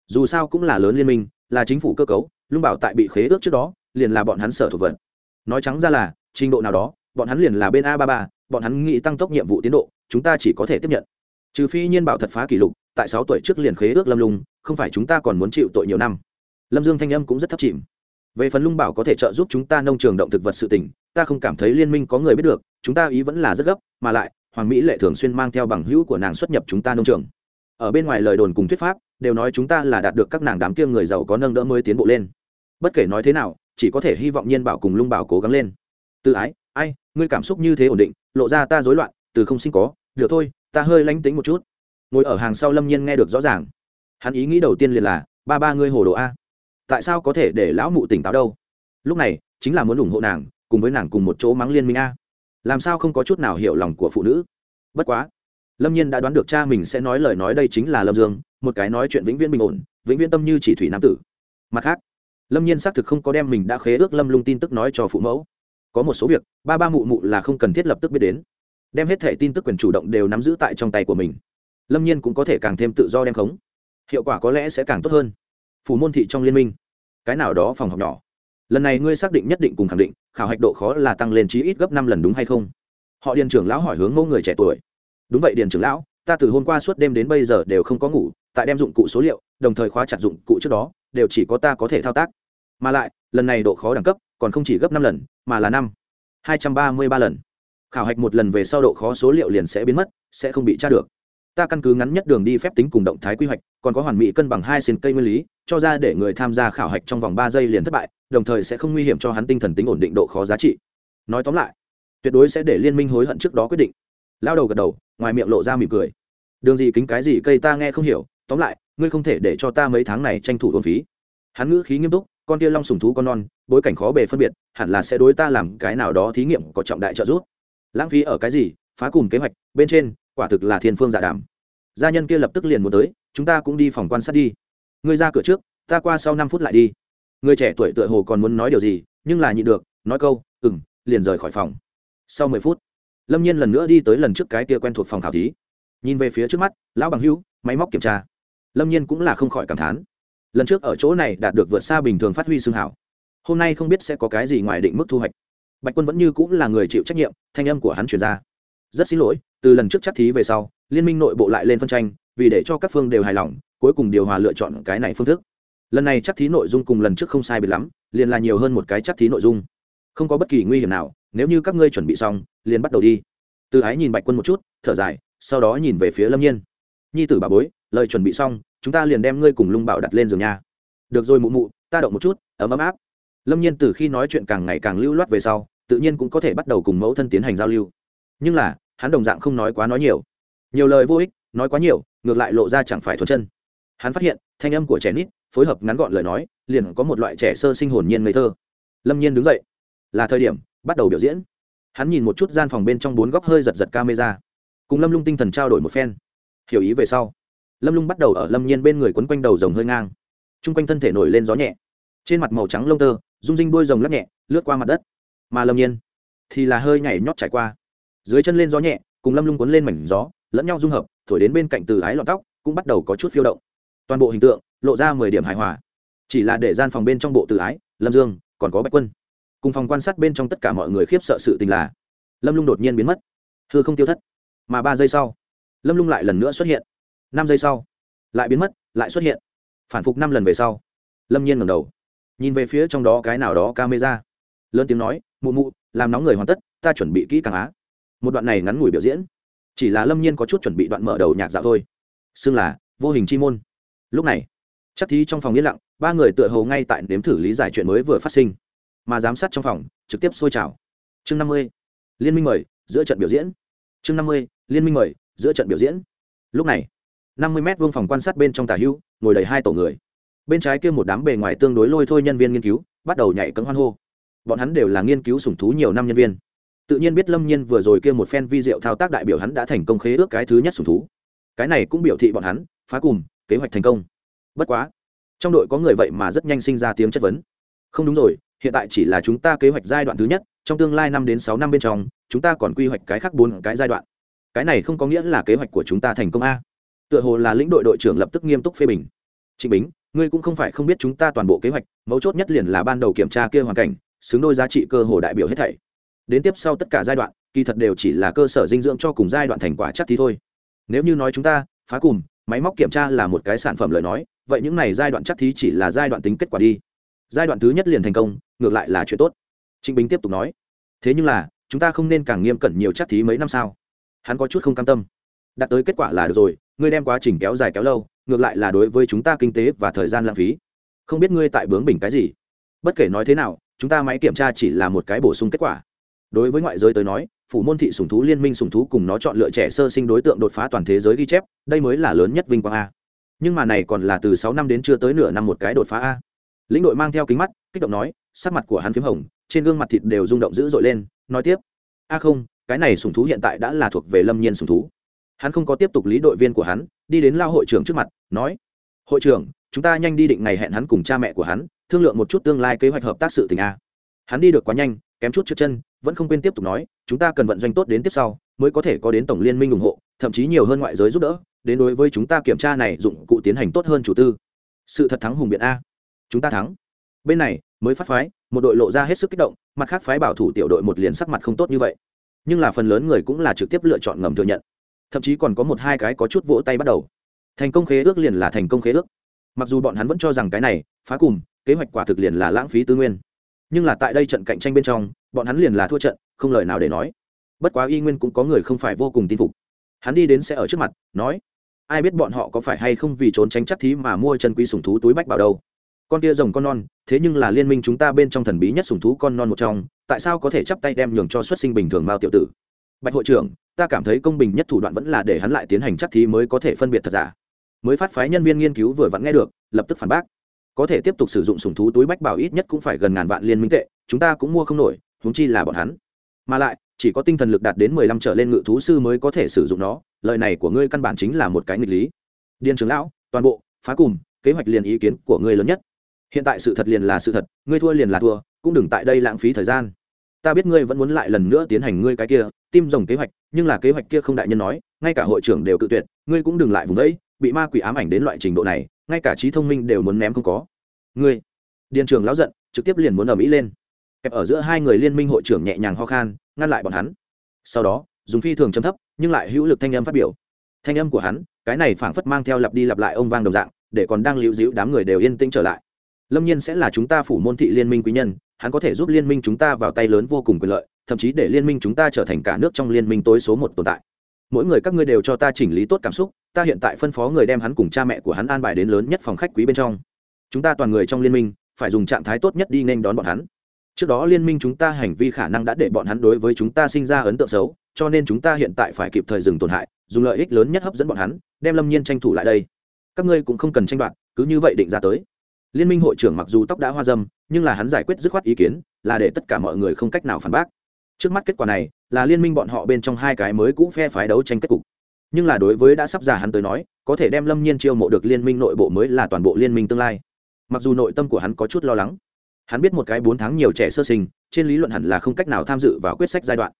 Dù sao cũng là lớn liên minh, là chính phủ cơ cấu, lung bảo tại bị khế ước trước đó, liền là bọn hắn sở thuộc vận. Nói trắng ra là, trình độ nào đó, bọn hắn liền là bên a ba ba bọn hắn nghĩ tăng tốc nhiệm vụ tiến độ, chúng ta chỉ có thể tiếp nhận. Trừ phi nhiên bảo thật phá kỷ lục, tại sáu tuổi trước liền khế ước lâm lung, không phải chúng ta còn muốn chịu tội nhiều năm. Lâm dương thanh âm cũng rất thấp chìm. Về phần lung bảo có thể trợ giúp chúng ta nông trường động thực vật sự tỉnh ta không cảm thấy liên minh có người biết được, chúng ta ý vẫn là rất gấp, mà lại, hoàng mỹ lệ thường xuyên mang theo bằng hữu của nàng xuất nhập chúng ta nông trường. Ở bên ngoài lời đồn cùng thuyết pháp, đều nói chúng ta là đạt được các nàng đám kia người giàu có nâng đỡ mới tiến bộ lên. Bất kể nói thế nào, chỉ có thể hy vọng nhiên bảo cùng lung bảo cố gắng lên. Tự ái ai, ngươi cảm xúc như thế ổn định, lộ ra ta rối loạn, từ không sinh có, được thôi, ta hơi lánh tính một chút. Ngồi ở hàng sau lâm nhiên nghe được rõ ràng. Hắn ý nghĩ đầu tiên liền là, ba ba ngươi hồ đồ a, tại sao có thể để lão mụ tỉnh táo đâu? Lúc này, chính là muốn ủng hộ nàng, cùng với nàng cùng một chỗ mắng liên minh a. Làm sao không có chút nào hiểu lòng của phụ nữ? Bất quá, lâm nhiên đã đoán được cha mình sẽ nói lời nói đây chính là lâm dương, một cái nói chuyện vĩnh viễn bình ổn, vĩnh viễn tâm như chỉ thủy nam tử. Mặt khác, lâm nhiên xác thực không có đem mình đã khế ước lâm lung tin tức nói cho phụ mẫu có một số việc, ba ba mụ mụ là không cần thiết lập tức biết đến. Đem hết thẻ tin tức quyền chủ động đều nắm giữ tại trong tay của mình. Lâm nhiên cũng có thể càng thêm tự do đem khống. Hiệu quả có lẽ sẽ càng tốt hơn. Phủ môn thị trong liên minh. Cái nào đó phòng học nhỏ. Lần này ngươi xác định nhất định cùng khẳng định, khảo hạch độ khó là tăng lên chí ít gấp năm lần đúng hay không? Họ điền trưởng lão hỏi hướng mẫu người trẻ tuổi. Đúng vậy điền trưởng lão, ta từ hôm qua suốt đêm đến bây giờ đều không có ngủ, tại đem dụng cụ số liệu, đồng thời khóa chặt dụng cụ trước đó, đều chỉ có ta có thể thao tác mà lại, lần này độ khó đẳng cấp còn không chỉ gấp năm lần, mà là năm. Hai trăm ba mươi ba lần. Khảo hạch một lần về sau độ khó số liệu liền sẽ biến mất, sẽ không bị tra được. Ta căn cứ ngắn nhất đường đi phép tính cùng động thái quy hoạch, còn có hoàn mỹ cân bằng hai xin cây nguyên lý, cho ra để người tham gia khảo hạch trong vòng ba giây liền thất bại, đồng thời sẽ không nguy hiểm cho hắn tinh thần tính ổn định độ khó giá trị. Nói tóm lại, tuyệt đối sẽ để liên minh hối hận trước đó quyết định. Lao đầu gật đầu, ngoài miệng lộ ra mỉm cười. Đường gì kính cái gì cây ta nghe không hiểu, tóm lại, ngươi không thể để cho ta mấy tháng này tranh thủ thuần phí. Hắn ngữ khí nghiêm túc con tia long sùng thú con non, bối cảnh khó bề phân biệt, hẳn là sẽ đối ta làm cái nào đó thí nghiệm có trọng đại trợ giúp. Lãng phí ở cái gì? Phá cùng kế hoạch, bên trên, quả thực là thiên phương giả đàm. Gia nhân kia lập tức liền muốn tới, chúng ta cũng đi phòng quan sát đi. Ngươi ra cửa trước, ta qua sau năm phút lại đi. Người trẻ tuổi tựa hồ còn muốn nói điều gì, nhưng là nhịn được, nói câu ừ m liền rời khỏi phòng. Sau mười phút, lâm nhiên lần nữa đi tới lần trước cái kia quen thuộc phòng khảo thí. Nhìn về phía trước mắt, lão bằng hữu, máy móc kiểm tra. Lâm nhiên cũng là không khỏi cảm thán lần trước ở chỗ này đạt được vượt xa bình thường phát huy xương hảo. Hôm nay không biết sẽ có cái gì ngoài định mức thu hoạch. Bạch quân vẫn như cũng là người chịu trách nhiệm, thanh âm của hắn chuyển ra. Rất xin lỗi, từ lần trước chắc thí về sau, liên minh nội bộ lại lên phân tranh, vì để cho các phương đều hài lòng, cuối cùng điều hòa lựa chọn cái này phương thức. Lần này chắc thí nội dung cùng lần trước không sai biệt lắm, liền là nhiều hơn một cái chắc thí nội dung. Không có bất kỳ nguy hiểm nào, nếu như các ngươi chuẩn bị xong, liền bắt đầu đi. Từ ái nhìn bạch quân một chút, thở dài, sau đó nhìn về phía lâm nhiên. Nhi tử bà bối lời chuẩn bị xong, chúng ta liền đem ngươi cùng lung bảo đặt lên giường nhà được rồi mụ mụ, ta động một chút, ấm ấm áp. Lâm nhiên từ khi nói chuyện càng ngày càng lưu loát về sau, tự nhiên cũng có thể bắt đầu cùng mẫu thân tiến hành giao lưu. Nhưng là, hắn đồng dạng không nói quá nói nhiều. Nhiều lời vô ích, nói quá nhiều, ngược lại lộ ra chẳng phải thuần chân. Hắn phát hiện, thanh âm của trẻ nít, phối hợp ngắn gọn lời nói, liền có một loại trẻ sơ sinh hồn nhiên ngây thơ. Lâm nhiên đứng dậy. Là thời điểm, bắt đầu biểu diễn. Hắn nhìn một chút gian phòng bên trong bốn góc hơi giật giật camera. Cùng lâm lung tinh thần trao đổi một phen. Hiểu ý về sau lâm lung bắt đầu ở lâm nhiên bên người quấn quanh đầu rồng hơi ngang. T r u n g quanh thân thể nổi lên gió nhẹ. Trên mặt màu trắng lông tơ, rung rinh đôi rồng lắc nhẹ, lướt qua mặt đất. Mà lâm nhiên thì là hơi nhảy nhót trải qua. Dưới chân lên gió nhẹ, cùng lâm lung quấn lên mảnh gió, lẫn nhau dung hợp, thổi đến bên cạnh từ ái lọn tóc, cũng bắt đầu có chút phiêu động. Toàn bộ hình tượng lộ ra mười điểm hài hòa. Chỉ là để gian phòng bên trong bộ tự ái, lâm dương, còn có bạch quân. Cùng phòng quan sát bên trong tất cả mọi người khiếp sợ sự tình là, lâm lung đột nhiên biến mất. Thưa không tiêu thất. Mà ba giây sau, lâm lung lại lần nữa xuất hiện năm giây sau, lại biến mất, lại xuất hiện. Phản phục năm lần về sau, lâm nhiên ngẩng đầu, nhìn về phía trong đó cái nào đó camera. Lớn tiếng nói, mụ mụ, làm nóng người hoàn tất, ta chuẩn bị kỹ càng á. Một đoạn này ngắn ngủi biểu diễn, chỉ là lâm nhiên có chút chuẩn bị đoạn mở đầu nhạc dạo thôi, xưng là vô hình chi môn. Lúc này, chắc thí trong phòng yên lặng, ba người tựa hầu ngay tại nếm thử lý giải chuyện mới vừa phát sinh, mà giám sát trong phòng trực tiếp sôi trào. Chương năm mươi, liên minh mời, giữa trận biểu diễn. Chương năm mươi, liên minh mời, giữa trận biểu diễn. Lúc này năm mươi m vương phòng quan sát bên trong tà hữu, ngồi đầy hai tổ người. Bên trái kia một đám bề ngoài tương đối lôi thôi nhân viên nghiên cứu, bắt đầu nhảy cấm hoan hô. Bọn hắn đều là nghiên cứu sủng thú nhiều năm nhân viên. Tự nhiên biết lâm nhiên vừa rồi kia một phen vi diệu thao tác đại biểu hắn đã thành công khế ước cái thứ nhất sủng thú. Cái này cũng biểu thị bọn hắn, phá cùng, kế hoạch thành công. Bất quá, trong đội có người vậy mà rất nhanh sinh ra tiếng chất vấn. Không đúng rồi, hiện tại chỉ là chúng ta kế hoạch giai đoạn thứ nhất, trong tương lai năm đến sáu năm bên trong, chúng ta còn quy hoạch cái khác bốn cái giai đoạn. Cái này không có nghĩa là kế hoạch của chúng ta thành công a tựa hồ là lĩnh đội đội trưởng lập tức nghiêm túc phê bình. Trịnh bính, ngươi cũng không phải không biết chúng ta toàn bộ kế hoạch, mấu chốt nhất liền là ban đầu kiểm tra kia hoàn cảnh, xứng đôi giá trị cơ hồ đại biểu hết thảy. Đến tiếp sau tất cả giai đoạn, kỳ thật đều chỉ là cơ sở dinh dưỡng cho cùng giai đoạn thành quả chắc thì thôi. Nếu như nói chúng ta, phá cùng, máy móc kiểm tra là một cái sản phẩm lời nói, vậy những này giai đoạn chắc thí chỉ là giai đoạn tính kết quả đi. Giai đoạn thứ nhất liền thành công, ngược lại là chuyện tốt. Trịnh bính tiếp tục nói. Thế nhưng là, chúng ta không nên càng nghiêm cẩn nhiều chắc thí mấy năm sao? Hắn có chút không cam tâm. Đạt tới kết quả là được rồi ngươi đem quá trình kéo dài kéo lâu, ngược lại là đối với chúng ta kinh tế và thời gian lãng phí. Không biết ngươi tại bướng bình cái gì. Bất kể nói thế nào, chúng ta máy kiểm tra chỉ là một cái bổ sung kết quả. Đối với ngoại giới tới nói, phủ môn thị sùng thú liên minh sùng thú cùng nó chọn lựa trẻ sơ sinh đối tượng đột phá toàn thế giới ghi chép, đây mới là lớn nhất vinh quang a. Nhưng mà này còn là từ sáu năm đến chưa tới nửa năm một cái đột phá a. Lĩnh đội mang theo kính mắt, kích động nói, sắc mặt của hắn p h í m hồng, trên gương mặt thịt đều rung động dữ dội lên, nói tiếp. A không, cái này sùng thú hiện tại đã là thuộc về lâm nhiên sùng thú hắn không có tiếp tục lý đội viên của hắn, đi đến lao hội trưởng trước mặt, nói, hội trưởng, chúng ta nhanh đi định ngày hẹn hắn cùng cha mẹ của hắn, thương lượng một chút tương lai kế hoạch hợp tác sự tình a. Hắn đi được quá nhanh, kém chút trước chân, vẫn không quên tiếp tục nói, chúng ta cần vận doanh tốt đến tiếp sau, mới có thể có đến tổng liên minh ủng hộ, thậm chí nhiều hơn ngoại giới giúp đỡ, đến đối với chúng ta kiểm tra này dụng cụ tiến hành tốt hơn chủ tư. Sự thật thắng hùng biện a. Chúng ta thắng. Bên này, mới phát phái, một đội lộ ra hết sức kích động, mặt khác phái bảo thủ tiểu đội một liền sắc mặt không tốt như vậy. Nhưng là phần lớn người cũng là trực tiếp lựa chọn ngầm thừa nhận thậm chí còn có một hai cái có chút vỗ tay bắt đầu. Thành công khế ước liền là thành công khế ước. Mặc dù bọn hắn vẫn cho rằng cái này, phá cùng, kế hoạch quả thực liền là lãng phí tư nguyên. Nhưng là tại đây trận cạnh tranh bên trong, bọn hắn liền là thua trận, không lời nào để nói. Bất quá y nguyên cũng có người không phải vô cùng tin phục. Hắn đi đến sẽ ở trước mặt, nói, ai biết bọn họ có phải hay không vì trốn tránh chắc thí mà mua chân quý sùng thú túi bách bảo đâu? Con kia rồng con non, thế nhưng là liên minh chúng ta bên trong thần bí nhất sùng thú con non một trong, tại sao có thể chắp tay đem nhường cho xuất sinh bình thường mao tiểu tử? Bạch hội trưởng, ta cảm thấy công bình nhất thủ đoạn vẫn là để hắn lại tiến hành chắc thí mới có thể phân biệt thật giả. Mới phát phái nhân viên nghiên cứu vừa vặn nghe được, lập tức phản bác. Có thể tiếp tục sử dụng sùng thú túi bách bảo ít nhất cũng phải gần ngàn vạn liên minh tệ, chúng ta cũng mua không nổi húng chi là bọn hắn. Mà lại, chỉ có tinh thần lực đạt đến mười lăm trở lên ngự thú sư mới có thể sử dụng nó, lời này của ngươi căn bản chính là một cái nghịch lý. Điên trưởng lão, toàn bộ, phá cùng, kế hoạch liền ý kiến của ngươi lớn nhất. Hiện tại sự thật liền là sự thật, ngươi thua liền là thua, cũng đừng tại đây lãng phí thời gian ta biết ngươi vẫn muốn lại lần nữa tiến hành ngươi cái kia tim rồng kế hoạch, nhưng là kế hoạch kia không đại nhân nói, ngay cả hội trưởng đều cự tuyệt, ngươi cũng đừng lại vùng đấy bị ma quỷ ám ảnh đến loại trình độ này, ngay cả trí thông minh đều muốn ném không có. Ngươi, điền trưởng lão giận, trực tiếp liền muốn ở mỹ lên. Kẹp ở giữa hai người liên minh hội trưởng nhẹ nhàng ho khan, ngăn lại bọn hắn. Sau đó, dùng phi thường chấm thấp, nhưng lại hữu lực thanh âm phát biểu. Thanh âm của hắn, cái này phảng phất mang theo lặp đi lặp lại ông vang đồng dạng, để còn đang lưu giữ đám người đều yên tĩnh trở lại. Lâm nhiên sẽ là chúng ta phủ môn thị liên minh quý nhân hắn có thể giúp liên minh chúng ta vào tay lớn vô cùng quyền lợi, thậm chí để liên minh chúng ta trở thành cả nước trong liên minh tối số một tồn tại. Mỗi người các ngươi đều cho ta chỉnh lý tốt cảm xúc, ta hiện tại phân phó người đem hắn cùng cha mẹ của hắn an bài đến lớn nhất phòng khách quý bên trong. Chúng ta toàn người trong liên minh, phải dùng trạng thái tốt nhất đi nên đón bọn hắn. Trước đó liên minh chúng ta hành vi khả năng đã để bọn hắn đối với chúng ta sinh ra ấn tượng xấu, cho nên chúng ta hiện tại phải kịp thời dừng tổn hại, dùng lợi ích lớn nhất hấp dẫn bọn hắn, đem lâm nhiên tranh thủ lại đây. Các ngươi cũng không cần tranh đoạt, cứ như vậy định ra tới liên minh hội trưởng mặc dù tóc đã hoa dâm, nhưng là hắn giải quyết dứt khoát ý kiến, là để tất cả mọi người không cách nào phản bác. Trước mắt kết quả này, là liên minh bọn họ bên trong hai cái mới cũ phe phái đấu tranh kết cục. Nhưng là đối với đã sắp già hắn tới nói, có thể đem lâm nhiên chiêu mộ được liên minh nội bộ mới là toàn bộ liên minh tương lai. Mặc dù nội tâm của hắn có chút lo lắng, hắn biết một cái bốn tháng nhiều trẻ sơ sinh, trên lý luận hẳn là không cách nào tham dự vào quyết sách giai đoạn.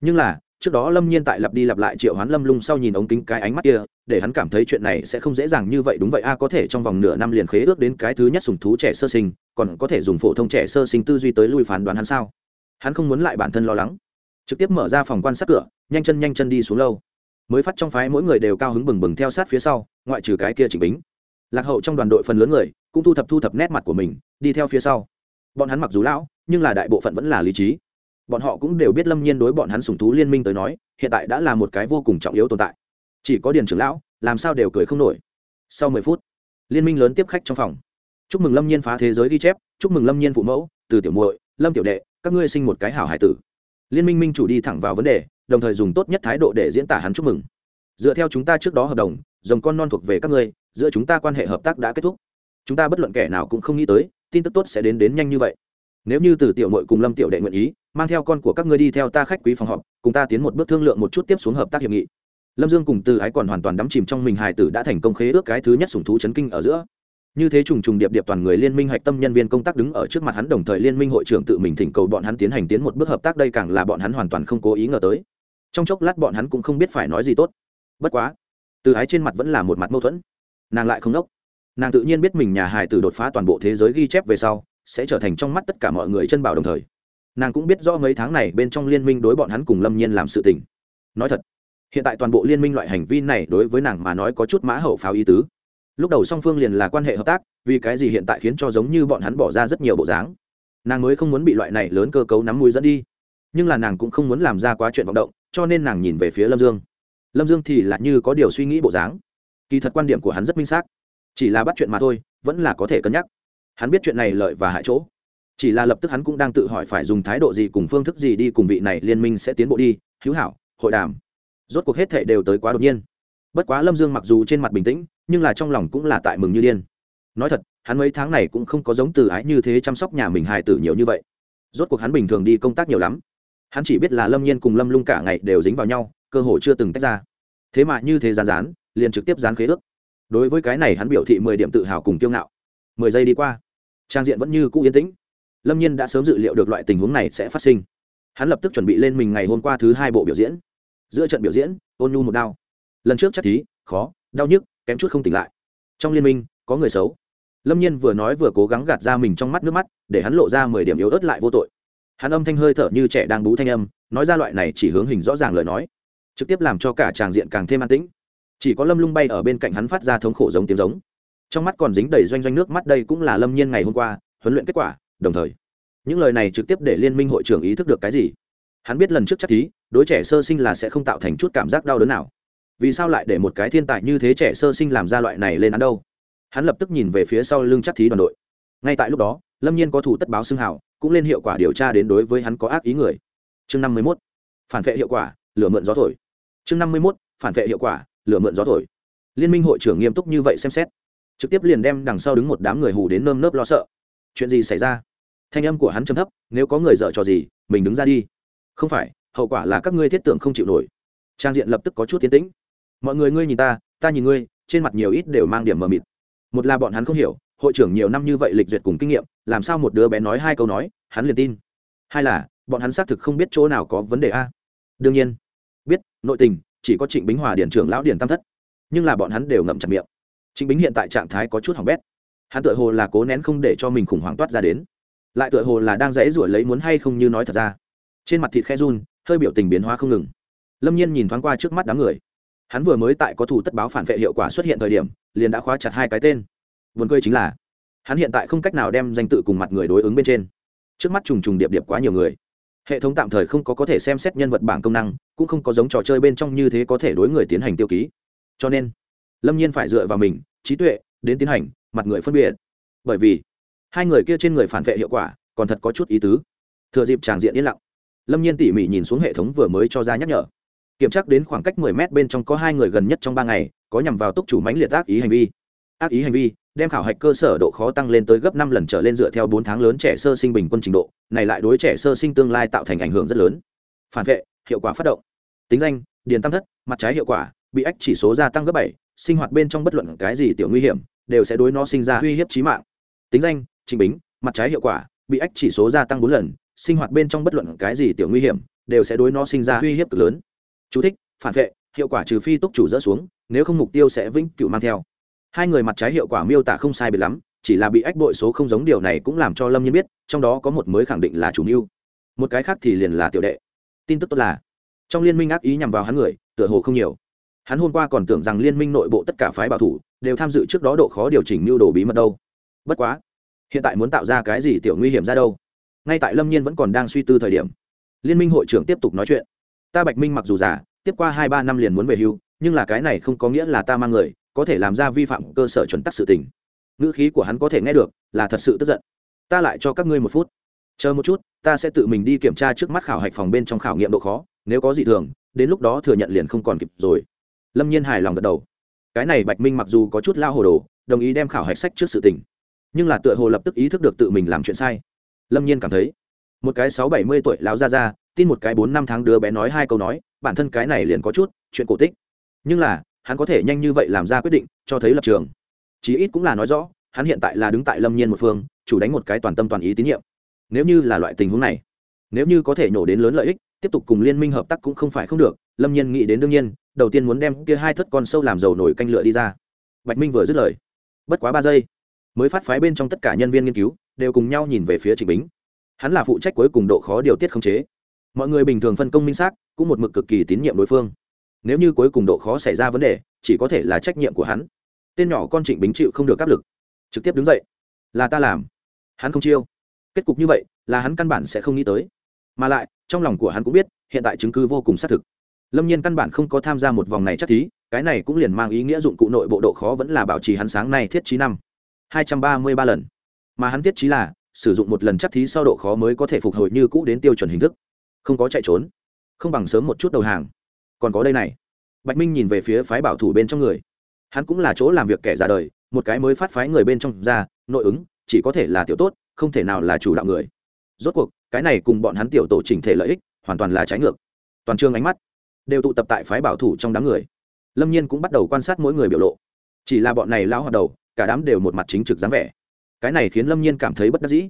Nhưng là trước đó lâm nhiên tại lặp đi lặp lại triệu hoán lâm lung sau nhìn ống kính cái ánh mắt kia, để hắn cảm thấy chuyện này sẽ không dễ dàng như vậy, đúng vậy a, có thể trong vòng nửa năm liền khế ước đến cái thứ nhất sùng thú trẻ sơ sinh, còn có thể dùng phổ thông trẻ sơ sinh tư duy tới lui phán đoán hắn sao? Hắn không muốn lại bản thân lo lắng. Trực tiếp mở ra phòng quan sát cửa, nhanh chân nhanh chân đi xuống lâu mới phát trong phái mỗi người đều cao hứng bừng bừng theo sát phía sau, ngoại trừ cái kia chỉnh bính. Lạc hậu trong đoàn đội phần lớn người cũng thu thập thu thập nét mặt của mình, đi theo phía sau. Bọn hắn mặc dù lão, nhưng là đại bộ phận vẫn là lý trí bọn họ cũng đều biết lâm nhiên đối bọn hắn sùng thú liên minh tới nói, hiện tại đã là một cái vô cùng trọng yếu tồn tại. Chỉ có điền trưởng lão, làm sao đều cười không nổi. Sau mười phút, liên minh lớn tiếp khách trong phòng. Chúc mừng lâm nhiên phá thế giới ghi chép, chúc mừng lâm nhiên phụ mẫu, từ tiểu muội, lâm tiểu đệ, các ngươi sinh một cái hảo hải tử. Liên minh minh chủ đi thẳng vào vấn đề, đồng thời dùng tốt nhất thái độ để diễn tả hắn chúc mừng. Dựa theo chúng ta trước đó hợp đồng, dòng con non thuộc về các ngươi, giữa chúng ta quan hệ hợp tác đã kết thúc. Chúng ta bất luận kẻ nào cũng không nghĩ tới, tin tức tốt sẽ đến đến nhanh như vậy. Nếu như từ tiểu mội cùng lâm tiểu đệ nguyện ý mang theo con của các ngươi đi theo ta khách quý phòng họp, cùng ta tiến một bước thương lượng một chút tiếp xuống hợp tác hiệp nghị. Lâm dương cùng từ ái còn hoàn toàn đắm chìm trong mình hài tử đã thành công khế ước cái thứ nhất sùng thú chấn kinh ở giữa. Như thế trùng trùng điệp điệp toàn người liên minh hạch tâm nhân viên công tác đứng ở trước mặt hắn đồng thời liên minh hội trưởng tự mình thỉnh cầu bọn hắn tiến hành tiến một bước hợp tác đây càng là bọn hắn hoàn toàn không cố ý ngờ tới. Trong chốc lát bọn hắn cũng không biết phải nói gì tốt. Bất quá, từ ái trên mặt vẫn là một mặt mâu thuẫn. Nàng lại không đốc. Nàng tự nhiên biết mình nhà hài tử đột phá toàn bộ thế giới ghi chép về sau, sẽ trở thành trong mắt tất cả mọi người chân bảo đồng thời nàng cũng biết rõ mấy tháng này bên trong liên minh đối bọn hắn cùng lâm nhiên làm sự tình. Nói thật, hiện tại toàn bộ liên minh loại hành vi này đối với nàng mà nói có chút mã hậu pháo ý tứ. Lúc đầu song phương liền là quan hệ hợp tác, vì cái gì hiện tại khiến cho giống như bọn hắn bỏ ra rất nhiều bộ dáng. Nàng mới không muốn bị loại này lớn cơ cấu nắm mũi dẫn đi. Nhưng là nàng cũng không muốn làm ra quá chuyện vọng động, cho nên nàng nhìn về phía lâm dương. Lâm dương thì là như có điều suy nghĩ bộ dáng. Kỳ thật quan điểm của hắn rất minh xác. Chỉ là bắt chuyện mà thôi, vẫn là có thể cân nhắc. Hắn biết chuyện này lợi và hại chỗ chỉ là lập tức hắn cũng đang tự hỏi phải dùng thái độ gì cùng phương thức gì đi cùng vị này liên minh sẽ tiến bộ đi, hữu hảo, hội đàm. Rốt cuộc hết thệ đều tới quá đột nhiên. Bất quá lâm dương mặc dù trên mặt bình tĩnh, nhưng là trong lòng cũng là tại mừng như điên. Nói thật, hắn mấy tháng này cũng không có giống từ ái như thế chăm sóc nhà mình hài tử nhiều như vậy. Rốt cuộc hắn bình thường đi công tác nhiều lắm. Hắn chỉ biết là lâm nhiên cùng lâm lung cả ngày đều dính vào nhau, cơ hội chưa từng tách ra. Thế mà như thế rán rán liền trực tiếp dán khế ước. Đối với cái này hắn biểu thị mười điểm tự hào cùng kiêu ngạo. Mười giây đi qua, trang diện vẫn như cũ yên tĩnh lâm nhiên đã sớm dự liệu được loại tình huống này sẽ phát sinh. Hắn lập tức chuẩn bị lên mình ngày hôm qua thứ hai bộ biểu diễn. Giữa trận biểu diễn, ôn nhu một đau. lần trước chắc thí, khó, đau nhức, kém chút không tỉnh lại. Trong liên minh, có người xấu. Lâm nhiên vừa nói vừa cố gắng gạt ra mình trong mắt nước mắt, để hắn lộ ra mười điểm yếu ớt lại vô tội. Hắn âm thanh hơi thở như trẻ đang bú thanh âm, nói ra loại này chỉ hướng hình rõ ràng lời nói. Trực tiếp làm cho cả tràng diện càng thêm an tĩnh. Chỉ có lâm lung bay ở bên cạnh hắn phát ra thống khổ giống tiếng giống. Trong mắt còn dính đầy doanh doanh nước mắt, đây cũng là lâm nhiên ngày hôm qua, huấn luyện kết quả đồng thời, những lời này trực tiếp để liên minh hội trưởng ý thức được cái gì? Hắn biết lần trước chắc thí, đối trẻ sơ sinh là sẽ không tạo thành chút cảm giác đau đớn nào. Vì sao lại để một cái thiên tài như thế trẻ sơ sinh làm ra loại này lên án đâu? Hắn lập tức nhìn về phía sau lưng chắc thí đoàn đội. Ngay tại lúc đó, lâm nhiên có thủ tất báo xưng hào, cũng lên hiệu quả điều tra đến đối với hắn có ác ý người. Chương năm mươi mốt, phản vệ hiệu quả, lửa mượn gió thổi. Chương năm mươi mốt, phản vệ hiệu quả, lửa mượn gió thổi. Liên minh hội trưởng nghiêm túc như vậy xem xét. Trực tiếp liền đem đằng sau đứng một đám người hù đến nơm nớp lo sợ chuyện gì xảy ra? Thanh âm của hắn chấm thấp, nếu có người dở trò gì, mình đứng ra đi. Không phải, hậu quả là các ngươi thiết tưởng không chịu nổi. Trang diện lập tức có chút tiến tĩnh. Mọi người ngươi nhìn ta ta nhìn ngươi, trên mặt nhiều ít đều mang điểm mờ mịt. Một là bọn hắn không hiểu, hội trưởng nhiều năm như vậy lịch duyệt cùng kinh nghiệm, làm sao một đứa bé nói hai câu nói, hắn liền tin. Hai là, bọn hắn xác thực không biết chỗ nào có vấn đề a. Đương nhiên, biết, nội tình, chỉ có trịnh bính hòa điển trưởng lão điển tam thất. Nhưng là bọn hắn đều ngậm chặt miệng. Trịnh bính hiện tại trạng thái có chút hỏng bét hắn tựa hồ là cố nén không để cho mình khủng hoảng toát ra đến. Lại tựa hồ là đang dãy ruổi lấy muốn hay không như nói thật ra. Trên mặt thịt khe run, hơi biểu tình biến hóa không ngừng. Lâm nhiên nhìn thoáng qua trước mắt đám người. Hắn vừa mới tại có thủ tất báo phản vệ hiệu quả xuất hiện thời điểm, liền đã khóa chặt hai cái tên. Vườn cười chính là, hắn hiện tại không cách nào đem danh tự cùng mặt người đối ứng bên trên. Trước mắt trùng trùng điệp điệp quá nhiều người. Hệ thống tạm thời không có có thể xem xét nhân vật bảng công năng, cũng không có giống trò chơi bên trong như thế có thể đối người tiến hành tiêu ký. Cho nên, lâm nhiên phải dựa vào mình, trí tuệ, đến tiến hành mặt người phân biệt. Bởi vì, hai người kia trên người phản vệ hiệu quả còn thật có chút ý tứ. Thừa dịp tràng diện yên lặng, lâm nhiên tỉ mỉ nhìn xuống hệ thống vừa mới cho ra nhắc nhở. Kiểm tra đến khoảng cách 10 mét bên trong có hai người gần nhất trong ba ngày, có nhằm vào túc chủ mãnh liệt ác ý hành vi. Ác ý hành vi đem khảo hạch cơ sở độ khó tăng lên tới gấp năm lần trở lên dựa theo bốn tháng lớn trẻ sơ sinh bình quân trình độ, này lại đối trẻ sơ sinh tương lai tạo thành ảnh hưởng rất lớn. Phản vệ, hiệu quả phát động. Tính danh, điền tăng thất, mặt trái hiệu quả, bị ách chỉ số gia tăng gấp bảy, sinh hoạt bên trong bất luận cái gì tiểu nguy hiểm đều sẽ đối nó sinh ra uy hiếp chí mạng. Tính danh trình bính mặt trái hiệu quả bị ách chỉ số gia tăng bốn lần sinh hoạt bên trong bất luận cái gì tiểu nguy hiểm đều sẽ đối nó sinh ra uy hiếp cực lớn. Chú thích, phản vệ hiệu quả trừ phi túc chủ dỡ xuống nếu không mục tiêu sẽ vĩnh cửu mang theo. Hai người mặt trái hiệu quả miêu tả không sai biệt lắm chỉ là bị ách bội số không giống điều này cũng làm cho lâm nhiên biết trong đó có một mới khẳng định là chủ mưu. Một cái khác thì liền là tiểu đệ. Tin tức tốt là trong liên minh ác ý nhằm vào hắn người tựa hồ không nhiều. Hắn hôm qua còn tưởng rằng liên minh nội bộ tất cả phái bảo thủ đều tham dự trước đó độ khó điều chỉnh mưu đồ bí mật đâu. Bất quá, hiện tại muốn tạo ra cái gì tiểu nguy hiểm ra đâu? Ngay tại lâm nhiên vẫn còn đang suy tư thời điểm, liên minh hội trưởng tiếp tục nói chuyện. Ta bạch minh mặc dù già, tiếp qua hai ba năm liền muốn về hưu, nhưng là cái này không có nghĩa là ta mang người, có thể làm ra vi phạm cơ sở chuẩn tắc sự tình. Ngữ khí của hắn có thể nghe được, là thật sự tức giận. Ta lại cho các ngươi một phút. Chờ một chút, ta sẽ tự mình đi kiểm tra trước mắt khảo hạch phòng bên trong khảo nghiệm độ khó, nếu có gì thường, đến lúc đó thừa nhận liền không còn kịp rồi. Lâm nhiên hài lòng gật đầu cái này bạch minh mặc dù có chút lao hồ đồ, đồng ý đem khảo hạch sách trước sự tình, nhưng là tựa hồ lập tức ý thức được tự mình làm chuyện sai. Lâm nhiên cảm thấy, một cái sáu bảy mươi tuổi láo ra ra tin một cái bốn năm tháng đứa bé nói hai câu nói, bản thân cái này liền có chút chuyện cổ tích. Nhưng là, hắn có thể nhanh như vậy làm ra quyết định, cho thấy lập trường. Chí ít cũng là nói rõ, hắn hiện tại là đứng tại lâm nhiên một phương, chủ đánh một cái toàn tâm toàn ý tín nhiệm. Nếu như là loại tình huống này, nếu như có thể nhổ đến lớn lợi ích, tiếp tục cùng liên minh hợp tác cũng không phải không được, lâm nhiên nghĩ đến đương nhiên đầu tiên muốn đem kia hai thất con sâu làm dầu nổi canh lựa đi ra. Bạch minh vừa dứt lời, bất quá ba giây, mới phát phái bên trong tất cả nhân viên nghiên cứu, đều cùng nhau nhìn về phía trịnh bính. Hắn là phụ trách cuối cùng độ khó điều tiết khống chế. Mọi người bình thường phân công minh xác, cũng một mực cực kỳ tín nhiệm đối phương. Nếu như cuối cùng độ khó xảy ra vấn đề, chỉ có thể là trách nhiệm của hắn. Tên nhỏ con trịnh bính chịu không được áp lực, trực tiếp đứng dậy. Là ta làm. Hắn không chiêu. Kết cục như vậy, là hắn căn bản sẽ không nghĩ tới. Mà lại, trong lòng của hắn cũng biết, hiện tại chứng cứ vô cùng xác thực lâm nhiên căn bản không có tham gia một vòng này chắc thí, cái này cũng liền mang ý nghĩa dụng cụ nội bộ độ khó vẫn là bảo trì hắn sáng nay thiết trí năm. Hai trăm ba mươi ba lần. Mà hắn thiết trí là, sử dụng một lần chắc thí sau độ khó mới có thể phục hồi như cũ đến tiêu chuẩn hình thức. Không có chạy trốn. Không bằng sớm một chút đầu hàng. Còn có đây này. Bạch minh nhìn về phía phái bảo thủ bên trong người. Hắn cũng là chỗ làm việc kẻ ra đời, một cái mới phát phái người bên trong ra, nội ứng, chỉ có thể là tiểu tốt, không thể nào là chủ đạo người. Rốt cuộc, cái này cùng bọn hắn tiểu tổ chỉnh thể lợi ích, hoàn toàn là trái ngược. Toàn trường ánh mắt đều tụ tập tại phái bảo thủ trong đám người. Lâm nhiên cũng bắt đầu quan sát mỗi người biểu lộ. Chỉ là bọn này lão hoạt đầu, cả đám đều một mặt chính trực dáng vẻ. Cái này khiến lâm nhiên cảm thấy bất đắc dĩ.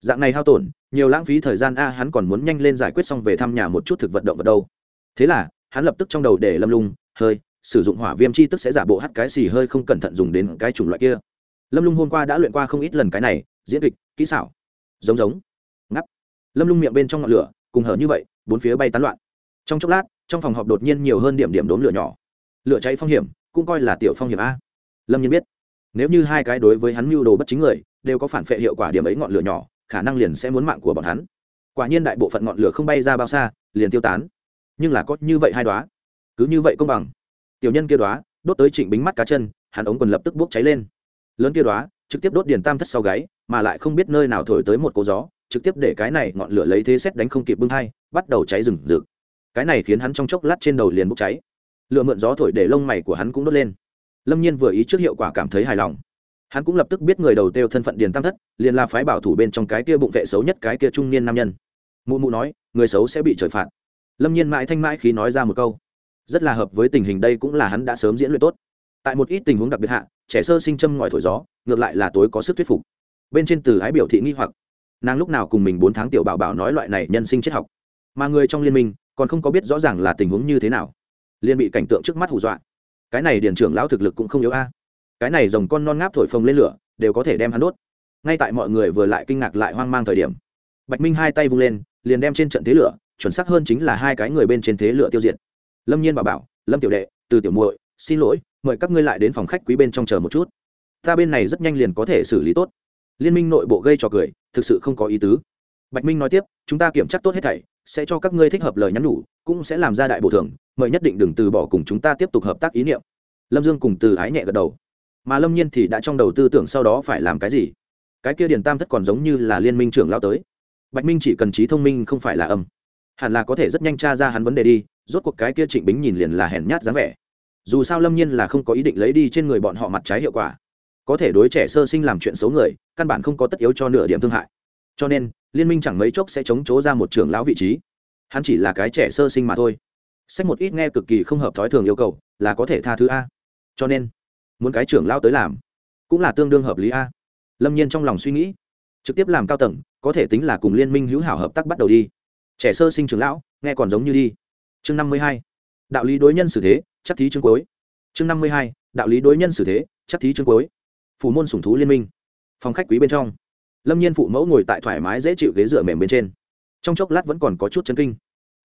Dạng này hao tổn, nhiều lãng phí thời gian a, hắn còn muốn nhanh lên giải quyết xong về thăm nhà một chút thực vật động vật đâu. Thế là, hắn lập tức trong đầu để lâm lung, hơi, sử dụng hỏa viêm chi tức sẽ giả bộ hắt cái xì hơi không cẩn thận dùng đến cái chủng loại kia. Lâm lung hôm qua đã luyện qua không ít lần cái này, diễn kịch, kỹ xảo. Giống giống. Ngắp. Lâm lung miệng bên trong ngọn lửa, cùng hở như vậy, bốn phía bay tán loạn. Trong chốc lát trong phòng họp đột nhiên nhiều hơn điểm điểm đốm lửa nhỏ. Lửa cháy phong hiểm, cũng coi là tiểu phong hiểm a. Lâm nhiên biết, nếu như hai cái đối với hắn mưu đồ bất chính người, đều có phản phệ hiệu quả điểm ấy ngọn lửa nhỏ, khả năng liền sẽ muốn mạng của bọn hắn. Quả nhiên đại bộ phận ngọn lửa không bay ra bao xa, liền tiêu tán. Nhưng là có như vậy hai đoá cứ như vậy công bằng. Tiểu nhân kia đoá đốt tới trịnh bính mắt cá chân, hắn ống quần lập tức bốc cháy lên. Lớn kia đoá trực tiếp đốt điền tam thất sau gáy, mà lại không biết nơi nào thổi tới một cố gió, trực tiếp để cái này ngọn lửa lấy thế xét đánh không kịp bưng hai bắt đầu cháy rừng rực cái này khiến hắn trong chốc lát trên đầu liền bốc cháy. Lửa mượn gió thổi để lông mày của hắn cũng đốt lên. Lâm nhiên vừa ý trước hiệu quả cảm thấy hài lòng. Hắn cũng lập tức biết người đầu têu thân phận điền tam thất, liền là phái bảo thủ bên trong cái kia bụng vệ xấu nhất, cái kia trung niên nam nhân. Mụ mụ nói, người xấu sẽ bị trời phạt. Lâm nhiên mãi thanh mãi khi nói ra một câu. Rất là hợp với tình hình đây cũng là hắn đã sớm diễn luyện tốt. Tại một ít tình huống đặc biệt hạ, trẻ sơ sinh châm ngòi thổi gió, ngược lại là tối có sức thuyết phục. Bên trên từ ái biểu thị nghi hoặc. Nàng lúc nào cùng mình bốn tháng tiểu bảo bảo nói loại này nhân sinh triết học. Mà người trong liên minh còn không có biết rõ ràng là tình huống như thế nào. Liền bị cảnh tượng trước mắt hù dọa. Cái này điền trưởng lão thực lực cũng không yếu a. Cái này dòng con non ngáp thổi phồng lên lửa, đều có thể đem hắn đốt. Ngay tại mọi người vừa lại kinh ngạc lại hoang mang thời điểm, bạch minh hai tay vung lên, liền đem trên trận thế lửa, chuẩn xác hơn chính là hai cái người bên trên thế lửa tiêu diệt. Lâm nhiên bảo bảo, lâm tiểu đệ, từ tiểu muội, xin lỗi, mời các ngươi lại đến phòng khách quý bên trong chờ một chút. Ta bên này rất nhanh liền có thể xử lý tốt. Liên minh nội bộ gây trò cười, thực sự không có ý tứ. Bạch minh nói tiếp, chúng ta kiểm tra tốt hết thảy sẽ cho các ngươi thích hợp lời nhắn nhủ, cũng sẽ làm ra đại bổ thưởng mời nhất định đừng từ bỏ cùng chúng ta tiếp tục hợp tác ý niệm. Lâm dương cùng từ ái nhẹ gật đầu. Mà lâm nhiên thì đã trong đầu tư tưởng sau đó phải làm cái gì? Cái kia điền tam thất còn giống như là liên minh trưởng lao tới. Bạch minh chỉ cần trí thông minh không phải là âm. Hẳn là có thể rất nhanh tra ra hắn vấn đề đi, rốt cuộc cái kia trịnh bính nhìn liền là hèn nhát dáng vẻ. Dù sao lâm nhiên là không có ý định lấy đi trên người bọn họ mặt trái hiệu quả. Có thể đối trẻ sơ sinh làm chuyện xấu người, căn bản không có tất yếu cho nửa điểm thương hại cho nên, liên minh chẳng mấy chốc sẽ chống chỗ ra một trưởng lão vị trí. Hắn chỉ là cái trẻ sơ sinh mà thôi. Sách một ít nghe cực kỳ không hợp thói thường yêu cầu, là có thể tha thứ a. Cho nên, muốn cái trưởng lão tới làm, cũng là tương đương hợp lý a. Lâm nhiên trong lòng suy nghĩ, trực tiếp làm cao tầng, có thể tính là cùng liên minh hữu hảo hợp tác bắt đầu đi. Trẻ sơ sinh trưởng lão, nghe còn giống như đi. Chương năm mươi hai, đạo lý đối nhân xử thế, chắc thí chương cuối. Chương năm mươi hai, đạo lý đối nhân xử thế, chắc thí chương cuối. Phủ môn sủng thú liên minh. Phòng khách quý bên trong lâm nhiên phụ mẫu ngồi tại thoải mái dễ chịu ghế dựa mềm bên trên. Trong chốc lát vẫn còn có chút chấn kinh.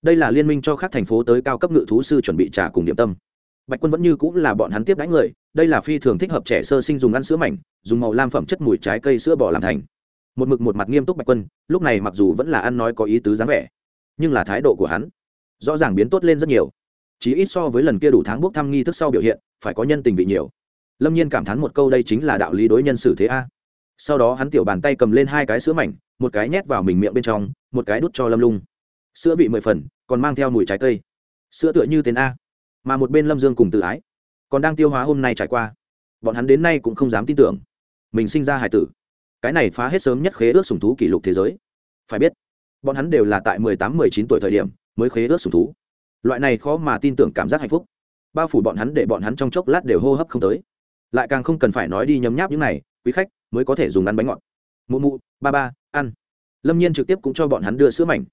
Đây là liên minh cho các thành phố tới cao cấp ngự thú sư chuẩn bị trả cùng điểm tâm. Bạch quân vẫn như cũng là bọn hắn tiếp đánh người, đây là phi thường thích hợp trẻ sơ sinh dùng ăn sữa mảnh, dùng màu lam phẩm chất mùi trái cây sữa bò làm thành. Một mực một mặt nghiêm túc bạch quân, lúc này mặc dù vẫn là ăn nói có ý tứ dáng vẻ, nhưng là thái độ của hắn rõ ràng biến tốt lên rất nhiều. Chỉ ít so với lần kia đủ tháng bốc thăm nghi thức sau biểu hiện, phải có nhân tình vị nhiều. Lâm nhiên cảm thán một câu, đây chính là đạo lý đối nhân xử thế a sau đó hắn tiểu bàn tay cầm lên hai cái sữa mảnh, một cái nhét vào mình miệng bên trong, một cái đút cho lâm lung. Sữa vị mười phần, còn mang theo mùi trái cây. Sữa tựa như tên a, mà một bên lâm dương cùng tự ái còn đang tiêu hóa hôm nay trải qua. Bọn hắn đến nay cũng không dám tin tưởng. Mình sinh ra hải tử. Cái này phá hết sớm nhất khế ước sùng thú kỷ lục thế giới. Phải biết, bọn hắn đều là tại mười tám, mười chín tuổi thời điểm mới khế ước sùng thú. Loại này khó mà tin tưởng cảm giác hạnh phúc. Bao phủ bọn hắn để bọn hắn trong chốc lát đều hô hấp không tới. Lại càng không cần phải nói đi nhấm nháp những này, quý khách mới có thể dùng ăn bánh ngọt. Mụ mụ, ba ba, ăn. Lâm nhiên trực tiếp cũng cho bọn hắn đưa sữa mảnh.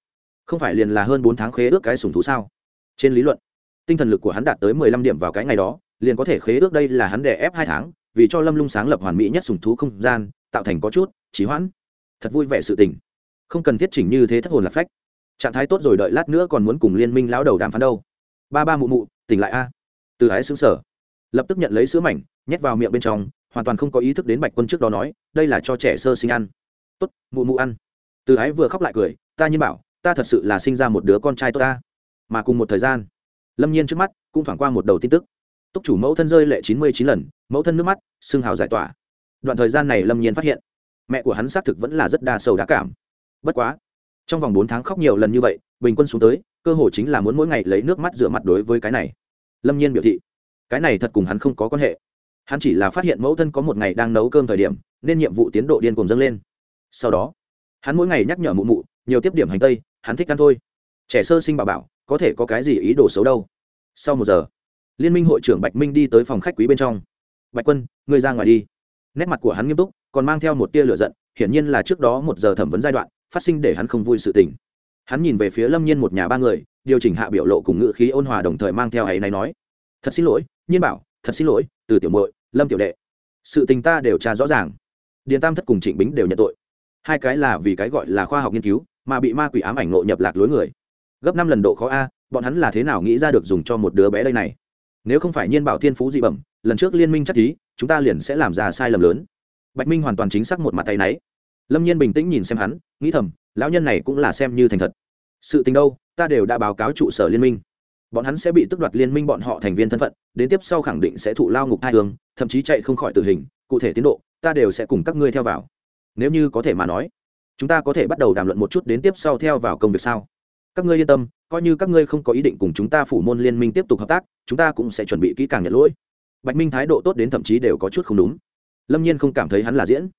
Không phải liền là hơn bốn tháng khế ước cái sùng thú sao? Trên lý luận, tinh thần lực của hắn đạt tới mười lăm điểm vào cái ngày đó, liền có thể khế ước đây là hắn đè ép hai tháng, vì cho lâm lung sáng lập hoàn mỹ nhất sùng thú không gian, tạo thành có chút trí hoãn. Thật vui vẻ sự tình. Không cần thiết chỉnh như thế thất hồn là phách. Trạng thái tốt rồi đợi lát nữa còn muốn cùng liên minh lão đầu đàm phán đâu. Ba ba mụ mụ, tỉnh lại a. Từ ái xứng sở lập tức nhận lấy sữa mảnh, nhét vào miệng bên trong hoàn toàn không có ý thức đến bạch quân trước đó nói, đây là cho trẻ sơ sinh ăn. Tốt, mụ mụ ăn. Từ ái vừa khóc lại cười, ta như bảo, ta thật sự là sinh ra một đứa con trai tốt ta. Mà cùng một thời gian, lâm nhiên trước mắt cũng thoảng qua một đầu tin tức. Túc chủ mẫu thân rơi lệ chín mươi chín lần, mẫu thân nước mắt, xương hào giải tỏa. Đoạn thời gian này lâm nhiên phát hiện, mẹ của hắn xác thực vẫn là rất đa sầu đá cảm. Bất quá, trong vòng bốn tháng khóc nhiều lần như vậy, bình quân xuống tới, cơ hội chính là muốn mỗi ngày lấy nước mắt rửa mặt đối với cái này. Lâm nhiên biểu thị, cái này thật cùng hắn không có quan hệ hắn chỉ là phát hiện mẫu thân có một ngày đang nấu cơm thời điểm, nên nhiệm vụ tiến độ điên cùng dâng lên. Sau đó, hắn mỗi ngày nhắc nhở mụ mụ, nhiều tiếp điểm hành tây, hắn thích ăn thôi. Trẻ sơ sinh bảo bảo, có thể có cái gì ý đồ xấu đâu. Sau một giờ, liên minh hội trưởng bạch minh đi tới phòng khách quý bên trong. Bạch quân, ngươi ra ngoài đi. Nét mặt của hắn nghiêm túc, còn mang theo một tia lửa giận, hiển nhiên là trước đó một giờ thẩm vấn giai đoạn, phát sinh để hắn không vui sự tình. Hắn nhìn về phía lâm nhiên một nhà ba người, điều chỉnh hạ biểu lộ cùng ngữ khí ôn hòa đồng thời mang theo ấy này nói, thật xin lỗi, nhiên bảo, thật xin lỗi, từ tiểu mội lâm tiểu đệ, sự tình ta đều tra rõ ràng. Điền tam thất cùng trịnh bính đều nhận tội. Hai cái là vì cái gọi là khoa học nghiên cứu, mà bị ma quỷ ám ảnh nộ nhập lạc lối người. Gấp năm lần độ khó a, bọn hắn là thế nào nghĩ ra được dùng cho một đứa bé đây này? Nếu không phải nhiên bảo thiên phú dị bẩm, lần trước liên minh chắc thí, chúng ta liền sẽ làm ra sai lầm lớn. Bạch minh hoàn toàn chính xác một mặt tay náy. Lâm nhiên bình tĩnh nhìn xem hắn, nghĩ thầm, lão nhân này cũng là xem như thành thật. Sự tình đâu, ta đều đã báo cáo trụ sở liên minh bọn hắn sẽ bị tước đoạt liên minh bọn họ thành viên thân phận, đến tiếp sau khẳng định sẽ thụ lao ngục hai hướng thậm chí chạy không khỏi tử hình, cụ thể tiến độ, ta đều sẽ cùng các ngươi theo vào. Nếu như có thể mà nói, chúng ta có thể bắt đầu đàm luận một chút đến tiếp sau theo vào công việc sao? Các ngươi yên tâm, coi như các ngươi không có ý định cùng chúng ta phủ môn liên minh tiếp tục hợp tác, chúng ta cũng sẽ chuẩn bị kỹ càng nhận lỗi. Bạch minh thái độ tốt đến thậm chí đều có chút không đúng. Lâm nhiên không cảm thấy hắn là diễn.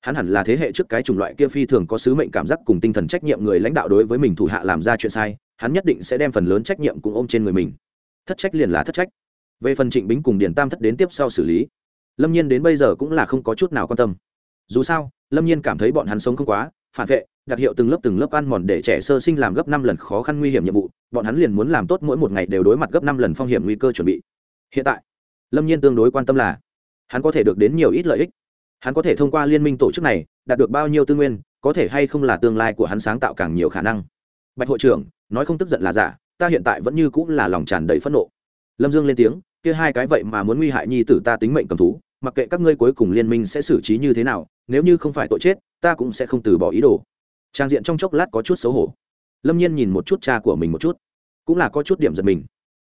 Hắn hẳn là thế hệ trước cái chủng loại kia phi thường có sứ mệnh cảm giác cùng tinh thần trách nhiệm người lãnh đạo đối với mình thủ hạ làm ra chuyện sai hắn nhất định sẽ đem phần lớn trách nhiệm cùng ôm trên người mình. Thất trách liền là thất trách. Về phần trịnh bính cùng điền tam thất đến tiếp sau xử lý, lâm nhiên đến bây giờ cũng là không có chút nào quan tâm. Dù sao, lâm nhiên cảm thấy bọn hắn sống không quá, phản vệ, đặc hiệu từng lớp từng lớp ăn mòn để trẻ sơ sinh làm gấp năm lần khó khăn nguy hiểm nhiệm vụ, bọn hắn liền muốn làm tốt mỗi một ngày đều đối mặt gấp năm lần phong hiểm nguy cơ chuẩn bị. Hiện tại, lâm nhiên tương đối quan tâm là, hắn có thể được đến nhiều ít lợi ích. Hắn có thể thông qua liên minh tổ chức này, đạt được bao nhiêu tư nguyên, có thể hay không là tương lai của hắn sáng tạo càng nhiều khả năng. Bạch hội trưởng nói không tức giận là giả, ta hiện tại vẫn như cũng là lòng tràn đầy phẫn nộ. Lâm dương lên tiếng, kia hai cái vậy mà muốn nguy hại nhi tử ta tính mệnh cầm thú, mặc kệ các ngươi cuối cùng liên minh sẽ xử trí như thế nào, nếu như không phải tội chết, ta cũng sẽ không từ bỏ ý đồ. Trang diện trong chốc lát có chút xấu hổ. Lâm nhiên nhìn một chút cha của mình một chút, cũng là có chút điểm giật mình.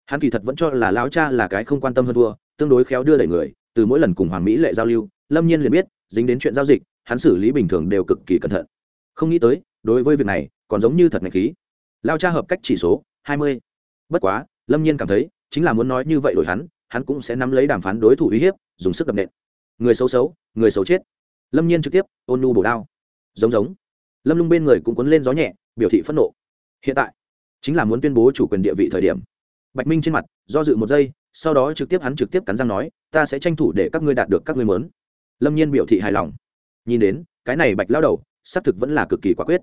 Hắn kỳ thật vẫn cho là lão cha là cái không quan tâm hơn thua, tương đối khéo đưa đẩy người, từ mỗi lần cùng hoàng mỹ lệ giao lưu, lâm nhiên liền biết, dính đến chuyện giao dịch, hắn xử lý bình thường đều cực kỳ cẩn thận. Không nghĩ tới, đối với việc này, còn giống như thật ngạch khí lao cha hợp cách chỉ số, hai mươi. Bất quá, lâm nhiên cảm thấy, chính là muốn nói như vậy đổi hắn hắn cũng sẽ nắm lấy đàm phán đối thủ uy hiếp, dùng sức đập nện. Người xấu xấu, người xấu chết. Lâm nhiên trực tiếp, ôn nu bổ đao. Giống giống. Lâm lung bên người cũng cuốn lên gió nhẹ, biểu thị phẫn nộ. Hiện tại, chính là muốn tuyên bố chủ quyền địa vị thời điểm. Bạch minh trên mặt, do dự một giây, sau đó trực tiếp hắn trực tiếp cắn răng nói, ta sẽ tranh thủ để các ngươi đạt được các ngươi mớn lâm nhiên biểu thị hài lòng. Nhìn đến, cái này bạch lao đầu, xác thực vẫn là cực kỳ quả quyết.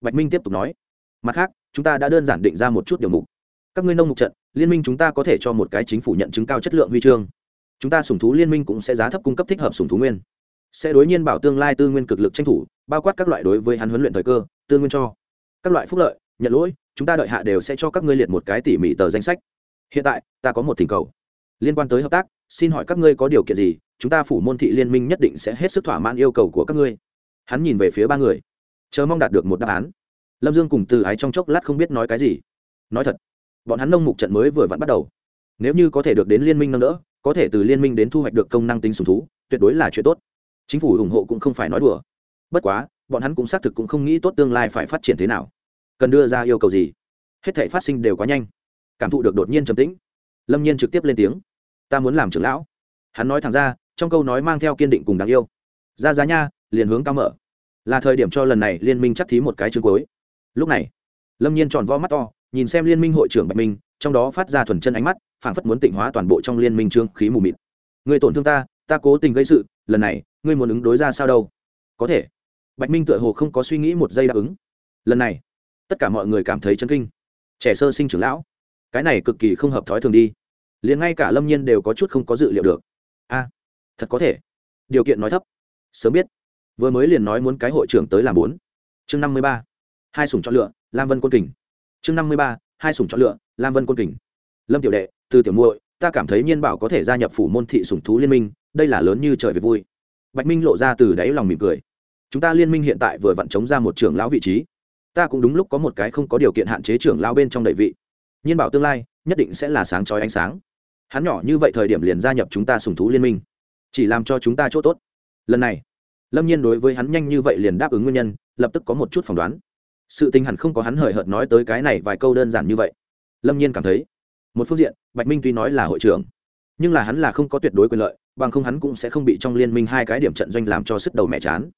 Bạch minh tiếp tục nói mặt khác, chúng ta đã đơn giản định ra một chút điều mục. Các ngươi nông mục trận, liên minh chúng ta có thể cho một cái chính phủ nhận chứng cao chất lượng huy chương. Chúng ta sùng thú liên minh cũng sẽ giá thấp cung cấp thích hợp sùng thú nguyên. Sẽ đối nhiên bảo tương lai tư nguyên cực lực tranh thủ, bao quát các loại đối với hắn huấn luyện thời cơ, tư nguyên cho. Các loại phúc lợi, nhận lỗi, chúng ta đợi hạ đều sẽ cho các ngươi liệt một cái tỉ mỉ tờ danh sách. Hiện tại, ta có một thỉnh cầu. Liên quan tới hợp tác, xin hỏi các ngươi có điều kiện gì? Chúng ta phủ môn thị liên minh nhất định sẽ hết sức thỏa mãn yêu cầu của các ngươi. Hắn nhìn về phía ba người. Chờ mong đạt được một đáp án lâm dương cùng từ ái trong chốc lát không biết nói cái gì. Nói thật, bọn hắn nông mục trận mới vừa vặn bắt đầu. Nếu như có thể được đến liên minh nâng đỡ, có thể từ liên minh đến thu hoạch được công năng tính sùng thú, tuyệt đối là chuyện tốt. Chính phủ ủng hộ cũng không phải nói đùa. Bất quá, bọn hắn cũng xác thực cũng không nghĩ tốt tương lai phải phát triển thế nào. Cần đưa ra yêu cầu gì? Hết thể phát sinh đều quá nhanh. Cảm thụ được đột nhiên trầm tĩnh. Lâm nhiên trực tiếp lên tiếng. Ta muốn làm trưởng lão. Hắn nói thẳng ra, trong câu nói mang theo kiên định cùng đáng yêu. Ra giá nha, liền hướng cao mở. Là thời điểm cho lần này liên minh chắc thí một cái chương cuối lúc này, lâm nhiên tròn vo mắt to, nhìn xem liên minh hội trưởng bạch minh, trong đó phát ra thuần chân ánh mắt, phảng phất muốn tịnh hóa toàn bộ trong liên minh trương khí mù mịt. Người tổn thương ta ta cố tình gây sự, lần này, ngươi muốn ứng đối ra sao đâu? Có thể. Bạch minh tựa hồ không có suy nghĩ một giây đáp ứng. Lần này, tất cả mọi người cảm thấy chân kinh. Trẻ sơ sinh trưởng lão, cái này cực kỳ không hợp thói thường đi. Liền ngay cả lâm nhiên đều có chút không có dự liệu được. A, thật có thể. Điều kiện nói thấp. Sớm biết. Vừa mới liền nói muốn cái hội trưởng tới làm bốn. Chương năm mươi ba hai sủng chọn lựa, lam vân quân kình. Chương năm mươi ba, hai sủng chọn lựa, lam vân quân kình. Lâm tiểu đệ, từ tiểu muội, ta cảm thấy nhiên bảo có thể gia nhập phủ môn thị sủng thú liên minh, đây là lớn như trời về vui. Bạch minh lộ ra từ đáy lòng mỉm cười. Chúng ta liên minh hiện tại vừa vặn chống ra một trưởng lão vị trí. Ta cũng đúng lúc có một cái không có điều kiện hạn chế trưởng lão bên trong đầy vị. Nhiên bảo tương lai, nhất định sẽ là sáng trói ánh sáng. Hắn nhỏ như vậy thời điểm liền gia nhập chúng ta sùng thú liên minh. Chỉ làm cho chúng ta chỗ tốt. Lần này, lâm nhiên đối với hắn nhanh như vậy liền đáp ứng nguyên nhân, lập tức có một chút phỏng đoán sự tình hẳn không có hắn hời hợt nói tới cái này vài câu đơn giản như vậy. Lâm nhiên cảm thấy, một phương diện, bạch minh tuy nói là hội trưởng, nhưng là hắn là không có tuyệt đối quyền lợi, bằng không hắn cũng sẽ không bị trong liên minh hai cái điểm trận doanh làm cho sức đầu mẹ chán.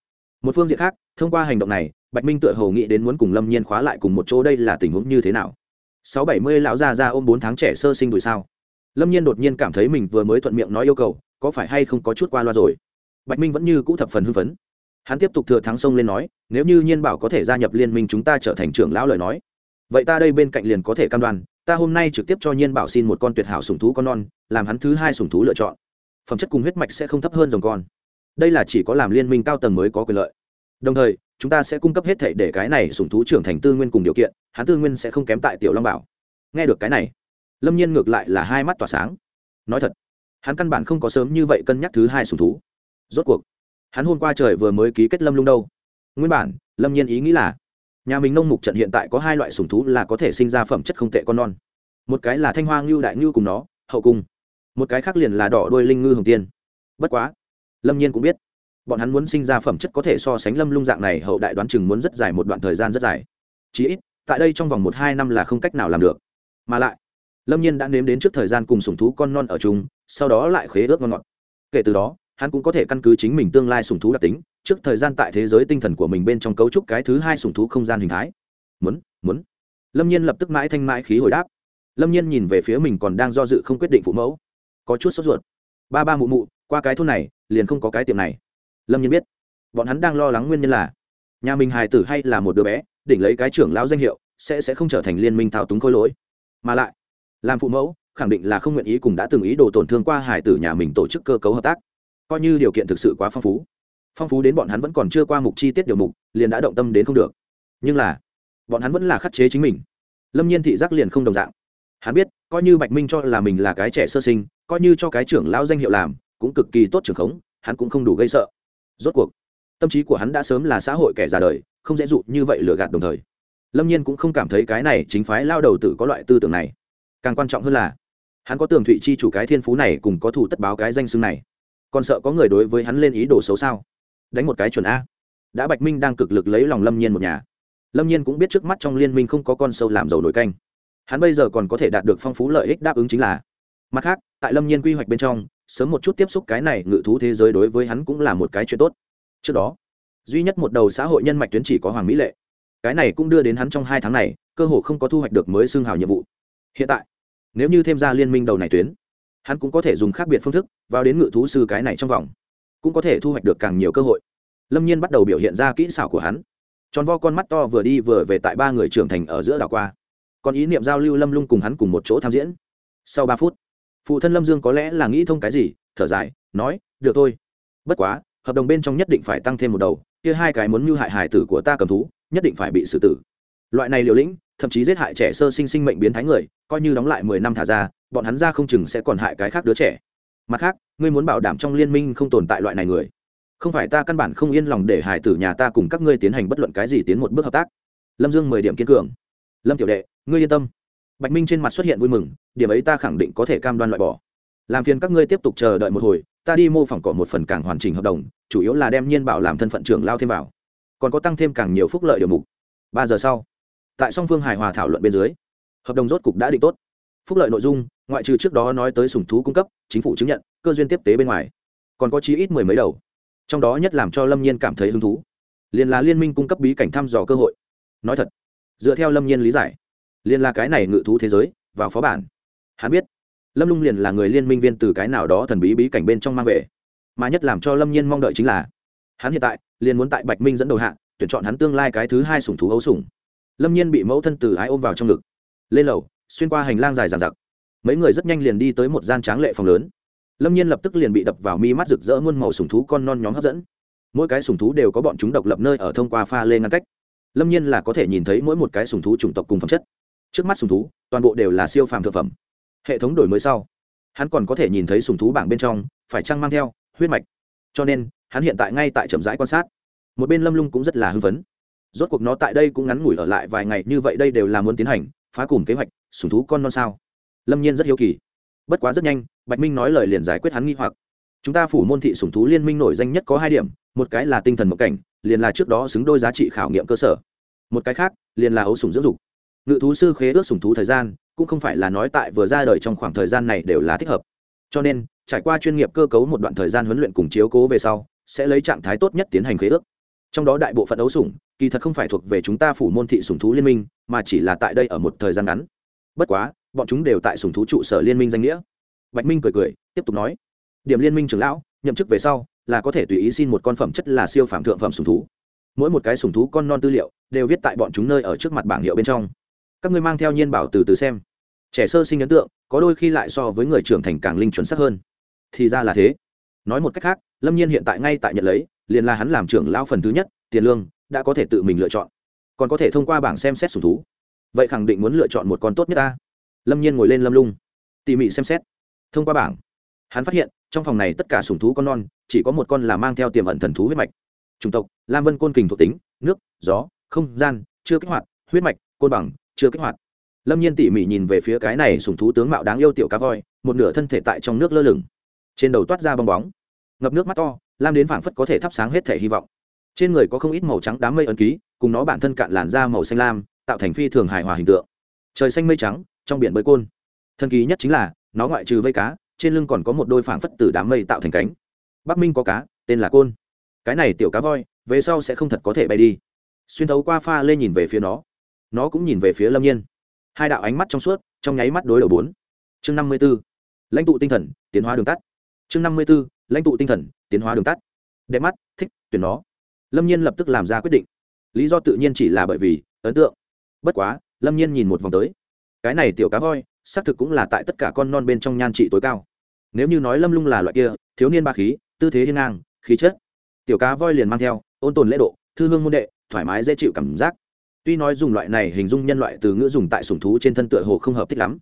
Một phương diện khác, thông qua hành động này, bạch minh tựa hồ nghĩ đến muốn cùng lâm nhiên khóa lại cùng một chỗ đây là tình huống như thế nào. Sáu bảy mươi lão già ra ôm bốn tháng trẻ sơ sinh đùi sao? Lâm nhiên đột nhiên cảm thấy mình vừa mới thuận miệng nói yêu cầu, có phải hay không có chút qua loa rồi? Bạch minh vẫn như cũ thập phần hưng phấn hắn tiếp tục thừa thắng sông lên nói, nếu như nhiên bảo có thể gia nhập liên minh chúng ta trở thành trưởng lão lời nói, vậy ta đây bên cạnh liền có thể cam đoan, ta hôm nay trực tiếp cho nhiên bảo xin một con tuyệt hảo sùng thú con non, làm hắn thứ hai sùng thú lựa chọn. Phẩm chất cùng huyết mạch sẽ không thấp hơn dòng con. Đây là chỉ có làm liên minh cao tầng mới có quyền lợi. Đồng thời, chúng ta sẽ cung cấp hết thể để cái này sùng thú trưởng thành tư nguyên cùng điều kiện, hắn tư nguyên sẽ không kém tại tiểu long bảo. Nghe được cái này, lâm nhiên ngược lại là hai mắt tỏa sáng. Nói thật, hắn căn bản không có sớm như vậy cân nhắc thứ hai sùng thú. Rốt cuộc hắn hôm qua trời vừa mới ký kết lâm lung đâu. Nguyên bản, lâm nhiên ý nghĩ là, nhà mình nông mục trận hiện tại có hai loại sùng thú là có thể sinh ra phẩm chất không tệ con non. Một cái là thanh hoa ngưu đại ngưu cùng nó, hậu cung. Một cái khác liền là đỏ đôi linh ngư hồng tiên. Bất quá, lâm nhiên cũng biết, bọn hắn muốn sinh ra phẩm chất có thể so sánh lâm lung dạng này, hậu đại đoán chừng muốn rất dài một đoạn thời gian rất dài. Chí ít, tại đây trong vòng một hai năm là không cách nào làm được. Mà lại, lâm nhiên đã nếm đến trước thời gian cùng sùng thú con non ở chung, sau đó lại khế ước ngon ngọt. Kể từ đó hắn cũng có thể căn cứ chính mình tương lai sùng thú đặc tính, trước thời gian tại thế giới tinh thần của mình bên trong cấu trúc cái thứ hai sùng thú không gian hình thái. Muốn muốn. Lâm nhiên lập tức mãi thanh mãi khí hồi đáp. Lâm nhiên nhìn về phía mình còn đang do dự không quyết định phụ mẫu. Có chút sốt ruột. Ba ba mụ mụ, qua cái thôn này, liền không có cái tiệm này. Lâm nhiên biết. Bọn hắn đang lo lắng nguyên nhân là, nhà mình hài tử hay là một đứa bé, đỉnh lấy cái trưởng lão danh hiệu, sẽ sẽ không trở thành liên minh thao túng khôi lỗi. Mà lại, làm phụ mẫu, khẳng định là không nguyện ý cùng đã từng ý đồ tổn thương qua hài tử nhà mình tổ chức cơ cấu hợp tác coi như điều kiện thực sự quá phong phú. Phong phú đến bọn hắn vẫn còn chưa qua mục chi tiết điều mục, liền đã động tâm đến không được. Nhưng là, bọn hắn vẫn là khắc chế chính mình. Lâm nhiên thị giác liền không đồng dạng. Hắn biết, coi như bạch minh cho là mình là cái trẻ sơ sinh, coi như cho cái trưởng lão danh hiệu làm, cũng cực kỳ tốt trưởng khống, hắn cũng không đủ gây sợ. Rốt cuộc, tâm trí của hắn đã sớm là xã hội kẻ già đời, không dễ dụ như vậy lừa gạt đồng thời. Lâm nhiên cũng không cảm thấy cái này chính phái lao đầu tử có loại tư tưởng này. Càng quan trọng hơn là, hắn có tường thụy chi chủ cái thiên phú này cùng có thủ tất báo cái danh xưng này còn sợ có người đối với hắn lên ý đồ xấu sao? Đánh một cái chuẩn a. Đã bạch minh đang cực lực lấy lòng lâm nhiên một nhà. Lâm nhiên cũng biết trước mắt trong liên minh không có con sâu làm dầu nổi canh. Hắn bây giờ còn có thể đạt được phong phú lợi ích đáp ứng chính là. Mặt khác, tại lâm nhiên quy hoạch bên trong, sớm một chút tiếp xúc cái này ngự thú thế giới đối với hắn cũng là một cái chuyện tốt. Trước đó, duy nhất một đầu xã hội nhân mạch tuyến chỉ có hoàng mỹ lệ. Cái này cũng đưa đến hắn trong hai tháng này, cơ hồ không có thu hoạch được mới xương hào nhiệm vụ. Hiện tại, nếu như thêm ra liên minh đầu này tuyến hắn cũng có thể dùng khác biệt phương thức vào đến ngự thú sư cái này trong vòng, cũng có thể thu hoạch được càng nhiều cơ hội. Lâm nhiên bắt đầu biểu hiện ra kỹ xảo của hắn. Tròn vo con mắt to vừa đi vừa về tại ba người trưởng thành ở giữa đảo qua. Còn ý niệm giao lưu lâm lung cùng hắn cùng một chỗ tham diễn. Sau ba phút, phụ thân lâm dương có lẽ là nghĩ thông cái gì, thở dài, nói, được thôi. Bất quá, hợp đồng bên trong nhất định phải tăng thêm một đầu, kia hai cái muốn mưu hại hải tử của ta cầm thú, nhất định phải bị xử tử. Loại này liều lĩnh, thậm chí giết hại trẻ sơ sinh sinh mệnh biến thái người, coi như đóng lại mười năm thả ra bọn hắn ra không chừng sẽ còn hại cái khác đứa trẻ. Mặt khác, ngươi muốn bảo đảm trong liên minh không tồn tại loại này người. Không phải ta căn bản không yên lòng để hải tử nhà ta cùng các ngươi tiến hành bất luận cái gì tiến một bước hợp tác. Lâm dương mười điểm kiên cường. Lâm tiểu đệ, ngươi yên tâm. Bạch minh trên mặt xuất hiện vui mừng, điểm ấy ta khẳng định có thể cam đoan loại bỏ. Làm phiền các ngươi tiếp tục chờ đợi một hồi, ta đi mô phỏng cỏ một phần càng hoàn chỉnh hợp đồng, chủ yếu là đem nhiên bảo làm thân phận trưởng lao thêm vào. Còn có tăng thêm càng nhiều phúc lợi điều mục. Ba giờ sau, tại song phương hài hòa thảo luận bên dưới, hợp đồng rốt cục đã định tốt phúc lợi nội dung, ngoại trừ trước đó nói tới sùng thú cung cấp, chính phủ chứng nhận, cơ duyên tiếp tế bên ngoài. Còn có chí ít mười mấy đầu. Trong đó nhất làm cho lâm nhiên cảm thấy hứng thú. Liền là liên minh cung cấp bí cảnh thăm dò cơ hội. Nói thật, dựa theo lâm nhiên lý giải liền là cái này ngự thú thế giới, vào phó bản. Hắn biết, lâm lung liền là người liên minh viên từ cái nào đó thần bí bí cảnh bên trong mang về. Mà nhất làm cho lâm nhiên mong đợi chính là, hắn hiện tại, liền muốn tại bạch minh dẫn đầu hạ, tuyển chọn hắn tương lai cái thứ hai sủng thú ấu sủng. Lâm nhiên bị mẫu thân từ ái ôm vào trong ngực. Lên lầu xuyên qua hành lang dài dàn giặc mấy người rất nhanh liền đi tới một gian tráng lệ phòng lớn. Lâm nhiên lập tức liền bị đập vào mi mắt rực rỡ muôn màu sùng thú con non nhóm hấp dẫn. Mỗi cái sùng thú đều có bọn chúng độc lập nơi ở thông qua pha lê ngăn cách. Lâm nhiên là có thể nhìn thấy mỗi một cái sùng thú chủng tộc cùng phẩm chất. Trước mắt sùng thú, toàn bộ đều là siêu phàm thực phẩm. Hệ thống đổi mới sau, hắn còn có thể nhìn thấy sùng thú bảng bên trong, phải chăng mang theo huyết mạch. Cho nên, hắn hiện tại ngay tại trầm rãi quan sát. Một bên lâm lung cũng rất là hưng phấn. Rốt cuộc nó tại đây cũng ngắn ngủi ở lại vài ngày, như vậy đây đều là muốn tiến hành, phá cùng kế hoạch sùng thú con non sao? Lâm nhiên rất hiếu kỳ. Bất quá rất nhanh, bạch minh nói lời liền giải quyết hắn nghi hoặc. Chúng ta phủ môn thị sùng thú liên minh nổi danh nhất có hai điểm, một cái là tinh thần mộng cảnh, liền là trước đó xứng đôi giá trị khảo nghiệm cơ sở. Một cái khác, liền là ấu sùng dưỡng dục. Ngự thú sư khế ước sùng thú thời gian, cũng không phải là nói tại vừa ra đời trong khoảng thời gian này đều là thích hợp. Cho nên, trải qua chuyên nghiệp cơ cấu một đoạn thời gian huấn luyện cùng chiếu cố về sau, sẽ lấy trạng thái tốt nhất tiến hành khế ước. Trong đó đại bộ phận ấu sủng, kỳ thật không phải thuộc về chúng ta phủ môn thị sủng thú liên minh, mà chỉ là tại đây ở một thời gian ngắn bất quá, bọn chúng đều tại sủng thú trụ sở liên minh danh nghĩa. Bạch minh cười cười, tiếp tục nói. Điểm liên minh trưởng lão, nhậm chức về sau, là có thể tùy ý xin một con phẩm chất là siêu phạm thượng phẩm sủng thú. Mỗi một cái sủng thú con non tư liệu, đều viết tại bọn chúng nơi ở trước mặt bảng hiệu bên trong. Các ngươi mang theo nhiên bảo từ từ xem. Trẻ sơ sinh ấn tượng, có đôi khi lại so với người trưởng thành càng linh chuẩn xác hơn. Thì ra là thế. Nói một cách khác, lâm nhiên hiện tại ngay tại nhận lấy, liền là hắn làm trưởng lão phần thứ nhất, tiền lương, đã có thể tự mình lựa chọn. Còn có thể thông qua bảng xem xét sùng thú vậy khẳng định muốn lựa chọn một con tốt nhất ta. Lâm nhiên ngồi lên lâm lung. Tỉ mỉ xem xét. Thông qua bảng, hắn phát hiện, trong phòng này tất cả sùng thú con non, chỉ có một con là mang theo tiềm ẩn thần thú huyết mạch. Chủng tộc, lam vân côn kình thuộc tính, nước, gió, không gian, chưa kích hoạt, huyết mạch, côn bằng, chưa kích hoạt. Lâm nhiên tỉ mỉ nhìn về phía cái này sùng thú tướng mạo đáng yêu tiểu cá voi, một nửa thân thể tại trong nước lơ lửng. Trên đầu toát ra bong bóng. Ngập nước mắt to, lam đến phảng phất có thể thắp sáng hết thể hy vọng. Trên người có không ít màu trắng đám mây ấn ký, cùng nó bản thân cạn làn da màu xanh lam tạo thành phi thường hài hòa hình tượng. Trời xanh mây trắng, trong biển bơi côn. Thần kỳ nhất chính là, nó ngoại trừ vây cá, trên lưng còn có một đôi phảng phất từ đám mây tạo thành cánh. Bắc minh có cá, tên là côn. Cái này tiểu cá voi, về sau sẽ không thật có thể bay đi. Xuyên thấu qua pha lên nhìn về phía nó. Nó cũng nhìn về phía lâm nhiên. Hai đạo ánh mắt trong suốt, trong nháy mắt đối đầu bốn. Chương năm mươi b ố lãnh tụ tinh thần, tiến hóa đường tắt. Chương năm mươi b ố lãnh tụ tinh thần, tiến hóa đường tắt. Đẹp mắt, thích tuyển nó. Lâm nhiên lập tức làm ra quyết định. Lý do tự nhiên chỉ là bởi vì, ấn tượng bất quá, lâm nhiên nhìn một vòng tới. Cái này tiểu cá voi, xác thực cũng là tại tất cả con non bên trong nhan trị tối cao. Nếu như nói lâm lung là loại kia, thiếu niên ba khí, tư thế hiên ngang, khí chất, tiểu cá voi liền mang theo, ôn tồn lễ độ, thư hương môn đệ, thoải mái dễ chịu cảm giác. Tuy nói dùng loại này hình dung nhân loại từ ngữ dùng tại sùng thú trên thân tựa hồ không hợp thích lắm,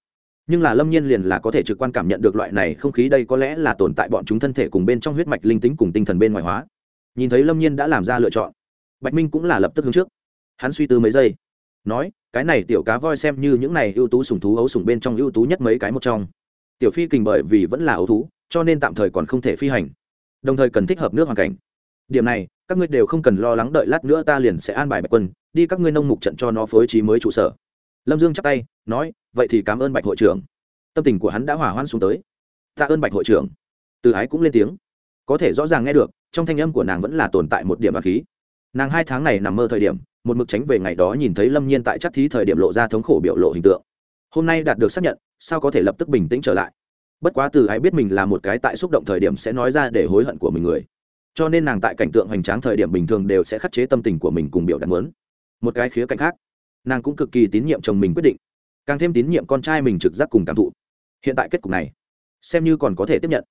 nhưng là lâm nhiên liền là có thể trực quan cảm nhận được loại này không khí đây có lẽ là tồn tại bọn chúng thân thể cùng bên trong huyết mạch linh tính cùng tinh thần bên ngoài hóa. Nhìn thấy lâm nhiên đã làm ra lựa chọn, bạch minh cũng là lập tức hướng trước. Hắn suy tư mấy giây nói, cái này tiểu cá voi xem như những này ưu tú sùng thú ấu sùng bên trong ưu tú nhất mấy cái một trong. Tiểu phi kình bởi vì vẫn là ấu thú, cho nên tạm thời còn không thể phi hành. Đồng thời cần thích hợp nước hoàn cảnh. Điểm này, các ngươi đều không cần lo lắng đợi lát nữa ta liền sẽ an bài bạch quân, đi các ngươi nông mục trận cho nó phối trí mới trụ sở. Lâm dương chắp tay, nói, vậy thì cảm ơn bạch hội trưởng. Tâm tình của hắn đã hỏa hoan xuống tới. Tạ ơn bạch hội trưởng. Từ ái cũng lên tiếng. Có thể rõ ràng nghe được, trong thanh âm của nàng vẫn là tồn tại một điểm bà khí. Nàng hai tháng này nằm mơ thời điểm một mực tránh về ngày đó nhìn thấy lâm nhiên tại chắc thí thời điểm lộ ra thống khổ biểu lộ hình tượng. Hôm nay đạt được xác nhận, sao có thể lập tức bình tĩnh trở lại? Bất quá từ ái biết mình là một cái tại xúc động thời điểm sẽ nói ra để hối hận của mình người. Cho nên nàng tại cảnh tượng hoành tráng thời điểm bình thường đều sẽ khắc chế tâm tình của mình cùng biểu đạt muốn. Một cái khía cạnh khác, nàng cũng cực kỳ tín nhiệm chồng mình quyết định. Càng thêm tín nhiệm con trai mình trực giác cùng cảm thụ. Hiện tại kết cục này, xem như còn có thể tiếp nhận.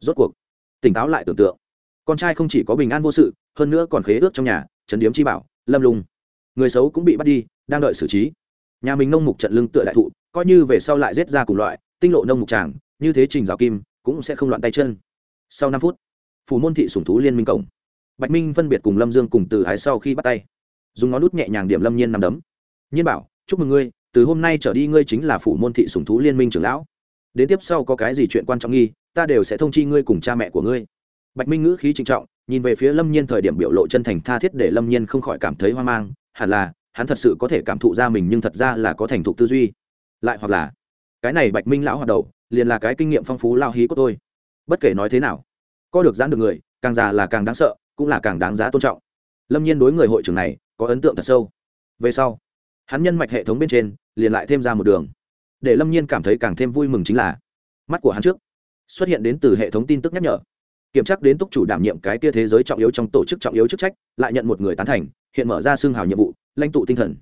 Rốt cuộc, tỉnh táo lại tưởng tượng. Con trai không chỉ có bình an vô sự, hơn nữa còn khế ước trong nhà trấn điếm chi bảo, lâm lung người xấu cũng bị bắt đi, đang đợi xử trí. Nhà mình nông mục trận lưng tựa đại thụ, coi như về sau lại giết ra cùng loại, tinh lộ nông mục tràng như thế trình giáo kim, cũng sẽ không loạn tay chân. Sau năm phút phủ môn thị sủng thú liên minh cổng. Bạch minh phân biệt cùng lâm dương cùng từ ái sau khi bắt tay. Dùng ngón nút nhẹ nhàng điểm lâm nhiên nằm đấm. Nhiên bảo, chúc mừng ngươi, từ hôm nay trở đi ngươi chính là phủ môn thị sủng thú liên minh trưởng lão. Đến tiếp sau có cái gì chuyện quan trọng nghi, ta đều sẽ thông chi ngươi cùng cha mẹ của ngươi. Bạch minh ngữ khí trịnh trọng, nhìn về phía lâm nhiên thời điểm biểu lộ chân thành tha thiết để lâm nhiên không khỏi cảm thấy hoang mang hẳn là, hắn thật sự có thể cảm thụ ra mình nhưng thật ra là có thành thục tư duy. Lại hoặc là, cái này bạch minh lão hoạt đầu, liền là cái kinh nghiệm phong phú lao hí của tôi. Bất kể nói thế nào, có được giãn được người, càng già là càng đáng sợ, cũng là càng đáng giá tôn trọng. Lâm nhiên đối người hội trưởng này, có ấn tượng thật sâu. Về sau, hắn nhân mạch hệ thống bên trên, liền lại thêm ra một đường. Để lâm nhiên cảm thấy càng thêm vui mừng chính là, mắt của hắn trước, xuất hiện đến từ hệ thống tin tức nhắc nhở kiểm tra đến túc chủ đảm nhiệm cái kia thế giới trọng yếu trong tổ chức trọng yếu chức trách, lại nhận một người tán thành, hiện mở ra xương hào nhiệm vụ, lãnh tụ tinh thần.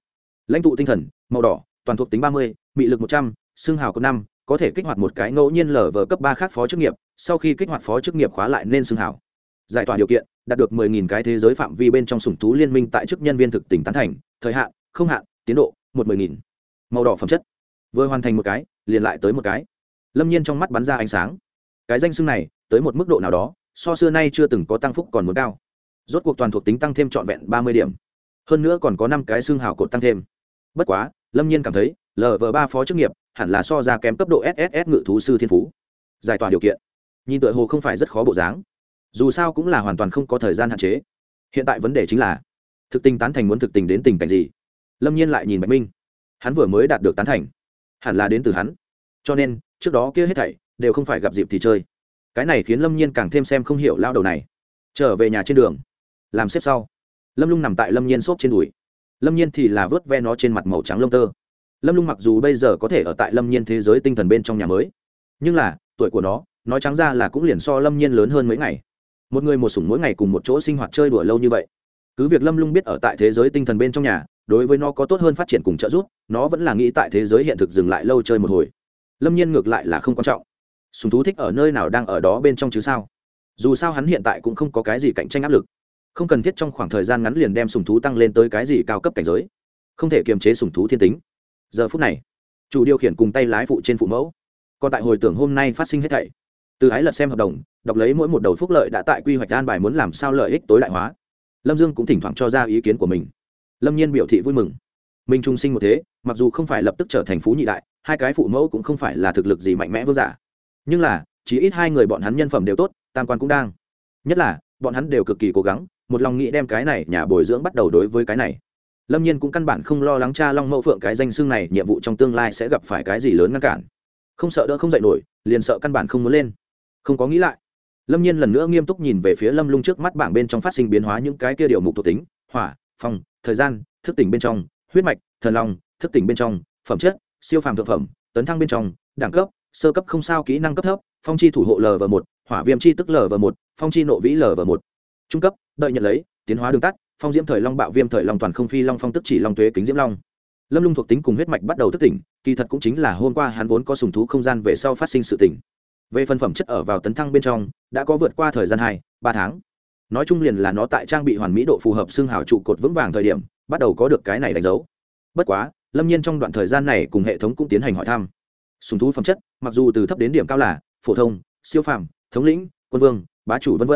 Lãnh tụ tinh thần, màu đỏ, toàn thuộc tính ba mươi, mị lực một trăm xương hào có năm, có thể kích hoạt một cái ngẫu nhiên lở vở cấp ba khác phó chức nghiệp, sau khi kích hoạt phó chức nghiệp khóa lại nên xương hào. Giải tỏa điều kiện, đạt được 10.000 cái thế giới phạm vi bên trong sủng thú liên minh tại chức nhân viên thực tỉnh tán thành, thời hạn, không hạn, tiến độ, một mười nghìn. Màu đỏ phẩm chất. Vừa hoàn thành một cái, liền lại tới một cái. Lâm nhiên trong mắt bắn ra ánh sáng. Cái danh xưng này, tới một mức độ nào đó so xưa nay chưa từng có tăng phúc còn muốn cao. Rốt cuộc toàn thuộc tính tăng thêm trọn vẹn ba mươi điểm. Hơn nữa còn có năm cái xương hào cột tăng thêm. Bất quá, lâm nhiên cảm thấy lv ba phó chức nghiệp hẳn là so ra kém cấp độ sss ngự thú sư thiên phú. Giải tỏa điều kiện. Nhìn tựa hồ không phải rất khó bộ dáng. Dù sao cũng là hoàn toàn không có thời gian hạn chế. Hiện tại vấn đề chính là, thực tình tán thành muốn thực tình đến tình cảnh gì? Lâm nhiên lại nhìn bạch minh. Hắn vừa mới đạt được tán thành. Hẳn là đến từ hắn. Cho nên, trước đó kia hết thảy đều không phải gặp dịp thì chơi cái này khiến lâm nhiên càng thêm xem không hiểu lao đầu này trở về nhà trên đường làm xếp sau lâm lung nằm tại lâm nhiên xốp trên đùi lâm nhiên thì là vớt ve nó trên mặt màu trắng lông tơ lâm lung mặc dù bây giờ có thể ở tại lâm nhiên thế giới tinh thần bên trong nhà mới nhưng là tuổi của nó nói trắng ra là cũng liền so lâm nhiên lớn hơn mấy ngày một người một sủng mỗi ngày cùng một chỗ sinh hoạt chơi đùa lâu như vậy cứ việc lâm lung biết ở tại thế giới tinh thần bên trong nhà đối với nó có tốt hơn phát triển cùng trợ giúp nó vẫn là nghĩ tại thế giới hiện thực dừng lại lâu chơi một hồi lâm nhiên ngược lại là không quan trọng sùng thú thích ở nơi nào đang ở đó bên trong chứ sao? Dù sao hắn hiện tại cũng không có cái gì cạnh tranh áp lực. Không cần thiết trong khoảng thời gian ngắn liền đem sùng thú tăng lên tới cái gì cao cấp cảnh giới. Không thể kiềm chế sùng thú thiên tính. Giờ phút này, chủ điều khiển cùng tay lái phụ trên phụ mẫu. Còn tại hồi tưởng hôm nay phát sinh hết thảy, từ ái lật xem hợp đồng, đọc lấy mỗi một đầu phúc lợi đã tại quy hoạch an bài muốn làm sao lợi ích tối đại hóa. Lâm dương cũng thỉnh thoảng cho ra ý kiến của mình. Lâm nhiên biểu thị vui mừng. Mình trung sinh một thế, mặc dù không phải lập tức trở thành phú nhị đại, hai cái phụ mẫu cũng không phải là thực lực gì mạnh mẽ vương giả nhưng là, chỉ ít hai người bọn hắn nhân phẩm đều tốt, tam quan cũng đang. Nhất là, bọn hắn đều cực kỳ cố gắng, một lòng nghĩ đem cái này nhà bồi dưỡng bắt đầu đối với cái này. Lâm nhiên cũng căn bản không lo lắng cha long mẫu phượng cái danh xưng này nhiệm vụ trong tương lai sẽ gặp phải cái gì lớn ngăn cản. Không sợ đỡ không dạy nổi, liền sợ căn bản không muốn lên. Không có nghĩ lại, lâm nhiên lần nữa nghiêm túc nhìn về phía lâm lung trước mắt bảng bên trong phát sinh biến hóa những cái kia điều mục thuộc tính, hỏa, phong, thời gian, thức tỉnh bên trong, huyết mạch, thần long, thức tỉnh bên trong, phẩm chất, siêu phàm thực phẩm, tấn thăng bên trong, đẳng cấp sơ cấp không sao, kỹ năng cấp thấp, phong chi thủ hộ l v một, hỏa viêm chi tức l v một, phong chi nộ vĩ l v một. Trung cấp, đợi nhận lấy, tiến hóa đường tắt, phong diễm thời long bạo viêm thời long toàn không phi long phong tức chỉ long tuế kính diễm long. Lâm lung thuộc tính cùng huyết mạch bắt đầu thức tỉnh, kỳ thật cũng chính là hôm qua hắn vốn có sùng thú không gian về sau phát sinh sự tỉnh. Về phần phẩm chất ở vào tấn thăng bên trong, đã có vượt qua thời gian hai, ba tháng. Nói chung liền là nó tại trang bị hoàn mỹ độ phù hợp xương hào trụ cột vững vàng thời điểm, bắt đầu có được cái này đánh dấu. Bất quá, lâm nhiên trong đoạn thời gian này cùng hệ thống cũng tiến hành hỏi thăm sùng thú phẩm chất, mặc dù từ thấp đến điểm cao là phổ thông, siêu phàm, thống lĩnh, quân vương, bá chủ v v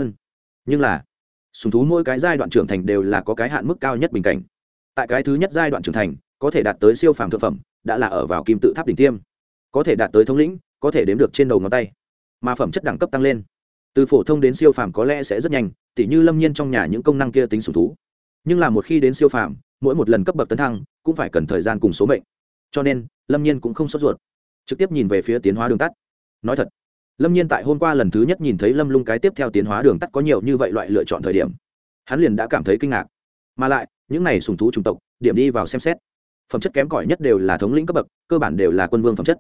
nhưng là, sùng thú mỗi cái giai đoạn trưởng thành đều là có cái hạn mức cao nhất bình cảnh. Tại cái thứ nhất giai đoạn trưởng thành, có thể đạt tới siêu phàm thực phẩm, đã là ở vào kim tự tháp đỉnh tiêm. Có thể đạt tới thống lĩnh, có thể đếm được trên đầu ngón tay. Mà phẩm chất đẳng cấp tăng lên. Từ phổ thông đến siêu phàm có lẽ sẽ rất nhanh, tỉ như lâm nhiên trong nhà những công năng kia tính sùng thú. Nhưng là một khi đến siêu phàm, mỗi một lần cấp bậc tấn thăng, cũng phải cần thời gian cùng số mệnh. Cho nên, lâm nhiên cũng không sốt ruột trực tiếp nhìn về phía tiến hóa đường tắt. Nói thật lâm nhiên tại hôm qua lần thứ nhất nhìn thấy lâm lung cái tiếp theo tiến hóa đường tắt có nhiều như vậy loại lựa chọn thời điểm hắn liền đã cảm thấy kinh ngạc. Mà lại những này sùng thú chủng tộc điểm đi vào xem xét phẩm chất kém cỏi nhất đều là thống lĩnh cấp bậc cơ bản đều là quân vương phẩm chất.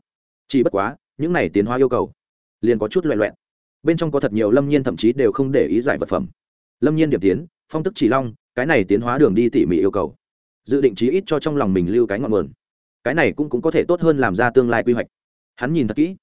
Chỉ bất quá những này tiến hóa yêu cầu liền có chút loẹ loẹn bên trong có thật nhiều lâm nhiên thậm chí đều không để ý giải vật phẩm. Lâm nhiên điểm tiến phong tức chỉ long cái này tiến hóa đường đi tỉ mỉ yêu cầu dự định chí ít cho trong lòng mình lưu cái ngọn nguồn. Cái này cũng, cũng có thể tốt hơn làm ra tương lai quy hoạch hắn nhìn thật kỹ.